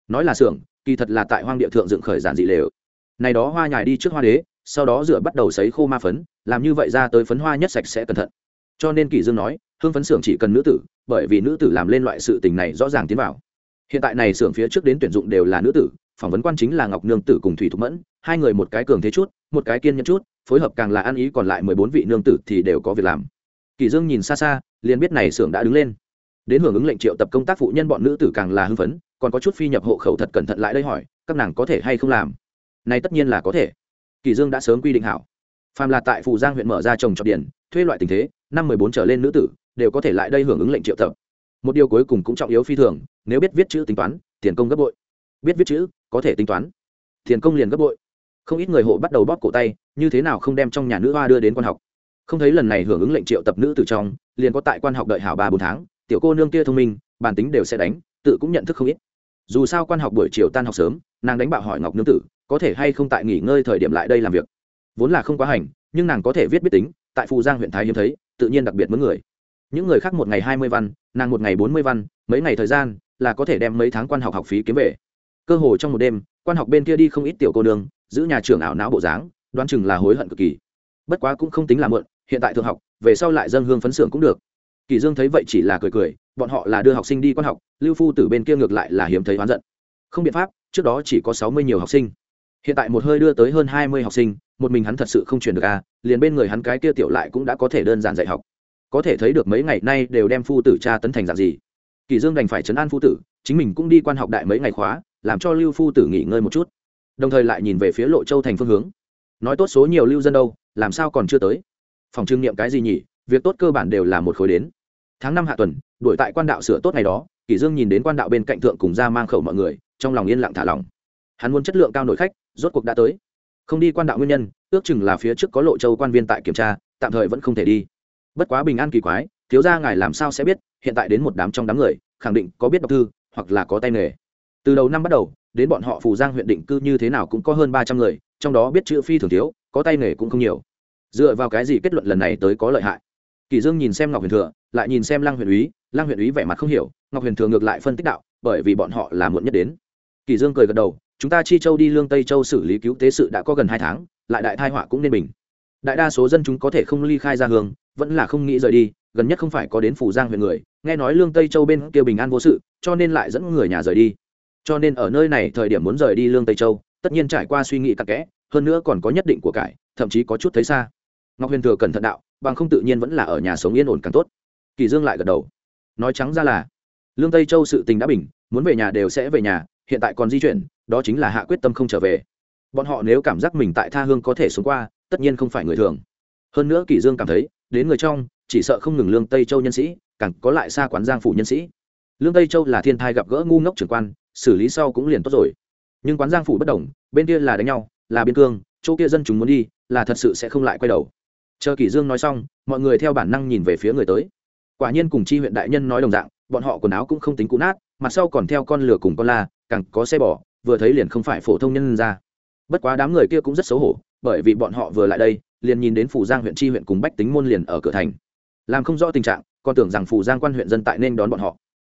Nói là xưởng, kỳ thật là tại hoang địa thượng dựng khởi giản dị lều. Này đó hoa nhài đi trước hoa đế, sau đó rửa bắt đầu sấy khô ma phấn, làm như vậy ra tới phấn hoa nhất sạch sẽ cẩn thận. Cho nên kỳ dương nói hương phấn xưởng chỉ cần nữ tử, bởi vì nữ tử làm lên loại sự tình này rõ ràng tiến vào. Hiện tại này xưởng phía trước đến tuyển dụng đều là nữ tử, phỏng vấn quan chính là ngọc nương tử cùng thủy thục mẫn, hai người một cái cường thế chút, một cái kiên nhẫn chút, phối hợp càng là ăn ý còn lại mười bốn vị nương tử thì đều có việc làm. Kỳ dương nhìn xa xa, liền biết này xưởng đã đứng lên. Đến hưởng ứng lệnh triệu tập công tác phụ nhân bọn nữ tử càng là hưng phấn, còn có chút phi nhập hộ khẩu thật cẩn thận lại đây hỏi, các nàng có thể hay không làm? Này tất nhiên là có thể. Kỳ dương đã sớm quy định hảo. Phàm là tại phù giang huyện mở ra trồng trọt điển thuê loại tình thế, năm mười bốn trở lên nữ tử đều có thể lại đây hưởng ứng lệnh triệu tập. Một điều cuối cùng cũng trọng yếu phi thường, nếu biết viết chữ tính toán, tiền công gấp bội. Biết viết chữ, có thể tính toán. Tiền công liền gấp bội. Không ít người hộ bắt đầu bóp cổ tay, như thế nào không đem trong nhà nữ hoa đưa đến quan học. Không thấy lần này hưởng ứng lệnh triệu tập nữ từ trong, liền có tại quan học đợi hảo ba bốn tháng, tiểu cô nương kia thông minh, bản tính đều sẽ đánh, tự cũng nhận thức không ít. Dù sao quan học buổi chiều tan học sớm, nàng đánh bạo hỏi ngọc nương tử, có thể hay không tại nghỉ ngơi thời điểm lại đây làm việc. Vốn là không quá hành, nhưng nàng có thể viết biết tính, tại phù giang huyện thái hiếm thấy, tự nhiên đặc biệt mướn người những người khác một ngày hai mươi văn, nàng một ngày bốn mươi văn, mấy ngày thời gian, là có thể đem mấy tháng quan học học phí kiếm về. Cơ hồ trong một đêm, quan học bên kia đi không ít tiểu cô nương, giữ nhà trường ảo não bộ dáng, đoán chừng là hối hận cực kỳ. Bất quá cũng không tính là mượn hiện tại thượng học, về sau lại dân hương phấn xưởng cũng được. Kỳ dương thấy vậy chỉ là cười cười, bọn họ là đưa học sinh đi quan học, lưu phu từ bên kia ngược lại là hiếm thấy oán giận. Không biện pháp, trước đó chỉ có sáu mươi nhiều học sinh. Hiện tại một hơi đưa tới hơn hai mươi học sinh, một mình hắn thật sự không chuyển được à liền bên người hắn cái kia tiểu lại cũng đã có thể đơn giản dạy học có thể thấy được mấy ngày nay đều đem phu tử cha tấn thành dạng gì. Kỳ dương đành phải chấn an phu tử, chính mình cũng đi quan học đại mấy ngày khóa, làm cho lưu phu tử nghỉ ngơi một chút. Đồng thời lại nhìn về phía lộ châu thành phương hướng. Nói tốt số nhiều lưu dân đâu, làm sao còn chưa tới? Phòng trưng niệm cái gì nhỉ? Việc tốt cơ bản đều là một khối đến. Tháng năm hạ tuần, đuổi tại quan đạo sửa tốt ngày đó, kỳ dương nhìn đến quan đạo bên cạnh thượng cùng ra mang khẩu mọi người, trong lòng yên lặng thả lỏng. Hắn muốn chất lượng cao nội khách, rốt cuộc đã tới. Không đi quan đạo nguyên nhân, ước chừng là phía trước có lộ châu quan viên tại kiểm tra, tạm thời vẫn không thể đi bất quá bình an kỳ quái, thiếu gia ngài làm sao sẽ biết, hiện tại đến một đám trong đám người, khẳng định có biết đọc thư, hoặc là có tay nghề. Từ đầu năm bắt đầu, đến bọn họ phù giang huyện định cư như thế nào cũng có hơn ba trăm người, trong đó biết chữ phi thường thiếu, có tay nghề cũng không nhiều. Dựa vào cái gì kết luận lần này tới có lợi hại? Kỳ dương nhìn xem ngọc huyền thừa, lại nhìn xem lăng huyền úy, lăng huyền úy vẻ mặt không hiểu, ngọc huyền thừa ngược lại phân tích đạo, bởi vì bọn họ là muộn nhất đến. Kỳ dương cười gật đầu, chúng ta chi châu đi lương tây châu xử lý cứu tế sự đã có gần hai tháng, lại đại thai họa cũng nên bình đại đa số dân chúng có thể không ly khai ra hương, vẫn là không nghĩ rời đi, gần nhất không phải có đến phủ giang huyện người, nghe nói lương tây châu bên kia bình an vô sự, cho nên lại dẫn người nhà rời đi. Cho nên ở nơi này thời điểm muốn rời đi lương tây châu, tất nhiên trải qua suy nghĩ tắc kẽ, hơn nữa còn có nhất định của cải, thậm chí có chút thấy xa. Ngọc huyền thừa cẩn thận đạo, bằng không tự nhiên vẫn là ở nhà sống yên ổn càng tốt. Kỳ dương lại gật đầu. Nói trắng ra là, lương tây châu sự tình đã bình, muốn về nhà đều sẽ về nhà, hiện tại còn di chuyển, đó chính là hạ quyết tâm không trở về. Bọn họ nếu cảm giác mình tại tha hương có thể sống qua tất nhiên không phải người thường. Hơn nữa Kỷ dương cảm thấy, đến người trong, chỉ sợ không ngừng lương tây châu nhân sĩ, càng có lại xa quán giang phủ nhân sĩ. Lương tây châu là thiên thai gặp gỡ ngu ngốc trưởng quan, xử lý sau cũng liền tốt rồi. Nhưng quán giang phủ bất đồng, bên kia là đánh nhau, là biên cương, chỗ kia dân chúng muốn đi, là thật sự sẽ không lại quay đầu. Chờ kỷ dương nói xong, mọi người theo bản năng nhìn về phía người tới. Quả nhiên cùng chi huyện đại nhân nói đồng dạng, bọn họ quần áo cũng không tính cũ nát, mặt sau còn theo con lửa cùng con la, càng có xe bò, vừa thấy liền không phải phổ thông nhân ra. Bất quá đám người kia cũng rất xấu hổ bởi vì bọn họ vừa lại đây, liền nhìn đến phủ giang huyện tri huyện cùng bách tính môn liền ở cửa thành. Làm không rõ tình trạng, còn tưởng rằng phủ giang quan huyện dân tại nên đón bọn họ.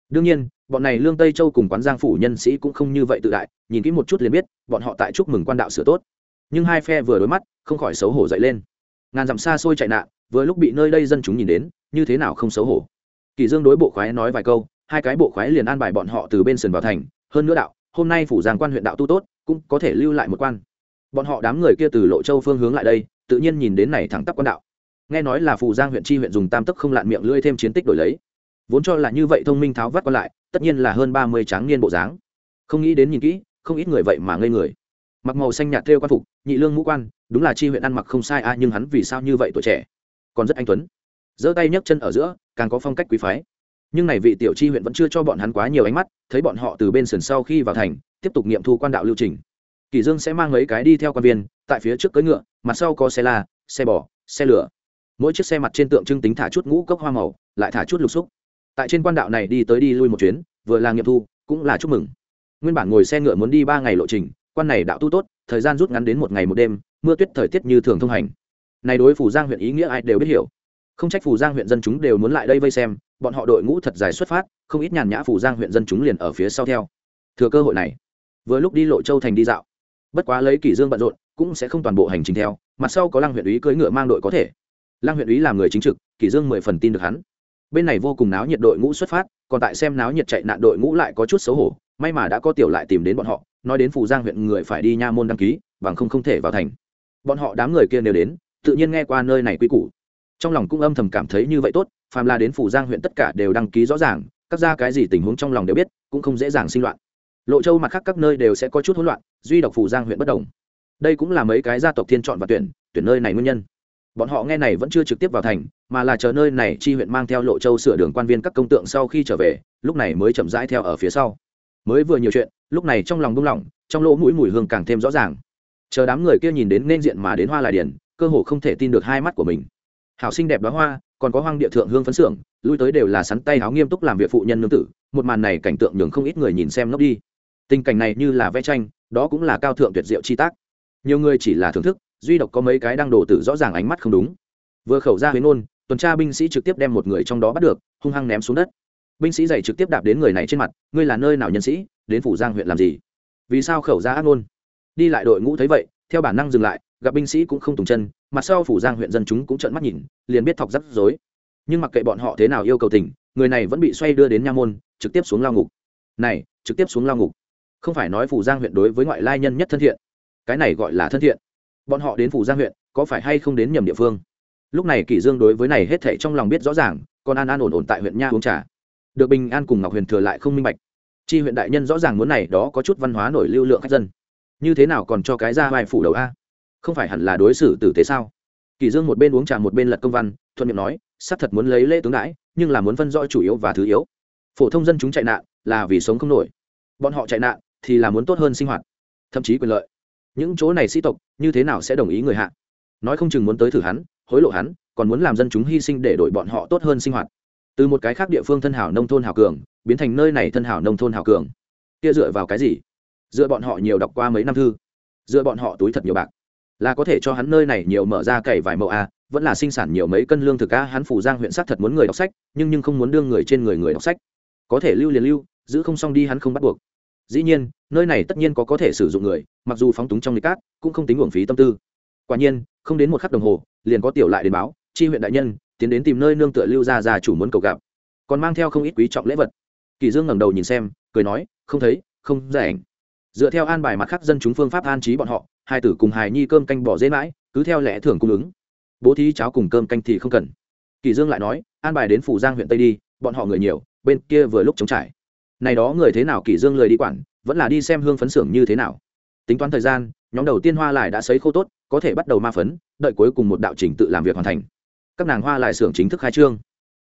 Đương nhiên, bọn này lương tây châu cùng quán giang phủ nhân sĩ cũng không như vậy tự đại, nhìn kỹ một chút liền biết, bọn họ tại chúc mừng quan đạo sửa tốt. Nhưng hai phe vừa đối mắt, không khỏi xấu hổ dậy lên. Ngàn dặm xa xôi chạy nạn, vừa lúc bị nơi đây dân chúng nhìn đến, như thế nào không xấu hổ? Kỳ dương đối bộ khoái nói vài câu, hai cái bộ khoái liền an bài bọn họ từ bên sườn vào thành, hơn nữa đạo, hôm nay phủ giang quan huyện đạo tu tốt, cũng có thể lưu lại một quan bọn họ đám người kia từ lộ châu phương hướng lại đây, tự nhiên nhìn đến này thẳng tắp quan đạo. Nghe nói là phù giang huyện chi huyện dùng tam tức không lạn miệng lưỡi thêm chiến tích đổi lấy. Vốn cho là như vậy thông minh tháo vắt còn lại, tất nhiên là hơn ba mươi tráng niên bộ dáng. Không nghĩ đến nhìn kỹ, không ít người vậy mà ngây người. Mặc màu xanh nhạt thêu quan phục, nhị lương mũ quan, đúng là chi huyện ăn mặc không sai a, nhưng hắn vì sao như vậy tuổi trẻ? Còn rất anh tuấn. Giơ tay nhấc chân ở giữa, càng có phong cách quý phái. Nhưng này vị tiểu chi huyện vẫn chưa cho bọn hắn quá nhiều ánh mắt, thấy bọn họ từ bên sườn sau khi vào thành, tiếp tục nghiệm thu quan đạo lưu trình kỳ dương sẽ mang mấy cái đi theo quan viên, tại phía trước cưỡi ngựa, mặt sau có xe la, xe bò, xe lửa. Mỗi chiếc xe mặt trên tượng trưng tính thả chút ngũ cốc hoa màu, lại thả chút lục xúc. Tại trên quan đạo này đi tới đi lui một chuyến, vừa là nghiệm thu, cũng là chúc mừng. Nguyên bản ngồi xe ngựa muốn đi ba ngày lộ trình, quan này đạo tu tốt, thời gian rút ngắn đến một ngày một đêm, mưa tuyết thời tiết như thường thông hành. Này đối phủ giang huyện ý nghĩa ai đều biết hiểu. Không trách phủ giang huyện dân chúng đều muốn lại đây vây xem, bọn họ đội ngũ thật dài xuất phát, không ít nhàn nhã phủ giang huyện dân chúng liền ở phía sau theo. Thừa cơ hội này, vừa lúc đi lộ châu thành đi dạo bất quá lấy kỷ dương bận rộn, cũng sẽ không toàn bộ hành trình theo mặt sau có lăng huyện úy cưỡi ngựa mang đội có thể. Lăng huyện úy làm người chính trực, kỷ dương mười phần tin được hắn. Bên này vô cùng náo nhiệt đội ngũ xuất phát, còn tại xem náo nhiệt chạy nạn đội ngũ lại có chút xấu hổ, may mà đã có tiểu lại tìm đến bọn họ, nói đến phủ giang huyện người phải đi nha môn đăng ký, bằng không không thể vào thành. Bọn họ đám người kia nếu đến, tự nhiên nghe qua nơi này quy củ. Trong lòng cũng âm thầm cảm thấy như vậy tốt, phàm là đến phủ giang huyện tất cả đều đăng ký rõ ràng, các ra cái gì tình huống trong lòng đều biết, cũng không dễ dàng sinh loạn lộ châu mặt khác các nơi đều sẽ có chút hỗn loạn, duy độc phủ giang huyện bất đồng. Đây cũng là mấy cái gia tộc thiên chọn và tuyển tuyển nơi này nguyên nhân. Bọn họ nghe này vẫn chưa trực tiếp vào thành, mà là chờ nơi này chi huyện mang theo lộ châu sửa đường quan viên các công tượng sau khi trở về, lúc này mới chậm rãi theo ở phía sau. Mới vừa nhiều chuyện, lúc này trong lòng buông lỏng, trong lỗ mũi mùi hương càng thêm rõ ràng. Chờ đám người kia nhìn đến nên diện mà đến hoa lại điển, cơ hồ không thể tin được hai mắt của mình. Hảo xinh đẹp đó hoa, còn có hoang địa thượng hương phấn xưởng, lui tới đều là sắn tay háo nghiêm túc làm việc phụ nhân nương tử, một màn này cảnh tượng nhường không ít người nhìn xem ngốc đi tình cảnh này như là vẽ tranh, đó cũng là cao thượng tuyệt diệu chi tác. Nhiều người chỉ là thưởng thức, duy độc có mấy cái đang đổ tử rõ ràng ánh mắt không đúng. Vừa khẩu ra huế ngôn tuần tra binh sĩ trực tiếp đem một người trong đó bắt được, hung hăng ném xuống đất. Binh sĩ dày trực tiếp đạp đến người này trên mặt, ngươi là nơi nào nhân sĩ? Đến phủ giang huyện làm gì? Vì sao khẩu ra ác ngôn? Đi lại đội ngũ thấy vậy, theo bản năng dừng lại, gặp binh sĩ cũng không tùng chân, mặt sau phủ giang huyện dân chúng cũng trợn mắt nhìn, liền biết thọc rắc rối. Nhưng mặc kệ bọn họ thế nào yêu cầu tình, người này vẫn bị xoay đưa đến nha môn, trực tiếp xuống lao ngục. Này, trực tiếp xuống lao ngục không phải nói phủ giang huyện đối với ngoại lai nhân nhất thân thiện cái này gọi là thân thiện bọn họ đến phủ giang huyện có phải hay không đến nhầm địa phương lúc này kỷ dương đối với này hết thảy trong lòng biết rõ ràng còn an an ổn ổn tại huyện nha uống trà được bình an cùng ngọc huyền thừa lại không minh bạch chi huyện đại nhân rõ ràng muốn này đó có chút văn hóa nổi lưu lượng khách dân như thế nào còn cho cái ra vai phủ đầu a không phải hẳn là đối xử tử tế sao Kỷ dương một bên uống trà một bên lật công văn thuận miệng nói xác thật muốn lấy lễ tướng đãi nhưng là muốn phân rõ chủ yếu và thứ yếu phổ thông dân chúng chạy nạn là vì sống không nổi bọn họ chạy nạn thì là muốn tốt hơn sinh hoạt, thậm chí quyền lợi. Những chỗ này sĩ tộc, như thế nào sẽ đồng ý người hạ? Nói không chừng muốn tới thử hắn, hối lộ hắn, còn muốn làm dân chúng hy sinh để đổi bọn họ tốt hơn sinh hoạt. Từ một cái khác địa phương thân hảo nông thôn hảo cường, biến thành nơi này thân hảo nông thôn hảo cường. Kia dựa vào cái gì? Dựa bọn họ nhiều đọc qua mấy năm thư. Dựa bọn họ túi thật nhiều bạc. Là có thể cho hắn nơi này nhiều mở ra cày vài mẫu a, vẫn là sinh sản nhiều mấy cân lương thực a, hắn phủ giang huyện sắc thật muốn người đọc sách, nhưng nhưng không muốn đương người trên người người đọc sách. Có thể lưu liền lưu, giữ không xong đi hắn không bắt buộc dĩ nhiên, nơi này tất nhiên có có thể sử dụng người, mặc dù phóng túng trong lịch cát, cũng không tính uổng phí tâm tư. Quả nhiên, không đến một khắc đồng hồ, liền có tiểu lại đến báo, chi huyện đại nhân, tiến đến tìm nơi nương tựa lưu gia già chủ muốn cầu gặp. Còn mang theo không ít quý trọng lễ vật. Kỳ dương ngẩng đầu nhìn xem, cười nói, không thấy, không rẻ ảnh. Dựa theo an bài mặt khác dân chúng phương pháp an trí bọn họ, hai tử cùng hài nhi cơm canh bỏ dễ mãi, cứ theo lẽ thường cung ứng. Bố thí cháo cùng cơm canh thì không cần. Kỳ dương lại nói, an bài đến phủ giang huyện tây đi, bọn họ người nhiều, bên kia vừa lúc chống trải này đó người thế nào kỷ dương lười đi quản, vẫn là đi xem hương phấn xưởng như thế nào. Tính toán thời gian, nhóm đầu tiên hoa lại đã sấy khô tốt, có thể bắt đầu ma phấn, đợi cuối cùng một đạo trình tự làm việc hoàn thành. Các nàng hoa lại xưởng chính thức khai trương.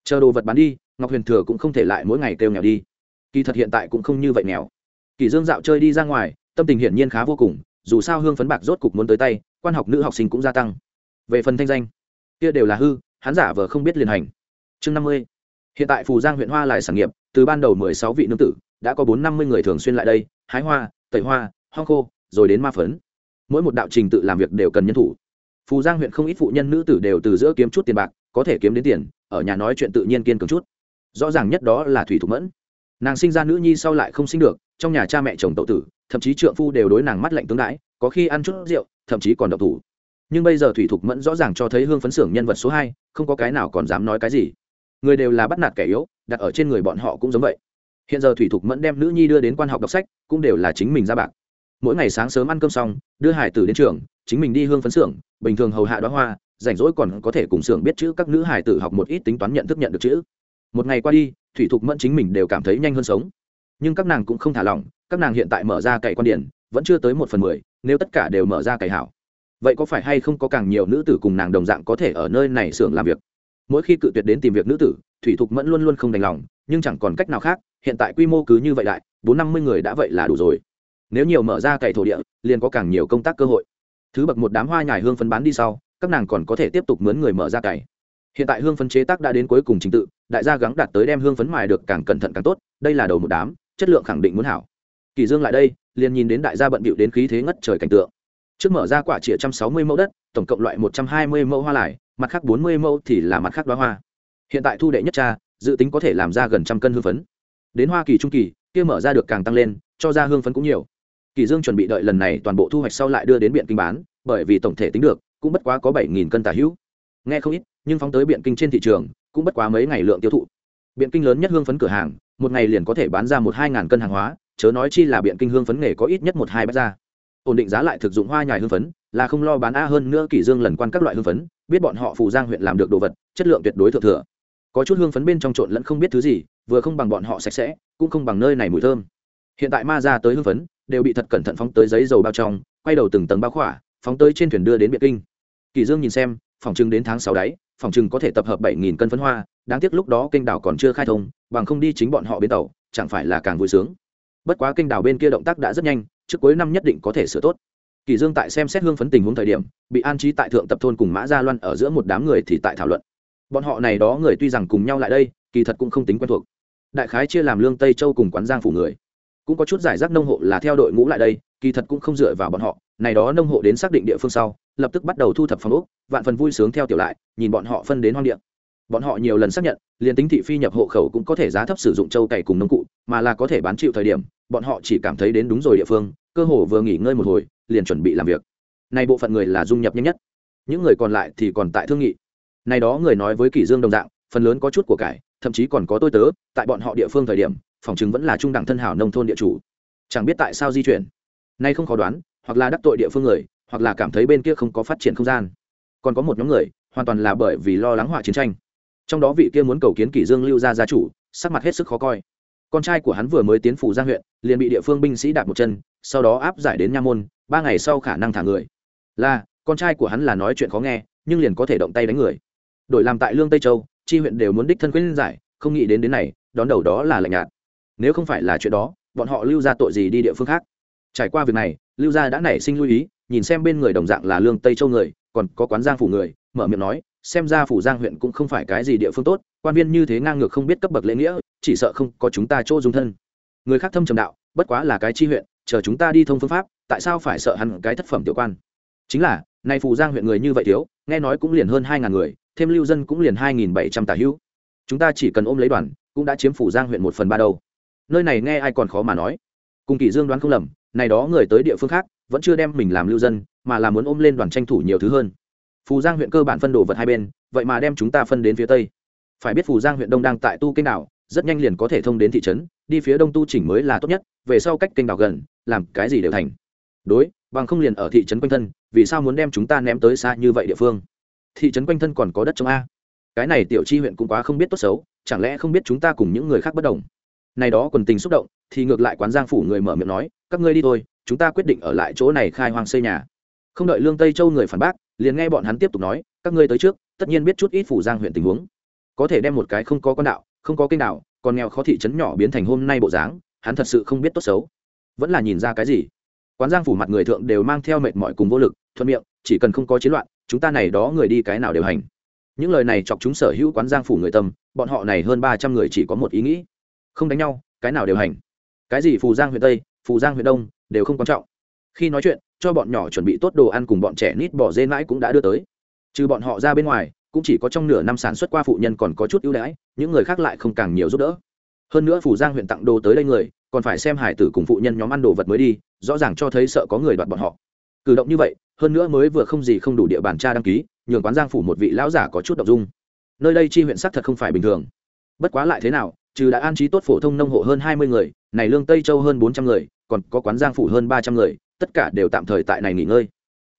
Chờ đồ vật bán đi, ngọc huyền thừa cũng không thể lại mỗi ngày kêu nghèo đi. Kỳ thật hiện tại cũng không như vậy nghèo. Kỳ dương dạo chơi đi ra ngoài, tâm tình hiển nhiên khá vô cùng, dù sao hương phấn bạc rốt cục muốn tới tay, quan học nữ học sinh cũng gia tăng. Về phần thanh danh, kia đều là hư, hắn giả vờ không biết liền hành. Chương năm mươi. Hiện tại phù giang huyện hoa lại sản nghiệp từ ban đầu mười sáu vị nương tử, đã có bốn năm mươi người thường xuyên lại đây, hái hoa, tẩy hoa hoang khô, rồi đến ma phấn. Mỗi một đạo trình tự làm việc đều cần nhân thủ. Phù giang huyện không ít phụ nhân nữ tử đều từ giữa kiếm chút tiền bạc, có thể kiếm đến tiền, ở nhà nói chuyện tự nhiên kiên cường chút. Rõ ràng nhất đó là thủy thục mẫn. Nàng sinh ra nữ nhi sau lại không sinh được, trong nhà cha mẹ chồng tậu tử, thậm chí trượng phu đều đối nàng mắt lạnh tướng đãi, có khi ăn chút rượu, thậm chí còn độc thủ. Nhưng bây giờ thủy thục mẫn rõ ràng cho thấy hương phấn xưởng nhân vật số hai, không có cái nào còn dám nói cái gì người đều là bắt nạt kẻ yếu, đặt ở trên người bọn họ cũng giống vậy. Hiện giờ thủy thục mẫn đem nữ nhi đưa đến quan học đọc sách, cũng đều là chính mình ra bạc. Mỗi ngày sáng sớm ăn cơm xong, đưa hải tử đến trường, chính mình đi hương phấn xưởng, bình thường hầu hạ đoá hoa, rảnh rỗi còn có thể cùng xưởng biết chữ các nữ hải tử học một ít tính toán nhận thức nhận được chữ. Một ngày qua đi, thủy thục mẫn chính mình đều cảm thấy nhanh hơn sống. Nhưng các nàng cũng không thả lỏng, các nàng hiện tại mở ra cậy quan điển, vẫn chưa tới một phần mười, nếu tất cả đều mở ra cậy hảo. Vậy có phải hay không có càng nhiều nữ tử cùng nàng đồng dạng có thể ở nơi này xưởng làm việc? Mỗi khi cự tuyệt đến tìm việc nữ tử thủy thục mẫn luôn luôn không đành lòng nhưng chẳng còn cách nào khác hiện tại quy mô cứ như vậy lại, bốn năm mươi người đã vậy là đủ rồi. Nếu nhiều mở ra cày thổ địa liền có càng nhiều công tác cơ hội. Thứ bậc một đám hoa nhài hương phân bán đi sau các nàng còn có thể tiếp tục mướn người mở ra cày. Hiện tại hương phấn chế tác đã đến cuối cùng trình tự đại gia gắng đạt tới đem hương phấn mài được càng cẩn thận càng tốt đây là đầu một đám chất lượng khẳng định muốn hảo. Kỳ dương lại đây liền nhìn đến đại gia bận bịu đến khí thế ngất trời cảnh tượng. Trước mở ra quả chĩa trăm sáu mươi mẫu đất tổng cộng loại một trăm hai mươi mẫu hoa lại, mặt khác bốn mươi mẫu thì là mặt khác đoá hoa. Hiện tại thu đệ nhất cha, dự tính có thể làm ra gần trăm cân hương phấn. Đến hoa kỳ trung kỳ, kia mở ra được càng tăng lên, cho ra hương phấn cũng nhiều. Kỳ dương chuẩn bị đợi lần này toàn bộ thu hoạch sau lại đưa đến biện kinh bán, bởi vì tổng thể tính được, cũng bất quá có bảy nghìn cân tả hữu. Nghe không ít, nhưng phóng tới biện kinh trên thị trường, cũng bất quá mấy ngày lượng tiêu thụ. Biện kinh lớn nhất hương phấn cửa hàng, một ngày liền có thể bán ra một hai ngàn cân hàng hóa, chớ nói chi là biện kinh hương phấn nghề có ít nhất một hai bát ra ổn định giá lại thực dụng hoa nhài hương phấn là không lo bán a hơn nữa kỷ dương lần quan các loại hương phấn, biết bọn họ phủ giang huyện làm được đồ vật, chất lượng tuyệt đối thượng thừa. Có chút hương phấn bên trong trộn lẫn không biết thứ gì, vừa không bằng bọn họ sạch sẽ, cũng không bằng nơi này mùi thơm. Hiện tại ma ra tới hương phấn, đều bị thật cẩn thận phóng tới giấy dầu bao trong, quay đầu từng tầng bao khỏa, phóng tới trên thuyền đưa đến biệt kinh. Kỳ dương nhìn xem, phòng trưng đến tháng sáu đáy, phòng trưng có thể tập hợp bảy nghìn cân phấn hoa, đáng tiếc lúc đó kênh đảo còn chưa khai thông, bằng không đi chính bọn họ bên tàu, chẳng phải là càng vui sướng. Bất quá kênh đảo bên kia động tác đã rất nhanh, trước cuối năm nhất định có thể sửa tốt kỳ dương tại xem xét hương phấn tình huống thời điểm, bị an trí tại thượng tập thôn cùng mã gia loan ở giữa một đám người thì tại thảo luận. Bọn họ này đó người tuy rằng cùng nhau lại đây, kỳ thật cũng không tính quen thuộc. Đại khái chia làm lương tây châu cùng quán giang phủ người. Cũng có chút giải rác nông hộ là theo đội ngũ lại đây, kỳ thật cũng không dựa vào bọn họ. Này đó nông hộ đến xác định địa phương sau, lập tức bắt đầu thu thập phòng ốc, vạn phần vui sướng theo tiểu lại, nhìn bọn họ phân đến hoang địa. Bọn họ nhiều lần xác nhận, liền tính thị phi nhập hộ khẩu cũng có thể giá thấp sử dụng châu cày cùng nông cụ, mà là có thể bán chịu thời điểm, bọn họ chỉ cảm thấy đến đúng rồi địa phương cơ hồ vừa nghỉ ngơi một hồi, liền chuẩn bị làm việc. Nay bộ phận người là dung nhập nhanh nhất. Những người còn lại thì còn tại thương nghị. Này đó người nói với kỷ dương đồng dạng, phần lớn có chút của cải, thậm chí còn có tôi tớ, tại bọn họ địa phương thời điểm, phòng chứng vẫn là trung đẳng thân hảo nông thôn địa chủ. Chẳng biết tại sao di chuyển. Nay không khó đoán, hoặc là đắc tội địa phương người, hoặc là cảm thấy bên kia không có phát triển không gian. Còn có một nhóm người, hoàn toàn là bởi vì lo lắng họa chiến tranh. Trong đó vị kia muốn cầu kiến kỷ dương lưu gia gia chủ, sắc mặt hết sức khó coi con trai của hắn vừa mới tiến phủ giang huyện, liền bị địa phương binh sĩ đạp một chân, sau đó áp giải đến nha môn, ba ngày sau khả năng thả người. Là, con trai của hắn là nói chuyện khó nghe, nhưng liền có thể động tay đánh người. Đổi làm tại lương tây châu, chi huyện đều muốn đích thân quyết giải, không nghĩ đến đến này, đón đầu đó là lạnh nhạt. Nếu không phải là chuyện đó, bọn họ lưu ra tội gì đi địa phương khác? Trải qua việc này, lưu gia đã nảy sinh lưu ý, nhìn xem bên người đồng dạng là lương tây châu người, còn có quán giang phủ người, mở miệng nói, xem ra phủ giang huyện cũng không phải cái gì địa phương tốt, quan viên như thế ngang ngược không biết cấp bậc lễ nghĩa chỉ sợ không có chúng ta chỗ dung thân. Người khác thâm trầm đạo, bất quá là cái chi huyện, chờ chúng ta đi thông phương pháp, tại sao phải sợ hẳn cái thất phẩm tiểu quan? Chính là, nay phủ giang huyện người như vậy thiếu, nghe nói cũng liền hơn hai ngàn người, thêm lưu dân cũng liền hai nghìn bảy trăm tà hữu. Chúng ta chỉ cần ôm lấy đoàn, cũng đã chiếm phủ giang huyện một phần ba đâu. Nơi này nghe ai còn khó mà nói. Cùng kỳ dương đoán không lầm, này đó người tới địa phương khác, vẫn chưa đem mình làm lưu dân, mà là muốn ôm lên đoàn tranh thủ nhiều thứ hơn. Phù giang huyện cơ bản phân đồ vật hai bên, vậy mà đem chúng ta phân đến phía tây. Phải biết phù giang huyện đông đang tại tu kênh đảo rất nhanh liền có thể thông đến thị trấn, đi phía đông tu chỉnh mới là tốt nhất, về sau cách kênh đảo gần, làm cái gì đều thành. Đối, bằng không liền ở thị trấn quanh thân, vì sao muốn đem chúng ta ném tới xa như vậy địa phương? Thị trấn quanh thân còn có đất trong a. Cái này tiểu chi huyện cũng quá không biết tốt xấu, chẳng lẽ không biết chúng ta cùng những người khác bất đồng? Này đó quần tình xúc động, thì ngược lại quán giang phủ người mở miệng nói, các ngươi đi thôi, chúng ta quyết định ở lại chỗ này khai hoang xây nhà. Không đợi lương tây châu người phản bác, liền nghe bọn hắn tiếp tục nói, các ngươi tới trước, tất nhiên biết chút ít phủ giang huyện tình huống. Có thể đem một cái không có con đạo không có kênh đảo, còn nghèo khó thị trấn nhỏ biến thành hôm nay bộ dáng hắn thật sự không biết tốt xấu. Vẫn là nhìn ra cái gì? Quán giang phủ mặt người thượng đều mang theo mệt mỏi cùng vô lực thuận miệng chỉ cần không có chiến loạn chúng ta này đó người đi cái nào đều hành. Những lời này chọc chúng sở hữu quán giang phủ người tâm bọn họ này hơn ba trăm người chỉ có một ý nghĩ. Không đánh nhau cái nào đều hành. Cái gì phù giang huyện tây phù giang huyện đông đều không quan trọng. Khi nói chuyện cho bọn nhỏ chuẩn bị tốt đồ ăn cùng bọn trẻ nít bỏ dê mãi cũng đã đưa tới. Trừ bọn họ ra bên ngoài cũng chỉ có trong nửa năm sản xuất qua phụ nhân còn có chút ưu đãi, những người khác lại không càng nhiều giúp đỡ. Hơn nữa phủ giang huyện tặng đồ tới đây người, còn phải xem hải tử cùng phụ nhân nhóm ăn đồ vật mới đi, rõ ràng cho thấy sợ có người đoạt bọn họ. Cử động như vậy, hơn nữa mới vừa không gì không đủ địa bàn tra đăng ký, nhường quán giang phủ một vị lão giả có chút đ ộ n g dung. Nơi đây chi huyện sắc thật không phải bình thường. Bất quá lại thế nào, trừ đã an trí tốt phổ thông nông hộ hơn hai mươi người, này lương tây châu hơn bốn trăm người, còn có quán giang phủ hơn ba trăm người, tất cả đều tạm thời tại này nghỉ ngơi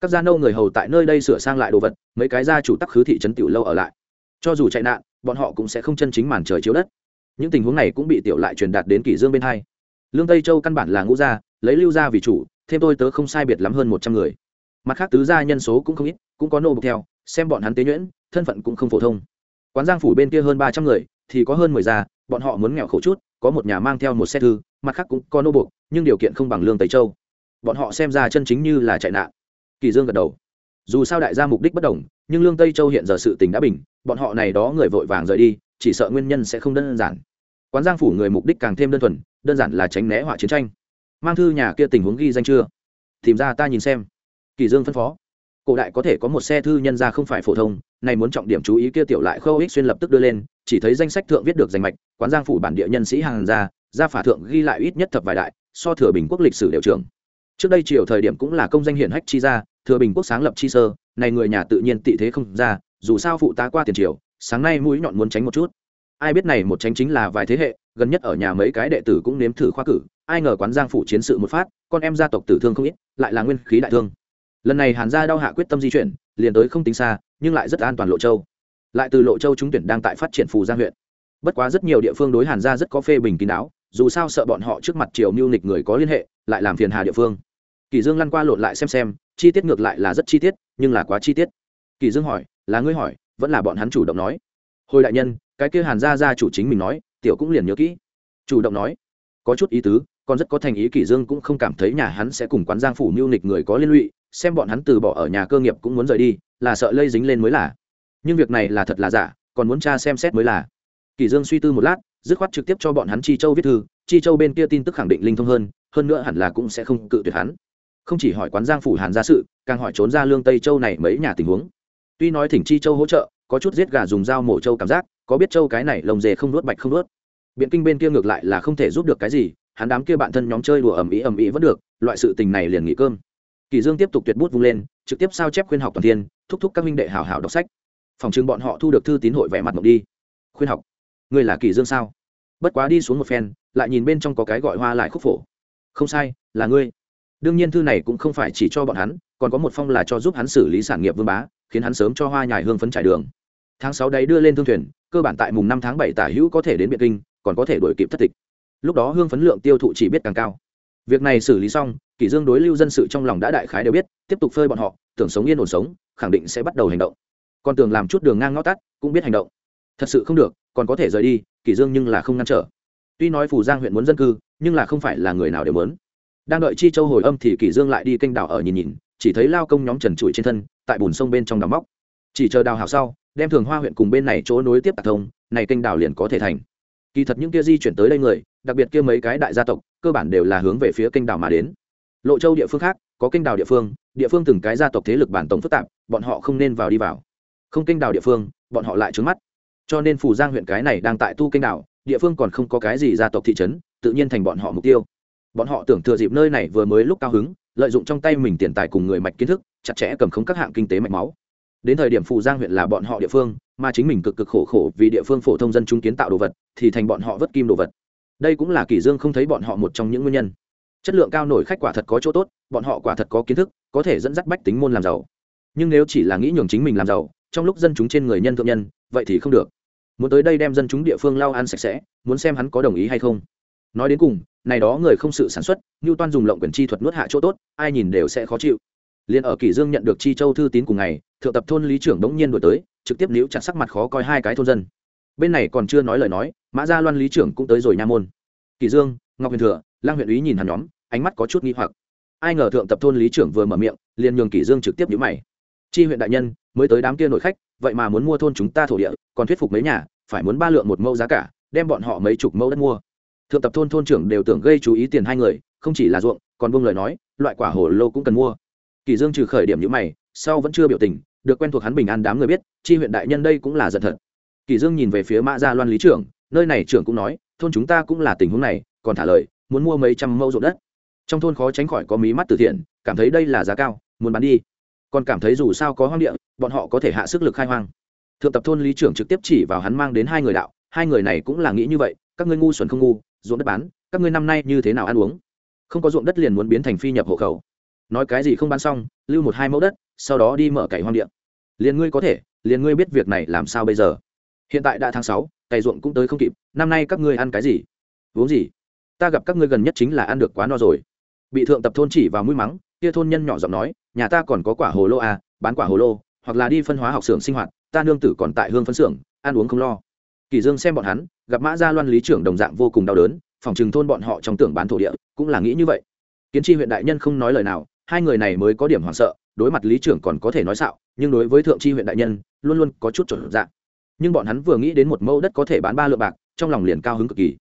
các gia nâu người hầu tại nơi đây sửa sang lại đồ vật, mấy cái gia chủ tắc khứ thị trấn tiểu lâu ở lại. Cho dù chạy nạn, bọn họ cũng sẽ không chân chính màn trời chiếu đất. Những tình huống này cũng bị tiểu lại truyền đạt đến kỷ dương bên hai. Lương tây châu căn bản là ngũ gia, lấy lưu gia vì chủ, thêm tôi tớ không sai biệt lắm hơn một trăm người. Mặt khác tứ gia nhân số cũng không ít, cũng có nô bộc theo, xem bọn hắn tế nhuyễn, thân phận cũng không phổ thông. Quán giang phủ bên kia hơn ba trăm người, thì có hơn mười gia, bọn họ muốn nghèo khổ chút, có một nhà mang theo một xe thư, mặt khác cũng có nô bộc, nhưng điều kiện không bằng lương tây châu. Bọn họ xem ra chân chính như là chạy nạn kỳ dương gật đầu. Dù sao đại gia mục đích bất đồng, nhưng lương tây châu hiện giờ sự tình đã bình, bọn họ này đó người vội vàng rời đi, chỉ sợ nguyên nhân sẽ không đơn giản. Quán giang phủ người mục đích càng thêm đơn thuần, đơn giản là tránh né họa chiến tranh. Mang thư nhà kia tình huống ghi danh chưa? Tìm ra ta nhìn xem. Kỳ dương phân phó. Cổ đại có thể có một xe thư nhân ra không phải phổ thông, này muốn trọng điểm chú ý kia tiểu lại khâu ích xuyên lập tức đưa lên, chỉ thấy danh sách thượng viết được danh mạch, quán giang phủ bản địa nhân sĩ hàng gia gia phả thượng ghi lại ít nhất thập vài đại, so thừa bình quốc lịch sử đều trưởng. Trước đây triều thời điểm cũng là công danh hiển hách chi gia thừa bình quốc sáng lập chi sơ, này người nhà tự nhiên tị thế không ra, dù sao phụ tá qua tiền triều, sáng nay mũi nhọn muốn tránh một chút. Ai biết này một tránh chính là vài thế hệ, gần nhất ở nhà mấy cái đệ tử cũng nếm thử khoa cử, ai ngờ quán giang phủ chiến sự một phát, con em gia tộc tử thương không ít, lại là nguyên khí đại thương. Lần này hàn gia đau hạ quyết tâm di chuyển, liền tới không tính xa, nhưng lại rất an toàn lộ châu. Lại từ lộ châu chúng tuyển đang tại phát triển phù giang huyện. Bất quá rất nhiều địa phương đối hàn gia rất có phê bình kín đáo, dù sao sợ bọn họ trước mặt triều mưu nịch người có liên hệ, lại làm phiền hà địa phương kỳ dương lăn qua lộn lại xem xem, chi tiết ngược lại là rất chi tiết, nhưng là quá chi tiết. Kỳ dương hỏi, là ngươi hỏi, vẫn là bọn hắn chủ động nói? Hồi đại nhân, cái kia hàn gia gia chủ chính mình nói, tiểu cũng liền nhớ kỹ. Chủ động nói? Có chút ý tứ, còn rất có thành ý Kỳ dương cũng không cảm thấy nhà hắn sẽ cùng quán giang phủ mưu nịch người có liên lụy, xem bọn hắn từ bỏ ở nhà cơ nghiệp cũng muốn rời đi, là sợ lây dính lên mới là. Nhưng việc này là thật là giả, còn muốn tra xem xét mới là. Kỳ dương suy tư một lát, dứt khoát trực tiếp cho bọn hắn chi châu viết thư, chi châu bên kia tin tức khẳng định linh thông hơn hơn nữa hẳn là cũng sẽ không cự tuyệt hắn không chỉ hỏi quán giang phủ hàn gia sự, càng hỏi trốn ra lương tây châu này mấy nhà tình huống. Tuy nói thỉnh chi châu hỗ trợ, có chút giết gà dùng dao mổ châu cảm giác, có biết châu cái này lồng dề không nuốt bạch không nuốt. Biện kinh bên kia ngược lại là không thể giúp được cái gì, hắn đám kia bạn thân nhóm chơi đùa ầm ĩ ầm ĩ vẫn được, loại sự tình này liền nghỉ cơm. Kỳ dương tiếp tục tuyệt bút vung lên, trực tiếp sao chép khuyên học toàn thiên, thúc thúc các minh đệ hảo hảo đọc sách. Phòng chứng bọn họ thu được thư tín hội vẻ mặt mộng đi. Khuyên học, ngươi là kỳ dương sao? Bất quá đi xuống một phen, lại nhìn bên trong có cái gọi hoa lại khúc phổ. Không sai, là ngươi đương nhiên thư này cũng không phải chỉ cho bọn hắn, còn có một phong là cho giúp hắn xử lý sản nghiệp vương bá, khiến hắn sớm cho hoa nhài hương phấn trải đường. Tháng sáu đấy đưa lên thương thuyền, cơ bản tại mùng năm tháng bảy tả hữu có thể đến biệt kinh, còn có thể đổi kịp thất tịch. Lúc đó hương phấn lượng tiêu thụ chỉ biết càng cao. Việc này xử lý xong, kỷ dương đối lưu dân sự trong lòng đã đại khái đều biết, tiếp tục phơi bọn họ, tưởng sống yên ổn sống, khẳng định sẽ bắt đầu hành động. Còn tưởng làm chút đường ngang ngõ tắt, cũng biết hành động. Thật sự không được, còn có thể rời đi, kỷ dương nhưng là không ngăn trở. Tuy nói phủ giang huyện muốn dân cư, nhưng là không phải là người nào đều muốn đang đợi chi châu hồi âm thì kỷ dương lại đi kênh đảo ở nhìn nhìn, chỉ thấy lao công nhóm trần trụi trên thân, tại bùn sông bên trong đào móc. Chỉ chờ đào hào sau, đem thường hoa huyện cùng bên này chỗ nối tiếp tạc thông, này kênh đảo liền có thể thành. Kỳ thật những kia di chuyển tới đây người, đặc biệt kia mấy cái đại gia tộc, cơ bản đều là hướng về phía kênh đảo mà đến. Lộ châu địa phương khác, có kênh đảo địa phương địa phương từng cái gia tộc thế lực bản tổng phức tạp, bọn họ không nên vào đi vào. Không kênh đảo địa phương, bọn họ lại trướng mắt. Cho nên phù giang huyện cái này đang tại tu kênh đảo, địa phương còn không có cái gì gia tộc thị trấn, tự nhiên thành bọn họ mục tiêu bọn họ tưởng thừa dịp nơi này vừa mới lúc cao hứng, lợi dụng trong tay mình tiền tài cùng người mạch kiến thức, chặt chẽ cầm khống các hạng kinh tế mạch máu. Đến thời điểm phù giang huyện là bọn họ địa phương, mà chính mình cực cực khổ khổ vì địa phương phổ thông dân chúng kiến tạo đồ vật, thì thành bọn họ vất kim đồ vật. Đây cũng là kỷ dương không thấy bọn họ một trong những nguyên nhân. Chất lượng cao nổi khách quả thật có chỗ tốt, bọn họ quả thật có kiến thức, có thể dẫn dắt bách tính môn làm giàu. Nhưng nếu chỉ là nghĩ nhường chính mình làm giàu, trong lúc dân chúng trên người nhân thượng nhân, vậy thì không được. Muốn tới đây đem dân chúng địa phương lau ăn sạch sẽ, muốn xem hắn có đồng ý hay không. Nói đến cùng này đó người không sự sản xuất như toan dùng lộng quyền chi thuật nuốt hạ chỗ tốt, ai nhìn đều sẽ khó chịu. Liền ở kỷ dương nhận được chi châu thư tín cùng ngày, thượng tập thôn lý trưởng đống nhiên đổi tới, trực tiếp níu chặt sắc mặt khó coi hai cái thôn dân. Bên này còn chưa nói lời nói, mã gia loan lý trưởng cũng tới rồi nha môn. Kỷ dương, ngọc huyền thừa, lang huyện úy nhìn hắn nhóm, ánh mắt có chút nghi hoặc. Ai ngờ thượng tập thôn lý trưởng vừa mở miệng, liền nhường kỷ dương trực tiếp nhíu mày. Chi huyện đại nhân, mới tới đám kia nội khách, vậy mà muốn mua thôn chúng ta thổ địa, còn thuyết phục mấy nhà, phải muốn ba lượng một mẫu giá cả, đem bọn họ mấy chục mẫu đất mua thượng tập thôn thôn trưởng đều tưởng gây chú ý tiền hai người, không chỉ là ruộng, còn buông lời nói, loại quả hồ lô cũng cần mua. Kỳ dương trừ khởi điểm như mày, sau vẫn chưa biểu tình, được quen thuộc hắn bình an đám người biết, chi huyện đại nhân đây cũng là giận thật. Kỳ dương nhìn về phía mã gia loan lý trưởng, nơi này trưởng cũng nói, thôn chúng ta cũng là tình huống này, còn thả lời, muốn mua mấy trăm mẫu ruộng đất. Trong thôn khó tránh khỏi có mí mắt từ thiện, cảm thấy đây là giá cao, muốn bán đi. Còn cảm thấy dù sao có hoang địa, bọn họ có thể hạ sức lực khai hoang. Thượng tập thôn lý trưởng trực tiếp chỉ vào hắn mang đến hai người đạo, hai người này cũng là nghĩ như vậy, các ngươi ngu xuẩn không ngu ruộng đất bán, các ngươi năm nay như thế nào ăn uống? Không có ruộng đất liền muốn biến thành phi nhập hộ khẩu. Nói cái gì không bán xong, lưu một hai mẫu đất, sau đó đi mở cày hoang địa. Liền ngươi có thể, liền ngươi biết việc này làm sao bây giờ. Hiện tại đã tháng sáu, cày ruộng cũng tới không kịp, năm nay các ngươi ăn cái gì? Uống gì? Ta gặp các ngươi gần nhất chính là ăn được quá no rồi. Bị thượng tập thôn chỉ vào mũi mắng, kia thôn nhân nhỏ giọng nói, nhà ta còn có quả hồ lô à bán quả hồ lô, hoặc là đi phân hóa học xưởng sinh hoạt, ta nương tử còn tại hương phân xưởng, ăn uống không lo kỳ dương xem bọn hắn, gặp mã gia loan lý trưởng đồng dạng vô cùng đau đớn, phòng trừng thôn bọn họ trong tưởng bán thổ địa, cũng là nghĩ như vậy. Kiến tri huyện đại nhân không nói lời nào, hai người này mới có điểm hoảng sợ, đối mặt lý trưởng còn có thể nói xạo, nhưng đối với thượng tri huyện đại nhân, luôn luôn có chút chuẩn dạng. Nhưng bọn hắn vừa nghĩ đến một mẫu đất có thể bán ba lượng bạc, trong lòng liền cao hứng cực kỳ.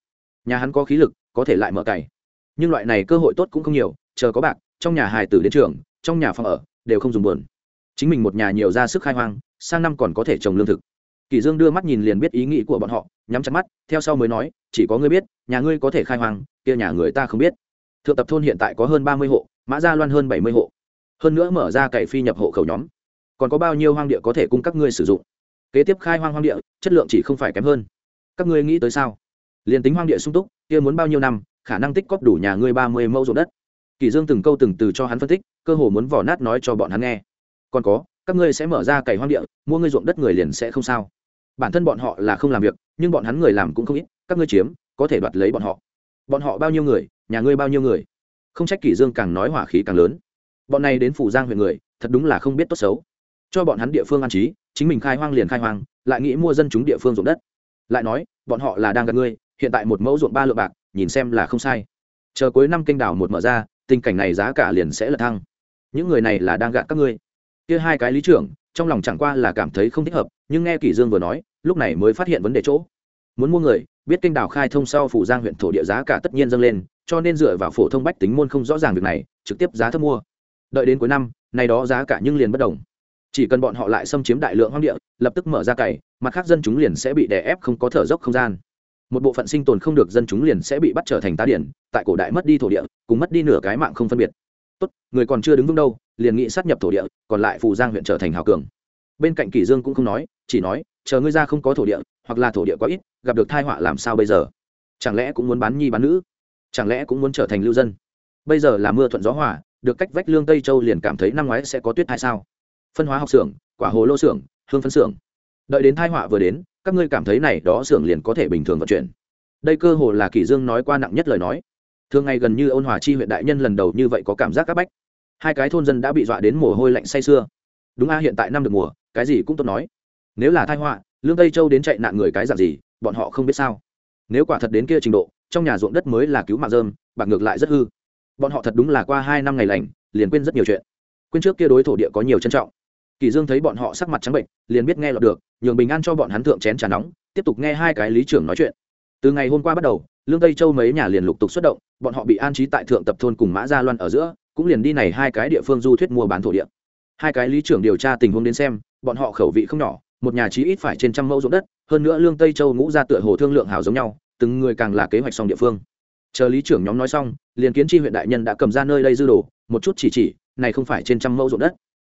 Nhà hắn có khí lực, có thể lại mở cày. Nhưng loại này cơ hội tốt cũng không nhiều, chờ có bạc, trong nhà hài tử đến trường, trong nhà phòng ở, đều không dùng buồn. Chính mình một nhà nhiều ra sức khai hoang, sang năm còn có thể trồng lương thực kỳ dương đưa mắt nhìn liền biết ý nghĩ của bọn họ, nhắm chặt mắt, theo sau mới nói, chỉ có ngươi biết, nhà ngươi có thể khai hoang, kia nhà người ta không biết. Thượng tập thôn hiện tại có hơn ba mươi hộ, mã gia loan hơn bảy mươi hộ. Hơn nữa mở ra cày phi nhập hộ khẩu nhóm. Còn có bao nhiêu hoang địa có thể cung các ngươi sử dụng? Kế tiếp khai hoang hoang địa, chất lượng chỉ không phải kém hơn. Các ngươi nghĩ tới sao? Liền tính hoang địa sung túc, kia muốn bao nhiêu năm, khả năng tích cóp đủ nhà ngươi ba mươi mẫu ruộng đất. Kỳ dương từng câu từng từ cho hắn phân tích, cơ hồ muốn vò nát nói cho bọn hắn nghe. Còn có, các ngươi sẽ mở ra cày hoang địa, mua ngươi ruộng đất người liền sẽ không sao bản thân bọn họ là không làm việc, nhưng bọn hắn người làm cũng không ít, các ngươi chiếm, có thể đoạt lấy bọn họ. Bọn họ bao nhiêu người, nhà ngươi bao nhiêu người? Không trách kỷ dương càng nói hỏa khí càng lớn. Bọn này đến phủ giang huyện người, thật đúng là không biết tốt xấu. Cho bọn hắn địa phương an trí, chính mình khai hoang liền khai hoang, lại nghĩ mua dân chúng địa phương ruộng đất. Lại nói, bọn họ là đang gần ngươi, hiện tại một mẫu ruộng ba lượng bạc, nhìn xem là không sai. Chờ cuối năm kênh đảo một mở ra, tình cảnh này giá cả liền sẽ là thăng. Những người này là đang gạt các ngươi. Kia hai cái lý trưởng trong lòng chẳng qua là cảm thấy không thích hợp, nhưng nghe kỷ dương vừa nói, lúc này mới phát hiện vấn đề chỗ. Muốn mua người, biết kênh đào khai thông sau phủ giang huyện thổ địa giá cả tất nhiên dâng lên, cho nên dựa vào phổ thông bách tính môn không rõ ràng việc này, trực tiếp giá thấp mua. Đợi đến cuối năm này đó giá cả nhưng liền bất đồng chỉ cần bọn họ lại xâm chiếm đại lượng hoang địa, lập tức mở ra cày, mặt khác dân chúng liền sẽ bị đè ép không có thở dốc không gian. Một bộ phận sinh tồn không được dân chúng liền sẽ bị bắt trở thành tá điển, tại cổ đại mất đi thổ địa, cùng mất đi nửa cái mạng không phân biệt tốt, người còn chưa đứng vững đâu, liền nghị sát nhập thổ địa, còn lại phù giang huyện trở thành hào cường. Bên cạnh kỷ dương cũng không nói, chỉ nói, chờ ngươi ra không có thổ địa, hoặc là thổ địa quá ít, gặp được tai họa làm sao bây giờ? Chẳng lẽ cũng muốn bán nhi bán nữ? Chẳng lẽ cũng muốn trở thành lưu dân? Bây giờ là mưa thuận gió hòa, được cách vách lương tây châu liền cảm thấy năm ngoái sẽ có tuyết hay sao? Phân hóa học xưởng, quả hồ lô xưởng, hương phân xưởng. Đợi đến tai họa vừa đến, các ngươi cảm thấy này đó xưởng liền có thể bình thường vận chuyển. Đây cơ hồ là kỷ dương nói qua nặng nhất lời nói thường ngày gần như ôn hòa chi huyện đại nhân lần đầu như vậy có cảm giác áp bách. Hai cái thôn dân đã bị dọa đến mồ hôi lạnh say sưa. Đúng a, hiện tại năm được mùa, cái gì cũng tốt nói. Nếu là tai họa, lương tây châu đến chạy nạn người cái dạng gì, bọn họ không biết sao. Nếu quả thật đến kia trình độ, trong nhà ruộng đất mới là cứu mạng dơm bạc ngược lại rất hư. Bọn họ thật đúng là qua hai năm ngày lành, liền quên rất nhiều chuyện. Quên trước kia đối thổ địa có nhiều trân trọng. Kỳ dương thấy bọn họ sắc mặt trắng bệnh, liền biết nghe lọt được, nhường bình an cho bọn hắn thượng chén trà nóng, tiếp tục nghe hai cái lý trưởng nói chuyện. Từ ngày hôm qua bắt đầu lương tây châu mấy nhà liền lục tục xuất động, bọn họ bị an trí tại thượng tập thôn cùng mã gia loan ở giữa, cũng liền đi này hai cái địa phương du thuyết mua bán thổ địa. Hai cái lý trưởng điều tra tình huống đến xem, bọn họ khẩu vị không nhỏ, một nhà chí ít phải trên trăm mẫu ruộng đất, hơn nữa lương tây châu ngũ ra tựa hồ thương lượng hào giống nhau, từng người càng là kế hoạch xong địa phương. Chờ lý trưởng nhóm nói xong, liền kiến tri huyện đại nhân đã cầm ra nơi đây dư đồ, một chút chỉ chỉ, này không phải trên trăm mẫu ruộng đất.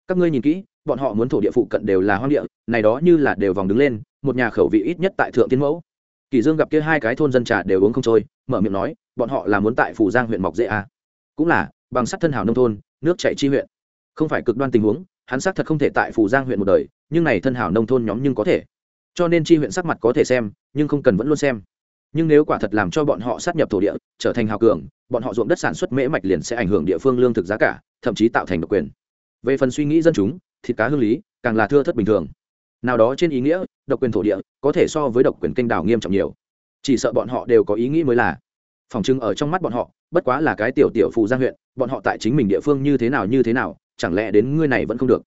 Các ngươi nhìn kỹ, bọn họ muốn thổ địa phụ cận đều là hoang địa, này đó như là đều vòng đứng lên, một nhà khẩu vị ít nhất tại thượng tiên mẫu kỳ dương gặp kia hai cái thôn dân trà đều uống không trôi, mở miệng nói, bọn họ là muốn tại phủ giang huyện mọc dễ à. cũng là, bằng sắt thân hảo nông thôn, nước chảy chi huyện. Không phải cực đoan tình huống, hắn xác thật không thể tại phủ giang huyện một đời, nhưng này thân hảo nông thôn nhóm nhưng có thể. Cho nên chi huyện sắc mặt có thể xem, nhưng không cần vẫn luôn xem. Nhưng nếu quả thật làm cho bọn họ sát nhập thổ địa, trở thành hào cường, bọn họ ruộng đất sản xuất mễ mạch liền sẽ ảnh hưởng địa phương lương thực giá cả, thậm chí tạo thành độc quyền. Về phần suy nghĩ dân chúng, thịt cá hương lý, càng là thưa thất bình thường. Nào đó trên ý nghĩa độc quyền thổ địa, có thể so với độc quyền kênh đảo nghiêm trọng nhiều. Chỉ sợ bọn họ đều có ý nghĩ mới là. Phòng trưng ở trong mắt bọn họ, bất quá là cái tiểu tiểu phù giang huyện, bọn họ tại chính mình địa phương như thế nào như thế nào, chẳng lẽ đến ngươi này vẫn không được?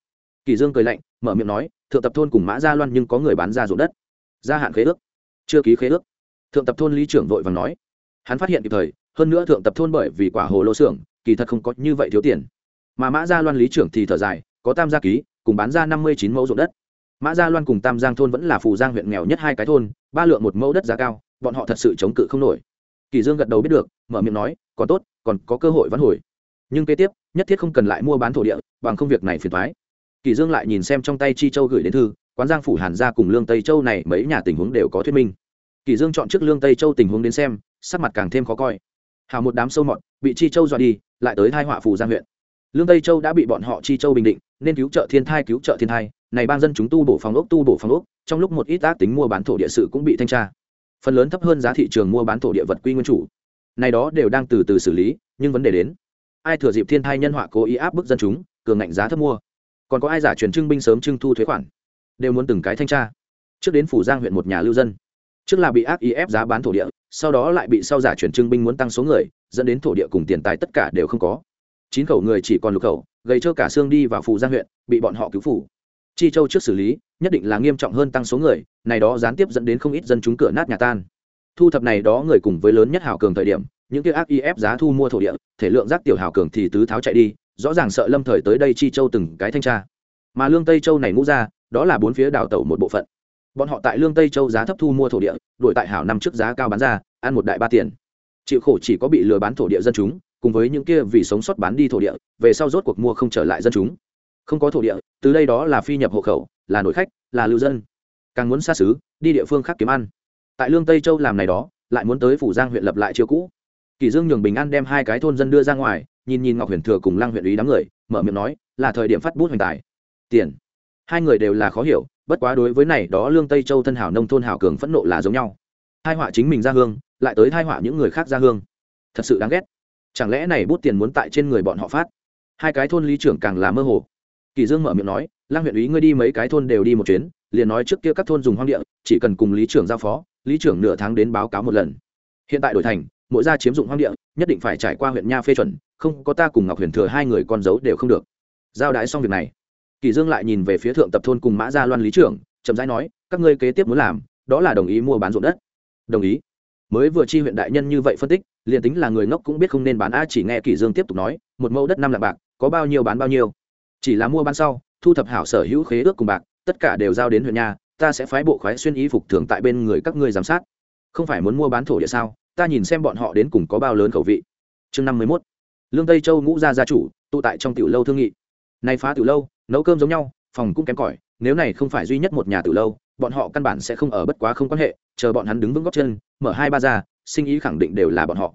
Kỳ dương cười lạnh, mở miệng nói, thượng tập thôn cùng mã gia loan nhưng có người bán ra ruộng đất. Gia hạn khế ước. Chưa ký khế ước. Thượng tập thôn lý trưởng vội vàng nói. Hắn phát hiện kịp thời, hơn nữa thượng tập thôn bởi vì quả hồ lô xưởng, kỳ thật không có như vậy thiếu tiền. Mà mã gia loan lý trưởng thì thở dài, có tam gia ký, cùng bán ra năm mươi chín mẫu ruộng đất mã gia loan cùng tam giang thôn vẫn là phù giang huyện nghèo nhất hai cái thôn, ba lượng một mẫu đất giá cao, bọn họ thật sự chống cự không nổi. Kỳ dương gật đầu biết được, mở miệng nói, còn tốt, còn có cơ hội vãn hồi. Nhưng kế tiếp, nhất thiết không cần lại mua bán thổ địa, bằng không việc này phiền toái. Kỳ dương lại nhìn xem trong tay chi châu gửi đến thư, quán giang phủ hàn gia cùng lương tây châu này mấy nhà tình huống đều có thuyết minh. Kỳ dương chọn trước lương tây châu tình huống đến xem, sắc mặt càng thêm khó coi. Hào một đám sâu mọt, bị chi châu dọa đi, lại tới thai họa phủ giang huyện lương tây châu đã bị bọn họ chi châu bình định, nên cứu trợ thiên thai cứu trợ thiên thai, này ban dân chúng tu bổ phòng ốc, tu bổ phòng ốc, trong lúc một ít ác tính mua bán thổ địa sự cũng bị thanh tra. Phần lớn thấp hơn giá thị trường mua bán thổ địa vật quy nguyên chủ. Này đó đều đang từ từ xử lý, nhưng vấn đề đến, ai thừa dịp thiên thai nhân họa cố ý áp bức dân chúng, cường ngạnh giá thấp mua. Còn có ai giả truyền trưng binh sớm trưng thu thuế khoản, đều muốn từng cái thanh tra. Trước đến phủ giang huyện một nhà lưu dân. Trước là bị ác ý ép giá bán thổ địa, sau đó lại bị sau giả chuyển trưng binh muốn tăng số người, dẫn đến thổ địa cùng tiền tài tất cả đều không có chín khẩu người chỉ còn lục khẩu gây trơ cả xương đi vào phủ giang huyện, bị bọn họ cứu phủ. Chi châu trước xử lý, nhất định là nghiêm trọng hơn tăng số người, này đó gián tiếp dẫn đến không ít dân chúng cửa nát nhà tan. Thu thập này đó người cùng với lớn nhất hào cường thời điểm, những kia ác y ép giá thu mua thổ địa, thể lượng rác tiểu hào cường thì tứ tháo chạy đi, rõ ràng sợ lâm thời tới đây chi châu từng cái thanh tra. Mà lương tây châu này ngũ ra, đó là bốn phía đào tẩu một bộ phận. Bọn họ tại lương tây châu giá thấp thu mua thổ địa đổi tại hảo năm trước giá cao bán ra, ăn một đại ba tiền. Chịu khổ chỉ có bị lừa bán thổ địa dân chúng cùng với những kia vì sống sót bán đi thổ địa, về sau rốt cuộc mua không trở lại dân chúng. Không có thổ địa, từ đây đó là phi nhập hộ khẩu, là nội khách, là lưu dân. Càng muốn xa xứ, đi địa phương khác kiếm ăn. Tại lương tây châu làm này đó, lại muốn tới phủ giang huyện lập lại chiêu cũ. Kỳ dương nhường bình an đem hai cái thôn dân đưa ra ngoài, nhìn nhìn ngọc huyền thừa cùng lăng huyện ý đám người, mở miệng nói, là thời điểm phát bút hoành tài. Tiền. Hai người đều là khó hiểu, bất quá đối với này đó lương tây châu thân hảo nông thôn hảo cường phẫn nộ là giống nhau. Hai họa chính mình ra hương, lại tới hai họa những người khác ra hương. Thật sự đáng ghét chẳng lẽ này bút tiền muốn tại trên người bọn họ phát? Hai cái thôn lý trưởng càng là mơ hồ. Kỳ dương mở miệng nói lang huyện ý ngươi đi mấy cái thôn đều đi một chuyến, liền nói trước kia các thôn dùng hoang địa, chỉ cần cùng lý trưởng giao phó, lý trưởng nửa tháng đến báo cáo một lần. Hiện tại đổi thành, mỗi gia chiếm dụng hoang địa, nhất định phải trải qua huyện nha phê chuẩn, không có ta cùng ngọc huyền thừa hai người con dấu đều không được. Giao đái xong việc này, kỳ dương lại nhìn về phía thượng tập thôn cùng mã gia loan lý trưởng, chậm rãi nói, các ngươi kế tiếp muốn làm, đó là đồng ý mua bán ruộng đất. Đồng ý mới vừa chi huyện đại nhân như vậy phân tích, liền tính là người ngốc cũng biết không nên bán a chỉ nghe kỷ dương tiếp tục nói, một mẫu đất năm lạng bạc, có bao nhiêu bán bao nhiêu. Chỉ là mua bán sau, thu thập hảo sở hữu khế ước cùng bạc, tất cả đều giao đến huyện nhà, ta sẽ phái bộ khoái xuyên y phục thường tại bên người các ngươi giám sát. Không phải muốn mua bán thổ địa sao? Ta nhìn xem bọn họ đến cùng có bao lớn khẩu vị. Chương năm mươi mốt. Lương tây châu ngũ gia gia chủ, tụ tại trong tiểu lâu thương nghị. Nay phá tiểu lâu, nấu cơm giống nhau, phòng cũng kém cỏi, nếu này không phải duy nhất một nhà tiểu lâu, bọn họ căn bản sẽ không ở bất quá không quan hệ, chờ bọn hắn đứng vững góc chân mở hai ba ra, sinh ý khẳng định đều là bọn họ.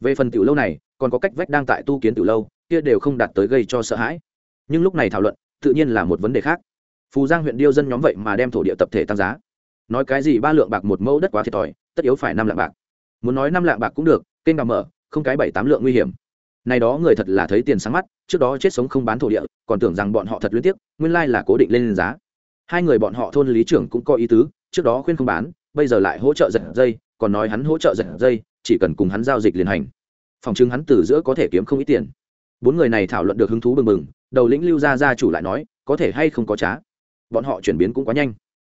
Về phần tiểu lâu này, còn có cách vách đang tại tu kiến tiểu lâu, kia đều không đạt tới gây cho sợ hãi. Nhưng lúc này thảo luận, tự nhiên là một vấn đề khác. Phù giang huyện điêu dân nhóm vậy mà đem thổ địa tập thể tăng giá. Nói cái gì ba lượng bạc một mẫu đất quá thiệt thòi, tất yếu phải năm lạng bạc. Muốn nói năm lạng bạc cũng được, kênh đào mở, không cái bảy tám lượng nguy hiểm. Này đó người thật là thấy tiền sáng mắt, trước đó chết sống không bán thổ địa, còn tưởng rằng bọn họ thật liên tiếp nguyên lai là cố định lên giá. Hai người bọn họ thôn lý trưởng cũng có ý tứ, trước đó khuyên không bán, bây giờ lại hỗ trợ giật dây còn nói hắn hỗ trợ giật dây, chỉ cần cùng hắn giao dịch liền hành. Phòng chứng hắn từ giữa có thể kiếm không ít tiền. Bốn người này thảo luận được hứng thú bừng bừng, đầu lĩnh lưu gia gia chủ lại nói, có thể hay không có trá. Bọn họ chuyển biến cũng quá nhanh.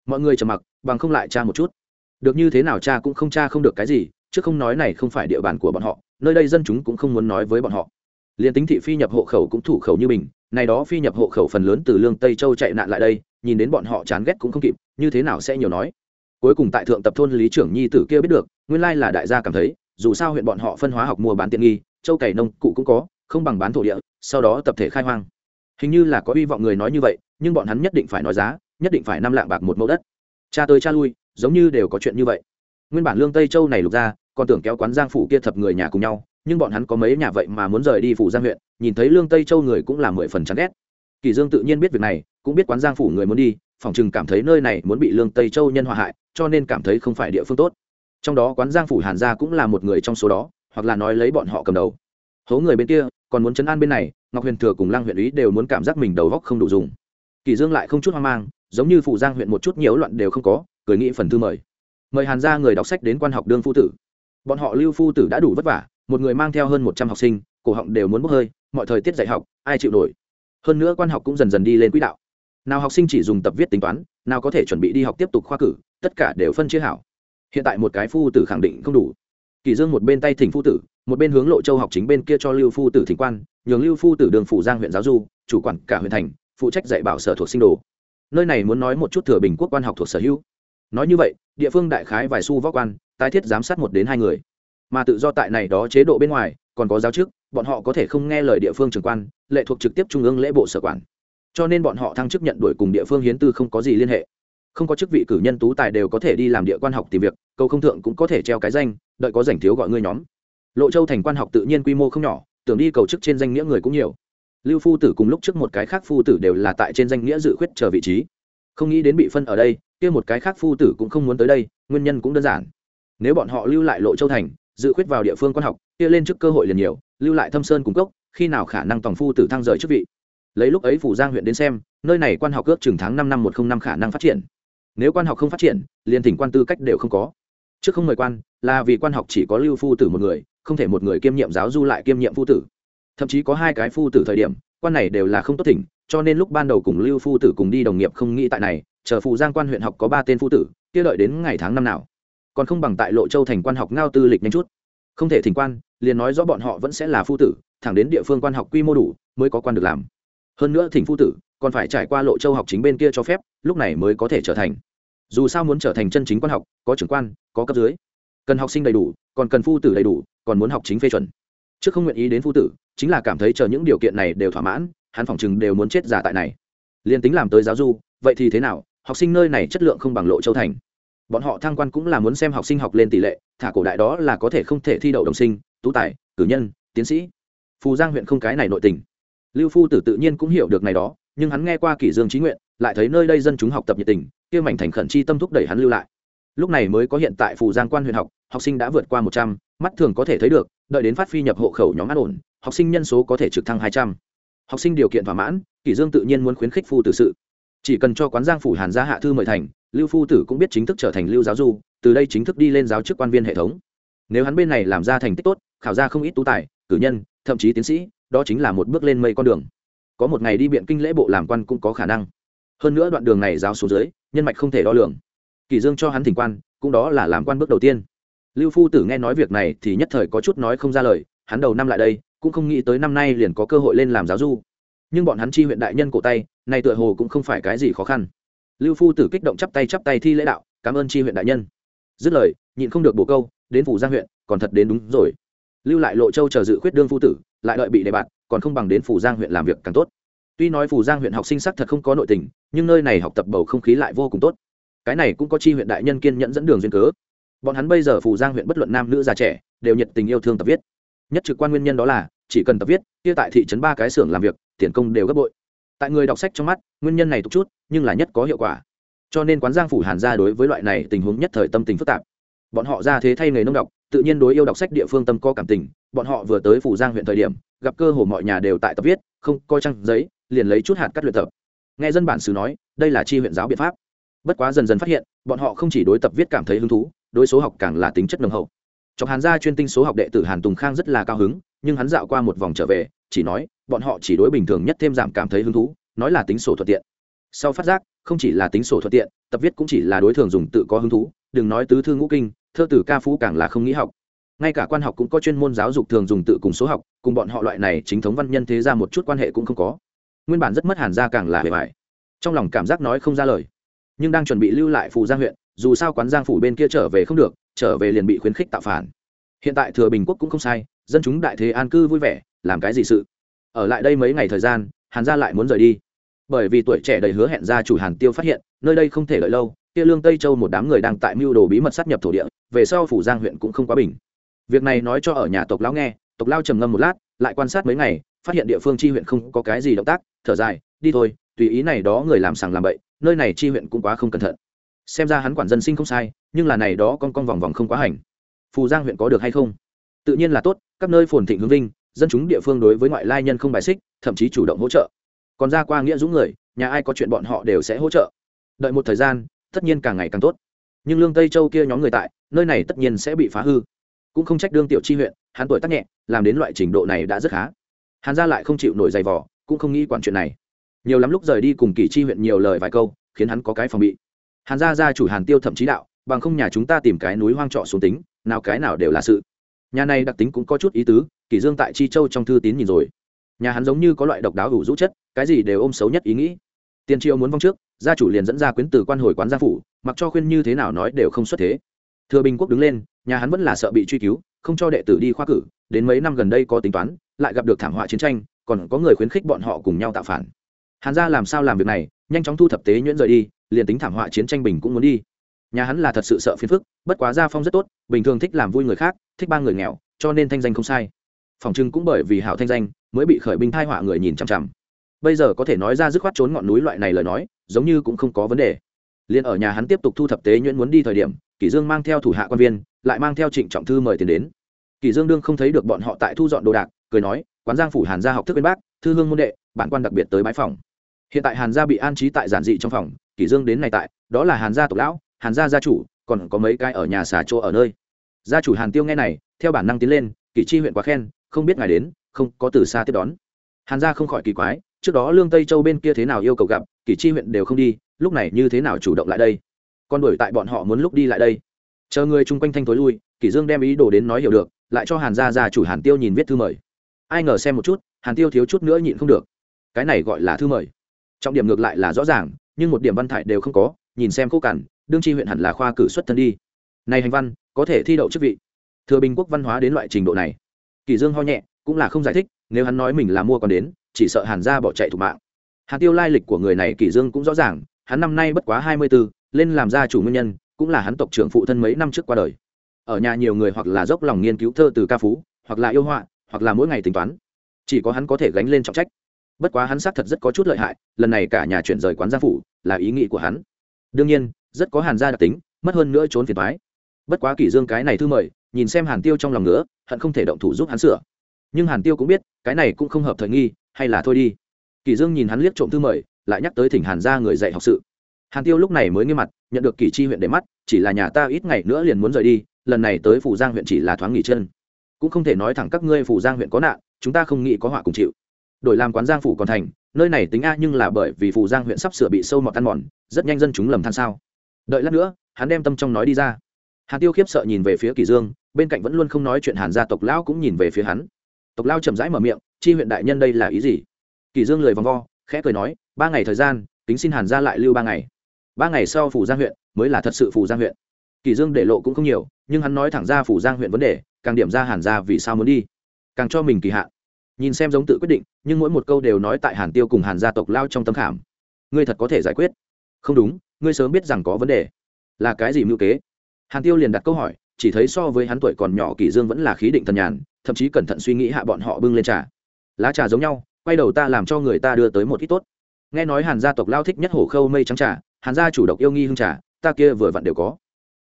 Mọi người trầm mặc, bằng không lại cha một chút. Được như thế nào cha cũng không cha không được cái gì, chứ không nói này không phải địa bàn của bọn họ, nơi đây dân chúng cũng không muốn nói với bọn họ. Liền tính thị phi nhập hộ khẩu cũng thủ khẩu như mình, này đó phi nhập hộ khẩu phần lớn từ lương tây châu chạy nạn lại đây, nhìn đến bọn họ chán ghét cũng không kịp, như thế nào sẽ nhiều nói? Cuối cùng tại thượng tập thôn lý trưởng nhi tử kia biết được, nguyên lai là đại gia cảm thấy, dù sao huyện bọn họ phân hóa học mua bán tiện nghi, châu cày nông cụ cũng có, không bằng bán thổ địa, sau đó tập thể khai hoang. Hình như là có hy vọng người nói như vậy, nhưng bọn hắn nhất định phải nói giá, nhất định phải năm lạng bạc một mẫu đất. Cha tới cha lui, giống như đều có chuyện như vậy. Nguyên bản lương tây châu này lục ra, còn tưởng kéo quán giang phủ kia thập người nhà cùng nhau, nhưng bọn hắn có mấy nhà vậy mà muốn rời đi phủ giang huyện, nhìn thấy lương tây châu người cũng là mười phần chán ghét. Kỳ dương tự nhiên biết việc này, cũng biết quán giang phủ người muốn đi phòng chừng cảm thấy nơi này muốn bị lương tây châu nhân hòa hại, cho nên cảm thấy không phải địa phương tốt. Trong đó quán giang phủ hàn gia cũng là một người trong số đó, hoặc là nói lấy bọn họ cầm đầu. Hố người bên kia, còn muốn chấn an bên này, ngọc huyền thừa cùng lăng huyện ý đều muốn cảm giác mình đầu góc không đủ dùng. Kỳ dương lại không chút hoang mang, giống như phủ giang huyện một chút nhiễu loạn đều không có, cười nghĩ phần thư mời. Mời hàn gia người đọc sách đến quan học đương phu tử. Bọn họ lưu phu tử đã đủ vất vả, một người mang theo hơn một trăm học sinh, cổ họng đều muốn bốc hơi, mọi thời tiết dạy học, ai chịu nổi. Hơn nữa quan học cũng dần dần đi lên quỹ đạo nào học sinh chỉ dùng tập viết tính toán, nào có thể chuẩn bị đi học tiếp tục khoa cử, tất cả đều phân chia hảo. Hiện tại một cái phu tử khẳng định không đủ. Kỳ dương một bên tay thỉnh phu tử, một bên hướng lộ châu học chính bên kia cho lưu phu tử thỉnh quan, nhường lưu phu tử đường phủ giang huyện giáo du, chủ quản cả huyện thành, phụ trách dạy bảo sở thuộc sinh đồ. Nơi này muốn nói một chút thừa bình quốc quan học thuộc sở hữu. Nói như vậy, địa phương đại khái vài xu võ quan, tái thiết giám sát một đến hai người. Mà tự do tại này đó chế độ bên ngoài, còn có giáo chức, bọn họ có thể không nghe lời địa phương trưởng quan, lệ thuộc trực tiếp trung ương lễ bộ sở quản cho nên bọn họ thăng chức nhận đổi cùng địa phương hiến tư không có gì liên hệ. Không có chức vị cử nhân tú tài đều có thể đi làm địa quan học tìm việc câu không thượng cũng có thể treo cái danh, đợi có rảnh thiếu gọi ngươi nhóm. Lộ châu thành quan học tự nhiên quy mô không nhỏ, tưởng đi cầu chức trên danh nghĩa người cũng nhiều. Lưu phu tử cùng lúc trước một cái khác phu tử đều là tại trên danh nghĩa dự khuyết chờ vị trí. Không nghĩ đến bị phân ở đây, kia một cái khác phu tử cũng không muốn tới đây, nguyên nhân cũng đơn giản. Nếu bọn họ lưu lại lộ châu thành, dự khuyết vào địa phương quan học, kia lên trước cơ hội liền nhiều, lưu lại thâm sơn cung cốc, khi nào khả năng tòng phu tử thăng rời chức vị? Lấy lúc ấy phủ giang huyện đến xem, nơi này quan học ước chừng tháng năm năm một không năm khả năng phát triển. Nếu quan học không phát triển, liền thỉnh quan tư cách đều không có. Trước không mời quan, là vì quan học chỉ có lưu phu tử một người, không thể một người kiêm nhiệm giáo du lại kiêm nhiệm phu tử. Thậm chí có hai cái phu tử thời điểm, quan này đều là không tốt thỉnh, cho nên lúc ban đầu cùng lưu phu tử cùng đi đồng nghiệp không nghĩ tại này, chờ phủ giang quan huyện học có ba tên phu tử, kia đợi đến ngày tháng năm nào. Còn không bằng tại lộ châu thành quan học ngao tư lịch nhanh chút. Không thể thỉnh quan, liền nói rõ bọn họ vẫn sẽ là phu tử, thẳng đến địa phương quan học quy mô đủ, mới có quan được làm hơn nữa thỉnh phu tử, còn phải trải qua lộ châu học chính bên kia cho phép, lúc này mới có thể trở thành. Dù sao muốn trở thành chân chính quan học, có trưởng quan, có cấp dưới. Cần học sinh đầy đủ, còn cần phu tử đầy đủ, còn muốn học chính phê chuẩn. Trước không nguyện ý đến phu tử, chính là cảm thấy chờ những điều kiện này đều thỏa mãn, hắn phỏng chừng đều muốn chết giả tại này. Liền tính làm tới giáo du, vậy thì thế nào? Học sinh nơi này chất lượng không bằng lộ châu thành. Bọn họ thăng quan cũng là muốn xem học sinh học lên tỷ lệ, thả cổ đại đó là có thể không thể thi đậu đồng sinh, tú tài, cử nhân, tiến sĩ. Phù giang huyện không cái này nội tình lưu phu tử tự nhiên cũng hiểu được này đó, nhưng hắn nghe qua kỷ dương trí nguyện, lại thấy nơi đây dân chúng học tập nhiệt tình, kia mảnh thành khẩn chi tâm thúc đẩy hắn lưu lại. Lúc này mới có hiện tại phù giang quan huyện học học sinh đã vượt qua một trăm, mắt thường có thể thấy được, đợi đến phát phi nhập hộ khẩu nhóm an ổn, học sinh nhân số có thể trực thăng hai trăm. Học sinh điều kiện thỏa mãn, kỷ dương tự nhiên muốn khuyến khích phu tử sự. Chỉ cần cho quán giang phủ hàn gia hạ thư mời thành, lưu phu tử cũng biết chính thức trở thành lưu giáo du, từ đây chính thức đi lên giáo chức quan viên hệ thống. Nếu hắn bên này làm ra thành tích tốt, khảo ra không ít tú tài, cử nhân, thậm chí tiến sĩ đó chính là một bước lên mây con đường. Có một ngày đi biện kinh lễ bộ làm quan cũng có khả năng. Hơn nữa đoạn đường này giáo xuống dưới, nhân mạch không thể đo lường. Kỳ dương cho hắn thỉnh quan, cũng đó là làm quan bước đầu tiên. Lưu phu tử nghe nói việc này thì nhất thời có chút nói không ra lời, hắn đầu năm lại đây, cũng không nghĩ tới năm nay liền có cơ hội lên làm giáo du. Nhưng bọn hắn chi huyện đại nhân cổ tay này tựa hồ cũng không phải cái gì khó khăn. Lưu phu tử kích động chắp tay chắp tay thi lễ đạo, cảm ơn chi huyện đại nhân. Dứt lời, nhịn không được bổ câu, đến phủ giang huyện, còn thật đến đúng rồi. Lưu lại lộ châu chờ dự khuyết đương phu tử lại đợi bị đề bạt, còn không bằng đến phủ giang huyện làm việc càng tốt. Tuy nói phủ giang huyện học sinh sắc thật không có nội tình, nhưng nơi này học tập bầu không khí lại vô cùng tốt. Cái này cũng có chi huyện đại nhân kiên nhẫn dẫn đường duyên cớ. Bọn hắn bây giờ phủ giang huyện bất luận nam nữ già trẻ, đều nhiệt tình yêu thương tập viết. Nhất trực quan nguyên nhân đó là, chỉ cần tập viết, kia tại thị trấn ba cái xưởng làm việc, tiền công đều gấp bội. Tại người đọc sách trong mắt, nguyên nhân này tục chút, nhưng là nhất có hiệu quả. Cho nên quán giang phủ hàn ra đối với loại này tình huống nhất thời tâm tình phức tạp bọn họ ra thế thay nghề nông đọc, tự nhiên đối yêu đọc sách địa phương tâm có cảm tình. Bọn họ vừa tới phủ giang huyện thời điểm, gặp cơ hồ mọi nhà đều tại tập viết, không coi trăng giấy, liền lấy chút hạt cắt luyện tập. Nghe dân bản xứ nói, đây là chi huyện giáo biện pháp. Bất quá dần dần phát hiện, bọn họ không chỉ đối tập viết cảm thấy hứng thú, đối số học càng là tính chất nồng hậu. Chọc hàn gia chuyên tinh số học đệ tử hàn tùng khang rất là cao hứng, nhưng hắn dạo qua một vòng trở về, chỉ nói, bọn họ chỉ đối bình thường nhất thêm giảm cảm thấy hứng thú, nói là tính sổ thuận tiện. Sau phát giác, không chỉ là tính sổ thuận tiện, tập viết cũng chỉ là đối thường dùng tự có hứng thú, đừng nói tứ thư ngũ kinh thơ tử ca phú càng là không nghĩ học. Ngay cả quan học cũng có chuyên môn giáo dục thường dùng tự cùng số học, cùng bọn họ loại này chính thống văn nhân thế ra một chút quan hệ cũng không có. Nguyên bản rất mất hàn ra càng là hề vải trong lòng cảm giác nói không ra lời. Nhưng đang chuẩn bị lưu lại phù giang huyện, dù sao quán giang phủ bên kia trở về không được, trở về liền bị khuyến khích tạo phản. Hiện tại thừa bình quốc cũng không sai, dân chúng đại thế an cư vui vẻ, làm cái gì sự? Ở lại đây mấy ngày thời gian, hàn gia lại muốn rời đi. Bởi vì tuổi trẻ đầy hứa hẹn ra chủ hàn tiêu phát hiện, nơi đây không thể lợi lâu, kia lương tây châu một đám người đang tại mưu đồ bí mật sát nhập thổ địa về sau phủ giang huyện cũng không quá bình. Việc này nói cho ở nhà tộc lão nghe, tộc lao trầm ngâm một lát, lại quan sát mấy ngày, phát hiện địa phương chi huyện không có cái gì động tác, thở dài, đi thôi, tùy ý này đó người làm sàng làm bậy, nơi này chi huyện cũng quá không cẩn thận. Xem ra hắn quản dân sinh không sai, nhưng là này đó con con vòng vòng không quá hành. Phù giang huyện có được hay không? Tự nhiên là tốt, các nơi phồn thịnh hướng vinh, dân chúng địa phương đối với ngoại lai nhân không bài xích, thậm chí chủ động hỗ trợ. Còn ra qua nghĩa dũng người, nhà ai có chuyện bọn họ đều sẽ hỗ trợ. Đợi một thời gian, tất nhiên càng ngày càng tốt nhưng lương tây châu kia nhóm người tại, nơi này tất nhiên sẽ bị phá hư. Cũng không trách đương tiểu chi huyện, hắn tuổi tác nhẹ, làm đến loại trình độ này đã rất khá. Hắn ra lại không chịu nổi giày vỏ cũng không nghĩ quản chuyện này. Nhiều lắm lúc rời đi cùng kỳ chi huyện nhiều lời vài câu, khiến hắn có cái phòng bị. Hàn gia gia chủ hàn tiêu thậm chí đạo, bằng không nhà chúng ta tìm cái núi hoang trọ xuống tính, nào cái nào đều là sự. Nhà này đặc tính cũng có chút ý tứ kỷ dương tại chi châu trong thư tín nhìn rồi. Nhà hắn giống như có loại độc đáo đủ rũ chất, cái gì đều ôm xấu nhất ý nghĩ. Tiền triều muốn vong trước, gia chủ liền dẫn ra quyến từ quan hồi quán gia phủ mặc cho khuyên như thế nào nói đều không xuất thế. Thừa bình quốc đứng lên, nhà hắn vẫn là sợ bị truy cứu, không cho đệ tử đi khoa cử, đến mấy năm gần đây có tính toán, lại gặp được thảm họa chiến tranh, còn có người khuyến khích bọn họ cùng nhau tạo phản. Hàn gia làm sao làm việc này, nhanh chóng thu thập tế nhuyễn rời đi, liền tính thảm họa chiến tranh bình cũng muốn đi. Nhà hắn là thật sự sợ phiền phức, bất quá gia phong rất tốt, bình thường thích làm vui người khác, thích ba người nghèo, cho nên thanh danh không sai. Phòng trưng cũng bởi vì hảo thanh danh, mới bị khởi binh thai họa người nhìn chằm chằm. Bây giờ có thể nói ra dứt khoát trốn ngọn núi loại này lời nói, giống như cũng không có vấn đề liền ở nhà hắn tiếp tục thu thập tế nhuyễn muốn đi thời điểm, kỷ dương mang theo thủ hạ quan viên, lại mang theo trịnh trọng thư mời tiền đến. Kỷ dương đương không thấy được bọn họ tại thu dọn đồ đạc, cười nói, quán giang phủ hàn gia học thức bên bác, thư hương môn đệ, bản quan đặc biệt tới bãi phòng. Hiện tại hàn gia bị an trí tại giản dị trong phòng, kỷ dương đến này tại, đó là hàn gia tộc lão, hàn gia gia chủ, còn có mấy cái ở nhà xà chỗ ở nơi. Gia chủ hàn tiêu nghe này, theo bản năng tiến lên, kỷ chi huyện quá khen, không biết ngài đến, không có từ xa tiếp đón. Hàn gia không khỏi kỳ quái trước đó lương tây châu bên kia thế nào yêu cầu gặp, kỷ chi huyện đều không đi, lúc này như thế nào chủ động lại đây? Còn đuổi tại bọn họ muốn lúc đi lại đây. Chờ người chung quanh thanh thối lui, kỷ dương đem ý đồ đến nói hiểu được, lại cho hàn gia gia chủ hàn tiêu nhìn viết thư mời. Ai ngờ xem một chút, hàn tiêu thiếu chút nữa nhịn không được. Cái này gọi là thư mời. Trọng điểm ngược lại là rõ ràng, nhưng một điểm văn thải đều không có, nhìn xem khô cằn, đương chi huyện hẳn là khoa cử xuất thân đi. Này hành văn, có thể thi đậu chức vị. Thừa bình quốc văn hóa đến loại trình độ này. Kỳ dương ho nhẹ, cũng là không giải thích, nếu hắn nói mình là mua còn đến chỉ sợ hàn gia bỏ chạy thủ mạng. Hàn tiêu lai lịch của người này kỳ dương cũng rõ ràng hắn năm nay bất quá hai mươi 24, lên làm gia chủ nguyên nhân cũng là hắn tộc trưởng phụ thân mấy năm trước qua đời. Ở nhà nhiều người hoặc là dốc lòng nghiên cứu thơ từ ca phú hoặc là yêu họa hoặc là mỗi ngày tính toán. Chỉ có hắn có thể gánh lên trọng trách. Bất quá hắn xác thật rất có chút lợi hại lần này cả nhà chuyển rời quán gia phủ là ý nghĩ của hắn. Đương nhiên rất có hàn gia đặc tính mất hơn nữa trốn phiền thoái bất quá kỷ dương cái này thư mời nhìn xem hàn tiêu trong lòng nữa hận không thể động thủ giúp hắn sửa. Nhưng hàn tiêu cũng biết cái này cũng không hợp thời nghi hay là thôi đi. Kỳ dương nhìn hắn liếc trộm thư mời, lại nhắc tới thỉnh hàn gia người dạy học sự. Hàn tiêu lúc này mới nghiêm mặt, nhận được kỳ chi huyện để mắt, chỉ là nhà ta ít ngày nữa liền muốn rời đi, lần này tới phủ giang huyện chỉ là thoáng nghỉ chân. Cũng không thể nói thẳng các ngươi phủ giang huyện có nạn, chúng ta không nghĩ có họa cùng chịu. Đổi làm quán giang phủ còn thành, nơi này tính a nhưng là bởi vì phủ giang huyện sắp sửa bị sâu mọt tan mòn, rất nhanh dân chúng lầm than sao. Đợi lát nữa, hắn đem tâm trong nói đi ra. Hàn tiêu khiếp sợ nhìn về phía kỳ dương, bên cạnh vẫn luôn không nói chuyện hàn gia tộc lão cũng nhìn về phía hắn. Tộc lão chậm rãi mở miệng chi huyện đại nhân đây là ý gì? Kỳ dương lười vòng vo, khẽ cười nói, ba ngày thời gian tính xin hàn gia lại lưu ba ngày. Ba ngày sau phủ giang huyện mới là thật sự phủ giang huyện. Kỳ dương để lộ cũng không nhiều, nhưng hắn nói thẳng ra phủ giang huyện vấn đề, càng điểm ra hàn gia vì sao muốn đi, càng cho mình kỳ hạn. Nhìn xem giống tự quyết định, nhưng mỗi một câu đều nói tại hàn tiêu cùng hàn gia tộc lao trong tâm khảm. Ngươi thật có thể giải quyết. Không đúng, ngươi sớm biết rằng có vấn đề. Là cái gì mưu kế? Hàn tiêu liền đặt câu hỏi, chỉ thấy so với hắn tuổi còn nhỏ kỳ dương vẫn là khí định thần nhàn, thậm chí cẩn thận suy nghĩ hạ bọn họ bưng lên trà lá trà giống nhau, quay đầu ta làm cho người ta đưa tới một ít tốt. Nghe nói hàn gia tộc lao thích nhất hổ khâu mây trắng trà, hàn gia chủ độc yêu nghi hương trà, ta kia vừa vặn đều có.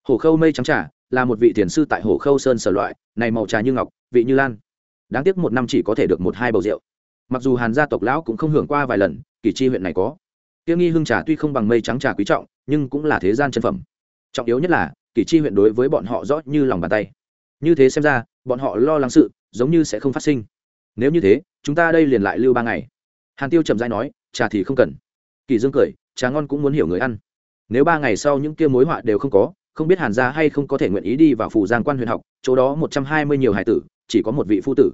Hổ khâu mây trắng trà là một vị thiền sư tại hổ khâu sơn sở loại, này màu trà như ngọc, vị như lan. Đáng tiếc một năm chỉ có thể được một hai bầu rượu. Mặc dù hàn gia tộc lão cũng không hưởng qua vài lần, kỳ chi huyện này có. Tiêu nghi hương trà tuy không bằng mây trắng trà quý trọng, nhưng cũng là thế gian chân phẩm. Trọng yếu nhất là, kỳ chi huyện đối với bọn họ rõ như lòng bàn tay. Như thế xem ra, bọn họ lo lắng sự, giống như sẽ không phát sinh nếu như thế, chúng ta đây liền lại lưu ba ngày. Hàn tiêu chậm dãi nói, trà thì không cần. Kỳ dương cười, trà ngon cũng muốn hiểu người ăn. Nếu ba ngày sau những kia mối họa đều không có, không biết hàn gia hay không có thể nguyện ý đi vào phủ giang quan huyện học, chỗ đó một trăm hai mươi nhiều hải tử, chỉ có một vị phu tử.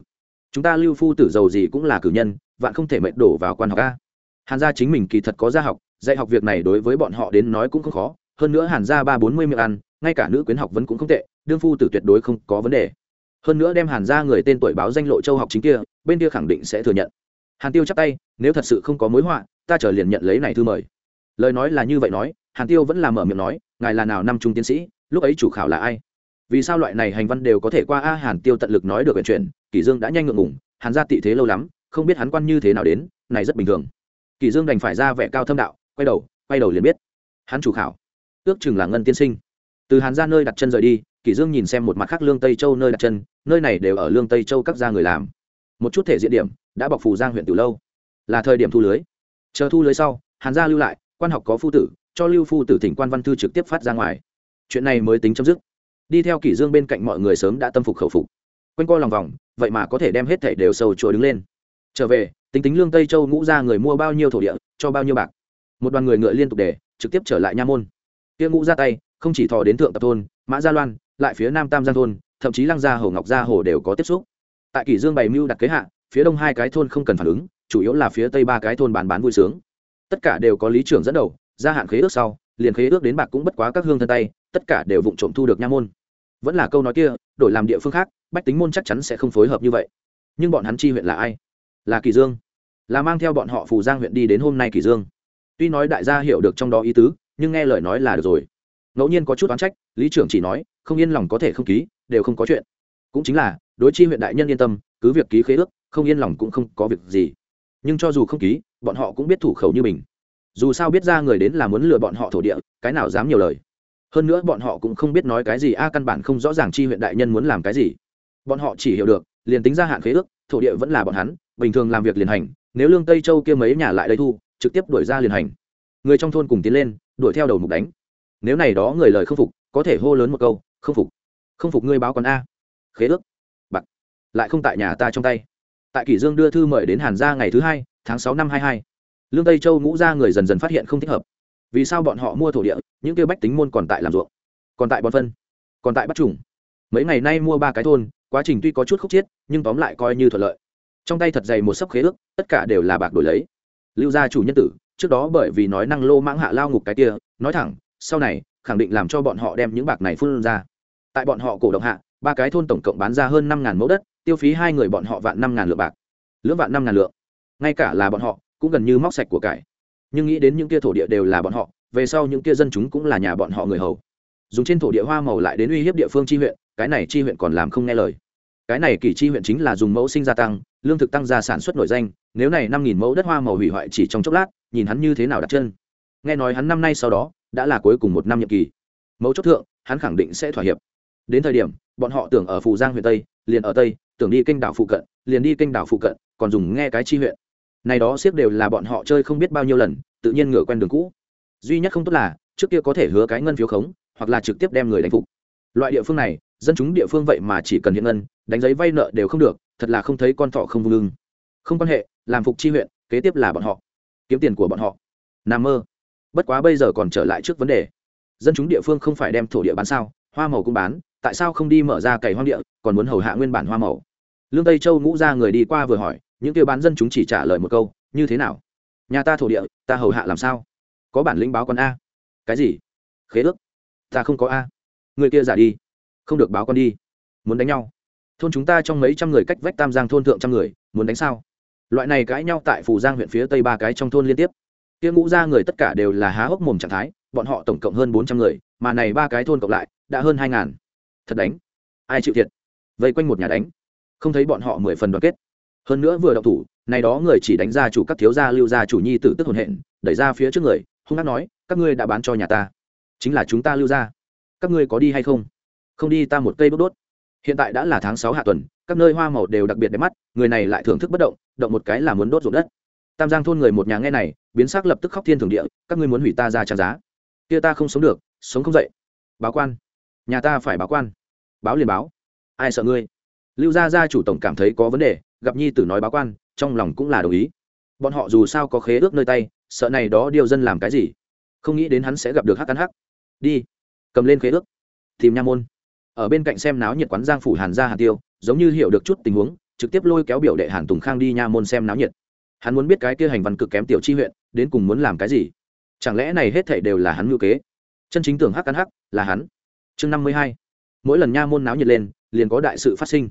Chúng ta lưu phu tử giàu gì cũng là cử nhân, vạn không thể mệt đổ vào quan học a. Hàn gia chính mình kỳ thật có gia học, dạy học việc này đối với bọn họ đến nói cũng không khó. Hơn nữa hàn gia ba bốn mươi miệng ăn, ngay cả nữ quyến học vẫn cũng không tệ, đương phu tử tuyệt đối không có vấn đề hơn nữa đem hàn gia người tên tuổi báo danh lộ châu học chính kia, bên kia khẳng định sẽ thừa nhận. Hàn tiêu chắp tay, nếu thật sự không có mối họa, ta trở liền nhận lấy này thư mời. Lời nói là như vậy nói, hàn tiêu vẫn làm mở miệng nói, ngài là nào năm trung tiến sĩ, lúc ấy chủ khảo là ai? Vì sao loại này hành văn đều có thể qua a hàn tiêu tận lực nói được chuyện chuyển kỷ dương đã nhanh ngượng ngùng, hàn gia tị thế lâu lắm, không biết hắn quan như thế nào đến, này rất bình thường. Kỷ dương đành phải ra vẻ cao thâm đạo, quay đầu quay đầu liền biết. Hắn chủ khảo, ước chừng là ngân tiên sinh. Từ hàn gia nơi đặt chân rời đi kỷ dương nhìn xem một mặt khác lương tây châu nơi đặt chân, nơi này đều ở lương tây châu các gia người làm. Một chút thể diện điểm, đã bọc phù giang huyện từ lâu. Là thời điểm thu lưới. Chờ thu lưới sau, hàn gia lưu lại, quan học có phu tử, cho lưu phu tử thỉnh quan văn thư trực tiếp phát ra ngoài. Chuyện này mới tính chấm dứt. Đi theo kỷ dương bên cạnh mọi người sớm đã tâm phục khẩu phục. Quanh co lòng vòng, vậy mà có thể đem hết thảy đều sầu chùa đứng lên. Trở về, tính tính lương tây châu ngũ ra người mua bao nhiêu thổ địa, cho bao nhiêu bạc. Một đoàn người ngựa liên tục để, trực tiếp trở lại nha môn. Kia ngũ ra tay, không chỉ thò đến thượng tập thôn, mã gia loan lại phía nam tam giang thôn, thậm chí lăng gia hồ ngọc gia hồ đều có tiếp xúc. Tại kỷ dương bày mưu đặt kế hạ, phía đông hai cái thôn không cần phản ứng, chủ yếu là phía tây ba cái thôn bán bán vui sướng. Tất cả đều có lý trưởng dẫn đầu, gia hạn khế ước sau, liền khế ước đến bạc cũng bất quá các hương thân tay, tất cả đều vụng trộm thu được nha môn. Vẫn là câu nói kia, đổi làm địa phương khác, bách tính môn chắc chắn sẽ không phối hợp như vậy. Nhưng bọn hắn chi huyện là ai? Là kỳ dương. Là mang theo bọn họ phù giang huyện đi đến hôm nay kỳ dương. Tuy nói đại gia hiểu được trong đó ý tứ, nhưng nghe lời nói là được rồi ngẫu nhiên có chút oán trách, lý trưởng chỉ nói, không yên lòng có thể không ký, đều không có chuyện. Cũng chính là, đối chi huyện đại nhân yên tâm, cứ việc ký khế ước, không yên lòng cũng không có việc gì. Nhưng cho dù không ký, bọn họ cũng biết thủ khẩu như mình. Dù sao biết ra người đến là muốn lừa bọn họ thổ địa, cái nào dám nhiều lời. Hơn nữa bọn họ cũng không biết nói cái gì, a, căn bản không rõ ràng chi huyện đại nhân muốn làm cái gì. Bọn họ chỉ hiểu được, liền tính ra hạn khế ước, thổ địa vẫn là bọn hắn, bình thường làm việc liền hành, nếu lương tây châu kia mấy nhà lại đây thu, trực tiếp đuổi ra liền hành. Người trong thôn cùng tiến lên, đuổi theo đầu mục đánh nếu này đó người lời không phục, có thể hô lớn một câu, không phục không phục ngươi báo còn a. Khế ước. Bạc. Lại không tại nhà ta trong tay. Tại kỷ dương đưa thư mời đến hàn gia ngày thứ hai, tháng sáu năm hai hai. Lương tây châu ngũ gia người dần dần phát hiện không thích hợp. Vì sao bọn họ mua thổ địa, những kêu bách tính môn còn tại làm ruộng, còn tại bón phân, còn tại bắt trùng? Mấy ngày nay mua ba cái thôn, quá trình tuy có chút khúc chiết, nhưng tóm lại coi như thuận lợi. Trong tay thật dày một sấp khế ước, tất cả đều là bạc đổi lấy. Lưu gia chủ nhân tử, trước đó bởi vì nói năng lô mãng hạ lao ngục cái kia, nói thẳng sau này, khẳng định làm cho bọn họ đem những bạc này phun ra. Tại bọn họ cổ động hạ, ba cái thôn tổng cộng bán ra hơn năm ngàn mẫu đất, tiêu phí hai người bọn họ vạn năm ngàn lượng bạc. Lưỡng vạn năm ngàn lượng. Ngay cả là bọn họ, cũng gần như móc sạch của cải. Nhưng nghĩ đến những kia thổ địa đều là bọn họ, về sau những kia dân chúng cũng là nhà bọn họ người hầu. Dùng trên thổ địa hoa màu lại đến uy hiếp địa phương tri huyện, cái này tri huyện còn làm không nghe lời. Cái này kỳ tri huyện chính là dùng mẫu sinh gia tăng, lương thực tăng gia sản xuất nổi danh, nếu này năm nghìn mẫu đất hoa màu hủy hoại chỉ trong chốc lát, nhìn hắn như thế nào đặt chân. Nghe nói hắn năm nay sau đó đã là cuối cùng một năm nhiệm kỳ. Mấu chốt thượng, hắn khẳng định sẽ thỏa hiệp. Đến thời điểm, bọn họ tưởng ở phù giang huyện tây, liền ở tây, tưởng đi kênh đảo phụ cận, liền đi kênh đảo phụ cận, còn dùng nghe cái chi huyện. Này đó siết đều là bọn họ chơi không biết bao nhiêu lần, tự nhiên ngửa quen đường cũ. Duy nhất không tốt là, trước kia có thể hứa cái ngân phiếu khống, hoặc là trực tiếp đem người đánh phục. Loại địa phương này, dân chúng địa phương vậy mà chỉ cần hiện ngân, đánh giấy vay nợ đều không được, thật là không thấy con thọ không vung lưng. Không quan hệ, làm phục chi huyện, kế tiếp là bọn họ. Kiếm tiền của bọn họ. Nằm mơ bất quá bây giờ còn trở lại trước vấn đề. Dân chúng địa phương không phải đem thổ địa bán sao, hoa màu cũng bán, tại sao không đi mở ra cày hoang địa, còn muốn hầu hạ nguyên bản hoa màu? Lương tây châu ngũ ra người đi qua vừa hỏi, những kêu bán dân chúng chỉ trả lời một câu, như thế nào? Nhà ta thổ địa, ta hầu hạ làm sao? Có bản lĩnh báo con a. Cái gì? Khế ước? Ta không có a. Người kia giả đi. Không được báo con đi. Muốn đánh nhau. Thôn chúng ta trong mấy trăm người cách vách tam giang thôn thượng trăm người, muốn đánh sao? Loại này cãi nhau tại phủ giang huyện phía tây ba cái trong thôn liên tiếp kia ngũ ra người tất cả đều là há hốc mồm trạng thái bọn họ tổng cộng hơn bốn trăm người mà này ba cái thôn cộng lại đã hơn hai ngàn. Thật đánh. Ai chịu thiệt? Vây quanh một nhà đánh. Không thấy bọn họ mười phần đoàn kết. Hơn nữa vừa đậu thủ này đó người chỉ đánh ra chủ các thiếu gia lưu gia chủ nhi tử tức hồn hện đẩy ra phía trước người hung hát nói các ngươi đã bán cho nhà ta. Chính là chúng ta lưu gia, các ngươi có đi hay không? Không đi ta một cây bốc đốt. Hiện tại đã là tháng sáu hạ tuần các nơi hoa màu đều đặc biệt đẹp mắt người này lại thưởng thức bất động động một cái là muốn đốt ruộng đất tam giang thôn người một nhà nghe này, biến sắc lập tức khóc thiên thường địa, các ngươi muốn hủy ta ra trả giá. Kia ta không sống được, sống không dậy. Báo quan. Nhà ta phải báo quan. Báo liền báo. Ai sợ ngươi? Lưu gia gia chủ tổng cảm thấy có vấn đề, gặp nhi tử nói báo quan, trong lòng cũng là đồng ý. Bọn họ dù sao có khế ước nơi tay, sợ này đó điều dân làm cái gì? Không nghĩ đến hắn sẽ gặp được hắc cắn hắc. Đi, cầm lên khế ước. Tìm nha môn. Ở bên cạnh xem náo nhiệt quán giang phủ hàn ra hàn tiêu, giống như hiểu được chút tình huống, trực tiếp lôi kéo biểu đệ hàn tùng khang đi nha môn xem náo nhiệt hắn muốn biết cái kia hành văn cực kém tiểu chi huyện, đến cùng muốn làm cái gì? Chẳng lẽ này hết thảy đều là hắn ngưu kế? Chân chính tưởng hắc cắn hắc, là hắn. Chương năm mươi hai. Mỗi lần nha môn náo nhiệt lên, liền có đại sự phát sinh.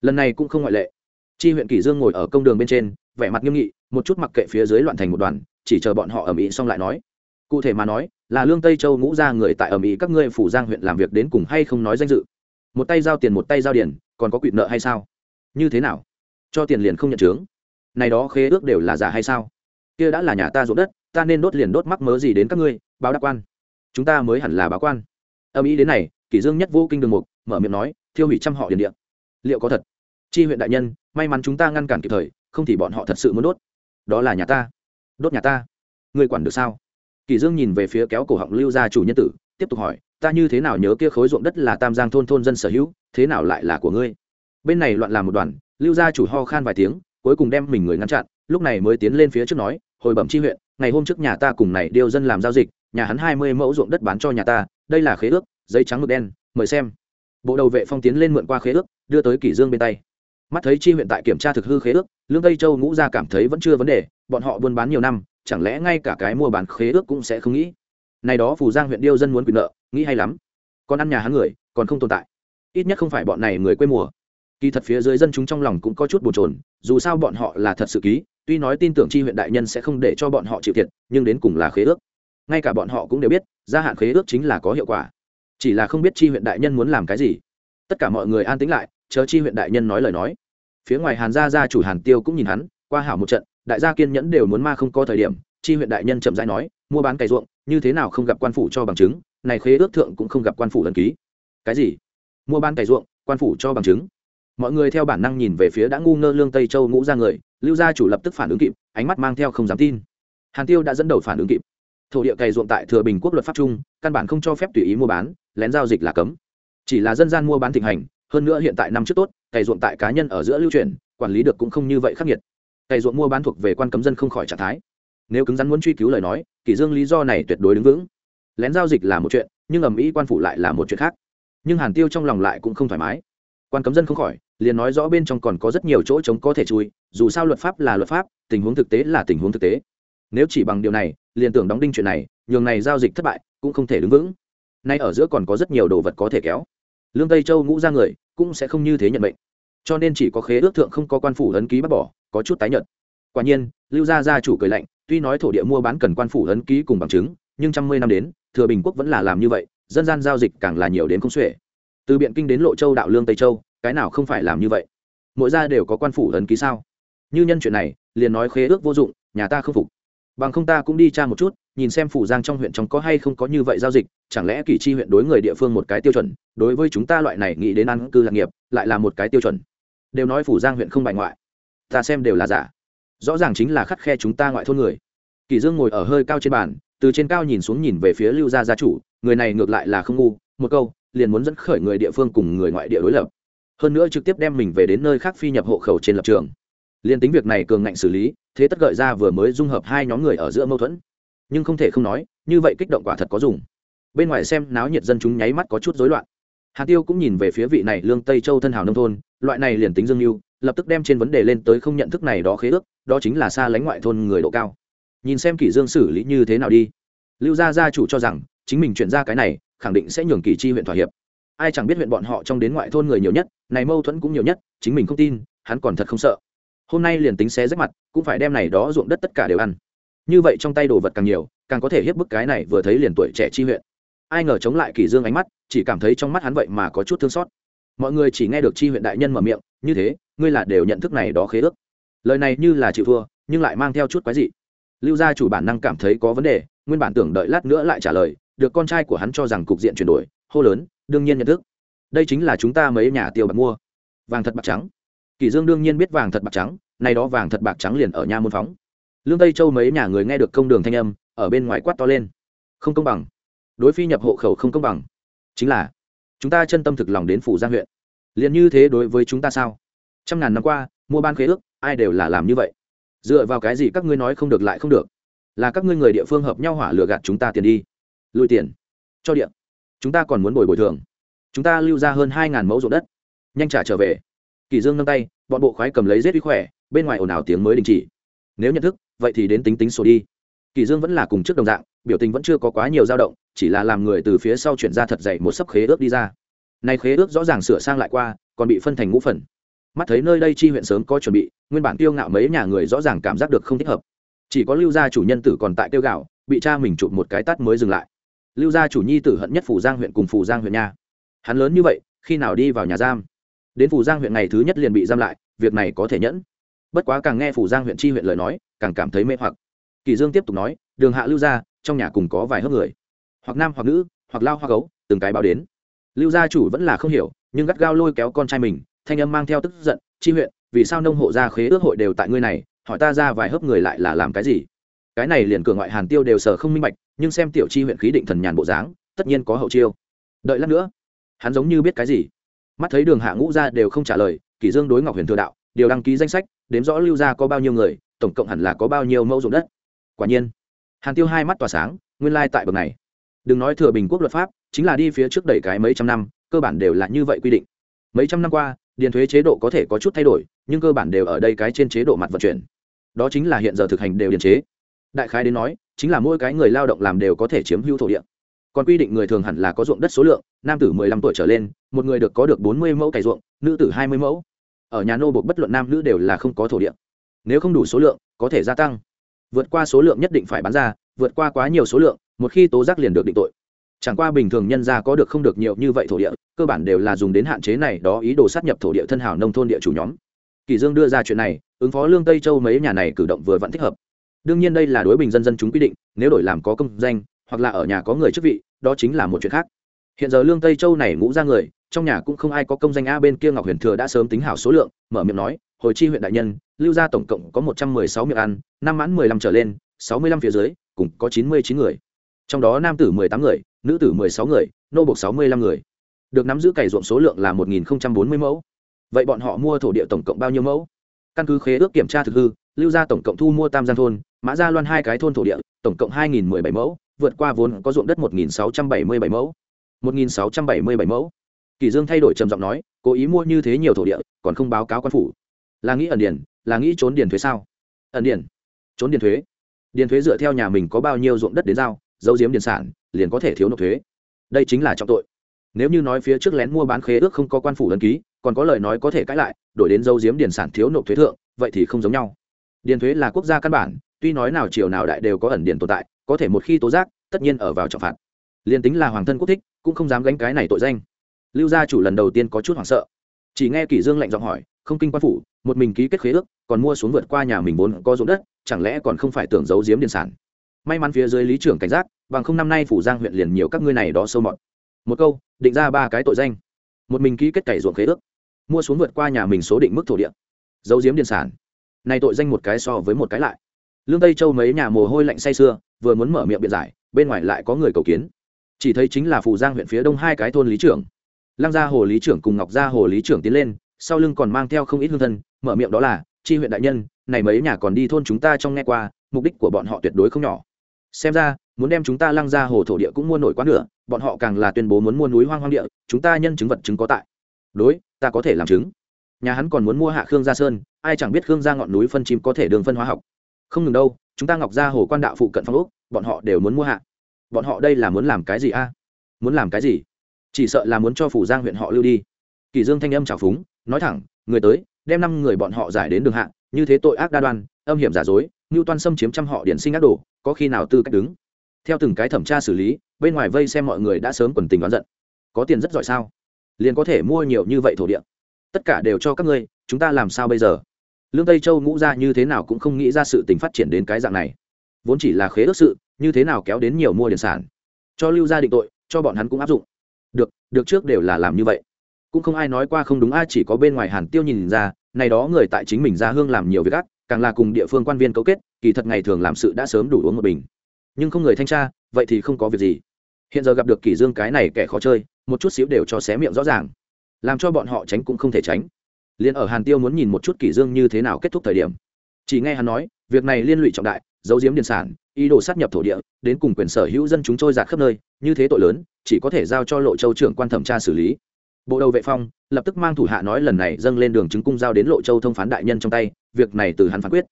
Lần này cũng không ngoại lệ. Chi huyện kỷ dương ngồi ở công đường bên trên, vẻ mặt nghiêm nghị, một chút mặc kệ phía dưới loạn thành một đoàn, chỉ chờ bọn họ ở ĩ xong lại nói. Cụ thể mà nói, là lương tây châu ngũ ra người tại ầm ĩ các ngươi phủ giang huyện làm việc đến cùng hay không nói danh dự. Một tay giao tiền một tay giao điền, còn có quỵt nợ hay sao? Như thế nào? Cho tiền liền không nhận chướng này đó khế ước đều là giả hay sao? Kia đã là nhà ta ruộng đất, ta nên đốt liền đốt mắc mớ gì đến các ngươi, báo đáp quan. Chúng ta mới hẳn là báo quan. Âm ý đến này, kỷ dương nhất vô kinh đường mục, mở miệng nói, thiêu hủy trăm họ điền địa. Liệu có thật? Chi huyện đại nhân, may mắn chúng ta ngăn cản kịp thời, không thì bọn họ thật sự muốn đốt. Đó là nhà ta. Đốt nhà ta. Ngươi quản được sao? Kỷ dương nhìn về phía kéo cổ họng lưu gia chủ nhân tử, tiếp tục hỏi, ta như thế nào nhớ kia khối ruộng đất là tam giang thôn thôn dân sở hữu, thế nào lại là của ngươi? Bên này loạn làm một đoàn, lưu gia chủ ho khan vài tiếng cuối cùng đem mình người ngăn chặn, lúc này mới tiến lên phía trước nói, hồi bẩm chi huyện, ngày hôm trước nhà ta cùng này điêu dân làm giao dịch, nhà hắn hai mươi mẫu ruộng đất bán cho nhà ta, đây là khế ước, giấy trắng mực đen, mời xem. Bộ đầu vệ phong tiến lên mượn qua khế ước, đưa tới kỷ dương bên tay. Mắt thấy chi huyện tại kiểm tra thực hư khế ước, lương tây châu ngũ gia cảm thấy vẫn chưa vấn đề, bọn họ buôn bán nhiều năm, chẳng lẽ ngay cả cái mua bán khế ước cũng sẽ không nghĩ? Này đó phù giang huyện điêu dân muốn quyền nợ, nghĩ hay lắm. Còn ăn nhà hắn người, còn không tồn tại. Ít nhất không phải bọn này người quê mùa kỳ thật phía dưới dân chúng trong lòng cũng có chút bồn chồn, dù sao bọn họ là thật sự ký, tuy nói tin tưởng tri huyện đại nhân sẽ không để cho bọn họ chịu thiệt, nhưng đến cùng là khế ước. Ngay cả bọn họ cũng đều biết, gia hạn khế ước chính là có hiệu quả. Chỉ là không biết tri huyện đại nhân muốn làm cái gì. Tất cả mọi người an tĩnh lại, chờ tri huyện đại nhân nói lời nói. Phía ngoài hàn gia gia chủ hàn tiêu cũng nhìn hắn, qua hảo một trận, đại gia kiên nhẫn đều muốn ma không có thời điểm tri huyện đại nhân chậm rãi nói, mua bán cày ruộng, như thế nào không gặp quan phủ cho bằng chứng, này khế ước thượng cũng không gặp quan phủ lần ký. Cái gì? Mua bán cày ruộng, quan phủ cho bằng chứng mọi người theo bản năng nhìn về phía đã ngu ngơ lương tây châu ngũ ra người lưu gia chủ lập tức phản ứng kịp ánh mắt mang theo không dám tin hàn tiêu đã dẫn đầu phản ứng kịp thổ địa cày ruộng tại thừa bình quốc luật pháp trung căn bản không cho phép tùy ý mua bán lén giao dịch là cấm chỉ là dân gian mua bán thịnh hành hơn nữa hiện tại năm trước tốt cày ruộng tại cá nhân ở giữa lưu truyền quản lý được cũng không như vậy khắc nghiệt cày ruộng mua bán thuộc về quan cấm dân không khỏi trạng thái nếu cứng rắn muốn truy cứu lời nói kỷ dương lý do này tuyệt đối đứng vững lén giao dịch là một chuyện nhưng ầm ĩ quan phủ lại là một chuyện khác nhưng hàn tiêu trong lòng lại cũng không thoải mái quan cấm dân không khỏi, liền nói rõ bên trong còn có rất nhiều chỗ trống có thể chui, dù sao luật pháp là luật pháp, tình huống thực tế là tình huống thực tế. Nếu chỉ bằng điều này, liền tưởng đóng đinh chuyện này, nhường này giao dịch thất bại, cũng không thể đứng vững. Nay ở giữa còn có rất nhiều đồ vật có thể kéo. Lương tây châu ngũ ra người, cũng sẽ không như thế nhận mệnh. cho nên chỉ có khế ước thượng không có quan phủ ấn ký bác bỏ, có chút tái nhận quả nhiên, lưu gia gia chủ cười lạnh, tuy nói thổ địa mua bán cần quan phủ ấn ký cùng bằng chứng, nhưng trăm mươi năm đến, thừa bình quốc vẫn là làm như vậy, dân gian giao dịch càng là nhiều đến không xuể từ biện kinh đến lộ châu đạo lương tây châu, cái nào không phải làm như vậy? Mỗi gia đều có quan phủ ấn ký sao? Như nhân chuyện này, liền nói khế ước vô dụng, nhà ta không phục. Bằng không ta cũng đi tra một chút, nhìn xem phủ giang trong huyện trong có hay không có như vậy giao dịch, chẳng lẽ kỳ chi huyện đối người địa phương một cái tiêu chuẩn, đối với chúng ta loại này nghĩ đến ăn cư lạc nghiệp, lại là một cái tiêu chuẩn? Đều nói phủ giang huyện không bài ngoại. Ta xem đều là giả. Rõ ràng chính là khắt khe chúng ta ngoại thôn người. Kỳ dương ngồi ở hơi cao trên bàn, từ trên cao nhìn xuống nhìn về phía lưu gia gia chủ, người này ngược lại là không ngu, một câu liền muốn dẫn khởi người địa phương cùng người ngoại địa đối lập. Hơn nữa trực tiếp đem mình về đến nơi khác phi nhập hộ khẩu trên lập trường. Liên tính việc này cường ngạnh xử lý, thế tất gợi ra vừa mới dung hợp hai nhóm người ở giữa mâu thuẫn. Nhưng không thể không nói, như vậy kích động quả thật có dùng. Bên ngoài xem náo nhiệt dân chúng nháy mắt có chút rối loạn. Hà tiêu cũng nhìn về phía vị này lương tây châu thân hào nông thôn, loại này liền tính dương mưu lập tức đem trên vấn đề lên tới không nhận thức này đó khế ước, đó chính là xa lánh ngoại thôn người độ cao. Nhìn xem kỷ dương xử lý như thế nào đi. Lưu gia gia chủ cho rằng, chính mình chuyển ra cái này khẳng định sẽ nhường kỳ chi huyện thỏa hiệp. Ai chẳng biết huyện bọn họ trong đến ngoại thôn người nhiều nhất, này mâu thuẫn cũng nhiều nhất, chính mình không tin, hắn còn thật không sợ. Hôm nay liền tính xé rách mặt, cũng phải đem này đó ruộng đất tất cả đều ăn. Như vậy trong tay đồ vật càng nhiều, càng có thể hiếp bức cái này vừa thấy liền tuổi trẻ chi huyện. Ai ngờ chống lại kỳ dương ánh mắt, chỉ cảm thấy trong mắt hắn vậy mà có chút thương xót. Mọi người chỉ nghe được chi huyện đại nhân mở miệng, như thế, ngươi là đều nhận thức này đó khế ước. Lời này như là chịu thua, nhưng lại mang theo chút quái dị. Lưu gia chủ bản năng cảm thấy có vấn đề, nguyên bản tưởng đợi lát nữa lại trả lời được con trai của hắn cho rằng cục diện chuyển đổi, hô lớn, đương nhiên nhận thức. Đây chính là chúng ta mấy nhà tiêu bạc mua. Vàng thật bạc trắng. Kỷ dương đương nhiên biết vàng thật bạc trắng, nay đó vàng thật bạc trắng liền ở nhà môn phóng. Lương tây châu mấy nhà người nghe được công đường thanh âm, ở bên ngoài quát to lên. Không công bằng. Đối phi nhập hộ khẩu không công bằng. Chính là, chúng ta chân tâm thực lòng đến phủ giang huyện. Liền như thế đối với chúng ta sao? Trăm ngàn năm qua, mua ban khế ước, ai đều là làm như vậy. Dựa vào cái gì các ngươi nói không được lại không được? Là các ngươi người địa phương hợp nhau hỏa lừa gạt chúng ta tiền đi lùi tiền. Cho điện chúng ta còn muốn bồi bồi thường. Chúng ta lưu ra hơn hai ngàn mẫu ruộng đất. Nhanh trả trở về. Kỳ dương nâng tay, bọn bộ khoái cầm lấy giết uy khỏe, bên ngoài ồn ào tiếng mới đình chỉ. Nếu nhận thức, vậy thì đến tính tính sổ đi. Kỳ dương vẫn là cùng trước đồng dạng, biểu tình vẫn chưa có quá nhiều dao động, chỉ là làm người từ phía sau chuyển ra thật dày một sấp khế ước đi ra. Nay khế ước rõ ràng sửa sang lại qua, còn bị phân thành ngũ phần. Mắt thấy nơi đây chi huyện sớm có chuẩn bị, nguyên bản tiêu ngạo mấy nhà người rõ ràng cảm giác được không thích hợp. Chỉ có lưu gia chủ nhân tử còn tại tiêu gạo, bị cha mình chụp một cái tát mới dừng lại lưu gia chủ nhi tử hận nhất phủ giang huyện cùng phủ giang huyện nha. Hắn lớn như vậy, khi nào đi vào nhà giam? Đến phủ giang huyện ngày thứ nhất liền bị giam lại, việc này có thể nhẫn. Bất quá càng nghe phủ giang huyện chi huyện lời nói, càng cảm thấy mê hoặc. Kỳ dương tiếp tục nói, đường hạ lưu gia, trong nhà cùng có vài hớp người. Hoặc nam hoặc nữ, hoặc lao hoặc gấu, từng cái báo đến. Lưu gia chủ vẫn là không hiểu, nhưng gắt gao lôi kéo con trai mình, thanh âm mang theo tức giận, chi huyện, vì sao nông hộ gia khế ước hội đều tại ngươi này, hỏi ta ra vài hớp người lại là làm cái gì? Cái này liền cửa ngoại hàn tiêu đều sở không minh bạch, nhưng xem tiểu chi huyện khí định thần nhàn bộ dáng, tất nhiên có hậu chiêu. Đợi lát nữa, hắn giống như biết cái gì? Mắt thấy đường hạ ngũ ra đều không trả lời, kỷ dương đối ngọc huyền thừa đạo, điều đăng ký danh sách, đếm rõ lưu ra có bao nhiêu người, tổng cộng hẳn là có bao nhiêu mẫu ruộng đất. Quả nhiên, hàn tiêu hai mắt tỏa sáng, nguyên lai tại bậc này. Đừng nói thừa bình quốc luật pháp, chính là đi phía trước đẩy cái mấy trăm năm, cơ bản đều là như vậy quy định. Mấy trăm năm qua, điền thuế chế độ có thể có chút thay đổi, nhưng cơ bản đều ở đây cái trên chế độ mặt vận chuyển. Đó chính là hiện giờ thực hành đều điền chế đại khái đến nói, chính là mỗi cái người lao động làm đều có thể chiếm hữu thổ địa. Còn quy định người thường hẳn là có ruộng đất số lượng, nam tử mười lăm tuổi trở lên, một người được có được bốn mươi mẫu cày ruộng, nữ tử hai mươi mẫu. Ở nhà nô buộc bất luận nam nữ đều là không có thổ địa. Nếu không đủ số lượng, có thể gia tăng. Vượt qua số lượng nhất định phải bán ra, vượt qua quá nhiều số lượng, một khi tố giác liền được định tội. Chẳng qua bình thường nhân gia có được không được nhiều như vậy thổ địa, cơ bản đều là dùng đến hạn chế này đó ý đồ sát nhập thổ địa thân hảo nông thôn địa chủ nhóm. Kỳ dương đưa ra chuyện này, ứng phó lương tây châu mấy nhà này cử động vừa vẫn thích hợp đương nhiên đây là đối bình dân dân chúng quy định, nếu đổi làm có công danh, hoặc là ở nhà có người chức vị, đó chính là một chuyện khác. Hiện giờ lương tây châu này ngũ ra người, trong nhà cũng không ai có công danh a bên kia ngọc huyền thừa đã sớm tính hảo số lượng, mở miệng nói, hồi chi huyện đại nhân, lưu gia tổng cộng có một trăm mười sáu miệng ăn, năm mãn mười lăm trở lên, sáu mươi lăm phía dưới, cùng có chín mươi chín người. Trong đó nam tử mười tám người, nữ tử mười sáu người, nô buộc sáu mươi lăm người. Được nắm giữ cày ruộng số lượng là một nghìn bốn mươi mẫu. Vậy bọn họ mua thổ địa tổng cộng bao nhiêu mẫu? Căn cứ khế ước kiểm tra thực hư, lưu gia tổng cộng thu mua tam giang thôn, mã gia loan hai cái thôn thổ địa, tổng cộng hai nghìn mười bảy mẫu, vượt qua vốn có ruộng đất một nghìn sáu trăm bảy mươi bảy mẫu. một nghìn sáu trăm bảy mươi bảy mẫu. Kỳ dương thay đổi trầm giọng nói, cố ý mua như thế nhiều thổ địa, còn không báo cáo quan phủ. Là nghĩ ẩn điển, là nghĩ trốn điền thuế sao? Ẩn điển. Trốn điền thuế. Điền thuế dựa theo nhà mình có bao nhiêu ruộng đất đến giao, giấu giếm điền sản, liền có thể thiếu nộp thuế. Đây chính là trọng tội. Nếu như nói phía trước lén mua bán khế ước không có quan phủ đăng ký còn có lời nói có thể cãi lại, đổi đến dâu diếm điền sản thiếu nộp thuế thượng, vậy thì không giống nhau. Điền thuế là quốc gia căn bản, tuy nói nào triều nào đại đều có ẩn điền tồn tại, có thể một khi tố giác, tất nhiên ở vào trọng phạt. Liền tính là hoàng thân quốc thích, cũng không dám gánh cái này tội danh. Lưu gia chủ lần đầu tiên có chút hoảng sợ. Chỉ nghe kỷ dương lạnh giọng hỏi, không kinh quan phủ, một mình ký kết khế ước, còn mua xuống vượt qua nhà mình vốn có ruộng đất, chẳng lẽ còn không phải tưởng giấu giếm điền sản? May mắn phía dưới lý trưởng cảnh giác, bằng không năm nay phủ giang huyện liền nhiều các ngươi này đó sâu mọt. Một câu, định ra ba cái tội danh một mình ký kết cày ruộng khế ước, mua xuống vượt qua nhà mình số định mức thổ địa, giấu giếm điện sản. Này tội danh một cái so với một cái lại. Lương tây châu mấy nhà mồ hôi lạnh say sưa, vừa muốn mở miệng biện giải, bên ngoài lại có người cầu kiến. Chỉ thấy chính là phù giang huyện phía đông hai cái thôn lý trưởng. Lăng gia hồ lý trưởng cùng ngọc gia hồ lý trưởng tiến lên, sau lưng còn mang theo không ít hương thân, mở miệng đó là, chi huyện đại nhân, này mấy nhà còn đi thôn chúng ta trong nghe qua, mục đích của bọn họ tuyệt đối không nhỏ. Xem ra muốn đem chúng ta lăng ra hồ thổ địa cũng mua nổi quá nửa, bọn họ càng là tuyên bố muốn mua núi hoang hoang địa, chúng ta nhân chứng vật chứng có tại. Đối, ta có thể làm chứng. Nhà hắn còn muốn mua hạ khương gia sơn, ai chẳng biết khương gia ngọn núi phân chim có thể đường phân hóa học. Không ngừng đâu, chúng ta ngọc ra hồ quan đạo phụ cận phong úc bọn họ đều muốn mua hạ. Bọn họ đây là muốn làm cái gì a? Muốn làm cái gì? Chỉ sợ là muốn cho phủ giang huyện họ lưu đi. Kỳ dương thanh âm trào phúng, nói thẳng, người tới, đem năm người bọn họ giải đến đường hạ, như thế tội ác đa đoan, âm hiểm giả dối như toan xâm chiếm trăm họ điển sinh ác đồ, có khi nào tư cách đứng? Theo từng cái thẩm tra xử lý, bên ngoài vây xem mọi người đã sớm quần tình đoán giận. Có tiền rất giỏi sao? Liền có thể mua nhiều như vậy thổ địa. Tất cả đều cho các ngươi, chúng ta làm sao bây giờ? Lương tây châu ngũ ra như thế nào cũng không nghĩ ra sự tình phát triển đến cái dạng này. Vốn chỉ là khế ước sự, như thế nào kéo đến nhiều mua điển sản. Cho lưu gia định tội, cho bọn hắn cũng áp dụng. Được được trước đều là làm như vậy. Cũng không ai nói qua không đúng, ai chỉ có bên ngoài hàn tiêu nhìn ra, này đó người tại chính mình ra hương làm nhiều việc ác, càng là cùng địa phương quan viên cấu kết, kỳ thật ngày thường làm sự đã sớm đủ uống một bình nhưng không người thanh tra, vậy thì không có việc gì. Hiện giờ gặp được kỷ dương cái này kẻ khó chơi, một chút xíu đều cho xé miệng rõ ràng. Làm cho bọn họ tránh cũng không thể tránh. Liền ở hàn tiêu muốn nhìn một chút kỷ dương như thế nào kết thúc thời điểm, chỉ nghe hắn nói, việc này liên lụy trọng đại, giấu giếm điền sản, ý đồ sát nhập thổ địa, đến cùng quyền sở hữu dân chúng trôi giạt khắp nơi, như thế tội lớn, chỉ có thể giao cho lộ châu trưởng quan thẩm tra xử lý. Bộ đầu vệ phong, lập tức mang thủ hạ nói lần này dâng lên đường chứng cung giao đến lộ châu thông phán đại nhân trong tay, việc này từ hắn phán quyết.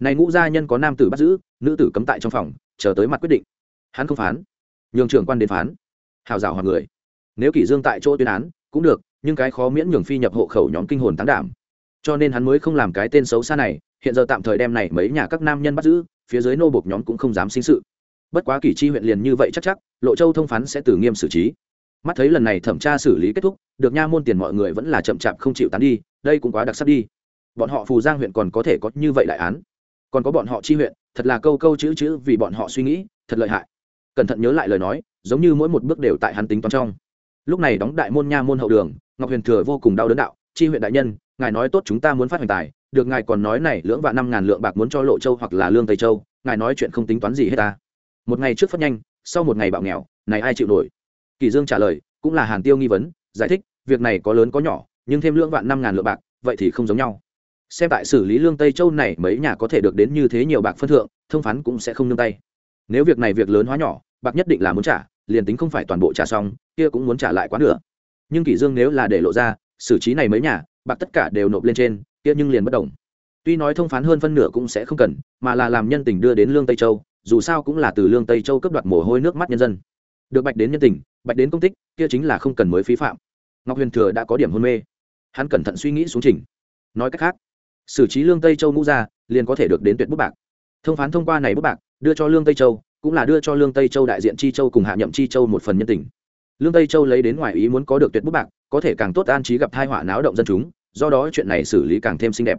Này ngũ gia nhân có nam tử bắt giữ, nữ tử cấm tại trong phòng chờ tới mặt quyết định. Hắn không phán, nhường trưởng quan đến phán. Hào rào hoặc người. Nếu kỷ dương tại chỗ tuyên án, cũng được, nhưng cái khó miễn nhường phi nhập hộ khẩu nhóm kinh hồn tăng đảm. Cho nên hắn mới không làm cái tên xấu xa này, hiện giờ tạm thời đem này mấy nhà các nam nhân bắt giữ, phía dưới nô bộc nhóm cũng không dám sinh sự. Bất quá kỷ chi huyện liền như vậy chắc chắc, lộ châu thông phán sẽ từ nghiêm xử trí. Mắt thấy lần này thẩm tra xử lý kết thúc, được nha môn tiền mọi người vẫn là chậm chạp không chịu tán đi, đây cũng quá đặc sắc đi. Bọn họ phù giang huyện còn có thể có như vậy đại án còn có bọn họ chi huyện, thật là câu câu chữ chữ vì bọn họ suy nghĩ, thật lợi hại. Cẩn thận nhớ lại lời nói, giống như mỗi một bước đều tại hắn tính toán trong. Lúc này đóng đại môn nha môn hậu đường, ngọc huyền thừa vô cùng đau đớn đạo, chi huyện đại nhân, ngài nói tốt chúng ta muốn phát hoành tài, được ngài còn nói này lưỡng vạn năm ngàn lượng bạc muốn cho lộ châu hoặc là lương tây châu, ngài nói chuyện không tính toán gì hết ta. Một ngày trước phát nhanh, sau một ngày bạo nghèo, này ai chịu nổi? Kỳ dương trả lời, cũng là hàn tiêu nghi vấn, giải thích, việc này có lớn có nhỏ, nhưng thêm lưỡng vạn năm ngàn lượng bạc, vậy thì không giống nhau xem tại xử lý lương tây châu này, mấy nhà có thể được đến như thế nhiều bạc phân thượng, thông phán cũng sẽ không nương tay. Nếu việc này việc lớn hóa nhỏ, bạc nhất định là muốn trả, liền tính không phải toàn bộ trả xong, kia cũng muốn trả lại quá nữa nhưng kỷ dương nếu là để lộ ra, xử trí này mấy nhà, bạc tất cả đều nộp lên trên, kia nhưng liền bất động. Tuy nói thông phán hơn phân nửa cũng sẽ không cần, mà là làm nhân tình đưa đến lương tây châu, dù sao cũng là từ lương tây châu cấp đoạt mồ hôi nước mắt nhân dân. Được bạch đến nhân tình, bạch đến công tích, kia chính là không cần mới phí phạm. Ngọc huyền thừa đã có điểm hôn mê. Hắn cẩn thận suy nghĩ xuống trình. Nói cách khác xử trí lương tây châu ngũ ra liền có thể được đến tuyệt bút bạc. Thông phán thông qua này bút bạc, đưa cho lương tây châu, cũng là đưa cho lương tây châu đại diện chi châu cùng hạ nhậm chi châu một phần nhân tình. Lương tây châu lấy đến ngoài ý muốn có được tuyệt bút bạc, có thể càng tốt an trí gặp thai họa náo động dân chúng, do đó chuyện này xử lý càng thêm xinh đẹp.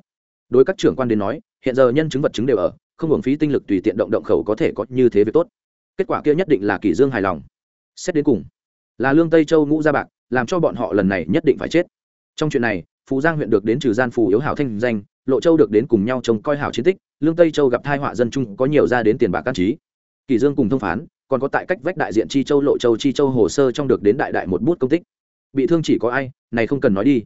Đối các trưởng quan đến nói, hiện giờ nhân chứng vật chứng đều ở, không hưởng phí tinh lực tùy tiện động động khẩu có thể có như thế việc tốt. Kết quả kia nhất định là kỷ dương hài lòng. Xét đến cùng, là lương tây châu ngũ gia bạc, làm cho bọn họ lần này nhất định phải chết. Trong chuyện này, phú giang huyện được đến trừ gian phù yếu hảo thanh danh lộ châu được đến cùng nhau trông coi hảo chiến tích, lương tây châu gặp thai họa dân chung có nhiều ra đến tiền bạc can trí. Kỳ dương cùng thông phán, còn có tại cách vách đại diện chi châu lộ châu chi châu hồ sơ trong được đến đại đại một bút công tích. Bị thương chỉ có ai, này không cần nói đi.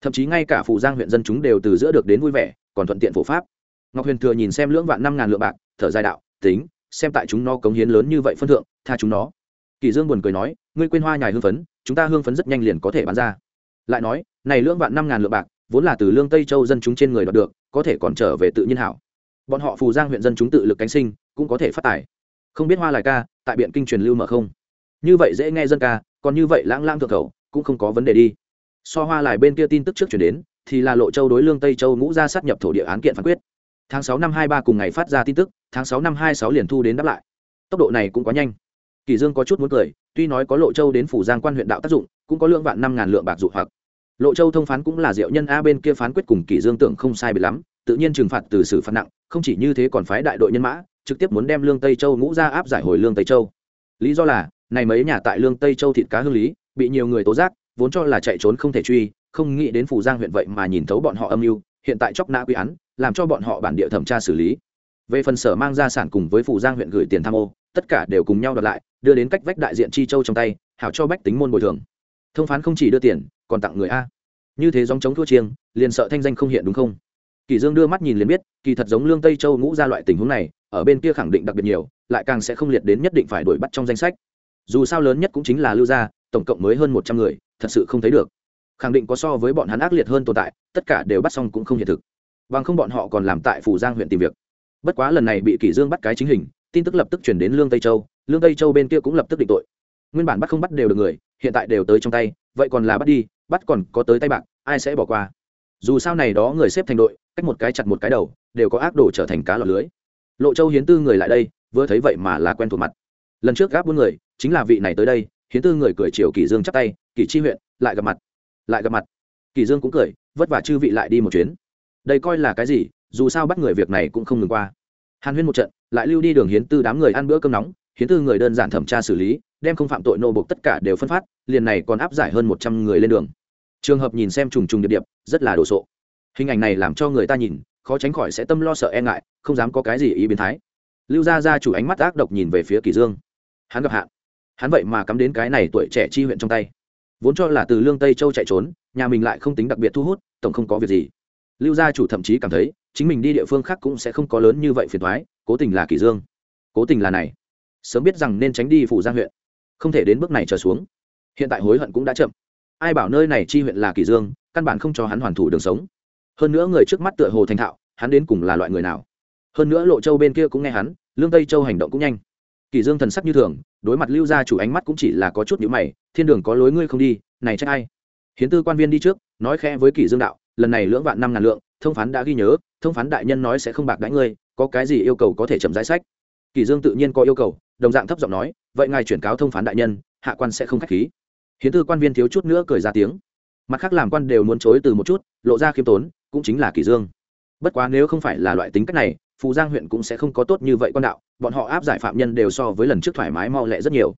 Thậm chí ngay cả phủ giang huyện dân chúng đều từ giữa được đến vui vẻ, còn thuận tiện phổ pháp. Ngọc huyền thừa nhìn xem lưỡng vạn năm ngàn lượng bạc, thở dài đạo, tính, xem tại chúng nó cống hiến lớn như vậy phân thượng, tha chúng nó. Kỳ dương buồn cười nói, ngươi quên hoa nhài hương phấn, chúng ta hương phấn rất nhanh liền có thể bán ra. Lại nói, này lưỡng vạn năm ngàn lượng bạc vốn là từ lương tây châu dân chúng trên người đoạt được, có thể còn trở về tự nhiên hảo. Bọn họ phù giang huyện dân chúng tự lực cánh sinh, cũng có thể phát tài. Không biết hoa lại ca, tại biện kinh truyền lưu mở không? Như vậy dễ nghe dân ca, còn như vậy lãng lãng thượng khẩu, cũng không có vấn đề đi. So hoa lại bên kia tin tức trước chuyển đến, thì là lộ châu đối lương tây châu ngũ ra sát nhập thổ địa án kiện phán quyết. Tháng sáu năm hai ba cùng ngày phát ra tin tức, tháng sáu năm hai sáu liền thu đến đáp lại. Tốc độ này cũng quá nhanh. Kỳ dương có chút muốn cười, tuy nói có lộ châu đến phủ giang quan huyện đạo tác dụng, cũng có lượng vạn năm ngàn lượng bạc dụ hoặc lộ châu thông phán cũng là diệu nhân a bên kia phán quyết cùng kỳ dương tưởng không sai biệt lắm, tự nhiên trừng phạt từ xử phạt nặng, không chỉ như thế còn phái đại đội nhân mã, trực tiếp muốn đem lương tây châu ngũ ra áp giải hồi lương tây châu. Lý do là, này mấy nhà tại lương tây châu thịt cá hương lý, bị nhiều người tố giác, vốn cho là chạy trốn không thể truy, không nghĩ đến phủ giang huyện vậy mà nhìn thấu bọn họ âm mưu, hiện tại chóc nã quy án, làm cho bọn họ bản địa thẩm tra xử lý. Về phần sở mang gia sản cùng với phủ giang huyện gửi tiền tham ô, tất cả đều cùng nhau đoạt lại, đưa đến cách vách đại diện chi châu trong tay, hảo cho bách tính môn bồi thường thông phán không chỉ đưa tiền, còn tặng người a. Như thế dòng chống thua chiêng, liền sợ thanh danh không hiện đúng không? Kỳ dương đưa mắt nhìn liền biết, kỳ thật giống lương tây châu ngũ ra loại tình huống này, ở bên kia khẳng định đặc biệt nhiều, lại càng sẽ không liệt đến nhất định phải đuổi bắt trong danh sách. Dù sao lớn nhất cũng chính là lưu gia, tổng cộng mới hơn một trăm người, thật sự không thấy được. Khẳng định có so với bọn hắn ác liệt hơn tồn tại, tất cả đều bắt xong cũng không hiện thực. Bằng không bọn họ còn làm tại phủ giang huyện tìm việc. Bất quá lần này bị kỷ dương bắt cái chính hình, tin tức lập tức chuyển đến lương tây châu, lương tây châu bên kia cũng lập tức định tội. Nguyên bản bắt không bắt đều được người hiện tại đều tới trong tay, vậy còn là bắt đi, bắt còn có tới tay bạc ai sẽ bỏ qua? Dù sao này đó người xếp thành đội, cách một cái chặt một cái đầu, đều có ác đồ trở thành cá lọt lưới. Lộ châu hiến tư người lại đây, vừa thấy vậy mà là quen thuộc mặt. Lần trước gáp bốn người, chính là vị này tới đây, hiến tư người cười chiều kỷ dương chắp tay, kỷ chi huyện, lại gặp mặt, lại gặp mặt. Kỷ dương cũng cười, vất vả chư vị lại đi một chuyến. Đây coi là cái gì, dù sao bắt người việc này cũng không ngừng qua. Hàn huyên một trận, lại lưu đi đường hiến tư đám người ăn bữa cơm nóng, hiến tư người đơn giản thẩm tra xử lý đem không phạm tội nô buộc tất cả đều phân phát, liền này còn áp giải hơn một trăm người lên đường. Trường hợp nhìn xem trùng trùng điệp điệp, rất là đồ sộ. Hình ảnh này làm cho người ta nhìn, khó tránh khỏi sẽ tâm lo sợ e ngại, không dám có cái gì ý biến thái. Lưu gia gia chủ ánh mắt ác độc nhìn về phía kỳ dương. Hắn gặp hạn. Hắn vậy mà cắm đến cái này tuổi trẻ chi huyện trong tay. Vốn cho là từ lương tây châu chạy trốn, nhà mình lại không tính đặc biệt thu hút, tổng không có việc gì. Lưu gia chủ thậm chí cảm thấy, chính mình đi địa phương khác cũng sẽ không có lớn như vậy phiền thoái cố tình là kỳ dương. Cố tình là này. Sớm biết rằng nên tránh đi phủ giang huyện không thể đến bước này trở xuống. Hiện tại hối hận cũng đã chậm. Ai bảo nơi này chi huyện là kỳ dương, căn bản không cho hắn hoàn thủ đường sống. Hơn nữa người trước mắt tựa hồ thành thạo, hắn đến cùng là loại người nào? Hơn nữa lộ châu bên kia cũng nghe hắn, lương tây châu hành động cũng nhanh. Kỳ dương thần sắc như thường, đối mặt lưu gia chủ ánh mắt cũng chỉ là có chút nhíu mày, thiên đường có lối ngươi không đi, này trách ai? Hiến tư quan viên đi trước, nói khẽ với kỳ dương đạo, lần này lưỡng vạn năm ngàn lượng, thông phán đã ghi nhớ, thông phán đại nhân nói sẽ không bạc đãi ngươi, có cái gì yêu cầu có thể chậm giải sách? Kỳ dương tự nhiên có yêu cầu đồng dạng thấp giọng nói, vậy ngài chuyển cáo thông phán đại nhân, hạ quan sẽ không khách khí. Hiến tư quan viên thiếu chút nữa cười ra tiếng. Mặt khác làm quan đều muốn chối từ một chút, lộ ra khiêm tốn, cũng chính là kỳ dương. Bất quá nếu không phải là loại tính cách này, phù giang huyện cũng sẽ không có tốt như vậy quan đạo, bọn họ áp giải phạm nhân đều so với lần trước thoải mái mau lẹ rất nhiều.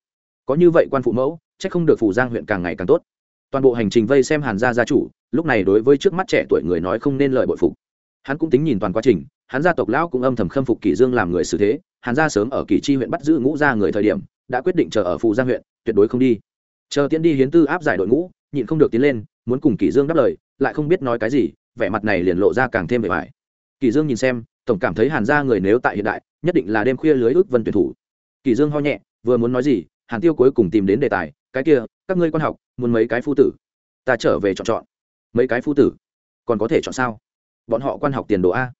Có như vậy quan phụ mẫu, chắc không được phù giang huyện càng ngày càng tốt. Toàn bộ hành trình vây xem hàn gia gia chủ, lúc này đối với trước mắt trẻ tuổi người nói không nên lời bội phục. Hắn cũng tính nhìn toàn quá trình, hắn gia tộc lão cũng âm thầm khâm phục kỷ dương làm người xử thế hàn gia sớm ở kỳ chi huyện bắt giữ ngũ gia người thời điểm, đã quyết định chờ ở phù giang huyện, tuyệt đối không đi. Chờ tiến đi hiến tư áp giải đội ngũ, nhịn không được tiến lên, muốn cùng kỷ dương đáp lời, lại không biết nói cái gì, vẻ mặt này liền lộ ra càng thêm bề bài kỷ dương nhìn xem, tổng cảm thấy hàn gia người nếu tại hiện đại, nhất định là đêm khuya lưới ước vân tuyển thủ. Kỷ dương ho nhẹ, vừa muốn nói gì, hàn tiêu cuối cùng tìm đến đề tài, cái kia, các ngươi quan học, muốn mấy cái phu tử? Ta trở về chọn chọn. Mấy cái phu tử? Còn có thể chọn sao? Bọn họ quan học tiền đồ a.